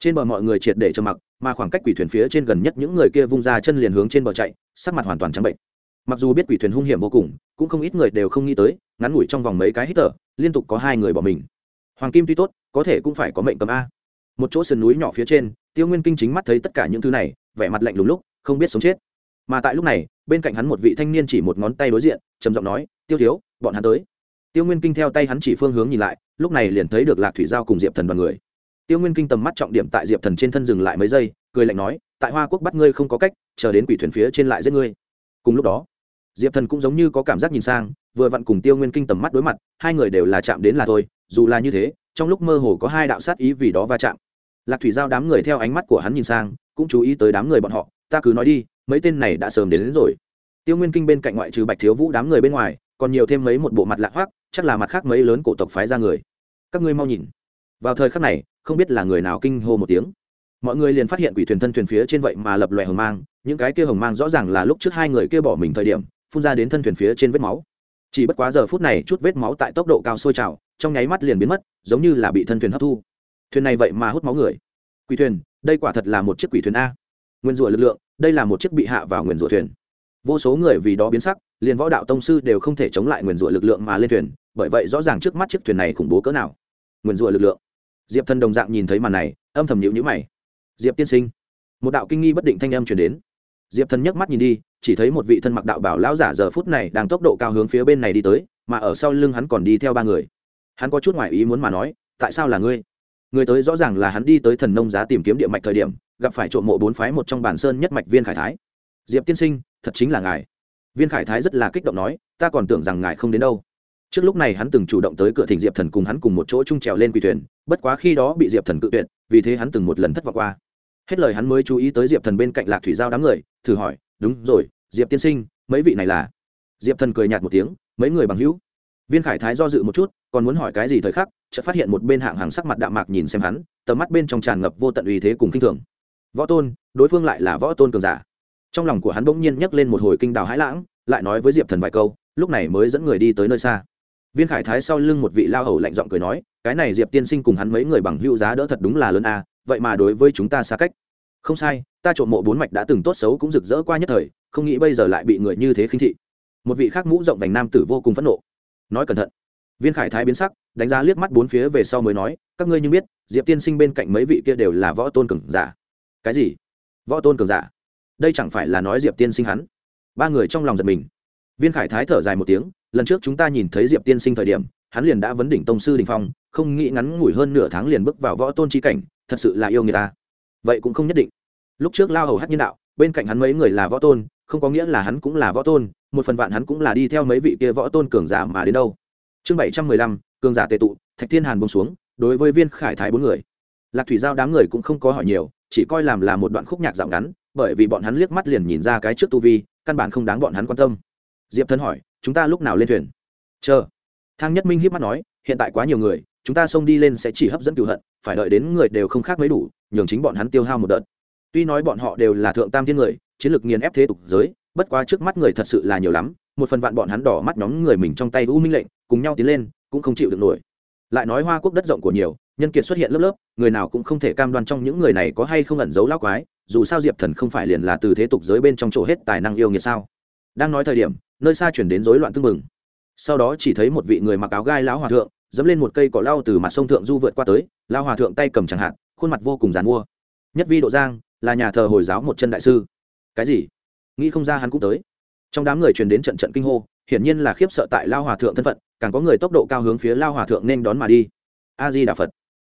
Trên bờ mọi người triệt để trầm mặc, mà khoảng cách quỷ thuyền phía trên gần nhất những người kia vung ra chân liền hướng trên bờ chạy, sắc mặt hoàn toàn trắng bệnh. Mặc dù biết quỷ thuyền hung hiểm vô cùng, cũng không ít người đều không nghĩ tới, ngắn ngủi trong vòng mấy cái hít thở, liên tục có hai người bỏ mình. Hoàng kim tuy tốt, có thể cũng phải có mệnh cầm a một chỗ sườn núi nhỏ phía trên, tiêu nguyên kinh chính mắt thấy tất cả những thứ này, vẻ mặt lạnh lùng lúc, không biết sống chết. Mà tại lúc này, bên cạnh hắn một vị thanh niên chỉ một ngón tay đối diện, trầm giọng nói, tiêu thiếu, bọn hắn tới. Tiêu nguyên kinh theo tay hắn chỉ phương hướng nhìn lại, lúc này liền thấy được lạc thủy giao cùng diệp thần đoàn người. Tiêu nguyên kinh tầm mắt trọng điểm tại diệp thần trên thân dừng lại mấy giây, cười lạnh nói, tại hoa quốc bắt ngươi không có cách, chờ đến quỷ thuyền phía trên lại giết ngươi. Cùng lúc đó, diệp thần cũng giống như có cảm giác nhìn sang, vừa vặn cùng tiêu nguyên kinh tầm mắt đối mặt, hai người đều là chạm đến là thôi, dù là như thế, trong lúc mơ hồ có hai đạo sát ý vì đó va chạm lạc thủy giao đám người theo ánh mắt của hắn nhìn sang cũng chú ý tới đám người bọn họ ta cứ nói đi mấy tên này đã sớm đến, đến rồi. Tiêu nguyên kinh bên cạnh ngoại trừ bạch thiếu vũ đám người bên ngoài còn nhiều thêm mấy một bộ mặt lạ hoác chắc là mặt khác mấy lớn cổ tộc phái ra người. Các ngươi mau nhìn. Vào thời khắc này không biết là người nào kinh hô một tiếng. Mọi người liền phát hiện quỷ thuyền thân thuyền phía trên vậy mà lập loè hồng mang những cái kia hồng mang rõ ràng là lúc trước hai người kia bỏ mình thời điểm phun ra đến thân thuyền phía trên vết máu. Chỉ bất quá giờ phút này chút vết máu tại tốc độ cao sôi trào trong nháy mắt liền biến mất giống như là bị thân thuyền hấp thu thuyền này vậy mà hút máu người. Quỷ thuyền, đây quả thật là một chiếc quỷ thuyền a. Nguyên rủa lực lượng, đây là một chiếc bị hạ vào nguyền rủa thuyền. Vô số người vì đó biến sắc, liền võ đạo tông sư đều không thể chống lại nguyền rủa lực lượng mà lên thuyền, bởi vậy rõ ràng trước mắt chiếc thuyền này khủng bố cỡ nào. Nguyền rủa lực lượng. Diệp thần đồng dạng nhìn thấy màn này, âm thầm nhịu nhữ mày. Diệp tiên sinh, một đạo kinh nghi bất định thanh âm chuyển đến. Diệp thần nhấc mắt nhìn đi, chỉ thấy một vị thân mặc đạo bảo lão giả giờ phút này đang tốc độ cao hướng phía bên này đi tới, mà ở sau lưng hắn còn đi theo ba người. Hắn có chút ngoại ý muốn mà nói, tại sao là ngươi? Người tới rõ ràng là hắn đi tới thần nông giá tìm kiếm địa mạch thời điểm, gặp phải trộm mộ bốn phái một trong bản sơn nhất mạch viên khải thái. Diệp tiên sinh, thật chính là ngài. Viên khải thái rất là kích động nói, ta còn tưởng rằng ngài không đến đâu. Trước lúc này hắn từng chủ động tới cửa thỉnh diệp thần cùng hắn cùng một chỗ chung trèo lên quỳ thuyền, bất quá khi đó bị diệp thần cự tuyệt, vì thế hắn từng một lần thất vọng qua. Hết lời hắn mới chú ý tới diệp thần bên cạnh lạc thủy giao đám người, thử hỏi, đúng rồi, diệp tiên sinh, mấy vị này là? Diệp thần cười nhạt một tiếng, mấy người bằng hữu. Viên khải thái do dự một chút, còn muốn hỏi cái gì thời khắc chợt phát hiện một bên hạng hàng sắc mặt đạm mạc nhìn xem hắn, tầm mắt bên trong tràn ngập vô tận uy thế cùng kinh thường. Võ tôn, đối phương lại là võ tôn cường giả. Trong lòng của hắn bỗng nhiên nhấc lên một hồi kinh đào hãi lãng, lại nói với diệp thần vài câu, lúc này mới dẫn người đi tới nơi xa. Viên khải thái sau lưng một vị lao hầu lạnh giọng cười nói, cái này diệp tiên sinh cùng hắn mấy người bằng hữu giá đỡ thật đúng là lớn a, vậy mà đối với chúng ta xa cách. Không sai, ta trộm mộ bốn mạch đã từng tốt xấu cũng rực rỡ qua nhất thời, không nghĩ bây giờ lại bị người như thế khinh thị. Một vị khác mũ rộng vành nam tử vô cùng phẫn nộ, nói cẩn thận viên khải thái biến sắc, đánh giá liếc mắt bốn phía về sau mới nói, các ngươi như biết, diệp tiên sinh bên cạnh mấy vị kia đều là võ tôn cường giả. Cái gì? Võ tôn cường giả? Đây chẳng phải là nói diệp tiên sinh hắn? Ba người trong lòng giật mình. Viên khải thái thở dài một tiếng, lần trước chúng ta nhìn thấy diệp tiên sinh thời điểm, hắn liền đã vấn đỉnh tông sư đình phong, không nghĩ ngắn ngủi hơn nửa tháng liền bước vào võ tôn chi cảnh, thật sự là yêu người ta. Vậy cũng không nhất định. Lúc trước lao hầu hát nhân đạo, bên cạnh hắn mấy người là võ tôn, không có nghĩa là hắn cũng là võ tôn, một phần vạn hắn cũng là đi theo mấy vị kia võ tôn cường giả mà đến đâu chương bảy trăm mười lăm, cường giả tệ tụ, thạch thiên hàn bông xuống, đối với viên khải thái bốn người. Lạc thủy giao đám người cũng không có hỏi nhiều, chỉ coi làm là một đoạn khúc nhạc dạo ngắn, bởi vì bọn hắn liếc mắt liền nhìn ra cái trước tu vi, căn bản không đáng bọn hắn quan tâm. Diệp thân hỏi, chúng ta lúc nào lên thuyền? Chờ. Thang nhất minh hiếp mắt nói, hiện tại quá nhiều người, chúng ta xông đi lên sẽ chỉ hấp dẫn cựu hận, phải đợi đến người đều không khác mấy đủ, nhường chính bọn hắn tiêu hao một đợt. Tuy nói bọn họ đều là thượng tam thiên người, chiến lược nghiền ép thế tục giới, bất quá trước mắt người thật sự là nhiều lắm, một phần vạn bọn hắn đỏ mắt nhóm người mình trong tay u minh lệnh cùng nhau tiến lên, cũng không chịu được nổi. Lại nói hoa quốc đất rộng của nhiều, nhân kiệt xuất hiện lớp lớp, người nào cũng không thể cam đoan trong những người này có hay không ẩn giấu lao quái, dù sao diệp thần không phải liền là từ thế tục giới bên trong chỗ hết tài năng yêu nghiệt sao? Đang nói thời điểm, nơi xa chuyển đến rối loạn tưng mừng sau đó chỉ thấy một vị người mặc áo gai lão hòa thượng, dẫm lên một cây cỏ lau từ mặt sông thượng du vượt qua tới lao hòa thượng tay cầm chẳng hạn, khuôn mặt vô cùng dàn mua. Nhất vi độ giang, là nhà thờ hồi giáo một chân đại sư. Cái gì? Nghĩ không ra hắn cũng tới. Trong đám người truyền đến trận trận kinh hô, hiển nhiên là khiếp sợ tại lao hòa thượng thân phận càng có người tốc độ cao hướng phía lao hòa thượng nên đón mà đi. A di đà phật.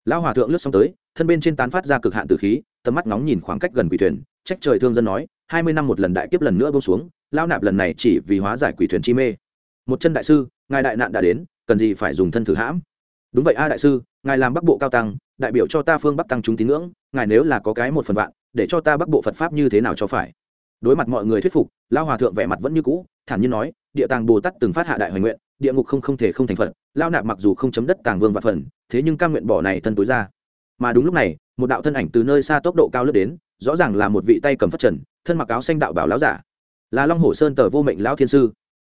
Lao hòa thượng lướt xong tới, thân bên trên tán phát ra cực hạn từ khí, tầm mắt nóng nhìn khoảng cách gần quỷ thuyền, trách trời thương dân nói, hai mươi năm một lần đại kiếp lần nữa bông xuống, lao nạp lần này chỉ vì hóa giải quỷ thuyền chi mê. Một chân đại sư, ngài đại nạn đã đến, cần gì phải dùng thân thử hãm? Đúng vậy a đại sư, ngài làm bắc bộ cao tăng, đại biểu cho ta phương bắc tăng chúng tín ngưỡng, ngài nếu là có cái một phần vạn, để cho ta bắc bộ phật pháp như thế nào cho phải? Đối mặt mọi người thuyết phục, lao hòa thượng vẻ mặt vẫn như cũ thản nhiên nói, địa tàng bồ tát từng phát hạ đại hoài nguyện, địa ngục không không thể không thành phật, lao nạp mặc dù không chấm đất tàng vương và phần, thế nhưng cam nguyện bỏ này thân tối ra. Mà đúng lúc này, một đạo thân ảnh từ nơi xa tốc độ cao lướt đến, rõ ràng là một vị tay cầm phất trần, thân mặc áo xanh đạo bảo lão giả. Là long hồ sơn tờ vô mệnh lão thiên sư.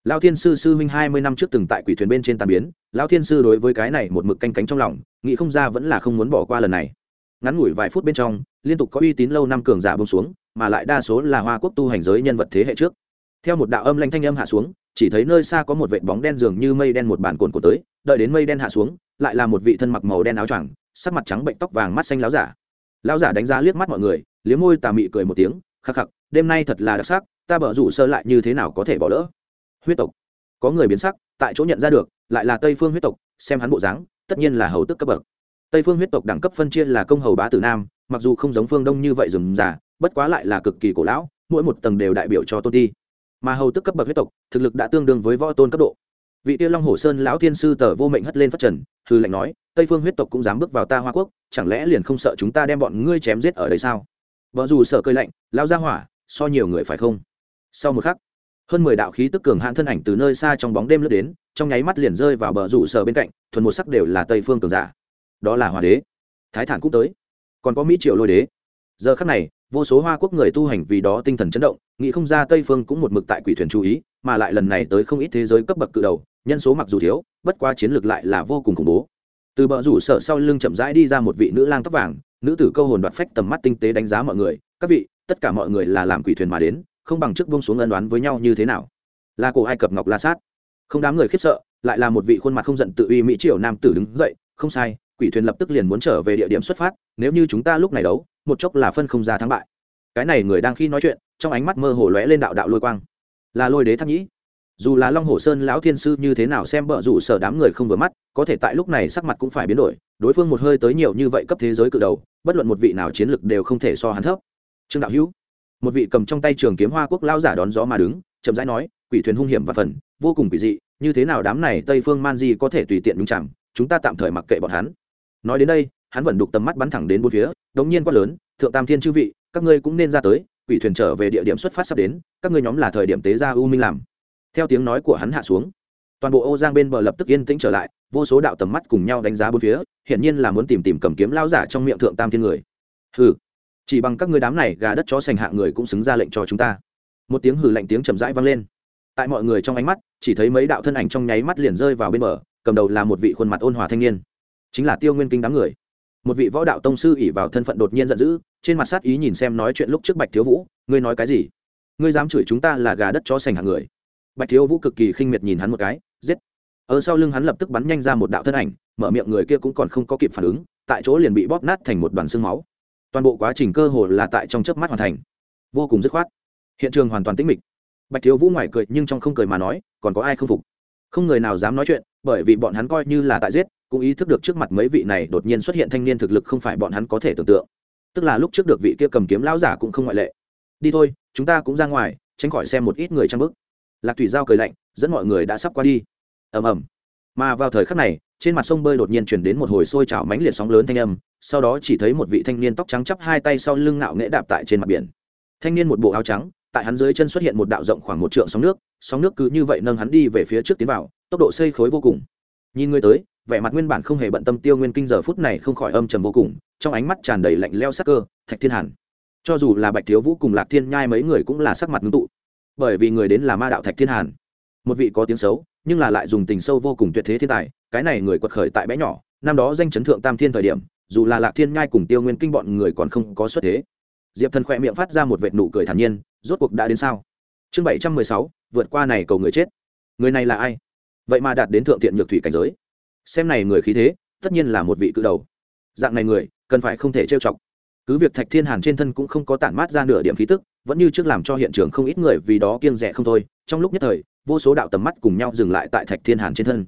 Lão thiên sư sư huynh hai mươi năm trước từng tại quỷ thuyền bên trên tàn biến, lão thiên sư đối với cái này một mực canh cánh trong lòng, nghĩ không ra vẫn là không muốn bỏ qua lần này. Ngắn ngủi vài phút bên trong, liên tục có uy tín lâu năm cường giả bông xuống, mà lại đa số là hoa quốc tu hành giới nhân vật thế hệ trước theo một đạo âm lanh thanh âm hạ xuống, chỉ thấy nơi xa có một vệ bóng đen dường như mây đen một bản cồn cổ tới, đợi đến mây đen hạ xuống, lại là một vị thân mặc màu đen áo choàng, sắc mặt trắng bệnh, tóc vàng mắt xanh láo giả. Lão giả đánh giá liếc mắt mọi người, liếm môi tà mị cười một tiếng, khắc khắc, đêm nay thật là đặc sắc, ta bở rủ sơ lại như thế nào có thể bỏ lỡ? Huyết tộc. Có người biến sắc, tại chỗ nhận ra được, lại là tây phương huyết tộc, xem hắn bộ dáng, tất nhiên là hầu tức cấp bậc. Tây phương huyết tộc đẳng cấp phân chia là công hầu bá tử nam, mặc dù không giống phương đông như vậy rừng già bất quá lại là cực kỳ cổ lão, mỗi một tầng đều đại biểu cho tôn ti mà hầu tức cấp bậc huyết tộc, thực lực đã tương đương với võ tôn cấp độ. Vị tiêu long hồ sơn lão thiên sư tờ vô mệnh hất lên phát trần hư lệnh nói, tây phương huyết tộc cũng dám bước vào ta hoa quốc, chẳng lẽ liền không sợ chúng ta đem bọn ngươi chém giết ở đây sao? Vợ dù sợ cơi lạnh lao ra hỏa, so nhiều người phải không? Sau một khắc, hơn mười đạo khí tức cường hãn thân ảnh từ nơi xa trong bóng đêm lướt đến, trong nháy mắt liền rơi vào bờ rủ sở bên cạnh, thuần một sắc đều là tây phương cường giả. Đó là hòa đế. Thái thản cũng tới. Còn có mỹ triệu lôi đế. Giờ khắc này vô số hoa quốc người tu hành vì đó tinh thần chấn động, nghĩ không ra tây phương cũng một mực tại quỷ thuyền chú ý, mà lại lần này tới không ít thế giới cấp bậc cự đầu, nhân số mặc dù thiếu, bất qua chiến lược lại là vô cùng khủng bố. Từ bờ rủ sở sau lưng chậm rãi đi ra một vị nữ lang tóc vàng, nữ tử câu hồn đoạt phách tầm mắt tinh tế đánh giá mọi người, các vị, tất cả mọi người là làm quỷ thuyền mà đến, không bằng chức buông xuống ân đoán với nhau như thế nào? Là cổ ai cập ngọc la sát. Không đám người khiếp sợ, lại là một vị khuôn mặt không giận tự uy mỹ triều nam tử đứng dậy, không sai, quỷ thuyền lập tức liền muốn trở về địa điểm xuất phát, nếu như chúng ta lúc này đấu một chốc là phân không ra thắng bại. Cái này người đang khi nói chuyện, trong ánh mắt mơ hồ lóe lên đạo đạo lôi quang. Là lôi đế tháp nhĩ. Dù là long hồ sơn lão thiên sư như thế nào xem bợ rủ sở đám người không vừa mắt, có thể tại lúc này sắc mặt cũng phải biến đổi, đối phương một hơi tới nhiều như vậy cấp thế giới cự đầu, bất luận một vị nào chiến lực đều không thể so hắn thấp. Trương đạo hữu, một vị cầm trong tay trường kiếm hoa quốc lao giả đón gió mà đứng, chậm rãi nói, quỷ thuyền hung hiểm và phần, vô cùng quỷ dị, như thế nào đám này tây phương man di có thể tùy tiện đúng chẳng, chúng ta tạm thời mặc kệ bọn hắn. Nói đến đây hắn vẫn đục tầm mắt bắn thẳng đến bốn phía, đống nhiên quát lớn, thượng tam thiên chư vị, các ngươi cũng nên ra tới, quỷ thuyền trở về địa điểm xuất phát sắp đến, các ngươi nhóm là thời điểm tế ra u minh làm. Theo tiếng nói của hắn hạ xuống, toàn bộ ô giang bên bờ lập tức yên tĩnh trở lại, vô số đạo tầm mắt cùng nhau đánh giá bốn phía, hiển nhiên là muốn tìm tìm cầm kiếm lão giả trong miệng thượng tam thiên người. Hừ, chỉ bằng các ngươi đám này gà đất chó sành hạ người cũng xứng ra lệnh cho chúng ta. Một tiếng hừ lạnh tiếng trầm rãi vang lên. Tại mọi người trong ánh mắt, chỉ thấy mấy đạo thân ảnh trong nháy mắt liền rơi vào bên bờ, cầm đầu là một vị khuôn mặt ôn hòa thanh niên, chính là tiêu nguyên kinh đám người một vị võ đạo tông sư ỉ vào thân phận đột nhiên giận dữ, trên mặt sát ý nhìn xem nói chuyện lúc trước bạch thiếu vũ, ngươi nói cái gì? Ngươi dám chửi chúng ta là gà đất chó sành hạng người. Bạch thiếu vũ cực kỳ khinh miệt nhìn hắn một cái, giết. Ở sau lưng hắn lập tức bắn nhanh ra một đạo thân ảnh, mở miệng người kia cũng còn không có kịp phản ứng, tại chỗ liền bị bóp nát thành một đoàn xương máu. Toàn bộ quá trình cơ hồ là tại trong chớp mắt hoàn thành. Vô cùng dứt khoát. Hiện trường hoàn toàn tĩnh mịch. Bạch thiếu vũ ngoài cười nhưng trong không cười mà nói, còn có ai không phục? Không người nào dám nói chuyện, bởi vì bọn hắn coi như là tại giết cũng ý thức được trước mặt mấy vị này đột nhiên xuất hiện thanh niên thực lực không phải bọn hắn có thể tưởng tượng. Tức là lúc trước được vị kia cầm kiếm lão giả cũng không ngoại lệ. Đi thôi, chúng ta cũng ra ngoài, tránh khỏi xem một ít người trang bức. Lạc thủy giao cười lạnh, dẫn mọi người đã sắp qua đi. Ầm ầm. Mà vào thời khắc này, trên mặt sông bơi đột nhiên chuyển đến một hồi sôi trào mánh liệt sóng lớn thanh âm, sau đó chỉ thấy một vị thanh niên tóc trắng chắp hai tay sau lưng ngạo nghễ đạp tại trên mặt biển. Thanh niên một bộ áo trắng, tại hắn dưới chân xuất hiện một đạo rộng khoảng một trượng sóng nước sóng nước cứ như vậy nâng hắn đi về phía trước tiến vào, tốc độ xây khối vô cùng. Nhìn người tới vẻ mặt nguyên bản không hề bận tâm tiêu nguyên kinh giờ phút này không khỏi âm trầm vô cùng, trong ánh mắt tràn đầy lạnh leo sắc cơ, thạch thiên hàn. Cho dù là bạch thiếu vũ cùng lạc thiên nhai mấy người cũng là sắc mặt ngưng tụ. Bởi vì người đến là ma đạo thạch thiên hàn. Một vị có tiếng xấu, nhưng là lại dùng tình sâu vô cùng tuyệt thế thiên tài, cái này người quật khởi tại bé nhỏ, năm đó danh chấn thượng tam thiên thời điểm, dù là lạc thiên nhai cùng tiêu nguyên kinh bọn người còn không có xuất thế. Diệp thần khỏe miệng phát ra một vệt nụ cười thản nhiên, rốt cuộc đã đến sao? Chương bảy trăm mười sáu, vượt qua này cầu người chết. Người này là ai? Vậy mà đạt đến thượng thiện nhược thủy cảnh giới xem này người khí thế, tất nhiên là một vị cự đầu. Dạng này người, cần phải không thể trêu chọc. Cứ việc thạch thiên hàn trên thân cũng không có tản mát ra nửa điểm khí tức, vẫn như trước làm cho hiện trường không ít người vì đó kiêng rẻ không thôi. Trong lúc nhất thời, vô số đạo tầm mắt cùng nhau dừng lại tại thạch thiên hàn trên thân.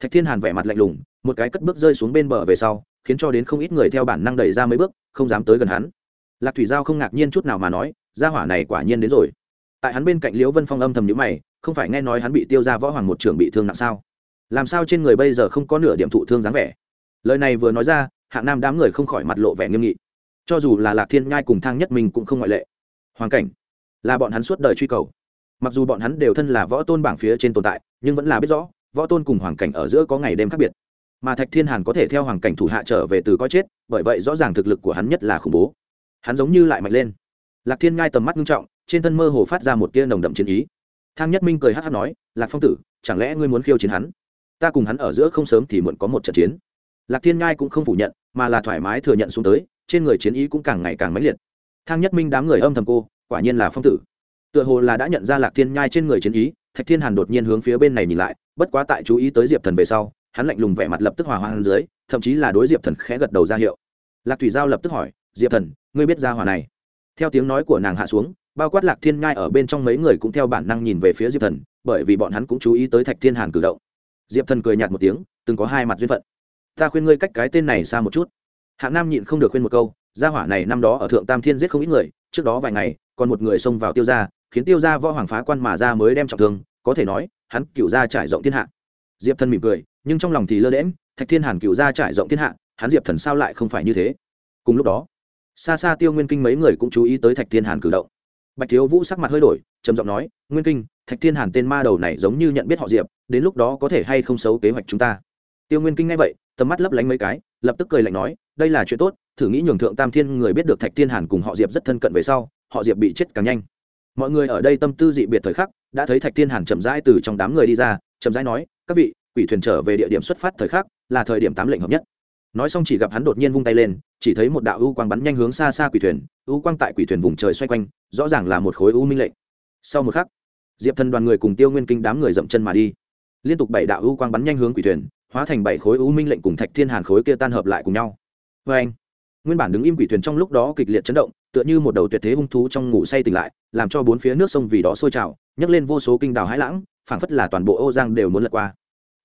Thạch thiên hàn vẻ mặt lạnh lùng, một cái cất bước rơi xuống bên bờ về sau, khiến cho đến không ít người theo bản năng đẩy ra mấy bước, không dám tới gần hắn. Lạc thủy giao không ngạc nhiên chút nào mà nói, gia hỏa này quả nhiên đến rồi. Tại hắn bên cạnh liễu vân phong âm thầm nhữ mày, không phải nghe nói hắn bị tiêu ra võ hoàng một trưởng bị thương nặng sao? Làm sao trên người bây giờ không có nửa điểm thụ thương dáng vẻ? Lời này vừa nói ra, hạng nam đám người không khỏi mặt lộ vẻ nghiêm nghị. Cho dù là lạc thiên nhai cùng thang nhất mình cũng không ngoại lệ. Hoàn cảnh là bọn hắn suốt đời truy cầu. Mặc dù bọn hắn đều thân là võ tôn bảng phía trên tồn tại, nhưng vẫn là biết rõ, võ tôn cùng hoàn cảnh ở giữa có ngày đêm khác biệt. Mà thạch thiên hàn có thể theo hoàn cảnh thủ hạ trở về từ coi chết, bởi vậy rõ ràng thực lực của hắn nhất là khủng bố. Hắn giống như lại mạnh lên. Lạc thiên nhai tầm mắt nghiêm trọng, trên thân mơ hồ phát ra một tia nồng đậm chiến ý. Thang nhất minh cười hát hát nói, lạc phong tử, chẳng lẽ ngươi muốn khiêu chiến hắn? Ta cùng hắn ở giữa không sớm thì muộn có một trận chiến. Lạc thiên ngai cũng không phủ nhận, mà là thoải mái thừa nhận xuống tới, trên người chiến ý cũng càng ngày càng mãnh liệt. Thang nhất minh đám người âm thầm cô, quả nhiên là phong tử. Tựa hồ là đã nhận ra lạc thiên nhai trên người chiến ý, thạch thiên hàn đột nhiên hướng phía bên này nhìn lại, bất quá tại chú ý tới diệp thần về sau, hắn lạnh lùng vẻ mặt lập tức hòa hoang dưới, thậm chí là đối diệp thần khẽ gật đầu ra hiệu. Lạc thủy giao lập tức hỏi, diệp thần, ngươi biết ra hòa này? Theo tiếng nói của nàng hạ xuống, bao quát lạc thiên nhai ở bên trong mấy người cũng theo bản năng nhìn về phía diệp thần, bởi vì bọn hắn cũng chú ý tới thạch thiên hàn cử động diệp thần cười nhạt một tiếng, từng có hai mặt duyên phận. Ta khuyên ngươi cách cái tên này xa một chút. Hạng nam nhịn không được khuyên một câu, gia hỏa này năm đó ở thượng tam thiên giết không ít người, trước đó vài ngày, còn một người xông vào tiêu gia, khiến tiêu gia võ hoàng phá quan mà ra mới đem trọng thương, có thể nói, hắn cựu gia trải rộng thiên hạ. Diệp thần mỉm cười, nhưng trong lòng thì lơ đễm thạch thiên hàn cựu gia trải rộng thiên hạ, hắn diệp thần sao lại không phải như thế? Cùng lúc đó, xa xa tiêu nguyên kinh mấy người cũng chú ý tới thạch thiên hàn cử động. Bạch thiếu vũ sắc mặt hơi đổi, trầm giọng nói, nguyên kinh, thạch thiên hàn tên ma đầu này giống như nhận biết họ diệp đến lúc đó có thể hay không xấu kế hoạch chúng ta. Tiêu nguyên kinh nghe vậy, tầm mắt lấp lánh mấy cái, lập tức cười lạnh nói, đây là chuyện tốt, thử nghĩ nhường thượng tam thiên người biết được thạch thiên hàn cùng họ diệp rất thân cận về sau, họ diệp bị chết càng nhanh. Mọi người ở đây tâm tư dị biệt thời khắc, đã thấy thạch thiên hàn chậm rãi từ trong đám người đi ra, chậm rãi nói, các vị, quỷ thuyền trở về địa điểm xuất phát thời khắc, là thời điểm tám lệnh hợp nhất. Nói xong chỉ gặp hắn đột nhiên vung tay lên, chỉ thấy một đạo ưu quang bắn nhanh hướng xa xa quỷ thuyền ưu quang tại quỷ thuyền vùng trời xoay quanh, rõ ràng là một khối ưu minh lệnh. Sau một khắc, diệp thần đoàn người cùng tiêu nguyên kinh đám người dậm chân mà đi liên tục bảy đạo ưu quang bắn nhanh hướng quỷ thuyền, hóa thành bảy khối ưu minh lệnh cùng thạch thiên hàn khối kia tan hợp lại cùng nhau. Vê anh, nguyên bản đứng im quỷ thuyền trong lúc đó kịch liệt chấn động, tựa như một đầu tuyệt thế hung thú trong ngủ say tỉnh lại, làm cho bốn phía nước sông vì đó sôi trào, nhấc lên vô số kinh đào hãi lãng, phảng phất là toàn bộ ô giang đều muốn lật qua.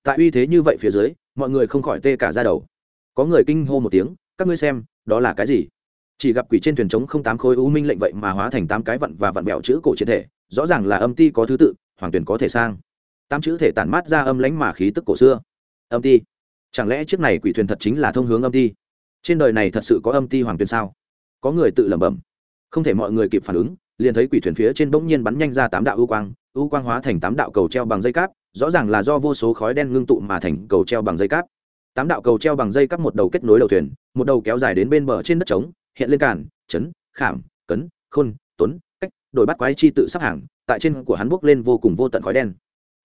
Tại uy thế như vậy phía dưới, mọi người không khỏi tê cả ra đầu. Có người kinh hô một tiếng, các ngươi xem, đó là cái gì? Chỉ gặp quỷ trên thuyền trống không tám khối u minh lệnh vậy mà hóa thành tám cái vặn và vặn bẹo chữ cổ chiến thể, rõ ràng là âm ti có thứ tự, hoàng tuyển có thể sang tám chữ thể tản mát ra âm lánh mà khí tức cổ xưa. Âm ti. Chẳng lẽ chiếc này quỷ thuyền thật chính là thông hướng âm ti? Trên đời này thật sự có âm ti hoàng tuyển sao? Có người tự lẩm bẩm. Không thể mọi người kịp phản ứng, liền thấy quỷ thuyền phía trên bỗng nhiên bắn nhanh ra tám đạo ưu quang ưu quang hóa thành tám đạo cầu treo bằng dây cáp, rõ ràng là do vô số khói đen ngưng tụ mà thành cầu treo bằng dây cáp. Tám đạo cầu treo bằng dây cáp một đầu kết nối đầu thuyền, một đầu kéo dài đến bên bờ trên đất trống, hiện lên cản chấn, khảm, cấn, khôn, tuấn, cách, đổi bắt quái chi tự sắp hàng, tại trên của hắn bốc lên vô cùng vô tận khói đen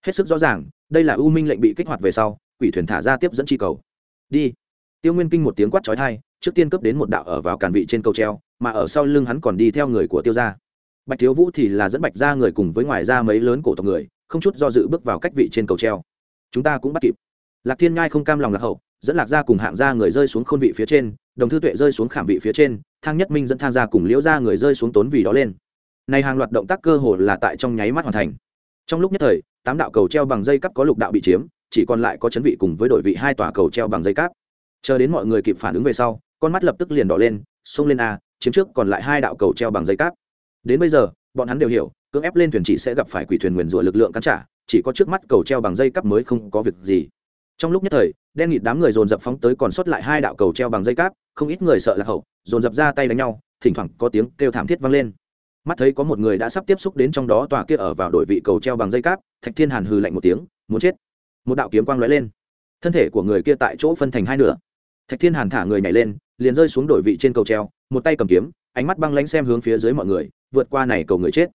hết sức rõ ràng, đây là u minh lệnh bị kích hoạt về sau, quỷ thuyền thả ra tiếp dẫn chi cầu. Đi. Tiêu nguyên kinh một tiếng quát trói thai trước tiên cấp đến một đạo ở vào cản vị trên cầu treo, mà ở sau lưng hắn còn đi theo người của tiêu gia. Bạch thiếu vũ thì là dẫn bạch ra người cùng với ngoài ra mấy lớn cổ tộc người, không chút do dự bước vào cách vị trên cầu treo. Chúng ta cũng bắt kịp. Lạc thiên ngai không cam lòng lạc hậu, dẫn lạc ra cùng hạng ra người rơi xuống khôn vị phía trên, đồng thư tuệ rơi xuống khảm vị phía trên, thang nhất minh dẫn thang ra cùng liễu ra người rơi xuống tốn vì đó lên. Này hàng loạt động tác cơ hồ là tại trong nháy mắt hoàn thành trong lúc nhất thời, tám đạo cầu treo bằng dây cắp có lục đạo bị chiếm, chỉ còn lại có chấn vị cùng với đội vị hai tòa cầu treo bằng dây cáp. Chờ đến mọi người kịp phản ứng về sau, con mắt lập tức liền đỏ lên, xông lên a, chiếm trước còn lại hai đạo cầu treo bằng dây cáp. Đến bây giờ, bọn hắn đều hiểu, cưỡng ép lên thuyền chỉ sẽ gặp phải quỷ thuyền nguyền rủa lực lượng cắn trả, chỉ có trước mắt cầu treo bằng dây cắp mới không có việc gì. Trong lúc nhất thời, đen nghịt đám người dồn dập phóng tới còn sót lại hai đạo cầu treo bằng dây cáp, không ít người sợ lạc hậu, dồn dập ra tay đánh nhau, thỉnh thoảng có tiếng kêu thảm thiết vang lên mắt thấy có một người đã sắp tiếp xúc đến trong đó tòa kia ở vào đội vị cầu treo bằng dây cáp, thạch thiên hàn hừ lạnh một tiếng, muốn chết. Một đạo kiếm quang lóe lên. Thân thể của người kia tại chỗ phân thành hai nửa. Thạch thiên hàn thả người nhảy lên, liền rơi xuống đổi vị trên cầu treo, một tay cầm kiếm, ánh mắt băng lánh xem hướng phía dưới mọi người, vượt qua này cầu người chết.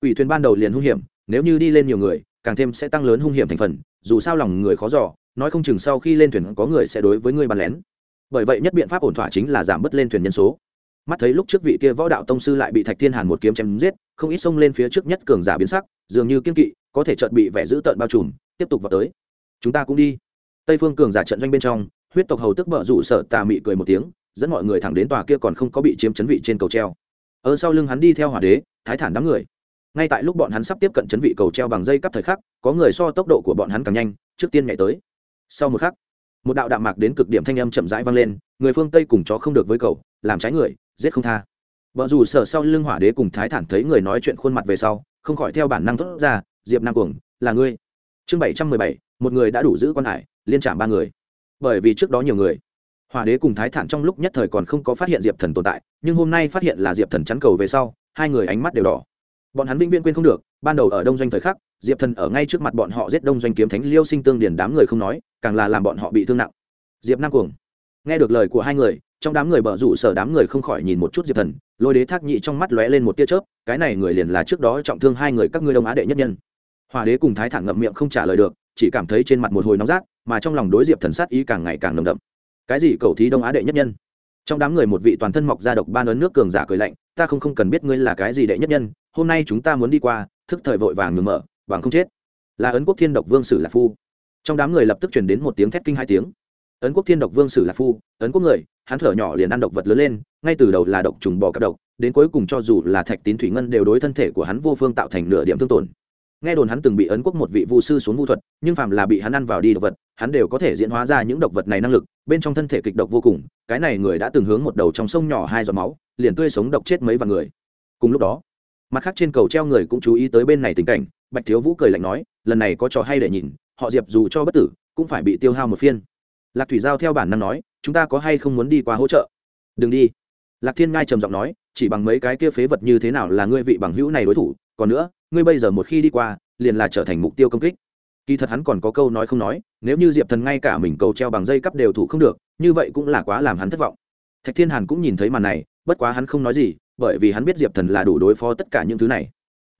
Ủy thuyền ban đầu liền hung hiểm, nếu như đi lên nhiều người, càng thêm sẽ tăng lớn hung hiểm thành phần, dù sao lòng người khó giỏ nói không chừng sau khi lên thuyền có người sẽ đối với người bắn lén. Bởi vậy nhất biện pháp ổn thỏa chính là giảm bớt lên thuyền nhân số mắt thấy lúc trước vị kia võ đạo tông sư lại bị thạch thiên hàn một kiếm chém giết, không ít xông lên phía trước nhất cường giả biến sắc, dường như kiên kỵ, có thể chợt bị vẻ dữ tợn bao trùm, tiếp tục vào tới. Chúng ta cũng đi. Tây phương cường giả trận doanh bên trong, huyết tộc hầu tức bợ rủ sợ tà mị cười một tiếng, dẫn mọi người thẳng đến tòa kia còn không có bị chiếm chấn vị trên cầu treo. Ở sau lưng hắn đi theo hỏa đế, thái thản đám người. Ngay tại lúc bọn hắn sắp tiếp cận chấn vị cầu treo bằng dây cắp thời khắc, có người so tốc độ của bọn hắn càng nhanh, trước tiên nhảy tới. Sau một khắc, một đạo đạm mạc đến cực điểm thanh âm chậm rãi vang lên, người phương tây cùng chó không được với cầu làm trái người giết không tha. Vợ dù sợ sau lưng hỏa đế cùng thái thản thấy người nói chuyện khuôn mặt về sau, không khỏi theo bản năng thốt ra, diệp nam cuồng, là ngươi. Chương bảy trăm mười bảy, một người đã đủ giữ quan hải, liên trạm ba người. Bởi vì trước đó nhiều người, hỏa đế cùng thái thản trong lúc nhất thời còn không có phát hiện diệp thần tồn tại, nhưng hôm nay phát hiện là diệp thần chắn cầu về sau, hai người ánh mắt đều đỏ. Bọn hắn vĩnh viễn quên không được, ban đầu ở đông doanh thời khắc, diệp thần ở ngay trước mặt bọn họ giết đông doanh kiếm thánh liêu sinh tương điển đám người không nói, càng là làm bọn họ bị thương nặng. Diệp nam cuồng, nghe được lời của hai người trong đám người bờ rủ sở đám người không khỏi nhìn một chút diệp thần, lôi đế thác nhị trong mắt lóe lên một tia chớp, cái này người liền là trước đó trọng thương hai người các ngươi đông á đệ nhất nhân. Hòa đế cùng thái thản ngậm miệng không trả lời được, chỉ cảm thấy trên mặt một hồi nóng rát, mà trong lòng đối diệp thần sát ý càng ngày càng nồng đậm. Cái gì cầu thí đông á đệ nhất nhân? Trong đám người một vị toàn thân mọc ra độc ban ấn nước cường giả cười lạnh, ta không không cần biết ngươi là cái gì đệ nhất nhân, hôm nay chúng ta muốn đi qua, thức thời vội vàng ngừng mở, bằng không chết. Là ấn quốc thiên độc vương sử lạc phu. Trong đám người lập tức chuyển đến một tiếng thét kinh hai tiếng. Ấn quốc thiên độc vương sử lạc phu, ấn quốc người hắn thở nhỏ liền ăn độc vật lớn lên, ngay từ đầu là độc trùng bò cặp độc, đến cuối cùng cho dù là thạch tín thủy ngân đều đối thân thể của hắn vô phương tạo thành nửa điểm thương tổn. Nghe đồn hắn từng bị ấn quốc một vị vu sư xuống vu thuật, nhưng phàm là bị hắn ăn vào đi độc vật, hắn đều có thể diễn hóa ra những độc vật này năng lực, bên trong thân thể kịch độc vô cùng, cái này người đã từng hướng một đầu trong sông nhỏ hai giọt máu, liền tươi sống độc chết mấy vạn người. Cùng lúc đó, mặt khác trên cầu treo người cũng chú ý tới bên này tình cảnh, bạch thiếu vũ cười lạnh nói, lần này có trò hay để nhìn, họ diệp dù cho bất tử, cũng phải bị tiêu hao một phiên. Lạc thủy giao theo bản năng nói chúng ta có hay không muốn đi qua hỗ trợ? Đừng đi. Lạc thiên ngai trầm giọng nói, chỉ bằng mấy cái kia phế vật như thế nào là ngươi vị bằng hữu này đối thủ, còn nữa, ngươi bây giờ một khi đi qua, liền là trở thành mục tiêu công kích. Kỳ thật hắn còn có câu nói không nói, nếu như diệp thần ngay cả mình cầu treo bằng dây cắp đều thủ không được, như vậy cũng là quá làm hắn thất vọng. Thạch thiên hàn cũng nhìn thấy màn này, bất quá hắn không nói gì, bởi vì hắn biết diệp thần là đủ đối phó tất cả những thứ này.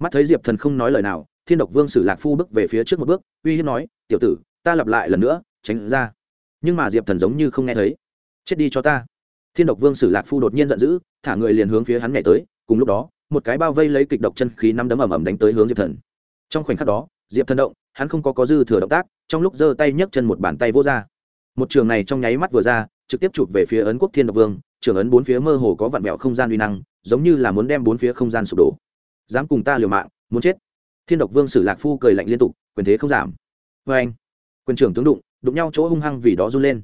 Mắt thấy diệp thần không nói lời nào, thiên độc vương sử lạc phu bước về phía trước một bước, uy hiếp nói, tiểu tử, ta lặp lại lần nữa, tránh ra nhưng mà diệp thần giống như không nghe thấy. Chết đi cho ta. Thiên độc vương sử lạc phu đột nhiên giận dữ, thả người liền hướng phía hắn nhảy tới, cùng lúc đó, một cái bao vây lấy kịch độc chân khí năm đấm ầm ầm đánh tới hướng diệp thần. Trong khoảnh khắc đó, diệp thần động, hắn không có có dư thừa động tác, trong lúc giơ tay nhấc chân một bàn tay vô ra. Một trường này trong nháy mắt vừa ra, trực tiếp chụp về phía ấn quốc thiên độc vương, trường ấn bốn phía mơ hồ có vặn vẹo không gian uy năng, giống như là muốn đem bốn phía không gian sụp đổ. Dám cùng ta liều mạng, muốn chết. Thiên độc vương sử lạc phu cười lạnh liên tục, quyền thế không giảm. Vê anh quyền trưởng tướng đụng đụng nhau chỗ hung hăng vì đó run lên.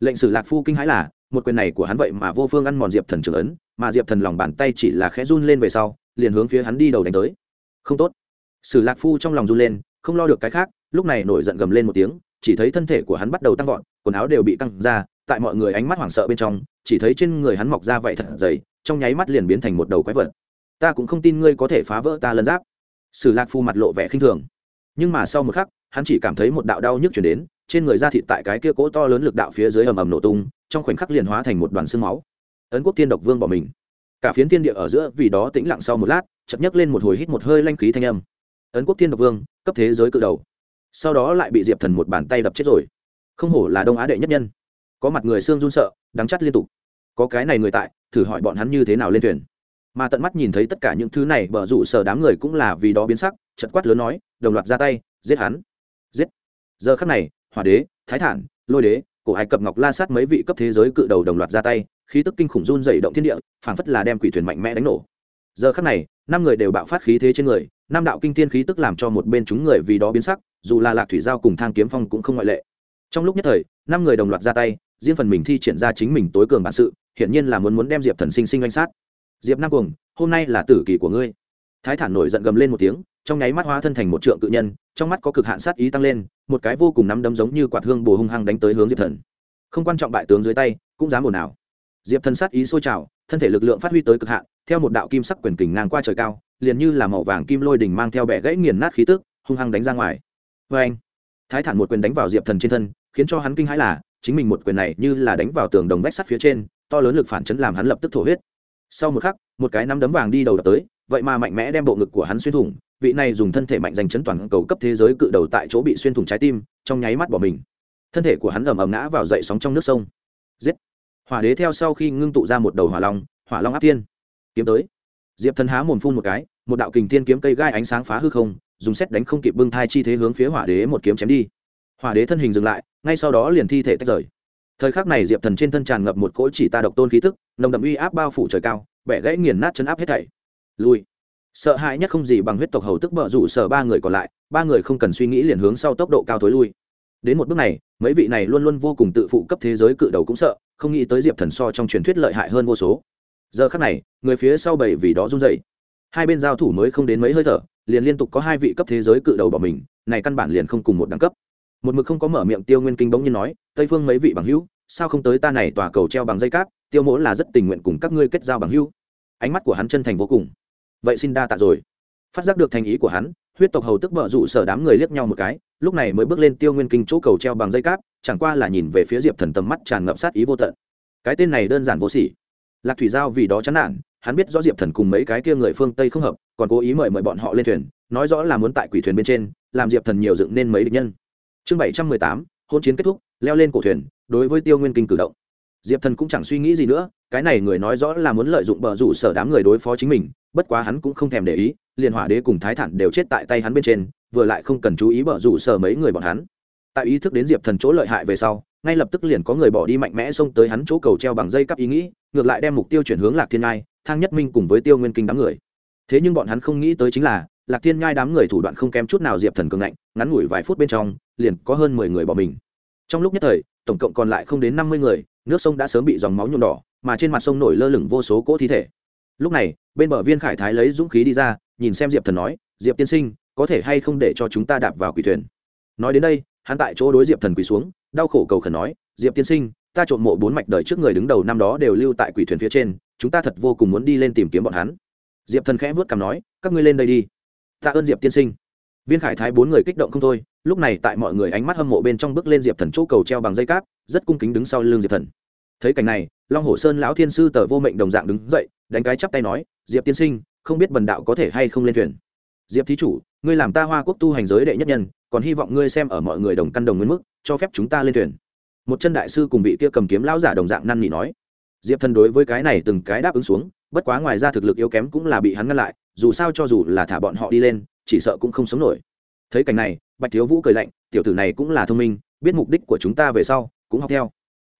Lệnh sử lạc phu kinh hãi là, một quyền này của hắn vậy mà vô phương ăn mòn diệp thần trưởng ấn, mà diệp thần lòng bàn tay chỉ là khẽ run lên về sau, liền hướng phía hắn đi đầu đánh tới. Không tốt. Sử lạc phu trong lòng run lên, không lo được cái khác, lúc này nổi giận gầm lên một tiếng, chỉ thấy thân thể của hắn bắt đầu tăng vọt, quần áo đều bị căng ra, tại mọi người ánh mắt hoảng sợ bên trong, chỉ thấy trên người hắn mọc ra vậy thật dày, trong nháy mắt liền biến thành một đầu quái vật. Ta cũng không tin ngươi có thể phá vỡ ta lân giáp. Sử lạc phu mặt lộ vẻ khinh thường. Nhưng mà sau một khắc, hắn chỉ cảm thấy một đạo đau nhức chuyển đến trên người da thịt tại cái kia cỗ to lớn lực đạo phía dưới ầm ầm nổ tung, trong khoảnh khắc liền hóa thành một đoàn xương máu. Ấn quốc tiên độc vương bỏ mình. Cả phiến tiên địa ở giữa vì đó tĩnh lặng sau một lát, chợt nhấc lên một hồi hít một hơi lanh khí thanh âm. Ấn quốc tiên độc vương, cấp thế giới cự đầu. Sau đó lại bị diệp thần một bàn tay đập chết rồi. Không hổ là đông á đệ nhất nhân. Có mặt người xương run sợ, đắng chắt liên tục. Có cái này người tại, thử hỏi bọn hắn như thế nào lên thuyền. Mà tận mắt nhìn thấy tất cả những thứ này, bở rủ sở đám người cũng là vì đó biến sắc chật quát lớn nói, đồng loạt ra tay, giết hắn. Giết. Giờ khắc này hỏa đế, thái thản, lôi đế, cổ ai cập ngọc la sát mấy vị cấp thế giới cự đầu đồng loạt ra tay, khí tức kinh khủng run dày động thiên địa, phảng phất là đem quỷ thuyền mạnh mẽ đánh nổ. Giờ khắc này, năm người đều bạo phát khí thế trên người, năm đạo kinh thiên khí tức làm cho một bên chúng người vì đó biến sắc, dù là lạc thủy giao cùng thang kiếm phong cũng không ngoại lệ. Trong lúc nhất thời, năm người đồng loạt ra tay, riêng phần mình thi triển ra chính mình tối cường bản sự, hiển nhiên là muốn muốn đem diệp thần sinh sinh oanh sát. Diệp nam cuồng, hôm nay là tử kỳ của ngươi. Thái thản nổi giận gầm lên một tiếng trong nháy mắt hóa thân thành một trượng cự nhân, trong mắt có cực hạn sát ý tăng lên, một cái vô cùng nắm đấm giống như quạt hương bồ hung hăng đánh tới hướng diệp thần. Không quan trọng bại tướng dưới tay, cũng dám ồn nào diệp thần sát ý sôi trào, thân thể lực lượng phát huy tới cực hạn, theo một đạo kim sắc quyền kình ngang qua trời cao, liền như là màu vàng kim lôi đỉnh mang theo bẻ gãy nghiền nát khí tức, hung hăng đánh ra ngoài. Vê anh thái thản một quyền đánh vào diệp thần trên thân, khiến cho hắn kinh hãi là, chính mình một quyền này như là đánh vào tường đồng vách sắt phía trên, to lớn lực phản chấn làm hắn lập tức thổ huyết. Sau một khắc, một cái nắm đấm vàng đi đầu đập tới, vậy mà mạnh mẽ đem bộ ngực của hắn xuyên thủng vị này dùng thân thể mạnh giành chấn toàn cầu cấp thế giới cự đầu tại chỗ bị xuyên thủng trái tim, trong nháy mắt bỏ mình. Thân thể của hắn ầm ầm ngã vào dậy sóng trong nước sông. Giết! Hỏa đế theo sau khi ngưng tụ ra một đầu hỏa long hỏa long áp tiên. Kiếm tới. Diệp thần há mồm phun một cái, một đạo kình tiên kiếm cây gai ánh sáng phá hư không, dùng xét đánh không kịp bưng thai chi thế hướng phía hỏa đế một kiếm chém đi. Hỏa đế thân hình dừng lại, ngay sau đó liền thi thể tách rời. Thời khắc này diệp thần trên thân tràn ngập một cỗ chỉ ta độc tôn khí tức, nồng đậm uy áp bao phủ trời cao, bẻ gãy nghiền nát chấn áp hết thảy. Lui! Sợ hãi nhất không gì bằng huyết tộc hầu tức bợ rủ sở ba người còn lại, ba người không cần suy nghĩ liền hướng sau tốc độ cao thối lui. Đến một bước này, mấy vị này luôn luôn vô cùng tự phụ cấp thế giới cự đầu cũng sợ, không nghĩ tới diệp thần so trong truyền thuyết lợi hại hơn vô số. Giờ khắc này, người phía sau bảy vì đó run dậy hai bên giao thủ mới không đến mấy hơi thở, liền liên tục có hai vị cấp thế giới cự đầu bỏ mình, này căn bản liền không cùng một đẳng cấp. Một mực không có mở miệng tiêu nguyên kinh bỗng nhiên nói, tây phương mấy vị bằng hữu, sao không tới ta này tòa cầu treo bằng dây cáp, tiêu mỗ là rất tình nguyện cùng các ngươi kết giao bằng hữu. Ánh mắt của hắn chân thành vô cùng vậy xin đa tạ rồi. Phát giác được thành ý của hắn, huyết tộc hầu tức vợ rủ sở đám người liếc nhau một cái, lúc này mới bước lên tiêu nguyên kinh chỗ cầu treo bằng dây cáp, chẳng qua là nhìn về phía diệp thần tầm mắt tràn ngập sát ý vô tận. Cái tên này đơn giản vô sỉ. Lạc thủy giao vì đó chán nản, hắn biết rõ diệp thần cùng mấy cái kia người phương tây không hợp, còn cố ý mời mời bọn họ lên thuyền, nói rõ là muốn tại quỷ thuyền bên trên, làm diệp thần nhiều dựng nên mấy địch nhân. Chương bảy trăm mười tám, hôn chiến kết thúc, leo lên cổ thuyền, đối với tiêu nguyên kinh cử động. Diệp thần cũng chẳng suy nghĩ gì nữa, cái này người nói rõ là muốn lợi dụng bờ rủ sở đám người đối phó chính mình bất quá hắn cũng không thèm để ý liền hỏa đế cùng thái thản đều chết tại tay hắn bên trên, vừa lại không cần chú ý bở rủ sở mấy người bọn hắn. Tại ý thức đến diệp thần chỗ lợi hại về sau, ngay lập tức liền có người bỏ đi mạnh mẽ xông tới hắn chỗ cầu treo bằng dây cắp ý nghĩ, ngược lại đem mục tiêu chuyển hướng lạc thiên ngai, thang nhất minh cùng với tiêu nguyên kinh đám người. Thế nhưng bọn hắn không nghĩ tới chính là, lạc thiên ngai đám người thủ đoạn không kém chút nào diệp thần cường ngạnh, ngắn ngủi vài phút bên trong, liền có hơn mười người bỏ mình. Trong lúc nhất thời, tổng cộng còn lại không đến năm mươi người, nước sông đã sớm bị dòng máu nhuộm đỏ, mà trên mặt sông nổi lơ lửng vô số cỗ thi thể lúc này, bên bờ viên khải thái lấy dũng khí đi ra, nhìn xem diệp thần nói, diệp tiên sinh, có thể hay không để cho chúng ta đạp vào quỷ thuyền? Nói đến đây, hắn tại chỗ đối diệp thần quỳ xuống, đau khổ cầu khẩn nói, diệp tiên sinh, ta trộm mộ bốn mạch đời trước người đứng đầu năm đó đều lưu tại quỷ thuyền phía trên, chúng ta thật vô cùng muốn đi lên tìm kiếm bọn hắn. Diệp thần khẽ vớt cằm nói, các ngươi lên đây đi. Tạ ơn diệp tiên sinh. Viên khải thái bốn người kích động không thôi, lúc này tại mọi người ánh mắt hâm mộ bên trong bước lên diệp thần chỗ cầu treo bằng dây cáp, rất cung kính đứng sau lưng diệp thần. Thấy cảnh này, long hồ sơn lão thiên sư tờ vô mệnh đồng dạng đứng dậy đánh cái chắp tay nói, diệp tiên sinh, không biết bần đạo có thể hay không lên thuyền? Diệp thí chủ, ngươi làm ta hoa quốc tu hành giới đệ nhất nhân, còn hy vọng ngươi xem ở mọi người đồng căn đồng nguyên mức, cho phép chúng ta lên thuyền. Một chân đại sư cùng vị kia cầm kiếm lão giả đồng dạng năn nỉ nói. Diệp thần đối với cái này từng cái đáp ứng xuống, bất quá ngoài ra thực lực yếu kém cũng là bị hắn ngăn lại, dù sao cho dù là thả bọn họ đi lên, chỉ sợ cũng không sống nổi. Thấy cảnh này, bạch thiếu vũ cười lạnh, tiểu tử này cũng là thông minh, biết mục đích của chúng ta về sau, cũng học theo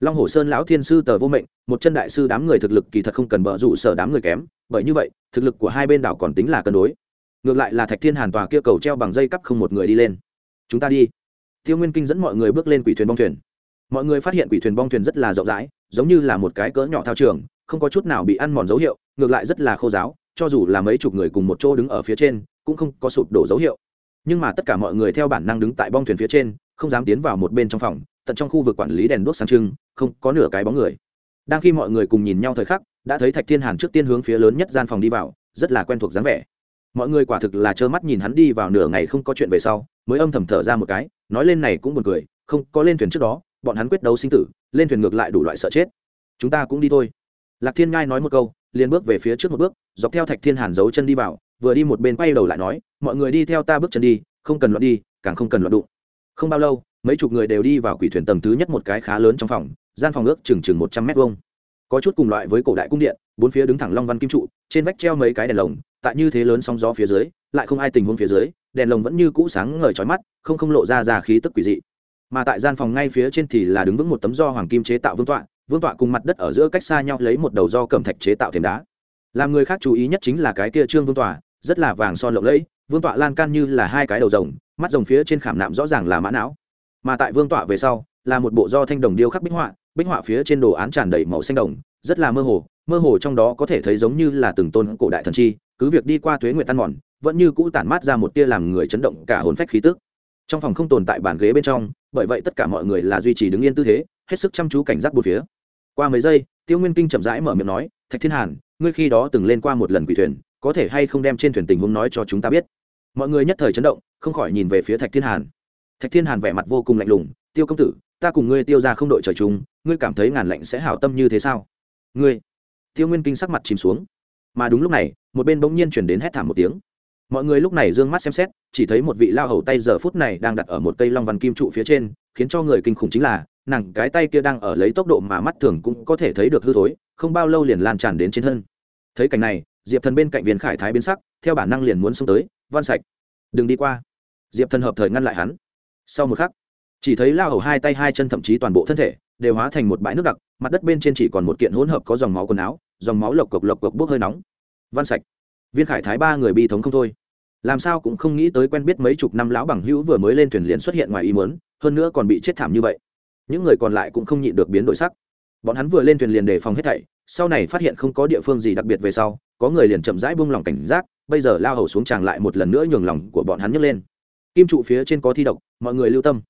long hồ sơn lão thiên sư tờ vô mệnh, một chân đại sư đám người thực lực kỳ thật không cần bợ rủ sở đám người kém, bởi như vậy, thực lực của hai bên đảo còn tính là cân đối. Ngược lại là thạch thiên hàn tòa kia cầu treo bằng dây cắp không một người đi lên. Chúng ta đi. Tiêu nguyên kinh dẫn mọi người bước lên quỷ thuyền bong thuyền. Mọi người phát hiện quỷ thuyền bong thuyền rất là rộng rãi, giống như là một cái cỡ nhỏ thao trường, không có chút nào bị ăn mòn dấu hiệu, ngược lại rất là khô giáo, cho dù là mấy chục người cùng một chỗ đứng ở phía trên, cũng không có sụp đổ dấu hiệu. Nhưng mà tất cả mọi người theo bản năng đứng tại bong thuyền phía trên, không dám tiến vào một bên trong phòng, tận trong khu vực quản lý đèn đuốc sáng trưng không có nửa cái bóng người. Đang khi mọi người cùng nhìn nhau thời khắc, đã thấy thạch thiên hàn trước tiên hướng phía lớn nhất gian phòng đi vào, rất là quen thuộc dáng vẻ. Mọi người quả thực là trơ mắt nhìn hắn đi vào nửa ngày không có chuyện về sau, mới âm thầm thở ra một cái, nói lên này cũng buồn cười, không, có lên thuyền trước đó, bọn hắn quyết đấu sinh tử, lên thuyền ngược lại đủ loại sợ chết. Chúng ta cũng đi thôi. Lạc thiên ngai nói một câu, liền bước về phía trước một bước, dọc theo thạch thiên hàn giấu chân đi vào, vừa đi một bên quay đầu lại nói, mọi người đi theo ta bước chân đi, không cần loạn đi, càng không cần loạn đụng. Không bao lâu, mấy chục người đều đi vào quỷ thuyền tầng thứ nhất một cái khá lớn trong phòng gian phòng ước chừng chừng một trăm mét vuông. Có chút cùng loại với cổ đại cung điện, bốn phía đứng thẳng long văn kim trụ, trên vách treo mấy cái đèn lồng, tại như thế lớn sóng gió phía dưới, lại không ai tình huống phía dưới, đèn lồng vẫn như cũ sáng ngời trói mắt, không không lộ ra ra khí tức quỷ dị. Mà tại gian phòng ngay phía trên thì là đứng vững một tấm do hoàng kim chế tạo vương tọa vương tọa cùng mặt đất ở giữa cách xa nhau lấy một đầu do cẩm thạch chế tạo thềm đá. Làm người khác chú ý nhất chính là cái kia trương vương tọa, rất là vàng son lộng lẫy, vương tọa lan can như là hai cái đầu rồng, mắt rồng phía trên khảm nạm rõ ràng là mã não. Mà tại vương tọa về sau, là một bộ do thanh đồng điêu khắc bích họa bích họa phía trên đồ án tràn đầy màu xanh đồng, rất là mơ hồ mơ hồ trong đó có thể thấy giống như là từng tôn cổ đại thần chi, cứ việc đi qua tuế nguyện tan mòn, vẫn như cũ tản mát ra một tia làm người chấn động cả hồn phách khí tức. Trong phòng không tồn tại bàn ghế bên trong, bởi vậy tất cả mọi người là duy trì đứng yên tư thế, hết sức chăm chú cảnh giác bốn phía. Qua mấy giây, tiêu nguyên kinh chậm rãi mở miệng nói, thạch thiên hàn, ngươi khi đó từng lên qua một lần quỷ thuyền, có thể hay không đem trên thuyền tình huống nói cho chúng ta biết? Mọi người nhất thời chấn động, không khỏi nhìn về phía thạch thiên hàn. Thạch thiên hàn vẻ mặt vô cùng lạnh lùng, tiêu công tử ta cùng ngươi tiêu ra không đội trời chung, ngươi cảm thấy ngàn lạnh sẽ hảo tâm như thế sao? Ngươi. Tiêu nguyên kinh sắc mặt chìm xuống. Mà đúng lúc này, một bên bỗng nhiên chuyển đến hét thảm một tiếng. Mọi người lúc này d ư ơ n g mắt xem xét, chỉ thấy một vị lao hầu tay giờ phút này đang đặt ở một cây long văn kim trụ phía trên, khiến cho người kinh khủng chính là, nàng cái tay kia đang ở lấy tốc độ mà mắt thường cũng có thể thấy được hư thối, không bao lâu liền lan tràn đến trên thân. Thấy cảnh này, diệp thần bên cạnh viên khải thái biến sắc, theo bản năng liền muốn xông tới, văn sạch, đừng đi qua. Diệp thần hợp thời ngăn lại hắn. Sau một khắc chỉ thấy lao hầu hai tay hai chân thậm chí toàn bộ thân thể đều hóa thành một bãi nước đặc, mặt đất bên trên chỉ còn một kiện hỗn hợp có dòng máu quần áo, dòng máu lộc cộc lộc cộc bốc hơi nóng. Văn sạch, viên khải thái ba người bi thống không thôi. Làm sao cũng không nghĩ tới quen biết mấy chục năm lão bằng hữu vừa mới lên thuyền liền xuất hiện ngoài ý muốn, hơn nữa còn bị chết thảm như vậy. Những người còn lại cũng không nhịn được biến đổi sắc. Bọn hắn vừa lên thuyền liền đề phòng hết thảy, sau này phát hiện không có địa phương gì đặc biệt về sau, có người liền chậm rãi buông lòng cảnh giác, bây giờ lao hầu xuống tràng lại một lần nữa nhường lòng của bọn hắn nhấc lên. Kim trụ phía trên có thi độc, mọi người lưu tâm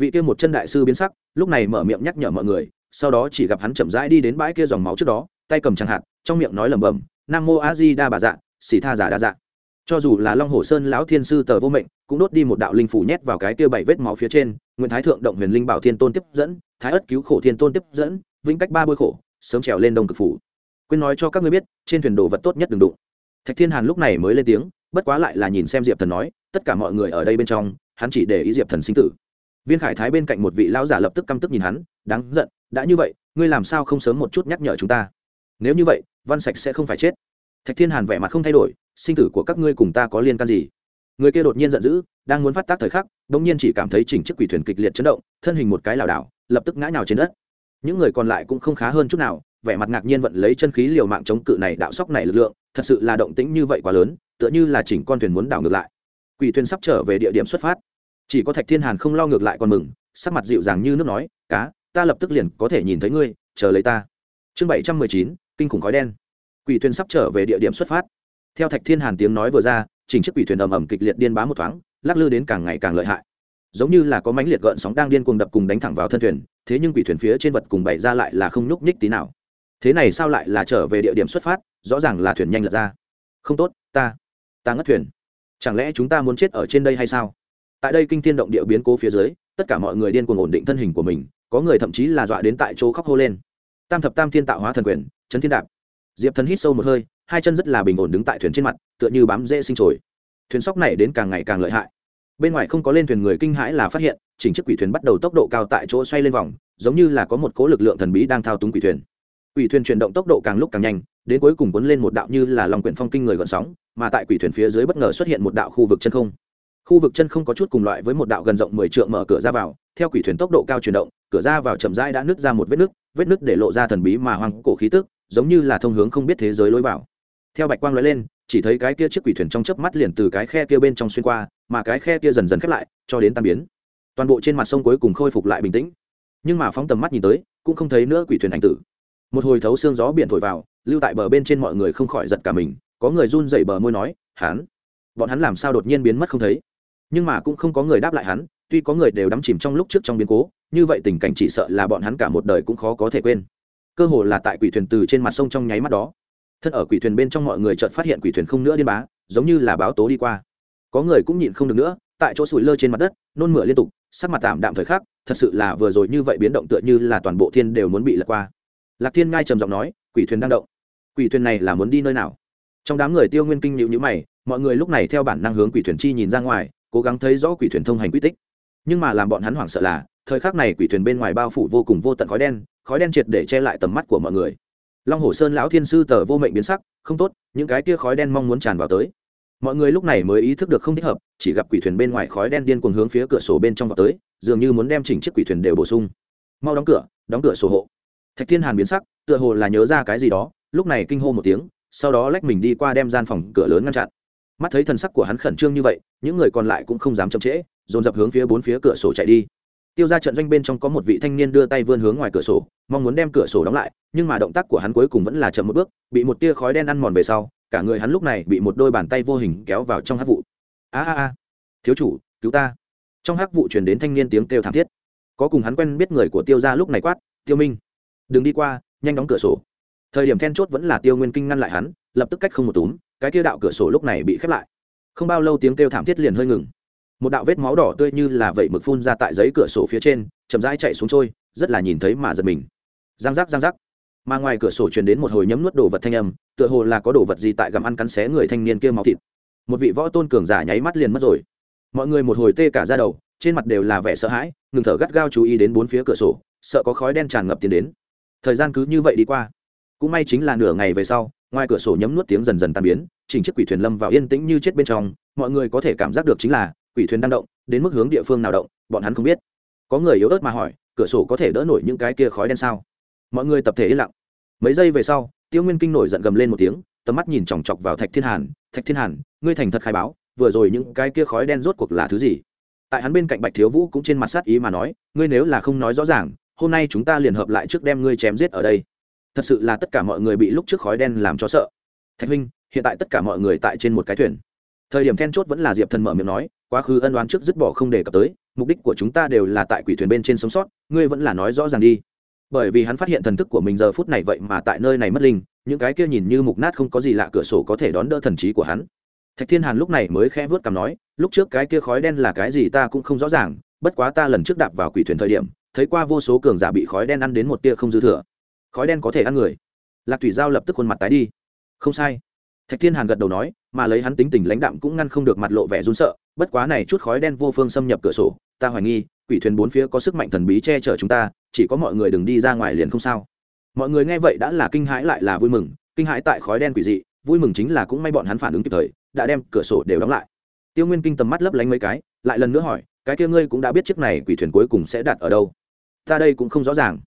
vị kia một chân đại sư biến sắc, lúc này mở miệng nhắc nhở mọi người, sau đó chỉ gặp hắn chậm rãi đi đến bãi kia dòng máu trước đó, tay cầm chẳng hạt, trong miệng nói lẩm bẩm, nam mô a di đa bà dạ xỉ tha giả đa dạ. Cho dù là long hồ sơn lão thiên sư tờ vô mệnh, cũng đốt đi một đạo linh phủ nhét vào cái kia bảy vết máu phía trên nguyễn thái thượng động huyền linh bảo thiên tôn tiếp dẫn, thái ất cứu khổ thiên tôn tiếp dẫn, vĩnh cách ba bôi khổ, sớm trèo lên đông cực phủ. Quên nói cho các ngươi biết, trên thuyền đồ vật tốt nhất đừng đụng. Thạch thiên hàn lúc này mới lên tiếng, bất quá lại là nhìn xem diệp thần nói, tất cả mọi người ở đây bên trong, hắn chỉ để ý diệp thần sinh tử viên khải thái bên cạnh một vị lão giả lập tức căm tức nhìn hắn, đáng giận, đã như vậy, ngươi làm sao không sớm một chút nhắc nhở chúng ta? Nếu như vậy, văn sạch sẽ không phải chết. Thạch thiên hàn vẻ mặt không thay đổi, sinh tử của các ngươi cùng ta có liên can gì? Người kia đột nhiên giận dữ, đang muốn phát tác thời khắc đ ỗ n g nhiên chỉ cảm thấy chỉnh chiếc quỷ thuyền kịch liệt chấn động, thân hình một cái lảo đảo, lập tức ngã nhào trên đất. Những người còn lại cũng không khá hơn chút nào, vẻ mặt ngạc nhiên vận lấy chân khí liều mạng chống cự này đạo sóc này lực lượng, thật sự là động tĩnh như vậy quá lớn, tựa như là chỉnh con thuyền muốn đảo ngược lại. Quỷ thuyền sắp trở về địa điểm xuất phát chỉ có thạch thiên hàn không lo ngược lại còn mừng, sắc mặt dịu dàng như nước nói, cá, ta lập tức liền có thể nhìn thấy ngươi, chờ lấy ta. Chương bảy trăm mười chín, kinh khủng khói đen. Quỷ thuyền sắp trở về địa điểm xuất phát. Theo thạch thiên hàn tiếng nói vừa ra, chỉnh chiếc quỷ thuyền ầm ầm kịch liệt điên bá một thoáng, lắc lư đến càng ngày càng lợi hại. Giống như là có mánh liệt gợn sóng đang điên cuồng đập cùng đánh thẳng vào thân thuyền, thế nhưng quỷ thuyền phía trên vật cùng bày ra lại là không nhúc nhích tí nào. Thế này sao lại là trở về địa điểm xuất phát, rõ ràng là thuyền nhanh lật ra. Không tốt, ta ta ngất thuyền. Chẳng lẽ chúng ta muốn chết ở trên đây hay sao? Tại đây kinh thiên động địa biến cố phía dưới, tất cả mọi người điên cuồng ổn định thân hình của mình, có người thậm chí là dọa đến tại chỗ khóc hô lên. Tam thập tam thiên tạo hóa thần quyền, chấn thiên đạp. Diệp thần hít sâu một hơi, hai chân rất là bình ổn đứng tại thuyền trên mặt, tựa như bám dễ sinh trồi. Thuyền sóc này đến càng ngày càng lợi hại. Bên ngoài không có lên thuyền người kinh hãi là phát hiện, chỉnh chiếc quỷ thuyền bắt đầu tốc độ cao tại chỗ xoay lên vòng, giống như là có một cố lực lượng thần bí đang thao túng quỷ thuyền. Quỷ thuyền chuyển động tốc độ càng lúc càng nhanh, đến cuối cùng cuốn lên một đạo như là lòng quyển phong kinh người gợn sóng, mà tại quỷ thuyền phía dưới bất ngờ xuất hiện một đạo khu vực chân không khu vực chân không có chút cùng loại với một đạo gần rộng mười trượng mở cửa ra vào, theo quỷ thuyền tốc độ cao chuyển động, cửa ra vào chậm rãi đã nứt ra một vết nứt vết nứt để lộ ra thần bí mà hoang cổ khí tức, giống như là thông hướng không biết thế giới lối vào. Theo bạch quang lóe lên, chỉ thấy cái kia chiếc quỷ thuyền trong chớp mắt liền từ cái khe kia bên trong xuyên qua, mà cái khe kia dần dần khép lại, cho đến tan biến. Toàn bộ trên mặt sông cuối cùng khôi phục lại bình tĩnh. Nhưng mà phóng tầm mắt nhìn tới, cũng không thấy nữa quỷ thuyền ảnh tử. Một hồi thấu xương gió biển thổi vào, lưu tại bờ bên trên mọi người không khỏi giật cả mình, có người run dậy bờ môi nói, hắn, bọn hắn làm sao đột nhiên biến mất không thấy? Nhưng mà cũng không có người đáp lại hắn, tuy có người đều đắm chìm trong lúc trước trong biến cố, như vậy tình cảnh chỉ sợ là bọn hắn cả một đời cũng khó có thể quên. Cơ hồ là tại quỷ thuyền từ trên mặt sông trong nháy mắt đó. Thân ở quỷ thuyền bên trong mọi người chợt phát hiện quỷ thuyền không nữa điên bá, giống như là báo tố đi qua. Có người cũng nhịn không được nữa, tại chỗ sủi lơ trên mặt đất, nôn mửa liên tục, sắc mặt tạm đạm thời khắc, thật sự là vừa rồi như vậy biến động tựa như là toàn bộ thiên đều muốn bị lật qua. Lạc thiên ngai trầm giọng nói, quỷ thuyền đang động. Quỷ thuyền này là muốn đi nơi nào? Trong đám người tiêu nguyên kinh nhịu nhữ mày, mọi người lúc này theo bản năng hướng quỷ thuyền chi nhìn ra ngoài cố gắng thấy rõ quỷ thuyền thông hành quy tích. Nhưng mà làm bọn hắn hoảng sợ là, thời khắc này quỷ thuyền bên ngoài bao phủ vô cùng vô tận khói đen khói đen triệt để che lại tầm mắt của mọi người. Long hồ sơn lão thiên sư tờ vô mệnh biến sắc, không tốt, những cái kia khói đen mong muốn tràn vào tới. Mọi người lúc này mới ý thức được không thích hợp, chỉ gặp quỷ thuyền bên ngoài khói đen điên cuồng hướng phía cửa sổ bên trong vào tới, dường như muốn đem chỉnh chiếc quỷ thuyền đều bổ sung. Mau đóng cửa đóng cửa sổ hộ. Thạch thiên hàn biến sắc, tựa hồ là nhớ ra cái gì đó, lúc này kinh hô một tiếng, sau đó lách mình đi qua đem gian phòng cửa lớn ngăn chặn mắt thấy thần sắc của hắn khẩn trương như vậy, những người còn lại cũng không dám chậm trễ, dồn dập hướng phía bốn phía cửa sổ chạy đi. Tiêu ra trận doanh bên trong có một vị thanh niên đưa tay vươn hướng ngoài cửa sổ, mong muốn đem cửa sổ đóng lại, nhưng mà động tác của hắn cuối cùng vẫn là chậm một bước, bị một tia khói đen ăn mòn về sau, cả người hắn lúc này bị một đôi bàn tay vô hình kéo vào trong hát vụ. A a a. Thiếu chủ, cứu ta. Trong hát vụ chuyển đến thanh niên tiếng kêu thảm thiết. Có cùng hắn quen biết người của tiêu ra lúc này quát, tiêu minh, đừng đi qua, nhanh đóng cửa sổ. Thời điểm then chốt vẫn là tiêu nguyên kinh ngăn lại hắn, lập tức cách không một túm cái kia đạo cửa sổ lúc này bị khép lại. Không bao lâu tiếng kêu thảm thiết liền hơi ngừng. Một đạo vết máu đỏ tươi như là vậy mực phun ra tại giấy cửa sổ phía trên, chậm rãi chạy xuống trôi, rất là nhìn thấy mà giật mình. Giang giác giang giác. Mà ngoài cửa sổ truyền đến một hồi nhấm nuốt đồ vật thanh âm, tựa hồ là có đồ vật gì tại gặm ăn cắn xé người thanh niên kia máu thịt. Một vị võ tôn cường giả nháy mắt liền mất rồi. Mọi người một hồi tê cả ra đầu, trên mặt đều là vẻ sợ hãi, ngừng thở gắt gao chú ý đến bốn phía cửa sổ, sợ có khói đen tràn ngập tiến đến. Thời gian cứ như vậy đi qua. Cũng may chính là nửa ngày về sau ngoài cửa sổ nhấm nuốt tiếng dần dần tan biến, chỉnh chiếc quỷ thuyền lâm vào yên tĩnh như chết bên trong, mọi người có thể cảm giác được chính là, quỷ thuyền đang động, đến mức hướng địa phương nào động, bọn hắn không biết. Có người yếu ớt mà hỏi, cửa sổ có thể đỡ nổi những cái kia khói đen sao? Mọi người tập thể yên lặng. Mấy giây về sau, tiêu nguyên kinh nổi giận gầm lên một tiếng, tầm mắt nhìn chòng chọc vào thạch thiên hàn, thạch thiên hàn, ngươi thành thật khai báo, vừa rồi những cái kia khói đen rốt cuộc là thứ gì? Tại hắn bên cạnh bạch thiếu vũ cũng trên mặt sát ý mà nói, ngươi nếu là không nói rõ ràng, hôm nay chúng ta liền hợp lại trước đem ngươi chém giết ở đây thật sự là tất cả mọi người bị lúc trước khói đen làm cho sợ. Thạch huynh, hiện tại tất cả mọi người tại trên một cái thuyền. Thời điểm then chốt vẫn là diệp thần mở miệng nói, quá khứ ân đoán trước dứt bỏ không đề cập tới, mục đích của chúng ta đều là tại quỷ thuyền bên trên sống sót, ngươi vẫn là nói rõ ràng đi. Bởi vì hắn phát hiện thần thức của mình giờ phút này vậy mà tại nơi này mất linh, những cái kia nhìn như mục nát không có gì lạ cửa sổ có thể đón đỡ thần trí của hắn. Thạch thiên hàn lúc này mới khẽ vớt cằm nói, lúc trước cái kia khói đen là cái gì ta cũng không rõ ràng, bất quá ta lần trước đạp vào quỷ thuyền thời điểm, thấy qua vô số cường giả bị khói đen ăn đến một tia không dư thừa khói đen có thể ăn người. Lạc thủy giao lập tức khuôn mặt tái đi. Không sai. Thạch thiên hàn gật đầu nói, mà lấy hắn tính tình lãnh đạm cũng ngăn không được mặt lộ vẻ run sợ, bất quá này chút khói đen vô phương xâm nhập cửa sổ, ta hoài nghi, quỷ thuyền bốn phía có sức mạnh thần bí che chở chúng ta, chỉ có mọi người đừng đi ra ngoài liền không sao. Mọi người nghe vậy đã là kinh hãi lại là vui mừng, kinh hãi tại khói đen quỷ dị, vui mừng chính là cũng may bọn hắn phản ứng kịp thời, đã đem cửa sổ đều đóng lại. Tiêu nguyên kinh tầm mắt lấp lánh mấy cái, lại lần nữa hỏi, cái kia ngươi cũng đã biết chiếc này quỷ thuyền cuối cùng sẽ đặt ở đâu? Ta đây cũng không rõ ràng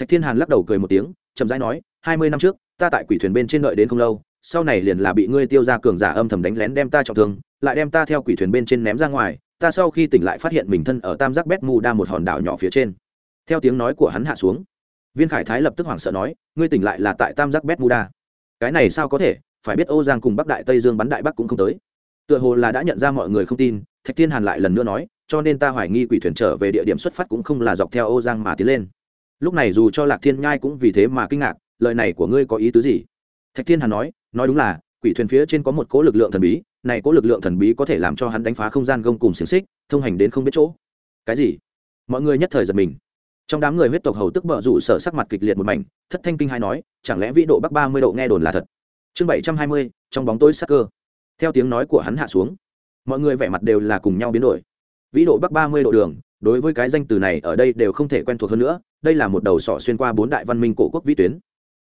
thạch thiên hàn lắc đầu cười một tiếng, chậm rãi nói, hai mươi năm trước, ta tại quỷ thuyền bên trên đợi đến không lâu, sau này liền là bị ngươi tiêu ra cường giả âm thầm đánh lén đem ta trọng thương, lại đem ta theo quỷ thuyền bên trên ném ra ngoài, ta sau khi tỉnh lại phát hiện mình thân ở tam giác bét mu đa một hòn đảo nhỏ phía trên. Theo tiếng nói của hắn hạ xuống, viên khải thái lập tức hoảng sợ nói, ngươi tỉnh lại là tại tam giác bét mu đa. Cái này sao có thể? Phải biết ô giang cùng bắc đại tây dương bắn đại bắc cũng không tới. Tựa hồ là đã nhận ra mọi người không tin, thạch thiên hàn lại lần nữa nói, cho nên ta hoài nghi quỷ thuyền trở về địa điểm xuất phát cũng không là dọc theo ô giang mà tiến lên lúc này dù cho lạc thiên nhai cũng vì thế mà kinh ngạc, lời này của ngươi có ý tứ gì? Thạch thiên hàn nói nói đúng là, quỷ thuyền phía trên có một cỗ lực lượng thần bí, này cỗ lực lượng thần bí có thể làm cho hắn đánh phá không gian gông cùng xiềng xích, thông hành đến không biết chỗ. Cái gì? Mọi người nhất thời giật mình. Trong đám người huyết tộc hầu tức bợ rủ sở sắc mặt kịch liệt một mảnh, thất thanh kinh hai nói, chẳng lẽ vĩ độ bắc ba mươi độ nghe đồn là thật? Chương bảy trăm hai mươi, trong bóng tối sắc cơ. Theo tiếng nói của hắn hạ xuống, mọi người vẻ mặt đều là cùng nhau biến đổi. Vĩ độ bắc ba mươi độ đường đối với cái danh từ này ở đây đều không thể quen thuộc hơn nữa, đây là một đầu sỏ xuyên qua bốn đại văn minh cổ quốc vĩ tuyến.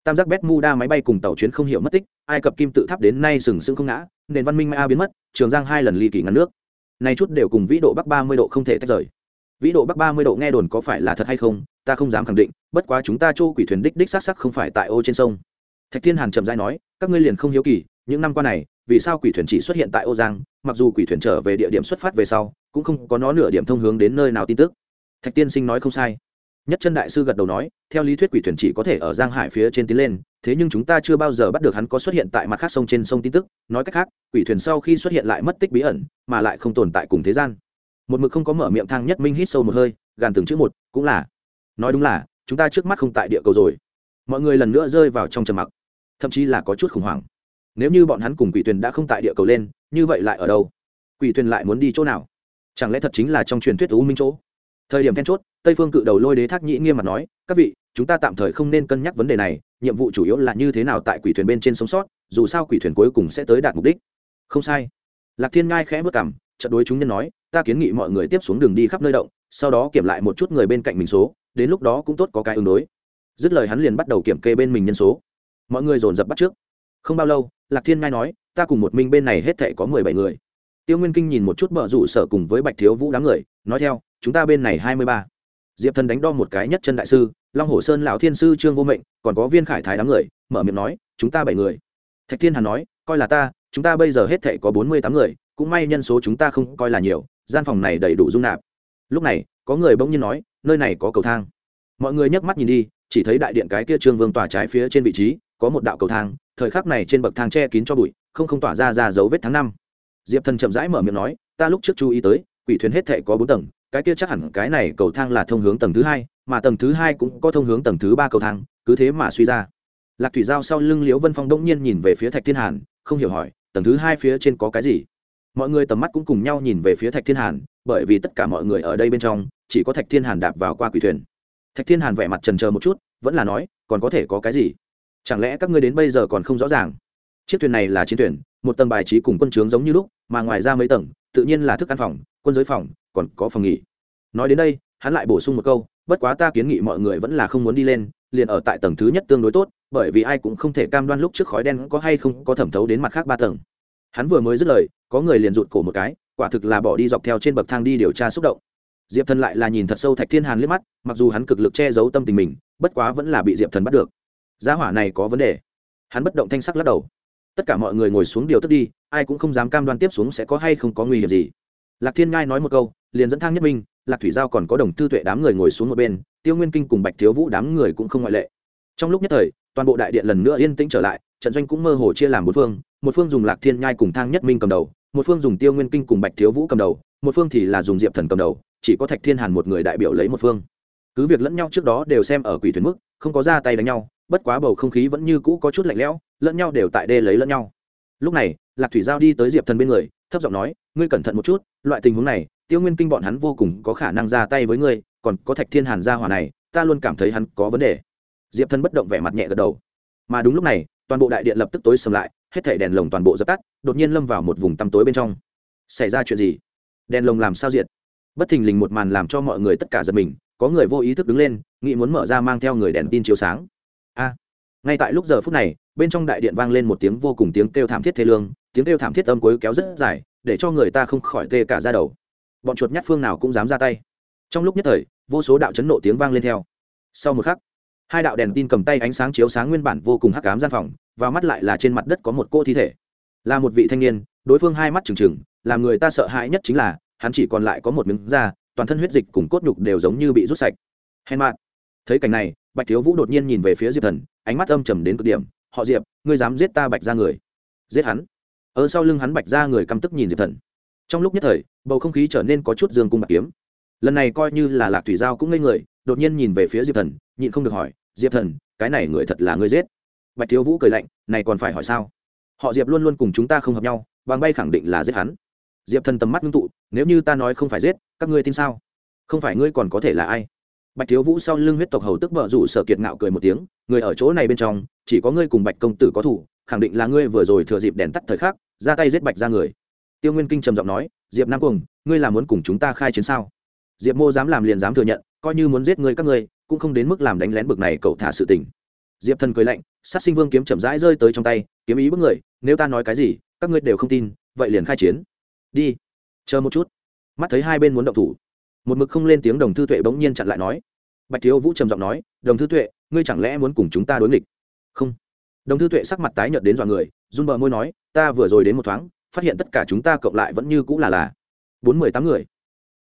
Tam giác Bermuda máy bay cùng tàu chuyến không hiểu mất tích, ai cập kim tự tháp đến nay sừng sững không ngã, nền văn minh maya biến mất, trường giang hai lần ly kỳ ngăn nước. Này chút đều cùng vĩ độ bắc ba mươi độ không thể tách rời. Vĩ độ bắc ba mươi độ nghe đồn có phải là thật hay không, ta không dám khẳng định, bất quá chúng ta châu quỷ thuyền đích đích xác sắc không phải tại ô trên sông. Thạch thiên hàn trầm dai nói, các ngươi liền không hiếu kỳ, những năm qua này vì sao quỷ thuyền chỉ xuất hiện tại ô giang, mặc dù quỷ thuyền trở về địa điểm xuất phát về sau, cũng không có nó nửa điểm thông hướng đến nơi nào tin tức. Thạch tiên sinh nói không sai. Nhất chân đại sư gật đầu nói, theo lý thuyết quỷ thuyền chỉ có thể ở giang hải phía trên tiến lên, thế nhưng chúng ta chưa bao giờ bắt được hắn có xuất hiện tại mặt khác sông trên sông tin tức. Nói cách khác, quỷ thuyền sau khi xuất hiện lại mất tích bí ẩn, mà lại không tồn tại cùng thế gian. Một mực không có mở miệng thang nhất minh hít sâu một hơi, gàn từng chữ một, cũng là. Nói đúng là, chúng ta trước mắt không tại địa cầu rồi. Mọi người lần nữa rơi vào trong trầm mặc. Thậm chí là có chút khủng hoảng nếu như bọn hắn cùng quỷ thuyền đã không tại địa cầu lên, như vậy lại ở đâu? Quỷ thuyền lại muốn đi chỗ nào? Chẳng lẽ thật chính là trong truyền thuyết u minh chỗ? Thời điểm then chốt, tây phương cự đầu lôi đế thác nhĩ nghiêm mặt nói, các vị, chúng ta tạm thời không nên cân nhắc vấn đề này, nhiệm vụ chủ yếu là như thế nào tại quỷ thuyền bên trên sống sót, dù sao quỷ thuyền cuối cùng sẽ tới đạt mục đích. Không sai. Lạc thiên ngai khẽ vất cảm trận đối chúng nhân nói, ta kiến nghị mọi người tiếp xuống đường đi khắp nơi động, sau đó kiểm lại một chút người bên cạnh mình số, đến lúc đó cũng tốt có cái ứng đối. Dứt lời hắn liền bắt đầu kiểm kê bên mình nhân số. Mọi người dồn dập bắt trước. Không bao lâu lạc thiên ngai nói, ta cùng một minh bên này hết thệ có mười bảy người. Tiêu nguyên kinh nhìn một chút bờ rủ sở cùng với bạch thiếu vũ đám người, nói theo, chúng ta bên này hai mươi ba. Diệp thần đánh đo một cái nhất chân đại sư, long hồ sơn lão thiên sư trương vô mệnh, còn có viên khải thái đám người, mở miệng nói, chúng ta bảy người. Thạch thiên hàn nói, coi là ta, chúng ta bây giờ hết thệ có bốn mươi tám người, cũng may nhân số chúng ta không coi là nhiều, gian phòng này đầy đủ dung nạp. Lúc này, có người bỗng nhiên nói, nơi này có cầu thang. Mọi người nhấc mắt nhìn đi, chỉ thấy đại điện cái kia trương vương tỏa trái phía trên vị trí có một đạo cầu thang, thời khắc này trên bậc thang che kín cho bụi, không không tỏa ra ra dấu vết tháng năm. Diệp thần chậm rãi mở miệng nói, ta lúc trước chú ý tới, quỷ thuyền hết thệ có bốn tầng, cái kia chắc hẳn cái này cầu thang là thông hướng tầng thứ hai, mà tầng thứ hai cũng có thông hướng tầng thứ ba cầu thang, cứ thế mà suy ra. Lạc thủy giao sau lưng liễu vân phong đông nhiên nhìn về phía thạch thiên hàn, không hiểu hỏi, tầng thứ hai phía trên có cái gì? Mọi người tầm mắt cũng cùng nhau nhìn về phía thạch thiên hàn, bởi vì tất cả mọi người ở đây bên trong, chỉ có thạch thiên hàn đạp vào qua quỷ thuyền. Thạch thiên hàn vẻ mặt trần chờ một chút, vẫn là nói, còn có thể có cái gì? Chẳng lẽ các ngươi đến bây giờ còn không rõ ràng? Chiếc thuyền này là chiến thuyền, một tầng bài trí cùng quân trướng giống như lúc, mà ngoài ra mấy tầng, tự nhiên là thức ăn phòng, quân giới phòng, còn có phòng nghỉ. Nói đến đây, hắn lại bổ sung một câu, bất quá ta kiến nghị mọi người vẫn là không muốn đi lên, liền ở tại tầng thứ nhất tương đối tốt, bởi vì ai cũng không thể cam đoan lúc trước khói đen có hay không có thẩm thấu đến mặt khác ba tầng. Hắn vừa mới dứt lời, có người liền rụt cổ một cái, quả thực là bỏ đi dọc theo trên bậc thang đi điều tra xúc động. Diệp thần lại là nhìn thật sâu thạch thiên hàn liếc mắt, mặc dù hắn cực lực che giấu tâm tình mình, bất quá vẫn là bị diệp thần bắt được giá hỏa này có vấn đề. Hắn bất động thanh sắc lắc đầu. Tất cả mọi người ngồi xuống điều tức đi, ai cũng không dám cam đoan tiếp xuống sẽ có hay không có nguy hiểm gì. Lạc thiên ngai nói một câu, liền dẫn thang nhất minh, lạc thủy giao còn có đồng tư tuệ đám người ngồi xuống một bên, tiêu nguyên kinh cùng bạch thiếu vũ đám người cũng không ngoại lệ. Trong lúc nhất thời, toàn bộ đại điện lần nữa yên tĩnh trở lại, trận doanh cũng mơ hồ chia làm một phương một phương dùng lạc thiên nhai cùng thang nhất minh cầm đầu, một phương dùng tiêu nguyên kinh cùng bạch thiếu vũ cầm đầu, một phương thì là dùng diệp thần cầm đầu, chỉ có thạch thiên hàn một người đại biểu lấy một phương cứ việc lẫn nhau trước đó đều xem ở quỷ thuyền mức, không có ra tay đánh nhau, bất quá bầu không khí vẫn như cũ có chút lạnh lẽo, lẫn nhau đều tại đê lấy lẫn nhau. Lúc này, lạc thủy giao đi tới diệp thần bên người, thấp giọng nói, ngươi cẩn thận một chút, loại tình huống này, tiêu nguyên kinh bọn hắn vô cùng có khả năng ra tay với ngươi, còn có thạch thiên hàn gia hỏa này, ta luôn cảm thấy hắn có vấn đề. Diệp thần bất động vẻ mặt nhẹ gật đầu. Mà đúng lúc này, toàn bộ đại điện lập tức tối sầm lại, hết thảy đèn lồng toàn bộ dập tắt, đột nhiên lâm vào một vùng tăm tối bên trong. Xảy ra chuyện gì? Đèn lồng làm sao diệt? Bất thình lình một màn làm cho mọi người tất cả giật mình có người vô ý thức đứng lên, nghĩ muốn mở ra mang theo người đèn tin chiếu sáng. A, ngay tại lúc giờ phút này, bên trong đại điện vang lên một tiếng vô cùng tiếng kêu thảm thiết thê lương, tiếng kêu thảm thiết âm cuối kéo rất dài, để cho người ta không khỏi tê cả ra đầu. Bọn chuột nhát phương nào cũng dám ra tay. Trong lúc nhất thời, vô số đạo chấn nộ tiếng vang lên theo. Sau một khắc, hai đạo đèn tin cầm tay ánh sáng chiếu sáng nguyên bản vô cùng hắc cám gian phòng và mắt lại là trên mặt đất có một cô thi thể. Là một vị thanh niên, đối phương hai mắt trừng trừng, làm người ta sợ hãi nhất chính là, hắn chỉ còn lại có một miếng da toàn thân huyết dịch cùng cốt nhục đều giống như bị rút sạch. Hèn mạn thấy cảnh này, bạch thiếu vũ đột nhiên nhìn về phía diệp thần, ánh mắt âm trầm đến cực điểm. Họ diệp, ngươi dám giết ta bạch ra người? Giết hắn. Ở sau lưng hắn bạch ra người căm tức nhìn diệp thần. Trong lúc nhất thời, bầu không khí trở nên có chút dương cung bạc kiếm. Lần này coi như là lạc thủy giao cũng ngây người, đột nhiên nhìn về phía diệp thần, nhịn không được hỏi, diệp thần, cái này người thật là người giết? Bạch thiếu vũ cười lạnh, này còn phải hỏi sao? Họ diệp luôn luôn cùng chúng ta không hợp nhau, bằng bay khẳng định là giết hắn diệp thần tầm mắt ngưng tụ, nếu như ta nói không phải giết, các ngươi tin sao? Không phải ngươi còn có thể là ai? Bạch thiếu vũ sau lưng huyết tộc hầu tức vợ rủ sở kiệt ngạo cười một tiếng, người ở chỗ này bên trong, chỉ có ngươi cùng bạch công tử có thủ, khẳng định là ngươi vừa rồi thừa dịp đèn tắt thời khắc, ra tay giết bạch ra người. Tiêu nguyên kinh trầm giọng nói, diệp nam cùng ngươi là muốn cùng chúng ta khai chiến sao? Diệp mô dám làm liền dám thừa nhận, coi như muốn giết ngươi các ngươi, cũng không đến mức làm đánh lén bực này cậu thả sự tình. Diệp thần cười lạnh, sát sinh vương kiếm chậm rãi rơi tới trong tay, kiếm ý bức người, nếu ta nói cái gì, các ngươi đều không tin, vậy liền khai chiến đi. Chờ một chút. Mắt thấy hai bên muốn động thủ. Một mực không lên tiếng đồng thư tuệ bỗng nhiên chặn lại nói. Bạch thiếu vũ trầm giọng nói, đồng thư tuệ, ngươi chẳng lẽ muốn cùng chúng ta đối nghịch? Không. Đồng thư tuệ sắc mặt tái nhợt đến dọa người, run bờ môi nói, ta vừa rồi đến một thoáng, phát hiện tất cả chúng ta cộng lại vẫn như cũng là là bốn mươi tám người.